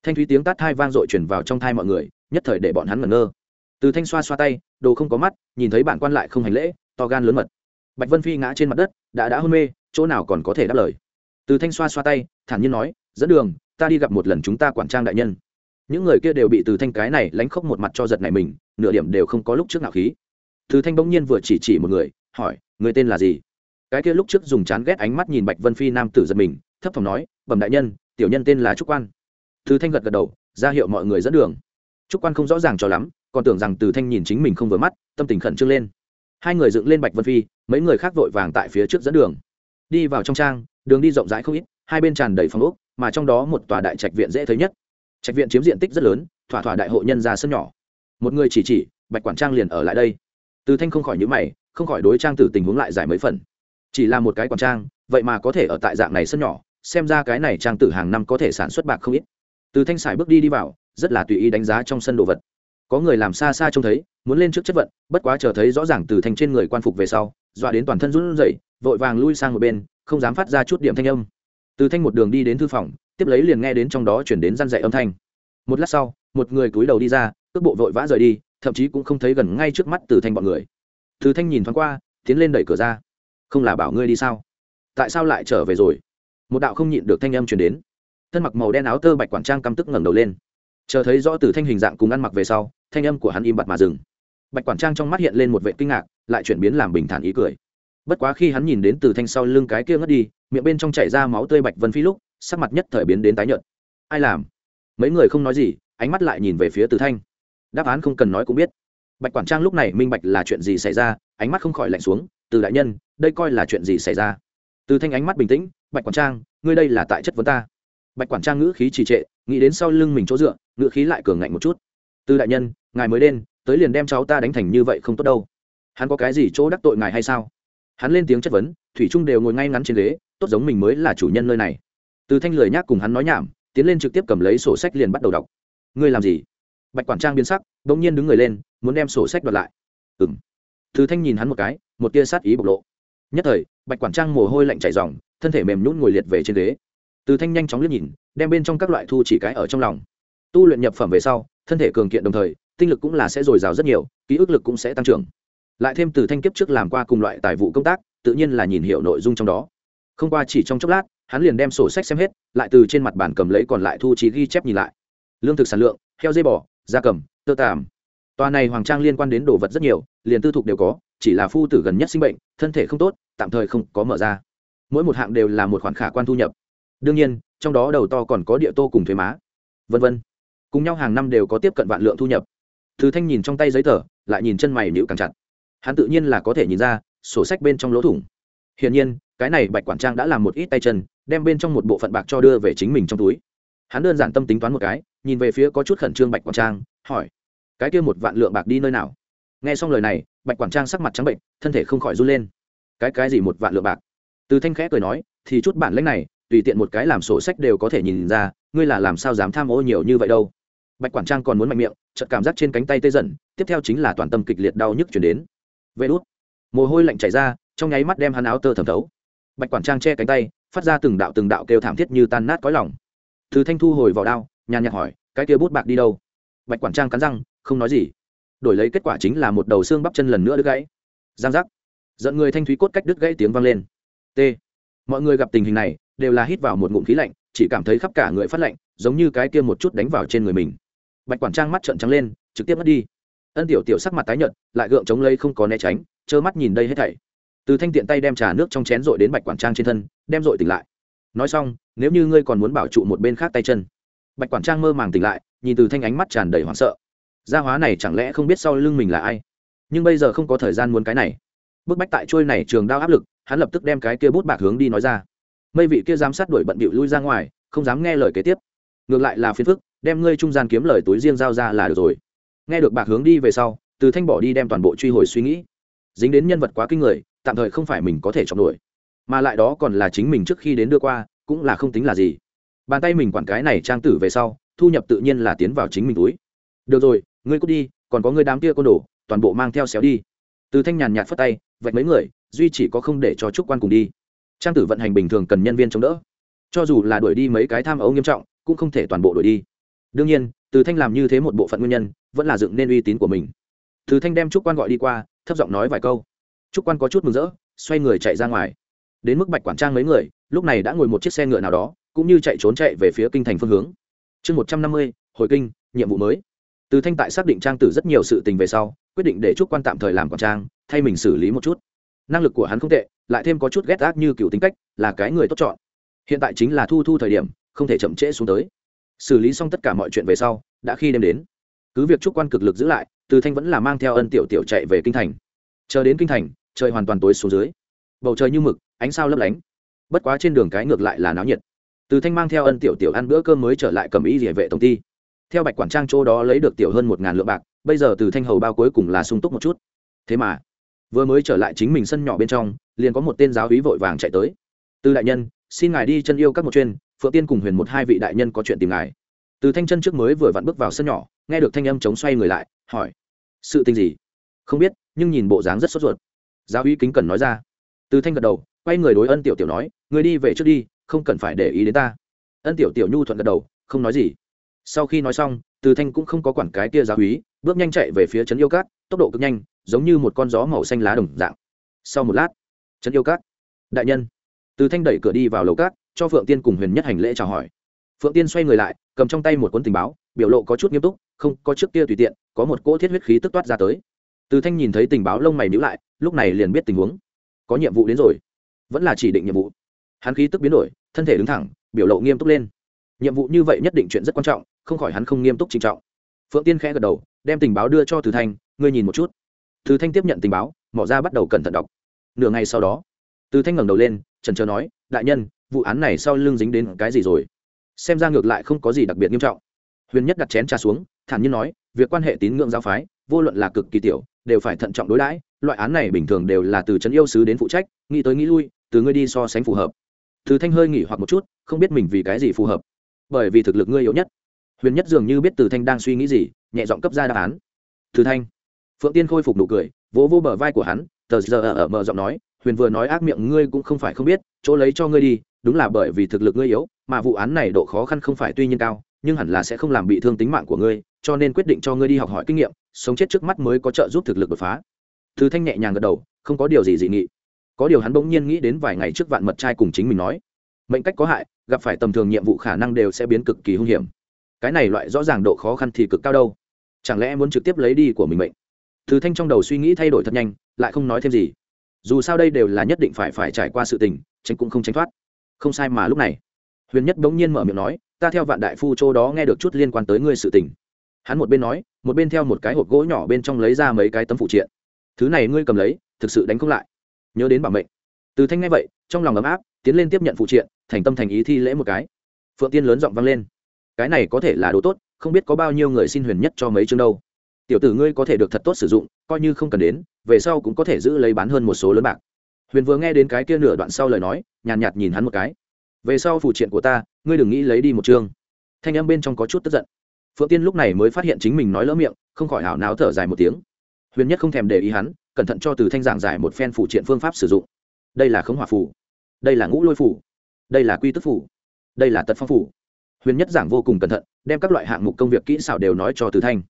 Thanh thúy tiếng tát thai vang dội chuyển vào trong thai mọi người, nhất thời để bọn hắn ngẩn ngơ từ thanh xoa xoa tay, đồ không có mắt, nhìn thấy bạn quan lại không hành lễ, to gan lớn mật. Bạch vân phi ngã trên mặt đất, đã đã hôn mê, chỗ nào còn có thể đáp lời. Từ thanh xoa xoa tay, thản nhiên nói, dẫn đường, ta đi gặp một lần chúng ta quản trang đại nhân. Những người kia đều bị từ thanh cái này lánh khóc một mặt cho giật này mình, nửa điểm đều không có lúc trước nào khí. Từ thanh bỗng nhiên vừa chỉ chỉ một người, hỏi, người tên là gì? Cái kia lúc trước dùng chán ghét ánh mắt nhìn bạch vân phi nam tử giật mình, thấp thỏm nói, bẩm đại nhân, tiểu nhân tên là trúc quan. Từ thanh gật gật đầu, ra hiệu mọi người dẫn đường. Trúc quan không rõ ràng cho lắm còn tưởng rằng từ thanh nhìn chính mình không vừa mắt, tâm tình khẩn trương lên. Hai người dựng lên bạch vân phi, mấy người khác vội vàng tại phía trước dẫn đường. Đi vào trong trang, đường đi rộng rãi không ít, hai bên tràn đầy phòng ốc, mà trong đó một tòa đại trạch viện dễ thấy nhất. Trạch viện chiếm diện tích rất lớn, thỏa thỏa đại hộ nhân ra sân nhỏ. Một người chỉ chỉ, bạch quản trang liền ở lại đây. Từ thanh không khỏi nhữ mày, không khỏi đối trang tử tình huống lại giải mấy phần. Chỉ là một cái quản trang, vậy mà có thể ở tại dạng này sân nhỏ, xem ra cái này trang tử hàng năm có thể sản xuất bạc không ít. Từ thanh sải bước đi đi vào, rất là tùy ý đánh giá trong sân đồ vật có người làm xa xa trông thấy, muốn lên trước chất vận, bất quá chờ thấy rõ ràng từ thanh trên người quan phục về sau, dọa đến toàn thân run rẩy, vội vàng lui sang một bên, không dám phát ra chút điểm thanh âm. Từ thanh một đường đi đến thư phòng, tiếp lấy liền nghe đến trong đó chuyển đến răn dạy âm thanh. Một lát sau, một người cúi đầu đi ra, cước bộ vội vã rời đi, thậm chí cũng không thấy gần ngay trước mắt từ thanh bọn người. Từ thanh nhìn thoáng qua, tiến lên đẩy cửa ra. Không là bảo ngươi đi sao? Tại sao lại trở về rồi? Một đạo không nhịn được thanh âm chuyển đến. Thân mặc màu đen áo tơ bạch quản trang căm tức ngẩng đầu lên chờ thấy rõ từ thanh hình dạng cùng ăn mặc về sau, thanh âm của hắn im bặt mà dừng. Bạch quản trang trong mắt hiện lên một vệ kinh ngạc, lại chuyển biến làm bình thản ý cười. Bất quá khi hắn nhìn đến từ thanh sau lưng cái kia ngất đi, miệng bên trong chảy ra máu tươi bạch vân phi lúc, sắc mặt nhất thời biến đến tái nhợt. Ai làm? Mấy người không nói gì, ánh mắt lại nhìn về phía từ thanh. Đáp án không cần nói cũng biết. Bạch quản trang lúc này minh bạch là chuyện gì xảy ra, ánh mắt không khỏi lạnh xuống, từ đại nhân, đây coi là chuyện gì xảy ra? Từ thanh ánh mắt bình tĩnh, bạch quản trang, ngươi đây là tại chất vấn ta. Bạch quản trang ngữ khí trì trệ, nghĩ đến sau lưng mình chỗ dựa ngựa khí lại cường ngạnh một chút. Từ đại nhân, ngài mới đến tới liền đem cháu ta đánh thành như vậy không tốt đâu. Hắn có cái gì chỗ đắc tội ngài hay sao? Hắn lên tiếng chất vấn, thủy trung đều ngồi ngay ngắn trên ghế, tốt giống mình mới là chủ nhân nơi này. Từ thanh lười nhác cùng hắn nói nhảm, tiến lên trực tiếp cầm lấy sổ sách liền bắt đầu đọc. Ngươi làm gì? Bạch quản trang biến sắc đ ỗ n g nhiên đứng người lên, muốn đem sổ sách đoạt lại. Ừ m từ thanh nhìn hắn một cái, một tia sát ý bộc lộ. Nhất thời, bạch quản trang mồ hôi lạnh chảy dòng thân thể mềm nhún ngồi liệt về trên ghế. Từ thanh nhanh chóng liếc nhìn, đem bên trong các loại thu chỉ cái ở trong lòng tu luyện nhập phẩm về sau, thân thể cường kiện đồng thời, tinh lực cũng là sẽ dồi dào rất nhiều, ký ức lực cũng sẽ tăng trưởng. Lại thêm từ thanh kiếp trước làm qua cùng loại tài vụ công tác, tự nhiên là nhìn hiểu nội dung trong đó. Không qua chỉ trong chốc lát, hắn liền đem sổ sách xem hết, lại từ trên mặt bàn cầm lấy còn lại thu trí ghi chép nhìn lại. Lương thực sản lượng, heo dây bò da cầm, tơ tàm. Tòa này hoàng trang liên quan đến đồ vật rất nhiều, liền tư thục đều có, chỉ là phu tử gần nhất sinh bệnh, thân thể không tốt, tạm thời không có mở ra. Mỗi một hạng đều là một khoản khả quan thu nhập. Đương nhiên, trong đó đầu to còn có địa tô cùng thuế má. Vân vân cùng nhau hàng năm đều có tiếp cận vạn lượng thu nhập. Thứ thanh nhìn trong tay giấy tờ, lại nhìn chân mày nữ càng chặt. Hắn tự nhiên là có thể nhìn ra, sổ sách bên trong lỗ thủng. Hiển nhiên, cái này bạch quản trang đã làm một ít tay chân, đem bên trong một bộ phận bạc cho đưa về chính mình trong túi. Hắn đơn giản tâm tính toán một cái, nhìn về phía có chút khẩn trương bạch quản trang, hỏi, cái kia một vạn lượng bạc đi nơi nào? Nghe xong lời này, bạch quản trang sắc mặt trắng bệnh, thân thể không khỏi run lên. Cái cái gì một vạn lượng bạc? Từ thanh khẽ cười nói, thì chút bản lãnh này, tùy tiện một cái làm sổ sách đều có thể nhìn ra, ngươi là làm sao dám tham ô nhiều như vậy đâu? Bạch quản trang còn muốn mạnh miệng, chợt cảm giác trên cánh tay tê dần, tiếp theo chính là toàn tâm kịch liệt đau nhức chuyển đến. Vê đốt mồ hôi lạnh chảy ra, trong nháy mắt đem hắn áo tơ thẩm thấu. Bạch quản trang che cánh tay, phát ra từng đạo từng đạo kêu thảm thiết như tan nát cõi lòng. Thứ thanh thu hồi vào đao, nhàn nhạt hỏi, cái kia bút bạc đi đâu? Bạch quản trang cắn răng, không nói gì. Đổi lấy kết quả chính là một đầu xương bắp chân lần nữa đứt gãy. Giang giác. Giận người thanh thúy cốt cách đứt gãy tiếng vang lên. T. Mọi người gặp tình hình này, đều là hít vào một ngụm khí lạnh, chỉ cảm thấy khắp cả người phát lạnh, giống như cái kia một chút đánh vào trên người mình bạch quản trang mắt trợn trắng lên, trực tiếp mất đi. Ân tiểu tiểu sắc mặt tái nhợt, lại gượng chống lấy không có né tránh, trơ mắt nhìn đây hết thảy. Từ thanh tiện tay đem trà nước trong chén dội đến bạch quản trang trên thân, đem dội tỉnh lại. Nói xong, nếu như ngươi còn muốn bảo trụ một bên khác tay chân. Bạch quản trang mơ màng tỉnh lại, nhìn từ thanh ánh mắt tràn đầy hoảng sợ. Gia hóa này chẳng lẽ không biết sau lưng mình là ai? Nhưng bây giờ không có thời gian muốn cái này. Bức bách tại trôi này trường đao áp lực, hắn lập tức đem cái kia bút bạc hướng đi nói ra. Mây vị kia giám sát đuổi bận bịu lui ra ngoài, không dám nghe lời kế tiếp ngược lại là phiền phức, đem ngươi trung gian kiếm lời túi riêng giao ra là được rồi. Nghe được bạc hướng đi về sau, từ thanh bỏ đi đem toàn bộ truy hồi suy nghĩ. Dính đến nhân vật quá kinh người, tạm thời không phải mình có thể chọn đuổi mà lại đó còn là chính mình trước khi đến đưa qua, cũng là không tính là gì. Bàn tay mình quản cái này trang tử về sau, thu nhập tự nhiên là tiến vào chính mình túi. Được rồi, ngươi cút đi, còn có ngươi đám kia côn đồ, toàn bộ mang theo xéo đi. Từ thanh nhàn nhạt phất tay, vạch mấy người, duy chỉ có không để cho trúc quan cùng đi. Trang tử vận hành bình thường cần nhân viên chống đỡ. Cho dù là đuổi đi mấy cái tham ấu nghiêm trọng cũng không thể toàn bộ đuổi đi. Đương nhiên, từ thanh làm như thế một bộ phận nguyên nhân, vẫn là dựng nên uy tín của mình. Từ thanh đem trúc quan gọi đi qua, thấp giọng nói vài câu. Trúc quan có chút mừng rỡ, xoay người chạy ra ngoài. Đến mức bạch quản trang mấy người, lúc này đã ngồi một chiếc xe ngựa nào đó, cũng như chạy trốn chạy về phía kinh thành phương hướng. Chương một trăm năm mươi, hồi kinh, nhiệm vụ mới. Từ thanh tại xác định trang tử rất nhiều sự tình về sau, quyết định để trúc quan tạm thời làm quản trang, thay mình xử lý một chút. Năng lực của hắn không tệ, lại thêm có chút ghét ác như cựu tính cách, là cái người tốt chọn. Hiện tại chính là thu thu thời điểm không thể chậm trễ xuống tới. Xử lý xong tất cả mọi chuyện về sau, đã khi đêm đến. Cứ việc trúc quan cực lực giữ lại, từ thanh vẫn là mang theo ân tiểu tiểu chạy về kinh thành. Chờ đến kinh thành, trời hoàn toàn tối xuống dưới. Bầu trời như mực, ánh sao lấp lánh. Bất quá trên đường cái ngược lại là náo nhiệt. Từ thanh mang theo ân tiểu tiểu ăn bữa cơm mới trở lại cầm ý địa vệ tổng ty. Theo bạch quản trang chỗ đó lấy được tiểu hơn một ngàn lượng bạc, bây giờ từ thanh hầu bao cuối cùng là sung túc một chút. Thế mà, vừa mới trở lại chính mình sân nhỏ bên trong, liền có một tên giáo hí vội vàng chạy tới. Từ đại nhân, xin ngài đi chân yêu các một chuyên phượng tiên cùng huyền một hai vị đại nhân có chuyện tìm ngài. Từ thanh chân trước mới vừa vặn bước vào sân nhỏ, nghe được thanh âm chống xoay người lại, hỏi, sự tình gì? Không biết, nhưng nhìn bộ dáng rất sốt ruột. Giáo uy kính cần nói ra. Từ thanh gật đầu, quay người đối ân tiểu tiểu nói, người đi về trước đi, không cần phải để ý đến ta. Ân tiểu tiểu nhu thuận gật đầu, không nói gì. Sau khi nói xong, từ thanh cũng không có quản cái kia giáo úy, bước nhanh chạy về phía trấn yêu cát, tốc độ cực nhanh, giống như một con gió màu xanh lá đồng dạng. Sau một lát, trấn yêu cát, đại nhân. Từ thanh đẩy cửa đi vào lầu cát cho phượng tiên cùng huyền nhất hành lễ chào hỏi. Phượng tiên xoay người lại, cầm trong tay một cuốn tình báo, biểu lộ có chút nghiêm túc, không, có trước kia tùy tiện, có một cỗ thiết huyết khí tức toát ra tới. Từ thanh nhìn thấy tình báo lông mày nhữ lại, lúc này liền biết tình huống. Có nhiệm vụ đến rồi. Vẫn là chỉ định nhiệm vụ. Hắn khí tức biến đổi, thân thể đứng thẳng, biểu lộ nghiêm túc lên. Nhiệm vụ như vậy nhất định chuyện rất quan trọng, không khỏi hắn không nghiêm túc trinh trọng. Phượng tiên khẽ gật đầu, đem tình báo đưa cho từ thanh, ngươi nhìn một chút. Từ thanh tiếp nhận tình báo, mỏ ra bắt đầu cẩn thận đọc. Nửa ngày sau đó, từ thanh ngẩng đầu lên trần trờ nói, đại nhân vụ án này sau lưng dính đến cái gì rồi? Xem ra ngược lại không có gì đặc biệt nghiêm trọng. Huyền nhất đặt chén trà xuống, thản nhiên nói, việc quan hệ tín ngưỡng giáo phái, vô luận là cực kỳ tiểu, đều phải thận trọng đối đãi, loại án này bình thường đều là từ trấn yêu sứ đến phụ trách, nghĩ tới nghĩ lui, từ ngươi đi so sánh phù hợp. Từ thanh hơi nghỉ hoặc một chút, không biết mình vì cái gì phù hợp. Bởi vì thực lực ngươi yếu nhất. Huyền nhất dường như biết từ thanh đang suy nghĩ gì, nhẹ giọng cấp ra đáp án. Từ thanh. Phượng tiên khôi phục nụ cười, vỗ vỗ bờ vai của hắn, tờ giờ ở mở giọng nói, huyền vừa nói ác miệng ngươi cũng không phải không biết, chỗ lấy cho ngươi đi đúng là bởi vì thực lực ngươi yếu, mà vụ án này độ khó khăn không phải tuy nhiên cao, nhưng hẳn là sẽ không làm bị thương tính mạng của ngươi, cho nên quyết định cho ngươi đi học hỏi kinh nghiệm, sống chết trước mắt mới có trợ giúp thực lực đột phá. Thứ thanh nhẹ nhàng gật đầu, không có điều gì dị nghị. Có điều hắn bỗng nhiên nghĩ đến vài ngày trước vạn mật trai cùng chính mình nói, mệnh cách có hại, gặp phải tầm thường nhiệm vụ khả năng đều sẽ biến cực kỳ hung hiểm. Cái này loại rõ ràng độ khó khăn thì cực cao đâu. Chẳng lẽ muốn trực tiếp lấy đi của mình mệnh? Thứ thanh trong đầu suy nghĩ thay đổi thật nhanh, lại không nói thêm gì. Dù sao đây đều là nhất định phải phải trải qua sự tình, tránh cũng không tránh thoát không sai mà lúc này. Huyền nhất bỗng nhiên mở miệng nói, ta theo vạn đại phu châu đó nghe được chút liên quan tới ngươi sự tình. Hắn một bên nói, một bên theo một cái hộp gỗ nhỏ bên trong lấy ra mấy cái tấm phụ triện. Thứ này ngươi cầm lấy, thực sự đánh không lại. Nhớ đến bảo mệnh. Từ thanh ngay vậy, trong lòng ấm áp, tiến lên tiếp nhận phụ triện, thành tâm thành ý thi lễ một cái. Phượng tiên lớn giọng vang lên, cái này có thể là đồ tốt, không biết có bao nhiêu người xin huyền nhất cho mấy chương đâu. Tiểu tử ngươi có thể được thật tốt sử dụng, coi như không cần đến, về sau cũng có thể giữ lấy bán hơn một số lớn bạc huyền vừa nghe đến cái kia nửa đoạn sau lời nói nhàn nhạt, nhạt nhìn hắn một cái. Về sau phụ triện của ta ngươi đừng nghĩ lấy đi một chương. Thanh âm bên trong có chút tức giận. Phượng tiên lúc này mới phát hiện chính mình nói lỡ miệng không khỏi hảo náo thở dài một tiếng. Huyền nhất không thèm để ý hắn cẩn thận cho từ thanh giảng giải một phen phụ triện phương pháp sử dụng. Đây là khống hỏa phủ đây là ngũ lôi phủ đây là quy tức phủ đây là tật phong phủ huyền nhất giảng vô cùng cẩn thận đem các loại hạng mục công việc kỹ xảo đều nói cho từ thanh.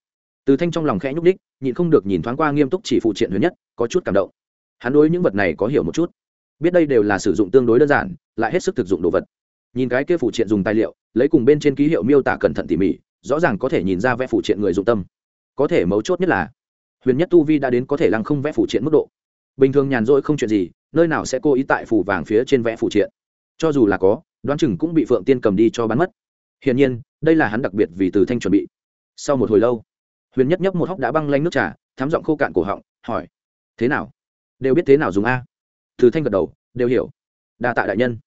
Từ thanh trong lòng khẽ nhúc đích nhịn không được nhìn thoáng qua nghiêm túc chỉ phụ triện huyền nhất có chút cảm động hắn đối những vật này có hiểu một chút. Biết đây đều là sử dụng tương đối đơn giản, lại hết sức thực dụng đồ vật. Nhìn cái kia phụ triện dùng tài liệu, lấy cùng bên trên ký hiệu miêu tả cẩn thận tỉ mỉ, rõ ràng có thể nhìn ra vẽ phụ triện người dụng tâm. Có thể mấu chốt nhất là, huyền nhất tu vi đã đến có thể lăng không vẽ phụ triện mức độ. Bình thường nhàn rỗi không chuyện gì, nơi nào sẽ cố ý tại phủ vàng phía trên vẽ phụ triện. Cho dù là có, đoán chừng cũng bị phượng tiên cầm đi cho bán mất. Hiển nhiên, đây là hắn đặc biệt vì từ thanh chuẩn bị. Sau một hồi lâu, huyền nhất nhấp một hốc đã băng lanh nước trà thám giọng khô cạn cổ họng, hỏi, thế nào? Đều biết thế nào dùng a? Từ thanh gật đầu, đều hiểu. Đa tạ đại nhân.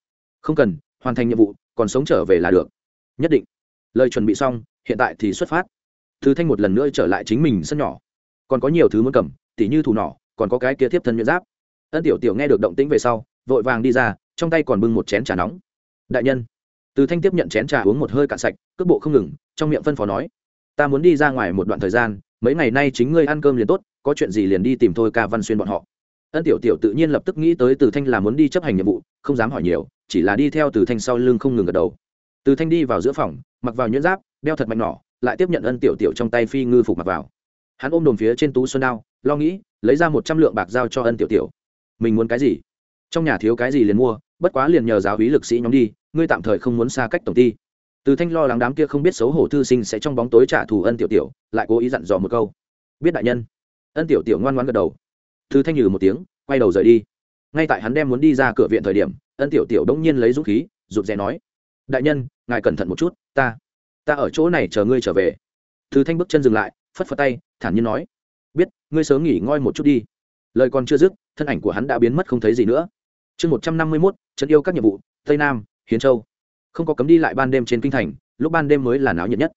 Không cần, hoàn thành nhiệm vụ, còn sống trở về là được. Nhất định. Lời chuẩn bị xong, hiện tại thì xuất phát. Từ thanh một lần nữa trở lại chính mình sân nhỏ. Còn có nhiều thứ muốn cầm, tỉ như thủ nỏ, còn có cái kia tiếp thân nhuyễn giáp. Ân tiểu tiểu nghe được động tĩnh về sau, vội vàng đi ra, trong tay còn bưng một chén trà nóng. Đại nhân. Từ thanh tiếp nhận chén trà uống một hơi cạn sạch, cước bộ không ngừng, trong miệng phân phó nói. Ta muốn đi ra ngoài một đoạn thời gian, mấy ngày nay chính ngươi ăn cơm liền tốt, có chuyện gì liền đi tìm thôi ca văn xuyên bọn họ ân tiểu tiểu tự nhiên lập tức nghĩ tới từ thanh là muốn đi chấp hành nhiệm vụ, không dám hỏi nhiều, chỉ là đi theo từ thanh sau lưng không ngừng gật đầu. Từ thanh đi vào giữa phòng, mặc vào nhuyễn giáp, đeo thật mạnh nỏ, lại tiếp nhận ân tiểu tiểu trong tay phi ngư phục mặc vào. Hắn ôm đồn phía trên tú xuân đao, lo nghĩ, lấy ra một trăm lượng bạc giao cho ân tiểu tiểu. Mình muốn cái gì? Trong nhà thiếu cái gì liền mua, bất quá liền nhờ giáo hí lực sĩ nhóm đi, ngươi tạm thời không muốn xa cách tổng ty. Từ thanh lo lắng đám kia không biết xấu hổ thư sinh sẽ trong bóng tối trả thù ân tiểu tiểu, lại cố ý dặn dò một câu. Biết đại nhân. Ân tiểu tiểu ngoan ngoan gật đầu. Thư thanh nhừ một tiếng, quay đầu rời đi. Ngay tại hắn đem muốn đi ra cửa viện thời điểm, ân tiểu tiểu đông nhiên lấy dũng khí, rụt rè nói, đại nhân, ngài cẩn thận một chút, ta ta ở chỗ này chờ ngươi trở về. Thư thanh bước chân dừng lại, phất phất tay, thản nhiên nói, biết, ngươi sớm nghỉ ngơi một chút đi. Lời còn chưa dứt, thân ảnh của hắn đã biến mất không thấy gì nữa. Chương một trăm năm mươi mốt trận yêu các nhiệm vụ, tây nam, hiến châu. Không có cấm đi lại ban đêm trên kinh thành, lúc ban đêm mới là náo nhiệt nhất.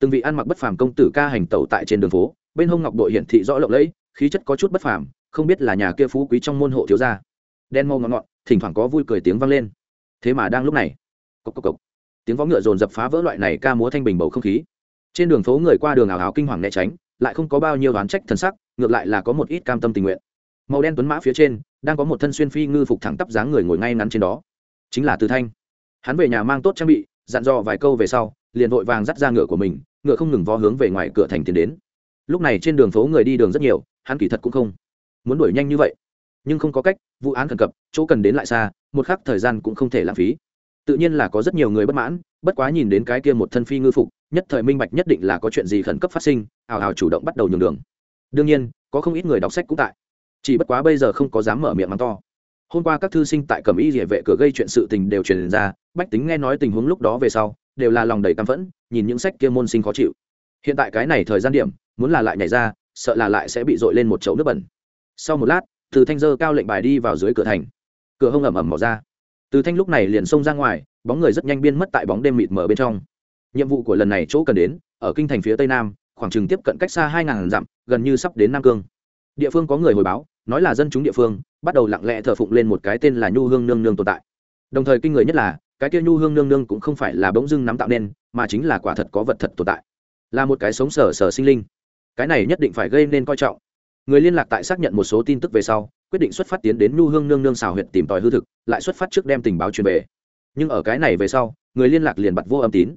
Từng vị ăn mặc bất phàm công tử ca hành tẩu tại trên đường phố, bên hông ngọc đội hiển thị rõ lộng lẫy, khí chất có chút bất phàm không biết là nhà kia phú quý trong môn hộ thiếu gia. Đen màu ngọn ngọn, thỉnh thoảng có vui cười tiếng vang lên. Thế mà đang lúc này cốc cốc cốc. tiếng vó ngựa dồn dập phá vỡ loại này ca múa thanh bình bầu không khí. Trên đường phố người qua đường ảo ảo kinh hoàng né tránh, lại không có bao nhiêu đoán trách thần sắc, ngược lại là có một ít cam tâm tình nguyện. Màu đen tuấn mã phía trên, đang có một thân xuyên phi ngư phục thẳng tắp dáng người ngồi ngay ngắn trên đó. Chính là từ thanh. Hắn về nhà mang tốt trang bị, dặn dò vài câu về sau, liền vội vàng dắt ra ngựa của mình, ngựa không ngừng vó hướng về ngoài cửa thành tiến đến. Lúc này trên đường phố người đi đường rất nhiều, hắn kỳ thật cũng không muốn đuổi nhanh như vậy. Nhưng không có cách, vụ án khẩn cấp, chỗ cần đến lại xa, một khắc thời gian cũng không thể lãng phí. Tự nhiên là có rất nhiều người bất mãn, bất quá nhìn đến cái kia một thân phi ngư phục, nhất thời minh bạch nhất định là có chuyện gì khẩn cấp phát sinh hào hào chủ động bắt đầu nhường đường. Đương nhiên, có không ít người đọc sách cũng tại. Chỉ bất quá bây giờ không có dám mở miệng mắng to. Hôm qua các thư sinh tại cẩm y địa vệ cửa gây chuyện sự tình đều truyền ra, bách tính nghe nói tình huống lúc đó về sau, đều là lòng đầy căm phẫn, nhìn những sách kia môn sinh khó chịu. Hiện tại cái này thời gian điểm, muốn là lại nhảy ra, sợ là lại sẽ bị dội lên một chậu nước bẩn sau một lát, từ thanh dơ cao lệnh bài đi vào dưới cửa thành. Cửa hông ẩm ẩm mỏ ra. Từ thanh lúc này liền xông ra ngoài, bóng người rất nhanh biên mất tại bóng đêm mịt mờ bên trong. Nhiệm vụ của lần này chỗ cần đến, ở kinh thành phía tây nam, khoảng chừng tiếp cận cách xa hai ngàn dặm, gần như sắp đến nam cương. Địa phương có người hồi báo, nói là dân chúng địa phương, bắt đầu lặng lẽ thờ phụng lên một cái tên là nhu hương nương nương tồn tại. Đồng thời kinh người nhất là, cái kia nhu hương nương nương cũng không phải là bỗng dưng nắm tạo nên, mà chính là quả thật có vật thật tồn tại. Là một cái sống sở sở sinh linh. Cái này nhất định phải gây nên coi trọng người liên lạc tại xác nhận một số tin tức về sau, quyết định xuất phát tiến đến nhu hương nương nương xào huyện tìm tòi hư thực, lại xuất phát trước đem tình báo truyền về. Nhưng ở cái này về sau, người liên lạc liền bật vô âm tín.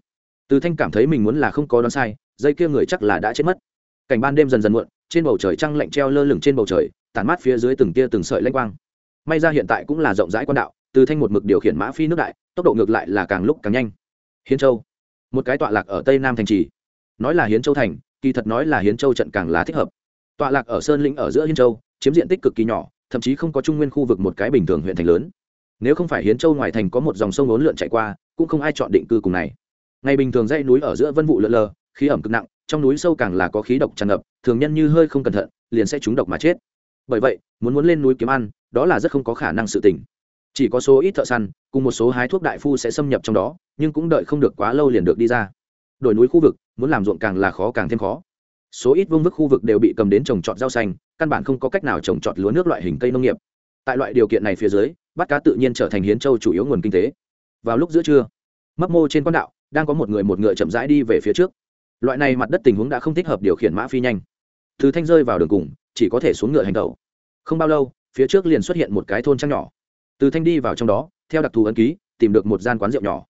Từ thanh cảm thấy mình muốn là không có đoán sai, dây kia người chắc là đã chết mất. Cảnh ban đêm dần dần muộn, trên bầu trời trăng lạnh treo lơ lửng trên bầu trời, tản mát phía dưới từng tia từng sợi lanh quang. May ra hiện tại cũng là rộng rãi quan đạo, từ thanh một mực điều khiển mã phi nước đại, tốc độ ngược lại là càng lúc càng nhanh. Hiến châu. Một cái tọa lạc ở tây nam thành trì. Nói là hiến châu thành, kỳ thật nói là hiến châu trận càng là thích hợp tọa lạc ở sơn lĩnh ở giữa hiến châu, chiếm diện tích cực kỳ nhỏ, thậm chí không có trung nguyên khu vực một cái bình thường huyện thành lớn. Nếu không phải hiến châu ngoài thành có một dòng sông ốn lượn chạy qua, cũng không ai chọn định cư cùng này. Ngày bình thường dãy núi ở giữa vân vụ lượn lờ, khí ẩm cực nặng, trong núi sâu càng là có khí độc tràn ngập, thường nhân như hơi không cẩn thận, liền sẽ trúng độc mà chết. Bởi vậy, muốn muốn lên núi kiếm ăn, đó là rất không có khả năng sự tình. Chỉ có số ít thợ săn, cùng một số hái thuốc đại phu sẽ xâm nhập trong đó, nhưng cũng đợi không được quá lâu liền được đi ra. Đổi núi khu vực, muốn làm ruộng càng là khó càng thêm khó số ít vương vức khu vực đều bị cầm đến trồng trọt rau xanh, căn bản không có cách nào trồng trọt lúa nước loại hình cây nông nghiệp. Tại loại điều kiện này phía dưới, bắt cá tự nhiên trở thành hiến châu chủ yếu nguồn kinh tế. Vào lúc giữa trưa, mấp mô trên con đạo, đang có một người một ngựa chậm rãi đi về phía trước. Loại này mặt đất tình huống đã không thích hợp điều khiển mã phi nhanh. Thứ thanh rơi vào đường cùng, chỉ có thể xuống ngựa hành tẩu. Không bao lâu, phía trước liền xuất hiện một cái thôn trang nhỏ. Từ thanh đi vào trong đó, theo đặc thù ấn ký, tìm được một gian quán rượu nhỏ.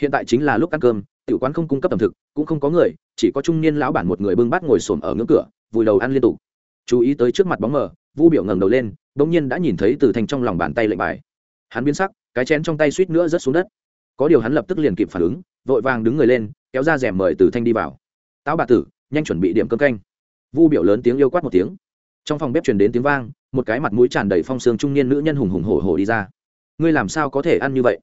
Hiện tại chính là lúc ăn cơm, tiểu quán không cung cấp ẩm thực, cũng không có người chỉ có trung niên lão bản một người bưng bát ngồi xổm ở ngưỡng cửa, vùi đầu ăn liên tục. Chú ý tới trước mặt bóng mờ, vu biểu ngẩng đầu lên, bỗng nhiên đã nhìn thấy từ thanh trong lòng bàn tay lệnh bài. Hắn biến sắc, cái chén trong tay suýt nữa rớt xuống đất. Có điều hắn lập tức liền kịp phản ứng, vội vàng đứng người lên, kéo ra rèm mời từ thanh đi vào. Táo bà tử, nhanh chuẩn bị điểm cơm canh. Vu biểu lớn tiếng yêu quát một tiếng. Trong phòng bếp truyền đến tiếng vang, một cái mặt mũi tràn đầy phong sương trung niên nữ nhân hùng hùng hổ hổ đi ra. Ngươi làm sao có thể ăn như vậy?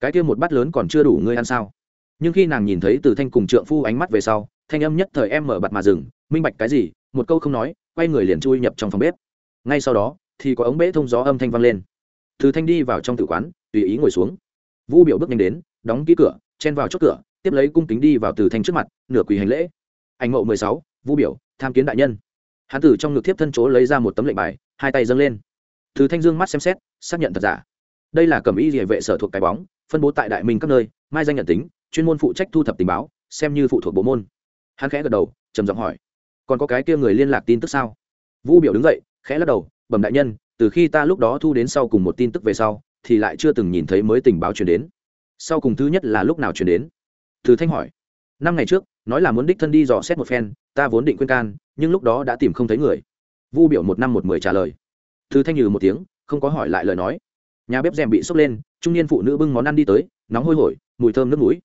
Cái kia một bát lớn còn chưa đủ ngươi ăn sao? Nhưng khi nàng nhìn thấy từ thanh cùng trượng phu ánh mắt về sau thanh âm nhất thời em mở bặt mà dừng, minh bạch cái gì, một câu không nói, quay người liền chui nhập trong phòng bếp. Ngay sau đó, thì có ống bể thông gió âm thanh vang lên. Từ thanh đi vào trong tử quán, tùy ý ngồi xuống. Vu biểu bước nhanh đến, đóng ký cửa, chen vào chốt cửa, tiếp lấy cung kính đi vào từ thanh trước mặt, nửa quỳ hành lễ. Anh mậu mười sáu, vu biểu, tham kiến đại nhân. Hán tử trong ngực thiếp thân chỗ lấy ra một tấm lệnh bài, hai tay dâng lên. Từ thanh dương mắt xem xét, xác nhận thật giả. Đây là cầm y địa vệ sở thuộc cái bóng, phân bố tại đại minh các nơi, mai danh nhận tính, chuyên môn phụ trách thu thập tình báo, xem như phụ thuộc bộ môn hắn khẽ gật đầu, trầm giọng hỏi, còn có cái kia người liên lạc tin tức sao? Vũ biểu đứng dậy, khẽ lắc đầu, bẩm đại nhân, từ khi ta lúc đó thu đến sau cùng một tin tức về sau, thì lại chưa từng nhìn thấy mới tình báo truyền đến. Sau cùng thứ nhất là lúc nào truyền đến? Từ thanh hỏi, năm ngày trước, nói là muốn đích thân đi dò xét một phen, ta vốn định khuyên can, nhưng lúc đó đã tìm không thấy người. Vu biểu một năm một mười trả lời. Từ thanh nhừ một tiếng, không có hỏi lại lời nói. Nhà bếp rèm bị sốc lên, trung niên phụ nữ bưng món ăn đi tới, nóng hôi hổi, mùi thơm nước mũi.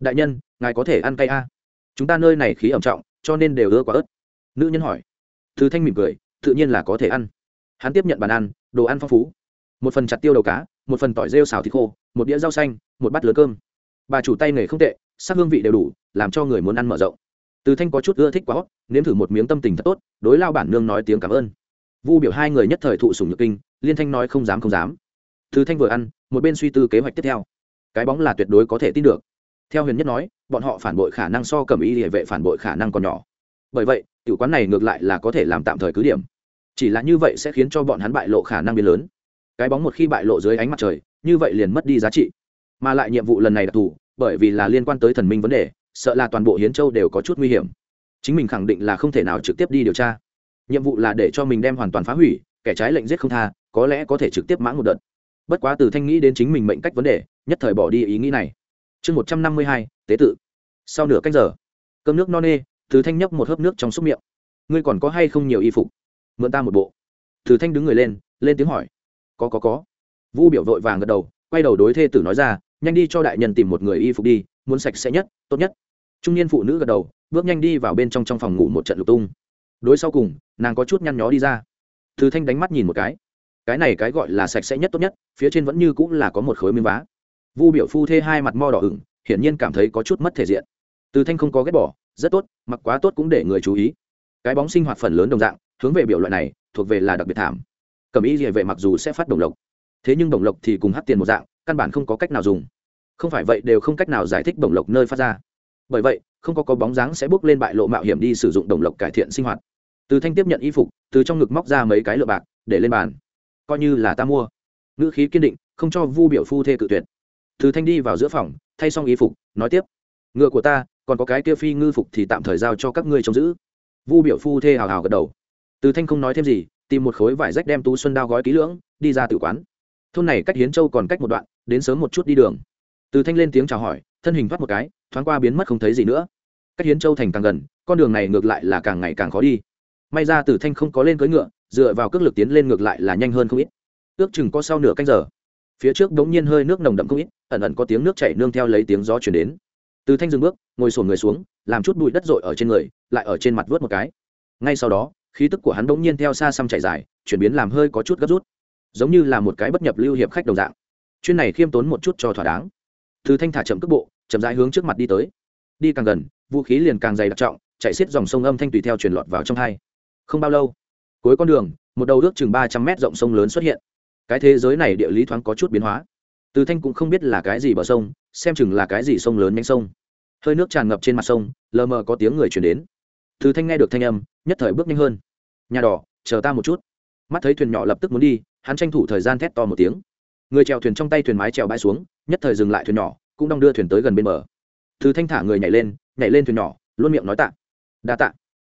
Đại nhân, ngài có thể ăn cay a? à? Chúng ta nơi này khí ẩm trọng, cho nên đều ưa quả ớt. Nữ nhân hỏi. Từ thanh mỉm cười, tự nhiên là có thể ăn. Hắn tiếp nhận bàn ăn, đồ ăn phong phú. Một phần chặt tiêu đầu cá, một phần tỏi rêu xào thịt khô, một đĩa rau xanh, một bát lứa cơm. Bà chủ tay nghề không tệ, sắc hương vị đều đủ, làm cho người muốn ăn mở rộng. Từ thanh có chút ưa thích quá nếm thử một miếng tâm tình thật tốt, đối lao bản nương nói tiếng cảm ơn. Vu biểu hai người nhất thời thụ sùng nhược kinh, liên thanh nói không dám không dám. Từ thanh vừa ăn, một bên suy tư kế hoạch tiếp theo. Cái bóng là tuyệt đối có thể tin được theo huyền nhất nói, bọn họ phản bội khả năng so cầm ý địa vệ phản bội khả năng còn nhỏ. Bởi vậy, tiểu quán này ngược lại là có thể làm tạm thời cứ điểm. Chỉ là như vậy sẽ khiến cho bọn hắn bại lộ khả năng biến lớn. Cái bóng một khi bại lộ dưới ánh mặt trời, như vậy liền mất đi giá trị. Mà lại nhiệm vụ lần này đặc thù, bởi vì là liên quan tới thần minh vấn đề, sợ là toàn bộ hiến châu đều có chút nguy hiểm. Chính mình khẳng định là không thể nào trực tiếp đi điều tra. Nhiệm vụ là để cho mình đem hoàn toàn phá hủy, kẻ trái lệnh giết không tha, có lẽ có thể trực tiếp mãn một đợt. Bất quá từ thanh nghĩ đến chính mình mệnh cách vấn đề, nhất thời bỏ đi ý nghĩ này chương một trăm năm mươi hai, tế tự. Sau nửa cách giờ, cơm nước no nê thứ thanh nhấp một hớp nước trong xúc miệng. Ngươi còn có hay không nhiều y phục? Mượn ta một bộ. Thứ thanh đứng người lên lên tiếng hỏi. Có có có. Vu biểu vội vàng gật đầu, quay đầu đối thê tử nói ra, nhanh đi cho đại nhân tìm một người y phục đi, muốn sạch sẽ nhất, tốt nhất. Trung niên phụ nữ gật đầu, bước nhanh đi vào bên trong trong phòng ngủ một trận lục tung. Đối sau cùng, nàng có chút nhăn nhó đi ra. Thứ thanh đánh mắt nhìn một cái. Cái này cái gọi là sạch sẽ nhất, tốt nhất, phía trên vẫn như cũng là có một khối miếng vá vu biểu phu thê hai mặt mo đỏ ửng, hiển nhiên cảm thấy có chút mất thể diện. Từ thanh không có ghét bỏ, rất tốt, mặc quá tốt cũng để người chú ý. Cái bóng sinh hoạt phần lớn đồng dạng, hướng về biểu loại này, thuộc về là đặc biệt thảm. Cầm ý địa vệ mặc dù sẽ phát đồng lộc, thế nhưng đồng lộc thì cùng hát tiền một dạng, căn bản không có cách nào dùng. Không phải vậy đều không cách nào giải thích đồng lộc nơi phát ra. Bởi vậy, không có có bóng dáng sẽ bước lên bại lộ mạo hiểm đi sử dụng đồng lộc cải thiện sinh hoạt. Từ thanh tiếp nhận y phục, từ trong ngực móc ra mấy cái lựa bạc, để lên bàn. Coi như là ta mua. Ngữ khí kiên định, không cho vu biểu phu thê cự tuyệt từ thanh đi vào giữa phòng, thay xong y phục, nói tiếp. Ngựa của ta, còn có cái kia phi ngư phục thì tạm thời giao cho các ngươi trông giữ. Vu biểu phu thê hào hào gật đầu. Từ thanh không nói thêm gì, tìm một khối vải rách đem tú xuân đao gói kỹ lưỡng, đi ra tử quán. Thôn này cách hiến châu còn cách một đoạn, đến sớm một chút đi đường. Từ thanh lên tiếng chào hỏi, thân hình thoát một cái, thoáng qua biến mất không thấy gì nữa. Cách hiến châu thành càng gần, con đường này ngược lại là càng ngày càng khó đi. May ra từ thanh không có lên cưỡi ngựa, dựa vào cước lực tiến lên ngược lại là nhanh hơn không ít. Ước chừng có sau nửa canh giờ phía trước đống nhiên hơi nước nồng đậm không ít, ẩn ẩn có tiếng nước chảy nương theo lấy tiếng gió chuyển đến. Từ thanh dừng bước, ngồi sổn người xuống, làm chút bụi đất rội ở trên người, lại ở trên mặt vớt một cái. Ngay sau đó, khí tức của hắn đống nhiên theo xa xăm chảy dài, chuyển biến làm hơi có chút gấp rút, giống như là một cái bất nhập lưu hiệp khách đồng dạng. Chuyên này khiêm tốn một chút cho thỏa đáng. Từ thanh thả chậm cước bộ, chậm rãi hướng trước mặt đi tới. Đi càng gần, vũ khí liền càng dày đặc trọng, chạy xiết dòng sông âm thanh tùy theo truyền lọt vào trong hai. Không bao lâu, cuối con đường, một đầu ước chừng ba trăm mét rộng sông lớn xuất hiện cái thế giới này địa lý thoáng có chút biến hóa. Từ thanh cũng không biết là cái gì bờ sông, xem chừng là cái gì sông lớn nhanh sông. Hơi nước tràn ngập trên mặt sông, lờ mờ có tiếng người chuyển đến. Từ thanh nghe được thanh âm, nhất thời bước nhanh hơn. Nhà đỏ, chờ ta một chút. Mắt thấy thuyền nhỏ lập tức muốn đi, hắn tranh thủ thời gian thét to một tiếng. Người chèo thuyền trong tay thuyền mái chèo bãi xuống, nhất thời dừng lại thuyền nhỏ, cũng đong đưa thuyền tới gần bên bờ. Từ thanh thả người nhảy lên nhảy lên thuyền nhỏ, luôn miệng nói tạ. Đa tạ.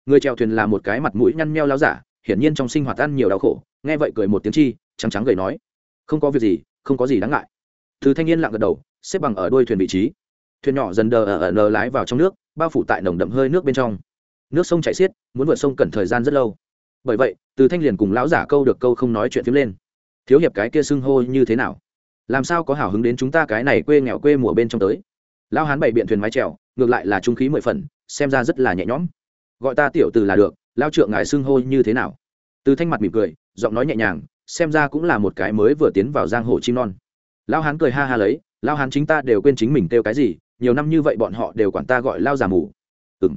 Người chèo thuyền là một cái mặt mũi nhăn meo láo giả, hiển nhiên trong sinh hoạt ăn nhiều đau khổ, nghe vậy cười một tiếng chi trắng trắng gầy nói, không có việc gì, không có gì đáng ngại. Từ thanh niên lặng gật đầu, xếp bằng ở đuôi thuyền vị trí. Thuyền nhỏ dần đờ ở ở nờ lái vào trong nước, bao phủ tại nồng đậm hơi nước bên trong. Nước sông chảy xiết, muốn vượt sông cần thời gian rất lâu. Bởi vậy, từ thanh liền cùng lão giả câu được câu không nói chuyện phiếm lên. Thiếu hiệp cái kia xưng hô như thế nào? Làm sao có hào hứng đến chúng ta cái này quê nghèo quê mùa bên trong tới? Lão hán bày biện thuyền mái trèo ngược lại là trung khí mười phần, xem ra rất là nhẹ nhõm. Gọi ta tiểu từ là được lao trượng ngài xưng hô như thế nào? Từ thanh mặt mỉm cười, giọng nói nhẹ nhàng xem ra cũng là một cái mới vừa tiến vào giang hồ chim non. Lao hán cười ha ha lấy, lao hán chính ta đều quên chính mình kêu cái gì, nhiều năm như vậy bọn họ đều quản ta gọi lao già mù. Ừng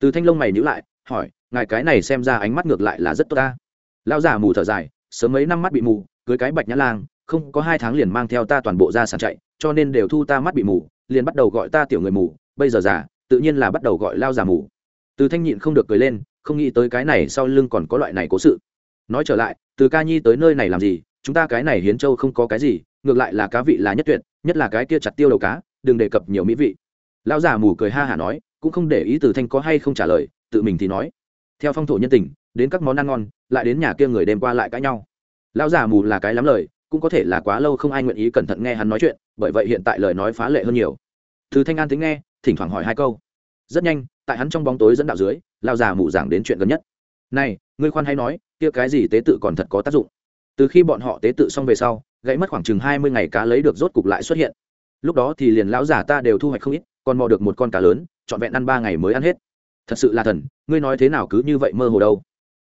từ thanh lông mày nhữ lại, hỏi, ngài cái này xem ra ánh mắt ngược lại là rất tốt ta. Lao già mù thở dài, sớm mấy năm mắt bị mù, cưới cái bạch nhã lang, không có hai tháng liền mang theo ta toàn bộ ra sàn chạy, cho nên đều thu ta mắt bị mù, liền bắt đầu gọi ta tiểu người mù, bây giờ già, tự nhiên là bắt đầu gọi lao già mù. Từ thanh nhịn không được cười lên, không nghĩ tới cái này sau lưng còn có loại này cố sự nói trở lại, từ ca nhi tới nơi này làm gì, chúng ta cái này hiến châu không có cái gì, ngược lại là cá vị là nhất tuyệt, nhất là cái kia chặt tiêu đầu cá, đừng đề cập nhiều mỹ vị. Lão già mù cười ha hả nói, cũng không để ý từ thanh có hay không trả lời, tự mình thì nói. Theo phong thổ nhân tình, đến các món ăn ngon, lại đến nhà kia người đêm qua lại cãi nhau. Lão già mù là cái lắm lời, cũng có thể là quá lâu không ai nguyện ý cẩn thận nghe hắn nói chuyện, bởi vậy hiện tại lời nói phá lệ hơn nhiều. Từ thanh an tính nghe, thỉnh thoảng hỏi hai câu. Rất nhanh, tại hắn trong bóng tối dẫn đạo dưới, lão già mù giảng đến chuyện gần nhất. Này ngươi khoan hay nói, kia cái gì tế tự còn thật có tác dụng? Từ khi bọn họ tế tự xong về sau, gãy mất khoảng chừng hai mươi ngày cá lấy được rốt cục lại xuất hiện. Lúc đó thì liền lão giả ta đều thu hoạch không ít, còn mò được một con cá lớn, trọn vẹn ăn ba ngày mới ăn hết. Thật sự là thần, ngươi nói thế nào cứ như vậy mơ hồ đâu?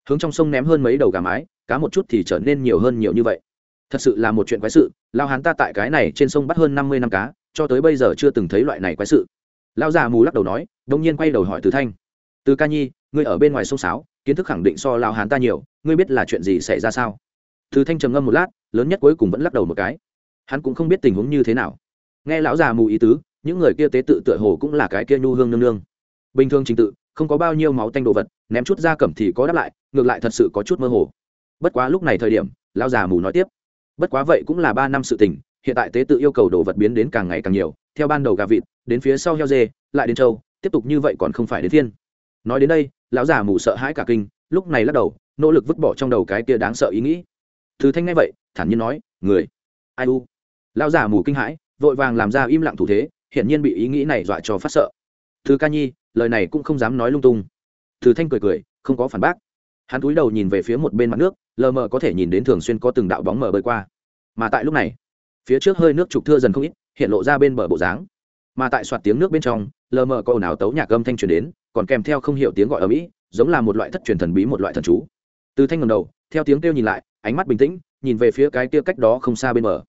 Hướng trong sông ném hơn mấy đầu gà mái, cá một chút thì trở nên nhiều hơn nhiều như vậy. Thật sự là một chuyện quái sự lao hán ta tại cái này trên sông bắt hơn năm mươi năm cá, cho tới bây giờ chưa từng thấy loại này quái sự. Lao già mù lắc đầu nói, đông nhiên quay đầu hỏi từ thanh. Từ ca nhi, ngươi ở bên ngoài sông sáo kiến thức khẳng định so lao hán ta nhiều ngươi biết là chuyện gì xảy ra sao? Thứ thanh trầm ngâm một lát lớn nhất cuối cùng vẫn lắc đầu một cái. Hắn cũng không biết tình huống như thế nào. Nghe lão già mù ý tứ những người kia tế tự tựa hồ cũng là cái kia nhu hương nương nương. Bình thường trình tự không có bao nhiêu máu tanh đồ vật ném chút ra cẩm thì có đáp lại ngược lại thật sự có chút mơ hồ. Bất quá lúc này thời điểm lão già mù nói tiếp. Bất quá vậy cũng là ba năm sự tình hiện tại tế tự yêu cầu đồ vật biến đến càng ngày càng nhiều theo ban đầu gà vịt đến phía sau heo dê lại đến châu, tiếp tục như vậy còn không phải đến thiên nói đến đây lão già mù sợ hãi cả kinh, lúc này lắc đầu, nỗ lực vứt bỏ trong đầu cái kia đáng sợ ý nghĩ. Thứ thanh ngay vậy, thản nhiên nói, người, ai u? Lão già mù kinh hãi, vội vàng làm ra im lặng thủ thế, hiển nhiên bị ý nghĩ này dọa cho phát sợ. Thứ ca nhi, lời này cũng không dám nói lung tung. Thứ thanh cười cười, không có phản bác. Hắn cúi đầu nhìn về phía một bên mặt nước, lờ mờ có thể nhìn đến thường xuyên có từng đạo bóng mờ bơi qua. Mà tại lúc này, phía trước hơi nước trục thưa dần không ít, hiện lộ ra bên bờ bộ dáng. Mà tại soạt tiếng nước bên trong, lờ mờ có ồn ào tấu nhạc âm thanh truyền đến còn kèm theo không hiểu tiếng gọi ở mỹ, giống là một loại thất truyền thần bí, một loại thần chú. Từ thanh ngầm đầu, theo tiếng kêu nhìn lại, ánh mắt bình tĩnh, nhìn về phía cái kia cách đó không xa bên bờ.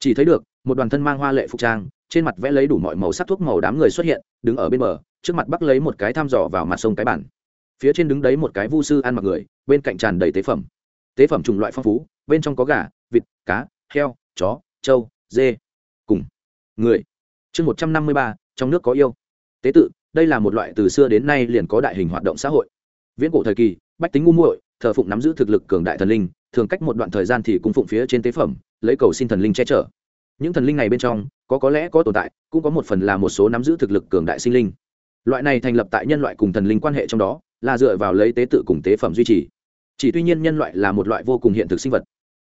Chỉ thấy được, một đoàn thân mang hoa lệ phục trang, trên mặt vẽ lấy đủ mọi màu sắc thuốc màu đám người xuất hiện, đứng ở bên bờ, trước mặt bắc lấy một cái thăm dò vào mặt sông cái bản phía trên đứng đấy một cái vu sư ăn mặc người, bên cạnh tràn đầy tế phẩm. Tế phẩm chủng loại phong phú, bên trong có gà, vịt, cá, heo, chó, trâu, dê, cùng người. Chương một trăm năm mươi ba, trong nước có yêu. Tế tự đây là một loại từ xưa đến nay liền có đại hình hoạt động xã hội. Viễn cổ thời kỳ, bách tính ngu muội, thờ phụng nắm giữ thực lực cường đại thần linh, thường cách một đoạn thời gian thì cung phụng phía trên tế phẩm, lấy cầu xin thần linh che chở. Những thần linh này bên trong, có có lẽ có tồn tại, cũng có một phần là một số nắm giữ thực lực cường đại sinh linh. Loại này thành lập tại nhân loại cùng thần linh quan hệ trong đó, là dựa vào lấy tế tự cùng tế phẩm duy trì. Chỉ tuy nhiên nhân loại là một loại vô cùng hiện thực sinh vật.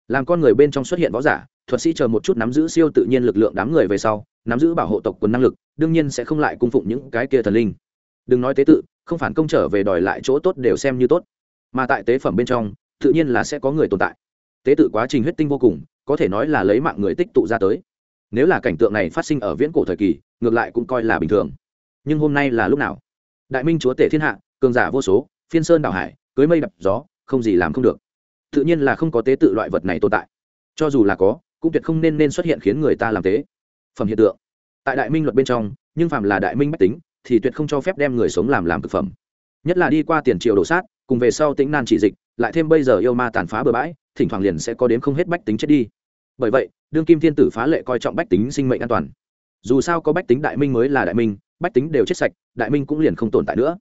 Làm con người bên trong xuất hiện võ giả, thuật sĩ chờ một chút nắm giữ siêu tự nhiên lực lượng đám người về sau nắm giữ bảo hộ tộc quần năng lực, đương nhiên sẽ không lại cung phụng những cái kia thần linh. Đừng nói tế tự, không phản công trở về đòi lại chỗ tốt đều xem như tốt. Mà tại tế phẩm bên trong, tự nhiên là sẽ có người tồn tại. Tế tự quá trình huyết tinh vô cùng, có thể nói là lấy mạng người tích tụ ra tới. Nếu là cảnh tượng này phát sinh ở viễn cổ thời kỳ, ngược lại cũng coi là bình thường. Nhưng hôm nay là lúc nào? Đại minh chúa tể thiên hạ, cường giả vô số, phiên sơn đảo hải, cưới mây đập gió, không gì làm không được. Tự nhiên là không có tế tự loại vật này tồn tại. Cho dù là có, cũng tuyệt không nên nên xuất hiện khiến người ta làm tế phẩm hiện tượng. Tại đại minh luật bên trong, nhưng phạm là đại minh bách tính, thì tuyệt không cho phép đem người sống làm làm thực phẩm. Nhất là đi qua tiền triều đổ sát, cùng về sau tính nan chỉ dịch, lại thêm bây giờ yêu ma tàn phá bừa bãi, thỉnh thoảng liền sẽ có đến không hết bách tính chết đi. Bởi vậy, đương kim thiên tử phá lệ coi trọng bách tính sinh mệnh an toàn. Dù sao có bách tính đại minh mới là đại minh, bách tính đều chết sạch, đại minh cũng liền không tồn tại nữa.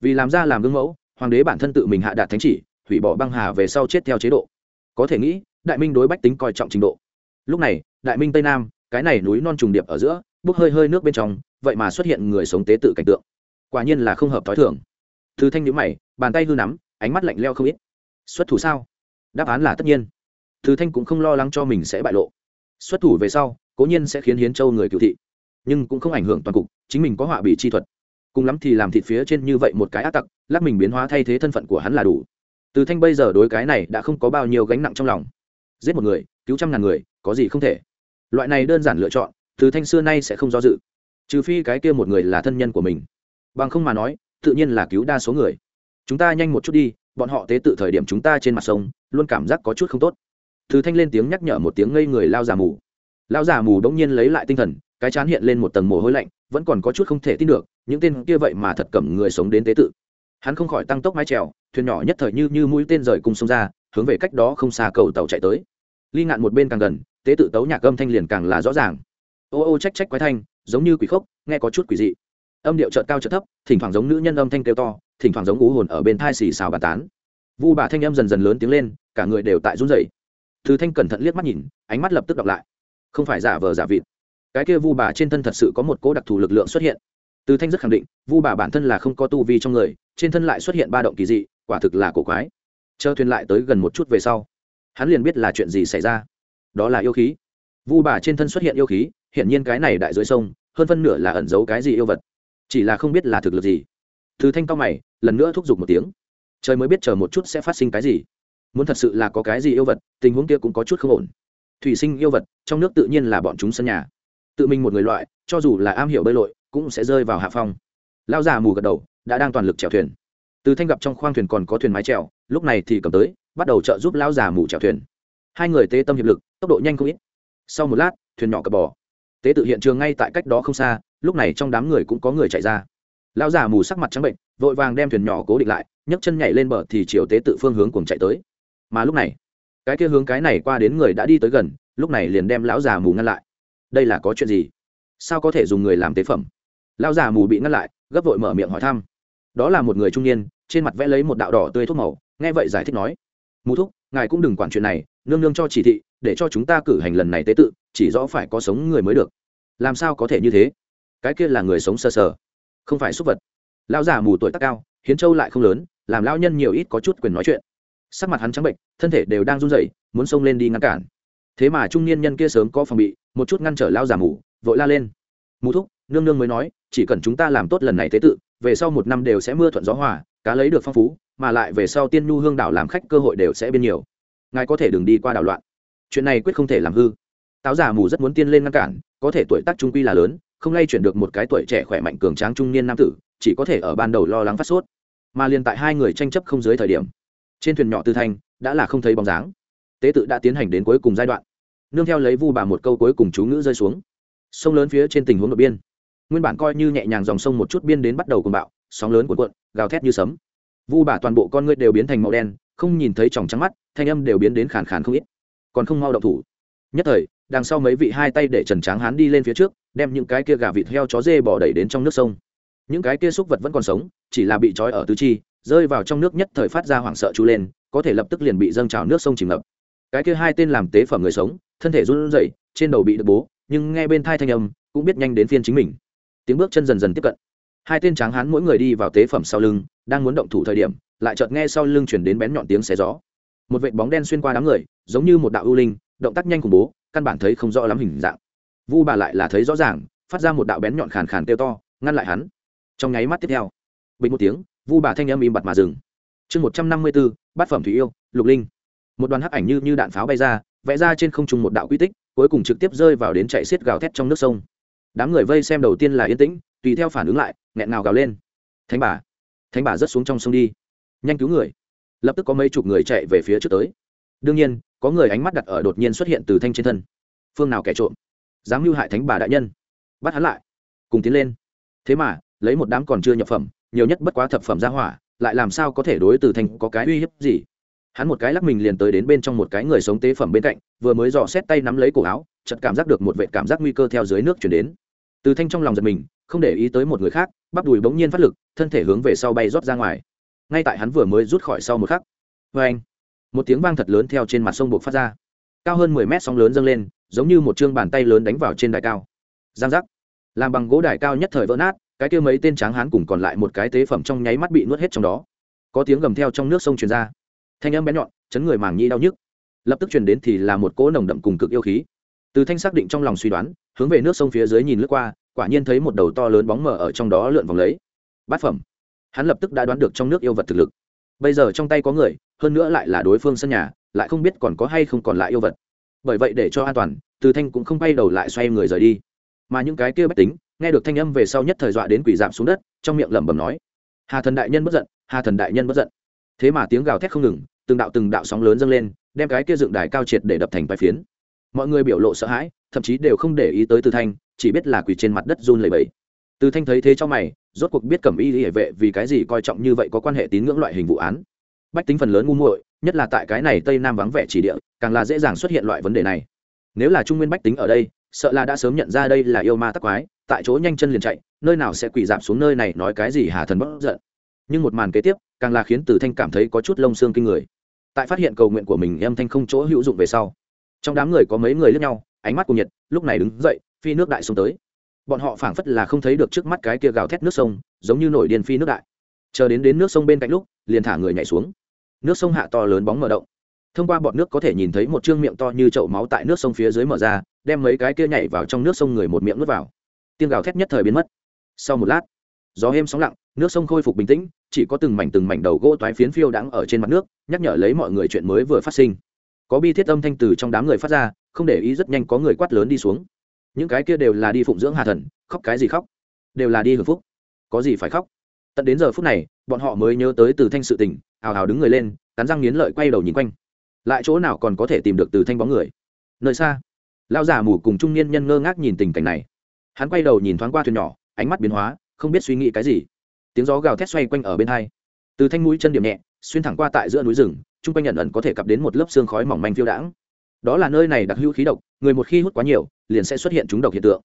Vì làm ra làm gương mẫu, hoàng đế bản thân tự mình hạ đạt thánh chỉ, hủy bỏ băng hà về sau chết theo chế độ. Có thể nghĩ, đại minh đối bách tính coi trọng trình độ. Lúc này, đại minh tây nam cái này núi non trùng điệp ở giữa, bốc hơi hơi nước bên trong, vậy mà xuất hiện người sống tế tự cảnh tượng. Quả nhiên là không hợp t h ó i thường. Thứ thanh nhữ mày, bàn tay hư nắm, ánh mắt lạnh leo không ít. Xuất thủ sao? Đáp án là tất nhiên. Thứ thanh cũng không lo lắng cho mình sẽ bại lộ. Xuất thủ về sau, cố nhiên sẽ khiến hiến châu người cựu thị. Nhưng cũng không ảnh hưởng toàn cục, chính mình có họa bị chi thuật. Cùng lắm thì làm thịt phía trên như vậy một cái ác tặc lắc mình biến hóa thay thế thân phận của hắn là đủ. Từ thanh bây giờ đối cái này đã không có bao nhiêu gánh nặng trong lòng. Giết một người, cứu trăm ngàn người, có gì không thể? Loại này đơn giản lựa chọn, từ thanh xưa nay sẽ không do dự. Trừ phi cái kia một người là thân nhân của mình. Bằng không mà nói, tự nhiên là cứu đa số người. Chúng ta nhanh một chút đi, bọn họ tế tự thời điểm chúng ta trên mặt sông, luôn cảm giác có chút không tốt. Từ thanh lên tiếng nhắc nhở một tiếng ngây người lao già mù. Lao già mù đống nhiên lấy lại tinh thần, cái chán hiện lên một tầng mồ hôi lạnh, vẫn còn có chút không thể tin được, những tên kia vậy mà thật cầm người sống đến tế tự. Hắn không khỏi tăng tốc mái trèo thuyền nhỏ nhất thời như như mũi tên rời cùng sông ra, hướng về cách đó không xa cầu tàu chạy tới ly ngạn một bên càng gần, tế tự tấu nhạc âm thanh liền càng là rõ ràng. Ô ô trách trách quái thanh, giống như quỷ khốc, nghe có chút quỷ dị. Âm điệu trợt cao trợt thấp, thỉnh thoảng giống nữ nhân âm thanh kêu to, thỉnh thoảng giống ú hồn ở bên thai xì xào bàn tán. Vu bà thanh âm dần dần lớn tiếng lên, cả người đều tại run rẩy. Thư thanh cẩn thận liếc mắt nhìn, ánh mắt lập tức đọc lại. Không phải giả vờ giả vịt. Cái kia vu bà trên thân thật sự có một cỗ đặc thù lực lượng xuất hiện. Từ thanh rất khẳng định, vu bà bản thân là không có tu vi trong người, trên thân lại xuất hiện ba động kỳ dị, quả thực là cổ quái. Chờ thuyền lại tới gần một chút về sau hắn liền biết là chuyện gì xảy ra. Đó là yêu khí. Vu bà trên thân xuất hiện yêu khí, hiển nhiên cái này đại dưới sông, hơn phân nửa là ẩn giấu cái gì yêu vật. Chỉ là không biết là thực lực gì. Từ thanh cao mày, lần nữa thúc giục một tiếng. Trời mới biết chờ một chút sẽ phát sinh cái gì. Muốn thật sự là có cái gì yêu vật, tình huống kia cũng có chút không ổn. Thủy sinh yêu vật, trong nước tự nhiên là bọn chúng sân nhà. Tự mình một người loại, cho dù là am hiểu bơi lội, cũng sẽ rơi vào hạ phong. Lao già mù gật đầu, đã đang toàn lực chèo thuyền. Từ thanh gặp trong khoang thuyền còn có thuyền mái chèo, lúc này thì cầm tới bắt đầu trợ giúp lão già mù chèo thuyền. Hai người tế tâm hiệp lực, tốc độ nhanh không ít. Sau một lát, thuyền nhỏ cập bờ. Tế tự hiện trường ngay tại cách đó không xa, lúc này trong đám người cũng có người chạy ra. Lão già mù sắc mặt trắng bệnh, vội vàng đem thuyền nhỏ cố định lại, nhấc chân nhảy lên bờ thì chiều tế tự phương hướng cùng chạy tới. Mà lúc này, cái kia hướng cái này qua đến người đã đi tới gần, lúc này liền đem lão già mù ngăn lại. Đây là có chuyện gì? Sao có thể dùng người làm tế phẩm? Lão già mù bị ngăn lại, gấp vội mở miệng hỏi thăm. Đó là một người trung niên, trên mặt vẽ lấy một đạo đỏ tươi thuốc màu, nghe vậy giải thích nói mù thúc ngài cũng đừng quản chuyện này nương nương cho chỉ thị để cho chúng ta cử hành lần này tế tự chỉ rõ phải có sống người mới được. Làm sao có thể như thế? Cái kia là người sống sơ sờ, sờ không phải súc vật. Lão già mù tuổi tác cao hiến châu lại không lớn làm lão nhân nhiều ít có chút quyền nói chuyện. Sắc mặt hắn trắng bệnh thân thể đều đang run rẩy muốn xông lên đi ngăn cản. Thế mà trung niên nhân kia sớm có phòng bị một chút ngăn trở lao già mù vội la lên. Mù thúc nương nương mới nói chỉ cần chúng ta làm tốt lần này tế tự về sau một năm đều sẽ mưa thuận gió hòa cá lấy được phong phú mà lại về sau tiên nhu hương đảo làm khách cơ hội đều sẽ biên nhiều. Ngài có thể đừng đi qua đảo loạn. Chuyện này quyết không thể làm hư. Táo giả mù rất muốn tiên lên ngăn cản, có thể tuổi tác trung quy là lớn, không lay chuyển được một cái tuổi trẻ khỏe mạnh cường tráng trung niên nam tử, chỉ có thể ở ban đầu lo lắng phát sốt. Mà liền tại hai người tranh chấp không dưới thời điểm, trên thuyền nhỏ tư thanh đã là không thấy bóng dáng. Tế tự đã tiến hành đến cuối cùng giai đoạn. Nương theo lấy vu bà một câu cuối cùng chú ngữ rơi xuống. Sông lớn phía trên tình huống đột biên. Nguyên bản coi như nhẹ nhàng dòng sông một chút biên đến bắt đầu cùng bạo, sóng lớn cuộn cuộn, gào thét như sấm vu bà toàn bộ con ngươi đều biến thành màu đen, không nhìn thấy tròng trắng mắt, thanh âm đều biến đến khàn khàn không ít. Còn không mau động thủ. Nhất thời, đằng sau mấy vị hai tay để trần tráng hán đi lên phía trước, đem những cái kia gà vịt heo chó dê bỏ đẩy đến trong nước sông. Những cái kia xúc vật vẫn còn sống, chỉ là bị trói ở tứ chi, rơi vào trong nước nhất thời phát ra hoảng sợ chú lên, có thể lập tức liền bị dâng trào nước sông chìm ngập. Cái kia hai tên làm tế phẩm người sống, thân thể run rẩy, trên đầu bị đập bố, nhưng nghe bên thai thanh âm, cũng biết nhanh đến phiên chính mình. Tiếng bước chân dần dần tiếp cận. Hai tên tráng hán mỗi người đi vào tế phẩm sau lưng đang muốn động thủ thời điểm, lại chợt nghe sau lưng chuyển đến bén nhọn tiếng xé gió. Một vệt bóng đen xuyên qua đám người, giống như một đạo ưu linh, động tác nhanh khủng bố, căn bản thấy không rõ lắm hình dạng. Vu bà lại là thấy rõ ràng, phát ra một đạo bén nhọn khàn khàn kêu to, ngăn lại hắn. Trong nháy mắt tiếp theo, bình một tiếng, vu bà thanh âm im bặt mà dừng. Chương một trăm năm mươi bốn, bát phẩm thủy yêu, lục linh. Một đoàn hắc ảnh như như đạn pháo bay ra, vẽ ra trên không trung một đạo quy tích, cuối cùng trực tiếp rơi vào đến chạy xiết gào thét trong nước sông. Đám người vây xem đầu tiên là yên tĩnh, tùy theo phản ứng lại, nghẹn ngào gào lên. Thánh bà! Thánh bà rớt xuống trong sông đi. Nhanh cứu người. Lập tức có mấy chục người chạy về phía trước tới. Đương nhiên, có người ánh mắt đặt ở đột nhiên xuất hiện từ thanh trên thân. Phương nào kẻ trộm? Dám mưu hại thánh bà đại nhân. Bắt hắn lại. Cùng tiến lên. Thế mà, lấy một đám còn chưa nhập phẩm, nhiều nhất bất quá thập phẩm ra hỏa, lại làm sao có thể đối từ thanh có cái uy hiếp gì? Hắn một cái lắc mình liền tới đến bên trong một cái người sống tế phẩm bên cạnh, vừa mới dò xét tay nắm lấy cổ áo, chợt cảm giác được một vệ cảm giác nguy cơ theo dưới nước chuyển đến. Từ thanh trong lòng giật mình không để ý tới một người khác, bắp đùi bỗng nhiên phát lực, thân thể hướng về sau bay rót ra ngoài. Ngay tại hắn vừa mới rút khỏi sau một khắc vê anh, một tiếng vang thật lớn theo trên mặt sông buộc phát ra. Cao hơn mười mét sóng lớn dâng lên, giống như một chương bàn tay lớn đánh vào trên đài cao. Giang giác. Làm bằng gỗ đài cao nhất thời vỡ nát, cái kia mấy tên tráng hán cùng còn lại một cái tế phẩm trong nháy mắt bị nuốt hết trong đó. Có tiếng gầm theo trong nước sông truyền ra. Thanh âm bé nhọn, chấn người màng nhĩ đau nhức. Lập tức truyền đến thì là một cỗ nồng đậm cùng cực yêu khí. Từ thanh xác định trong lòng suy đoán, hướng về nước sông phía dưới nhìn lướt qua quả nhiên thấy một đầu to lớn bóng mờ ở trong đó lượn vòng lấy. Bát phẩm. Hắn lập tức đã đoán được trong nước yêu vật thực lực. Bây giờ trong tay có người, hơn nữa lại là đối phương sân nhà, lại không biết còn có hay không còn lại yêu vật. Bởi vậy để cho an toàn, từ thanh cũng không bay đầu lại xoay người rời đi. Mà những cái kia bách tính, nghe được thanh âm về sau nhất thời dọa đến quỷ giảm xuống đất, trong miệng lẩm bẩm nói, hà thần đại nhân bất giận, hà thần đại nhân bất giận. Thế mà tiếng gào thét không ngừng, từng đạo từng đạo sóng lớn dâng lên, đem cái kia dựng đài cao triệt để đập thành vài phiến mọi người biểu lộ sợ hãi, thậm chí đều không để ý tới từ thanh, chỉ biết là quỳ trên mặt đất run lẩy bẩy. Từ thanh thấy thế cho mày, rốt cuộc biết cẩm y hệ vệ vì cái gì coi trọng như vậy có quan hệ tín ngưỡng loại hình vụ án. Bách tính phần lớn ngu muội, nhất là tại cái này tây nam vắng vẻ chỉ địa, càng là dễ dàng xuất hiện loại vấn đề này. Nếu là trung nguyên bách tính ở đây, sợ là đã sớm nhận ra đây là yêu ma tắc quái, tại chỗ nhanh chân liền chạy, nơi nào sẽ quỳ dạp xuống nơi này nói cái gì hà thần bất giận. Nhưng một màn kế tiếp, càng là khiến từ thanh cảm thấy có chút lông xương kinh người. Tại phát hiện cầu nguyện của mình em thanh không chỗ hữu dụng về sau trong đám người có mấy người lướt nhau, ánh mắt cùng nhiệt, lúc này đứng dậy, phi nước đại sông tới. Bọn họ phảng phất là không thấy được trước mắt cái kia gào thét nước sông, giống như nổi điên phi nước đại. Chờ đến đến nước sông bên cạnh lúc, liền thả người nhảy xuống. Nước sông hạ to lớn bóng mở động. Thông qua bọn nước có thể nhìn thấy một chương miệng to như chậu máu tại nước sông phía dưới mở ra, đem mấy cái kia nhảy vào trong nước sông người một miệng nuốt vào. Tiếng gào thét nhất thời biến mất. Sau một lát, gió êm sóng lặng, nước sông khôi phục bình tĩnh, chỉ có từng mảnh từng mảnh đầu gỗ toái phiến phiêu đãng ở trên mặt nước, nhắc nhở lấy mọi người chuyện mới vừa phát sinh có bi thiết âm thanh từ trong đám người phát ra, không để ý rất nhanh có người quát lớn đi xuống. Những cái kia đều là đi phụng dưỡng hà thần, khóc cái gì khóc? Đều là đi hưởng phúc. Có gì phải khóc? Tận đến giờ phút này, bọn họ mới nhớ tới từ thanh sự tình, hào hào đứng người lên, cắn răng nghiến lợi quay đầu nhìn quanh. Lại chỗ nào còn có thể tìm được từ thanh bóng người? Nơi xa lao giả mù cùng trung niên nhân ngơ ngác nhìn tình cảnh này. Hắn quay đầu nhìn thoáng qua thuyền nhỏ, ánh mắt biến hóa, không biết suy nghĩ cái gì. Tiếng gió gào thét xoay quanh ở bên hai. Từ thanh mũi chân điểm nhẹ, xuyên thẳng qua tại giữa núi rừng chung quanh nhận ẩn có thể cặp đến một lớp xương khói mỏng manh phiêu đãng. Đó là nơi này đặc hữu khí độc, người một khi hút quá nhiều, liền sẽ xuất hiện chúng độc hiện tượng.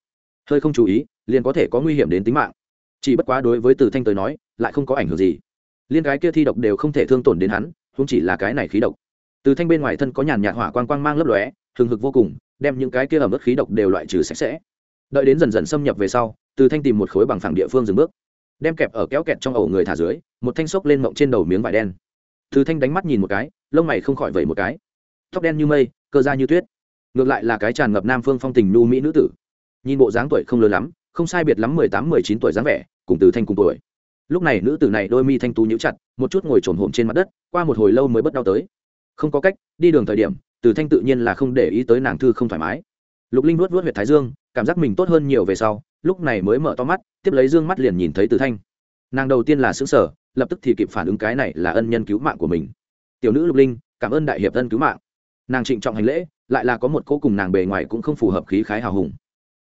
Hơi không chú ý, liền có thể có nguy hiểm đến tính mạng. Chỉ bất quá đối với từ thanh tới nói, lại không có ảnh hưởng gì. Liên gái kia thi độc đều không thể thương tổn đến hắn không chỉ là cái này khí độc. Từ thanh bên ngoài thân có nhàn nhạt hỏa quang quang mang lấp lóe thường hực vô cùng, đem những cái kia ẩm ướt khí độc đều loại trừ sạch sẽ. Đợi đến dần dần xâm nhập về sau, từ thanh tìm một khối bằng phẳng địa phương dừng bước, đem kẹp ở kéo kẹt trong ổ người thả dưới, một thanh xốc lên mộng trên đầu miếng vải đen từ thanh đánh mắt nhìn một cái, lông mày không khỏi vẩy một cái. Tóc đen như mây, cơ da như tuyết. Ngược lại là cái tràn ngập nam phương phong tình nhu mỹ nữ tử. Nhìn bộ dáng tuổi không lớn lắm, không sai biệt lắm mười tám, mười chín tuổi dáng vẻ, cùng từ thanh cùng tuổi. Lúc này nữ tử này đôi mi thanh tú nhíu chặt, một chút ngồi trồn hổm trên mặt đất, qua một hồi lâu mới bất đau tới. Không có cách, đi đường thời điểm, từ thanh tự nhiên là không để ý tới nàng thư không thoải mái. Lục linh nuốt luốt huyệt thái dương, cảm giác mình tốt hơn nhiều về sau, lúc này mới mở to mắt, tiếp lấy dương mắt liền nhìn thấy từ thanh. Nàng đầu tiên là xứng sở lập tức thì kịp phản ứng cái này là ân nhân cứu mạng của mình. Tiểu nữ lục linh, cảm ơn đại hiệp ân cứu mạng. Nàng trịnh trọng hành lễ, lại là có một cô cùng nàng bề ngoài cũng không phù hợp khí khái hào hùng.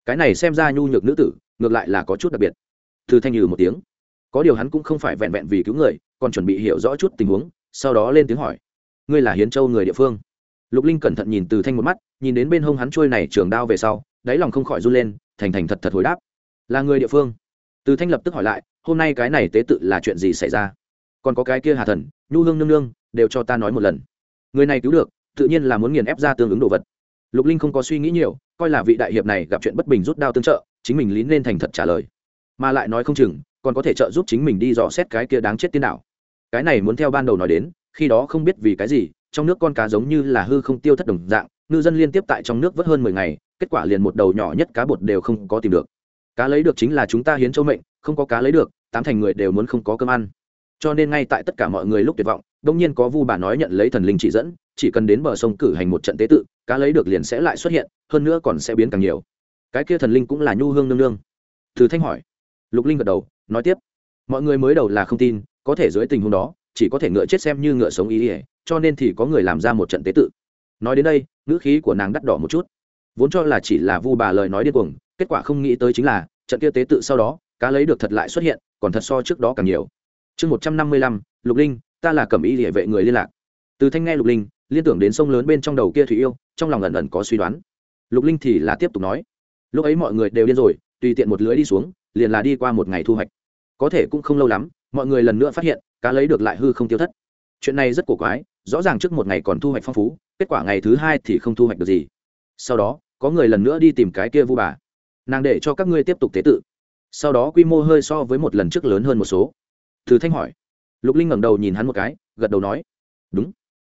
Cái này xem ra nhu nhược nữ tử, ngược lại là có chút đặc biệt. Thư thanh nhừ một tiếng. Có điều hắn cũng không phải vẹn vẹn vì cứu người, còn chuẩn bị hiểu rõ chút tình huống, sau đó lên tiếng hỏi. Ngươi là hiến châu người địa phương? Lục linh cẩn thận nhìn từ thanh một mắt, nhìn đến bên hông hắn trôi này trường đao về sau, đáy lòng không khỏi run lên, thành thành thật thật hồi đáp. Là người địa phương từ thanh lập tức hỏi lại, hôm nay cái này tế tự là chuyện gì xảy ra? Còn có cái kia hà thần, nhu hương nương nương, đều cho ta nói một lần. Người này cứu được, tự nhiên là muốn nghiền ép ra tương ứng đồ vật. Lục linh không có suy nghĩ nhiều, coi là vị đại hiệp này gặp chuyện bất bình rút đao tương trợ, chính mình lín nên thành thật trả lời. Mà lại nói không chừng, còn có thể trợ giúp chính mình đi dò xét cái kia đáng chết tiên đạo. Cái này muốn theo ban đầu nói đến, khi đó không biết vì cái gì, trong nước con cá giống như là hư không tiêu thất đồng dạng, ngư dân liên tiếp tại trong nước vớt hơn mười ngày, kết quả liền một đầu nhỏ nhất cá bột đều không có tìm được cá lấy được chính là chúng ta hiến châu mệnh, không có cá lấy được, tám thành người đều muốn không có cơm ăn. Cho nên ngay tại tất cả mọi người lúc tuyệt vọng, đông nhiên có vu bà nói nhận lấy thần linh chỉ dẫn, chỉ cần đến bờ sông cử hành một trận tế tự, cá lấy được liền sẽ lại xuất hiện, hơn nữa còn sẽ biến càng nhiều. Cái kia thần linh cũng là nhu hương nương nương. Từ thanh hỏi. Lục linh gật đầu, nói tiếp. Mọi người mới đầu là không tin, có thể dưới tình huống đó, chỉ có thể ngựa chết xem như ngựa sống ý ỉa cho nên thì có người làm ra một trận tế tự. Nói đến đây, ngữ khí của nàng đắt đỏ một chút. Vốn cho là chỉ là vu bà lời nói điên cuồng kết quả không nghĩ tới chính là, trận kia tế tự sau đó, cá lấy được thật lại xuất hiện, còn thật so trước đó càng nhiều. Chương một trăm năm mươi lăm, lục linh, ta là cẩm y địa vệ người liên lạc. Từ thanh nghe lục linh, liên tưởng đến sông lớn bên trong đầu kia thủy yêu, trong lòng ẩn ẩn có suy đoán. Lục linh thì là tiếp tục nói, lúc ấy mọi người đều điên rồi, tùy tiện một lưới đi xuống, liền là đi qua một ngày thu hoạch. Có thể cũng không lâu lắm, mọi người lần nữa phát hiện, cá lấy được lại hư không tiêu thất. Chuyện này rất cổ quái, rõ ràng trước một ngày còn thu hoạch phong phú, kết quả ngày thứ hai thì không thu hoạch được gì. Sau đó, có người lần nữa đi tìm cái kia vu bà nàng để cho các ngươi tiếp tục tế tự. Sau đó quy mô hơi so với một lần trước lớn hơn một số. Từ thanh hỏi. Lục linh ngẩng đầu nhìn hắn một cái, gật đầu nói. Đúng.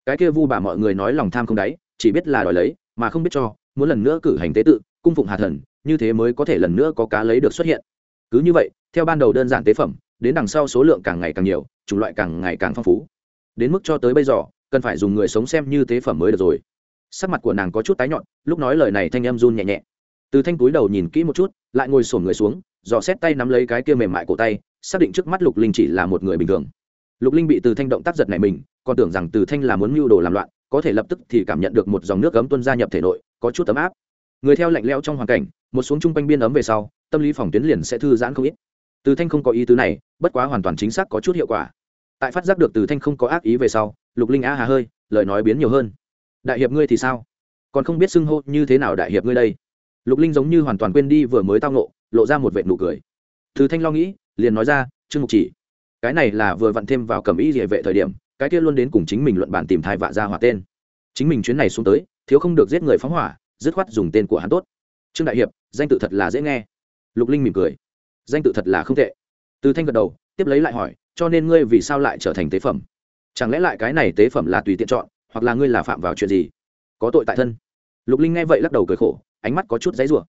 Cái kia vu bà mọi người nói lòng tham không đáy, chỉ biết là đòi lấy, mà không biết cho, muốn lần nữa cử hành tế tự, cung phụng hà thần, như thế mới có thể lần nữa có cá lấy được xuất hiện. Cứ như vậy, theo ban đầu đơn giản tế phẩm, đến đằng sau số lượng càng ngày càng nhiều, chủng loại càng ngày càng phong phú. Đến mức cho tới bây giờ, cần phải dùng người sống xem như tế phẩm mới được rồi. Sắc mặt của nàng có chút tái nhọn lúc nói lời này thanh em run nhẹ nhẹ từ thanh túi đầu nhìn kỹ một chút, lại ngồi sổm người xuống, dò xét tay nắm lấy cái kia mềm mại cổ tay, xác định trước mắt lục linh chỉ là một người bình thường. Lục linh bị từ thanh động tác giật này mình, còn tưởng rằng từ thanh là muốn mưu đồ làm loạn, có thể lập tức thì cảm nhận được một dòng nước ấm tuân gia nhập thể nội, có chút ấm áp. Người theo lạnh lẽo trong hoàn cảnh, một xuống chung quanh biên ấm về sau, tâm lý phòng tuyến liền sẽ thư giãn không ít. Từ thanh không có ý tứ này, bất quá hoàn toàn chính xác có chút hiệu quả. Tại phát giác được từ thanh không có ác ý về sau, lục linh á hà hơi, lời nói biến nhiều hơn. Đại hiệp ngươi thì sao? Còn không biết xưng hô như thế nào đại hiệp ngươi đây? Lục linh giống như hoàn toàn quên đi vừa mới tao nộ lộ ra một vệ nụ cười. Từ thanh lo nghĩ, liền nói ra, trương mục chỉ, cái này là vừa vặn thêm vào cầm ý địa vệ thời điểm, cái kia luôn đến cùng chính mình luận bản tìm thai vạ ra hỏa tên. Chính mình chuyến này xuống tới, thiếu không được giết người phóng hỏa, dứt khoát dùng tên của hắn tốt. Trương đại hiệp, danh tự thật là dễ nghe. Lục linh mỉm cười. Danh tự thật là không tệ. Từ thanh gật đầu, tiếp lấy lại hỏi, cho nên ngươi vì sao lại trở thành tế phẩm? Chẳng lẽ lại cái này tế phẩm là tùy tiện chọn, hoặc là ngươi là phạm vào chuyện gì? Có tội tại thân? Lục linh nghe vậy lắc đầu cười khổ ánh mắt có chút giấy rủa.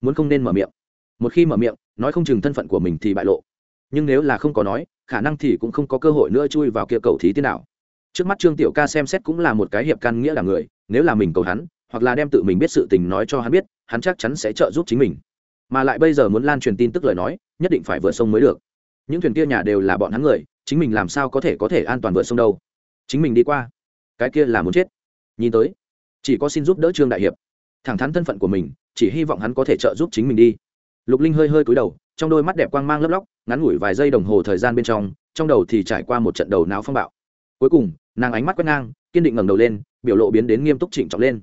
Muốn không nên mở miệng. Một khi mở miệng, nói không chừng thân phận của mình thì bại lộ. Nhưng nếu là không có nói, khả năng thì cũng không có cơ hội nữa chui vào kia cầu thí tiên nào trước mắt trương tiểu ca xem xét cũng là một cái hiệp can nghĩa là người, nếu là mình cầu hắn, hoặc là đem tự mình biết sự tình nói cho hắn biết, hắn chắc chắn sẽ trợ giúp chính mình. Mà lại bây giờ muốn lan truyền tin tức lời nói, nhất định phải vượt sông mới được. Những thuyền kia nhà đều là bọn hắn người, chính mình làm sao có thể có thể an toàn vượt sông đâu? Chính mình đi qua. Cái kia là muốn chết. Nhìn tới. Chỉ có xin giúp đỡ trương đại hiệp thẳng thắn thân phận của mình, chỉ hy vọng hắn có thể trợ giúp chính mình đi. Lục linh hơi hơi cúi đầu, trong đôi mắt đẹp quang mang lấp lóc, ngắn ngủi vài giây đồng hồ thời gian bên trong trong đầu thì trải qua một trận đầu não phong bạo. Cuối cùng, nàng ánh mắt quét ngang, kiên định ngẩng đầu lên, biểu lộ biến đến nghiêm túc trịnh trọng lên.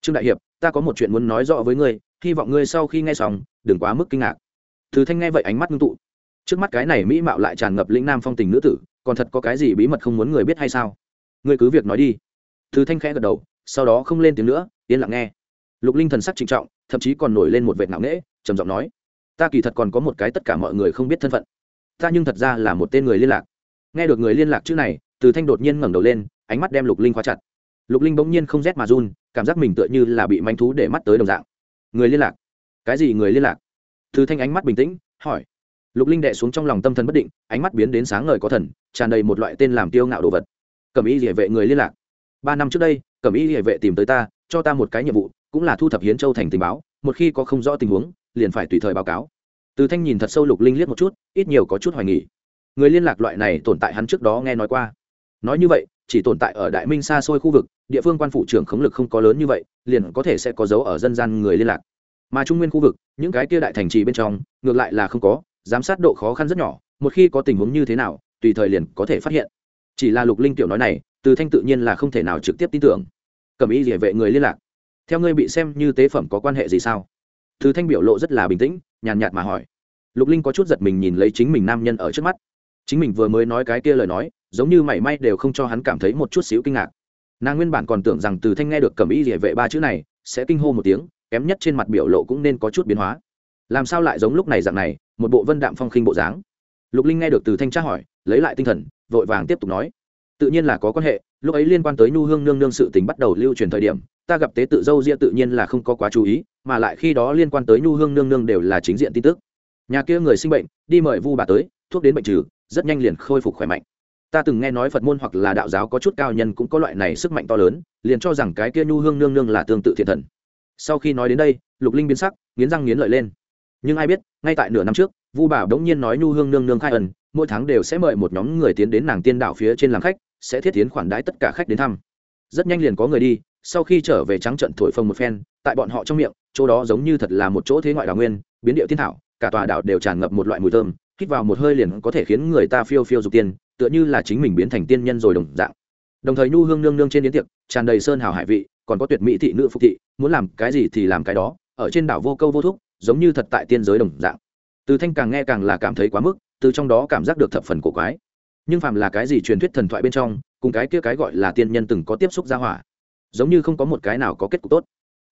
Trương đại hiệp, ta có một chuyện muốn nói rõ với ngươi, hy vọng ngươi sau khi nghe xong, đừng quá mức kinh ngạc. Thứ thanh nghe vậy ánh mắt ngưng tụ. Trước mắt cái này mỹ mạo lại tràn ngập lĩnh nam phong tình nữ tử, còn thật có cái gì bí mật không muốn người biết hay sao? Ngươi cứ việc nói đi. Thứ thanh khẽ gật đầu, sau đó không lên tiếng nữa, yên lặng nghe lục linh thần sắc trịnh trọng, thậm chí còn nổi lên một vệt ngạo nghễ, trầm giọng nói, ta kỳ thật còn có một cái tất cả mọi người không biết thân phận. Ta nhưng thật ra là một tên người liên lạc. Nghe được người liên lạc chữ này, từ thanh đột nhiên ngẩng đầu lên, ánh mắt đem lục linh khóa chặt. Lục linh bỗng nhiên không rét mà run, cảm giác mình tựa như là bị manh thú để mắt tới đồng dạng. Người liên lạc? Cái gì người liên lạc? Từ thanh ánh mắt bình tĩnh, hỏi. Lục linh đệ xuống trong lòng tâm thần bất định, ánh mắt biến đến sáng ngời có thần, tràn đầy một loại tên làm tiêu ngạo đồ vật. Cẩm y địa vệ người liên lạc. Ba năm trước đây, cẩm y địa vệ tìm tới ta cho ta một cái nhiệm vụ, cũng là thu thập hiến châu thành tình báo, một khi có không rõ tình huống, liền phải tùy thời báo cáo. Từ thanh nhìn thật sâu lục linh liếc một chút, ít nhiều có chút hoài nghỉ người liên lạc loại này tồn tại hắn trước đó nghe nói qua. Nói như vậy, chỉ tồn tại ở đại minh xa xôi khu vực, địa phương quan phủ trưởng khống lực không có lớn như vậy, liền có thể sẽ có dấu ở dân gian người liên lạc. Mà trung nguyên khu vực, những cái kia đại thành trì bên trong, ngược lại là không có, giám sát độ khó khăn rất nhỏ, một khi có tình huống như thế nào, tùy thời liền có thể phát hiện. Chỉ là lục linh tiểu nói này, từ thanh tự nhiên là không thể nào trực tiếp tin tưởng cầm ý địa vệ người liên lạc. Theo ngươi bị xem như tế phẩm có quan hệ gì sao? Từ thanh biểu lộ rất là bình tĩnh, nhàn nhạt mà hỏi. Lục linh có chút giật mình nhìn lấy chính mình nam nhân ở trước mắt. Chính mình vừa mới nói cái kia lời nói, giống như mảy may đều không cho hắn cảm thấy một chút xíu kinh ngạc. Nàng nguyên bản còn tưởng rằng từ thanh nghe được cầm ý địa vệ ba chữ này, sẽ kinh hô một tiếng, kém nhất trên mặt biểu lộ cũng nên có chút biến hóa. Làm sao lại giống lúc này dạng này, một bộ vân đạm phong khinh bộ dáng? Lục linh nghe được từ thanh tra hỏi, lấy lại tinh thần, vội vàng tiếp tục nói. Tự nhiên là có quan hệ lúc ấy liên quan tới nhu hương nương nương sự tình bắt đầu lưu truyền thời điểm, ta gặp tế tự dâu ria tự nhiên là không có quá chú ý, mà lại khi đó liên quan tới nhu hương nương nương đều là chính diện tin tức. Nhà kia người sinh bệnh, đi mời vu bà tới, thuốc đến bệnh trừ, rất nhanh liền khôi phục khỏe mạnh. Ta từng nghe nói phật môn hoặc là đạo giáo có chút cao nhân cũng có loại này sức mạnh to lớn, liền cho rằng cái kia nhu hương nương nương là tương tự thiện thần. Sau khi nói đến đây, lục linh biến sắc, nghiến răng nghiến lợi lên nhưng ai biết, ngay tại nửa năm trước, vu bảo đống nhiên nói nhu hương nương nương khai ẩn mỗi tháng đều sẽ mời một nhóm người tiến đến nàng tiên đảo phía trên làm khách, sẽ thiết tiến khoản đái tất cả khách đến thăm. Rất nhanh liền có người đi, sau khi trở về trắng trận thổi phồng một phen, tại bọn họ trong miệng, chỗ đó giống như thật là một chỗ thế ngoại đào nguyên, biến điệu thiên thảo, cả tòa đảo đều tràn ngập một loại mùi thơm, hít vào một hơi liền có thể khiến người ta phiêu phiêu dục tiên, tựa như là chính mình biến thành tiên nhân rồi đồng dạng. Đồng thời nhu hương nương nương trên đến tiệc, tràn đầy sơn hào hải vị, còn có tuyệt mỹ thị nữ phục thị, muốn làm cái gì thì làm cái đó, ở trên đảo vô câu vô thúc giống như thật tại tiên giới đồng dạng. Từ thanh càng nghe càng là cảm thấy quá mức, từ trong đó cảm giác được thập phần cổ quái. Nhưng phàm là cái gì truyền thuyết thần thoại bên trong, cùng cái kia cái gọi là tiên nhân từng có tiếp xúc ra hỏa, giống như không có một cái nào có kết cục tốt.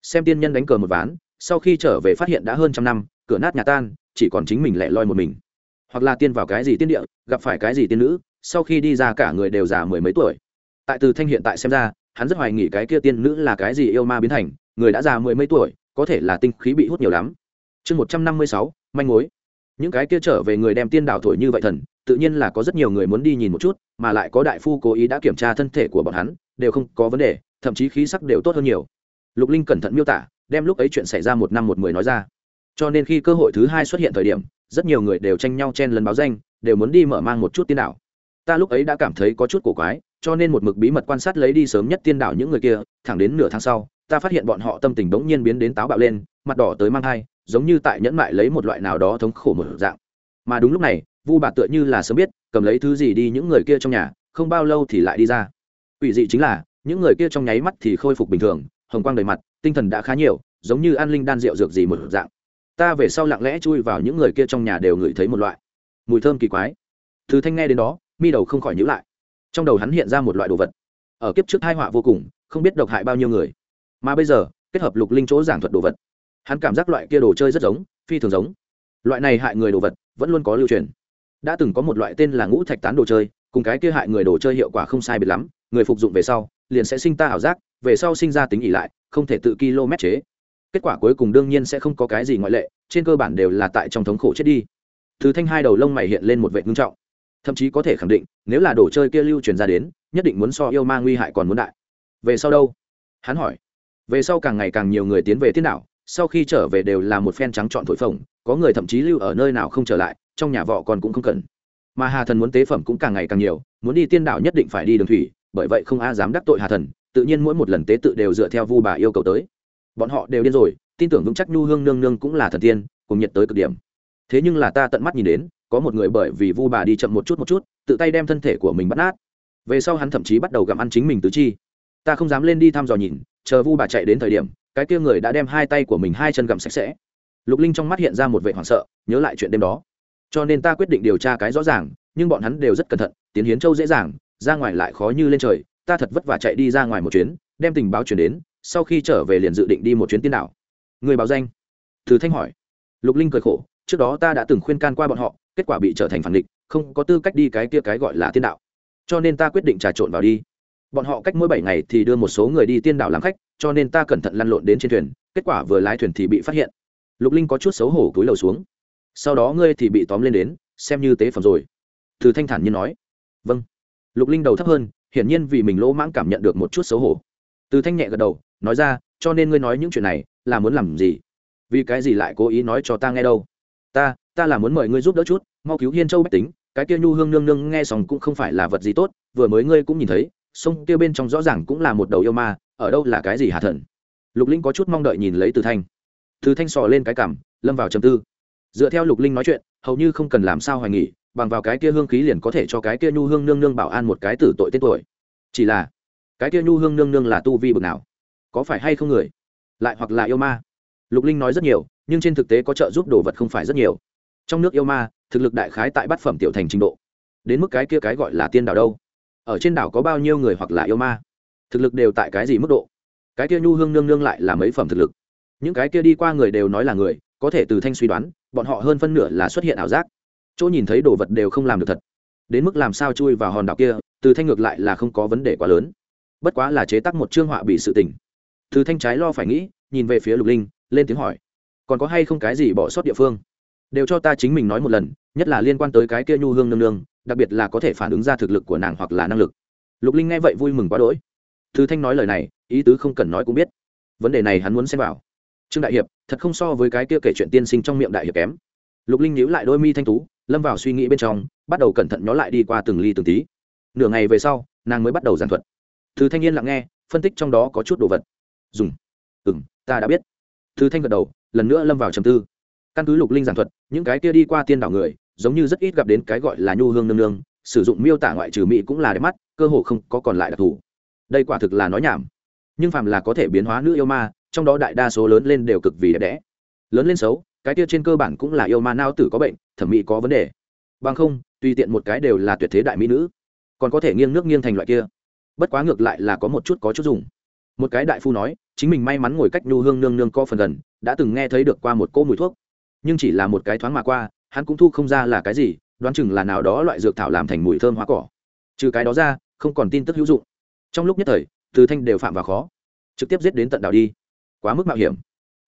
Xem tiên nhân đánh cờ một ván, sau khi trở về phát hiện đã hơn trăm năm, cửa nát nhà tan, chỉ còn chính mình lẻ loi một mình. Hoặc là tiên vào cái gì tiên địa, gặp phải cái gì tiên nữ, sau khi đi ra cả người đều già mười mấy tuổi. Tại từ thanh hiện tại xem ra, hắn rất hoài nghỉ cái kia tiên nữ là cái gì yêu ma biến thành, người đã già mười mấy tuổi, có thể là tinh khí bị hút nhiều lắm chương một trăm năm mươi sáu, manh mối. Những cái kia trở về người đem tiên đảo thổi như vậy thần, tự nhiên là có rất nhiều người muốn đi nhìn một chút, mà lại có đại phu cố ý đã kiểm tra thân thể của bọn hắn, đều không có vấn đề, thậm chí khí sắc đều tốt hơn nhiều. Lục linh cẩn thận miêu tả, đem lúc ấy chuyện xảy ra một năm một mười nói ra. Cho nên khi cơ hội thứ hai xuất hiện thời điểm, rất nhiều người đều tranh nhau chen lần báo danh, đều muốn đi mở mang một chút tiên đảo ta lúc ấy đã cảm thấy có chút cổ quái, cho nên một mực bí mật quan sát lấy đi sớm nhất tiên đảo những người kia, thẳng đến nửa tháng sau, ta phát hiện bọn họ tâm tình bỗng nhiên biến đến táo bạo lên, mặt đỏ tới mang thai giống như tại nhẫn mại lấy một loại nào đó thống khổ một dạng. Mà đúng lúc này, vu bà tựa như là sớm biết, cầm lấy thứ gì đi những người kia trong nhà, không bao lâu thì lại đi ra. Ủy dị chính là, những người kia trong nháy mắt thì khôi phục bình thường, hồng quang đầy mặt, tinh thần đã khá nhiều, giống như an linh đan rượu dược gì một dạng. Ta về sau lặng lẽ chui vào những người kia trong nhà đều ngửi thấy một loại mùi thơm kỳ quái. Thứ thanh nghe đến đó, mi đầu không khỏi nhữ lại. Trong đầu hắn hiện ra một loại đồ vật. Ở kiếp trước hai họa vô cùng, không biết độc hại bao nhiêu người. Mà bây giờ, kết hợp lục linh chỗ giảng thuật đồ vật hắn cảm giác loại kia đồ chơi rất giống, phi thường giống. Loại này hại người đồ vật vẫn luôn có lưu truyền. Đã từng có một loại tên là ngũ thạch tán đồ chơi, cùng cái kia hại người đồ chơi hiệu quả không sai biệt lắm, người phục dụng về sau, liền sẽ sinh ta ảo giác, về sau sinh ra tính ỉ lại, không thể tự km chế. Kết quả cuối cùng đương nhiên sẽ không có cái gì ngoại lệ, trên cơ bản đều là tại trong thống khổ chết đi. Thứ thanh hai đầu lông mày hiện lên một vệ ngưng trọng. Thậm chí có thể khẳng định, nếu là đồ chơi kia lưu truyền ra đến, nhất định muốn so yêu ma nguy hại còn muốn đại. Về sau đâu? Hắn hỏi. Về sau càng ngày càng nhiều người tiến về tiên đảo sau khi trở về đều là một phen trắng trọn thổi phồng, có người thậm chí lưu ở nơi nào không trở lại, trong nhà vợ còn cũng không cần. Mà hà thần muốn tế phẩm cũng càng ngày càng nhiều, muốn đi tiên đảo nhất định phải đi đường thủy, bởi vậy không ai dám đắc tội hà thần, tự nhiên mỗi một lần tế tự đều dựa theo vu bà yêu cầu tới. Bọn họ đều điên rồi, tin tưởng vững chắc nhu hương nương nương cũng là thần tiên, cùng nhiệt tới cực điểm. Thế nhưng là ta tận mắt nhìn đến, có một người bởi vì vu bà đi chậm một chút một chút, tự tay đem thân thể của mình bắt nát. Về sau hắn thậm chí bắt đầu gặm ăn chính mình tứ chi. Ta không dám lên đi thăm dò nhìn, chờ vu bà chạy đến thời điểm cái kia người đã đem hai tay của mình hai chân gặm sạch sẽ. Lục linh trong mắt hiện ra một vệ hoảng sợ, nhớ lại chuyện đêm đó. Cho nên ta quyết định điều tra cái rõ ràng, nhưng bọn hắn đều rất cẩn thận, tiến hiến châu dễ dàng, ra ngoài lại khó như lên trời, ta thật vất vả chạy đi ra ngoài một chuyến, đem tình báo chuyển đến, sau khi trở về liền dự định đi một chuyến tiên đảo. Người báo danh? Từ thanh hỏi. Lục linh cười khổ, trước đó ta đã từng khuyên can qua bọn họ, kết quả bị trở thành phản địch, không có tư cách đi cái kia cái gọi là tiên đạo cho nên ta quyết định trà trộn vào đi. Bọn họ cách mỗi bảy ngày thì đưa một số người đi tiên đảo làm khách cho nên ta cẩn thận lăn lộn đến trên thuyền, kết quả vừa lái thuyền thì bị phát hiện. Lục linh có chút xấu hổ cúi đầu xuống. Sau đó ngươi thì bị tóm lên đến, xem như tế phẩm rồi. Từ thanh thản nhiên nói. Vâng. Lục linh đầu thấp hơn, hiển nhiên vì mình lỗ mãng cảm nhận được một chút xấu hổ. Từ thanh nhẹ gật đầu, nói ra, cho nên ngươi nói những chuyện này, là muốn làm gì? Vì cái gì lại cố ý nói cho ta nghe đâu? Ta ta là muốn mời ngươi giúp đỡ chút, mau cứu hiên châu bách tính, cái kia nhu hương nương nương nghe xong cũng không phải là vật gì tốt, vừa mới ngươi cũng nhìn thấy, sông kia bên trong rõ ràng cũng là một đầu yêu ma ở đâu là cái gì hạ thần? Lục linh có chút mong đợi nhìn lấy từ thanh. Từ thanh sò lên cái cảm lâm vào trầm tư. Dựa theo lục linh nói chuyện, hầu như không cần làm sao hoài nghỉ bằng vào cái kia hương khí liền có thể cho cái kia nhu hương nương nương bảo an một cái tử tội tên tuổi. Chỉ là, cái kia nhu hương nương nương là tu vi bực nào? Có phải hay không người? Lại hoặc là yêu ma? Lục linh nói rất nhiều, nhưng trên thực tế có trợ giúp đồ vật không phải rất nhiều. Trong nước yêu ma, thực lực đại khái tại bát phẩm tiểu thành trình độ. Đến mức cái kia cái gọi là tiên đảo đâu? Ở trên đảo có bao nhiêu người hoặc là yêu ma? Thực lực đều tại cái gì mức độ? Cái kia nhu hương nương nương lại là mấy phẩm thực lực? Những cái kia đi qua người đều nói là người, có thể từ thanh suy đoán, bọn họ hơn phân nửa là xuất hiện ảo giác. Chỗ nhìn thấy đồ vật đều không làm được thật. Đến mức làm sao chui vào hòn đảo kia, từ thanh ngược lại là không có vấn đề quá lớn. Bất quá là chế tác một chương họa bị sự tình. Từ thanh trái lo phải nghĩ, nhìn về phía lục linh, lên tiếng hỏi. Còn có hay không cái gì bỏ sót địa phương? Đều cho ta chính mình nói một lần, nhất là liên quan tới cái kia nhu hương nương nương, đặc biệt là có thể phản ứng ra thực lực của nàng hoặc là năng lực. Lục linh nghe vậy vui mừng quá đỗi thư thanh nói lời này, ý tứ không cần nói cũng biết. Vấn đề này hắn muốn xem vào. Trương đại hiệp, thật không so với cái kia kể chuyện tiên sinh trong miệng đại hiệp kém. Lục linh nhíu lại đôi mi thanh tú, lâm vào suy nghĩ bên trong, bắt đầu cẩn thận nhó lại đi qua từng ly từng tí. Nửa ngày về sau, nàng mới bắt đầu giảng thuật. Thư thanh niên lặng nghe, phân tích trong đó có chút đồ vật. Dùng. Ừ m ta đã biết. Thư thanh gật đầu, lần nữa lâm vào trầm tư. Căn cứ lục linh giảng thuật, những cái kia đi qua tiên đảo người, giống như rất ít gặp đến cái gọi là nhu hương nương nương, sử dụng miêu tả ngoại trừ mỹ cũng là đẹp mắt, cơ hồ không có còn lại đặc thù đây quả thực là nói nhảm. Nhưng phàm là có thể biến hóa nữ yêu ma, trong đó đại đa số lớn lên đều cực vì đẹp đẽ. Lớn lên xấu, cái kia trên cơ bản cũng là yêu ma nao tử có bệnh, thẩm mỹ có vấn đề. Bằng không, tùy tiện một cái đều là tuyệt thế đại mỹ nữ. Còn có thể nghiêng nước nghiêng thành loại kia. Bất quá ngược lại là có một chút có chút dùng. Một cái đại phu nói, chính mình may mắn ngồi cách nhu hương nương nương co phần gần, đã từng nghe thấy được qua một cỗ mùi thuốc. Nhưng chỉ là một cái thoáng mà qua, hắn cũng thu không ra là cái gì, đoán chừng là nào đó loại dược thảo làm thành mùi thơm hoa cỏ. Trừ cái đó ra, không còn tin tức hữu dụng trong lúc nhất thời, từ thanh đều phạm vào khó, trực tiếp giết đến tận đảo đi. Quá mức mạo hiểm.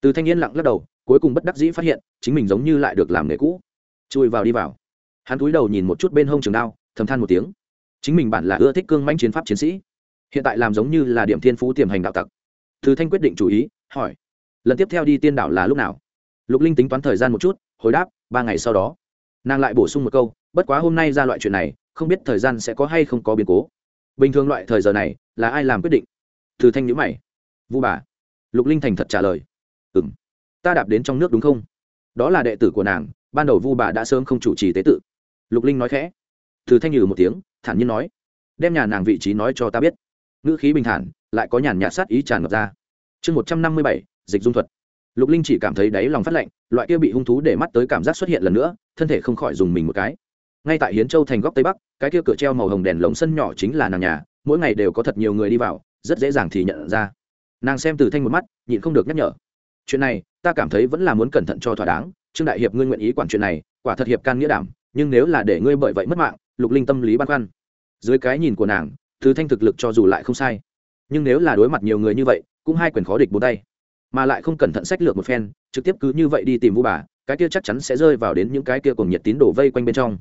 Từ thanh yên lặng lắc đầu, cuối cùng bất đắc dĩ phát hiện, chính mình giống như lại được làm nghề cũ. Chui vào đi vào. Hắn cúi đầu nhìn một chút bên hông trường đao, thầm than một tiếng. Chính mình bản là ưa thích cương manh chiến pháp chiến sĩ. Hiện tại làm giống như là điểm thiên phú tiềm hành đạo tặc. Từ thanh quyết định chủ ý, hỏi. Lần tiếp theo đi tiên đảo là lúc nào? Lục linh tính toán thời gian một chút, hồi đáp, ba ngày sau đó. Nàng lại bổ sung một câu, bất quá hôm nay ra loại chuyện này, không biết thời gian sẽ có hay không có biến cố bình thường loại thời giờ này, là ai làm quyết định? Từ thanh nhữ mày. Vu bà. Lục linh thành thật trả lời. Ừ m ta đạp đến trong nước đúng không? Đó là đệ tử của nàng, ban đầu vu bà đã sớm không chủ trì tế tự. Lục linh nói khẽ. Từ thanh nhừ một tiếng, thản nhiên nói. Đem nhà nàng vị trí nói cho ta biết. Ngữ khí bình thản, lại có nhàn nhạt sát ý tràn ngập ra. Chương một trăm năm mươi bảy, dịch dung thuật. Lục linh chỉ cảm thấy đáy lòng phát lạnh, loại kia bị hung thú để mắt tới cảm giác xuất hiện lần nữa, thân thể không khỏi dùng mình một cái ngay tại hiến châu thành góc tây bắc, cái kia cửa treo màu hồng đèn lồng sân nhỏ chính là nàng nhà, mỗi ngày đều có thật nhiều người đi vào, rất dễ dàng thì nhận ra. Nàng xem từ thanh một mắt, nhịn không được nhắc nhở. Chuyện này, ta cảm thấy vẫn là muốn cẩn thận cho thỏa đáng. Trương đại hiệp ngươi nguyện ý quản chuyện này, quả thật hiệp can nghĩa đảm, nhưng nếu là để ngươi bởi vậy mất mạng, lục linh tâm lý băn khoăn. Dưới cái nhìn của nàng, từ thanh thực lực cho dù lại không sai, nhưng nếu là đối mặt nhiều người như vậy, cũng hai quyền khó địch bốn tay. Mà lại không cẩn thận sách lược một phen, trực tiếp cứ như vậy đi tìm vu bà, cái kia chắc chắn sẽ rơi vào đến những cái kia cùng nhiệt tín đổ vây quanh bên trong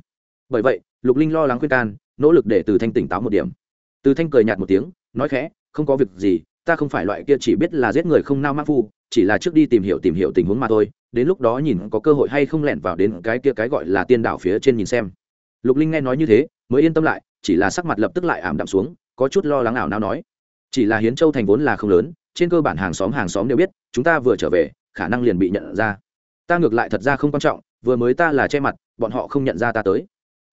bởi vậy, lục linh lo lắng khuyên can, nỗ lực để từ thanh tỉnh táo một điểm. Từ thanh cười nhạt một tiếng, nói khẽ, không có việc gì, ta không phải loại kia chỉ biết là giết người không nao mắc phu, chỉ là trước đi tìm hiểu tìm hiểu tình huống mà thôi, đến lúc đó nhìn có cơ hội hay không lẻn vào đến cái kia cái gọi là tiên đảo phía trên nhìn xem. Lục linh nghe nói như thế, mới yên tâm lại, chỉ là sắc mặt lập tức lại ảm đạm xuống, có chút lo lắng ảo nào nói, chỉ là hiến châu thành vốn là không lớn, trên cơ bản hàng xóm hàng xóm đều biết, chúng ta vừa trở về, khả năng liền bị nhận ra. Ta ngược lại thật ra không quan trọng, vừa mới ta là che mặt, bọn họ không nhận ra ta tới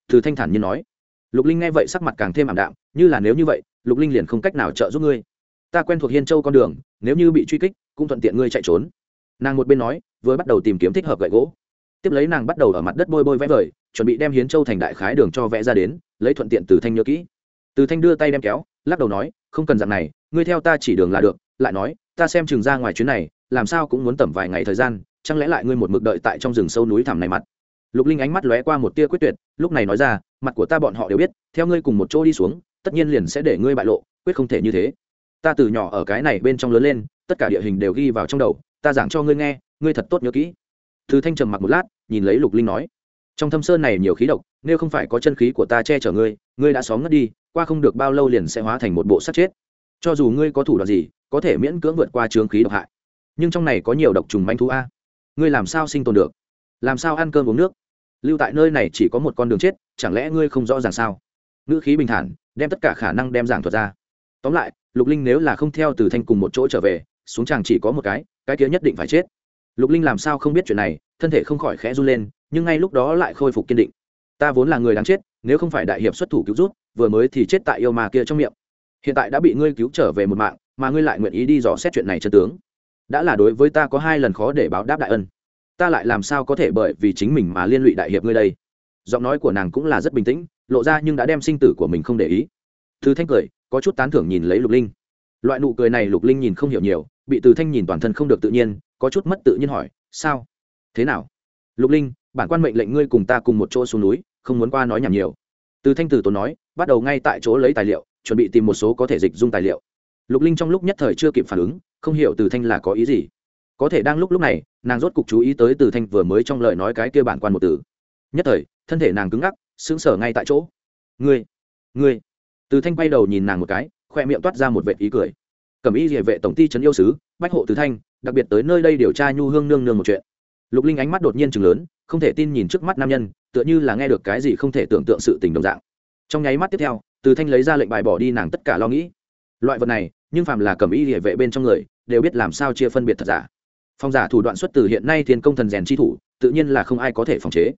từ thanh thản như nói. Lục linh nghe vậy sắc mặt càng thêm ảm đạm, như là nếu như vậy, lục linh liền không cách nào trợ giúp ngươi. Ta quen thuộc hiên châu con đường, nếu như bị truy kích, cũng thuận tiện ngươi chạy trốn. Nàng một bên nói, vừa bắt đầu tìm kiếm thích hợp gậy gỗ. Tiếp lấy nàng bắt đầu ở mặt đất bôi bôi vẽ vời, chuẩn bị đem hiến châu thành đại khái đường cho vẽ ra đến, lấy thuận tiện từ thanh nhớ kỹ. Từ thanh đưa tay đem kéo, lắc đầu nói, không cần dạng này, ngươi theo ta chỉ đường là được. Lại nói, ta xem chừng ra ngoài chuyến này, làm sao cũng muốn tầm vài ngày thời gian, chẳng lẽ lại ngươi một mực đợi tại trong rừng sâu núi thẳm này mặt? Lục linh ánh mắt lóe qua một tia quyết tuyệt, lúc này nói ra, mặt của ta bọn họ đều biết, theo ngươi cùng một chỗ đi xuống, tất nhiên liền sẽ để ngươi bại lộ, quyết không thể như thế. Ta từ nhỏ ở cái này bên trong lớn lên, tất cả địa hình đều ghi vào trong đầu, ta giảng cho ngươi nghe, ngươi thật tốt nhớ kỹ. Thứ thanh trầm mặc một lát, nhìn lấy lục linh nói, trong thâm sơn này nhiều khí độc, nếu không phải có chân khí của ta che chở ngươi ngươi đã xóm ngất đi, qua không được bao lâu liền sẽ hóa thành một bộ sát chết. Cho dù ngươi có thủ đoạn gì, có thể miễn cưỡng vượt qua trướng khí độc hại. Nhưng trong này có nhiều độc trùng manh thú a. Ngươi làm sao sinh tồn được? Làm sao ăn cơm uống nước? Lưu tại nơi này chỉ có một con đường chết, chẳng lẽ ngươi không rõ ràng sao? Ngữ khí bình thản, đem tất cả khả năng đem giảng thuật ra. Tóm lại, lục linh nếu là không theo từ thanh cùng một chỗ trở về, xuống chàng chỉ có một cái cái kia nhất định phải chết. Lục linh làm sao không biết chuyện này, thân thể không khỏi khẽ run lên, nhưng ngay lúc đó lại khôi phục kiên định. Ta vốn là người đáng chết, nếu không phải đại hiệp xuất thủ cứu rút vừa mới thì chết tại yêu mà kia trong miệng. Hiện tại đã bị ngươi cứu trở về một mạng, mà ngươi lại nguyện ý đi dò xét chuyện này chân tướng. Đã là đối với ta có hai lần khó để báo đáp đại ân ta lại làm sao có thể bởi vì chính mình mà liên lụy đại hiệp ngươi đây? Giọng nói của nàng cũng là rất bình tĩnh, lộ ra nhưng đã đem sinh tử của mình không để ý. Thư thanh cười, có chút tán thưởng nhìn lấy lục linh. Loại nụ cười này lục linh nhìn không hiểu nhiều, bị từ thanh nhìn toàn thân không được tự nhiên, có chút mất tự nhiên hỏi, sao? Thế nào? Lục linh, bản quan mệnh lệnh ngươi cùng ta cùng một chỗ xuống núi, không muốn qua nói nhảm nhiều. Từ thanh từ tốn nói, bắt đầu ngay tại chỗ lấy tài liệu, chuẩn bị tìm một số có thể dịch dung tài liệu. Lục linh trong lúc nhất thời chưa kịp phản ứng, không hiểu từ thanh là có ý gì có thể đang lúc lúc này, nàng rốt cục chú ý tới từ thanh vừa mới trong lời nói cái kia bản quan một từ. Nhất thời, thân thể nàng cứng ngắc, sững sờ ngay tại chỗ. Ngươi ngươi. Từ thanh quay đầu nhìn nàng một cái, khoe miệng toát ra một vệ ý cười. Cẩm Y địa vệ tổng ty trấn yêu sứ, bách hộ từ thanh, đặc biệt tới nơi đây điều tra nhu hương nương nương một chuyện. Lục linh ánh mắt đột nhiên chừng lớn, không thể tin nhìn trước mắt nam nhân, tựa như là nghe được cái gì không thể tưởng tượng sự tình đồng dạng. Trong nháy mắt tiếp theo, từ thanh lấy ra lệnh bài bỏ đi nàng tất cả lo nghĩ. Loại vật này, nhưng phàm là Cẩm Y địa vệ bên trong người, đều biết làm sao chia phân biệt thật giả phong giả thủ đoạn xuất từ hiện nay thiên công thần rèn chi thủ, tự nhiên là không ai có thể phòng chế.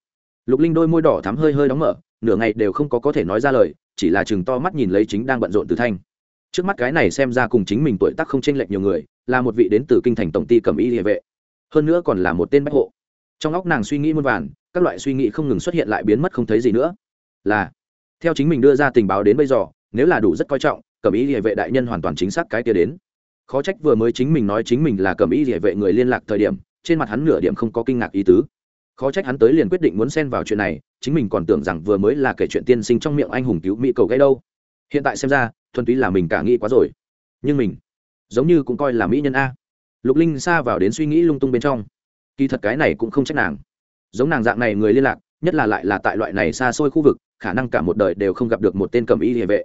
Lục linh đôi môi đỏ thắm hơi hơi đóng mở, nửa ngày đều không có có thể nói ra lời, chỉ là chừng to mắt nhìn lấy chính đang bận rộn từ thanh. Trước mắt cái này xem ra cùng chính mình tuổi tác không chênh lệch nhiều người, là một vị đến từ kinh thành tổng ty cầm y địa vệ. Hơn nữa còn là một tên bách hộ. Trong óc nàng suy nghĩ muôn vàn, các loại suy nghĩ không ngừng xuất hiện lại biến mất không thấy gì nữa. Là, theo chính mình đưa ra tình báo đến bây giờ, nếu là đủ rất coi trọng, cầm y địa vệ đại nhân hoàn toàn chính xác cái kia đến khó trách vừa mới chính mình nói chính mình là cầm y địa vệ người liên lạc thời điểm, trên mặt hắn nửa điểm không có kinh ngạc ý tứ. Khó trách hắn tới liền quyết định muốn xen vào chuyện này, chính mình còn tưởng rằng vừa mới là kể chuyện tiên sinh trong miệng anh hùng cứu mỹ cầu gây đâu. Hiện tại xem ra, thuần túy là mình cả nghĩ quá rồi. Nhưng mình, giống như cũng coi là mỹ nhân a. Lục linh xa vào đến suy nghĩ lung tung bên trong. Kỳ thật cái này cũng không trách nàng. Giống nàng dạng này người liên lạc, nhất là lại là tại loại này xa xôi khu vực, khả năng cả một đời đều không gặp được một tên cầm y địa vệ.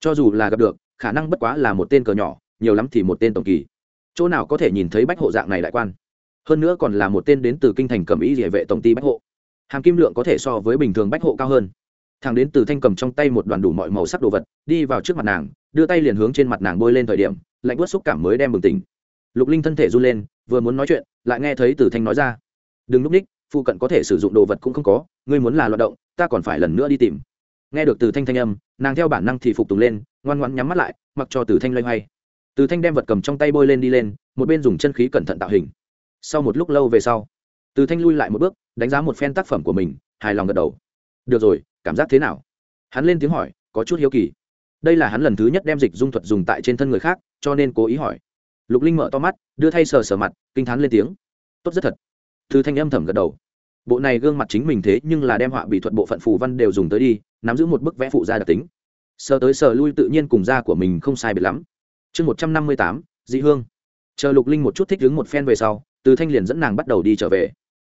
Cho dù là gặp được, khả năng bất quá là một tên cờ nhỏ nhiều lắm thì một tên tổng kỳ. Chỗ nào có thể nhìn thấy bách hộ dạng này đại quan? Hơn nữa còn là một tên đến từ kinh thành cầm ý địa vệ tổng ty bách hộ. Hàm kim lượng có thể so với bình thường bách hộ cao hơn. Thằng đến từ thanh cầm trong tay một đoàn đủ mọi màu sắc đồ vật, đi vào trước mặt nàng, đưa tay liền hướng trên mặt nàng bôi lên thời điểm, lạnh bớt xúc cảm mới đem bừng tỉnh. Lục linh thân thể run lên, vừa muốn nói chuyện, lại nghe thấy từ thanh nói ra. Đừng lúc ních, phụ cận có thể sử dụng đồ vật cũng không có, ngươi muốn là loạt động, ta còn phải lần nữa đi tìm. Nghe được từ thanh thanh âm, nàng theo bản năng thì phục tùng lên, ngoan ngoan nhắm mắt lại, mặc cho từ thanh loay hoay từ thanh đem vật cầm trong tay bôi lên đi lên, một bên dùng chân khí cẩn thận tạo hình. Sau một lúc lâu về sau, từ thanh lui lại một bước, đánh giá một phen tác phẩm của mình, hài lòng gật đầu. Được rồi, cảm giác thế nào? Hắn lên tiếng hỏi, có chút hiếu kỳ. Đây là hắn lần thứ nhất đem dịch dung thuật dùng tại trên thân người khác, cho nên cố ý hỏi. Lục linh mở to mắt, đưa thay sờ sờ mặt, kinh t h á n lên tiếng. Tốt rất thật. Từ thanh âm thầm gật đầu. Bộ này gương mặt chính mình thế nhưng là đem họa bị thuật bộ phận phù văn đều dùng tới đi, nắm giữ một bức vẽ phụ gia đặc tính. Sờ tới sờ lui tự nhiên cùng da của mình không sai biệt lắm chương một trăm năm mươi tám, dị hương. Chờ lục linh một chút thích đứng một phen về sau, từ thanh liền dẫn nàng bắt đầu đi trở về.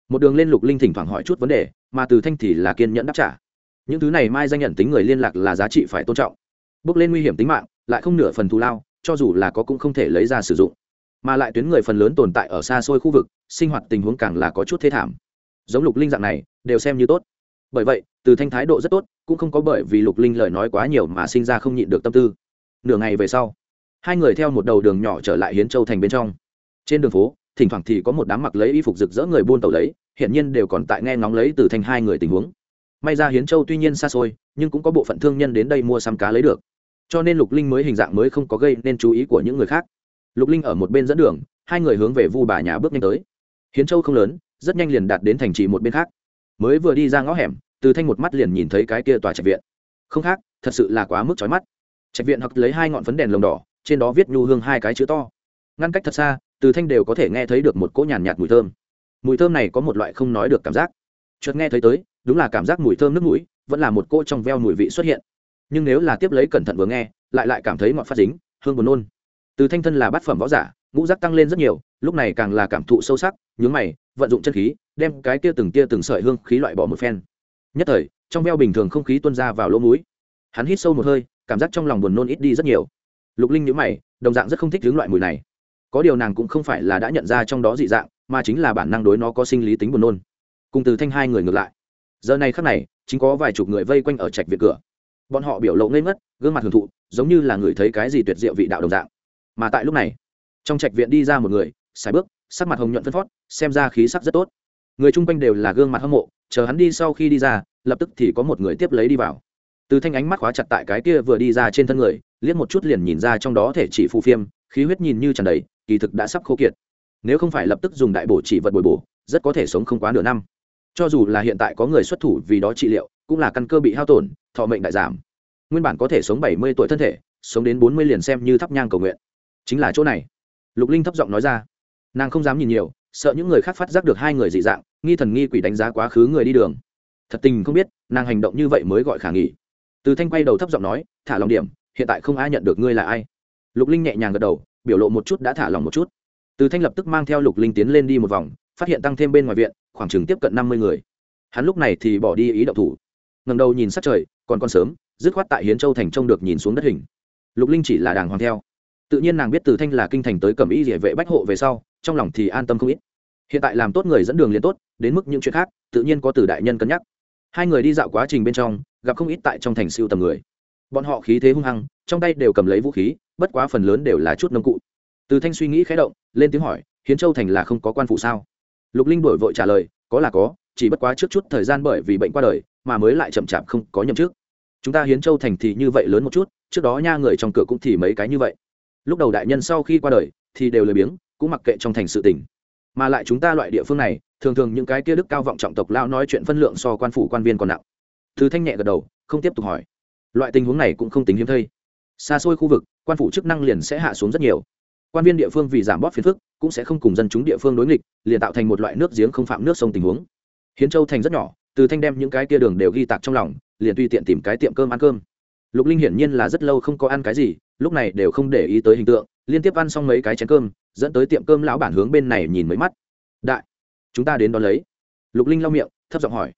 Một đường lên lục linh thỉnh thoảng hỏi chút vấn đề, mà từ thanh thì là kiên nhẫn đáp trả. Những thứ này mai danh nhận tính người liên lạc là giá trị phải tôn trọng. Bước lên nguy hiểm tính mạng, lại không nửa phần thù lao, cho dù là có cũng không thể lấy ra sử dụng. Mà lại tuyến người phần lớn tồn tại ở xa xôi khu vực, sinh hoạt tình huống càng là có chút thế thảm. Giống lục linh dạng này, đều xem như tốt. Bởi vậy, từ thanh thái độ rất tốt, cũng không có bởi vì lục linh lời nói quá nhiều mà sinh ra không nhịn được tâm tư. Nửa ngày về sau hai người theo một đầu đường nhỏ trở lại hiến châu thành bên trong. Trên đường phố, thỉnh thoảng thì có một đám mặc lấy y phục rực rỡ người buôn tàu lấy hiện nhiên đều còn tại nghe ngóng lấy từ thành hai người tình huống. May ra hiến châu tuy nhiên xa xôi, nhưng cũng có bộ phận thương nhân đến đây mua xăm cá lấy được. Cho nên lục linh mới hình dạng mới không có gây nên chú ý của những người khác. Lục linh ở một bên dẫn đường, hai người hướng về vu bà nhà bước nhanh tới. Hiến châu không lớn, rất nhanh liền đạt đến thành trì một bên khác. Mới vừa đi ra ngõ hẻm, từ thanh một mắt liền nhìn thấy cái kia tòa trạch viện. Không khác, thật sự là quá mức chói mắt. Trạch viện hoặc lấy hai ngọn phấn đèn lồng đỏ trên đó viết nhu hương hai cái chữ to. Ngăn cách thật xa từ thanh đều có thể nghe thấy được một cỗ nhàn nhạt, mùi thơm. Mùi thơm này có một loại không nói được cảm giác. Chợt nghe thấy tới đúng là cảm giác mùi thơm nước mũi vẫn là một cỗ trong veo mùi vị xuất hiện. Nhưng nếu là tiếp lấy cẩn thận vừa nghe lại lại cảm thấy ngọt phát dính hương buồn nôn. Từ thanh thân là bát phẩm võ giả ngũ giác tăng lên rất nhiều lúc này càng là cảm thụ sâu sắc nhướng mày vận dụng chân khí đem cái kia từng tia từng sợi hương khí loại bỏ một phen. Nhất thời trong veo bình thường không khí tuôn ra vào lỗ mũi. Hắn hít sâu một hơi cảm giác trong lòng buồn nôn ít đi rất nhiều lục linh nhữ mày, đồng dạng rất không thích hướng loại mùi này. Có điều nàng cũng không phải là đã nhận ra trong đó dị dạng, mà chính là bản năng đối nó có sinh lý tính buồn nôn. Cùng từ thanh hai người ngược lại. Giờ này khắc này, chính có vài chục người vây quanh ở trạch viện cửa. Bọn họ biểu lộ ngây ngất, gương mặt hưởng thụ, giống như là người thấy cái gì tuyệt diệu vị đạo đồng dạng. Mà tại lúc này, trong trạch viện đi ra một người xài bước, sắc mặt hồng nhuận phân phót, xem ra khí sắc rất tốt. Người chung quanh đều là gương mặt hâm mộ, chờ hắn đi sau khi đi ra, lập tức thì có một người tiếp lấy đi vào. Từ thanh ánh mắt khóa chặt tại cái kia vừa đi ra trên thân người liếc một chút liền nhìn ra trong đó thể chỉ phù phiêm, khí huyết nhìn như tràn đầy, kỳ thực đã sắp khô kiệt. Nếu không phải lập tức dùng đại bổ chỉ vật bồi bổ, rất có thể sống không quá nửa năm. Cho dù là hiện tại có người xuất thủ vì đó trị liệu, cũng là căn cơ bị hao tổn, thọ mệnh đại giảm. Nguyên bản có thể sống bảy mươi tuổi thân thể, sống đến bốn mươi liền xem như thắp nhang cầu nguyện. Chính là chỗ này. Lục linh thấp giọng nói ra. Nàng không dám nhìn nhiều, sợ những người khác phát giác được hai người dị dạng, nghi thần nghi quỷ đánh giá quá khứ người đi đường. Thật tình không biết, nàng hành động như vậy mới gọi khả nghỉ từ thanh quay đầu thấp giọng nói, thả lòng điểm hiện tại không ai nhận được ngươi là ai. Lục linh nhẹ nhàng gật đầu, biểu lộ một chút đã thả lòng một chút. Từ thanh lập tức mang theo lục linh tiến lên đi một vòng, phát hiện tăng thêm bên ngoài viện, khoảng chừng tiếp cận năm mươi người. Hắn lúc này thì bỏ đi ý động thủ. Ngầm đầu nhìn sát trời, còn còn sớm, dứt khoát tại hiến châu thành trông được nhìn xuống đất hình. Lục linh chỉ là đàng hoàng theo. Tự nhiên nàng biết từ thanh là kinh thành tới cầm ý địa vệ bách hộ về sau, trong lòng thì an tâm không ít. Hiện tại làm tốt người dẫn đường liền tốt, đến mức những chuyện khác, tự nhiên có từ đại nhân cân nhắc. Hai người đi dạo quá trình bên trong, gặp không ít tại trong thành siêu tầm người bọn họ khí thế hung hăng, trong tay đều cầm lấy vũ khí, bất quá phần lớn đều là chút nông cụ. Từ thanh suy nghĩ khé động, lên tiếng hỏi, hiến châu thành là không có quan phụ sao? Lục linh đổi vội trả lời, có là có, chỉ bất quá trước chút thời gian bởi vì bệnh qua đời, mà mới lại chậm chạp không có nhậm chức. Chúng ta hiến châu thành thì như vậy lớn một chút, trước đó nha người trong cửa cũng thì mấy cái như vậy. Lúc đầu đại nhân sau khi qua đời, thì đều lười biếng, cũng mặc kệ trong thành sự tình. Mà lại chúng ta loại địa phương này, thường thường những cái kia đức cao vọng trọng tộc lao nói chuyện phân lượng so quan phủ quan viên còn nặng. Thứ thanh nhẹ gật đầu, không tiếp tục hỏi loại tình huống này cũng không tính hiếm thấy. Xa xôi khu vực, quan phủ chức năng liền sẽ hạ xuống rất nhiều. Quan viên địa phương vì giảm bóp phiền phức, cũng sẽ không cùng dân chúng địa phương đối nghịch, liền tạo thành một loại nước giếng không phạm nước sông tình huống. Hiến châu thành rất nhỏ, từ thanh đem những cái kia đường đều ghi tạc trong lòng, liền tùy tiện tìm cái tiệm cơm ăn cơm. Lục linh hiển nhiên là rất lâu không có ăn cái gì, lúc này đều không để ý tới hình tượng, liên tiếp ăn xong mấy cái chén cơm, dẫn tới tiệm cơm lão bản hướng bên này nhìn mấy mắt. Đại, chúng ta đến đón lấy. Lục linh lau miệng, thấp giọng hỏi.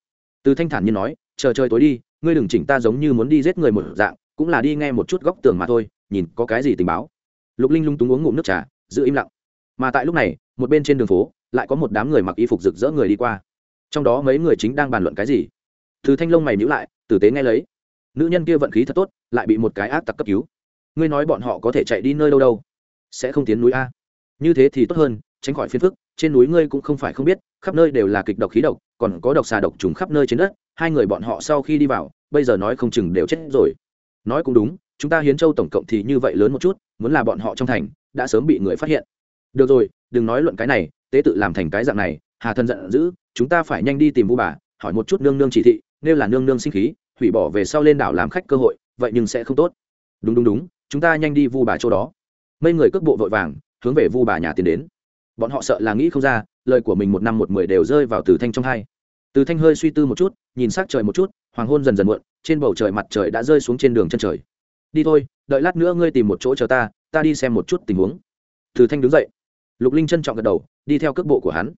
Từ thanh thản như nói, chờ chơi tối đi ngươi đừng chỉnh ta giống như muốn đi giết người một dạng, cũng là đi nghe một chút góc tường mà thôi, nhìn có cái gì tình báo. Lục linh lung túng uống ngụm nước trà, giữ im lặng. Mà tại lúc này, một bên trên đường phố, lại có một đám người mặc y phục rực rỡ người đi qua. Trong đó mấy người chính đang bàn luận cái gì? Từ thanh lông mày nhữ lại, tử tế nghe lấy. Nữ nhân kia vận khí thật tốt, lại bị một cái ác tặc cấp cứu. Ngươi nói bọn họ có thể chạy đi nơi đâu đâu? Sẽ không tiến núi a. Như thế thì tốt hơn, tránh khỏi phiền phức, trên núi ngươi cũng không phải không biết, khắp nơi đều là kịch độc khí độc, còn có độc xà độc trùng khắp nơi trên đất hai người bọn họ sau khi đi vào, bây giờ nói không chừng đều chết rồi. Nói cũng đúng, chúng ta hiến châu tổng cộng thì như vậy lớn một chút, muốn là bọn họ trong thành, đã sớm bị người phát hiện. Được rồi, đừng nói luận cái này, tế tự làm thành cái dạng này, hà thân giận dữ, chúng ta phải nhanh đi tìm vu bà, hỏi một chút nương nương chỉ thị, nếu là nương nương sinh khí, hủy bỏ về sau lên đảo làm khách cơ hội, vậy nhưng sẽ không tốt. Đúng đúng đúng, chúng ta nhanh đi vu bà chỗ đó. Mấy người cước bộ vội vàng, hướng về vu bà nhà tiến đến. Bọn họ sợ là nghĩ không ra, lời của mình một năm một mười đều rơi vào từ thanh trong hai từ thanh hơi suy tư một chút, nhìn s c trời một chút, hoàng hôn dần dần muộn, trên bầu trời mặt trời đã rơi xuống trên đường chân trời. Đi thôi, đợi lát nữa ngươi tìm một chỗ chờ ta ta đi xem một chút tình huống. Từ thanh đứng dậy. Lục linh trân trọng gật đầu, đi theo cước bộ của hắn.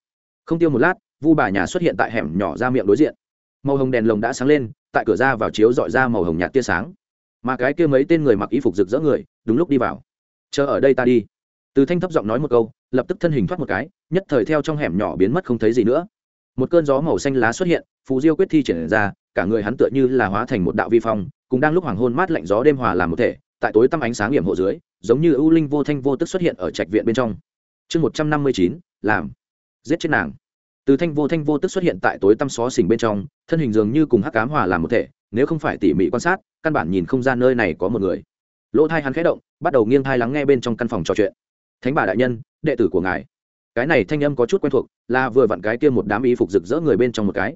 Không tiêu một lát, vu bà nhà xuất hiện tại hẻm nhỏ ra miệng đối diện. Màu hồng đèn lồng đã sáng lên, tại cửa ra vào chiếu dọi ra màu hồng nhạt tia sáng. Mà cái kia mấy tên người mặc y phục rực rỡ người, đúng lúc đi vào. Chờ ở đây ta đi. Từ thanh thấp giọng nói một câu, lập tức thân hình thoát một cái, nhất thời theo trong hẻm nhỏ biến mất không thấy gì nữa một cơn gió màu xanh lá xuất hiện, phù diêu quyết thi triển ra, cả người hắn tựa như là hóa thành một đạo vi phong, cùng đang lúc hoàng hôn mát lạnh gió đêm hòa làm một thể, tại tối tăm ánh sáng hiểm hộ dưới, giống như ưu linh vô thanh vô tức xuất hiện ở trạch viện bên trong. Chương một trăm năm mươi chín, làm. Giết chết nàng. Từ thanh vô thanh vô tức xuất hiện tại tối tăm xó xỉnh bên trong, thân hình dường như cùng hắc cám hòa làm một thể, nếu không phải tỉ mỉ quan sát, căn bản nhìn không ra nơi này có một người. Lỗ thai hắn khẽ động, bắt đầu nghiêng thai lắng nghe bên trong căn phòng trò chuyện. Thánh bà đại nhân, đệ tử của ngài cái này thanh âm có chút quen thuộc, là vừa vặn cái kia một đám y phục rực rỡ người bên trong một cái.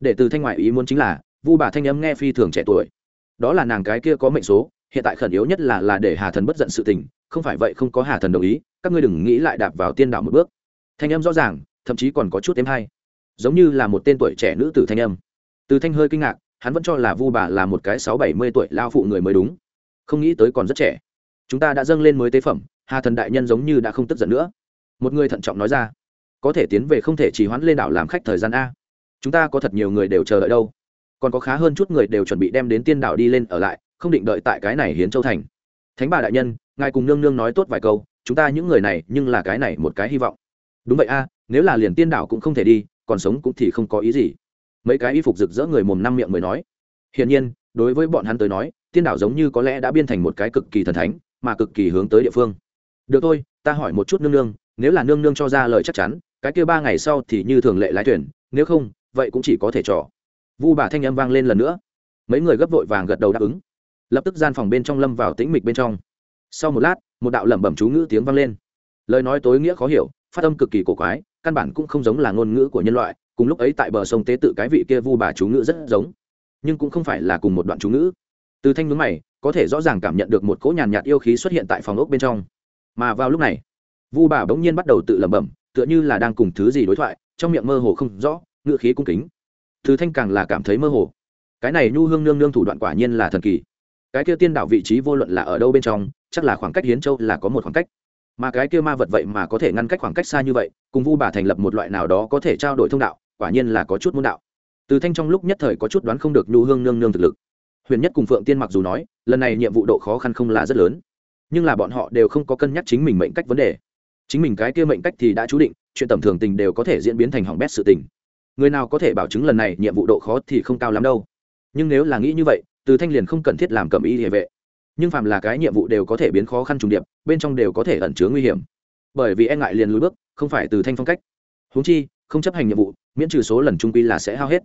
Để từ thanh ngoại ý muốn chính là, vu bà thanh âm nghe phi thường trẻ tuổi. Đó là nàng cái kia có mệnh số, hiện tại khẩn yếu nhất là là để hà thần bất giận sự tình, không phải vậy không có hà thần đồng ý, các ngươi đừng nghĩ lại đạp vào tiên đạo một bước. Thanh âm rõ ràng, thậm chí còn có chút êm hay. Giống như là một tên tuổi trẻ nữ tử thanh âm. Từ thanh hơi kinh ngạc, hắn vẫn cho là vu bà là một cái sáu bảy mươi tuổi lao phụ người mới đúng. Không nghĩ tới còn rất trẻ. Chúng ta đã dâng lên mới tế phẩm, hà thần đại nhân giống như đã không tức giận nữa một người thận trọng nói ra, có thể tiến về không thể chỉ hoãn lên đảo làm khách thời gian a. Chúng ta có thật nhiều người đều chờ đợi đâu. Còn có khá hơn chút người đều chuẩn bị đem đến tiên đảo đi lên ở lại, không định đợi tại cái này hiến châu thành. Thánh bà đại nhân, ngài cùng nương nương nói tốt vài câu, chúng ta những người này, nhưng là cái này một cái hy vọng. Đúng vậy a, nếu là liền tiên đảo cũng không thể đi, còn sống cũng thì không có ý gì. Mấy cái y phục rực rỡ người mồm năm miệng mới nói. Hiển nhiên, đối với bọn hắn tới nói, tiên đảo giống như có lẽ đã biên thành một cái cực kỳ thần thánh, mà cực kỳ hướng tới địa phương. Được thôi, ta hỏi một chút nương nương nếu là nương nương cho ra lời chắc chắn, cái kia ba ngày sau thì như thường lệ lái thuyền, nếu không, vậy cũng chỉ có thể trò. Vu bà thanh âm vang lên lần nữa. Mấy người gấp vội vàng gật đầu đáp ứng. Lập tức gian phòng bên trong lâm vào tĩnh mịch bên trong. Sau một lát, một đạo lẩm bẩm chú ngữ tiếng vang lên. Lời nói tối nghĩa khó hiểu, phát âm cực kỳ cổ quái, căn bản cũng không giống là ngôn ngữ của nhân loại, cùng lúc ấy tại bờ sông tế tự cái vị kia vu bà chú ngữ rất giống. Nhưng cũng không phải là cùng một đoạn chú ngữ. Từ thanh ngưỡng mày, có thể rõ ràng cảm nhận được một cỗ nhàn nhạt yêu khí xuất hiện tại phòng ốc bên trong. Mà vào lúc này vu bà bỗng nhiên bắt đầu tự lẩm bẩm, tựa như là đang cùng thứ gì đối thoại, trong miệng mơ hồ không rõ, ngữ khí cung kính. Từ thanh càng là cảm thấy mơ hồ. Cái này nhu hương nương nương thủ đoạn quả nhiên là thần kỳ. Cái kia tiên đạo vị trí vô luận là ở đâu bên trong, chắc là khoảng cách hiến châu là có một khoảng cách. Mà cái kia ma vật vậy mà có thể ngăn cách khoảng cách xa như vậy, cùng vu bà thành lập một loại nào đó có thể trao đổi thông đạo, quả nhiên là có chút môn đạo. Từ thanh trong lúc nhất thời có chút đoán không được nhu hương nương nương thực lực. Huyền nhất cùng phượng tiên mặc dù nói, lần này nhiệm vụ độ khó khăn không là rất lớn, nhưng là bọn họ đều không có cân nhắc chính mình mệnh cách vấn đề chính mình cái kia mệnh cách thì đã chú định, chuyện tầm thường tình đều có thể diễn biến thành hỏng bét sự tình. Người nào có thể bảo chứng lần này nhiệm vụ độ khó thì không cao lắm đâu. Nhưng nếu là nghĩ như vậy, từ thanh liền không cần thiết làm cầm y địa vệ. Nhưng phàm là cái nhiệm vụ đều có thể biến khó khăn trùng điệp, bên trong đều có thể ẩn chứa nguy hiểm. Bởi vì e ngại liền lùi bước, không phải từ thanh phong cách. Húng chi, không chấp hành nhiệm vụ, miễn trừ số lần trung quy là sẽ hao hết.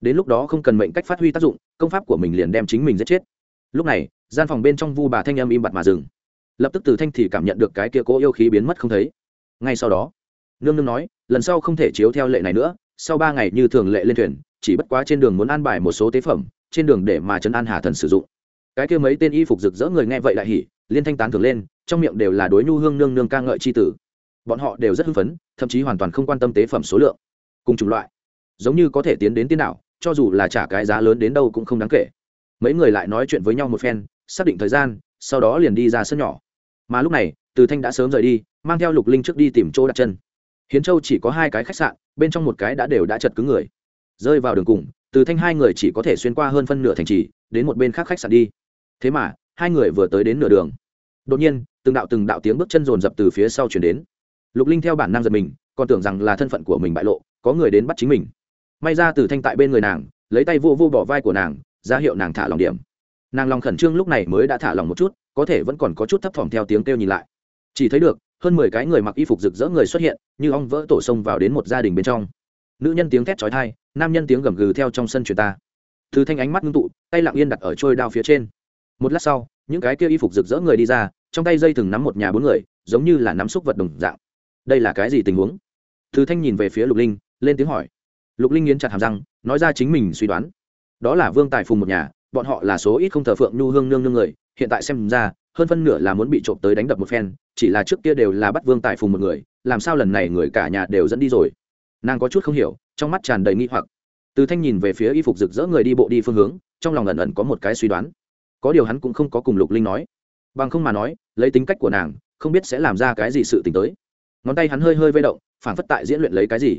Đến lúc đó không cần mệnh cách phát huy tác dụng, công pháp của mình liền đem chính mình giết chết. Lúc này, gian phòng bên trong vu bà thanh âm im bặt mà dừng lập tức từ thanh thì cảm nhận được cái kia cố yêu khí biến mất không thấy. Ngay sau đó, nương nương nói, lần sau không thể chiếu theo lệ này nữa, sau ba ngày như thường lệ lên thuyền, chỉ bất quá trên đường muốn an bài một số tế phẩm, trên đường để mà trấn an hà thần sử dụng. Cái kia mấy tên y phục rực rỡ người nghe vậy lại hỉ, liên thanh tán thường lên, trong miệng đều là đối nhu hương nương nương ca ngợi c h i tử. Bọn họ đều rất hưng phấn, thậm chí hoàn toàn không quan tâm tế phẩm số lượng. Cùng chủng loại, giống như có thể tiến đến tiên đảo cho dù là trả cái giá lớn đến đâu cũng không đáng kể. Mấy người lại nói chuyện với nhau một phen, xác định thời gian, sau đó liền đi ra sân nhỏ mà lúc này, từ thanh đã sớm rời đi, mang theo lục linh trước đi tìm chỗ đặt chân. Hiến châu chỉ có hai cái khách sạn, bên trong một cái đã đều đã chật cứng người. Rơi vào đường cùng, từ thanh hai người chỉ có thể xuyên qua hơn phân nửa thành trì, đến một bên khác khách sạn đi. Thế mà, hai người vừa tới đến nửa đường. Đột nhiên, từng đạo từng đạo tiếng bước chân rồn rập từ phía sau chuyển đến. Lục linh theo bản năng giật mình, còn tưởng rằng là thân phận của mình bại lộ, có người đến bắt chính mình. May ra từ thanh tại bên người nàng, lấy tay vô vô bỏ vai của nàng, ra hiệu nàng thả lòng điểm. Nàng lòng khẩn trương lúc này mới đã thả lòng một chút có thể vẫn còn có chút thấp thỏm theo tiếng kêu nhìn lại. Chỉ thấy được, hơn mười cái người mặc y phục rực rỡ người xuất hiện, như ong vỡ tổ sông vào đến một gia đình bên trong. Nữ nhân tiếng thét trói thai nam nhân tiếng gầm gừ theo trong sân truyền ta. Thứ thanh ánh mắt ngưng tụ, tay lặng yên đặt ở trôi đao phía trên. Một lát sau, những cái kia y phục rực rỡ người đi ra, trong tay dây thừng nắm một nhà bốn người, giống như là nắm xúc vật đồng dạng. Đây là cái gì tình huống? Thứ thanh nhìn về phía lục linh, lên tiếng hỏi. Lục linh nghiến chặt hàm răng, nói ra chính mình suy đoán. Đó là vương tài phùng một nhà, bọn họ là số ít không thờ phượng nhu hương nương nương người hiện tại xem ra, hơn phân nửa là muốn bị trộm tới đánh đập một phen, chỉ là trước kia đều là bắt vương tài phùng một người, làm sao lần này người cả nhà đều dẫn đi rồi? Nàng có chút không hiểu, trong mắt tràn đầy nghi hoặc. Từ thanh nhìn về phía y phục rực rỡ người đi bộ đi phương hướng, trong lòng ẩn ẩn có một cái suy đoán. Có điều hắn cũng không có cùng lục linh nói. Bằng không mà nói, lấy tính cách của nàng, không biết sẽ làm ra cái gì sự t ì n h tới. Ngón tay hắn hơi hơi vây động phản phất tại diễn luyện lấy cái gì.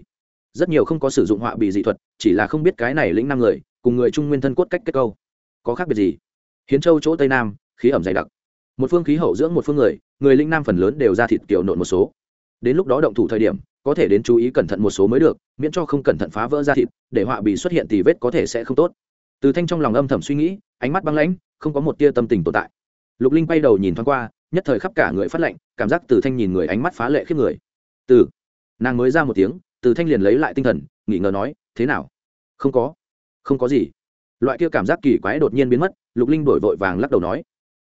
Rất nhiều không có sử dụng họa bị dị thuật, chỉ là không biết cái này lĩnh năm người, cùng người trung nguyên thân cốt cách kết câu. Có khác biệt gì? Hiến châu chỗ tây nam khí ẩm dày đặc. Một phương khí hậu dưỡng một phương người người linh nam phần lớn đều ra thịt kiểu nộn một số. Đến lúc đó động thủ thời điểm có thể đến chú ý cẩn thận một số mới được miễn cho không cẩn thận phá vỡ ra thịt để họa bị xuất hiện thì vết có thể sẽ không tốt. Từ thanh trong lòng âm thầm suy nghĩ ánh mắt băng lãnh không có một tia tâm tình tồn tại. Lục linh bay đầu nhìn thoáng qua nhất thời khắp cả người phát lạnh, cảm giác từ thanh nhìn người ánh mắt phá lệ khiếp người. Từ. Nàng mới ra một tiếng từ thanh liền lấy lại tinh thần nghỉ ngờ nói thế nào? Không có. Không có gì. Loại kia cảm giác kỳ quái đột nhiên biến mất lục linh đổi vội vàng lắc đầu nói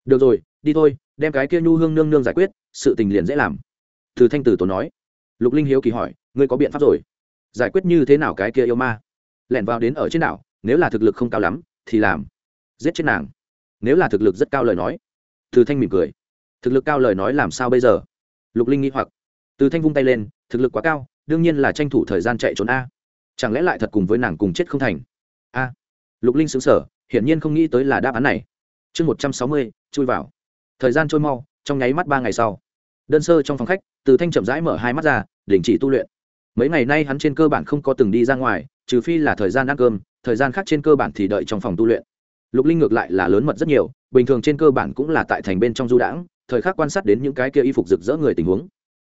được rồi, đi thôi, đem cái kia nhu hương nương nương giải quyết, sự tình liền dễ làm. Từ thanh Tử tốn nói. Lục linh hiếu kỳ hỏi, ngươi có biện pháp rồi? Giải quyết như thế nào cái kia yêu ma? Lẻn vào đến ở trên đảo, nếu là thực lực không cao lắm, thì làm. Giết chết nàng. Nếu là thực lực rất cao lời nói. Từ thanh mỉm cười. Thực lực cao lời nói làm sao bây giờ? Lục linh nghĩ hoặc. Từ thanh vung tay lên, thực lực quá cao, đương nhiên là tranh thủ thời gian chạy trốn a. Chẳng lẽ lại thật cùng với nàng cùng chết không thành? A. Lục linh xứng sở hiển nhiên không nghĩ tới là đáp án này. Chương một trăm sáu mươi chui vào. Thời gian trôi mau, trong nháy mắt ba ngày sau, đơn sơ trong phòng khách, từ thanh chậm rãi mở hai mắt ra, đình chỉ tu luyện. Mấy ngày nay hắn trên cơ bản không có từng đi ra ngoài, trừ phi là thời gian ăn cơm, thời gian khác trên cơ bản thì đợi trong phòng tu luyện. Lục linh ngược lại là lớn mật rất nhiều, bình thường trên cơ bản cũng là tại thành bên trong du đãng, thời khắc quan sát đến những cái kia y phục rực rỡ người tình huống.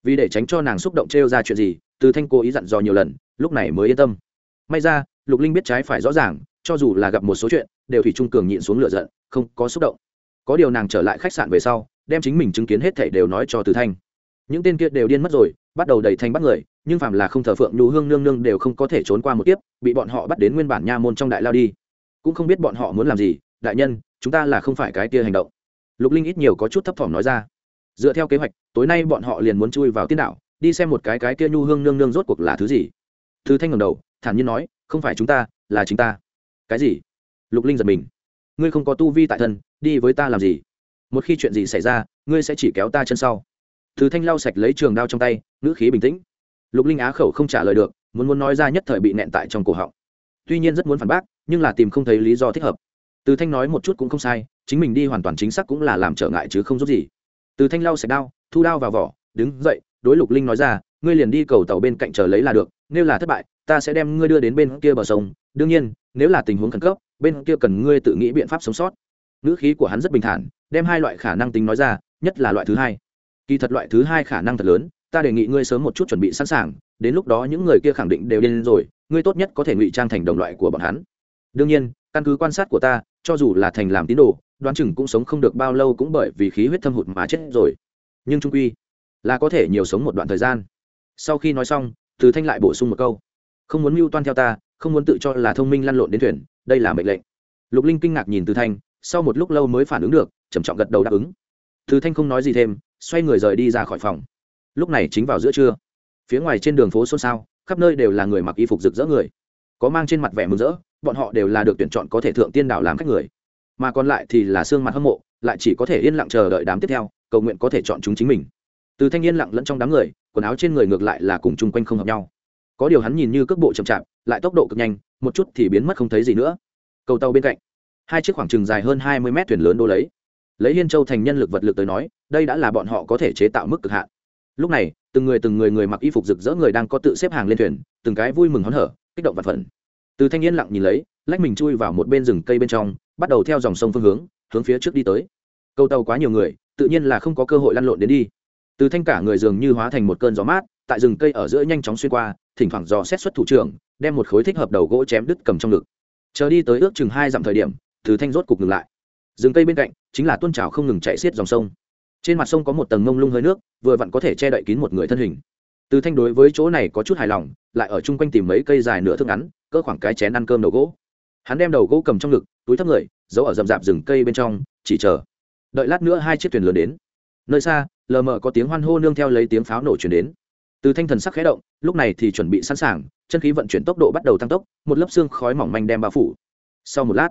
Vì để tránh cho nàng xúc động trêu ra chuyện gì, từ thanh cố ý dặn dò nhiều lần, lúc này mới yên tâm. May ra, lục linh biết trái phải rõ ràng, cho dù là gặp một số chuyện, đều thủy trung cường nhịn xuống lửa giận, không có xúc động có điều nàng trở lại khách sạn về sau đem chính mình chứng kiến hết thảy đều nói cho từ thanh. Những tên kia đều điên mất rồi bắt đầu đẩy thanh bắt người nhưng phàm là không thờ phượng nhu hương nương nương đều không có thể trốn qua một kiếp bị bọn họ bắt đến nguyên bản nha môn trong đại lao đi. Cũng không biết bọn họ muốn làm gì đại nhân chúng ta là không phải cái kia hành động. Lục linh ít nhiều có chút thấp thỏm nói ra. Dựa theo kế hoạch tối nay bọn họ liền muốn chui vào tiên đảo, đi xem một cái cái kia nhu hương nương nương rốt cuộc là thứ gì. Thư thanh ngẩng đầu thản nhiên nói không phải chúng ta là chính ta. Cái gì? Lục linh giật mình. Ngươi không có tu vi tại thân đi với ta làm gì? Một khi chuyện gì xảy ra, ngươi sẽ chỉ kéo ta chân sau. Thứ thanh lau sạch lấy trường đao trong tay, ngữ khí bình tĩnh. Lục linh á khẩu không trả lời được, muốn muốn nói ra nhất thời bị nẹn tại trong cổ họng. Tuy nhiên rất muốn phản bác, nhưng là tìm không thấy lý do thích hợp. Từ thanh nói một chút cũng không sai, chính mình đi hoàn toàn chính xác cũng là làm trở ngại chứ không giúp gì. Từ thanh lau sạch đao, thu đao vào vỏ, đứng dậy, đối lục linh nói ra, ngươi liền đi cầu tàu bên cạnh chờ lấy là được, nếu là thất bại, ta sẽ đem ngươi đưa đến bên kia bờ sông. Đương nhiên, nếu là tình huống khẩn cấp, bên kia cần ngươi tự nghĩ biện pháp sống sót ngữ khí của hắn rất bình thản, đem hai loại khả năng tính nói ra, nhất là loại thứ hai. Kỳ thật loại thứ hai khả năng thật lớn, ta đề nghị ngươi sớm một chút chuẩn bị sẵn sàng, đến lúc đó những người kia khẳng định đều điên rồi, ngươi tốt nhất có thể ngụy trang thành đồng loại của bọn hắn. Đương nhiên, căn cứ quan sát của ta, cho dù là thành làm tín đồ, đoán chừng cũng sống không được bao lâu cũng bởi vì khí huyết thâm hụt mà chết rồi. Nhưng trung quy là có thể nhiều sống một đoạn thời gian. Sau khi nói xong, từ thanh lại bổ sung một câu. Không muốn mưu toan theo ta, không muốn tự cho là thông minh lăn lộn đến thuyền, đây là mệnh lệnh. Lục linh kinh ngạc nhìn từ thanh sau một lúc lâu mới phản ứng được, trầm trọng gật đầu đáp ứng. Từ thanh không nói gì thêm, xoay người rời đi ra khỏi phòng. Lúc này chính vào giữa trưa, phía ngoài trên đường phố xôn xao, khắp nơi đều là người mặc y phục rực rỡ người. Có mang trên mặt vẻ mừng rỡ, bọn họ đều là được tuyển chọn có thể thượng tiên đảo làm khách người. Mà còn lại thì là xương mặt hâm mộ, lại chỉ có thể yên lặng chờ đợi đám tiếp theo, cầu nguyện có thể chọn chúng chính mình. Từ thanh niên lặng lẫn trong đám người, quần áo trên người ngược lại là cùng chung quanh không hợp nhau. Có điều hắn nhìn như cước bộ chậm chạp, lại tốc độ cực nhanh, một chút thì biến mất không thấy gì nữa. Cầu tàu bên cạnh hai chiếc khoảng trừng dài hơn hai mươi mét thuyền lớn đô lấy. Lấy hiên châu thành nhân lực vật lực tới nói, đây đã là bọn họ có thể chế tạo mức cực hạn. Lúc này, từng người từng người người mặc y phục rực rỡ người đang có tự xếp hàng lên thuyền, từng cái vui mừng hớn hở, kích động vật phần từ thanh niên lặng nhìn lấy, lách mình chui vào một bên rừng cây bên trong, bắt đầu theo dòng sông phương hướng hướng phía trước đi tới. Câu tàu quá nhiều người, tự nhiên là không có cơ hội lăn lộn đến đi. Từ thanh cả người dường như hóa thành một cơn gió mát, tại rừng cây ở giữa nhanh chóng xuyên qua, thỉnh thoảng dò xét xuất thủ trưởng, đem một khối thích hợp đầu gỗ chém đứt cầm trong ngực. Chờ đi tới ước chừng hai dặm thời điểm từ thanh rốt cục ngừng lại. Rừng cây bên cạnh chính là tuôn trào không ngừng chạy xiết dòng sông. Trên mặt sông có một tầng mông lung hơi nước, vừa vặn có thể che đậy kín một người thân hình. Từ thanh đối với chỗ này có chút hài lòng, lại ở chung quanh tìm mấy cây dài nửa thước ngắn, cỡ khoảng cái chén ăn cơm đầu gỗ. Hắn đem đầu gỗ cầm trong ngực, túi thấp người, giấu ở rậm rạp rừng cây bên trong, chỉ chờ. Đợi lát nữa hai chiếc thuyền lớn đến. Nơi xa, lờ mờ có tiếng hoan hô nương theo lấy tiếng pháo nổ chuyển đến. Từ thanh thần sắc khẽ động, lúc này thì chuẩn bị sẵn sàng, chân khí vận chuyển tốc độ bắt đầu tăng tốc, một lớp xương khói mỏng manh đem bao phủ. Sau một lát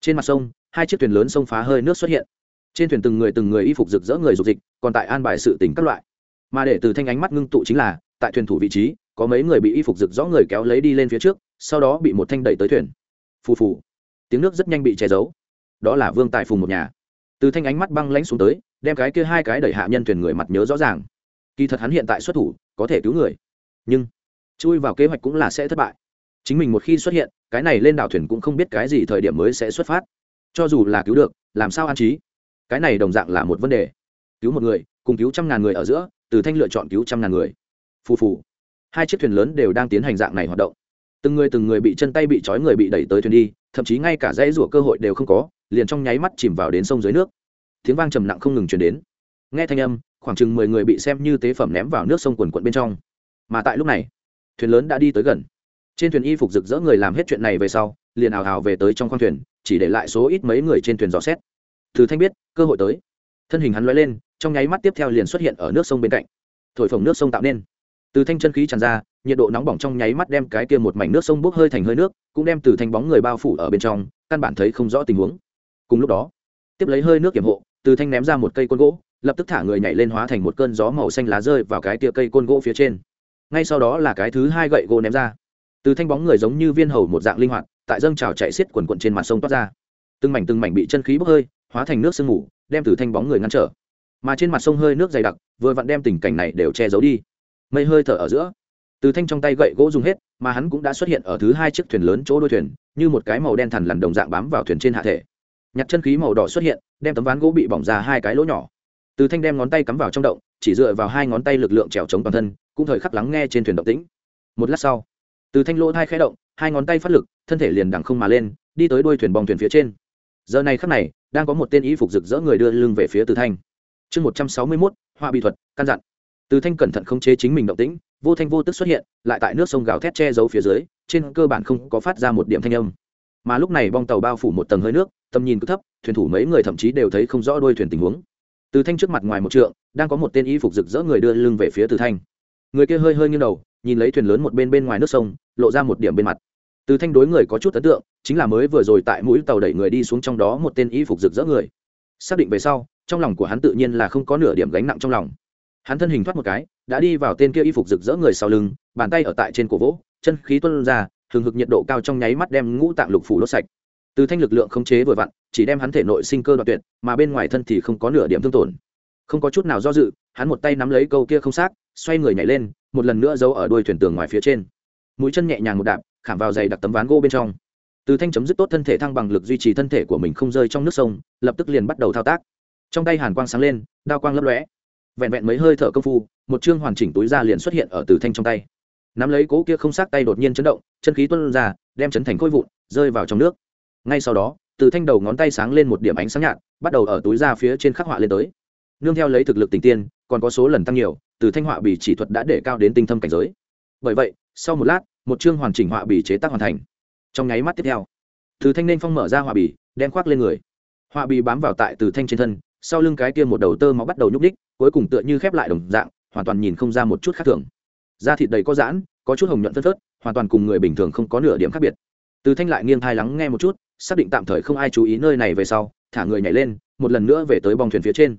trên mặt sông, hai chiếc thuyền lớn sông phá hơi nước xuất hiện. Trên thuyền từng người từng người y phục rực rỡ người dục dịch, còn tại an bài sự tỉnh các loại. Mà để từ thanh ánh mắt ngưng tụ chính là, tại thuyền thủ vị trí, có mấy người bị y phục rực rõ người kéo lấy đi lên phía trước, sau đó bị một thanh đẩy tới thuyền. Phù phù. Tiếng nước rất nhanh bị che giấu. Đó là vương tài phùng một nhà. Từ thanh ánh mắt băng lãnh xuống tới, đem cái kia hai cái đẩy hạ nhân thuyền người mặt nhớ rõ ràng. Kỳ thật hắn hiện tại xuất thủ, có thể cứu người. Nhưng, chui vào kế hoạch cũng là sẽ thất bại chính mình một khi xuất hiện, cái này lên đảo thuyền cũng không biết cái gì thời điểm mới sẽ xuất phát. Cho dù là cứu được, làm sao an trí? Cái này đồng dạng là một vấn đề. Cứu một người, cùng cứu trăm ngàn người ở giữa, từ thanh lựa chọn cứu trăm ngàn người. Phù phù. Hai chiếc thuyền lớn đều đang tiến hành dạng này hoạt động. Từng người từng người bị chân tay bị trói người bị đẩy tới thuyền đi, thậm chí ngay cả dãy rủa cơ hội đều không có, liền trong nháy mắt chìm vào đến sông dưới nước. Tiếng vang trầm nặng không ngừng chuyển đến. Nghe thanh âm, khoảng chừng mười người bị xem như tế phẩm ném vào nước sông quần quận bên trong. Mà tại lúc này, thuyền lớn đã đi tới gần trên thuyền y phục rực rỡ người làm hết chuyện này về sau, liền ào ào về tới trong khoang thuyền, chỉ để lại số ít mấy người trên thuyền dò xét. Từ thanh biết, cơ hội tới. Thân hình hắn lóe lên, trong nháy mắt tiếp theo liền xuất hiện ở nước sông bên cạnh. Thổi phồng nước sông tạo nên. Từ thanh chân khí tràn ra, nhiệt độ nóng bỏng trong nháy mắt đem cái kia một mảnh nước sông bốc hơi thành hơi nước, cũng đem từ thanh bóng người bao phủ ở bên trong, căn bản thấy không rõ tình huống. Cùng lúc đó, tiếp lấy hơi nước kiểm hộ, từ thanh ném ra một cây côn gỗ, lập tức thả người nhảy lên hóa thành một cơn gió màu xanh lá rơi vào cái tia cây côn gỗ phía trên. Ngay sau đó là cái thứ hai gậy gỗ ném ra từ thanh bóng người giống như viên hầu một dạng linh hoạt, tại dâng trào chạy xiết quần quận trên mặt sông toát ra. Từng mảnh từng mảnh bị chân khí bốc hơi, hóa thành nước sương mù, đem từ thanh bóng người ngăn trở. Mà trên mặt sông hơi nước dày đặc, vừa vặn đem tình cảnh này đều che giấu đi. Mây hơi thở ở giữa, từ thanh trong tay gậy gỗ dùng hết, mà hắn cũng đã xuất hiện ở thứ hai chiếc thuyền lớn chỗ đuôi thuyền, như một cái màu đen thằn lằn đồng dạng bám vào thuyền trên hạ thể. Nhặt chân khí màu đỏ xuất hiện, đem tấm ván gỗ bị bỏng ra hai cái lỗ nhỏ. Từ thanh đem ngón tay cắm vào trong động, chỉ dựa vào hai ngón tay lực lượng trèo chống toàn thân, cũng thời khắc lắng nghe trên thuyền động tĩnh. Một lát sau từ thanh lỗ thai khẽ động, hai ngón tay phát lực, thân thể liền đằng không mà lên, đi tới đuôi thuyền bong thuyền phía trên. Giờ này khắc này, đang có một tên y phục rực rỡ người đưa lưng về phía từ thanh. Chương một trăm sáu mươi mốt, họa bị thuật, căn dặn. Từ thanh cẩn thận khống chế chính mình động tĩnh, vô thanh vô tức xuất hiện, lại tại nước sông gào thét che giấu phía dưới, trên cơ bản không có phát ra một điểm thanh âm. Mà lúc này bong tàu bao phủ một tầng hơi nước, tầm nhìn cứ thấp, thuyền thủ mấy người thậm chí đều thấy không rõ đuôi thuyền tình huống. Từ thanh trước mặt ngoài một trượng, đang có một tên y phục rực rỡ người đưa lưng về phía từ thanh. Người kia hơi hơi nghiêng đầu nhìn lấy thuyền lớn một bên bên ngoài nước sông, lộ ra một điểm bên mặt. Từ thanh đối người có chút ấn tượng, chính là mới vừa rồi tại mũi tàu đẩy người đi xuống trong đó một tên y phục rực rỡ người. Xác định về sau, trong lòng của hắn tự nhiên là không có nửa điểm gánh nặng trong lòng. Hắn thân hình thoát một cái, đã đi vào tên kia y phục rực rỡ người sau lưng, bàn tay ở tại trên cổ vỗ, chân khí tuân ra thường hực nhiệt độ cao trong nháy mắt đem ngũ tạng lục phủ đốt sạch. Từ thanh lực lượng không chế vừa vặn, chỉ đem hắn thể nội sinh cơ đoạn tuyệt, mà bên ngoài thân thì không có nửa điểm thương tổn. Không có chút nào do dự, hắn một tay nắm lấy câu kia không xác, xoay người nhảy lên một lần nữa giấu ở đuôi thuyền tường ngoài phía trên. Mũi chân nhẹ nhàng một đạp, khảm vào giày đặc tấm ván gỗ bên trong. Từ thanh chấm dứt tốt thân thể thăng bằng lực duy trì thân thể của mình không rơi trong nước sông, lập tức liền bắt đầu thao tác. Trong tay hàn quang sáng lên, đao quang lấp lóe. Vẹn vẹn mấy hơi thở công phu, một chương hoàn chỉnh túi ra liền xuất hiện ở từ thanh trong tay. Nắm lấy cố kia không xác tay đột nhiên chấn động, chân khí tuân ra, đem chấn thành khôi vụn, rơi vào trong nước. Ngay sau đó, từ thanh đầu ngón tay sáng lên một điểm ánh sáng nhạt, bắt đầu ở túi ra phía trên khắc họa lên tới. Nương theo lấy thực lực tình tiên còn có số lần tăng nhiều, từ thanh họa bì chỉ thuật đã để cao đến tinh thâm cảnh giới. Bởi vậy, sau một lát, một chương hoàn chỉnh họa bì chế tác hoàn thành. Trong nháy mắt tiếp theo, từ thanh nên phong mở ra họa bì, đem khoác lên người. Họa bì bám vào tại từ thanh trên thân, sau lưng cái kia một đầu tơ máu bắt đầu nhúc đích cuối cùng tựa như khép lại đồng dạng, hoàn toàn nhìn không ra một chút khác thường. Da thịt đầy có giãn, có chút hồng nhuận phân phớt, hoàn toàn cùng người bình thường không có nửa điểm khác biệt. Từ thanh lại nghiêng thai lắng nghe một chút, xác định tạm thời không ai chú ý nơi này về sau, thả người nhảy lên, một lần nữa về tới bong thuyền phía trên.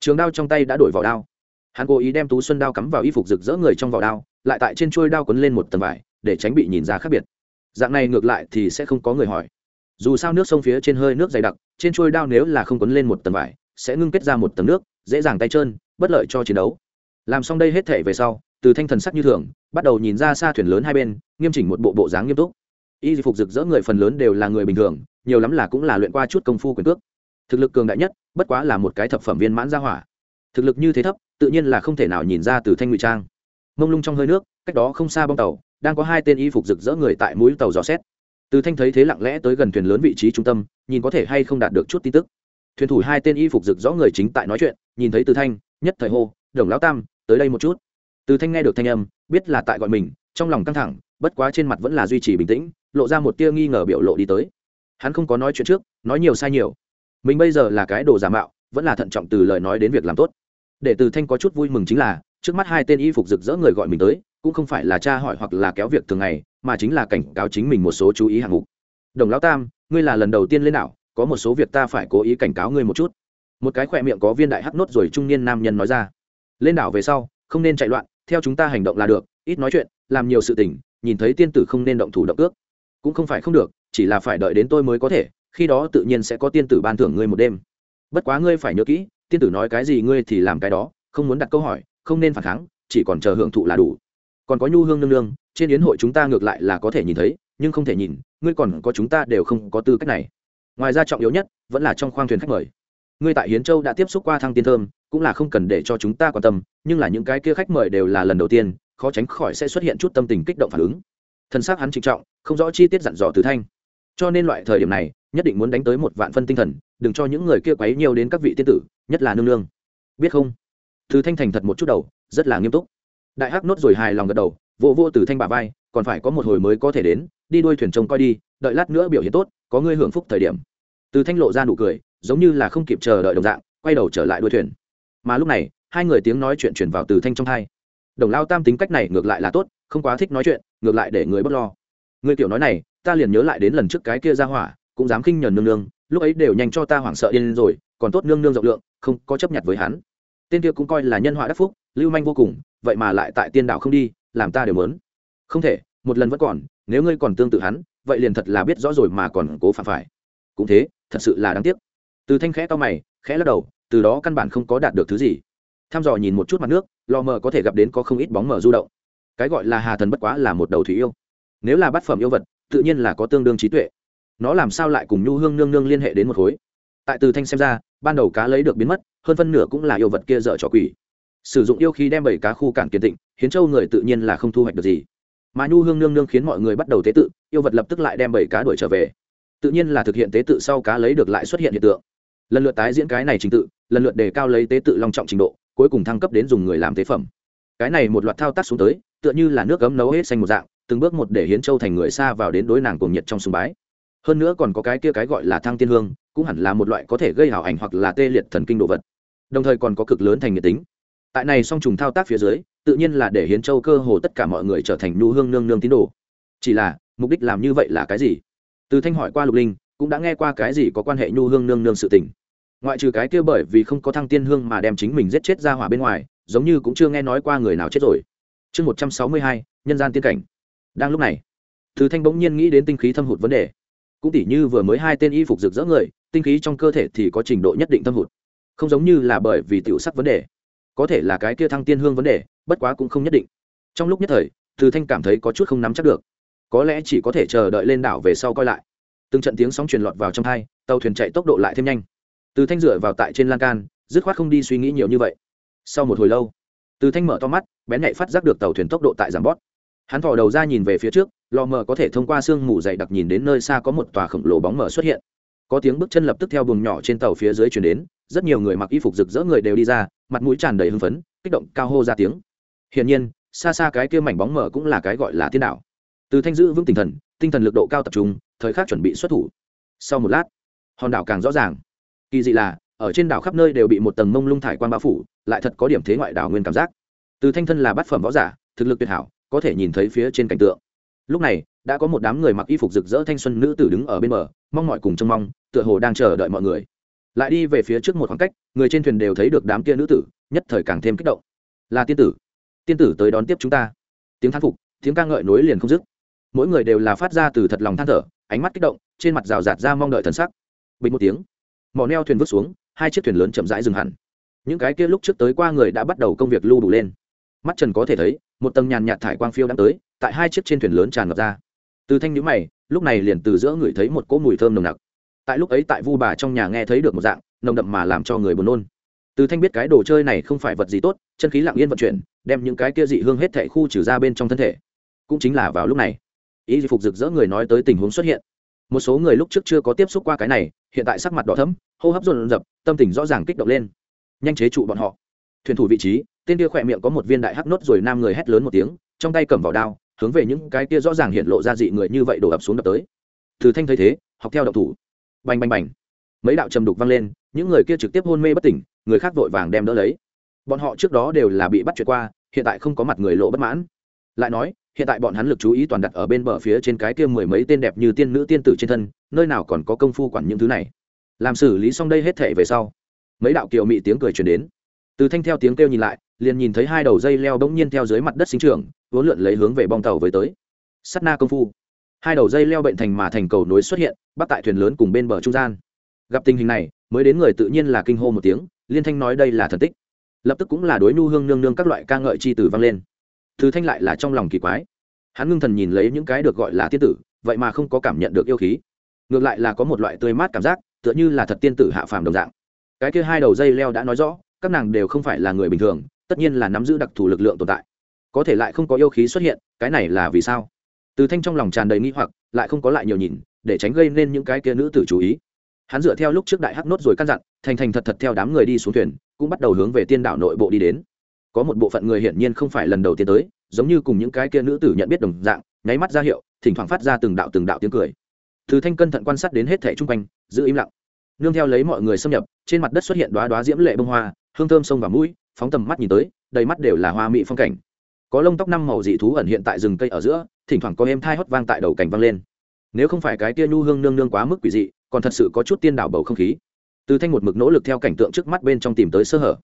Trường đao trong tay đã đổi vào đao hắn cố ý đem tú xuân đao cắm vào y phục rực rỡ người trong vỏ đao, lại tại trên chuôi đao quấn lên một tầng vải, để tránh bị nhìn ra khác biệt. Dạng này ngược lại thì sẽ không có người hỏi. Dù sao nước sông phía trên hơi nước dày đặc, trên chuôi đao nếu là không quấn lên một tầng vải, sẽ ngưng kết ra một tầng nước, dễ dàng tay trơn, bất lợi cho chiến đấu. Làm xong đây hết thể về sau, từ thanh thần sắc như thường, bắt đầu nhìn ra xa thuyền lớn hai bên, nghiêm chỉnh một bộ bộ dáng nghiêm túc. Y phục rực rỡ người phần lớn đều là người bình thường, nhiều lắm là cũng là luyện qua chút công phu quyền cước. Thực lực cường đại nhất, bất quá là một cái thập phẩm viên mãn gia hỏa thực lực như thế thấp, tự nhiên là không thể nào nhìn ra từ thanh ngụy trang. Mông lung trong hơi nước, cách đó không xa bong tàu, đang có hai tên y phục rực rỡ người tại mũi tàu dò xét. Từ thanh thấy thế lặng lẽ tới gần thuyền lớn vị trí trung tâm, nhìn có thể hay không đạt được chút tin tức. Thuyền thủ hai tên y phục rực rõ người chính tại nói chuyện, nhìn thấy từ thanh, nhất thời hô, đồng lão tam, tới đây một chút. Từ thanh nghe được thanh âm, biết là tại gọi mình, trong lòng căng thẳng, bất quá trên mặt vẫn là duy trì bình tĩnh, lộ ra một tia nghi ngờ biểu lộ đi tới. Hắn không có nói chuyện trước, nói nhiều sai nhiều. Mình bây giờ là cái đồ giả mạo vẫn là thận trọng từ lời nói đến việc làm tốt. Để từ thanh có chút vui mừng chính là, trước mắt hai tên y phục rực rỡ người gọi mình tới, cũng không phải là tra hỏi hoặc là kéo việc thường ngày, mà chính là cảnh cáo chính mình một số chú ý hạng mục. Đồng lão tam, ngươi là lần đầu tiên lên đảo, có một số việc ta phải cố ý cảnh cáo ngươi một chút. Một cái khỏe miệng có viên đại hắc nốt rồi trung niên nam nhân nói ra. Lên đảo về sau, không nên chạy loạn, theo chúng ta hành động là được, ít nói chuyện, làm nhiều sự tình, nhìn thấy tiên tử không nên động thủ động ước cũng không phải không được, chỉ là phải đợi đến tôi mới có thể, khi đó tự nhiên sẽ có tiên tử ban thưởng ngươi một đêm bất quá ngươi phải nhớ kỹ, tiên tử nói cái gì ngươi thì làm cái đó, không muốn đặt câu hỏi, không nên phản kháng, chỉ còn chờ hưởng thụ là đủ. Còn có nhu hương nương nương, trên yến hội chúng ta ngược lại là có thể nhìn thấy, nhưng không thể nhìn, ngươi còn có chúng ta đều không có tư cách này. Ngoài ra trọng yếu nhất, vẫn là trong khoang thuyền khách mời. Ngươi tại hiến châu đã tiếp xúc qua thăng tiên thơm, cũng là không cần để cho chúng ta quan tâm, nhưng là những cái kia khách mời đều là lần đầu tiên, khó tránh khỏi sẽ xuất hiện chút tâm tình kích động phản ứng. Thân xác hắn trịnh trọng, không rõ chi tiết dặn dò từ thanh. Cho nên loại thời điểm này nhất định muốn đánh tới một vạn phân tinh thần, đừng cho những người kia quấy nhiều đến các vị tiên tử, nhất là nương nương. Biết không? Từ thanh thành thật một chút đầu, rất là nghiêm túc. Đại hắc nốt rồi hài lòng gật đầu vô vô từ thanh bà vai, còn phải có một hồi mới có thể đến, đi đuôi thuyền trông coi đi, đợi lát nữa biểu hiện tốt, có ngươi hưởng phúc thời điểm. Từ thanh lộ ra nụ cười, giống như là không kịp chờ đợi đồng dạng, quay đầu trở lại đuôi thuyền. Mà lúc này, hai người tiếng nói chuyện chuyển vào từ thanh trong thai. Đồng lao tam tính cách này ngược lại là tốt, không quá thích nói chuyện, ngược lại để người bớt lo. Người tiểu nói này, ta liền nhớ lại đến lần trước cái kia ra hỏa cũng dám khinh nhờn nương nương, lúc ấy đều nhanh cho ta hoảng sợ điên rồi, còn tốt nương nương rộng lượng, không có chấp nhận với hắn. Tên kia cũng coi là nhân họa đắc phúc, lưu manh vô cùng, vậy mà lại tại tiên đạo không đi, làm ta đều mớn không thể, một lần vẫn còn, nếu ngươi còn tương tự hắn, vậy liền thật là biết rõ rồi mà còn cố phạm phải. Cũng thế, thật sự là đáng tiếc. Từ thanh khẽ to mày, khẽ lắc đầu, từ đó căn bản không có đạt được thứ gì. Tham dò nhìn một chút mặt nước, lò mờ có thể gặp đến có không ít bóng mờ du động. Cái gọi là hà thần bất quá là một đầu thủy yêu. Nếu là bát phẩm yêu vật, tự nhiên là có tương đương trí tuệ nó làm sao lại cùng nhu hương nương nương liên hệ đến một khối? Tại từ thanh xem ra, ban đầu cá lấy được biến mất, hơn phân nửa cũng là yêu vật kia dở trò quỷ. Sử dụng yêu khí đem bảy cá khu cản kiên tịnh, hiến châu người tự nhiên là không thu hoạch được gì. Mà nhu hương nương nương khiến mọi người bắt đầu tế tự, yêu vật lập tức lại đem bảy cá đuổi trở về. Tự nhiên là thực hiện tế tự sau cá lấy được lại xuất hiện hiện tượng. Lần lượt tái diễn cái này trình tự, lần lượt đề cao lấy tế tự long trọng trình độ, cuối cùng thăng cấp đến dùng người làm tế phẩm. Cái này một loạt thao tác xuống tới, tựa như là nước cấm nấu hết xanh một dạng, từng bước một để hiến châu thành người xa vào đến đối nàng cùng nhiệt trong sùng bái hơn nữa còn có cái kia cái gọi là thăng tiên hương, cũng hẳn là một loại có thể gây hảo ảnh hoặc là tê liệt thần kinh đồ vật. Đồng thời còn có cực lớn thành nhiệt tính. Tại này song trùng thao tác phía dưới, tự nhiên là để hiến châu cơ hồ tất cả mọi người trở thành nhu hương nương nương tín đồ. Chỉ là, mục đích làm như vậy là cái gì? Từ thanh hỏi qua lục linh, cũng đã nghe qua cái gì có quan hệ nhu hương nương nương sự tình. Ngoại trừ cái kia bởi vì không có thăng tiên hương mà đem chính mình giết chết ra hỏa bên ngoài, giống như cũng chưa nghe nói qua người nào chết rồi. Chương một trăm sáu mươi hai, nhân gian tiên cảnh. Đang lúc này, từ thanh bỗng nhiên nghĩ đến tinh khí thâm hụt vấn đề cũng tỉ như vừa mới hai tên y phục rực rỡ người, tinh khí trong cơ thể thì có trình độ nhất định thâm hụt. Không giống như là bởi vì tiểu sắc vấn đề. Có thể là cái kia thăng tiên hương vấn đề, bất quá cũng không nhất định. Trong lúc nhất thời, từ thanh cảm thấy có chút không nắm chắc được. Có lẽ chỉ có thể chờ đợi lên đảo về sau coi lại. Từng trận tiếng sóng truyền lọt vào trong hai, tàu thuyền chạy tốc độ lại thêm nhanh. Từ thanh dựa vào tại trên lan can, dứt khoát không đi suy nghĩ nhiều như vậy. Sau một hồi lâu, từ thanh mở to mắt, bén nhạy phát giác được tàu thuyền tốc độ tại giảm bót. Hắn thò đầu ra nhìn về phía trước lò mờ có thể thông qua sương mù dày đặc nhìn đến nơi xa có một tòa khổng lồ bóng mở xuất hiện. Có tiếng bước chân lập tức theo buồng nhỏ trên tàu phía dưới chuyển đến, rất nhiều người mặc y phục rực rỡ người đều đi ra, mặt mũi tràn đầy hưng phấn, kích động cao hô ra tiếng. Hiển nhiên, xa xa cái kia mảnh bóng mở cũng là cái gọi là thiên đạo. Từ thanh giữ vững tinh thần tinh thần lực độ cao tập trung, thời khắc chuẩn bị xuất thủ. Sau một lát, hòn đảo càng rõ ràng. Kỳ dị là, ở trên đảo khắp nơi đều bị một tầng mông lung thải quan bao phủ, lại thật có điểm thế ngoại đảo nguyên cảm giác. Từ thanh thân là bát phẩm võ giả, thực lực tuyệt hảo, có thể nhìn thấy phía trên cảnh tượng lúc này, đã có một đám người mặc y phục rực rỡ thanh xuân nữ tử đứng ở bên bờ, mong mọi cùng trông mong, tựa hồ đang chờ đợi mọi người. Lại đi về phía trước một khoảng cách, người trên thuyền đều thấy được đám kia nữ tử, nhất thời càng thêm kích động. Là tiên tử. Tiên tử tới đón tiếp chúng ta. Tiếng thán phục, tiếng ca ngợi nối liền không dứt. Mỗi người đều là phát ra từ thật lòng than thở, ánh mắt kích động, trên mặt rào rạt ra mong đợi thần sắc. Bình một tiếng, mỏ neo thuyền vứt xuống, hai chiếc thuyền lớn chậm rãi dừng hẳn. Những cái kia lúc trước tới qua người đã bắt đầu công việc lưu đủ lên. Mắt trần có thể thấy, một tầng nhàn nhạt thải quang phiêu đang tới tại hai chiếc trên thuyền lớn tràn ngập ra. Từ thanh nhữ mày, lúc này liền từ giữa người thấy một cỗ mùi thơm nồng nặc. Tại lúc ấy tại vu bà trong nhà nghe thấy được một dạng, nồng đậm mà làm cho người buồn nôn. Từ thanh biết cái đồ chơi này không phải vật gì tốt, chân khí lặng yên vận chuyển, đem những cái kia dị hương hết thệ khu trừ ra bên trong thân thể. Cũng chính là vào lúc này ý phục rực rỡ người nói tới tình huống xuất hiện. Một số người lúc trước chưa có tiếp xúc qua cái này, hiện tại sắc mặt đỏ thấm hô hấp dồn dập tâm tình rõ ràng kích động lên. Nhanh chế trụ bọn họ. Thuyền thủ vị trí, tên kia khỏe miệng có một viên đại hắc nốt rồi nam người hét lớn một tiếng, trong tay cầm vào đao hướng về những cái kia rõ ràng hiện lộ ra dị người như vậy đổ ập xuống đập tới. Từ thanh thấy thế, học theo động thủ. Bành bành bành. Mấy đạo trầm đục vang lên, những người kia trực tiếp hôn mê bất tỉnh, người khác vội vàng đem đỡ lấy. Bọn họ trước đó đều là bị bắt chuyện qua, hiện tại không có mặt người lộ bất mãn. Lại nói, hiện tại bọn hắn lực chú ý toàn đặt ở bên bờ phía trên cái kia mười mấy tên đẹp như tiên nữ tiên tử trên thân, nơi nào còn có công phu quản những thứ này. Làm xử lý xong đây hết thể về sau, mấy đạo kiều mị tiếng cười truyền đến từ thanh theo tiếng kêu nhìn lại, liền nhìn thấy hai đầu dây leo bỗng nhiên theo dưới mặt đất sinh trường vốn lượn lấy hướng về bong tàu với tới. Sắt na công phu. Hai đầu dây leo bệnh thành mà thành cầu nối xuất hiện, bắt tại thuyền lớn cùng bên bờ trung gian. Gặp tình hình này, mới đến người tự nhiên là kinh hô một tiếng, liên thanh nói đây là thần tích. Lập tức cũng là đối nhu hương nương nương các loại ca ngợi chi tử vang lên. Thứ thanh lại là trong lòng kỳ quái. Hắn ngưng thần nhìn lấy những cái được gọi là tiên tử, vậy mà không có cảm nhận được yêu khí. Ngược lại là có một loại tươi mát cảm giác, tựa như là thật tiên tử hạ phàm đồng dạng. Cái kia hai đầu dây leo đã nói rõ các nàng đều không phải là người bình thường, tất nhiên là nắm giữ đặc thù lực lượng tồn tại. Có thể lại không có yêu khí xuất hiện, cái này là vì sao? Từ thanh trong lòng tràn đầy nghi hoặc, lại không có lại nhiều nhìn, để tránh gây nên những cái kia nữ tử chú ý. Hắn dựa theo lúc trước đại hắc nốt rồi căn dặn, thành thành thật thật theo đám người đi xuống thuyền, cũng bắt đầu hướng về tiên đảo nội bộ đi đến. Có một bộ phận người hiển nhiên không phải lần đầu tiên tới, giống như cùng những cái kia nữ tử nhận biết đồng dạng, nháy mắt ra hiệu, thỉnh thoảng phát ra từng đạo từng đạo tiếng cười. Từ thanh cân thận quan sát đến hết thẻ chung quanh, giữ im lặng. Nương theo lấy mọi người xâm nhập, trên mặt đất xuất hiện đoá đoá diễm lệ bông hoa hương thơm sông vào mũi, phóng tầm mắt nhìn tới, đầy mắt đều là hoa mỹ phong cảnh. Có lông tóc năm màu dị thú ẩn hiện tại rừng cây ở giữa, thỉnh thoảng có em thai hót vang tại đầu cảnh vang lên. Nếu không phải cái tia nhu hương nương nương quá mức quỷ dị, còn thật sự có chút tiên đảo bầu không khí. Từ thanh một mực nỗ lực theo cảnh tượng trước mắt bên trong tìm tới sơ hở.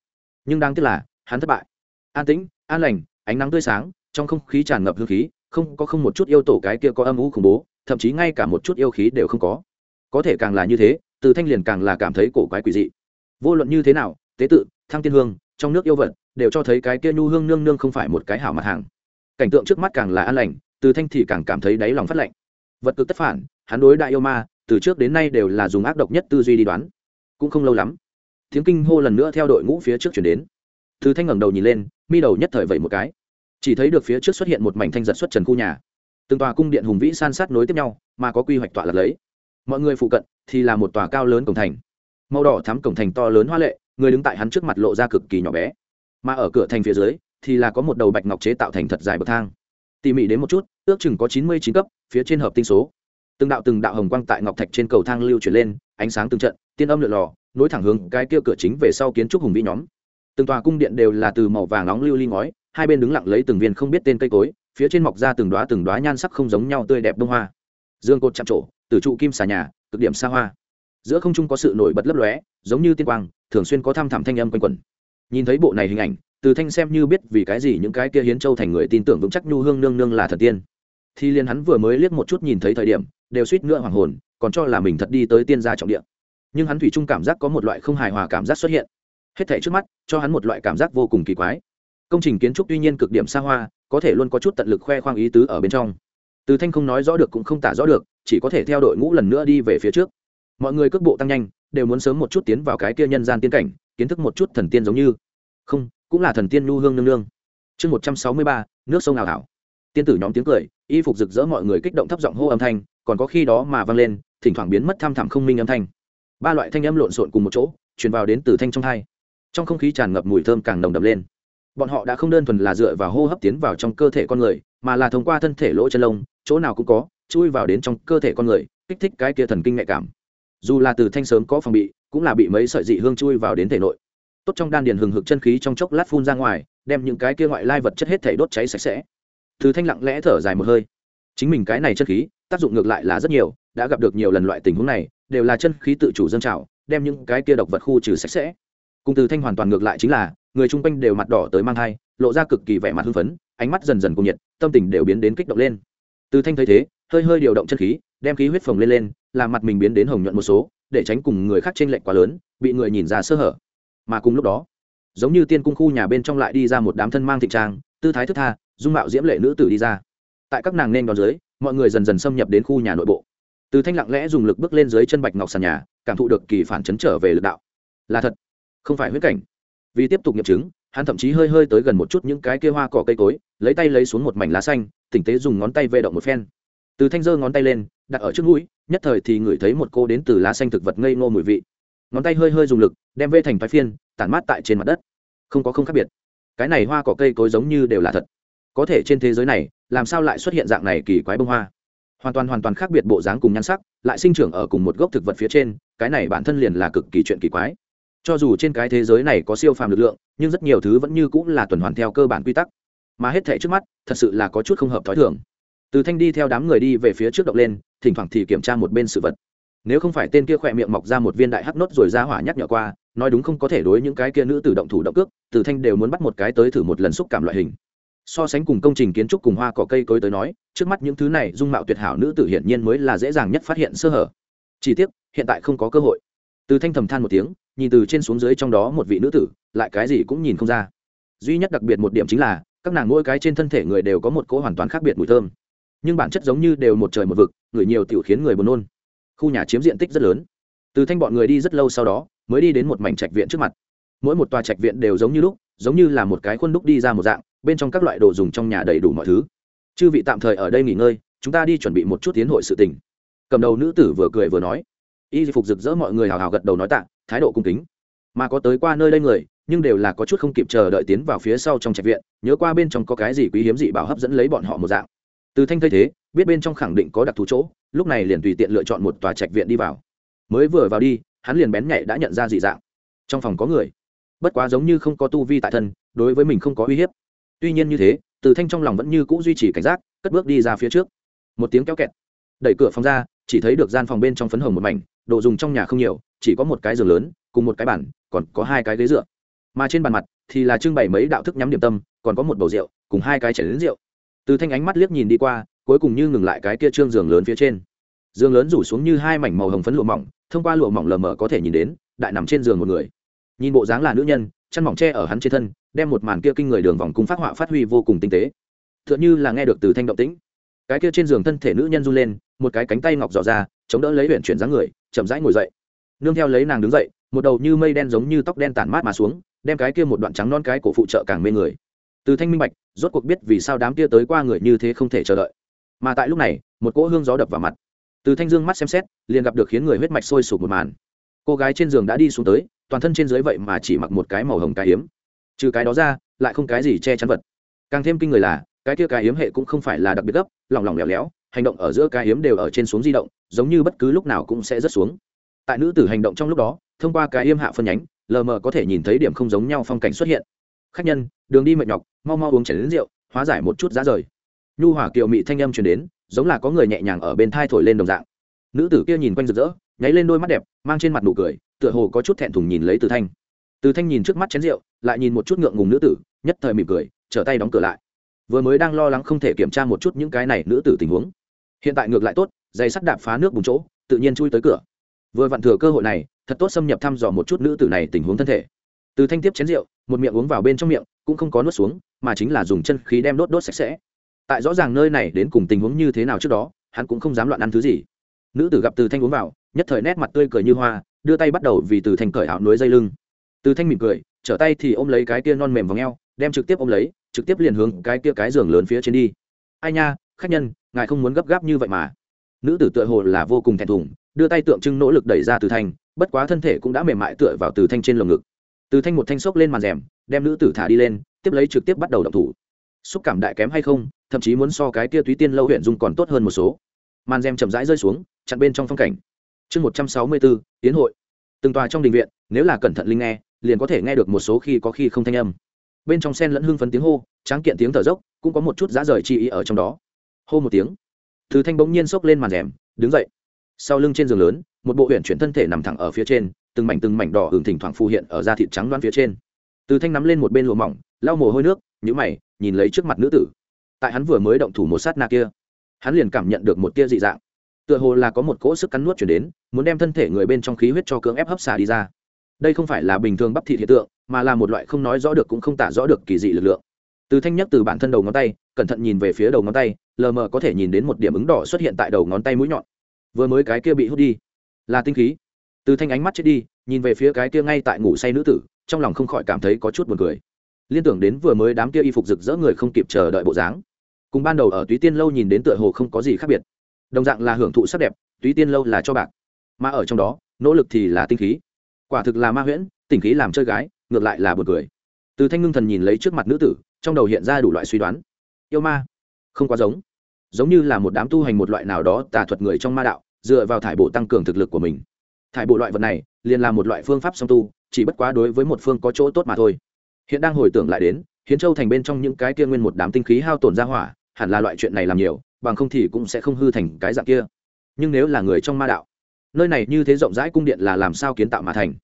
Nhưng đáng tiếc là, hắn thất bại. An tĩnh, an lành, ánh nắng tươi sáng, trong không khí tràn ngập hương khí, không có không một chút yêu tổ cái kia có âm u khủng bố, thậm chí ngay cả một chút yêu khí đều không có. Có thể càng là như thế, từ thanh liền càng là cảm thấy cổ quái quỷ dị. Vô luận như thế nào tế tự, thăng tiên hương, trong nước yêu vật, đều cho thấy cái kia nhu hương nương nương không phải một cái hảo mặt hàng. Cảnh tượng trước mắt càng là an lành, từ thanh thì càng cảm thấy đáy lòng phát lạnh. Vật cực tất phản, hắn đối đại yêu ma, từ trước đến nay đều là dùng ác độc nhất tư duy đi đoán. Cũng không lâu lắm, tiếng kinh hô lần nữa theo đội ngũ phía trước chuyển đến. Từ thanh ngẩng đầu nhìn lên, mi đầu nhất thời vậy một cái. Chỉ thấy được phía trước xuất hiện một mảnh thanh giật xuất trần khu nhà. Từng tòa cung điện hùng vĩ san sát nối tiếp nhau, mà có quy hoạch tọa lạc lấy. Mọi người phụ cận thì là một tòa cao lớn cổng thành. Màu đỏ thắm cổng thành to lớn hoa lệ người đứng tại hắn trước mặt lộ ra cực kỳ nhỏ bé. Mà ở cửa thành phía dưới, thì là có một đầu bạch ngọc chế tạo thành thật dài bậc thang. Tỉ mỉ đến một chút, ước chừng có chín mươi chín cấp, phía trên hợp tinh số. Từng đạo từng đạo hồng quang tại ngọc thạch trên cầu thang lưu chuyển lên, ánh sáng từng trận, tiên âm lượn lò nối thẳng hướng cái kia cửa chính về sau kiến trúc hùng vĩ nhóm. Từng tòa cung điện đều là từ màu vàng nóng lưu ly ngói, hai bên đứng lặng lấy từng viên không biết tên cây cối, phía trên mọc ra từng đoá từng đoá nhan sắc không giống nhau tươi đẹp bông hoa. Dương cột chạm trổ từ trụ kim xà nhà, cực điểm xa hoa giữa không trung có sự nổi bật lấp lóe, giống như tiên quang, thường xuyên có thăm thẳm thanh âm quanh quẩn. Nhìn thấy bộ này hình ảnh, từ thanh xem như biết vì cái gì những cái kia hiến châu thành người tin tưởng vững chắc nhu hương nương nương là thần tiên. Thì liền hắn vừa mới liếc một chút nhìn thấy thời điểm, đều suýt nữa hoàng hồn, còn cho là mình thật đi tới tiên gia trọng địa. Nhưng hắn thủy chung cảm giác có một loại không hài hòa cảm giác xuất hiện. Hết thảy trước mắt, cho hắn một loại cảm giác vô cùng kỳ quái. Công trình kiến trúc tuy nhiên cực điểm xa hoa, có thể luôn có chút tận lực khoe khoang ý tứ ở bên trong. Từ thanh không nói rõ được cũng không tả rõ được, chỉ có thể theo đội ngũ lần nữa đi về phía trước mọi người cước bộ tăng nhanh, đều muốn sớm một chút tiến vào cái kia nhân gian tiên cảnh, kiến thức một chút thần tiên giống như. Không, cũng là thần tiên nhu hương nương nương. Chương một trăm sáu mươi ba, nước sông ảo ảo. Tiên tử nhóm tiếng cười, y phục rực rỡ mọi người kích động thấp giọng hô âm thanh, còn có khi đó mà vang lên, thỉnh thoảng biến mất tham thảm không minh âm thanh. Ba loại thanh âm lộn xộn cùng một chỗ, truyền vào đến từ thanh trong thai trong không khí tràn ngập mùi thơm càng nồng đậm lên. Bọn họ đã không đơn thuần là dựa vào hô hấp tiến vào trong cơ thể con người, mà là thông qua thân thể lỗ chân lông, chỗ nào cũng có, chui vào đến trong cơ thể con người, kích thích cái kia thần kinh nhạy cảm dù là từ thanh sớm có phòng bị, cũng là bị mấy sợi dị hương chui vào đến thể nội. Tốt trong đan điền hừng hực chân khí trong chốc lát phun ra ngoài, đem những cái kia ngoại lai vật chất hết thể đốt cháy sạch sẽ. Từ thanh lặng lẽ thở dài một hơi. Chính mình cái này chân khí, tác dụng ngược lại là rất nhiều, đã gặp được nhiều lần loại tình huống này, đều là chân khí tự chủ dân trào, đem những cái kia độc vật khu trừ sạch sẽ. Cùng từ thanh hoàn toàn ngược lại chính là, người chung quanh đều mặt đỏ tới mang thai, lộ ra cực kỳ vẻ mặt hưng phấn, ánh mắt dần dần cùng nhiệt, tâm tình đều biến đến kích động lên từ thanh thấy thế, hơi hơi điều động chân khí, đem khí huyết phồng lên lên, làm mặt mình biến đến hồng nhuận một số, để tránh cùng người khác t r ê n lệch quá lớn, bị người nhìn ra sơ hở. Mà cùng lúc đó, giống như tiên cung khu nhà bên trong lại đi ra một đám thân mang thịnh trang, tư thái thức tha, dung mạo diễm lệ nữ tử đi ra. Tại các nàng nên đón dưới, mọi người dần dần xâm nhập đến khu nhà nội bộ. Từ thanh lặng lẽ dùng lực bước lên dưới chân bạch ngọc sàn nhà, cảm thụ được kỳ phản chấn trở về lực đạo. Là thật, không phải huyết cảnh. Vì tiếp tục nghiệm chứng, hắn thậm chí hơi hơi tới gần một chút những cái kia hoa cỏ cây cối, lấy tay lấy xuống một mảnh lá xanh tỉnh tế dùng ngón tay vệ động một phen. Từ thanh dơ ngón tay lên, đặt ở trước mũi, nhất thời thì ngửi thấy một cô đến từ lá xanh thực vật ngây ngô mùi vị. Ngón tay hơi hơi dùng lực, đem vê thành thoái phiên, tản mát tại trên mặt đất. Không có không khác biệt. Cái này hoa cỏ cây cối giống như đều là thật. Có thể trên thế giới này, làm sao lại xuất hiện dạng này kỳ quái bông hoa? Hoàn toàn hoàn toàn khác biệt bộ dáng cùng nhan sắc, lại sinh trưởng ở cùng một gốc thực vật phía trên, cái này bản thân liền là cực kỳ chuyện kỳ quái. Cho dù trên cái thế giới này có siêu phàm lực lượng, nhưng rất nhiều thứ vẫn như cũng là tuần hoàn theo cơ bản quy tắc mà hết thảy trước mắt, thật sự là có chút không hợp thói thường. Từ thanh đi theo đám người đi về phía trước động lên, thỉnh thoảng thì kiểm tra một bên sự vật. Nếu không phải tên kia khỏe miệng mọc ra một viên đại hắc nốt rồi ra hỏa nhắc nhở qua, nói đúng không có thể đối những cái kia nữ tử động thủ động cước, từ thanh đều muốn bắt một cái tới thử một lần xúc cảm loại hình. So sánh cùng công trình kiến trúc cùng hoa cỏ cây cối tới nói, trước mắt những thứ này dung mạo tuyệt hảo nữ tử hiển nhiên mới là dễ dàng nhất phát hiện sơ hở. Chỉ tiếc, hiện tại không có cơ hội. Từ thanh thầm than một tiếng, nhìn từ trên xuống dưới trong đó một vị nữ tử, lại cái gì cũng nhìn không ra. Duy nhất đặc biệt một điểm chính là các nàng mỗi cái trên thân thể người đều có một cỗ hoàn toàn khác biệt mùi thơm. Nhưng bản chất giống như đều một trời một vực, người nhiều tiểu khiến người buồn nôn. Khu nhà chiếm diện tích rất lớn. Từ thanh bọn người đi rất lâu sau đó, mới đi đến một mảnh trạch viện trước mặt. Mỗi một tòa trạch viện đều giống như lúc, giống như là một cái khuôn đúc đi ra một dạng, bên trong các loại đồ dùng trong nhà đầy đủ mọi thứ. Chư vị tạm thời ở đây nghỉ ngơi, chúng ta đi chuẩn bị một chút tiến hội sự tình. Cầm đầu nữ tử vừa cười vừa nói. Y phục rực rỡ mọi người hào hào gật đầu nói tạ, thái độ cung kính mà có tới qua nơi đây người, nhưng đều là có chút không kịp chờ đợi tiến vào phía sau trong trạch viện, nhớ qua bên trong có cái gì quý hiếm dị bảo hấp dẫn lấy bọn họ một dạng. Từ thanh thay thế, biết bên trong khẳng định có đặc thù chỗ, lúc này liền tùy tiện lựa chọn một tòa trạch viện đi vào. Mới vừa vào đi, hắn liền bén nhạy đã nhận ra dị dạng. Trong phòng có người. Bất quá giống như không có tu vi tại thân, đối với mình không có uy hiếp. Tuy nhiên như thế, từ thanh trong lòng vẫn như c ũ duy trì cảnh giác, cất bước đi ra phía trước. Một tiếng kéo kẹt. Đẩy cửa phòng ra, chỉ thấy được gian phòng bên trong phấn hồng một mảnh, đồ dùng trong nhà không nhiều, chỉ có một cái giường lớn, cùng một cái bàn còn có hai cái ghế dựa. Mà trên bàn mặt thì là trưng bày mấy đạo thức nhắm điểm tâm, còn có một bầu rượu, cùng hai cái chảy đến rượu. Từ thanh ánh mắt liếc nhìn đi qua, cuối cùng như ngừng lại cái kia trương giường lớn phía trên. Giường lớn rủ xuống như hai mảnh màu hồng phấn lụa mỏng, thông qua lụa mỏng lờ mờ có thể nhìn đến, đại nằm trên giường một người. Nhìn bộ dáng là nữ nhân, chăn mỏng tre ở hắn trên thân, đem một màn kia kinh người đường vòng cung phát họa phát huy vô cùng tinh tế. T h ư ợ n h ư là nghe được từ thanh động tĩnh. Cái kia trên giường thân thể nữ nhân run lên, một cái cánh tay ngọc dò ra, chống đỡ lấy huyện chuyển dáng người, chậm rãi ngồi dậy. Nương theo lấy nàng đứng dậy một đầu như mây đen giống như tóc đen tản mát mà xuống, đem cái kia một đoạn trắng non cái cổ phụ trợ càng mê người. Từ thanh minh bạch, rốt cuộc biết vì sao đám kia tới qua người như thế không thể chờ đợi. Mà tại lúc này, một cỗ hương gió đập vào mặt. Từ thanh dương mắt xem xét, liền gặp được khiến người huyết mạch sôi sục một màn. Cô gái trên giường đã đi xuống tới, toàn thân trên dưới vậy mà chỉ mặc một cái màu hồng cái hiếm trừ cái đó ra, lại không cái gì che chắn vật. Càng thêm kinh người là, cái kia cái hiếm hệ cũng không phải là đặc biệt gấp, lỏng lỏng lẻo léo hành động ở giữa cái hiếm đều ở trên xuống di động, giống như bất cứ lúc nào cũng sẽ rớt xuống. Tại nữ tử hành động trong lúc đó thông qua cái yêm hạ phân nhánh, lờ mờ có thể nhìn thấy điểm không giống nhau phong cảnh xuất hiện. Khách nhân, đường đi mệt nhọc, mau mau uống chảy đến rượu, hóa giải một chút giá rời. Nhu hỏa kiều mị thanh âm truyền đến, giống là có người nhẹ nhàng ở bên thai thổi lên đồng dạng. Nữ tử kia nhìn quanh rực rỡ, nháy lên đôi mắt đẹp, mang trên mặt nụ cười, tựa hồ có chút thẹn thùng nhìn lấy từ thanh. Từ thanh nhìn trước mắt chén rượu, lại nhìn một chút ngượng ngùng nữ tử, nhất thời mỉm cười, trở tay đóng cửa lại. Vừa mới đang lo lắng không thể kiểm tra một chút những cái này nữ tử tình huống. Hiện tại ngược lại tốt dây sắt đạp phá nước bùng chỗ, tự nhiên chui tới cửa vừa vặn thừa cơ hội này, thật tốt xâm nhập thăm dò một chút nữ tử này tình huống thân thể. Từ thanh tiếp chén rượu, một miệng uống vào bên trong miệng, cũng không có nuốt xuống, mà chính là dùng chân khí đem đốt đốt sạch sẽ. Tại rõ ràng nơi này đến cùng tình huống như thế nào trước đó, hắn cũng không dám loạn ăn thứ gì. Nữ tử gặp từ thanh uống vào, nhất thời nét mặt tươi cười như hoa, đưa tay bắt đầu vì từ thanh cởi áo núi dây lưng. Từ thanh mỉm cười, trở tay thì ôm lấy cái kia non mềm vào ngheo đem trực tiếp ôm lấy, trực tiếp liền hướng cái kia cái giường lớn phía trên đi. Ai nha, khách nhân, ngài không muốn gấp gáp như vậy mà. Nữ tử tựa hồ là vô cùng thẹn thùng đưa tay tượng trưng nỗ lực đẩy ra từ thanh, bất quá thân thể cũng đã mềm mại tựa vào từ thanh trên lồng ngực. Từ thanh một thanh xốc lên màn rèm, đem nữ tử thả đi lên, tiếp lấy trực tiếp bắt đầu động thủ. Xúc cảm đại kém hay không, thậm chí muốn so cái kia túy tiên lâu huyện dung còn tốt hơn một số. Màn rèm chậm rãi rơi xuống, chặn bên trong phong cảnh. Chương một trăm sáu mươi bốn, tiến hội. Từng tòa trong đình viện, nếu là cẩn thận linh nghe, liền có thể nghe được một số khi có khi không thanh âm. Bên trong sen lẫn hương phấn tiếng hô, tráng kiện tiếng thở dốc, cũng có một chút giá rời chi ý ở trong đó. Hô một tiếng thứ thanh bỗng nhiên xốc lên màn rèm, đứng dậy sau lưng trên giường lớn, một bộ huyện chuyển thân thể nằm thẳng ở phía trên, từng mảnh từng mảnh đỏ hưởng thỉnh thoảng phù hiện ở da thịt trắng đoán phía trên. Từ thanh nắm lên một bên lụa mỏng, lau mồ hôi nước nhữ mày, nhìn lấy trước mặt nữ tử. Tại hắn vừa mới động thủ một sát na kia, hắn liền cảm nhận được một tia dị dạng. Tựa hồ là có một cỗ sức cắn nuốt chuyển đến, muốn đem thân thể người bên trong khí huyết cho cưỡng ép hấp xả đi ra. Đây không phải là bình thường bắp thịt hiện tượng, mà là một loại không nói rõ được cũng không tả rõ được kỳ dị lực lượng. Từ thanh nhất từ bản thân đầu ngón tay, cẩn thận nhìn về phía đầu ngón tay, lờ mờ có thể nhìn đến một điểm ứng đỏ xuất hiện tại đầu ngón tay mũi nhọn vừa mới cái kia bị hút đi. Là tinh khí. Từ thanh ánh mắt chết đi, nhìn về phía cái kia ngay tại ngủ say nữ tử, trong lòng không khỏi cảm thấy có chút buồn cười. Liên tưởng đến vừa mới đám kia y phục rực rỡ người không kịp chờ đợi bộ dáng. Cùng ban đầu ở túy tiên lâu nhìn đến tựa hồ không có gì khác biệt. Đồng dạng là hưởng thụ sắc đẹp, túy tiên lâu là cho bạc. Mà ở trong đó, nỗ lực thì là tinh khí. Quả thực là ma huyễn tình khí làm chơi gái, ngược lại là buồn cười. Từ thanh ngưng thần nhìn lấy trước mặt nữ tử, trong đầu hiện ra đủ loại suy đoán. Yêu ma. Không quá giống. Giống như là một đám tu hành một loại nào đó tà thuật người trong ma đạo dựa vào thải bộ tăng cường thực lực của mình. Thải bộ loại vật này, liền là một loại phương pháp song tu, chỉ bất quá đối với một phương có chỗ tốt mà thôi. Hiện đang hồi tưởng lại đến, hiến châu thành bên trong những cái kia nguyên một đám tinh khí hao tổn ra hỏa, hẳn là loại chuyện này làm nhiều, bằng không thì cũng sẽ không hư thành cái dạng kia. Nhưng nếu là người trong ma đạo, nơi này như thế rộng rãi cung điện là làm sao kiến tạo mà thành?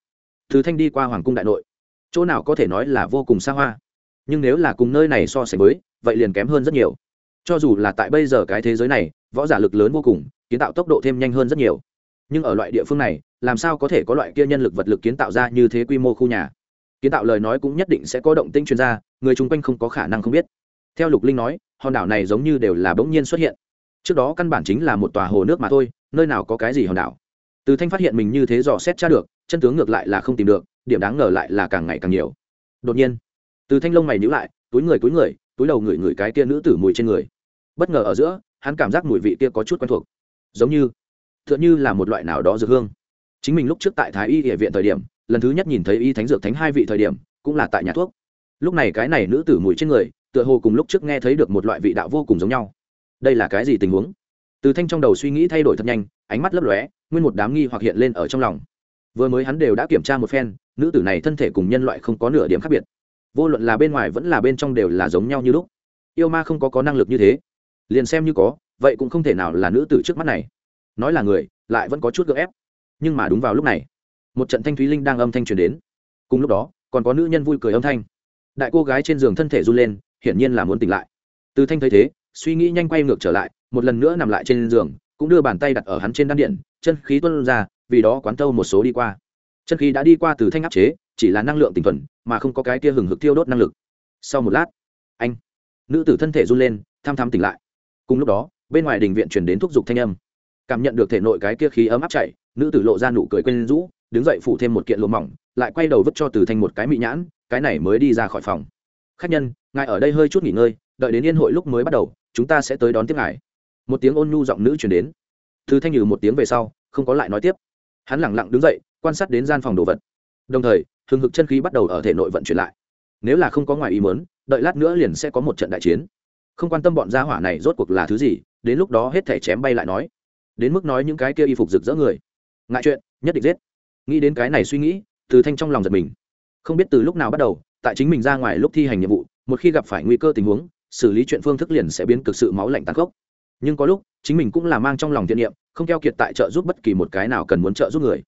Thứ thanh đi qua hoàng cung đại nội, chỗ nào có thể nói là vô cùng xa hoa. Nhưng nếu là cùng nơi này so sánh với, vậy liền kém hơn rất nhiều. Cho dù là tại bây giờ cái thế giới này, võ giả lực lớn vô cùng kiến tạo tốc độ thêm nhanh hơn rất nhiều. Nhưng ở loại địa phương này, làm sao có thể có loại kia nhân lực vật lực kiến tạo ra như thế quy mô khu nhà? Kiến tạo lời nói cũng nhất định sẽ có động tinh chuyên gia, người chung quanh không có khả năng không biết. Theo lục linh nói, hòn đảo này giống như đều là bỗng nhiên xuất hiện. Trước đó căn bản chính là một tòa hồ nước mà thôi, nơi nào có cái gì hòn đảo. Từ thanh phát hiện mình như thế dò xét tra được, chân tướng ngược lại là không tìm được, điểm đáng ngờ lại là càng ngày càng nhiều. Đột nhiên, từ thanh lông mày nhữ lại, túi người túi người, túi đầu ngửi ngửi cái kia nữ tử mùi trên người. Bất ngờ ở giữa, hắn cảm giác mùi vị kia có chút quen thuộc giống như t h ư ợ n như là một loại nào đó dược hương. Chính mình lúc trước tại thái y địa viện thời điểm, lần thứ nhất nhìn thấy y thánh dược thánh hai vị thời điểm, cũng là tại nhà thuốc. Lúc này cái này nữ tử mùi trên người, tựa hồ cùng lúc trước nghe thấy được một loại vị đạo vô cùng giống nhau. Đây là cái gì tình huống? Từ thanh trong đầu suy nghĩ thay đổi thật nhanh, ánh mắt lấp lóe, nguyên một đám nghi hoặc hiện lên ở trong lòng. Vừa mới hắn đều đã kiểm tra một phen, nữ tử này thân thể cùng nhân loại không có nửa điểm khác biệt. Vô luận là bên ngoài vẫn là bên trong đều là giống nhau như lúc. Yêu ma không có có năng lực như thế. Liền xem như có vậy cũng không thể nào là nữ tử trước mắt này. Nói là người, lại vẫn có chút gợ ép. Nhưng mà đúng vào lúc này, một trận thanh thúy linh đang âm thanh truyền đến. Cùng lúc đó, còn có nữ nhân vui cười âm thanh. Đại cô gái trên giường thân thể run lên, hiển nhiên là muốn tỉnh lại. Từ thanh thấy thế, suy nghĩ nhanh quay ngược trở lại, một lần nữa nằm lại trên giường, cũng đưa bàn tay đặt ở hắn trên đan điện, chân khí tuân ra, vì đó quán tâu một số đi qua. Chân khí đã đi qua từ thanh áp chế, chỉ là năng lượng tinh thuần, mà không có cái kia hừng hực tiêu đốt năng lực. Sau một lát, anh, nữ tử thân thể run lên tham tham tỉnh lại. Cùng lúc đó bên ngoài đình viện truyền đến thúc giục thanh âm. Cảm nhận được thể nội cái kia khí ấm áp chảy, nữ tử lộ ra nụ cười quên rũ, đứng dậy phủ thêm một kiện lụa mỏng, lại quay đầu vứt cho từ thanh một cái mị nhãn, cái này mới đi ra khỏi phòng. Khách nhân, ngài ở đây hơi chút nghỉ ngơi, đợi đến yên hội lúc mới bắt đầu, chúng ta sẽ tới đón tiếp ngài. Một tiếng ôn nhu giọng nữ chuyển đến. Từ thanh nhừ một tiếng về sau, không có lại nói tiếp. Hắn lẳng lặng đứng dậy, quan sát đến gian phòng đồ vật. Đồng thời, hừng hực chân khí bắt đầu ở thể nội vận chuyển lại. Nếu là không có ngoài ý muốn, đợi lát nữa liền sẽ có một trận đại chiến. Không quan tâm bọn gia hỏa này rốt cuộc là thứ gì đến lúc đó hết thể chém bay lại nói. Đến mức nói những cái kia y phục rực rỡ người. Ngại chuyện, nhất định giết. Nghĩ đến cái này suy nghĩ, từ thanh trong lòng giật mình. Không biết từ lúc nào bắt đầu, tại chính mình ra ngoài lúc thi hành nhiệm vụ, một khi gặp phải nguy cơ tình huống, xử lý chuyện phương thức liền sẽ biến cực sự máu lạnh tàn khốc. Nhưng có lúc, chính mình cũng là mang trong lòng thiện niệm, không keo kiệt tại trợ giúp bất kỳ một cái nào cần muốn trợ giúp người.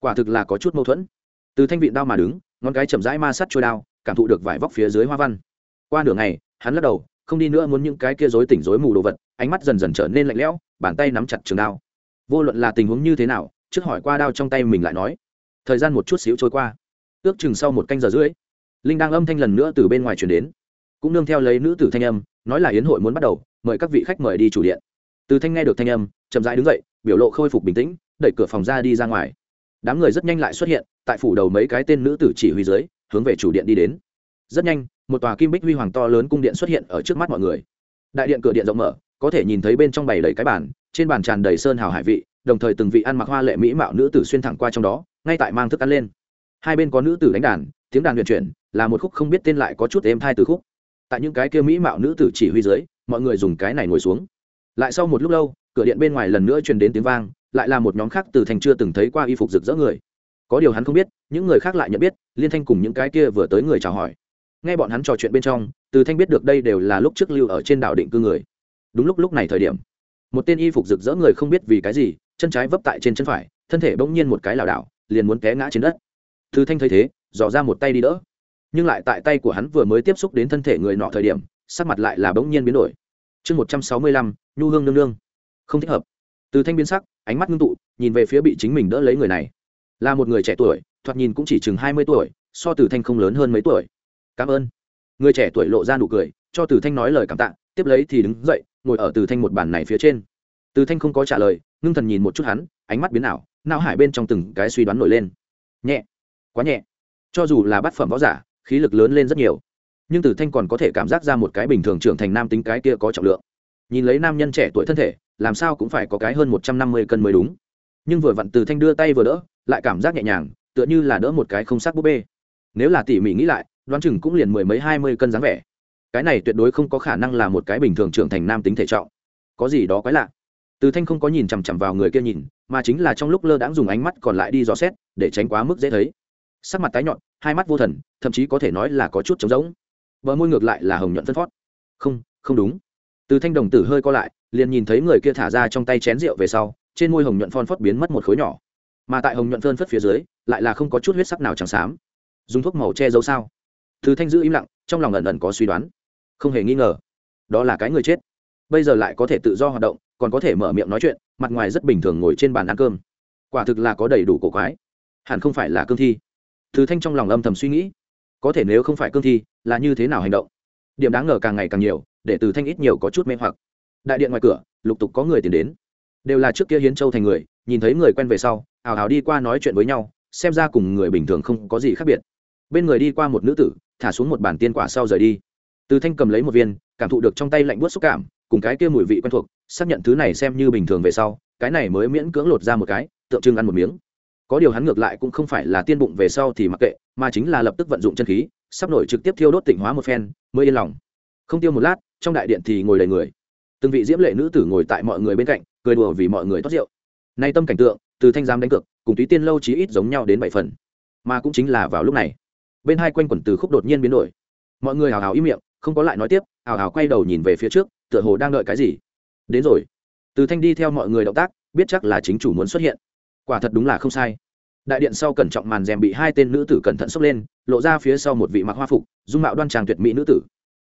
Quả thực là có chút mâu thuẫn. Từ thanh vịn đao mà đứng, ngón cái chậm rãi ma sát trôi đao, cảm thụ được vải vóc phía dưới hoa văn. Qua nửa ngày, hắn lắc đầu, không đi nữa muốn những cái kia rối tỉnh rối mù đồ vật ánh mắt dần dần trở nên lạnh lẽo, bàn tay nắm chặt trường đao. Vô luận là tình huống như thế nào, trước hỏi qua đao trong tay mình lại nói. Thời gian một chút xíu trôi qua. Ước chừng sau một canh giờ rưỡi, linh đang âm thanh lần nữa từ bên ngoài chuyển đến. Cũng nương theo lấy nữ tử thanh âm, nói là yến hội muốn bắt đầu, mời các vị khách mời đi chủ điện. Từ thanh nghe được thanh âm, chậm rãi đứng dậy, biểu lộ khôi phục bình tĩnh, đẩy cửa phòng ra đi ra ngoài. Đám người rất nhanh lại xuất hiện, tại phủ đầu mấy cái tên nữ tử chỉ huy dưới, hướng về chủ điện đi đến. Rất nhanh, một tòa kim bích huy hoàng to lớn cung điện xuất hiện ở trước mắt mọi người. Đại điện cửa điện rộng mở có thể nhìn thấy bên trong bày đầy cái bàn, trên bàn tràn đầy sơn hào hải vị, đồng thời từng vị ăn mặc hoa lệ mỹ mạo nữ tử xuyên thẳng qua trong đó, ngay tại mang thức ăn lên. Hai bên có nữ tử đánh đàn, tiếng đàn huyền chuyển, là một khúc không biết tên lại có chút êm thai từ khúc. Tại những cái kia mỹ mạo nữ tử chỉ huy dưới, mọi người dùng cái này ngồi xuống. Lại sau một lúc lâu, cửa điện bên ngoài lần nữa truyền đến tiếng vang, lại là một nhóm khác từ thành chưa từng thấy qua y phục rực rỡ người. Có điều hắn không biết, những người khác lại nhận biết, liên thanh cùng những cái kia vừa tới người chào hỏi. Nghe bọn hắn trò chuyện bên trong, từ thanh biết được đây đều là lúc trước lưu ở trên đảo định cư người đúng lúc lúc này thời điểm, một tên y phục rực rỡ người không biết vì cái gì, chân trái vấp tại trên chân phải, thân thể bỗng nhiên một cái lảo đảo, liền muốn té ngã trên đất. Từ thanh thấy thế, dò ra một tay đi đỡ. Nhưng lại tại tay của hắn vừa mới tiếp xúc đến thân thể người nọ thời điểm, sắc mặt lại là bỗng nhiên biến đổi. Chương một trăm sáu mươi lăm, nhu hương nương nương. Không thích hợp. Từ thanh biến sắc, ánh mắt ngưng tụ, nhìn về phía bị chính mình đỡ lấy người này. Là một người trẻ tuổi, thoạt nhìn cũng chỉ chừng hai mươi tuổi, so từ thanh không lớn hơn mấy tuổi. Cảm ơn. Người trẻ tuổi lộ ra nụ cười, cho từ thanh nói lời cảm tạ, tiếp lấy thì đứng dậy ngồi ở từ thanh một bàn này phía trên. Từ thanh không có trả lời, ngưng thần nhìn một chút hắn, ánh mắt biến ảo, não hải bên trong từng cái suy đoán nổi lên. Nhẹ, quá nhẹ. Cho dù là bát phẩm võ giả, khí lực lớn lên rất nhiều. Nhưng từ thanh còn có thể cảm giác ra một cái bình thường trưởng thành nam tính cái kia có trọng lượng. Nhìn lấy nam nhân trẻ tuổi thân thể, làm sao cũng phải có cái hơn một trăm năm mươi cân mới đúng. Nhưng vừa vặn từ thanh đưa tay vừa đỡ, lại cảm giác nhẹ nhàng, tựa như là đỡ một cái không sắc búp bê. Nếu là tỉ mỉ nghĩ lại, đoán chừng cũng liền mười mấy hai mươi cân dáng vẻ cái này tuyệt đối không có khả năng là một cái bình thường trưởng thành nam tính thể trọng. Có gì đó quái lạ. Từ thanh không có nhìn chằm chằm vào người kia nhìn, mà chính là trong lúc lơ đãng dùng ánh mắt còn lại đi dò xét, để tránh quá mức dễ thấy. Sắc mặt tái nhọn hai mắt vô thần, thậm chí có thể nói là có chút trống rỗng. Bờ môi ngược lại là hồng nhuận phân phót. Không không đúng. Từ thanh đồng tử hơi co lại, liền nhìn thấy người kia thả ra trong tay chén rượu về sau, trên môi hồng nhuận phon phót biến mất một khối nhỏ. Mà tại hồng nhuận phơn phất phía dưới, lại là không có chút huyết sắc nào chẳng xám. Dùng thuốc màu che giấu sao? Từ thanh giữ im lặng, trong lòng ẩn ẩn có suy đoán không hề nghi ngờ. Đó là cái người chết. Bây giờ lại có thể tự do hoạt động, còn có thể mở miệng nói chuyện, mặt ngoài rất bình thường ngồi trên bàn ăn cơm. Quả thực là có đầy đủ cổ quái. Hẳn không phải là cương thi. Từ thanh trong lòng âm thầm suy nghĩ, có thể nếu không phải cương thi, là như thế nào hành động? Điểm đáng ngờ càng ngày càng nhiều, để từ thanh ít nhiều có chút mê hoặc. Đại điện ngoài cửa, lục tục có người tìm đến. Đều là trước kia hiến châu thành người, nhìn thấy người quen về sau hào hào đi qua nói chuyện với nhau, xem ra cùng người bình thường không có gì khác biệt. Bên người đi qua một nữ tử, thả xuống một bản tiên quả sau rời đi từ thanh cầm lấy một viên, cảm thụ được trong tay lạnh buốt xúc cảm, cùng cái kia mùi vị quen thuộc, xác nhận thứ này xem như bình thường về sau, cái này mới miễn cưỡng lột ra một cái, tượng trưng ăn một miếng. Có điều hắn ngược lại cũng không phải là tiên bụng về sau thì mặc kệ, mà chính là lập tức vận dụng chân khí, sắp nổi trực tiếp thiêu đốt tỉnh hóa một phen, mới yên lòng. Không tiêu một lát, trong đại điện thì ngồi đầy người. Từng vị diễm lệ nữ tử ngồi tại mọi người bên cạnh, cười đùa vì mọi người tốt rượu. Nay tâm cảnh tượng, từ thanh giám đánh cược, cùng túy tiên lâu chí ít giống nhau đến bảy phần. Mà cũng chính là vào lúc này, bên hai quanh quần từ khúc đột nhiên biến đổi. Mọi người hào hào im miệng không có lại nói tiếp, ảo ảo quay đầu nhìn về phía trước, tựa hồ đang đợi cái gì. Đến rồi. Từ thanh đi theo mọi người động tác, biết chắc là chính chủ muốn xuất hiện. Quả thật đúng là không sai. Đại điện sau cẩn trọng màn rèm bị hai tên nữ tử cẩn thận xốc lên, lộ ra phía sau một vị mặc hoa phục, dung mạo đoan tràng tuyệt mỹ nữ tử.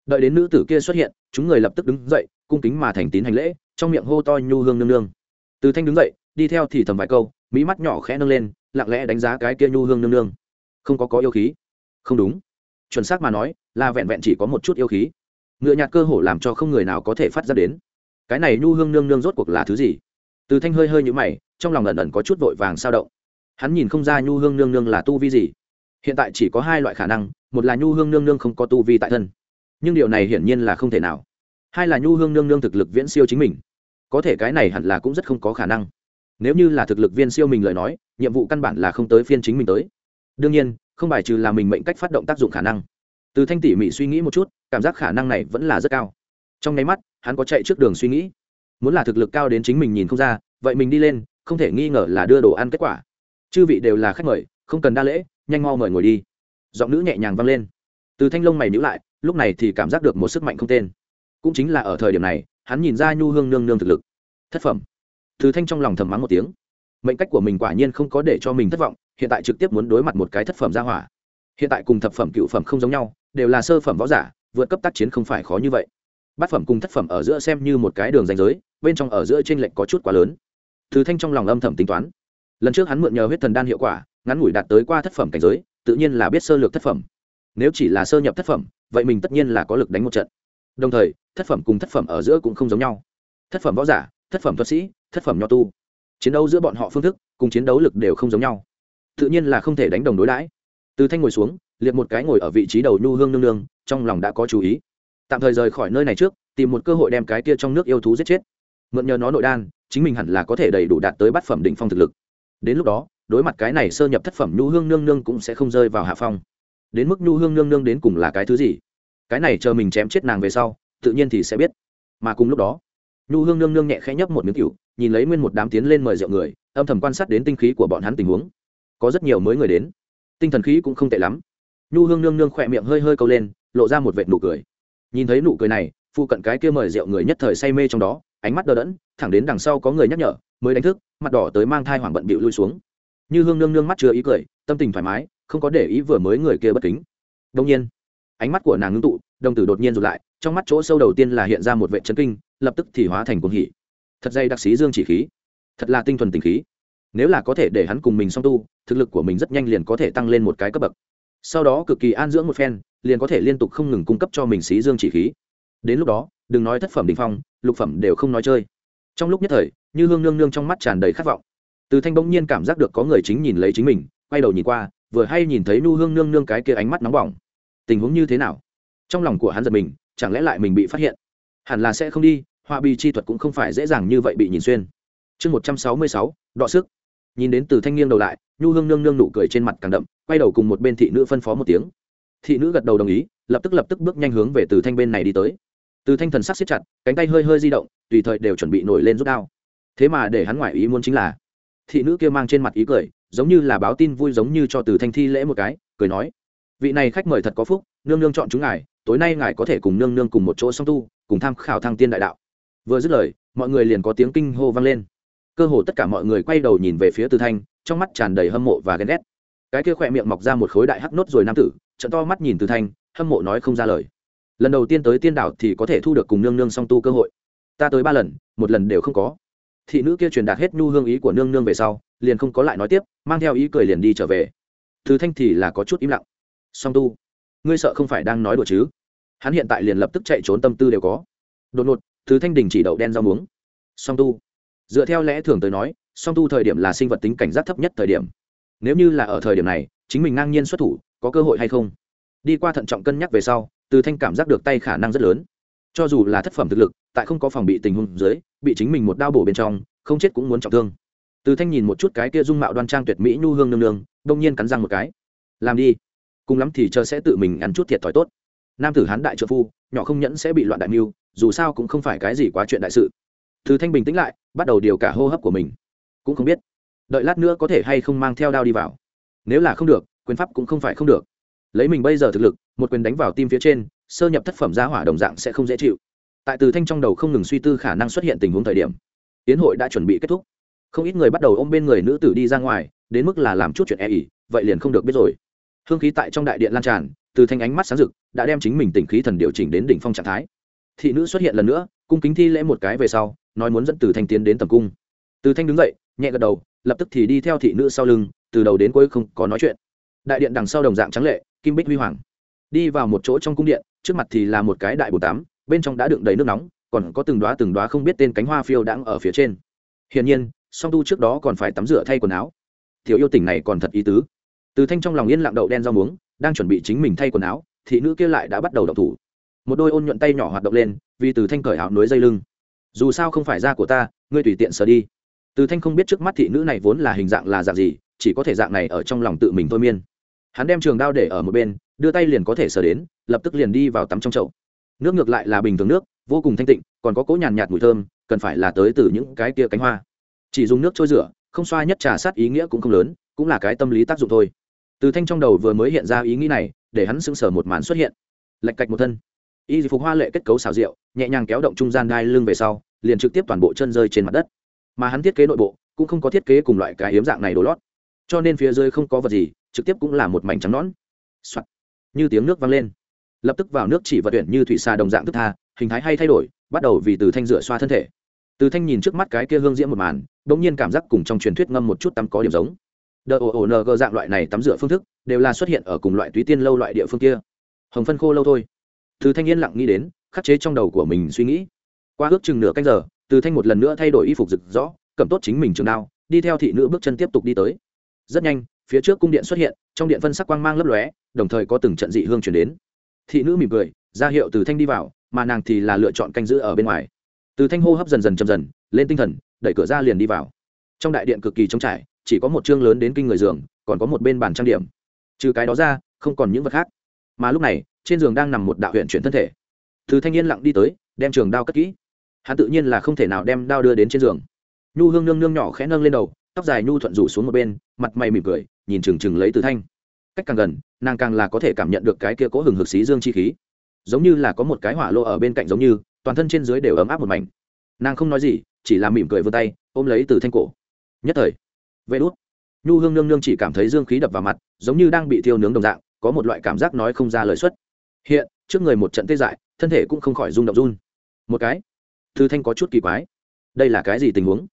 Đợi đến nữ tử kia xuất hiện, chúng người lập tức đứng dậy, cung kính mà thành tín hành lễ, trong miệng hô to nhu hương nương nương. Từ thanh đứng dậy, đi theo thì thầm vài câu mỹ mắt nhỏ khẽ nâng lên, lặng lẽ đánh giá cái kia nhu hương nương nương. Không có có yêu khí. Không đúng. Chuẩn xác mà nói là vẹn vẹn chỉ có một chút yêu khí. Ngựa nhạt cơ hồ làm cho không người nào có thể phát ra đến. Cái này nhu hương nương nương rốt cuộc là thứ gì? Từ thanh hơi hơi nhũ mày, trong lòng ẩn ẩn có chút vội vàng sao động. Hắn nhìn không ra nhu hương nương nương là tu vi gì. Hiện tại chỉ có hai loại khả năng, một là nhu hương nương nương không có tu vi tại thân. Nhưng điều này hiển nhiên là không thể nào. Hai là nhu hương nương nương thực lực viễn siêu chính mình. Có thể cái này hẳn là cũng rất không có khả năng. Nếu như là thực lực viên siêu mình lời nói, nhiệm vụ căn bản là không tới phiên chính mình tới. Đương nhiên, không bài trừ là mình mệnh cách phát động tác dụng khả năng từ thanh tỉ mỉ suy nghĩ một chút, cảm giác khả năng này vẫn là rất cao. Trong nháy mắt, hắn có chạy trước đường suy nghĩ. Muốn là thực lực cao đến chính mình nhìn không ra, vậy mình đi lên, không thể nghi ngờ là đưa đồ ăn kết quả. Chư vị đều là khách mời, không cần đa lễ, nhanh mau mời ngồi đi. Giọng nữ nhẹ nhàng vang lên. Từ thanh lông mày nhữ lại, lúc này thì cảm giác được một sức mạnh không tên. Cũng chính là ở thời điểm này, hắn nhìn ra nhu hương nương nương thực lực. Thất phẩm. Từ thanh trong lòng thầm mắng một tiếng. Mệnh cách của mình quả nhiên không có để cho mình thất vọng, hiện tại trực tiếp muốn đối mặt một cái thất phẩm gia hỏa. Hiện tại cùng thập phẩm cựu phẩm không giống nhau đều là sơ phẩm võ giả, vượt cấp tác chiến không phải khó như vậy. Bát phẩm cùng thất phẩm ở giữa xem như một cái đường ranh giới, bên trong ở giữa t r ê n lệch có chút quá lớn. Từ thanh trong lòng âm thầm tính toán. Lần trước hắn mượn nhờ huyết thần đan hiệu quả, ngắn ngủi đạt tới qua thất phẩm cảnh giới, tự nhiên là biết sơ lược thất phẩm. Nếu chỉ là sơ nhập thất phẩm, vậy mình tất nhiên là có lực đánh một trận. Đồng thời, thất phẩm cùng thất phẩm ở giữa cũng không giống nhau. Thất phẩm võ giả, thất phẩm thuật sĩ, thất phẩm nho tu. Chiến đấu giữa bọn họ phương thức, cùng chiến đấu lực đều không giống nhau. Tự nhiên là không thể đánh đồng đối đãi. Từ thanh ngồi xuống liệt một cái ngồi ở vị trí đầu nhu hương nương nương, trong lòng đã có chú ý. Tạm thời rời khỏi nơi này trước, tìm một cơ hội đem cái kia trong nước yêu thú giết chết. Mượn nhờ nó nội đan, chính mình hẳn là có thể đầy đủ đạt tới bát phẩm đỉnh phong thực lực. Đến lúc đó, đối mặt cái này sơ nhập thất phẩm nhu hương nương nương cũng sẽ không rơi vào hạ phong. Đến mức nhu hương nương nương đến cùng là cái thứ gì? Cái này chờ mình chém chết nàng về sau, tự nhiên thì sẽ biết. Mà cùng lúc đó, nhu hương nương nương nhẹ khẽ nhấp một miếng cựu nhìn lấy nguyên một đám tiến lên mời rượu người, âm thầm quan sát đến tinh khí của bọn hắn tình huống. Có rất nhiều mới người đến. Tinh thần khí cũng không tệ lắm nhu hương nương nương khỏe miệng hơi hơi câu lên, lộ ra một vệt nụ cười. Nhìn thấy nụ cười này phụ cận cái kia mời rượu người nhất thời say mê trong đó, ánh mắt đờ đẫn, thẳng đến đằng sau có người nhắc nhở, mới đánh thức, mặt đỏ tới mang thai hoảng bận bịu lui xuống. Như hương nương nương mắt chưa ý cười, tâm tình thoải mái, không có để ý vừa mới người kia bất kính. Đông nhiên, ánh mắt của nàng ngưng tụ, đồng tử đột nhiên rụt lại, trong mắt chỗ sâu đầu tiên là hiện ra một vệ chấn kinh, lập tức thì hóa thành cuồng hỉ. Thật dây đặc sĩ dương chỉ khí. Thật là tinh thuần tình khí. Nếu là có thể để hắn cùng mình song tu, thực lực của mình rất nhanh liền có thể tăng lên một cái cấp bậc sau đó cực kỳ an dưỡng một phen, liền có thể liên tục không ngừng cung cấp cho mình xí dương chỉ khí. Đến lúc đó, đừng nói thất phẩm đình phong, lục phẩm đều không nói chơi. Trong lúc nhất thời, như hương nương nương trong mắt tràn đầy khát vọng. Từ thanh bỗng nhiên cảm giác được có người chính nhìn lấy chính mình, quay đầu nhìn qua, vừa hay nhìn thấy nu hương nương nương cái kia ánh mắt nóng bỏng. Tình huống như thế nào? Trong lòng của hắn giật mình, chẳng lẽ lại mình bị phát hiện? Hẳn là sẽ không đi, họa bi chi thuật cũng không phải dễ dàng như vậy bị nhìn xuyên. Chương một trăm sáu mươi sáu, đọ sức nhìn đến từ thanh niên đầu lại, nhu hương nương nương nụ cười trên mặt càng đậm, quay đầu cùng một bên thị nữ phân phó một tiếng. Thị nữ gật đầu đồng ý, lập tức lập tức bước nhanh hướng về từ thanh bên này đi tới. Từ thanh thần sắc siết chặt, cánh tay hơi hơi di động, tùy thời đều chuẩn bị nổi lên rút đao. Thế mà để hắn ngoại ý muốn chính là, thị nữ kia mang trên mặt ý cười, giống như là báo tin vui giống như cho từ thanh thi lễ một cái, cười nói, vị này khách mời thật có phúc, nương nương chọn chúng ngài, tối nay ngài có thể cùng nương nương cùng một chỗ song tu, cùng tham khảo thăng tiên đại đạo. Vừa dứt lời, mọi người liền có tiếng kinh hô vang lên cơ hồ tất cả mọi người quay đầu nhìn về phía từ thanh, trong mắt tràn đầy hâm mộ và ghen ghét. Cái kia khỏe miệng mọc ra một khối đại hắc nốt rồi nam tử trận to mắt nhìn từ thanh, hâm mộ nói không ra lời. Lần đầu tiên tới tiên đảo thì có thể thu được cùng nương nương song tu cơ hội. Ta tới ba lần, một lần đều không có. Thị nữ kia truyền đạt hết nhu hương ý của nương nương về sau, liền không có lại nói tiếp, mang theo ý cười liền đi trở về. Từ thanh thì là có chút im lặng. Song tu, ngươi sợ không phải đang nói đùa chứ? Hắn hiện tại liền lập tức chạy trốn tâm tư đều có. Đột ngột, từ thanh đình chỉ đậu đen rau muống. Song tu dựa theo lẽ thường tới nói, song tu thời điểm là sinh vật tính cảnh giác thấp nhất thời điểm. Nếu như là ở thời điểm này, chính mình ngang nhiên xuất thủ, có cơ hội hay không? Đi qua thận trọng cân nhắc về sau, từ thanh cảm giác được tay khả năng rất lớn. Cho dù là thất phẩm thực lực, tại không có phòng bị tình huống dưới, bị chính mình một đao bổ bên trong, không chết cũng muốn trọng thương. Từ thanh nhìn một chút cái kia dung mạo đoan trang tuyệt mỹ nhu hương nương nương, đông nhiên cắn răng một cái. Làm đi. Cùng lắm thì chờ sẽ tự mình ăn chút thiệt thòi tốt. Nam tử hán đại trợ phu, nhỏ không nhẫn sẽ bị loạn đại mưu, dù sao cũng không phải cái gì quá chuyện đại sự. Từ thanh bình tĩnh lại bắt đầu điều cả hô hấp của mình. Cũng không biết, đợi lát nữa có thể hay không mang theo đao đi vào. Nếu là không được, quyền pháp cũng không phải không được. Lấy mình bây giờ thực lực, một quyền đánh vào tim phía trên, sơ nhập thất phẩm gia hỏa đồng dạng sẽ không dễ chịu. Tại từ thanh trong đầu không ngừng suy tư khả năng xuất hiện tình huống thời điểm tiến hội đã chuẩn bị kết thúc. Không ít người bắt đầu ôm bên người nữ tử đi ra ngoài, đến mức là làm chút chuyện e ỉ, vậy liền không được biết rồi. Hương khí tại trong đại điện lan tràn, từ thanh ánh mắt sáng rực, đã đem chính mình tỉnh khí thần điều chỉnh đến đỉnh phong trạng thái. Thị nữ xuất hiện lần nữa, cung kính thi lễ một cái về sau nói muốn dẫn từ thanh tiến đến tầm cung. Từ thanh đứng dậy, nhẹ gật đầu, lập tức thì đi theo thị nữ sau lưng, từ đầu đến cuối không có nói chuyện. Đại điện đằng sau đồng dạng trắng lệ, kim bích huy hoàng. Đi vào một chỗ trong cung điện, trước mặt thì là một cái đại bồn tắm, bên trong đã đựng đầy nước nóng, còn có từng đoá từng đoá không biết tên cánh hoa phiêu đãng ở phía trên. Hiển nhiên, song tu trước đó còn phải tắm rửa thay quần áo. Thiếu yêu tỉnh này còn thật ý tứ. Từ thanh trong lòng yên lặng đậu đen rau muống, đang chuẩn bị chính mình thay quần áo, thị nữ kia lại đã bắt đầu đậu thủ. Một đôi ôn nhuận tay nhỏ hoạt động lên, vì từ thanh cởi áo núi dây lưng dù sao không phải da của ta, ngươi tùy tiện sờ đi. Từ thanh không biết trước mắt thị nữ này vốn là hình dạng là dạng gì, chỉ có thể dạng này ở trong lòng tự mình thôi miên. Hắn đem trường đao để ở một bên, đưa tay liền có thể sờ đến, lập tức liền đi vào tắm trong chậu. Nước ngược lại là bình thường nước, vô cùng thanh tịnh, còn có cỗ nhàn nhạt mùi thơm, cần phải là tới từ những cái kia cánh hoa. Chỉ dùng nước trôi rửa, không xoa nhất trà sát ý nghĩa cũng không lớn, cũng là cái tâm lý tác dụng thôi. Từ thanh trong đầu vừa mới hiện ra ý nghĩ này, để hắn sững sờ một màn xuất hiện. Lạch cạch một thân y phục hoa lệ kết cấu xào rượu, nhẹ nhàng kéo động trung gian đai lưng về sau, liền trực tiếp toàn bộ chân rơi trên mặt đất. Mà hắn thiết kế nội bộ, cũng không có thiết kế cùng loại cái hiếm dạng này đồ lót. Cho nên phía dưới không có vật gì, trực tiếp cũng là một mảnh trắng nón、Soạn. như tiếng nước vang lên. Lập tức vào nước chỉ vật tuyển như thủy xà đồng dạng thức tha, hình thái hay thay đổi, bắt đầu vì từ thanh rửa xoa thân thể. Từ thanh nhìn trước mắt cái kia hương diễm một màn đ ỗ n g nhiên cảm giác cùng trong truyền thuyết ngâm một chút tắm có điểm giống. Đờ ồ ồ ng dạng loại này tắm rửa phương thức, đều là xuất hiện ở cùng loại túy tiên lâu loại địa phương kia. Hồng phân khô lâu thôi từ thanh yên lặng nghĩ đến, khắc chế trong đầu của mình suy nghĩ. Qua ước chừng nửa canh giờ, từ thanh một lần nữa thay đổi y phục rực rõ cầm tốt chính mình trường đao, đi theo thị nữ bước chân tiếp tục đi tới. Rất nhanh, phía trước cung điện xuất hiện, trong điện phân sắc quang mang lấp lóe, đồng thời có từng trận dị hương chuyển đến. Thị nữ mỉm cười, ra hiệu từ thanh đi vào, mà nàng thì là lựa chọn canh giữ ở bên ngoài. Từ thanh hô hấp dần dần chậm dần, lên tinh thần, đẩy cửa ra liền đi vào. Trong đại điện cực kỳ trống trải, chỉ có một chương lớn đến kinh người giường, còn có một bên bàn trang điểm. Trừ cái đó ra, không còn những vật khác. Mà lúc này trên giường đang nằm một đạo huyện chuyển thân thể. Từ thanh yên lặng đi tới, đem trường đao cất kỹ. Hắn tự nhiên là không thể nào đem đao đưa đến trên giường. Nhu hương nương nương nhỏ khẽ nâng lên đầu, tóc dài nhu thuận rủ xuống một bên, mặt mày mỉm cười, nhìn trừng trừng lấy từ thanh. Cách càng gần, nàng càng là có thể cảm nhận được cái kia cố hừng hực xí dương chi khí. Giống như là có một cái hỏa lô ở bên cạnh giống như, toàn thân trên dưới đều ấm áp một mảnh. Nàng không nói gì, chỉ là mỉm cười vươn tay, ôm lấy từ thanh cổ. Nhất thời, vê đốt nhu hương nương nương chỉ cảm thấy dương khí đập vào mặt, giống như đang bị thiêu nướng đồng dạng, có một loại cảm giác nói không ra lời xuất hiện, trước người một trận tê dại, thân thể cũng không khỏi rung động run. Một cái. Thư thanh có chút kỳ quái. Đây là cái gì tình huống?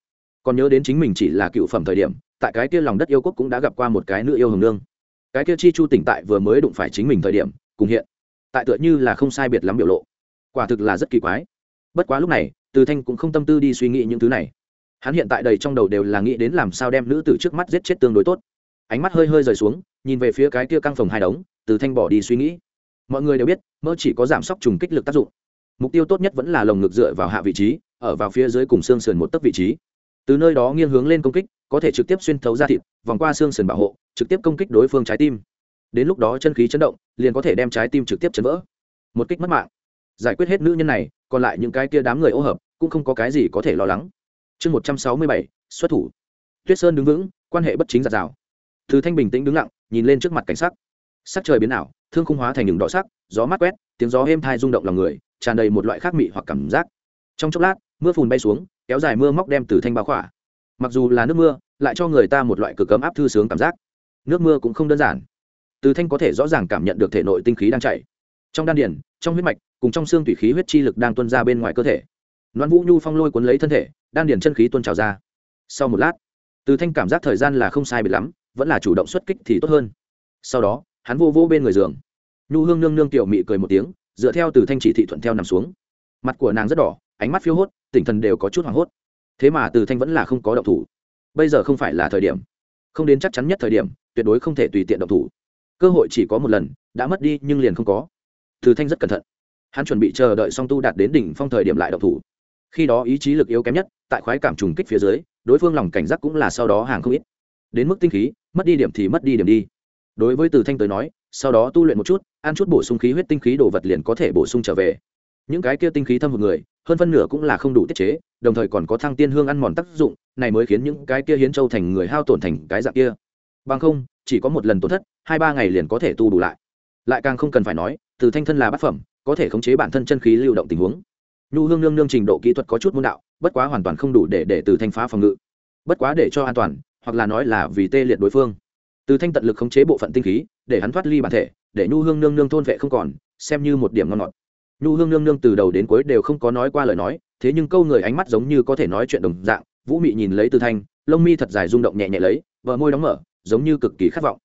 Còn nhớ đến chính mình chỉ là cựu phẩm thời điểm, tại cái kia lòng đất yêu quốc cũng đã gặp qua một cái nữ yêu hồng nương. Cái kia chi chu tỉnh tại vừa mới đụng phải chính mình thời điểm, cùng hiện, tại tựa như là không sai biệt lắm biểu lộ. Quả thực là rất kỳ quái. Bất quá lúc này, từ thanh cũng không tâm tư đi suy nghĩ những thứ này. Hắn hiện tại đầy trong đầu đều là nghĩ đến làm sao đem nữ tử trước mắt giết chết tương đối tốt. Ánh mắt hơi hơi rời xuống, nhìn về phía cái kia căng phòng hai đống, từ thanh bỏ đi suy nghĩ mọi người đều biết, mỡ chỉ có giảm sốc trùng kích lực tác dụng. Mục tiêu tốt nhất vẫn là lồng ngực dựa vào hạ vị trí, ở vào phía dưới cùng xương sườn một tấc vị trí. Từ nơi đó nghiêng hướng lên công kích, có thể trực tiếp xuyên thấu ra thịt, vòng qua xương sườn bảo hộ, trực tiếp công kích đối phương trái tim. Đến lúc đó chân khí chấn động, liền có thể đem trái tim trực tiếp chấn vỡ. Một kích mất mạng. Giải quyết hết nữ nhân này, còn lại những cái kia đám người ô hợp, cũng không có cái gì có thể lo lắng. Chương một trăm sáu mươi bảy, xuất thủ. Tuyết sơn đứng vững, quan hệ bất chính giặt rào. Thứ thanh bình tĩnh đứng lặng, nhìn lên trước mặt cảnh sắc. Sắc trời biến ảo thương khung hóa thành những đỏ sắc, gió mát quét, tiếng gió êm thai rung động lòng người, tràn đầy một loại khác mị hoặc cảm giác. Trong chốc lát, mưa phùn bay xuống, kéo dài mưa móc đem từ thanh bao khỏa. Mặc dù là nước mưa, lại cho người ta một loại cực cấm áp thư sướng cảm giác. Nước mưa cũng không đơn giản. Từ thanh có thể rõ ràng cảm nhận được thể nội tinh khí đang chảy. trong đan điển trong huyết mạch, cùng trong xương thủy khí huyết chi lực đang tuân ra bên ngoài cơ thể. Loan vũ nhu phong lôi cuốn lấy thân thể, đan điển chân khí tuôn trào ra. Sau một lát, từ thanh cảm giác thời gian là không sai biệt lắm, vẫn là chủ động xuất kích thì tốt hơn. Sau đó hắn vô vô bên người giường. Nhu hương nương nương tiểu mị cười một tiếng, dựa theo từ thanh chỉ thị thuận theo nằm xuống. Mặt của nàng rất đỏ, ánh mắt phiêu hốt, tinh thần đều có chút hoảng hốt. Thế mà từ thanh vẫn là không có động thủ. Bây giờ không phải là thời điểm. Không đến chắc chắn nhất thời điểm, tuyệt đối không thể tùy tiện động thủ. Cơ hội chỉ có một lần, đã mất đi nhưng liền không có. Từ thanh rất cẩn thận. Hắn chuẩn bị chờ đợi song tu đạt đến đỉnh phong thời điểm lại động thủ. Khi đó ý chí lực yếu kém nhất, tại khoái cảm trùng kích phía dưới, đối phương lòng cảnh giác cũng là sau đó hàng không ít. Đến mức tinh khí, mất đi điểm thì mất đi điểm đi đối với từ thanh tới nói, sau đó tu luyện một chút, ăn chút bổ sung khí huyết tinh khí đồ vật liền có thể bổ sung trở về. Những cái kia tinh khí thâm hụt người, hơn phân nửa cũng là không đủ tiết chế, đồng thời còn có thăng tiên hương ăn mòn tác dụng, này mới khiến những cái kia hiến châu thành người hao tổn thành cái dạng kia. Bằng không, chỉ có một lần tổn thất, hai ba ngày liền có thể tu đủ lại. Lại càng không cần phải nói, từ thanh thân là bát phẩm, có thể khống chế bản thân chân khí lưu động tình huống. Nhu hương nương nương trình độ kỹ thuật có chút môn đạo, bất quá hoàn toàn không đủ để để từ thanh phá phòng ngự. Bất quá để cho an toàn, hoặc là nói là vì tê liệt đối phương từ thanh tận lực khống chế bộ phận tinh khí, để hắn thoát ly bản thể, để nhu hương nương nương thôn vệ không còn, xem như một điểm ngon ngọt. Nhu hương nương nương từ đầu đến cuối đều không có nói qua lời nói, thế nhưng câu người ánh mắt giống như có thể nói chuyện đồng dạng, vũ mị nhìn lấy từ thanh, lông mi thật dài rung động nhẹ nhẹ lấy vợ môi đóng mở, giống như cực kỳ khát vọng.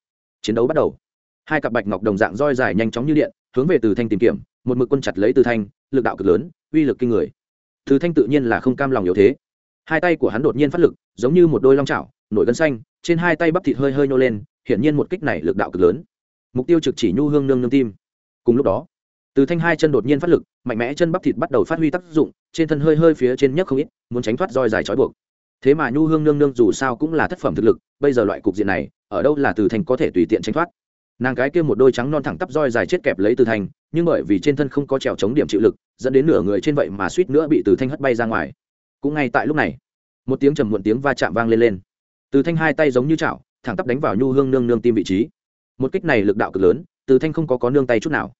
Chiến đấu bắt đầu. Hai cặp bạch ngọc đồng dạng roi dài nhanh chóng như điện, hướng về từ thanh tìm kiếm, một mực quân chặt lấy từ thanh, lực đạo cực lớn, uy lực kinh người. Từ thanh tự nhiên là không cam lòng yếu thế. Hai tay của hắn đột nhiên phát lực, giống như một đôi long chảo, nổi gân xanh, trên hai tay bắp thịt hơi hơi nhô lên hiển nhiên một kích này lực đạo cực lớn. Mục tiêu trực chỉ nhu hương nương nương tim. Cùng lúc đó, từ thanh hai chân đột nhiên phát lực, mạnh mẽ chân bắp thịt bắt đầu phát huy tác dụng, trên thân hơi hơi phía trên nhấc không ít, muốn tránh thoát roi dài trói buộc. Thế mà nhu hương nương nương dù sao cũng là thất phẩm thực lực, bây giờ loại cục diện này, ở đâu là từ thanh có thể tùy tiện tránh thoát? Nàng cái kia một đôi trắng non thẳng tắp roi dài chết kẹp lấy từ thanh, nhưng bởi vì trên thân không có trèo chống điểm chịu lực, dẫn đến nửa người trên vậy mà suýt nữa bị từ thanh hất bay ra ngoài. Cũng ngay tại lúc này, một tiếng trầm muộn tiếng va chạm vang lên lên. Từ thanh hai tay giống như chảo thẳng tắp đánh vào nhu hương nương nương tim vị trí. Một kích này lực đạo cực lớn, từ thanh không có có nương tay chút nào.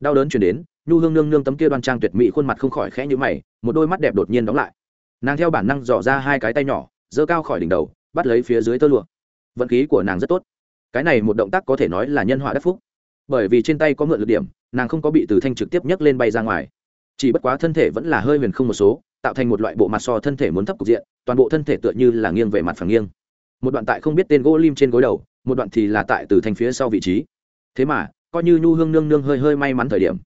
Đau đớn chuyển đến, nhu hương nương nương tấm kia đoan trang tuyệt mỹ khuôn mặt không khỏi khẽ như mày, một đôi mắt đẹp đột nhiên đóng lại. Nàng theo bản năng dò ra hai cái tay nhỏ, giơ cao khỏi đỉnh đầu, bắt lấy phía dưới tơ lụa. Vận khí của nàng rất tốt. Cái này một động tác có thể nói là nhân họa đắc phúc. Bởi vì trên tay có mượn lực điểm, nàng không có bị từ thanh trực tiếp nhấc lên bay ra ngoài. Chỉ bất quá thân thể vẫn là hơi huyền không một số, tạo thành một loại bộ mặt so thân thể muốn thấp cục diện, toàn bộ thân thể tựa như là nghiêng về mặt phẳng nghiêng một đoạn tại không biết tên gỗ lim trên gối đầu, một đoạn thì là tại từ thanh phía sau vị trí. Thế mà, coi như nhu hương nương nương hơi hơi may mắn thời điểm,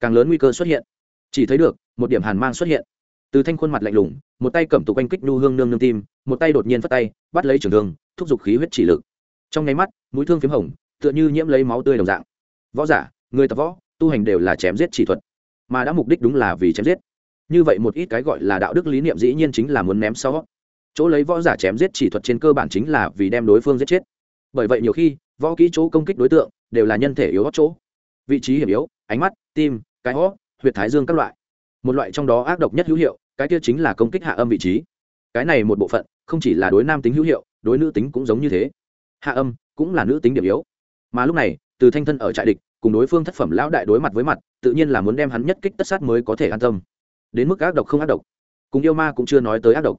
càng lớn nguy cơ xuất hiện. Chỉ thấy được, một điểm hàn mang xuất hiện. Từ thanh khuôn mặt lạnh lùng, một tay cầm tụ quanh kích nhu hương nương nương tim, một tay đột nhiên phát tay, bắt lấy trường thương, thúc giục khí huyết chỉ lực. Trong nháy mắt, mũi thương p hồng, tựa như nhiễm lấy máu tươi đồng dạng. Võ giả, người tập võ, tu hành đều là chém giết chỉ thuật, mà đã mục đích đúng là vì chém giết. Như vậy một ít cái gọi là đạo đức lý niệm dĩ nhiên chính là muốn ném sau chỗ lấy võ giả chém giết chỉ thuật trên cơ bản chính là vì đem đối phương giết chết. Bởi vậy nhiều khi, võ kỹ chỗ công kích đối tượng đều là nhân thể yếu hót chỗ. Vị trí hiểm yếu, ánh mắt, tim, cái hót huyệt thái dương các loại. Một loại trong đó ác độc nhất hữu hiệu, cái kia chính là công kích hạ âm vị trí. Cái này một bộ phận, không chỉ là đối nam tính hữu hiệu, đối nữ tính cũng giống như thế. Hạ âm cũng là nữ tính điểm yếu. Mà lúc này, từ thanh thân ở trại địch, cùng đối phương thất phẩm lão đại đối mặt với mặt, tự nhiên là muốn đem hắn nhất kích tất sát mới có thể an tâm. Đến mức ác độc không ác độc. Cùng yêu ma cũng chưa nói tới ác độc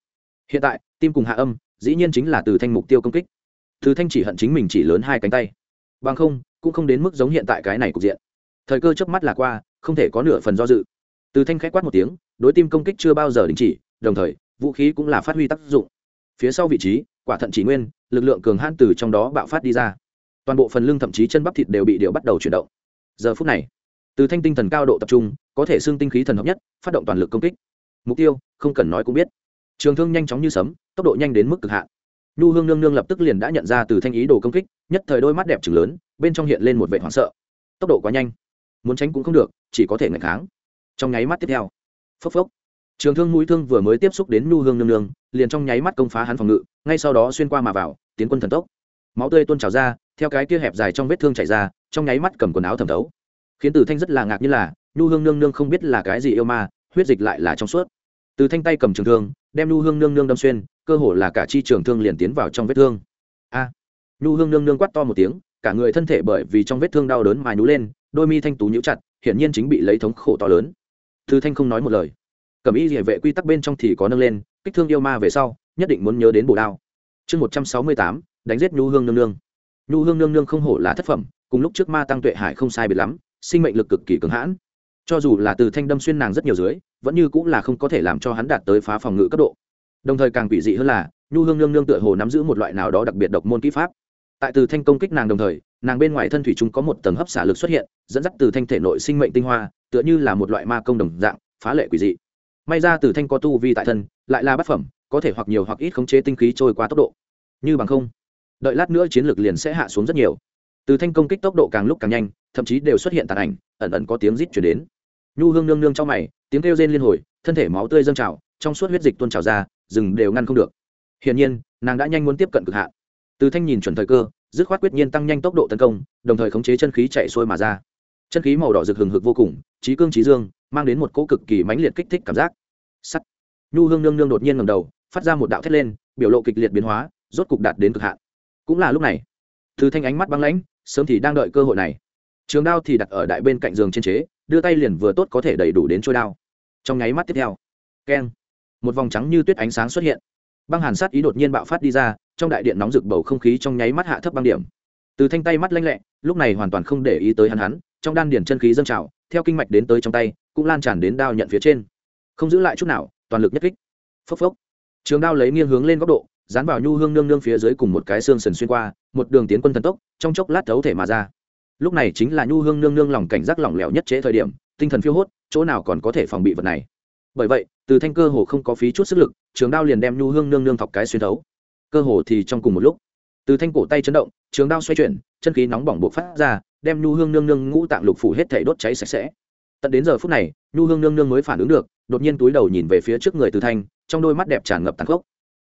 hiện tại, tim cùng hạ âm, dĩ nhiên chính là từ thanh mục tiêu công kích. Từ thanh chỉ hận chính mình chỉ lớn hai cánh tay. Bằng không, cũng không đến mức giống hiện tại cái này cục diện. Thời cơ chớp mắt là qua, không thể có nửa phần do dự. Từ thanh khách quát một tiếng, đối tim công kích chưa bao giờ đình chỉ, đồng thời, vũ khí cũng là phát huy tác dụng. Phía sau vị trí, quả thận chỉ nguyên, lực lượng cường hãn từ trong đó bạo phát đi ra. Toàn bộ phần lưng thậm chí chân bắp thịt đều bị điệu bắt đầu chuyển động. Giờ phút này, từ thanh tinh thần cao độ tập trung, có thể xương tinh khí thần hợp nhất, phát động toàn lực công kích. Mục tiêu, không cần nói cũng biết trường thương nhanh chóng như sấm, tốc độ nhanh đến mức cực hạn. Nhu hương nương nương lập tức liền đã nhận ra từ thanh ý đồ công kích, nhất thời đôi mắt đẹp trừng lớn, bên trong hiện lên một vệ hoảng sợ. Tốc độ quá nhanh, muốn tránh cũng không được, chỉ có thể ngạch kháng. Trong nháy mắt tiếp theo, phốc phốc, trường thương mũi thương vừa mới tiếp xúc đến nhu hương nương nương, liền trong nháy mắt công phá hắn phòng ngự, ngay sau đó xuyên qua mà vào, tiến quân thần tốc. Máu tươi tuôn trào ra, theo cái kia hẹp dài trong vết thương chảy ra, trong nháy mắt cầm quần áo thẩm thấu. Khiến tử thanh rất là ngạc như là, nhu hương nương nương không biết là cái gì yêu ma, huyết dịch lại là trong suốt từ thanh tay cầm trường thương, đem nhu hương nương nương đâm xuyên, cơ hồ là cả chi trường thương liền tiến vào trong vết thương. A! Nhu hương nương nương quát to một tiếng, cả người thân thể bởi vì trong vết thương đau đớn mà nhú lên, đôi mi thanh tú nhũ chặt, hiển nhiên chính bị lấy thống khổ to lớn. Từ thanh không nói một lời. Cầm y địa vệ quy tắc bên trong thì có nâng lên, kích thương yêu ma về sau, nhất định muốn nhớ đến bồ đao. Chương một trăm sáu mươi tám, đánh giết nhu hương nương nương. Nhu hương nương nương không hổ là thất phẩm, cùng lúc trước ma tăng tuệ hải không sai biệt lắm, sinh mệnh lực cực kỳ cứng hãn cho dù là từ thanh đâm xuyên nàng rất nhiều dưới, vẫn như cũng là không có thể làm cho hắn đạt tới phá phòng ngự cấp độ. Đồng thời càng quỷ dị hơn là, nhu hương nương nương tựa hồ nắm giữ một loại nào đó đặc biệt độc môn kỹ pháp. Tại từ thanh công kích nàng đồng thời, nàng bên ngoài thân thủy chúng có một tầng hấp xả lực xuất hiện, dẫn dắt từ thanh thể nội sinh mệnh tinh hoa, tựa như là một loại ma công đồng dạng, phá lệ quỷ dị. May ra từ thanh có tu vi tại thân, lại là bát phẩm, có thể hoặc nhiều hoặc ít khống chế tinh khí trôi qua tốc độ. Như bằng không, đợi lát nữa chiến lược liền sẽ hạ xuống rất nhiều. Từ thanh công kích tốc độ càng lúc càng nhanh, thậm chí đều xuất hiện tàn ảnh, ẩn ẩn có tiếng rít chuyển đến nhu hương nương nương trong mày, tiếng kêu rên liên hồi, thân thể máu tươi dâng trào, trong suốt huyết dịch tuôn trào ra, rừng đều ngăn không được. Hiển nhiên, nàng đã nhanh muốn tiếp cận cực hạn. Từ thanh nhìn chuẩn thời cơ, dứt khoát quyết nhiên tăng nhanh tốc độ tấn công, đồng thời khống chế chân khí chạy xuôi mà ra. Chân khí màu đỏ rực hừng hực vô cùng, trí cương trí dương, mang đến một cỗ cực kỳ mãnh liệt kích thích cảm giác. Sắt. Nhu hương nương nương đột nhiên ngầm đầu, phát ra một đạo thét lên, biểu lộ kịch liệt biến hóa, rốt cục đạt đến cực hạn. Cũng là lúc này, từ thanh ánh mắt băng lãnh, sớm thì đang đợi cơ hội này. Trường đao thì đặt ở đại bên cạnh giường trên chế đưa tay liền vừa tốt có thể đầy đủ đến trôi đao. Trong nháy mắt tiếp theo, keng, một vòng trắng như tuyết ánh sáng xuất hiện. Băng hàn sát ý đột nhiên bạo phát đi ra, trong đại điện nóng rực bầu không khí trong nháy mắt hạ thấp băng điểm. Từ thanh tay mắt lanh lẹ, lúc này hoàn toàn không để ý tới hắn hắn, trong đan điển chân khí dâng trào, theo kinh mạch đến tới trong tay, cũng lan tràn đến đao nhận phía trên. Không giữ lại chút nào, toàn lực nhất kích. Phốc phốc. Trường đao lấy nghiêng hướng lên góc độ, dán vào nhu hương nương nương phía dưới cùng một cái xương sần xuyên qua, một đường tiến quân thần tốc, trong chốc lát thấu thể mà ra lúc này chính là nhu hương nương nương lòng cảnh giác lỏng lẻo nhất chế thời điểm, tinh thần phiêu hốt, chỗ nào còn có thể phòng bị vật này? Bởi vậy, từ thanh cơ hồ không có phí chút sức lực, trường đao liền đem nhu hương nương nương thọc cái xuyên thấu. Cơ hồ thì trong cùng một lúc, từ thanh cổ tay chấn động, trường đao xoay chuyển, chân khí nóng bỏng buộc phát ra, đem nhu hương nương nương ngũ tạng lục phủ hết thể đốt cháy sạch sẽ. Tận đến giờ phút này, nhu hương nương nương mới phản ứng được, đột nhiên túi đầu nhìn về phía trước người từ thanh, trong đôi mắt đẹp tràn ngập tàn khốc.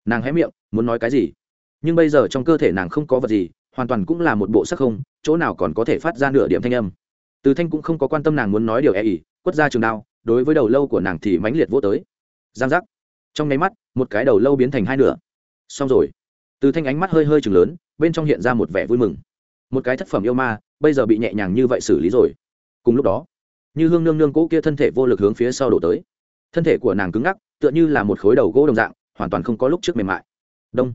Nàng hé miệng, muốn nói cái gì? Nhưng bây giờ trong cơ thể nàng không có vật gì hoàn toàn cũng là một bộ sắc không, chỗ nào còn có thể phát ra nửa điểm thanh âm. Từ thanh cũng không có quan tâm nàng muốn nói điều e ỉ quất ra trường đao, đối với đầu lâu của nàng thì mãnh liệt vô tới. Giang giác. Trong nháy mắt, một cái đầu lâu biến thành hai nửa. Xong rồi. Từ thanh ánh mắt hơi hơi chừng lớn, bên trong hiện ra một vẻ vui mừng. Một cái thất phẩm yêu ma, bây giờ bị nhẹ nhàng như vậy xử lý rồi. Cùng lúc đó, như hương nương nương cỗ kia thân thể vô lực hướng phía sau đổ tới. Thân thể của nàng cứng ngắc, tựa như là một khối đầu gỗ đồng dạng, hoàn toàn không có lúc trước mềm mại. Đông.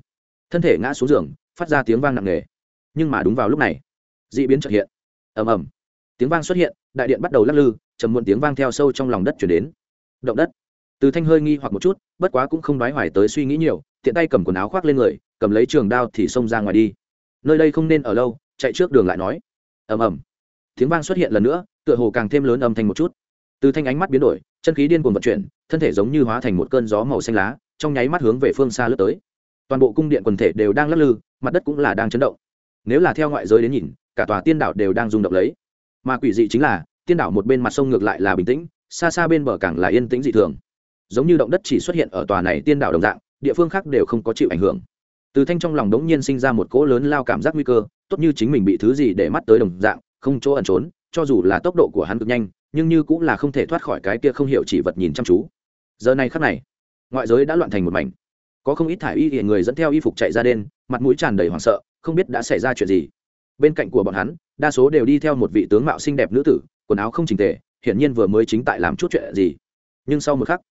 Thân thể ngã xuống giường, phát ra tiếng vang nặng nề nhưng mà đúng vào lúc này d ị biến trật hiện. Ầm ầm. Tiếng vang xuất hiện, đại điện bắt đầu lắc lư chầm muộn tiếng vang theo sâu trong lòng đất chuyển đến. Động đất. Từ thanh hơi nghi hoặc một chút, bất quá cũng không đoái hoài tới suy nghĩ nhiều, tiện tay cầm quần áo khoác lên người, cầm lấy trường đao thì xông ra ngoài đi. Nơi đây không nên ở lâu, chạy trước đường lại nói. Ầm ầm. Tiếng vang xuất hiện lần nữa, tựa hồ càng thêm lớn âm thanh một chút. Từ thanh ánh mắt biến đổi, chân khí điên cuồng vận chuyển, thân thể giống như hóa thành một cơn gió màu xanh lá, trong nháy mắt hướng về phương xa lướt tới. Toàn bộ cung điện quần thể đều đang lắc lư, mặt đất cũng là đang chấn động nếu là theo ngoại giới đến nhìn, cả tòa tiên đảo đều đang rung động lấy. Mà quỷ dị chính là, tiên đảo một bên mặt sông ngược lại là bình tĩnh, xa xa bên bờ càng là yên tĩnh dị thường. Giống như động đất chỉ xuất hiện ở tòa này tiên đảo đồng dạng, địa phương khác đều không có chịu ảnh hưởng. Từ thanh trong lòng đống nhiên sinh ra một cỗ lớn lao cảm giác nguy cơ, tốt như chính mình bị thứ gì để mắt tới đồng dạng, không chỗ ẩn trốn, cho dù là tốc độ của hắn cực nhanh, nhưng như cũng là không thể thoát khỏi cái kia không hiểu chỉ vật nhìn chăm chú. Giờ này khắc này, ngoại giới đã loạn thành một mảnh. Có không ít thải y thì người dẫn theo y phục chạy ra đen mặt mũi tràn đầy hoảng sợ không biết đã xảy ra chuyện gì. Bên cạnh của bọn hắn, đa số đều đi theo một vị tướng mạo xinh đẹp nữ tử, quần áo không trình tề, hiển nhiên vừa mới chính tại làm chút chuyện gì. Nhưng sau một khắc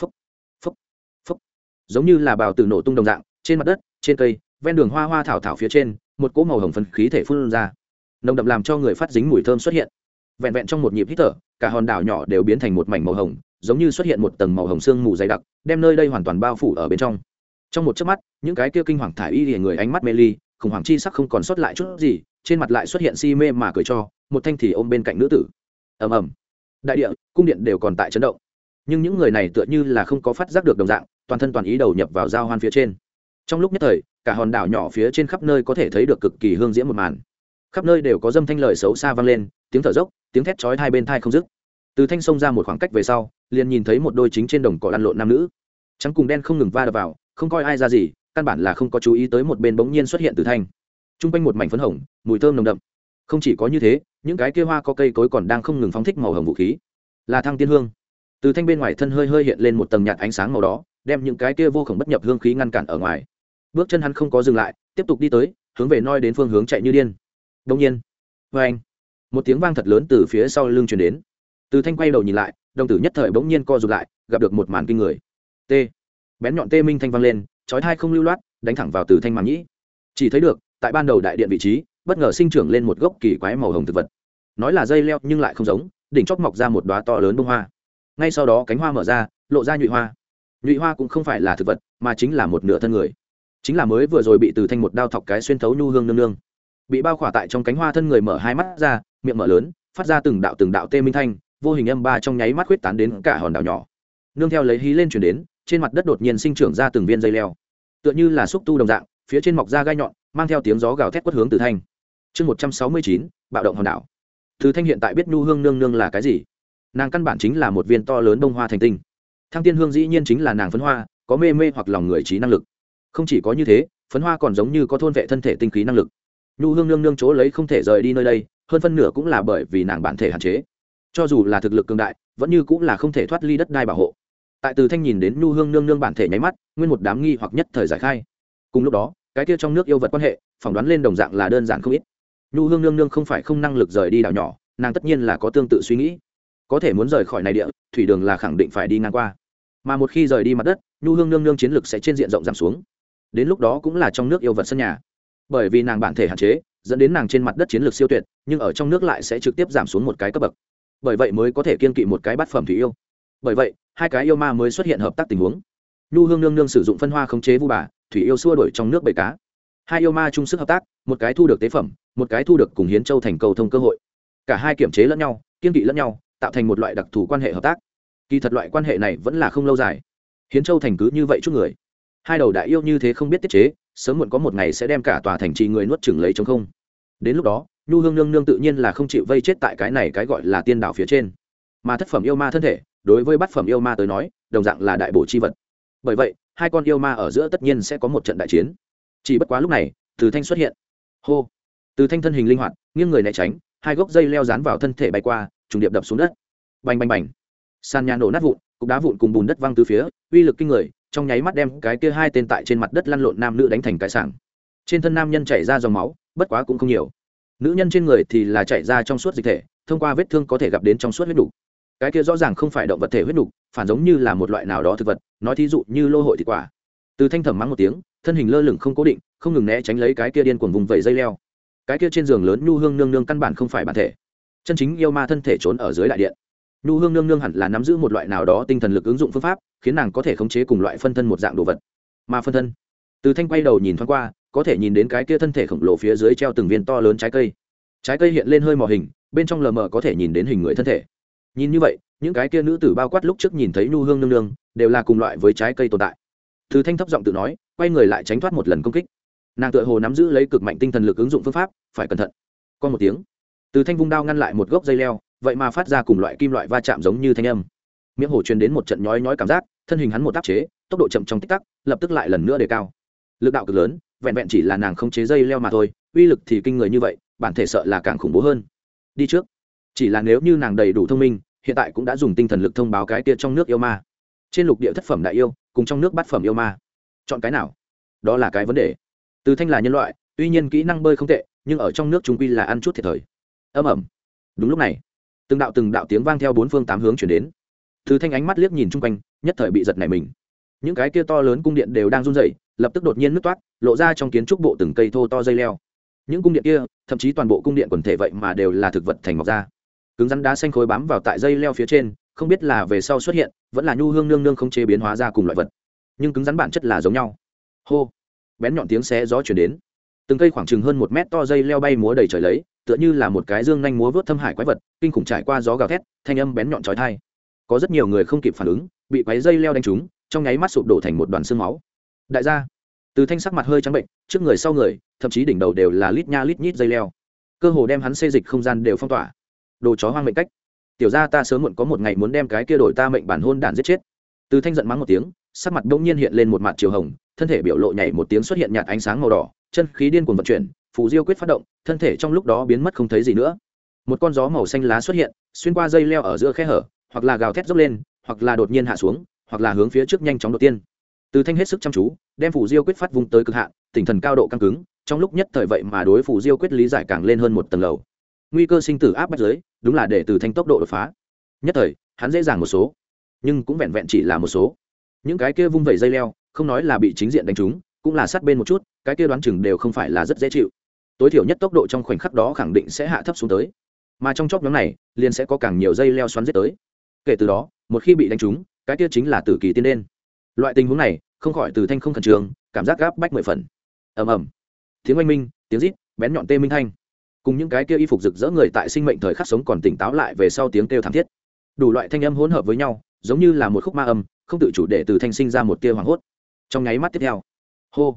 phúc phúc phúc giống như là bào từ nổ tung đồng dạng, trên mặt đất, trên cây, ven đường hoa hoa thảo thảo phía trên, một cỗ màu hồng phân khí thể phun ra. Nồng đậm làm cho người phát dính mùi thơm xuất hiện. Vẹn vẹn trong một nhịp hít thở, cả hòn đảo nhỏ đều biến thành một mảnh màu hồng, giống như xuất hiện một tầng màu hồng sương mù dày đặc, đem nơi đây hoàn toàn bao phủ ở bên trong. Trong một chớp mắt, những cái kia kinh hoàng thải y thì người ánh mắt mê ly khủng hoảng chi sắc không còn sót lại chút gì, trên mặt lại xuất hiện si mê mà cười cho, một thanh thì ôm bên cạnh nữ tử. Ầm ầm. Đại địa, cung điện đều còn tại chấn động. Nhưng những người này tựa như là không có phát giác được đồng dạng, toàn thân toàn ý đầu nhập vào giao hoan phía trên. Trong lúc nhất thời, cả hòn đảo nhỏ phía trên khắp nơi có thể thấy được cực kỳ hương diễm một màn. Khắp nơi đều có dâm thanh lời xấu xa vang lên, tiếng thở dốc, tiếng thét chói hai bên thai không dứt. Từ thanh sông ra một khoảng cách về sau, liền nhìn thấy một đôi chính trên đồng cỏ lăn lộn nam nữ. Trắng cùng đen không ngừng va đập vào, không coi ai ra gì căn bản là không có chú ý tới một bên bỗng nhiên xuất hiện từ thanh. T r u n g quanh một mảnh phấn hồng, mùi thơm nồng đậm. Không chỉ có như thế, những cái kia hoa có cây cối còn đang không ngừng phóng thích màu hồng vũ khí. Là thăng tiên hương. Từ thanh bên ngoài thân hơi hơi hiện lên một tầng nhạt ánh sáng màu đó, đem những cái kia vô khổng bất nhập hương khí ngăn cản ở ngoài. Bước chân hắn không có dừng lại, tiếp tục đi tới, hướng về noi đến phương hướng chạy như điên. Đông nhiên vê anh, một tiếng vang thật lớn từ phía sau lưng chuyển đến. Từ thanh quay đầu nhìn lại, đồng tử nhất thời bỗng nhiên co r ụ t lại, gặp được một màn kinh người. T, bén nhọn tê minh thanh vang lên chói thai không lưu loát, đánh thẳng vào từ thanh màng nhĩ. Chỉ thấy được, tại ban đầu đại điện vị trí, bất ngờ sinh trưởng lên một gốc kỳ quái màu hồng thực vật. Nói là dây leo, nhưng lại không giống, đỉnh chóp mọc ra một đoá to lớn bông hoa. Ngay sau đó cánh hoa mở ra, lộ ra nhụy hoa. Nhụy hoa cũng không phải là thực vật, mà chính là một nửa thân người. Chính là mới vừa rồi bị từ thanh một đao thọc cái xuyên thấu nhu hương nương nương. Bị bao khỏa tại trong cánh hoa thân người mở hai mắt ra, miệng mở lớn, phát ra từng đạo từng đạo tê minh thanh, vô hình âm ba trong nháy mắt huyết tán đến cả hòn đảo nhỏ. Nương theo lấy hí lên chuyển đến trên mặt đất đột nhiên sinh trưởng ra từng viên dây leo. Tựa như là xúc tu đồng dạng, phía trên mọc ra gai nhọn, mang theo tiếng gió gào thét quất hướng từ thanh. Chương một trăm sáu mươi chín, bạo động hòn đảo. Từ thanh hiện tại biết nhu hương nương nương là cái gì. Nàng căn bản chính là một viên to lớn đông hoa thành tinh. Thăng tiên hương dĩ nhiên chính là nàng phấn hoa, có mê mê hoặc lòng người trí năng lực. Không chỉ có như thế, phấn hoa còn giống như có thôn vệ thân thể tinh khí năng lực. Nhu hương nương nương chỗ lấy không thể rời đi nơi đây, hơn phân nửa cũng là bởi vì nàng bản thể hạn chế. Cho dù là thực lực cường đại, vẫn như cũng là không thể thoát ly đất đai bảo hộ tại từ thanh nhìn đến nhu hương nương nương bản thể nháy mắt, nguyên một đám nghi hoặc nhất thời giải khai. Cùng lúc đó, cái kia trong nước yêu vật quan hệ, phỏng đoán lên đồng dạng là đơn giản không ít. Nhu hương nương nương không phải không năng lực rời đi đảo nhỏ, nàng tất nhiên là có tương tự suy nghĩ. Có thể muốn rời khỏi này địa, thủy đường là khẳng định phải đi ngang qua. Mà một khi rời đi mặt đất, nhu hương nương nương chiến lực sẽ trên diện rộng giảm xuống. Đến lúc đó cũng là trong nước yêu vật sân nhà. Bởi vì nàng bản thể hạn chế, dẫn đến nàng trên mặt đất chiến lược siêu tuyệt, nhưng ở trong nước lại sẽ trực tiếp giảm xuống một cái cấp bậc. Bởi vậy mới có thể kiên kỵ một cái bát phẩm thủy yêu. Bởi vậy hai cái yêu ma mới xuất hiện hợp tác tình huống. Nhu hương nương nương sử dụng phân hoa khống chế vu bà, thủy yêu xua đổi trong nước bầy cá. Hai yêu ma chung sức hợp tác, một cái thu được tế phẩm, một cái thu được cùng hiến châu thành cầu thông cơ hội. Cả hai kiểm chế lẫn nhau, kiên kỵ lẫn nhau, tạo thành một loại đặc thù quan hệ hợp tác. Kỳ thật loại quan hệ này vẫn là không lâu dài. Hiến châu thành cứ như vậy chút người. Hai đầu đại yêu như thế không biết tiết chế, sớm muộn có một ngày sẽ đem cả tòa thành trì người nuốt chừng lấy chống không. Đến lúc đó, nhu hương nương nương tự nhiên là không chịu vây chết tại cái này cái gọi là tiên đảo phía trên. Mà thất phẩm yêu ma thân thể đối với bát phẩm yêu ma tới nói, đồng dạng là đại bổ chi vật. Bởi vậy, hai con yêu ma ở giữa tất nhiên sẽ có một trận đại chiến. Chỉ bất quá lúc này, từ thanh xuất hiện. Hô! Từ thanh thân hình linh hoạt, nghiêng người né tránh, hai gốc dây leo dán vào thân thể bay qua, trùng điệp đập xuống đất. Bành bành bành! Sàn nhà nổ nát vụn, cục đá vụn cùng bùn đất văng từ phía, uy lực kinh người, trong nháy mắt đem cái kia hai tên tại trên mặt đất lăn lộn nam nữ đánh thành cái sảng. Trên thân nam nhân chảy ra dòng máu, bất quá cũng không nhiều. Nữ nhân trên người thì là chảy ra trong suốt dịch thể, thông qua vết thương có thể gặp đến trong suốt huyết đủ cái kia rõ ràng không phải động vật thể huyết đủ phản giống như là một loại nào đó thực vật, nói thí dụ như lô hội thịt quả. Từ thanh thẩm mắng một tiếng, thân hình lơ lửng không cố định, không ngừng né tránh lấy cái kia điên cuồng vùng vẩy dây leo. Cái kia trên giường lớn nhu hương nương nương căn bản không phải bản thể. Chân chính yêu ma thân thể trốn ở dưới đại điện. Nhu hương nương nương hẳn là nắm giữ một loại nào đó tinh thần lực ứng dụng phương pháp, khiến nàng có thể khống chế cùng loại phân thân một dạng đồ vật. Mà phân thân. Từ thanh quay đầu nhìn thoáng qua, có thể nhìn đến cái kia thân thể khổng lồ phía dưới treo từng viên to lớn trái cây. Trái cây hiện lên hơi mò hình, bên trong lờ mờ có thể nhìn đến hình người thân thể nhìn như vậy, những cái kia nữ tử bao quát lúc trước nhìn thấy nhu hương nương nương, đều là cùng loại với trái cây tồn tại. Từ thanh thấp giọng tự nói, quay người lại tránh thoát một lần công kích. Nàng tựa hồ nắm giữ lấy cực mạnh tinh thần lực ứng dụng phương pháp, phải cẩn thận. Còn một tiếng, từ thanh vung đao ngăn lại một gốc dây leo, vậy mà phát ra cùng loại kim loại va chạm giống như thanh âm. Miệng hổ truyền đến một trận nhói nhói cảm giác, thân hình hắn một tác chế, tốc độ chậm trong tích tắc, lập tức lại lần nữa đề cao. Lực đạo cực lớn, vẹn vẹn chỉ là nàng không chế dây leo mà thôi, uy lực thì kinh người như vậy, bản thể sợ là càng khủng bố hơn. Đi trước chỉ là nếu như nàng đầy đủ thông minh, hiện tại cũng đã dùng tinh thần lực thông báo cái kia trong nước yêu ma. Trên lục địa thất phẩm đại yêu, cùng trong nước bát phẩm yêu ma. Chọn cái nào? Đó là cái vấn đề. Từ thanh là nhân loại, tuy nhiên kỹ năng bơi không tệ, nhưng ở trong nước trung quy là ăn chút thiệt thời. Âm ẩm. Đúng lúc này, từng đạo từng đạo tiếng vang theo bốn phương tám hướng chuyển đến. Từ thanh ánh mắt liếc nhìn chung quanh, nhất thời bị giật nảy mình. Những cái kia to lớn cung điện đều đang run rẩy, lập tức đột nhiên nứt toát, lộ ra trong kiến trúc bộ từng cây thô to dây leo. Những cung điện kia, thậm chí toàn bộ cung điện quần thể vậy mà đều là thực vật thành mọc ra cứng rắn đá xanh khối bám vào tại dây leo phía trên, không biết là về sau xuất hiện, vẫn là nhu hương nương nương không chế biến hóa ra cùng loại vật. Nhưng cứng rắn bản chất là giống nhau. Hô! Bén nhọn tiếng xé gió chuyển đến. Từng cây khoảng chừng hơn một mét to dây leo bay múa đầy trời lấy, tựa như là một cái dương nhanh múa vớt thâm hải quái vật, kinh khủng trải qua gió gào thét, thanh âm bén nhọn trói thai có rất nhiều người không kịp phản ứng, bị quái dây leo đánh trúng, trong nháy mắt sụp đổ thành một đoàn xương máu. Đại gia! Từ thanh sắc mặt hơi trắng bệnh, trước người sau người, thậm chí đỉnh đầu đều là lít nha lít nhít dây leo. Cơ hồ đem hắn xê dịch không gian đều phong tỏa đồ chó hoang mệnh cách. Tiểu ra ta sớm muộn có một ngày muốn đem cái kia đổi ta mệnh bản hôn đản giết chết. Từ thanh giận mắng một tiếng, sắc mặt bỗng nhiên hiện lên một mặt chiều hồng, thân thể biểu lộ nhảy một tiếng xuất hiện nhạt ánh sáng màu đỏ, chân khí điên cuồng vận chuyển, phù diêu quyết phát động, thân thể trong lúc đó biến mất không thấy gì nữa. Một con gió màu xanh lá xuất hiện, xuyên qua dây leo ở giữa khe hở, hoặc là gào thét dốc lên, hoặc là đột nhiên hạ xuống, hoặc là hướng phía trước nhanh chóng đầu tiên. Từ thanh hết sức chăm chú, đem phủ diêu quyết phát vung tới cực hạn, tinh thần cao độ căng cứng, trong lúc nhất thời vậy mà đối phủ diêu quyết lý giải càng lên hơn một tầng lầu. Nguy cơ sinh tử áp bách giới đúng là để từ thanh tốc độ đột phá. Nhất thời, hắn dễ dàng một số, nhưng cũng vẹn vẹn chỉ là một số. Những cái kia vung vẩy dây leo, không nói là bị chính diện đánh trúng, cũng là sát bên một chút, cái kia đoán chừng đều không phải là rất dễ chịu. Tối thiểu nhất tốc độ trong khoảnh khắc đó khẳng định sẽ hạ thấp xuống tới. Mà trong chóp nhóm này, liền sẽ có càng nhiều dây leo xoắn giết tới. Kể từ đó, một khi bị đánh trúng, cái kia chính là tử kỳ tiên đen. Loại tình huống này, không khỏi từ thanh không khẩn trương, cảm giác gáp bách mười phần. Ầm ầm. Tiếng oanh minh, tiếng rít, bén nhọn tê minh thanh cùng những cái kia y phục rực rỡ người tại sinh mệnh thời khắc sống còn tỉnh táo lại về sau tiếng kêu thảm thiết. Đủ loại thanh âm hỗn hợp với nhau, giống như là một khúc ma âm, không tự chủ để từ thanh sinh ra một tia hoảng hốt. Trong nháy mắt tiếp theo, hô,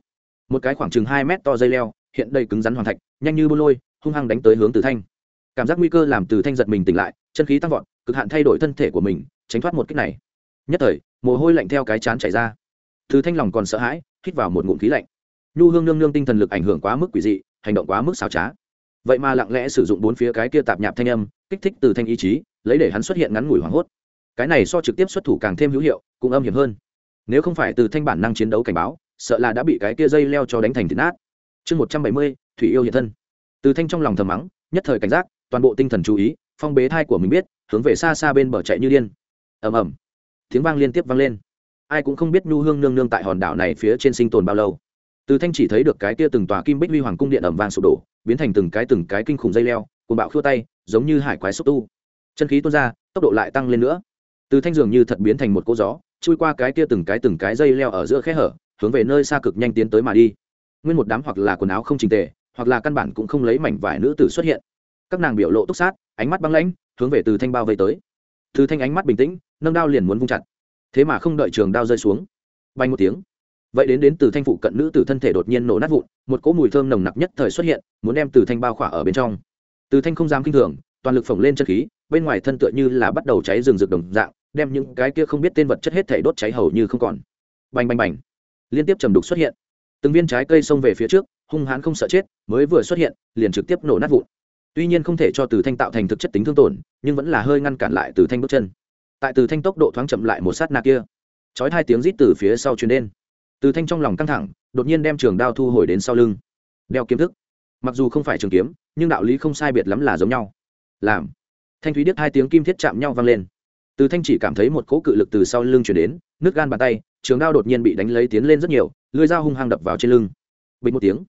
một cái khoảng chừng hai mét to dây leo, hiện đầy cứng rắn hoàn thạch, nhanh như bô lôi, hung hăng đánh tới hướng từ thanh. Cảm giác nguy cơ làm từ thanh giật mình tỉnh lại, chân khí tăng vọt, cực hạn thay đổi thân thể của mình, tránh thoát một cách này. Nhất thời, mồ hôi lạnh theo cái chán chảy ra. Từ thanh lòng còn sợ hãi, hít vào một ngụm khí lạnh. Nhu hương nương nương tinh thần lực ảnh hưởng quá mức quỷ dị, hành động quá mức xảo trá vậy mà lặng lẽ sử dụng bốn phía cái kia tạp nhạp thanh âm, kích thích từ thanh ý chí, lấy để hắn xuất hiện ngắn ngủi hoảng hốt. Cái này so trực tiếp xuất thủ càng thêm hữu hiệu, cũng âm hiểm hơn. Nếu không phải từ thanh bản năng chiến đấu cảnh báo, sợ là đã bị cái kia dây leo cho đánh thành thịt nát. Chương một trăm bảy mươi, thủy yêu hiện thân. Từ thanh trong lòng thầm mắng, nhất thời cảnh giác, toàn bộ tinh thần chú ý, phong bế thai của mình biết, hướng về xa xa bên bờ chạy như điên. Ầm ầm. Tiếng vang liên tiếp vang lên. Ai cũng không biết nhu hương nương nương tại hòn đảo này phía trên sinh tồn bao lâu. Từ thanh chỉ thấy được cái kia từng tòa kim bích huy hoàng cung điện ẩm vang sụp đổ biến thành từng cái từng cái kinh khủng dây leo cùng bạo khua tay, giống như hải quái xúc tu. Chân khí tuôn ra, tốc độ lại tăng lên nữa. Từ thanh dường như thật biến thành một cỗ gió, chui qua cái kia từng cái từng cái dây leo ở giữa khe hở, hướng về nơi xa cực nhanh tiến tới mà đi. Nguyên một đám hoặc là quần áo không trình tề, hoặc là căn bản cũng không lấy mảnh vải nữ tử xuất hiện. Các nàng biểu lộ túc sát, ánh mắt băng lãnh, hướng về từ thanh bao vây tới. Từ thanh ánh mắt bình tĩnh, nâng đao liền muốn vung chặt. Thế mà không đợi trường đao rơi xuống. Bay một tiếng vậy đến đến từ thanh phụ cận nữ từ thân thể đột nhiên nổ nát vụn, một cỗ mùi thơm nồng nặc nhất thời xuất hiện, muốn đem từ thanh bao khỏa ở bên trong. Từ thanh không dám kinh thường, toàn lực phồng lên chân khí, bên ngoài thân tựa như là bắt đầu cháy rừng rực đồng dạng, đem những cái kia không biết tên vật chất hết thể đốt cháy hầu như không còn. Bành bành bành. Liên tiếp trầm đục xuất hiện. Từng viên trái cây xông về phía trước, hung hãn không sợ chết, mới vừa xuất hiện, liền trực tiếp nổ nát vụn. Tuy nhiên không thể cho từ thanh tạo thành thực chất tính thương tổn, nhưng vẫn là hơi ngăn cản lại từ thanh bước chân. Tại từ thanh tốc độ thoáng chậm lại một sát na kia, chói hai tiếng rít từ phía sau truyền đến từ thanh trong lòng căng thẳng, đột nhiên đem trường đao thu hồi đến sau lưng. Đeo kiếm thức. Mặc dù không phải trường kiếm, nhưng đạo lý không sai biệt lắm là giống nhau. Làm. Thanh thúy điếc hai tiếng kim thiết chạm nhau vang lên. Từ thanh chỉ cảm thấy một cỗ cự lực từ sau lưng chuyển đến nước gan bàn tay, trường đao đột nhiên bị đánh lấy tiến lên rất nhiều lưới dao hung hăng đập vào trên lưng. Bình một tiếng.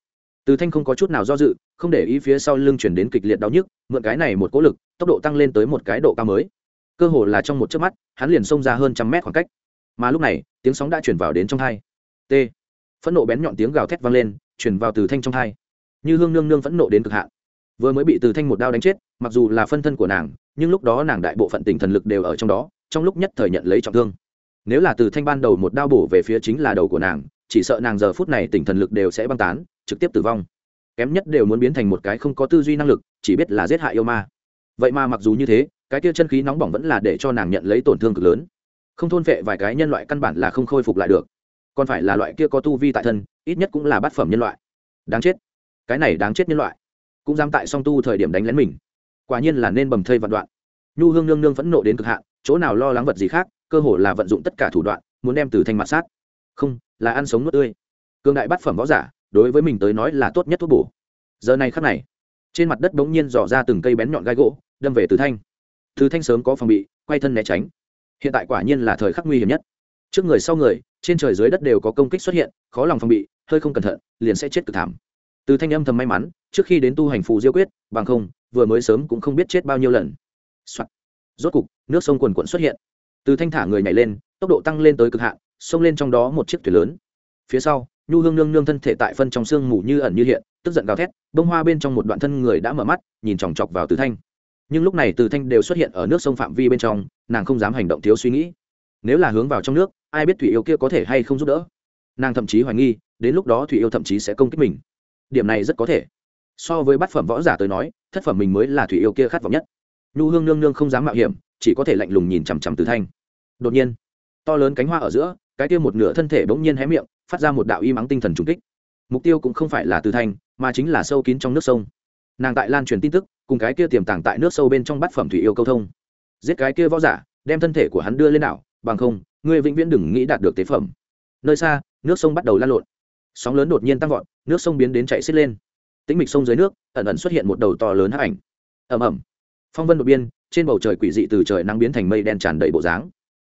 Từ thanh không có chút nào do dự, không để ý phía sau lưng chuyển đến kịch liệt đau nhức, mượn cái này một cỗ lực, tốc độ tăng lên tới một cái độ cao mới. Cơ hồ là trong một chớp mắt, hắn liền xông ra hơn trăm mét khoảng cách. Mà lúc này, tiếng sóng đã chuyển vào đến trong hai t. Phẫn nộ bén nhọn tiếng gào thét vang lên chuyển vào từ thanh trong thai. Như hương nương nương phẫn nộ đến cực hạn. Vừa mới bị từ thanh một đao đánh chết, mặc dù là phân thân của nàng, nhưng lúc đó nàng đại bộ phận tỉnh thần lực đều ở trong đó, trong lúc nhất thời nhận lấy trọng thương. Nếu là từ thanh ban đầu một đao bổ về phía chính là đầu của nàng, chỉ sợ nàng giờ phút này tỉnh thần lực đều sẽ băng tán, trực tiếp tử vong. Kém nhất đều muốn biến thành một cái không có tư duy năng lực, chỉ biết là giết hại yêu ma. Vậy mà mặc dù như thế, cái kia chân khí nóng bỏng vẫn là để cho nàng nhận lấy tổn thương cực lớn. Không thôn phệ vài cái nhân loại căn bản là không khôi phục lại được còn phải là loại kia có tu vi tại thân, ít nhất cũng là bát phẩm nhân loại. Đáng chết. Cái này đáng chết nhân loại. Cũng dám tại song tu thời điểm đánh lén mình. Quả nhiên là nên bầm thây vạn đoạn. Nhu hương nương nương phẫn nộ đến cực hạn, chỗ nào lo lắng vật gì khác, cơ hồ là vận dụng tất cả thủ đoạn, muốn đem từ thanh mặt sát. Không, là ăn sống nuốt tươi. Cương đại bát phẩm võ giả, đối với mình tới nói là tốt nhất thuốc bổ. Giờ này khắc này, trên mặt đất bỗng nhiên dò ra từng cây bén nhọn gai gỗ, đâm về từ thanh. Từ thanh sớm có phòng bị, quay thân né tránh. Hiện tại quả nhiên là thời khắc nguy hiểm nhất trước người sau người, trên trời dưới đất đều có công kích xuất hiện, khó lòng phòng bị, hơi không cẩn thận, liền sẽ chết cực thảm. Từ thanh âm thầm may mắn, trước khi đến tu hành phù diêu quyết, bằng không, vừa mới sớm cũng không biết chết bao nhiêu lần、Soạn. rốt cục, nước sông quần quận xuất hiện. Từ thanh thả người nhảy lên, tốc độ tăng lên tới cực hạn, xông lên trong đó một chiếc thuyền lớn. Phía sau, nhu hương nương nương thân thể tại phân trong sương mù như ẩn như hiện, tức giận gào thét, bông hoa bên trong một đoạn thân người đã mở mắt, nhìn chòng chọc vào từ thanh. Nhưng lúc này từ thanh đều xuất hiện ở nước sông phạm vi bên trong, nàng không dám hành động thiếu suy nghĩ nếu là hướng vào trong nước, ai biết thủy yêu kia có thể hay không giúp đỡ? Nàng thậm chí hoài nghi, đến lúc đó thủy yêu thậm chí sẽ công kích mình. Điểm này rất có thể. So với bát phẩm võ giả tới nói, thất phẩm mình mới là thủy yêu kia khát vọng nhất. Nhu hương nương nương không dám mạo hiểm, chỉ có thể lạnh lùng nhìn chằm chằm từ thanh. Đột nhiên, to lớn cánh hoa ở giữa, cái kia một nửa thân thể bỗng nhiên hé miệng, phát ra một đạo y mắng tinh thần trùng kích. Mục tiêu cũng không phải là từ thanh, mà chính là sâu kín trong nước sông. Nàng tại lan truyền tin tức, cùng cái kia tiềm tàng tại nước sâu bên trong bát phẩm thủy yêu câu thông. Giết cái kia võ giả, đem thân thể của hắn đưa lên đảo bằng không, ngươi vĩnh viễn đừng nghĩ đạt được tế phẩm. Nơi xa, nước sông bắt đầu lan lộn. Sóng lớn đột nhiên tăng vọt, nước sông biến đến chạy xiết lên. Tĩnh mịch sông dưới nước, ẩn ẩn xuất hiện một đầu to lớn hắc ảnh. Ẩm ẩm phong vân đột biên trên bầu trời quỷ dị từ trời nắng biến thành mây đen tràn đầy bộ dáng.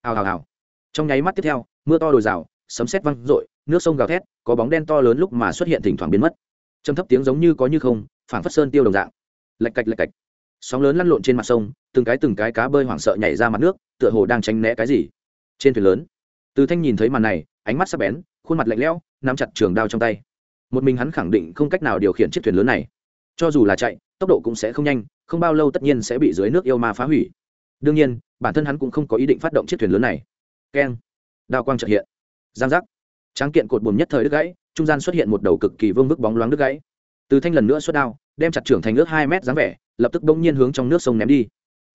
Hào hào hào. Trong nháy mắt tiếp theo, mưa to đồi rào, sấm sét văng rội nước sông gào thét, có bóng đen to lớn lúc mà xuất hiện thỉnh thoảng biến mất. Trầm thấp tiếng giống như có như không, phảng phất sơn tiêu đồng dạng. Lạch cạch lạch cạch. Sóng lớn lăn lộn trên mặt sông, từng cái từng cái cá bơi hoảng sợ nhảy ra mặt nước, tựa hồ đang tránh né cái gì trên thuyền lớn, từ thanh nhìn thấy màn này, ánh mắt sắc bén, khuôn mặt lạnh lẽo, nắm chặt trường đao trong tay. Một mình hắn khẳng định không cách nào điều khiển chiếc thuyền lớn này. Cho dù là chạy, tốc độ cũng sẽ không nhanh, không bao lâu tất nhiên sẽ bị dưới nước yêu ma phá hủy. Đương nhiên, bản thân hắn cũng không có ý định phát động chiếc thuyền lớn này. Keng! Đao quang trợ hiện. Giang giác. Tráng kiện cột buồm nhất thời đứt gãy, trung gian xuất hiện một đầu cực kỳ vương vức bóng loáng đứt gãy. Từ thanh lần nữa xuất đao, đem chặt trưởng thành ước hai mét dáng vẻ, lập tức bỗng nhiên hướng trong nước sông ném đi.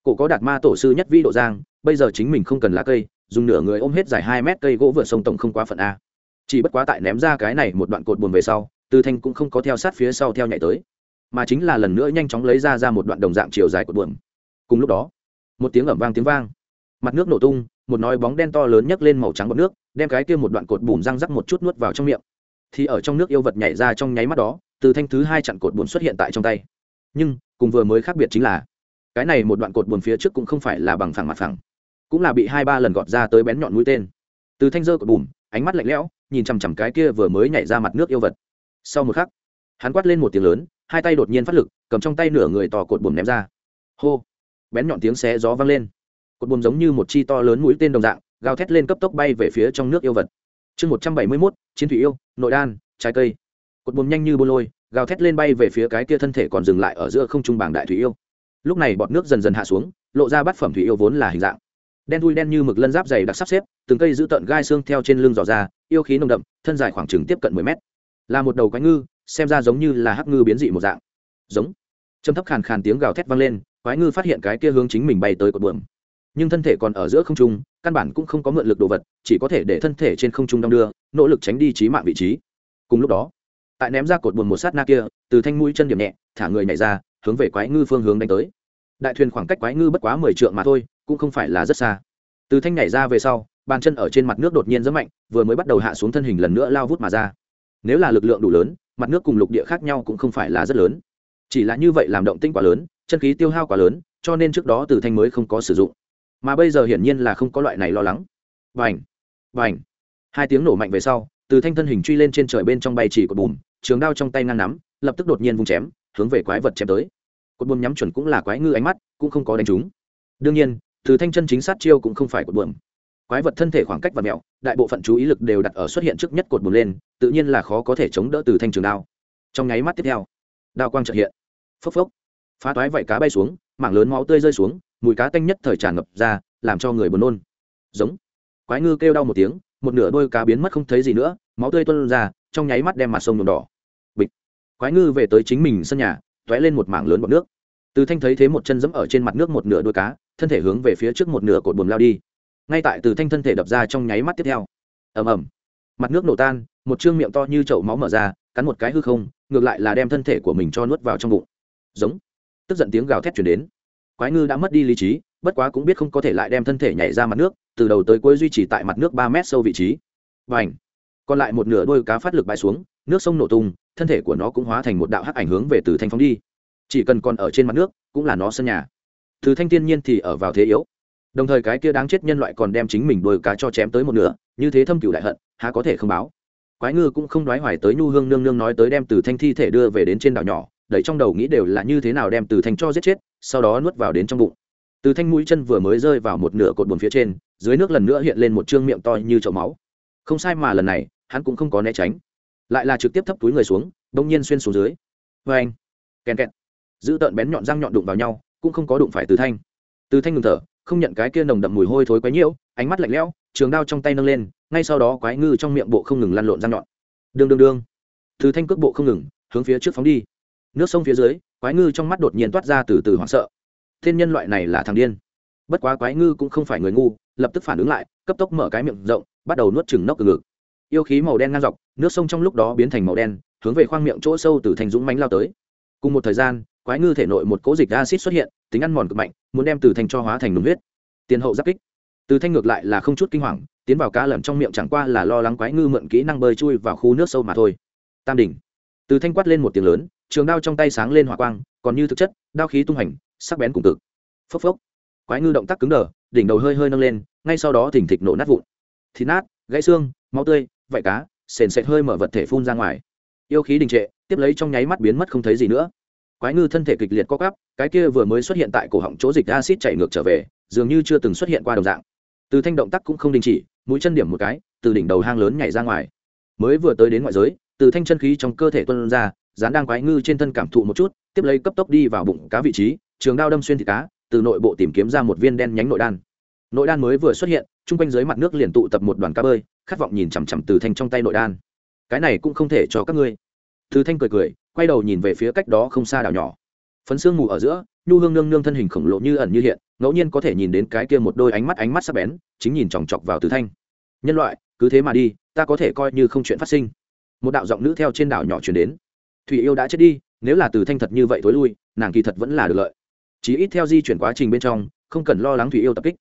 Cổ có đạt ma tổ sư nhất vi độ giang, bây giờ chính mình không cần lá cây dùng nửa người ôm hết dài hai mét cây gỗ vượt sông tổng không quá phận a. Chỉ bất quá tại ném ra cái này một đoạn cột buồn về sau, từ thanh cũng không có theo sát phía sau theo nhảy tới, mà chính là lần nữa nhanh chóng lấy ra ra một đoạn đồng dạng chiều dài cột buồn cùng lúc đó, một tiếng ẩm vang tiếng vang, mặt nước nổ tung, một nói bóng đen to lớn nhấc lên màu trắng bọt nước, đem cái kia một đoạn cột bùn răng rắc một chút nuốt vào trong miệng. Thì ở trong nước yêu vật nhảy ra trong nháy mắt đó, từ thanh thứ hai chặn cột bùn xuất hiện tại trong tay. Nhưng, cùng vừa mới khác biệt chính là, cái này một đoạn cột bùn phía trước cũng không phải là bằng phẳng mặt phẳng cũng là bị hai ba lần gọt ra tới bén nhọn mũi tên. Từ thanh dơ cột bùm, ánh mắt lạnh lẽo, nhìn chằm chằm cái kia vừa mới nhảy ra mặt nước yêu vật. Sau một khắc, hắn quát lên một tiếng lớn, hai tay đột nhiên phát lực, cầm trong tay nửa người to cột bùm ném ra. Hô! Bén nhọn tiếng xé gió vang lên. Cột bùm giống như một chi to lớn mũi tên đồng dạng, gào thét lên cấp tốc bay về phía trong nước yêu vật. Chương một trăm bảy mươi mốt, chiến thủy yêu, nội đan, trái cây. Cột bùm nhanh như bô lôi, gào thét lên bay về phía cái kia thân thể còn dừng lại ở giữa không trung bảng đại thủy yêu. Lúc này bọt nước dần dần hạ xuống, lộ ra bát phẩm thủy yêu vốn là hình dạng đen thui đen như mực lân giáp dày đặc sắp xếp, từng cây giữ tợn gai xương theo trên lưng dò ra, yêu khí nồng đậm, thân dài khoảng chừng tiếp cận mười mét. Là một đầu quái ngư, xem ra giống như là hắc ngư biến dị một dạng. Giống. Châm thấp khàn khàn tiếng gào thét vang lên, quái ngư phát hiện cái kia hướng chính mình bay tới cột buồm. Nhưng thân thể còn ở giữa không trung, căn bản cũng không có mượn lực đồ vật, chỉ có thể để thân thể trên không trung đong đưa, nỗ lực tránh đi trí mạng vị trí. Cùng lúc đó, tại ném ra cột buồm một sát na kia, từ thanh mũi chân điểm nhẹ, thả người nhảy ra, hướng về quái ngư phương hướng đánh tới. Đại thuyền khoảng cách quái ngư bất quá mười trượng mà thôi cũng không phải là rất xa. Từ thanh nhảy ra về sau, bàn chân ở trên mặt nước đột nhiên rất mạnh, vừa mới bắt đầu hạ xuống thân hình lần nữa lao vút mà ra. Nếu là lực lượng đủ lớn, mặt nước cùng lục địa khác nhau cũng không phải là rất lớn. Chỉ là như vậy làm động tinh quá lớn, chân khí tiêu hao quá lớn, cho nên trước đó từ thanh mới không có sử dụng. Mà bây giờ hiển nhiên là không có loại này lo lắng. Vành vành. Hai tiếng nổ mạnh về sau, từ thanh thân hình truy lên trên trời bên trong bay chỉ cột bùm, trường đao trong tay ngang nắm, lập tức đột nhiên vung chém, hướng về quái vật chém tới. Cột bùm nhắm chuẩn cũng là quái ngư ánh mắt, cũng không có đánh trúng. Đương nhiên từ thanh chân chính sát chiêu cũng không phải cột buồm. Quái vật thân thể khoảng cách và mẹo, đại bộ phận chú ý lực đều đặt ở xuất hiện trước nhất cột buồm lên, tự nhiên là khó có thể chống đỡ từ thanh trường đao. Trong nháy mắt tiếp theo, đao quang trợ hiện. Phốc phốc. Phá toái vảy cá bay xuống, mảng lớn máu tươi rơi xuống, mùi cá tanh nhất thời tràn ngập ra, làm cho người buồn nôn. Giống. Quái ngư kêu đau một tiếng, một nửa đôi cá biến mất không thấy gì nữa, máu tươi tuôn ra, trong nháy mắt đem mặt sông nhuộm đỏ. Bịch. Quái ngư về tới chính mình sân nhà t lên một mảng lớn bọt nước. Từ thanh thấy thế một chân dẫm ở trên mặt nước một nửa đôi cá thân thể hướng về phía trước một nửa cột buồm lao đi. Ngay tại từ thanh thân thể đập ra trong nháy mắt tiếp theo. Ầm ầm. Mặt nước nổ tan, một chương miệng to như chậu máu mở ra, cắn một cái hư không, ngược lại là đem thân thể của mình cho nuốt vào trong bụng. Giống. Tức giận tiếng gào thét chuyển đến. Quái ngư đã mất đi lý trí, bất quá cũng biết không có thể lại đem thân thể nhảy ra mặt nước, từ đầu tới cuối duy trì tại mặt nước ba mét sâu vị trí. Và ảnh còn lại một nửa đôi cá phát lực bay xuống, nước sông nổ tung, thân thể của nó cũng hóa thành một đạo hắc ảnh hướng về từ thanh phóng đi. Chỉ cần còn ở trên mặt nước, cũng là nó sân nhà từ thanh thiên nhiên thì ở vào thế yếu. Đồng thời cái kia đáng chết nhân loại còn đem chính mình đôi cá cho chém tới một nửa, như thế thâm cửu đại hận, há có thể không báo? Quái ngư cũng không đoái hoài tới nhu hương nương nương nói tới đem từ thanh thi thể đưa về đến trên đảo nhỏ, đẩy trong đầu nghĩ đều là như thế nào đem từ thanh cho giết chết, sau đó nuốt vào đến trong bụng. Từ thanh mũi chân vừa mới rơi vào một nửa cột buồn phía trên, dưới nước lần nữa hiện lên một chương miệng to như chậu máu. Không sai mà lần này, hắn cũng không có né tránh. Lại là trực tiếp thấp túi người xuống đông nhiên xuyên xuống dưới. Vê anh kèn kẹt. Giữ tợn bén nhọn răng nhọn đụng vào nhau cũng không có đụng phải từ thanh. Từ thanh ngừng thở, không nhận cái kia nồng đậm mùi hôi thối quấy nhiễu, ánh mắt lạnh lẽo, trường đao trong tay nâng lên, ngay sau đó quái ngư trong miệng bộ không ngừng lăn lộn răng nhọn. Đương đương đương. Từ thanh cước bộ không ngừng, hướng phía trước phóng đi. Nước sông phía dưới, quái ngư trong mắt đột nhiên toát ra từ từ hoảng sợ. Thiên nhân loại này là thằng điên. Bất quá quái ngư cũng không phải người ngu, lập tức phản ứng lại, cấp tốc mở cái miệng rộng, bắt đầu nuốt chừng nốc từ ngực. Yêu khí màu đen ngang dọc, nước sông trong lúc đó biến thành màu đen, hướng về khoang miệng chỗ sâu từ thành dũng mánh lao tới. Cùng một thời gian quái ngư thể nội một cỗ dịch acid xuất hiện, tính ăn mòn cực mạnh, muốn đem từ thanh cho hóa thành đúng huyết. Tiền hậu giáp kích. Từ thanh ngược lại là không chút kinh hoàng, tiến vào cá lầm trong miệng chẳng qua là lo lắng quái ngư mượn kỹ năng bơi chui vào khu nước sâu mà thôi. Tam đỉnh. Từ thanh quát lên một tiếng lớn, trường đao trong tay sáng lên hỏa quang, còn như thực chất, đao khí tung hành, sắc bén cùng cực. Phốc phốc. Quái ngư động tác cứng đờ, đỉnh đầu hơi hơi nâng lên, ngay sau đó thỉnh thịch nổ nát vụn. Thịt nát, gãy xương, máu tươi vạy cá, sền sệt hơi mở vật thể phun ra ngoài. Yêu khí đình trệ, tiếp lấy trong nháy mắt biến mất không thấy gì nữa quái ngư thân thể kịch liệt co cắp cái kia vừa mới xuất hiện tại cổ họng chỗ dịch acid chảy ngược trở về, dường như chưa từng xuất hiện qua đồng dạng. Từ thanh động tác cũng không đình chỉ, mũi chân điểm một cái, từ đỉnh đầu hang lớn nhảy ra ngoài. Mới vừa tới đến ngoại giới, từ thanh chân khí trong cơ thể tuân ra, dán đang quái ngư trên thân cảm thụ một chút, tiếp lấy cấp tốc đi vào bụng cá vị trí, trường đao đâm xuyên thịt cá, từ nội bộ tìm kiếm ra một viên đen nhánh nội đan. Nội đan mới vừa xuất hiện chung quanh dưới mặt nước liền tụ tập một đoàn cá bơi, khát vọng nhìn chằm chằm từ thanh trong tay nội đan. Cái này cũng không thể cho các ngươi. Từ thanh cười cười quay đầu nhìn về phía cách đó không xa đảo nhỏ. Phấn xương mù ở giữa, nhu hương nương nương thân hình khổng lồ như ẩn như hiện, ngẫu nhiên có thể nhìn đến cái kia một đôi ánh mắt ánh mắt sắc bén, chính nhìn chòng chọc vào tứ thanh. Nhân loại, cứ thế mà đi, ta có thể coi như không chuyện phát sinh. Một đạo giọng nữ theo trên đảo nhỏ chuyển đến. Thủy yêu đã chết đi, nếu là từ thanh thật như vậy thối lui, nàng kỳ thật vẫn là được lợi. Chỉ ít theo di chuyển quá trình bên trong, không cần lo lắng thủy yêu tập kích.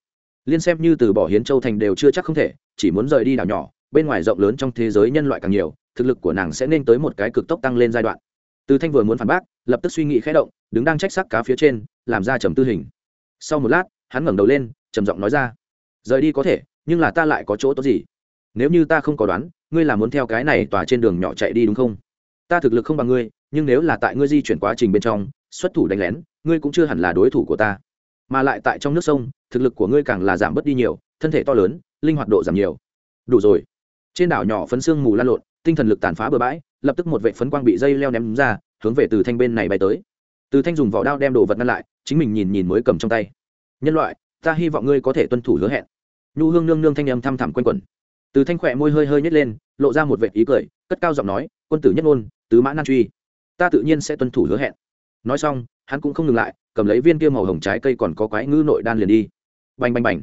Liên xem như từ bỏ hiến châu thành đều chưa chắc không thể, chỉ muốn rời đi đảo nhỏ, bên ngoài rộng lớn trong thế giới nhân loại càng nhiều, thực lực của nàng sẽ nên tới một cái cực tốc tăng lên giai đoạn từ thanh vừa muốn phản bác, lập tức suy nghĩ khẽ động, đứng đang trách sắc cá phía trên, làm ra trầm tư hình. Sau một lát, hắn ngẩng đầu lên, trầm giọng nói ra, rời đi có thể, nhưng là ta lại có chỗ tốt gì? Nếu như ta không có đoán, ngươi là muốn theo cái này tòa trên đường nhỏ chạy đi đúng không? Ta thực lực không bằng ngươi, nhưng nếu là tại ngươi di chuyển quá trình bên trong, xuất thủ đánh lén, ngươi cũng chưa hẳn là đối thủ của ta. Mà lại tại trong nước sông, thực lực của ngươi càng là giảm bớt đi nhiều, thân thể to lớn, linh hoạt độ giảm nhiều. Đủ rồi. Trên đảo nhỏ phấn xương mù lan lộn, tinh thần lực tàn phá bừa bãi lập tức một vệ phấn quang bị dây leo ném ra, hướng về từ thanh bên này bay tới. Từ thanh dùng vỏ đao đem đồ vật ngăn lại, chính mình nhìn nhìn mới cầm trong tay. Nhân loại, ta hy vọng ngươi có thể tuân thủ hứa hẹn. Nhu hương nương nương thanh âm thăm thẳm quanh quẩn. Từ thanh khỏe môi hơi hơi nhét lên, lộ ra một vệ ý cười, cất cao giọng nói, quân tử nhất ngôn, tứ mã nan truy. Ta tự nhiên sẽ tuân thủ hứa hẹn. Nói xong, hắn cũng không ngừng lại, cầm lấy viên kia màu hồng trái cây còn có quái ngư nội đan liền đi. Bành bành bành.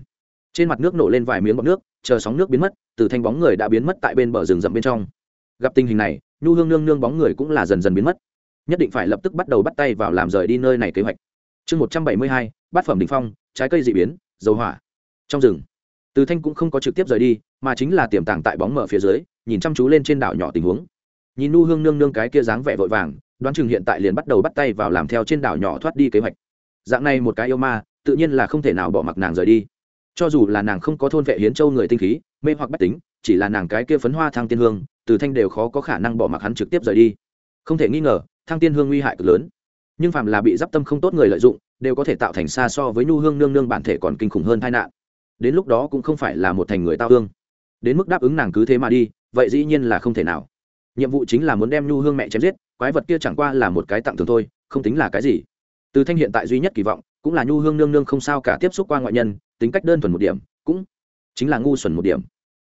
Trên mặt nước nổ lên vài miếng bọt nước, chờ sóng nước biến mất, từ thanh bóng người đã biến mất tại bên bờ rừng rậm bên trong. Gặp tình hình này nhu hương nương nương bóng người cũng là dần dần biến mất. Nhất định phải lập tức bắt đầu bắt tay vào làm rời đi nơi này kế hoạch. Chương một trăm bảy mươi hai, bát phẩm đ ỉ n h phong, trái cây d ị biến, dầu hỏa. Trong rừng, từ thanh cũng không có trực tiếp rời đi, mà chính là tiềm tàng tại bóng mở phía dưới, nhìn chăm chú lên trên đảo nhỏ tình huống. Nhìn nu hương nương nương cái kia dáng vẻ vội vàng, đoán chừng hiện tại liền bắt đầu bắt tay vào làm theo trên đảo nhỏ thoát đi kế hoạch. Dạng này một cái yêu ma, tự nhiên là không thể nào bỏ mặc nàng rời đi. Cho dù là nàng không có thôn vệ hiến châu người tinh khí mê hoặc bách tính, chỉ là nàng cái kia phấn hoa thăng tiên hương, từ thanh đều khó có khả năng bỏ mặc hắn trực tiếp rời đi. Không thể nghi ngờ, thăng tiên hương nguy hại cực lớn. Nhưng phạm là bị d i p tâm không tốt người lợi dụng, đều có thể tạo thành xa so với nhu hương nương nương bản thể còn kinh khủng hơn tai nạn. Đến lúc đó cũng không phải là một thành người tao hương đến mức đáp ứng nàng cứ thế mà đi, vậy dĩ nhiên là không thể nào. Nhiệm vụ chính là muốn đem nhu hương mẹ chém giết, quái vật kia chẳng qua là một cái tặng thường thôi, không tính là cái gì. Từ thanh hiện tại duy nhất kỳ vọng, cũng là nhu hương nương nương không sao cả tiếp xúc qua ngoại nhân, tính cách đơn thuần một điểm, cũng chính là ngu xuẩn một điểm.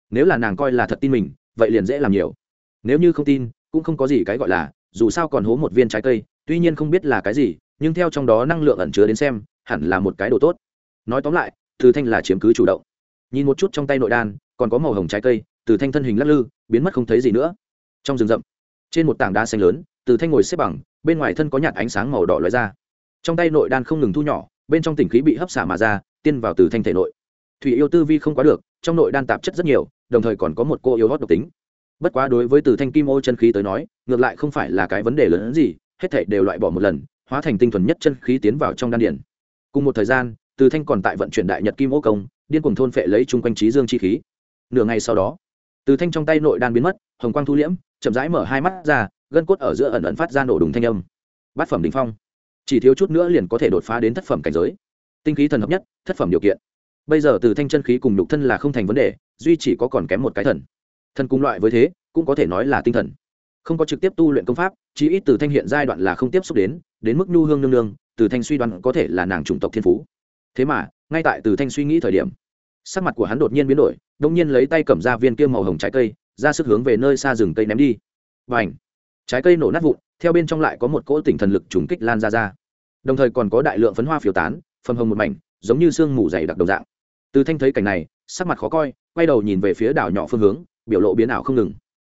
Nếu là nàng coi là thật tin mình, vậy liền dễ làm nhiều. Nếu như không tin, cũng không có gì cái gọi là, dù sao còn hố một viên trái cây, tuy nhiên không biết là cái gì, nhưng theo trong đó năng lượng ẩn chứa đến xem, hẳn là một cái đồ tốt. Nói tóm lại, từ thanh là chiếm cứ chủ động. Nhìn một chút trong tay nội đan, còn có màu hồng trái cây, từ thanh thân hình lắc lư, biến mất không thấy gì nữa. Trong rừng rậm, trên một tảng đá xanh lớn, từ thanh ngồi xếp bằng, bên ngoài thân có nhạt ánh sáng màu đỏ lóe ra. Trong tay nội đan không ngừng thu nhỏ, bên trong tỉnh khí bị hấp xả mà ra, tiên vào từ thanh thể nội thủy yêu tư vi không quá được, trong nội đan tạp chất rất nhiều, đồng thời còn có một cô yếu hót độc tính. Bất quá đối với từ thanh kim ô chân khí tới nói, ngược lại không phải là cái vấn đề lớn hơn gì, hết thảy đều loại bỏ một lần, hóa thành tinh thuần nhất chân khí tiến vào trong đan điển cùng một thời gian, từ thanh còn tại vận chuyển đại nhật kim ô công, điên cuồng thôn phệ lấy chung quanh trí dương chi khí. Nửa ngày sau đó, từ thanh trong tay nội đan biến mất, hồng quang thu liễm, chậm rãi mở hai mắt ra, gân cốt ở giữa ẩn ẩn phát ra nổ đùng thanh âm. Bát phẩm đ phong. Chỉ thiếu chút nữa liền có thể đột phá đến thất phẩm cảnh giới. Tinh khí thần hợp nhất, thất phẩm điều kiện bây giờ từ thanh chân khí cùng nhục thân là không thành vấn đề, duy chỉ có còn kém một cái thần. Thần cùng loại với thế, cũng có thể nói là tinh thần. Không có trực tiếp tu luyện công pháp, chí ít từ thanh hiện giai đoạn là không tiếp xúc đến đến mức nhu hương nương nương, từ thanh suy đoán có thể là nàng chủng tộc thiên phú. Thế mà, ngay tại từ thanh suy nghĩ thời điểm, sắc mặt của hắn đột nhiên biến đổi, đông nhiên lấy tay cầm ra viên kia màu hồng trái cây, ra sức hướng về nơi xa rừng cây ném đi. Và ảnh trái cây nổ nát vụn, theo bên trong lại có một cỗ tỉnh thần lực trùng kích lan ra ra. Đồng thời còn có đại lượng phấn hoa phiếu tán phân hồng một mảnh, giống như sương mù dày đặc đồng dạng từ thanh thấy cảnh này, sắc mặt khó coi, quay đầu nhìn về phía đảo nhỏ phương hướng, biểu lộ biến ảo không ngừng.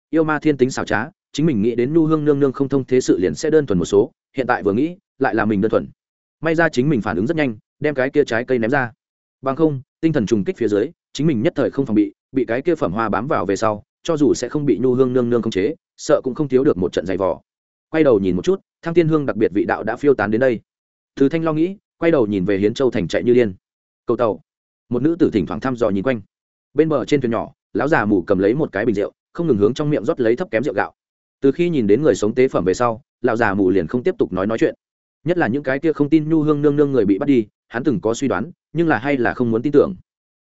Yêu ma thiên tính xảo trá, chính mình nghĩ đến nu hương nương nương không thông thế sự liền sẽ đơn thuần một số, hiện tại vừa nghĩ, lại là mình đơn thuần. May ra chính mình phản ứng rất nhanh, đem cái kia trái cây ném ra. Bằng không, tinh thần trùng kích phía dưới, chính mình nhất thời không phòng bị bị cái kia phẩm hoa bám vào về sau, cho dù sẽ không bị nhu hương nương nương khống chế, sợ cũng không thiếu được một trận giày vò. Quay đầu nhìn một chút, thăng tiên hương đặc biệt vị đạo đã phiêu tán đến đây. Từ thanh lo nghĩ, quay đầu nhìn về hiến châu thành chạy như điên. Cầu tàu một nữ tử thỉnh thoảng thăm dò nhìn quanh. Bên bờ trên thuyền nhỏ, lão già mù cầm lấy một cái bình rượu, không ngừng hướng trong miệng rót lấy thấp kém rượu gạo. Từ khi nhìn đến người sống tế phẩm về sau, lão già mù liền không tiếp tục nói nói chuyện. Nhất là những cái kia không tin nhu hương nương nương người bị bắt đi, hắn từng có suy đoán, nhưng là hay là không muốn tin tưởng.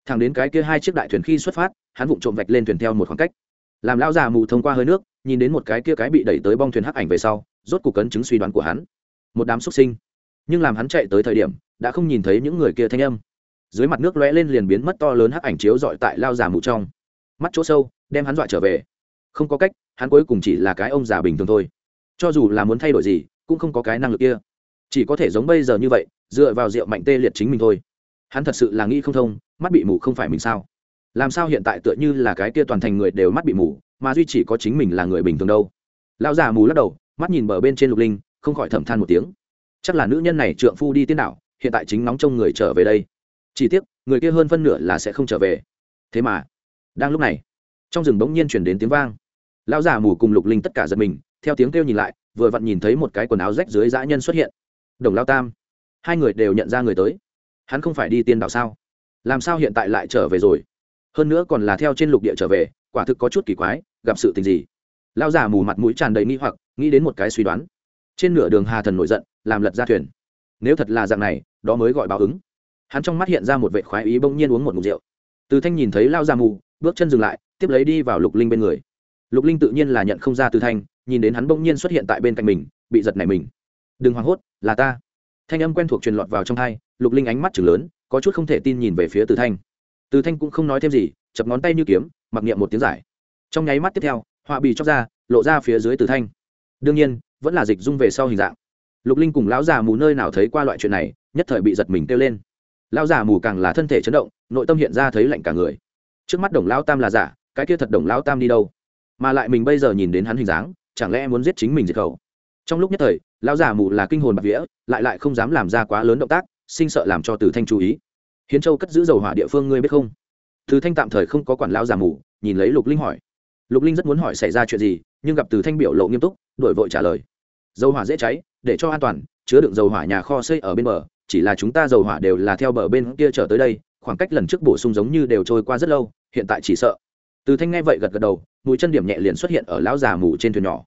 Thẳng đến cái kia hai chiếc đại thuyền khi xuất phát, hắn vụng trộm vạch lên thuyền theo một khoảng cách. Làm lão già mù thông qua hơi nước, nhìn đến một cái kia cái bị đẩy tới bong thuyền hắc ảnh về sau, rốt cuộc cấn chứng suy đoán của hắn. Một đám xuất sinh. Nhưng làm hắn chạy tới thời điểm, đã không nhìn thấy những người kia thanh âm dưới mặt nước lóe lên liền biến mất to lớn hắc ảnh chiếu dọi tại lao già mù trong. Mắt chỗ sâu, đem hắn dọa trở về. Không có cách, hắn cuối cùng chỉ là cái ông già bình thường thôi. Cho dù là muốn thay đổi gì, cũng không có cái năng lực kia. Chỉ có thể giống bây giờ như vậy, dựa vào rượu mạnh tê liệt chính mình thôi. Hắn thật sự là nghĩ không thông, mắt bị mù không phải mình sao? Làm sao hiện tại tựa như là cái kia toàn thành người đều mắt bị mù, mà duy chỉ có chính mình là người bình thường đâu? Lão già mù lắc đầu, mắt nhìn bờ bên trên lục linh, không khỏi thầm than một tiếng. Chắc là nữ nhân này trượng phu đi tiên đảo hiện tại chính nóng trong người trở về đây chỉ tiếc, người kia hơn phân nửa là sẽ không trở về. Thế mà, đang lúc này, trong rừng bỗng nhiên chuyển đến tiếng vang. Lão già mù cùng lục linh tất cả giật mình, theo tiếng kêu nhìn lại, vừa vặn nhìn thấy một cái quần áo rách dưới dã nhân xuất hiện. Đồng lao tam, hai người đều nhận ra người tới. Hắn không phải đi tiên đảo sao? Làm sao hiện tại lại trở về rồi? Hơn nữa còn là theo trên lục địa trở về, quả thực có chút kỳ quái, gặp sự tình gì? Lao già mù mặt mũi tràn đầy nghi hoặc, nghĩ đến một cái suy đoán. Trên nửa đường hà thần nổi giận, làm lật ra thuyền. Nếu thật là dạng này, đó mới gọi báo ứng hắn trong mắt hiện ra một vệ khoái ý bỗng nhiên uống một mục rượu. Từ thanh nhìn thấy lao già mù, bước chân dừng lại, tiếp lấy đi vào lục linh bên người. Lục linh tự nhiên là nhận không ra từ thanh, nhìn đến hắn bỗng nhiên xuất hiện tại bên cạnh mình, bị giật nảy mình. Đừng hoảng hốt, là ta. Thanh âm quen thuộc truyền lọt vào trong hai lục linh ánh mắt chừng lớn, có chút không thể tin nhìn về phía từ thanh. Từ thanh cũng không nói thêm gì, chập ngón tay như kiếm, mặc niệm một tiếng giải. Trong nháy mắt tiếp theo, họa bị chóc ra, lộ ra phía dưới từ thanh. Đương nhiên, vẫn là dịch dung về sau hình dạng. Lục linh cùng lão già mù nơi nào thấy qua loại chuyện này, nhất thời bị giật mình kêu lên lão già mù càng là thân thể chấn động, nội tâm hiện ra thấy lạnh cả người. Trước mắt đồng lão tam là giả, cái kia thật đồng lão tam đi đâu? Mà lại mình bây giờ nhìn đến hắn hình dáng, chẳng lẽ muốn giết chính mình diệt khẩu? Trong lúc nhất thời, lão già mù là kinh hồn bạc vía, lại lại không dám làm ra quá lớn động tác, sinh sợ làm cho từ thanh chú ý. Hiến châu cất giữ dầu hỏa địa phương ngươi biết không? Từ thanh tạm thời không có quản lão già mù, nhìn lấy lục linh hỏi. Lục linh rất muốn hỏi xảy ra chuyện gì, nhưng gặp từ thanh biểu lộ nghiêm túc, đổi vội trả lời. Dầu hỏa dễ cháy, để cho an toàn, chứa đựng dầu hỏa nhà kho xây ở bên bờ chỉ là chúng ta dầu hỏa đều là theo bờ bên kia trở tới đây, khoảng cách lần trước bổ sung giống như đều trôi qua rất lâu, hiện tại chỉ sợ. Từ thanh nghe vậy gật gật đầu, mũi chân điểm nhẹ liền xuất hiện ở lão già mù trên thuyền nhỏ.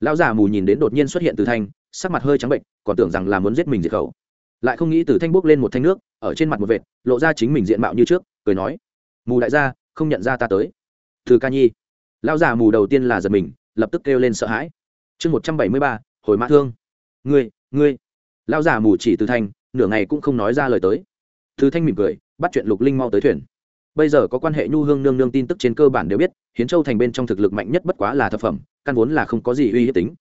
Lão già mù nhìn đến đột nhiên xuất hiện từ thanh, sắc mặt hơi trắng bệnh, còn tưởng rằng là muốn giết mình diệt khẩu. Lại không nghĩ từ thanh bốc lên một thanh nước, ở trên mặt một vệt, lộ ra chính mình diện mạo như trước, cười nói, mù đại gia, không nhận ra ta tới. Từ ca nhi. Lão già mù đầu tiên là giật mình, lập tức kêu lên sợ hãi. Chương một trăm bảy mươi ba, hồi mã thương. Ngươi ngươi. Lão già mù chỉ từ thanh nửa ngày cũng không nói ra lời tới. Từ thanh mỉm cười, bắt chuyện lục linh mau tới thuyền. Bây giờ có quan hệ nhu hương nương nương tin tức trên cơ bản đều biết, hiến châu thành bên trong thực lực mạnh nhất bất quá là thập phẩm, căn vốn là không có gì uy hiếp tính.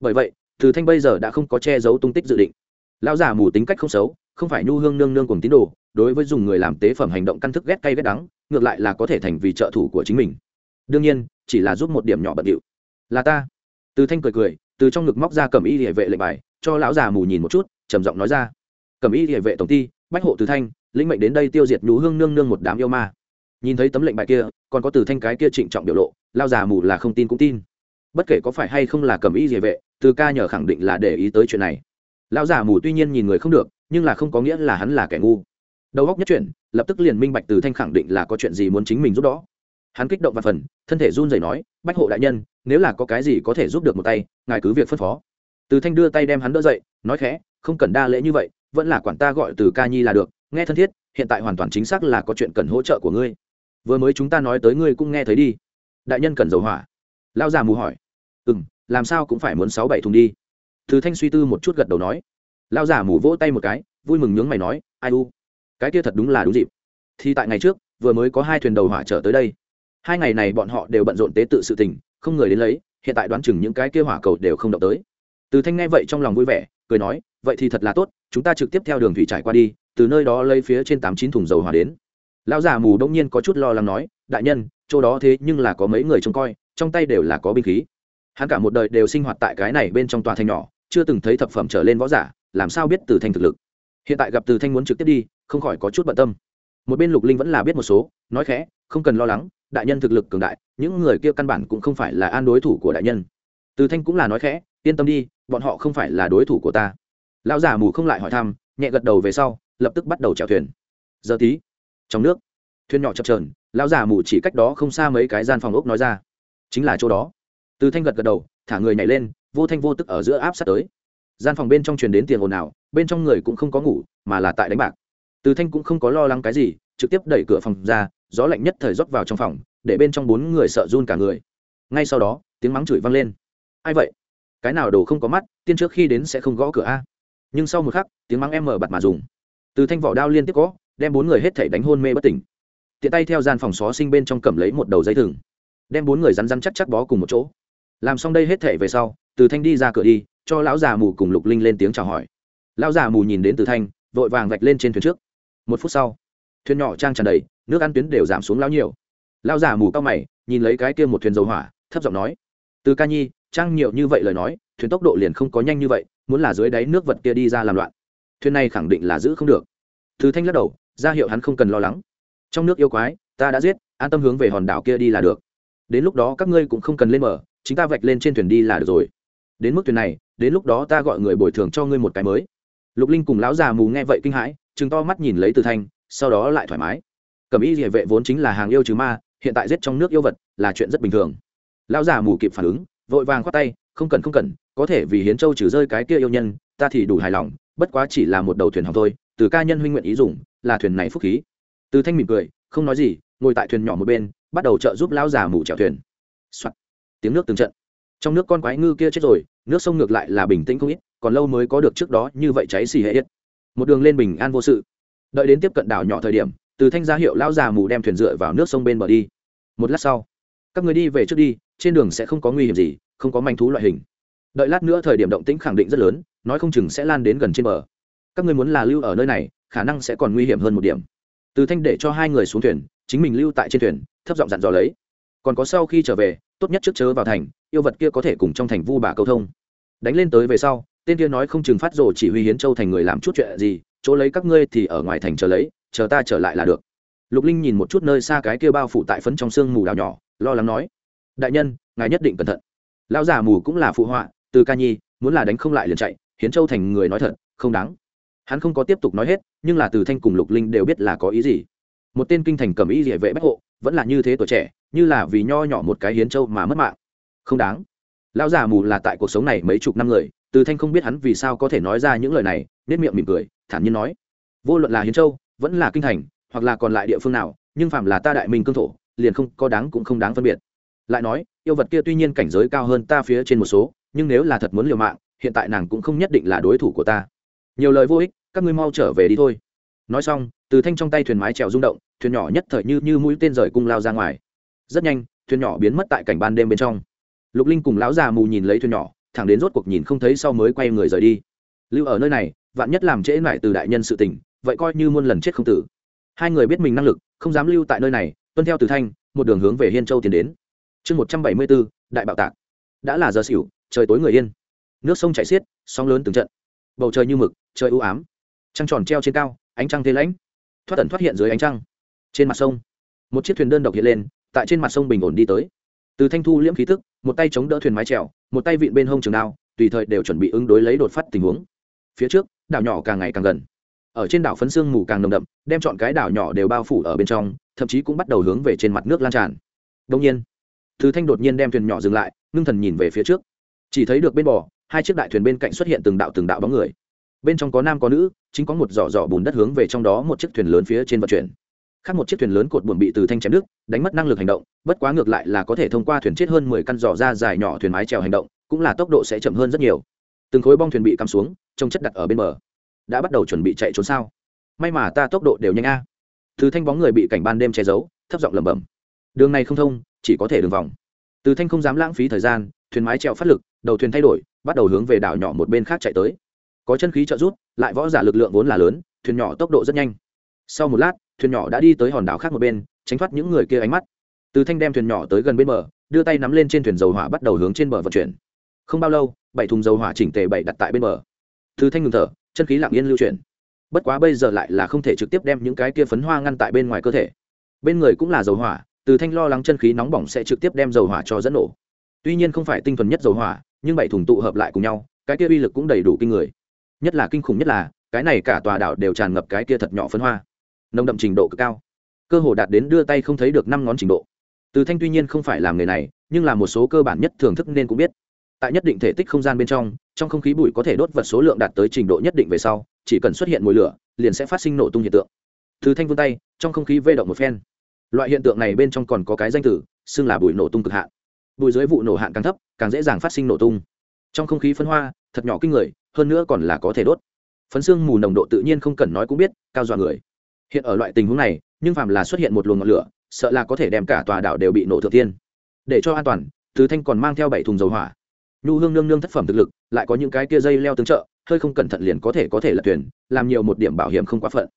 Bởi vậy từ thanh bây giờ đã không có che giấu tung tích dự định. Lão già mù tính cách không xấu, không phải nhu hương nương nương cùng tín đồ, đối với dùng người làm tế phẩm hành động căn thức ghét cay ghét đắng, ngược lại là có thể thành vì trợ thủ của chính mình. Đương nhiên, chỉ là giúp một điểm nhỏ bận điệu. Là ta. Từ thanh cười cười, từ trong ngực móc ra cầm y địa vệ lệnh bài, cho lão già mù nhìn một chút, trầm giọng nói ra. Cẩm y địa vệ tổng ty bách hộ từ thanh lĩnh mệnh đến đây tiêu diệt nhú hương nương nương một đám yêu ma. Nhìn thấy tấm lệnh bài kia còn có từ thanh cái kia trịnh trọng biểu lộ lao già mù là không tin cũng tin. Bất kể có phải hay không là Cẩm y địa vệ từ ca nhờ khẳng định là để ý tới chuyện này. Lão già mù tuy nhiên nhìn người không được nhưng là không có nghĩa là hắn là kẻ ngu. Đầu góc nhất chuyện, lập tức liền minh bạch từ thanh khẳng định là có chuyện gì muốn chính mình giúp đó. Hắn kích động và phần thân thể run rẩy nói bách hộ đại nhân nếu là có cái gì có thể giúp được một tay ngài cứ việc phân phó. Từ thanh đưa tay đem hắn đỡ dậy nói khẽ không cần đa lễ như vậy vẫn là quản ta gọi từ ca nhi là được, nghe thân thiết, hiện tại hoàn toàn chính xác là có chuyện cần hỗ trợ của ngươi. Vừa mới chúng ta nói tới ngươi cũng nghe thấy đi. Đại nhân cần dầu hỏa. Lao già mù hỏi. Ừ m làm sao cũng phải muốn sáu bảy thùng đi. Từ thanh suy tư một chút gật đầu nói. Lao già mù vỗ tay một cái, vui mừng nhướng mày nói, ai u, cái kia thật đúng là đúng dịp. Thì tại ngày trước, vừa mới có hai thuyền đầu hỏa trở tới đây. Hai ngày này bọn họ đều bận rộn tế tự sự tình, không người đến lấy, hiện tại đoán chừng những cái kia hỏa cầu đều không động tới. Từ thanh nghe vậy trong lòng vui vẻ, cười nói, vậy thì thật là tốt chúng ta trực tiếp theo đường thủy trải qua đi, từ nơi đó lấy phía trên tám chín thùng dầu hỏa đến. Lão già mù đông nhiên có chút lo lắng nói, đại nhân, chỗ đó thế nhưng là có mấy người trông coi, trong tay đều là có binh khí. Hắn cả một đời đều sinh hoạt tại cái này bên trong tòa thành nhỏ, chưa từng thấy thập phẩm trở lên võ giả, làm sao biết từ thanh thực lực. Hiện tại gặp từ thanh muốn trực tiếp đi, không khỏi có chút bận tâm. Một bên lục linh vẫn là biết một số, nói khẽ, không cần lo lắng, đại nhân thực lực cường đại, những người kia căn bản cũng không phải là an đối thủ của đại nhân. Từ thanh cũng là nói khẽ, yên tâm đi, bọn họ không phải là đối thủ của ta lão già mù không lại hỏi thăm, nhẹ gật đầu về sau, lập tức bắt đầu chèo thuyền. Giờ tí, trong nước, thuyền nhỏ chập trờn lão già mù chỉ cách đó không xa mấy cái gian phòng ốc nói ra. Chính là chỗ đó. Từ thanh gật gật đầu, thả người nhảy lên, vô thanh vô tức ở giữa áp sát tới. Gian phòng bên trong truyền đến tiền ồn ào, bên trong người cũng không có ngủ, mà là tại đánh bạc. Từ thanh cũng không có lo lắng cái gì, trực tiếp đẩy cửa phòng ra, gió lạnh nhất thời rót vào trong phòng, để bên trong bốn người sợ run cả người. Ngay sau đó, tiếng mắng chửi vang lên. Ai vậy? Cái nào đồ không có mắt, tiên trước khi đến sẽ không gõ cửa a? Nhưng sau một khắc, tiếng mắng em mở bặt mà dùng. Từ thanh vỏ đao liên tiếp có, đem bốn người hết thể đánh hôn mê bất tỉnh. Tiện tay theo gian phòng xó sinh bên trong cầm lấy một đầu dây thừng. Đem bốn người rắn rắn chắc chắc bó cùng một chỗ. Làm xong đây hết thể về sau, từ thanh đi ra cửa đi, cho lão già mù cùng lục linh lên tiếng chào hỏi. Lão già mù nhìn đến từ thanh, vội vàng vạch lên trên thuyền trước. Một phút sau, thuyền nhỏ trang tràn đầy, nước ăn tuyến đều giảm xuống lao nhiều. Lão già mù cao mày, nhìn lấy cái kia một thuyền dầu hỏa, thấp giọng nói, từ ca nhi, trang nhiều như vậy lời nói, thuyền tốc độ liền không có nhanh như vậy muốn là dưới đáy nước vật kia đi ra làm loạn. Thuyền này khẳng định là giữ không được. Thứ thanh lắc đầu, ra hiệu hắn không cần lo lắng. Trong nước yêu quái, ta đã giết, an tâm hướng về hòn đảo kia đi là được. Đến lúc đó các ngươi cũng không cần lên mở, chính ta vạch lên trên thuyền đi là được rồi. Đến mức thuyền này, đến lúc đó ta gọi người bồi thường cho ngươi một cái mới. Lục linh cùng lão già mù nghe vậy kinh hãi chừng to mắt nhìn lấy từ thanh, sau đó lại thoải mái. Cẩm y địa vệ vốn chính là hàng yêu trừ ma, hiện tại giết trong nước yêu vật là chuyện rất bình thường. Lão già mù kịp phản ứng, vội vàng khoát tay, không cần không cần có thể vì hiến châu trừ rơi cái kia yêu nhân, ta thì đủ hài lòng, bất quá chỉ là một đầu thuyền hỏng thôi, từ ca nhân huynh nguyện ý dùng, là thuyền này phúc khí. Từ thanh mỉm cười, không nói gì, ngồi tại thuyền nhỏ một bên, bắt đầu trợ giúp lão già mù chèo thuyền、Soạn. tiếng nước từng trận. Trong nước con quái ngư kia chết rồi, nước sông ngược lại là bình tĩnh không ít, còn lâu mới có được trước đó như vậy cháy xì hệ ít một đường lên bình an vô sự. Đợi đến tiếp cận đảo nhỏ thời điểm, từ thanh ra hiệu lão già mù đem thuyền dựa vào nước sông bên bờ đi. Một lát sau, các người đi về trước đi, trên đường sẽ không có nguy hiểm gì, không có manh thú loại hình đợi lát nữa thời điểm động tĩnh khẳng định rất lớn, nói không chừng sẽ lan đến gần trên bờ. Các người muốn là lưu ở nơi này, khả năng sẽ còn nguy hiểm hơn một điểm. Từ thanh để cho hai người xuống thuyền, chính mình lưu tại trên thuyền, thấp giọng dặn dò lấy. Còn có sau khi trở về, tốt nhất trước chớ vào thành, yêu vật kia có thể cùng trong thành vu bà câu thông. Đánh lên tới về sau, tên kia nói không chừng phát rồ chỉ huy hiến châu thành người làm chút chuyện gì, chỗ lấy các ngươi thì ở ngoài thành chờ lấy, chờ ta trở lại là được. Lục linh nhìn một chút nơi xa cái kia bao phủ tại phấn trong sương mù đào nhỏ, lo lắng nói, đại nhân, ngài nhất định cẩn thận. Lão già mù cũng là phụ họa từ ca nhi, muốn là đánh không lại liền chạy, hiến châu thành người nói thật, không đáng. Hắn không có tiếp tục nói hết, nhưng là từ thanh cùng lục linh đều biết là có ý gì. Một tên kinh thành cầm ý địa vệ bách hộ, vẫn là như thế tuổi trẻ, như là vì nho nhỏ một cái hiến châu mà mất mạng. Không đáng. Lão già mù là tại cuộc sống này mấy chục năm người, từ thanh không biết hắn vì sao có thể nói ra những lời này nết miệng mỉm cười, thản nhiên nói. Vô luận là hiến châu, vẫn là kinh thành, hoặc là còn lại địa phương nào, nhưng phạm là ta đại minh cương thổ, liền không có đáng cũng không đáng phân biệt. Lại nói, yêu vật kia tuy nhiên cảnh giới cao hơn ta phía trên một số nhưng nếu là thật muốn liều mạng, hiện tại nàng cũng không nhất định là đối thủ của ta. Nhiều lời vô ích, các ngươi mau trở về đi thôi. Nói xong, từ thanh trong tay thuyền mái trèo rung động, thuyền nhỏ nhất thời như như mũi tên rời cung lao ra ngoài. Rất nhanh, thuyền nhỏ biến mất tại cảnh ban đêm bên trong. Lục linh cùng lão già mù nhìn lấy thuyền nhỏ, thẳng đến rốt cuộc nhìn không thấy sau mới quay người rời đi. Lưu ở nơi này, vạn nhất làm trễ lại từ đại nhân sự tình, vậy coi như muôn lần chết không tử. Hai người biết mình năng lực, không dám lưu tại nơi này, tuân theo từ thanh, một đường hướng về hiên châu tiến đến. Chương một trăm bảy mươi bốn, đại bạo tạc. Đã là giờ xỉu trời tối người yên. Nước sông chảy xiết, sóng lớn từng trận. Bầu trời như mực, trời ưu ám. Trăng tròn treo trên cao, ánh trăng thế lãnh thoát tẩn thoát hiện dưới ánh trăng. Trên mặt sông, một chiếc thuyền đơn độc hiện lên, tại trên mặt sông bình ổn đi tới. Từ thanh thu liễm khí tức, một tay chống đỡ thuyền mái trèo một tay vịn bên hông trường đao, tùy thời đều chuẩn bị ứng đối lấy đột phát tình huống. Phía trước, đảo nhỏ càng ngày càng gần. Ở trên đảo phấn sương mù càng nồng đậm, đem chọn cái đảo nhỏ đều bao phủ ở bên trong, thậm chí cũng bắt đầu hướng về trên mặt nước lan tràn. Đông nhiên, Từ thanh đột nhiên đem thuyền nhỏ dừng lại, ngưng thần nhìn về phía trước chỉ thấy được bên bò, hai chiếc đại thuyền bên cạnh xuất hiện từng đạo từng đạo bóng người. Bên trong có nam có nữ, chính có một giỏ giỏ bùn đất hướng về trong đó một chiếc thuyền lớn phía trên vận chuyển. Khác một chiếc thuyền lớn cột buồn bị từ thanh chém nước đánh mất năng lực hành động, bất quá ngược lại là có thể thông qua thuyền chết hơn mười căn giỏ ra dài nhỏ thuyền mái trèo hành động, cũng là tốc độ sẽ chậm hơn rất nhiều. Từng khối bong thuyền bị cắm xuống, trông chất đặt ở bên bờ. Đã bắt đầu chuẩn bị chạy trốn sao? May mà ta tốc độ đều nhanh a. Từ thanh bóng người bị cảnh ban đêm che giấu, thấp giọng lẩm bẩm. Đường này không thông, chỉ có thể đường vòng. Từ thanh không dám lãng phí thời gian, thuyền mái trèo phát lực đầu thuyền thay đổi, bắt đầu hướng về đảo nhỏ một bên khác chạy tới. Có chân khí trợ rút lại võ giả lực lượng vốn là lớn, thuyền nhỏ tốc độ rất nhanh. Sau một lát, thuyền nhỏ đã đi tới hòn đảo khác một bên, tránh thoát những người kia ánh mắt. Từ thanh đem thuyền nhỏ tới gần bên bờ, đưa tay nắm lên trên thuyền dầu hỏa bắt đầu hướng trên bờ vận chuyển. Không bao lâu, bảy thùng dầu hỏa chỉnh tề bảy đặt tại bên bờ. Từ thanh ngừng thở, chân khí lặng yên lưu chuyển. Bất quá bây giờ lại là không thể trực tiếp đem những cái kia phấn hoa ngăn tại bên ngoài cơ thể. Bên người cũng là dầu hỏa, từ thanh lo lắng chân khí nóng bỏng sẽ trực tiếp đem dầu hỏa cho dẫn nổ. Tuy nhiên không phải tinh thuần nhất dầu hỏa nhưng bảy thùng tụ hợp lại cùng nhau, cái kia uy lực cũng đầy đủ kinh người. Nhất là kinh khủng nhất là, cái này cả tòa đảo đều tràn ngập cái kia thật nhỏ phấn hoa. Nồng đậm trình độ cực cao. Cơ hồ đạt đến đưa tay không thấy được năm ngón trình độ. Từ thanh tuy nhiên không phải làm nghề này, nhưng là một số cơ bản nhất thưởng thức nên cũng biết. Tại nhất định thể tích không gian bên trong trong không khí bụi có thể đốt vật số lượng đạt tới trình độ nhất định về sau, chỉ cần xuất hiện mùi lửa, liền sẽ phát sinh nổ tung hiện tượng. Từ thanh vươn tay, trong không khí vây động một phen. Loại hiện tượng này bên trong còn có cái danh từ, xưng là bụi nổ tung cực hạn. Bùi dưới vụ nổ hạn càng thấp, càng dễ dàng phát sinh nổ tung. Trong không khí phân hoa, thật nhỏ kinh người, hơn nữa còn là có thể đốt. Phấn xương mù nồng độ tự nhiên không cần nói cũng biết, cao dọa người. Hiện ở loại tình huống này, nhưng phàm là xuất hiện một luồng ngọn lửa, sợ là có thể đem cả tòa đảo đều bị nổ thượng tiên để cho an toàn từ thanh còn mang theo bảy thùng dầu hỏa. Nhu hương nương nương thất phẩm thực lực, lại có những cái kia dây leo tương trợ, hơi không cẩn thận liền có thể có thể lật thuyền, làm nhiều một điểm bảo hiểm không quá phận.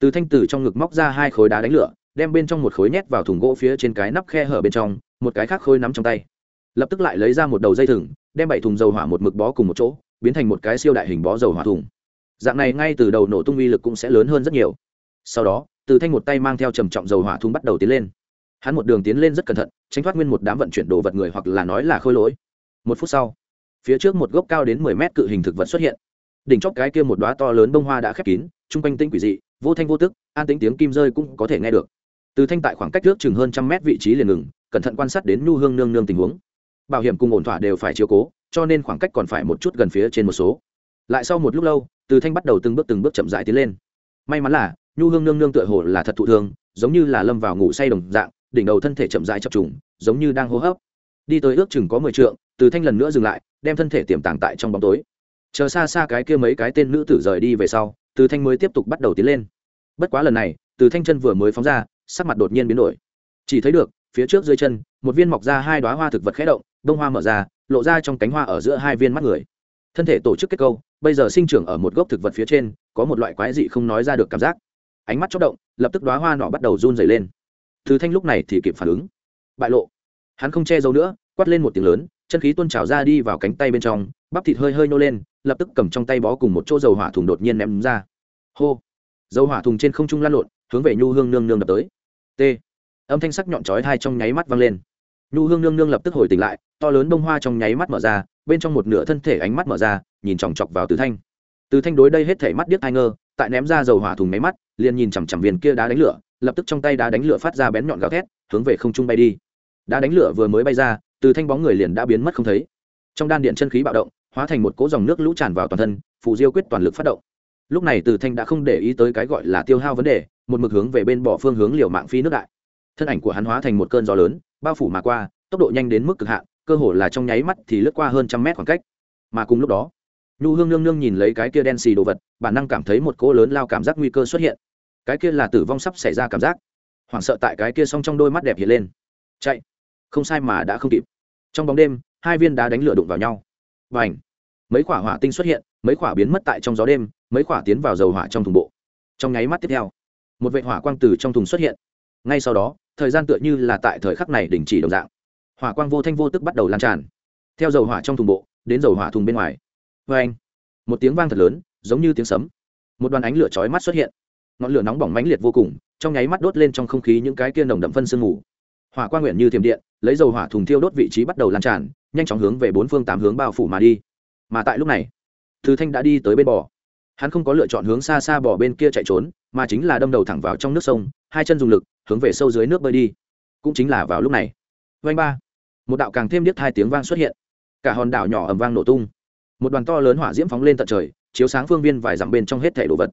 Từ thanh từ trong ngực móc ra hai khối đá đánh lửa, đem bên trong một khối nhét vào thùng gỗ phía trên cái nắp khe hở bên trong, một cái khác khối nắm trong tay lập tức lại lấy ra một đầu dây thừng, đem bảy thùng dầu hỏa một mực bó cùng một chỗ, biến thành một cái siêu đại hình bó dầu hỏa thùng. Dạng này ngay từ đầu nổ tung uy lực cũng sẽ lớn hơn rất nhiều. Sau đó, từ thanh một tay mang theo trầm trọng dầu hỏa thùng bắt đầu tiến lên. Hắn một đường tiến lên rất cẩn thận, tránh thoát nguyên một đám vận chuyển đồ vật người hoặc là nói là khôi lỗi. Một phút sau, phía trước một gốc cao đến mười mét cự hình thực vật xuất hiện. Đỉnh chóp cái kia một đoá to lớn bông hoa đã khép kín, chung quanh tĩnh quỷ dị, vô thanh vô tức, an tính tiếng kim rơi cũng có thể nghe được. Từ thanh tại khoảng cách trước chừng hơn trăm mét vị trí liền ngừng, cẩn thận quan sát đến nhu hương nương nương tình huống bảo hiểm cùng ổn thỏa đều phải chiếu cố, cho nên khoảng cách còn phải một chút gần phía trên một số. Lại sau một lúc lâu, từ thanh bắt đầu từng bước từng bước chậm rãi tiến lên. May mắn là, nhu hương nương nương tựa hồ là thật thụ thương, giống như là lâm vào ngủ say đồng dạng, đỉnh đầu thân thể chậm rãi chập trùng, giống như đang hô hấp. Đi tới ước chừng có mười trượng, từ thanh lần nữa dừng lại, đem thân thể tiềm tàng tại trong bóng tối. Chờ xa xa cái kia mấy cái tên nữ tử rời đi về sau, từ thanh mới tiếp tục bắt đầu tiến lên. Bất quá lần này, từ thanh chân vừa mới phóng ra, sắc mặt đột nhiên biến đổi. Chỉ thấy được, phía trước dưới chân, một viên mọc ra hai đoá hoa thực vật khẽ động đông hoa mở ra, lộ ra trong cánh hoa ở giữa hai viên mắt người. Thân thể tổ chức kết câu, bây giờ sinh trưởng ở một gốc thực vật phía trên, có một loại quái dị không nói ra được cảm giác. Ánh mắt chốc động, lập tức đoá hoa nọ bắt đầu run dày lên. Thứ thanh lúc này thì kịp phản ứng. Bại lộ. Hắn không che giấu nữa, quát lên một tiếng lớn, chân khí tuôn trào ra đi vào cánh tay bên trong, bắp thịt hơi hơi nô lên, lập tức cầm trong tay bó cùng một chỗ dầu hỏa thùng đột nhiên ném ra. Hô. Dầu hỏa thùng trên không trung lan lộn, hướng về nhu hương nương nương đập tới. T. Âm thanh sắc nhọn chói hai trong nháy mắt vang lên nhu hương nương nương lập tức hồi tỉnh lại, to lớn bông hoa trong nháy mắt mở ra, bên trong một nửa thân thể ánh mắt mở ra, nhìn chòng chọc vào từ thanh. Từ thanh đối đây hết thể mắt điếc ai ngơ, tại ném ra dầu hỏa thùng máy mắt, liền nhìn chằm chằm viên kia đá đánh lửa, lập tức trong tay đá đánh lửa phát ra bén nhọn gào thét, hướng về không trung bay đi. Đá đánh lửa vừa mới bay ra, từ thanh bóng người liền đã biến mất không thấy. Trong đan điện chân khí bạo động, hóa thành một cỗ dòng nước lũ tràn vào toàn thân, phù diêu quyết toàn lực phát động. Lúc này từ thanh đã không để ý tới cái gọi là tiêu hao vấn đề, một mực hướng về bên bỏ phương hướng liều mạng phi nước đại. Thân ảnh của hắn hóa thành một cơn gió lớn bao phủ mà qua, tốc độ nhanh đến mức cực hạn, cơ hồ là trong nháy mắt thì lướt qua hơn trăm mét khoảng cách. Mà cùng lúc đó, nhu hương nương nương nhìn lấy cái kia đen xì đồ vật, bản năng cảm thấy một cỗ lớn lao cảm giác nguy cơ xuất hiện. Cái kia là tử vong sắp xảy ra cảm giác. Hoảng sợ tại cái kia s trong đôi mắt đẹp hiện lên. Chạy. Không sai mà đã không kịp. Trong bóng đêm, hai viên đá đánh lửa đụng vào nhau. Và ảnh mấy quả hỏa tinh xuất hiện, mấy quả biến mất tại trong gió đêm, mấy quả tiến vào dầu hỏa trong thùng bộ. Trong nháy mắt tiếp theo, một vệ hỏa quang từ trong thùng xuất hiện. Ngay sau đó thời gian tựa như là tại thời khắc này đình chỉ đồng dạng. Hỏa quang vô thanh vô tức bắt đầu lan tràn. Theo dầu hỏa trong thùng bộ, đến dầu hỏa thùng bên ngoài. Vê anh, một tiếng vang thật lớn, giống như tiếng sấm. Một đoàn ánh lửa chói mắt xuất hiện. Ngọn lửa nóng bỏng mãnh liệt vô cùng, trong nháy mắt đốt lên trong không khí những cái kia nồng đậm phân sương mù. Hỏa quang nguyện như thiềm điện, lấy dầu hỏa thùng thiêu đốt vị trí bắt đầu lan tràn, nhanh chóng hướng về bốn phương tám hướng bao phủ mà đi. Mà tại lúc này thứ thanh đã đi tới bên bò hắn không có lựa chọn hướng xa xa bò bên kia chạy trốn mà chính là đâm đầu thẳng vào trong nước sông, hai chân dùng lực, hướng về sâu dưới nước bơi đi. Cũng chính là vào lúc này. Vanh ba. Một đạo càng thêm điếc hai tiếng vang xuất hiện. Cả hòn đảo nhỏ ầm vang nổ tung. Một đoàn to lớn hỏa diễm phóng lên tận trời, chiếu sáng phương viên vài dặm bên trong hết thể đồ vật.